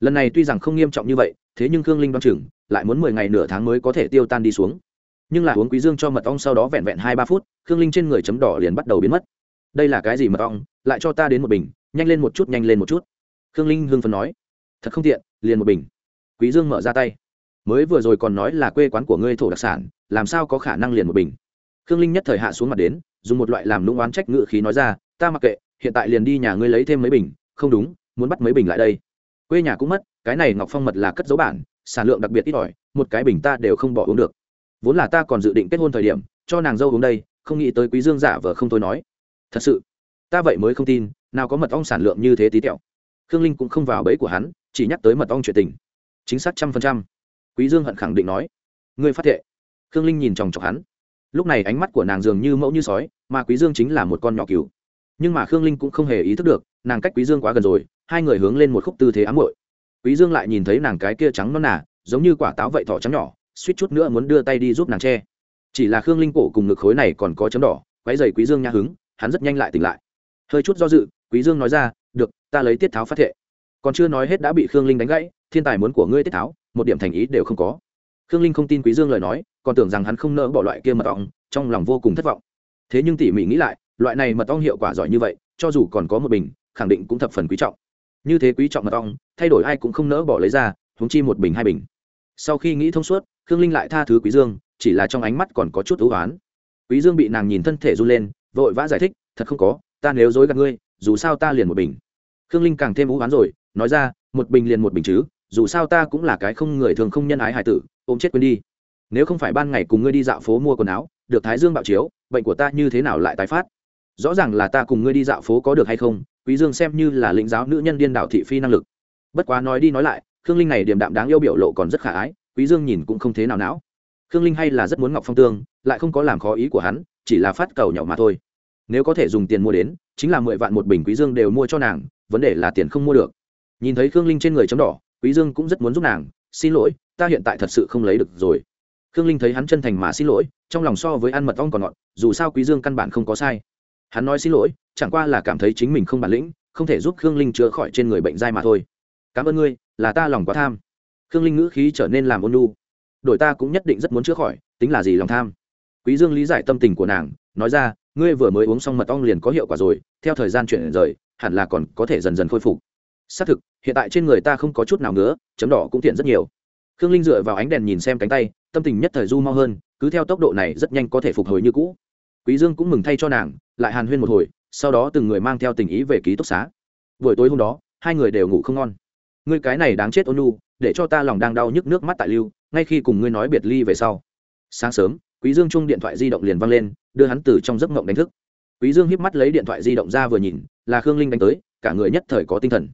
Lần này tuy rằng không nghiêm trọng như vậy, thế nhưng khương linh đoan chừng, lại muốn mười ngày nửa tháng mới có thể tiêu tan đi xuống. Nhưng là uống quý dương cho mật ong sau đó vẹn vẹn hai ba phút, khương linh trên người chấm đỏ liền bắt đầu biến mất. Đây là cái gì mật ong? Lại cho ta đến một bình, nhanh lên một chút, nhanh lên một chút. Khương linh hưng phấn nói. Thật không tiện, liền một bình. Quý dương mở ra tay. Mới vừa rồi còn nói là quê quán của ngươi thổ đặc sản, làm sao có khả năng liền một bình? Khương linh nhất thời hạ xuống mặt đến, dùng một loại làm lũng oán trách ngự khí nói ra, ta mặc kệ, hiện tại liền đi nhà ngươi lấy thêm mấy bình, không đúng, muốn bắt mấy bình lại đây. Quê nhà cũng mất, cái này ngọc phong mật là cất dấu bản, sản lượng đặc biệt ít ỏi, một cái bình ta đều không bỏ uống được. Vốn là ta còn dự định kết hôn thời điểm, cho nàng dâu uống đây, không nghĩ tới quý dương giả vờ không thôi nói. Thật sự? Ta vậy mới không tin, nào có mật ong sản lượng như thế tí tẹo. Khương linh cũng không vào bẫy của hắn, chỉ nhắc tới mật ong chuyện tình. Chính xác trăm phần trăm. Quý dương hận khẳng định nói, ngươi phát thệ. Khương linh nhìn chòng chọc hắn lúc này ánh mắt của nàng dường như mẫu như sói, mà quý dương chính là một con nhỏ cừu. Nhưng mà khương linh cũng không hề ý thức được, nàng cách quý dương quá gần rồi, hai người hướng lên một khúc tư thế ám muội. Quý dương lại nhìn thấy nàng cái kia trắng non nà, giống như quả táo vậy thỏ trắng nhỏ, suýt chút nữa muốn đưa tay đi giúp nàng che. Chỉ là khương linh cổ cùng ngực khối này còn có chấm đỏ, quấy giày quý dương nha hứng, hắn rất nhanh lại tỉnh lại. Hơi chút do dự, quý dương nói ra, được, ta lấy tiết tháo phát thệ. Còn chưa nói hết đã bị khương linh đánh gãy, thiên tài muốn của ngươi tiết tháo, một điểm thành ý đều không có khương linh không tin quý dương lời nói, còn tưởng rằng hắn không nỡ bỏ loại kia mật ong, trong lòng vô cùng thất vọng. Thế nhưng tỉ mỉ nghĩ lại, loại này mật ong hiệu quả giỏi như vậy, cho dù còn có một bình, khẳng định cũng thập phần quý trọng. Như thế quý trọng mật ong, thay đổi ai cũng không nỡ bỏ lấy ra, huống chi một bình hai bình. Sau khi nghĩ thông suốt, khương linh lại tha thứ quý dương, chỉ là trong ánh mắt còn có chút ưu oán. Quý dương bị nàng nhìn thân thể run lên, vội vã giải thích, thật không có, ta nếu dối gạt ngươi, dù sao ta liền một bình. Khương linh càng thêm ưu oán rồi, nói ra, một bình liền một bình chứ, dù sao ta cũng là cái không người thường không nhân ái hài tử ôm chết quên đi. Nếu không phải ban ngày cùng ngươi đi dạo phố mua quần áo, được thái dương bạo chiếu, bệnh của ta như thế nào lại tái phát? Rõ ràng là ta cùng ngươi đi dạo phố có được hay không, quý dương xem như là lĩnh giáo nữ nhân điên đảo thị phi năng lực. Bất quá nói đi nói lại, khương linh này điềm đạm đáng yêu biểu lộ còn rất khả ái, quý dương nhìn cũng không thế nào não. Khương linh hay là rất muốn ngọc phong tương, lại không có làm khó ý của hắn, chỉ là phát cầu nhỏ mà thôi. Nếu có thể dùng tiền mua đến, chính là mười vạn một bình quý dương đều mua cho nàng, vấn đề là tiền không mua được. Nhìn thấy khương linh trên người chấm đỏ, quý dương cũng rất muốn giúp nàng xin lỗi, ta hiện tại thật sự không lấy được rồi. Khương linh thấy hắn chân thành mà xin lỗi, trong lòng so với ăn mật ong còn ngọt, dù sao quý dương căn bản không có sai. Hắn nói xin lỗi, chẳng qua là cảm thấy chính mình không bản lĩnh, không thể giúp khương linh chữa khỏi trên người bệnh dai mà thôi. Cảm ơn ngươi, là ta lòng quá tham. Khương linh ngữ khí trở nên làm ôn lu đội ta cũng nhất định rất muốn chữa khỏi, tính là gì lòng tham? Quý dương lý giải tâm tình của nàng, nói ra, ngươi vừa mới uống xong mật ong liền có hiệu quả rồi, theo thời gian chuyển rời, hẳn là còn có thể dần dần khôi phục xác thực, hiện tại trên người ta không có chút nào nữa chấm đỏ cũng tiện rất nhiều. Khương linh dựa vào ánh đèn nhìn xem cánh tay, tâm tình nhất thời du mau hơn, cứ theo tốc độ này rất nhanh có thể phục hồi như cũ. Quý dương cũng mừng thay cho nàng, lại hàn huyên một hồi, sau đó từng người mang theo tình ý về ký túc xá. Buổi tối hôm đó, hai người đều ngủ không ngon. Ngươi cái này đáng chết ôn nu để cho ta lòng đang đau nhức nước mắt tại lưu, ngay khi cùng ngươi nói biệt ly về sau. Sáng sớm, quý dương chung điện thoại di động liền văng lên, đưa hắn từ trong giấc mộng đánh thức. Quý dương híp mắt lấy điện thoại di động ra vừa nhìn, là khương linh đánh tới, cả người nhất thời có tinh thần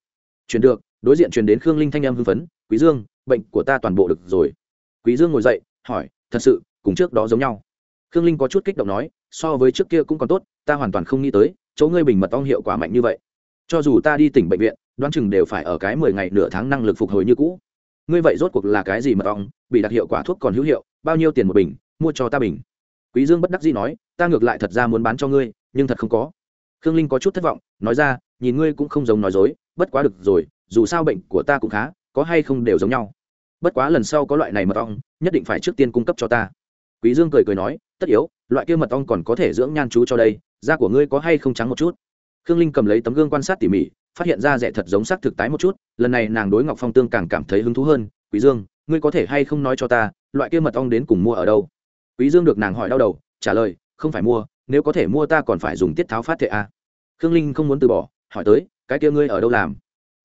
chuyển được, đối diện truyền đến khương linh thanh âm hưng phấn, quý dương, bệnh của ta toàn bộ được rồi. Quý dương ngồi dậy, hỏi, thật sự, cùng trước đó giống nhau? Khương linh có chút kích động nói, so với trước kia cũng còn tốt, ta hoàn toàn không nghĩ tới, chỗ ngươi bình mật ong hiệu quả mạnh như vậy. Cho dù ta đi tỉnh bệnh viện, đoán chừng đều phải ở cái mười ngày nửa tháng năng lực phục hồi như cũ. Ngươi vậy rốt cuộc là cái gì mật ong, bị đặc hiệu quả thuốc còn hữu hiệu, bao nhiêu tiền một bình, mua cho ta bình. Quý dương bất đắc dĩ nói, ta ngược lại thật ra muốn bán cho ngươi, nhưng thật không có. Khương linh có chút thất vọng, nói ra, nhìn ngươi cũng không giống nói dối bất quá được rồi, dù sao bệnh của ta cũng khá, có hay không đều giống nhau. Bất quá lần sau có loại này mật ong, nhất định phải trước tiên cung cấp cho ta. Quý dương cười cười nói, tất yếu, loại kia mật ong còn có thể dưỡng nhan chú cho đây, da của ngươi có hay không trắng một chút? Khương linh cầm lấy tấm gương quan sát tỉ mỉ, phát hiện ra rẻ thật giống sắc thực tái một chút, lần này nàng đối ngọc phong tương càng cảm thấy hứng thú hơn, quý dương, ngươi có thể hay không nói cho ta, loại kia mật ong đến cùng mua ở đâu? Quý dương được nàng hỏi đau đầu, trả lời, không phải mua, nếu có thể mua ta còn phải dùng tiết tháo phát thệ a à. khương linh không muốn từ bỏ, hỏi tới cái kia ngươi ở đâu làm?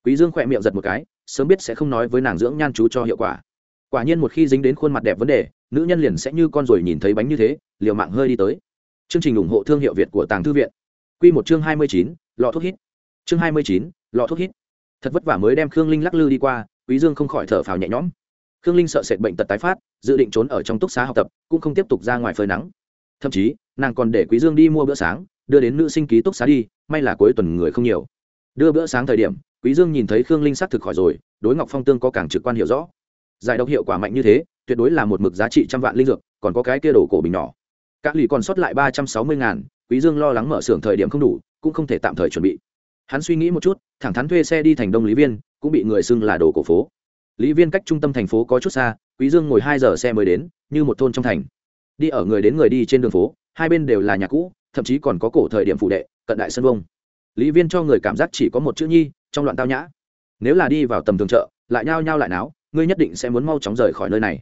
Quý dương khỏe miệng giật một cái sớm biết sẽ không nói với nàng dưỡng nhan chú cho hiệu quả. Quả nhiên một khi dính đến khuôn mặt đẹp vấn đề nữ nhân liền sẽ như con ruồi nhìn thấy bánh như thế liều mạng hơi đi tới. Chương trình ủng hộ thương hiệu việt của tàng thư viện. Quy một chương hai mươi chín, lọ thuốc hít. Chương hai mươi chín, lọ thuốc hít. Thật vất vả mới đem khương linh lắc lư đi qua quý dương không khỏi thở phào nhẹ nhõm. Khương linh sợ sệt bệnh tật tái phát dự định trốn ở trong túc xá học tập cũng không tiếp tục ra ngoài phơi nắng. Thậm chí nàng còn để quý dương đi mua bữa sáng đưa đến nữ sinh ký túc xá đi may là cuối tuần người không nhiều đưa bữa sáng thời điểm, quý dương nhìn thấy khương linh xác thực khỏi rồi, đối ngọc phong tương có càng trực quan hiểu rõ. Giải độc hiệu quả mạnh như thế, tuyệt đối là một mực giá trị trăm vạn linh dược, còn có cái kia đổ cổ bình nhỏ. Các lì còn sót lại ba trăm sáu mươi ngàn, quý dương lo lắng mở xưởng thời điểm không đủ, cũng không thể tạm thời chuẩn bị. Hắn suy nghĩ một chút, thẳng thắn thuê xe đi thành đông lý viên, cũng bị người xưng là đồ cổ phố. Lý viên cách trung tâm thành phố có chút xa, quý dương ngồi hai giờ xe mới đến, như một thôn trong thành. Đi ở người đến người đi trên đường phố, hai bên đều là nhà cũ, thậm chí còn có cổ thời điểm phụ đệ, cận đại sân vông lý viên cho người cảm giác chỉ có một chữ nhi, trong loạn tao nhã. Nếu là đi vào tầm thường chợ, lại nhao nhao lại náo, ngươi nhất định sẽ muốn mau chóng rời khỏi nơi này.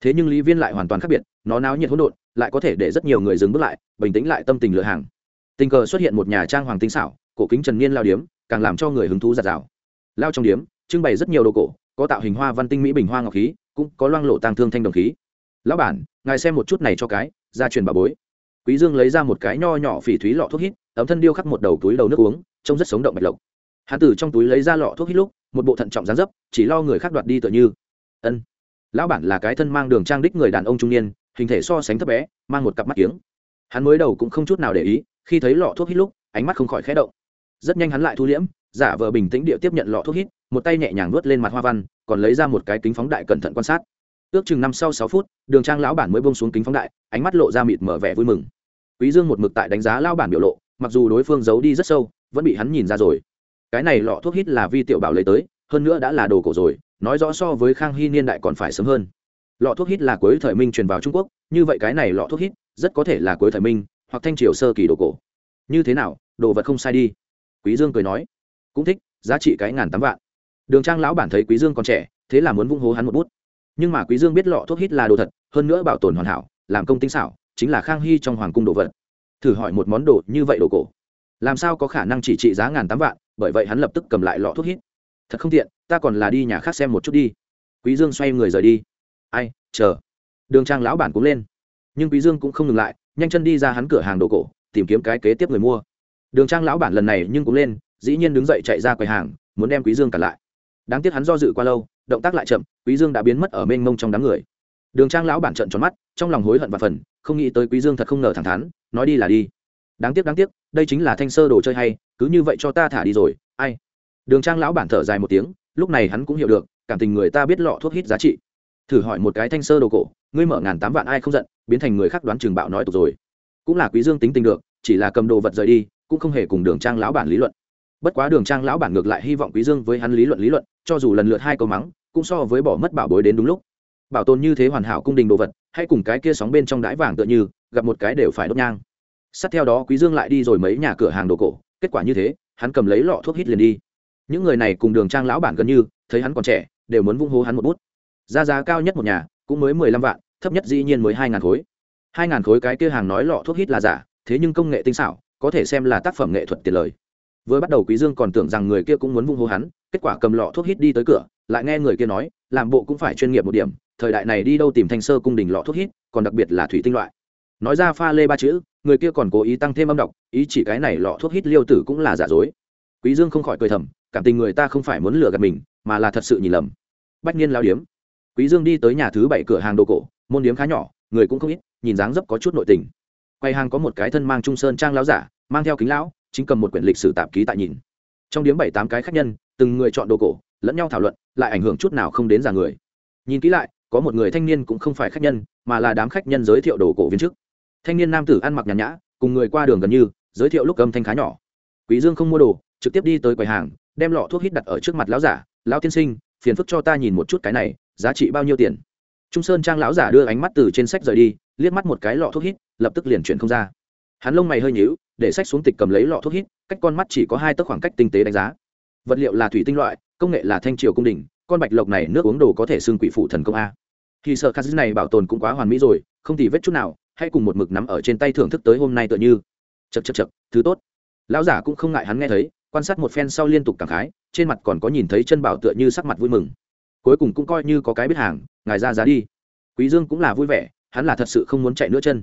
Thế nhưng lý viên lại hoàn toàn khác biệt, nó náo nhiệt hỗn độn, lại có thể để rất nhiều người dừng bước lại, bình tĩnh lại tâm tình lựa hàng. Tình cờ xuất hiện một nhà trang hoàng tinh xảo, cổ kính trần niên lao điếm, càng làm cho người hứng thú giạt rào lao trong điếm, trưng bày rất nhiều đồ cổ, có tạo hình hoa văn tinh mỹ bình hoa ngọc khí, cũng có loang lộ tàng thương thanh đồng khí. Lão bản, ngài xem một chút này cho cái ra truyền bà bối. Quý dương lấy ra một cái nho nhỏ phỉ thúy lọ thuốc hít ấm thân điêu khắc một đầu túi đầu nước uống, trông rất sống động bạch lộc. Hắn từ trong túi lấy ra lọ thuốc hít lúc, một bộ thận trọng gián dấp, chỉ lo người khác đoạt đi tựa như. Ân. Lão bản là cái thân mang đường trang đích người đàn ông trung niên, hình thể so sánh thấp bé, mang một cặp mắt kiếng. Hắn mới đầu cũng không chút nào để ý, khi thấy lọ thuốc hít lúc, ánh mắt không khỏi khẽ động. Rất nhanh hắn lại thu liễm, giả vờ bình tĩnh địa tiếp nhận lọ thuốc hít, một tay nhẹ nhàng nuốt lên mặt hoa văn, còn lấy ra một cái kính phóng đại cẩn thận quan sát. Ước chừng năm sau sáu phút, đường trang lão bản mới bông xuống kính phóng đại, ánh mắt lộ ra mịt mở vẻ vui mừng. Quý dương một mực tại đánh giá lão bản biểu lộ mặc dù đối phương giấu đi rất sâu, vẫn bị hắn nhìn ra rồi. Cái này lọ thuốc hít là vi tiểu bảo lấy tới, hơn nữa đã là đồ cổ rồi, nói rõ so với khang hy niên đại còn phải sớm hơn. Lọ thuốc hít là cuối thời minh truyền vào trung quốc, như vậy cái này lọ thuốc hít rất có thể là cuối thời minh, hoặc thanh triều sơ kỳ đồ cổ. Như thế nào, đồ vật không sai đi. Quý dương cười nói, cũng thích, giá trị cái ngàn tám vạn. Đường trang lão bản thấy quý dương còn trẻ, thế là muốn vung hố hắn một bút. Nhưng mà quý dương biết lọ thuốc hít là đồ thật, hơn nữa bảo tồn hoàn hảo, làm công tinh xảo, chính là khang hy trong hoàng cung đồ vật thử hỏi một món đồ như vậy đồ cổ. Làm sao có khả năng chỉ trị giá ngàn tám vạn, bởi vậy hắn lập tức cầm lại lọ thuốc hít. Thật không tiện, ta còn là đi nhà khác xem một chút đi. Quý dương xoay người rời đi. Ai, chờ. Đường trang lão bản cũng lên. Nhưng quý dương cũng không ngừng lại, nhanh chân đi ra hắn cửa hàng đồ cổ, tìm kiếm cái kế tiếp người mua. Đường trang lão bản lần này nhưng cũng lên, dĩ nhiên đứng dậy chạy ra quầy hàng, muốn đem quý dương cả lại. Đáng tiếc hắn do dự qua lâu, động tác lại chậm, quý dương đã biến mất ở mênh mông trong đám người. Đường trang lão bản trợn tròn mắt, trong lòng hối hận và phần không nghĩ tới quý dương thật không ngờ thẳng thắn nói đi là đi. Đáng tiếc đáng tiếc, đây chính là thanh sơ đồ chơi hay, cứ như vậy cho ta thả đi rồi, ai? Đường trang lão bản thở dài một tiếng, lúc này hắn cũng hiểu được, cảm tình người ta biết lọ thuốc hít giá trị. Thử hỏi một cái thanh sơ đồ cổ, ngươi mở ngàn tám vạn ai không giận, biến thành người khác đoán trường bạo nói tục rồi. Cũng là quý dương tính tình được, chỉ là cầm đồ vật rời đi, cũng không hề cùng đường trang lão bản lý luận. Bất quá đường trang lão bản ngược lại hy vọng quý dương với hắn lý luận lý luận, cho dù lần lượt hai câu mắng, cũng so với bỏ mất bảo bối đến đúng lúc. Bảo tồn như thế hoàn hảo cung đình đồ vật, hay cùng cái kia sóng bên trong đái vàng tựa như gặp một cái đều phải đốt nhang. Sát theo đó quý dương lại đi rồi mấy nhà cửa hàng đồ cổ, kết quả như thế, hắn cầm lấy lọ thuốc hít liền đi. Những người này cùng đường trang lão bản gần như, thấy hắn còn trẻ, đều muốn vung hô hắn một bút. Giá giá cao nhất một nhà, cũng mới mười lăm vạn, thấp nhất dĩ nhiên mới hai ngàn khối. Hai ngàn khối cái kia hàng nói lọ thuốc hít là giả, thế nhưng công nghệ tinh xảo, có thể xem là tác phẩm nghệ thuật tiền lời. Vừa bắt đầu quý dương còn tưởng rằng người kia cũng muốn vung hô hắn, kết quả cầm lọ thuốc hít đi tới cửa, lại nghe người kia nói, làm bộ cũng phải chuyên nghiệp một điểm, thời đại này đi đâu tìm thanh sơ cung đình lọ thuốc hít, còn đặc biệt là thủy tinh loại nói ra pha lê ba chữ, người kia còn cố ý tăng thêm âm đọc ý chỉ cái này lọ thuốc hít liêu tử cũng là giả dối. Quý dương không khỏi cười thầm, cảm tình người ta không phải muốn lừa gạt mình, mà là thật sự nhìn lầm. Bách niên lao điếm. Quý dương đi tới nhà thứ bảy cửa hàng đồ cổ, môn điếm khá nhỏ, người cũng không ít, nhìn dáng dấp có chút nội tình. Quay hàng có một cái thân mang trung sơn trang lão giả, mang theo kính lão, chính cầm một quyển lịch sử tạp ký tại nhìn. Trong điếm bảy tám cái khách nhân, từng người chọn đồ cổ, lẫn nhau thảo luận, lại ảnh hưởng chút nào không đến già người. Nhìn kỹ lại, có một người thanh niên cũng không phải khách nhân, mà là đám khách nhân giới thiệu đồ cổ viên chức thanh niên nam tử ăn mặc nhàn nhã, cùng người qua đường gần như, giới thiệu lúc âm thanh khá nhỏ. Quý dương không mua đồ, trực tiếp đi tới quầy hàng, đem lọ thuốc hít đặt ở trước mặt lão giả, lão tiên sinh, phiền phức cho ta nhìn một chút cái này, giá trị bao nhiêu tiền? Trung sơn trang lão giả đưa ánh mắt từ trên sách rời đi, liếc mắt một cái lọ thuốc hít, lập tức liền chuyển không ra. Hắn lông mày hơi nhíu, để sách xuống tịch cầm lấy lọ thuốc hít, cách con mắt chỉ có hai tấc khoảng cách tinh tế đánh giá. Vật liệu là thủy tinh loại, công nghệ là thanh triều cung đình, con bạch lộc này nước uống đồ có thể xưng quỷ phụ thần công a. Thì sợ khát này bảo tồn cũng quá hoàn mỹ rồi, không thì vết chút nào hay cùng một mực nắm ở trên tay thưởng thức tới hôm nay tựa như. Chật chật chật thứ tốt. Lão giả cũng không ngại hắn nghe thấy, quan sát một phen sau liên tục cảm khái, trên mặt còn có nhìn thấy chân bảo tựa như sắc mặt vui mừng. Cuối cùng cũng coi như có cái biết hàng, ngài ra giá đi. Quý dương cũng là vui vẻ, hắn là thật sự không muốn chạy nữa chân.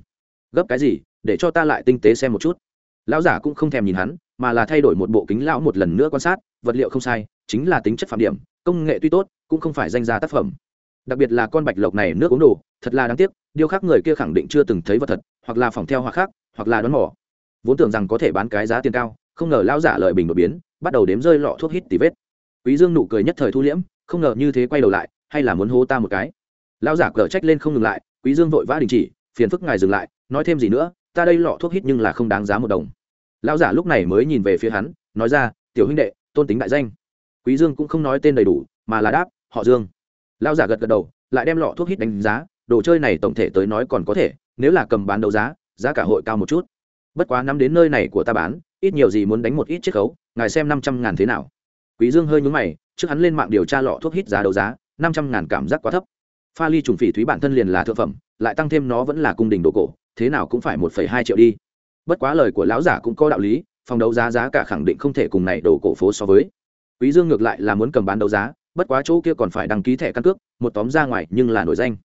Gấp cái gì, để cho ta lại tinh tế xem một chút. Lão giả cũng không thèm nhìn hắn, mà là thay đổi một bộ kính lão một lần nữa quan sát, vật liệu không sai, chính là tính chất phạm điểm, công nghệ tuy tốt, cũng không phải danh gia tác phẩm đặc biệt là con bạch lộc này nước uống đồ, thật là đáng tiếc, điêu khắc người kia khẳng định chưa từng thấy vật thật, hoặc là phòng theo hoặc khác, hoặc là đón mỏ vốn tưởng rằng có thể bán cái giá tiền cao, không ngờ lão giả lời bình đột biến, bắt đầu đếm rơi lọ thuốc hít tì vết. Quý dương nụ cười nhất thời thu liễm, không ngờ như thế quay đầu lại, hay là muốn hô ta một cái. Lão giả cờ trách lên không ngừng lại, quý dương vội vã đình chỉ, phiền phức ngài dừng lại, nói thêm gì nữa, ta đây lọ thuốc hít nhưng là không đáng giá một đồng. Lão giả lúc này mới nhìn về phía hắn, nói ra, tiểu huynh đệ, tôn tính đại danh. Quý dương cũng không nói tên đầy đủ, mà là đáp, họ dương lão giả gật gật đầu, lại đem lọ thuốc hít đánh giá, đồ chơi này tổng thể tới nói còn có thể, nếu là cầm bán đấu giá giá cả hội cao một chút. Bất quá năm đến nơi này của ta bán, ít nhiều gì muốn đánh một ít chiết khấu, ngài xem năm trăm ngàn thế nào. Quý dương hơi nhúng mày, trước hắn lên mạng điều tra lọ thuốc hít giá đấu giá, năm trăm ngàn cảm giác quá thấp. Pha ly trùng phỉ thúy bản thân liền là thượng phẩm, lại tăng thêm nó vẫn là cung đình đồ cổ, thế nào cũng phải một phẩy hai triệu đi. Bất quá lời của lão giả cũng có đạo lý, phòng đấu giá giá cả khẳng định không thể cùng này đồ cổ phố so với. Quý dương ngược lại là muốn cầm bán đấu giá bất quá chỗ kia còn phải đăng ký thẻ căn cước, một tóm ra ngoài nhưng là nổi danh.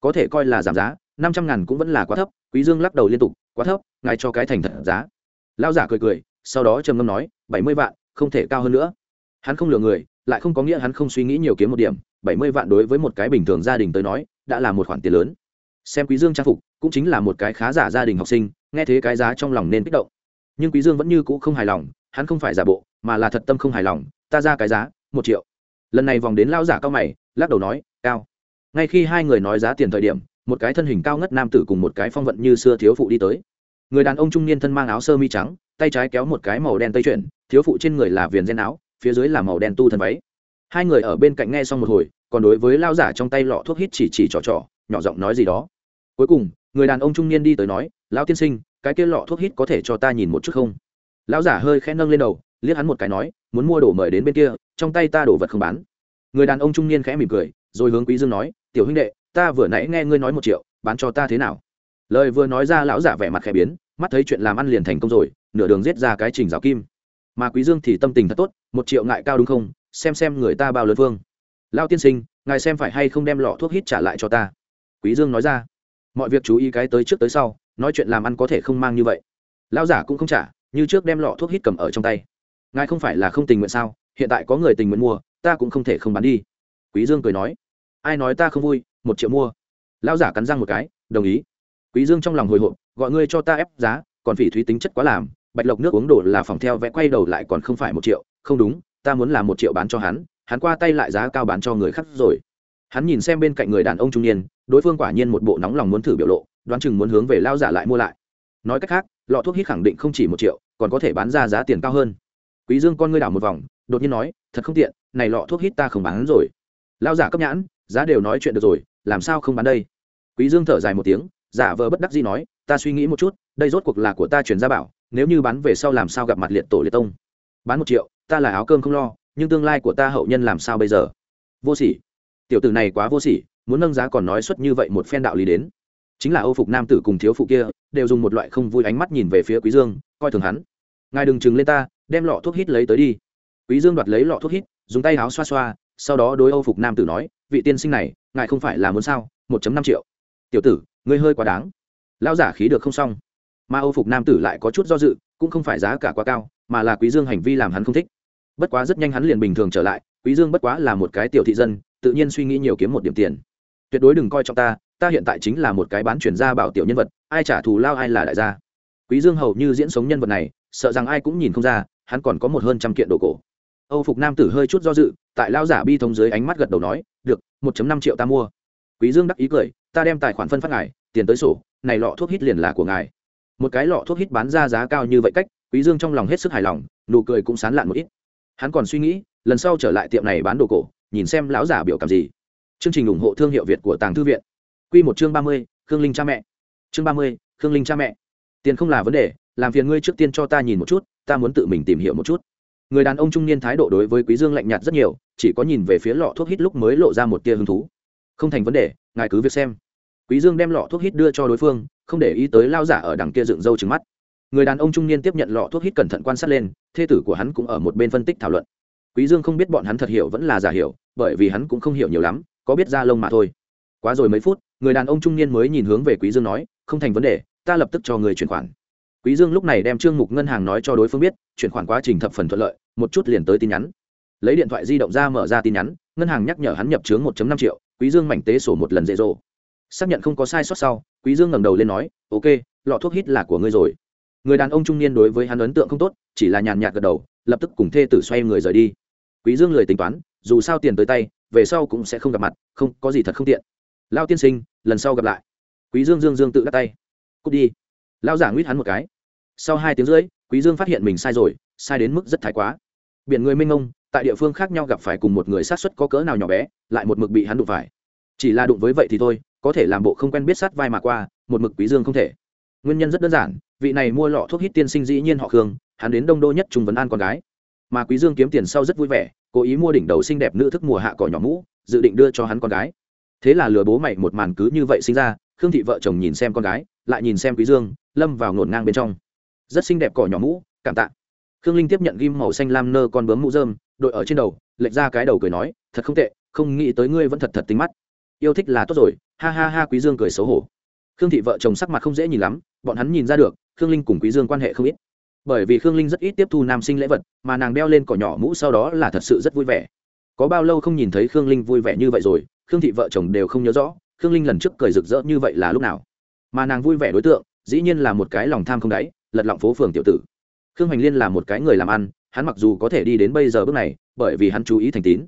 Có thể coi là giảm giá, năm trăm ngàn cũng vẫn là quá thấp, quý dương lắc đầu liên tục, quá thấp, ngài cho cái thành thật giá. Lão giả cười cười, sau đó trầm ngâm nói, bảy mươi vạn, không thể cao hơn nữa. Hắn không lừa người, lại không có nghĩa hắn không suy nghĩ nhiều kiếm một điểm, bảy mươi vạn đối với một cái bình thường gia đình tới nói, đã là một khoản tiền lớn. Xem quý dương trang phục, cũng chính là một cái khá giả gia đình học sinh, nghe thế cái giá trong lòng nên kích động. Nhưng quý dương vẫn như cũ không hài lòng, hắn không phải giả bộ, mà là thật tâm không hài lòng, ta ra cái giá, một triệu lần này vòng đến lao giả cao mày, lắc đầu nói, cao. Ngay khi hai người nói giá tiền thời điểm, một cái thân hình cao ngất nam tử cùng một cái phong vận như xưa thiếu phụ đi tới. Người đàn ông trung niên thân mang áo sơ mi trắng, tay trái kéo một cái màu đen tây chuyển, thiếu phụ trên người là viền ren áo, phía dưới là màu đen tu thân váy. Hai người ở bên cạnh nghe xong một hồi, còn đối với lao giả trong tay lọ thuốc hít chỉ chỉ trò trò, nhỏ giọng nói gì đó. Cuối cùng, người đàn ông trung niên đi tới nói, lão tiên sinh, cái kia lọ thuốc hít có thể cho ta nhìn một chút không? Lão giả hơi khẽ nâng lên đầu, liếc hắn một cái nói, muốn mua đồ mời đến bên kia trong tay ta đổ vật không bán. Người đàn ông trung niên khẽ mỉm cười, rồi hướng quý dương nói, tiểu huynh đệ, ta vừa nãy nghe ngươi nói một triệu, bán cho ta thế nào? Lời vừa nói ra lão giả vẻ mặt khẽ biến, mắt thấy chuyện làm ăn liền thành công rồi, nửa đường giết ra cái trình rào kim. Mà quý dương thì tâm tình thật tốt, một triệu ngại cao đúng không? Xem xem người ta bao lớn vương. Lao tiên sinh, ngài xem phải hay không đem lọ thuốc hít trả lại cho ta? Quý dương nói ra. Mọi việc chú ý cái tới trước tới sau, nói chuyện làm ăn có thể không mang như vậy. Lão giả cũng không trả, như trước đem lọ thuốc hít cầm ở trong tay. Ngài không phải là không tình nguyện sao? Hiện tại có người tình nguyện mua, ta cũng không thể không bán đi. Quý dương cười nói, ai nói ta không vui, một triệu mua. Lão giả cắn răng một cái, đồng ý. Quý dương trong lòng hồi hộp, gọi ngươi cho ta ép giá, còn phỉ thúy tính chất quá làm, bạch lộc nước uống đổ là phòng theo vẽ quay đầu lại còn không phải một triệu, không đúng, ta muốn là một triệu bán cho hắn hắn qua tay lại giá cao bán cho người khác rồi. Hắn nhìn xem bên cạnh người đàn ông trung niên, đối phương quả nhiên một bộ nóng lòng muốn thử biểu lộ, đoán chừng muốn hướng về lao giả lại mua lại. Nói cách khác, lọ thuốc hít khẳng định không chỉ một triệu, còn có thể bán ra giá tiền cao hơn. Quý dương con ngươi đảo một vòng đột nhiên nói, thật không tiện, này lọ thuốc hít ta không bán rồi. Lao giả cấp nhãn, giá đều nói chuyện được rồi, làm sao không bán đây? Quý dương thở dài một tiếng, giả vờ bất đắc dĩ nói, ta suy nghĩ một chút, đây rốt cuộc là của ta chuyển ra bảo, nếu như bán về sau làm sao gặp mặt liệt tổ liệt tông? Bán một triệu, ta là áo cơm không lo, nhưng tương lai của ta hậu nhân làm sao bây giờ? Vô sỉ. Tiểu tử này quá vô sỉ, muốn nâng giá còn nói xuất như vậy một phen đạo lý đến. Chính là âu phục nam tử cùng thiếu phụ kia, đều dùng một loại không vui ánh mắt nhìn về phía quý dương, coi thường hắn. Ngài đừng chừng lên ta, đem lọ thuốc hít lấy tới đi quý dương đoạt lấy lọ thuốc hít, dùng tay áo xoa xoa, sau đó đối âu phục nam tử nói, vị tiên sinh này, ngài không phải là muốn sao? Một năm triệu. Tiểu tử, ngươi hơi quá đáng. Lão giả khí được không xong. Mà âu phục nam tử lại có chút do dự, cũng không phải giá cả quá cao, mà là quý dương hành vi làm hắn không thích. Bất quá rất nhanh hắn liền bình thường trở lại, quý dương bất quá là một cái tiểu thị dân, tự nhiên suy nghĩ nhiều kiếm một điểm tiền. Tuyệt đối đừng coi trọng ta ta hiện tại chính là một cái bán chuyển gia bảo tiểu nhân vật, ai trả thù lao ai là đại gia. Quý dương hầu như diễn sống nhân vật này, sợ rằng ai cũng nhìn không ra, hắn còn có một hơn trăm kiện đồ cổ âu phục nam tử hơi chút do dự, tại lao giả bi thống dưới ánh mắt gật đầu nói, được 1.5 triệu ta mua. Quý dương đắc ý cười, ta đem tài khoản phân phát ngài, tiền tới sổ, này lọ thuốc hít liền là của ngài. Một cái lọ thuốc hít bán ra giá cao như vậy cách, quý dương trong lòng hết sức hài lòng, nụ cười cũng sán lạn một ít. Hắn còn suy nghĩ, lần sau trở lại tiệm này bán đồ cổ, nhìn xem lão giả biểu cảm gì. Chương trình ủng hộ thương hiệu việt của tàng thư viện. Quy một chương ba mươi, khương linh cha mẹ. Chương ba mươi, khương linh cha mẹ. Tiền không là vấn đề, làm phiền ngươi trước tiên cho ta nhìn một chút, ta muốn tự mình tìm hiểu một chút người đàn ông trung niên thái độ đối với quý dương lạnh nhạt rất nhiều, chỉ có nhìn về phía lọ thuốc hít lúc mới lộ ra một tia hứng thú. Không thành vấn đề, ngài cứ việc xem. Quý dương đem lọ thuốc hít đưa cho đối phương, không để ý tới lao giả ở đằng kia dựng râu trừng mắt. Người đàn ông trung niên tiếp nhận lọ thuốc hít cẩn thận quan sát lên, thê tử của hắn cũng ở một bên phân tích thảo luận. Quý dương không biết bọn hắn thật hiểu vẫn là giả hiểu, bởi vì hắn cũng không hiểu nhiều lắm, có biết ra lông mà thôi. Quá rồi mấy phút, người đàn ông trung niên mới nhìn hướng về quý dương nói, không thành vấn đề, ta lập tức cho người chuyển khoản quý dương lúc này đem trương mục ngân hàng nói cho đối phương biết, chuyển khoản quá trình thập phần thuận lợi, một chút liền tới tin nhắn. Lấy điện thoại di động ra mở ra tin nhắn, ngân hàng nhắc nhở hắn nhập chướng 1.5 triệu, quý dương mảnh tế sổ một lần dễ dỗ. Xác nhận không có sai sót sau, quý dương ngẩng đầu lên nói, ok, lọ thuốc hít là của ngươi rồi. Người đàn ông trung niên đối với hắn ấn tượng không tốt, chỉ là nhàn nhạt gật đầu, lập tức cùng thê tử xoay người rời đi. Quý dương lời tính toán, dù sao tiền tới tay, về sau cũng sẽ không gặp mặt, không, có gì thật không tiện. Lao tiên sinh, lần sau gặp lại. Quý dương dương dương tự đắc tay. Cút đi lao giả nguyết hắn một cái. Sau hai tiếng rưỡi, quý dương phát hiện mình sai rồi, sai đến mức rất thái quá. Biển người minh ông tại địa phương khác nhau gặp phải cùng một người sát xuất có cỡ nào nhỏ bé, lại một mực bị hắn đụng phải. Chỉ là đụng với vậy thì thôi, có thể làm bộ không quen biết sát vai mà qua, một mực quý dương không thể. Nguyên nhân rất đơn giản, vị này mua lọ thuốc hít tiên sinh dĩ nhiên họ khương, hắn đến đông đô nhất trung vấn an con gái. Mà quý dương kiếm tiền sau rất vui vẻ, cố ý mua đỉnh đầu xinh đẹp nữ thức mùa hạ cỏ nhỏ mũ, dự định đưa cho hắn con gái. Thế là lừa bố mày một màn cứ như vậy sinh ra, khương thị vợ chồng nhìn xem con gái, lại nhìn xem quý dương lâm vào ngổn ngang bên trong. Rất xinh đẹp cỏ nhỏ mũ, cảm tạ. Khương linh tiếp nhận ghim màu xanh lam nơ con bướm mũ rơm, đội ở trên đầu, lệch ra cái đầu cười nói, thật không tệ, không nghĩ tới ngươi vẫn thật thật tính mắt. Yêu thích là tốt rồi, ha ha ha, quý dương cười xấu hổ. Khương thị vợ chồng sắc mặt không dễ nhìn lắm, bọn hắn nhìn ra được, khương linh cùng quý dương quan hệ không ít. Bởi vì khương linh rất ít tiếp thu nam sinh lễ vật, mà nàng đeo lên cỏ nhỏ mũ sau đó là thật sự rất vui vẻ. Có bao lâu không nhìn thấy khương linh vui vẻ như vậy rồi, khương thị vợ chồng đều không nhớ rõ, khương linh lần trước cười rực rỡ như vậy là lúc nào. Mà nàng vui vẻ đối tượng dĩ nhiên là một cái lòng tham không đáy, lật lọng phố phường tiểu tử. Khương hoành liên là một cái người làm ăn, hắn mặc dù có thể đi đến bây giờ bước này, bởi vì hắn chú ý thành tín.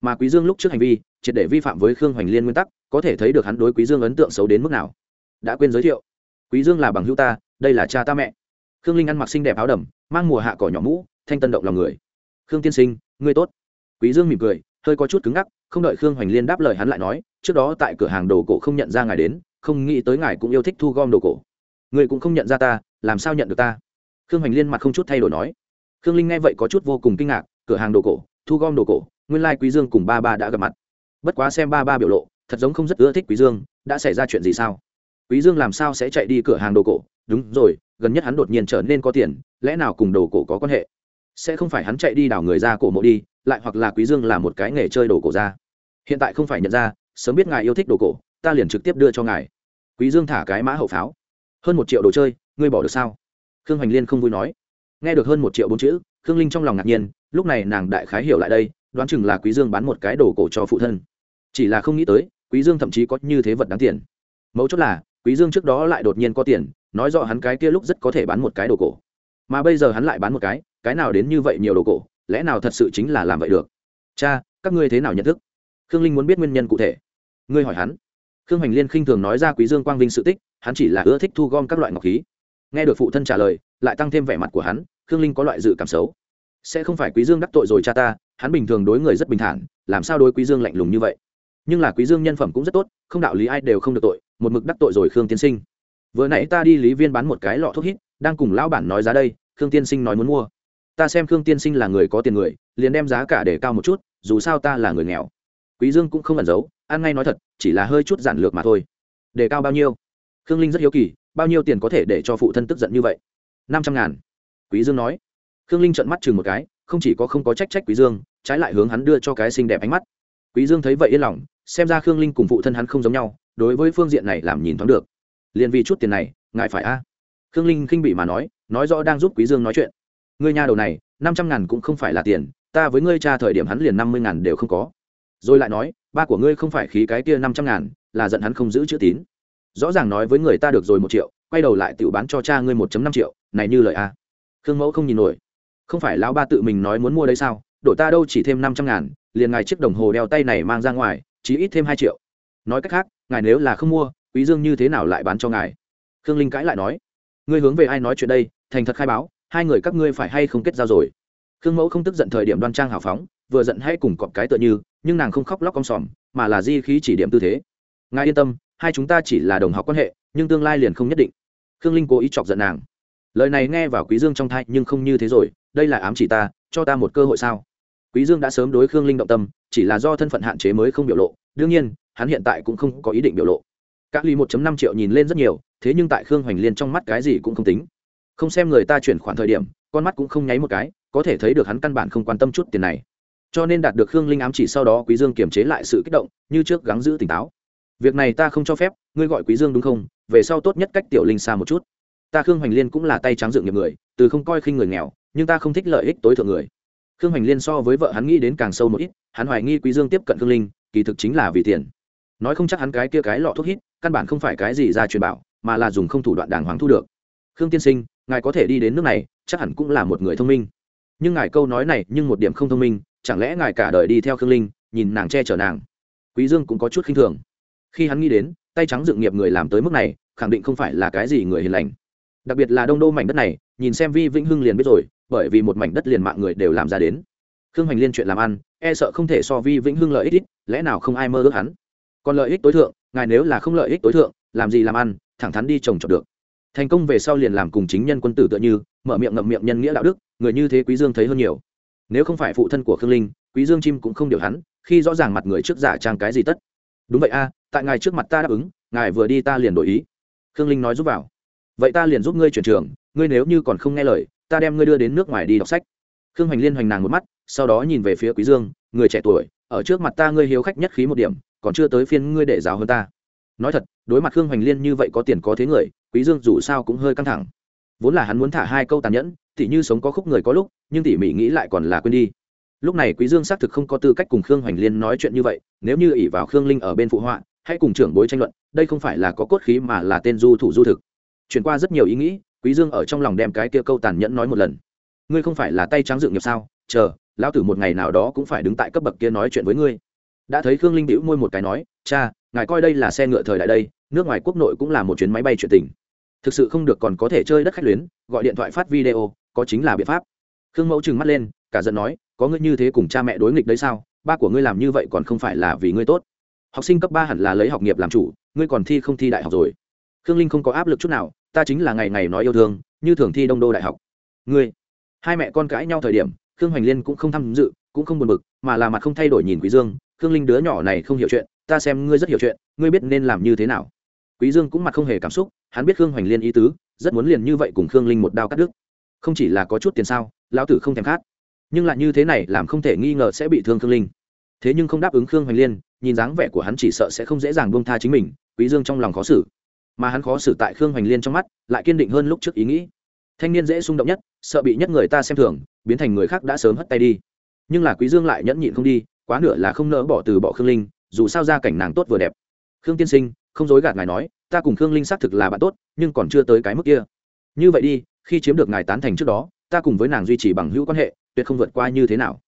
Mà quý dương lúc trước hành vi, triệt để vi phạm với khương hoành liên nguyên tắc, có thể thấy được hắn đối quý dương ấn tượng xấu đến mức nào. Đã quên giới thiệu, quý dương là bằng hữu ta, đây là cha ta mẹ. Khương linh ăn mặc xinh đẹp áo đầm, mang mùa hạ cỏ nhỏ mũ, thanh tân động lòng người. Khương tiên sinh, ngươi tốt. Quý dương mỉm cười, hơi có chút cứng ngắc, không đợi khương hoành liên đáp lời hắn lại nói, trước đó tại cửa hàng đồ cổ không nhận ra ngài đến, không nghĩ tới ngài cũng yêu thích thu gom đồ cổ người cũng không nhận ra ta, làm sao nhận được ta? Khương hoành liên mặt không chút thay đổi nói. Khương linh nghe vậy có chút vô cùng kinh ngạc, cửa hàng đồ cổ, thu gom đồ cổ, nguyên lai quý dương cùng ba ba đã gặp mặt. Bất quá xem ba ba biểu lộ, thật giống không rất ưa thích quý dương, đã xảy ra chuyện gì sao? Quý dương làm sao sẽ chạy đi cửa hàng đồ cổ? Đúng rồi, gần nhất hắn đột nhiên trở nên có tiền, lẽ nào cùng đồ cổ có quan hệ? Sẽ không phải hắn chạy đi đào người ra cổ mộ đi, lại hoặc là quý dương là một cái nghề chơi đồ cổ ra. Hiện tại không phải nhận ra, sớm biết ngài yêu thích đồ cổ, ta liền trực tiếp đưa cho ngài. Quý dương thả cái mã hậu pháo hơn một triệu đồ chơi, ngươi bỏ được sao? Khương hoành liên không vui nói. Nghe được hơn một triệu bốn chữ, khương linh trong lòng ngạc nhiên, lúc này nàng đại khái hiểu lại đây, đoán chừng là quý dương bán một cái đồ cổ cho phụ thân. Chỉ là không nghĩ tới, quý dương thậm chí có như thế vật đáng tiền. Mấu chốt là, quý dương trước đó lại đột nhiên có tiền, nói rõ hắn cái kia lúc rất có thể bán một cái đồ cổ. Mà bây giờ hắn lại bán một cái cái nào đến như vậy nhiều đồ cổ, lẽ nào thật sự chính là làm vậy được? Cha, các ngươi thế nào nhận thức? Khương linh muốn biết nguyên nhân cụ thể. Ngươi hỏi hắn khương hoành liên khinh thường nói ra quý dương quang vinh sự tích, hắn chỉ là ưa thích thu gom các loại ngọc khí. Nghe được phụ thân trả lời, lại tăng thêm vẻ mặt của hắn, khương linh có loại dự cảm xấu. Sẽ không phải quý dương đắc tội rồi cha ta, hắn bình thường đối người rất bình thản, làm sao đối quý dương lạnh lùng như vậy? Nhưng là quý dương nhân phẩm cũng rất tốt, không đạo lý ai đều không được tội, một mực đắc tội rồi khương tiên sinh. Vừa nãy ta đi lý viên bán một cái lọ thuốc hít, đang cùng lão bản nói giá đây, khương tiên sinh nói muốn mua. Ta xem khương tiên sinh là người có tiền người, liền đem giá cả để cao một chút, dù sao ta là người nghèo quý dương cũng không ẩn giấu, ăn ngay nói thật, chỉ là hơi chút giản lược mà thôi. Đề cao bao nhiêu? Khương linh rất hiếu kỳ, bao nhiêu tiền có thể để cho phụ thân tức giận như vậy? Năm trăm ngàn. Quý dương nói. Khương linh trợn mắt chừng một cái, không chỉ có không có trách trách quý dương, trái lại hướng hắn đưa cho cái xinh đẹp ánh mắt. Quý dương thấy vậy yên lòng, xem ra khương linh cùng phụ thân hắn không giống nhau, đối với phương diện này làm nhìn thoáng được. Liền vì chút tiền này, ngài phải a. À. Khương linh khinh bị mà nói nói rõ đang giúp quý dương nói chuyện. Ngươi nhà đầu này, năm trăm ngàn cũng không phải là tiền, ta với ngươi cha thời điểm hắn liền năm mươi ngàn đều không có rồi lại nói, ba của ngươi không phải khí cái kia năm trăm ngàn, là giận hắn không giữ chữ tín. Rõ ràng nói với người ta được rồi một triệu, quay đầu lại tự bán cho cha ngươi một năm triệu, này như lời a. Khương mẫu không nhìn nổi. Không phải lão ba tự mình nói muốn mua đây sao? Đổi ta đâu chỉ thêm năm trăm ngàn, liền ngài chiếc đồng hồ đeo tay này mang ra ngoài chỉ ít thêm hai triệu. Nói cách khác, ngài nếu là không mua, quý dương như thế nào lại bán cho ngài? Khương linh cãi lại nói. Ngươi hướng về ai nói chuyện đây? Thành thật khai báo, hai người các ngươi phải hay không kết giao rồi? Khương mẫu không tức giận thời điểm đoan trang hào phóng vừa giận hay cùng cọp cái tựa như, nhưng nàng không khóc lóc con sòm, mà là di khí chỉ điểm tư thế. Ngài yên tâm, hai chúng ta chỉ là đồng học quan hệ, nhưng tương lai liền không nhất định. Khương linh cố ý chọc giận nàng. Lời này nghe vào quý dương trong thai, nhưng không như thế rồi, đây là ám chỉ ta, cho ta một cơ hội sao? Quý dương đã sớm đối khương linh động tâm, chỉ là do thân phận hạn chế mới không biểu lộ, đương nhiên, hắn hiện tại cũng không có ý định biểu lộ. Các ly 1.5 triệu nhìn lên rất nhiều, thế nhưng tại khương hoành liên trong mắt cái gì cũng không tính. Không xem người ta chuyển khoản thời điểm, con mắt cũng không nháy một cái, có thể thấy được hắn căn bản không quan tâm chút tiền này cho nên đạt được khương linh ám chỉ sau đó quý dương kiềm chế lại sự kích động, như trước gắng giữ tỉnh táo. Việc này ta không cho phép, ngươi gọi quý dương đúng không? Về sau tốt nhất cách tiểu linh xa một chút. Ta khương hoành liên cũng là tay trắng dựng nghiệp người, từ không coi khinh người nghèo, nhưng ta không thích lợi ích tối thượng người. Khương hoành liên so với vợ hắn nghĩ đến càng sâu một ít, hắn hoài nghi quý dương tiếp cận khương linh, kỳ thực chính là vì tiền. Nói không chắc hắn cái kia cái lọ thuốc hít, căn bản không phải cái gì ra truyền bảo, mà là dùng không thủ đoạn đàng hoàng thu được. Khương tiên sinh, ngài có thể đi đến nước này, chắc hẳn cũng là một người thông minh. Nhưng ngài câu nói này nhưng một điểm không thông minh chẳng lẽ ngài cả đời đi theo khương linh, nhìn nàng che chở nàng? Quý dương cũng có chút khinh thường. Khi hắn nghĩ đến, tay trắng dựng nghiệp người làm tới mức này, khẳng định không phải là cái gì người hiền lành. Đặc biệt là đông đô mảnh đất này, nhìn xem vi vĩnh hưng liền biết rồi, bởi vì một mảnh đất liền mạng người đều làm ra đến. Khương hoành liên chuyện làm ăn e sợ không thể so vi vĩnh hưng lợi ích ít, lẽ nào không ai mơ ước hắn? Còn lợi ích tối thượng, ngài nếu là không lợi ích tối thượng, làm gì làm ăn, thẳng thắn đi trồng trọt được. Thành công về sau liền làm cùng chính nhân quân tử tựa như, mở miệng ngậm miệng nhân nghĩa đạo đức, người như thế quý dương thấy hơn nhiều nếu không phải phụ thân của khương linh, quý dương chim cũng không điều hắn, khi rõ ràng mặt người trước giả trang cái gì tất. Đúng vậy a, tại ngài trước mặt ta đáp ứng, ngài vừa đi ta liền đổi ý. Khương linh nói giúp vào. Vậy ta liền giúp ngươi chuyển trường, ngươi nếu như còn không nghe lời, ta đem ngươi đưa đến nước ngoài đi đọc sách. Khương hoành liên hoành nàng một mắt, sau đó nhìn về phía quý dương, người trẻ tuổi, ở trước mặt ta ngươi hiếu khách nhất khí một điểm, còn chưa tới phiên ngươi để giáo hơn ta. Nói thật, đối mặt khương hoành liên như vậy có tiền có thế người, quý dương dù sao cũng hơi căng thẳng vốn là hắn muốn thả hai câu tàn nhẫn, tỉ như sống có khúc người có lúc, nhưng tỉ mỉ nghĩ lại còn là quên đi. Lúc này quý dương xác thực không có tư cách cùng khương hoành liên nói chuyện như vậy, nếu như ỷ vào khương linh ở bên phụ họa, hãy cùng trưởng bối tranh luận, đây không phải là có cốt khí mà là tên du thủ du thực. Chuyển qua rất nhiều ý nghĩ, quý dương ở trong lòng đem cái kia câu tàn nhẫn nói một lần. Ngươi không phải là tay trắng dựng nghiệp sao? Chờ, lão tử một ngày nào đó cũng phải đứng tại cấp bậc kia nói chuyện với ngươi. Đã thấy khương linh bĩu môi một cái nói, cha, ngài coi đây là xe ngựa thời đại đây, nước ngoài quốc nội cũng là một chuyến máy bay chuyện tình thực sự không được còn có thể chơi đất khách luyến, gọi điện thoại phát video, có chính là biện pháp. Khương mẫu trừng mắt lên, cả giận nói, có ngươi như thế cùng cha mẹ đối nghịch đấy sao? Ba của ngươi làm như vậy còn không phải là vì ngươi tốt. Học sinh cấp ba hẳn là lấy học nghiệp làm chủ, ngươi còn thi không thi đại học rồi. Khương linh không có áp lực chút nào, ta chính là ngày ngày nói yêu thương, như thường thi đông đô đại học. Ngươi, hai mẹ con cãi nhau thời điểm, khương hoành liên cũng không tham dự, cũng không buồn bực, mà là mặt không thay đổi nhìn quý dương. Khương linh đứa nhỏ này không hiểu chuyện, ta xem ngươi rất hiểu chuyện, ngươi biết nên làm như thế nào quý dương cũng mặt không hề cảm xúc, hắn biết khương hoành liên ý tứ, rất muốn liền như vậy cùng khương linh một đao cắt đứt. Không chỉ là có chút tiền sao, lão tử không thèm khát. Nhưng lại như thế này làm không thể nghi ngờ sẽ bị thương khương linh. Thế nhưng không đáp ứng khương hoành liên, nhìn dáng vẻ của hắn chỉ sợ sẽ không dễ dàng buông tha chính mình, quý dương trong lòng khó xử. Mà hắn khó xử tại khương hoành liên trong mắt, lại kiên định hơn lúc trước ý nghĩ. Thanh niên dễ xung động nhất, sợ bị nhất người ta xem thường, biến thành người khác đã sớm hất tay đi. Nhưng là quý dương lại nhẫn nhịn không đi, quá nửa là không nỡ bỏ từ bỏ khương linh, dù sao gia cảnh nàng tốt vừa đẹp. Khương tiên sinh không dối gạt ngài nói, ta cùng khương linh xác thực là bạn tốt, nhưng còn chưa tới cái mức kia. Như vậy đi, khi chiếm được ngài tán thành trước đó, ta cùng với nàng duy trì bằng hữu quan hệ, tuyệt không vượt qua như thế nào.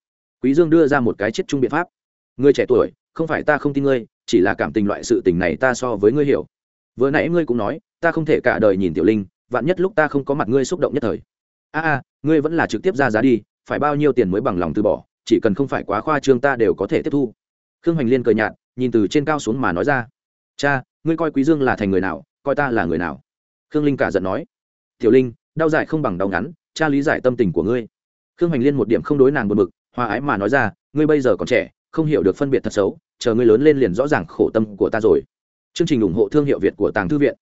Quý dương đưa ra một cái chết chung biện pháp. Người trẻ tuổi, không phải ta không tin ngươi, chỉ là cảm tình loại sự tình này ta so với ngươi hiểu. Vừa nãy ngươi cũng nói, ta không thể cả đời nhìn tiểu linh, vạn nhất lúc ta không có mặt ngươi xúc động nhất thời. A a, ngươi vẫn là trực tiếp ra giá đi, phải bao nhiêu tiền mới bằng lòng từ bỏ, chỉ cần không phải quá khoa trương ta đều có thể tiếp thu. Khương hoành liên cười nhạt, nhìn từ trên cao xuống mà nói ra. Cha ngươi coi quý dương là thành người nào, coi ta là người nào? Khương linh cả giận nói. Tiểu linh, đau dài không bằng đau ngắn cha lý giải tâm tình của ngươi. Khương hoành liên một điểm không đối nàng buồn bực, hòa ái mà nói ra, ngươi bây giờ còn trẻ, không hiểu được phân biệt thật xấu, chờ ngươi lớn lên liền rõ ràng khổ tâm của ta rồi. Chương trình ủng hộ thương hiệu việt của tàng thư viện.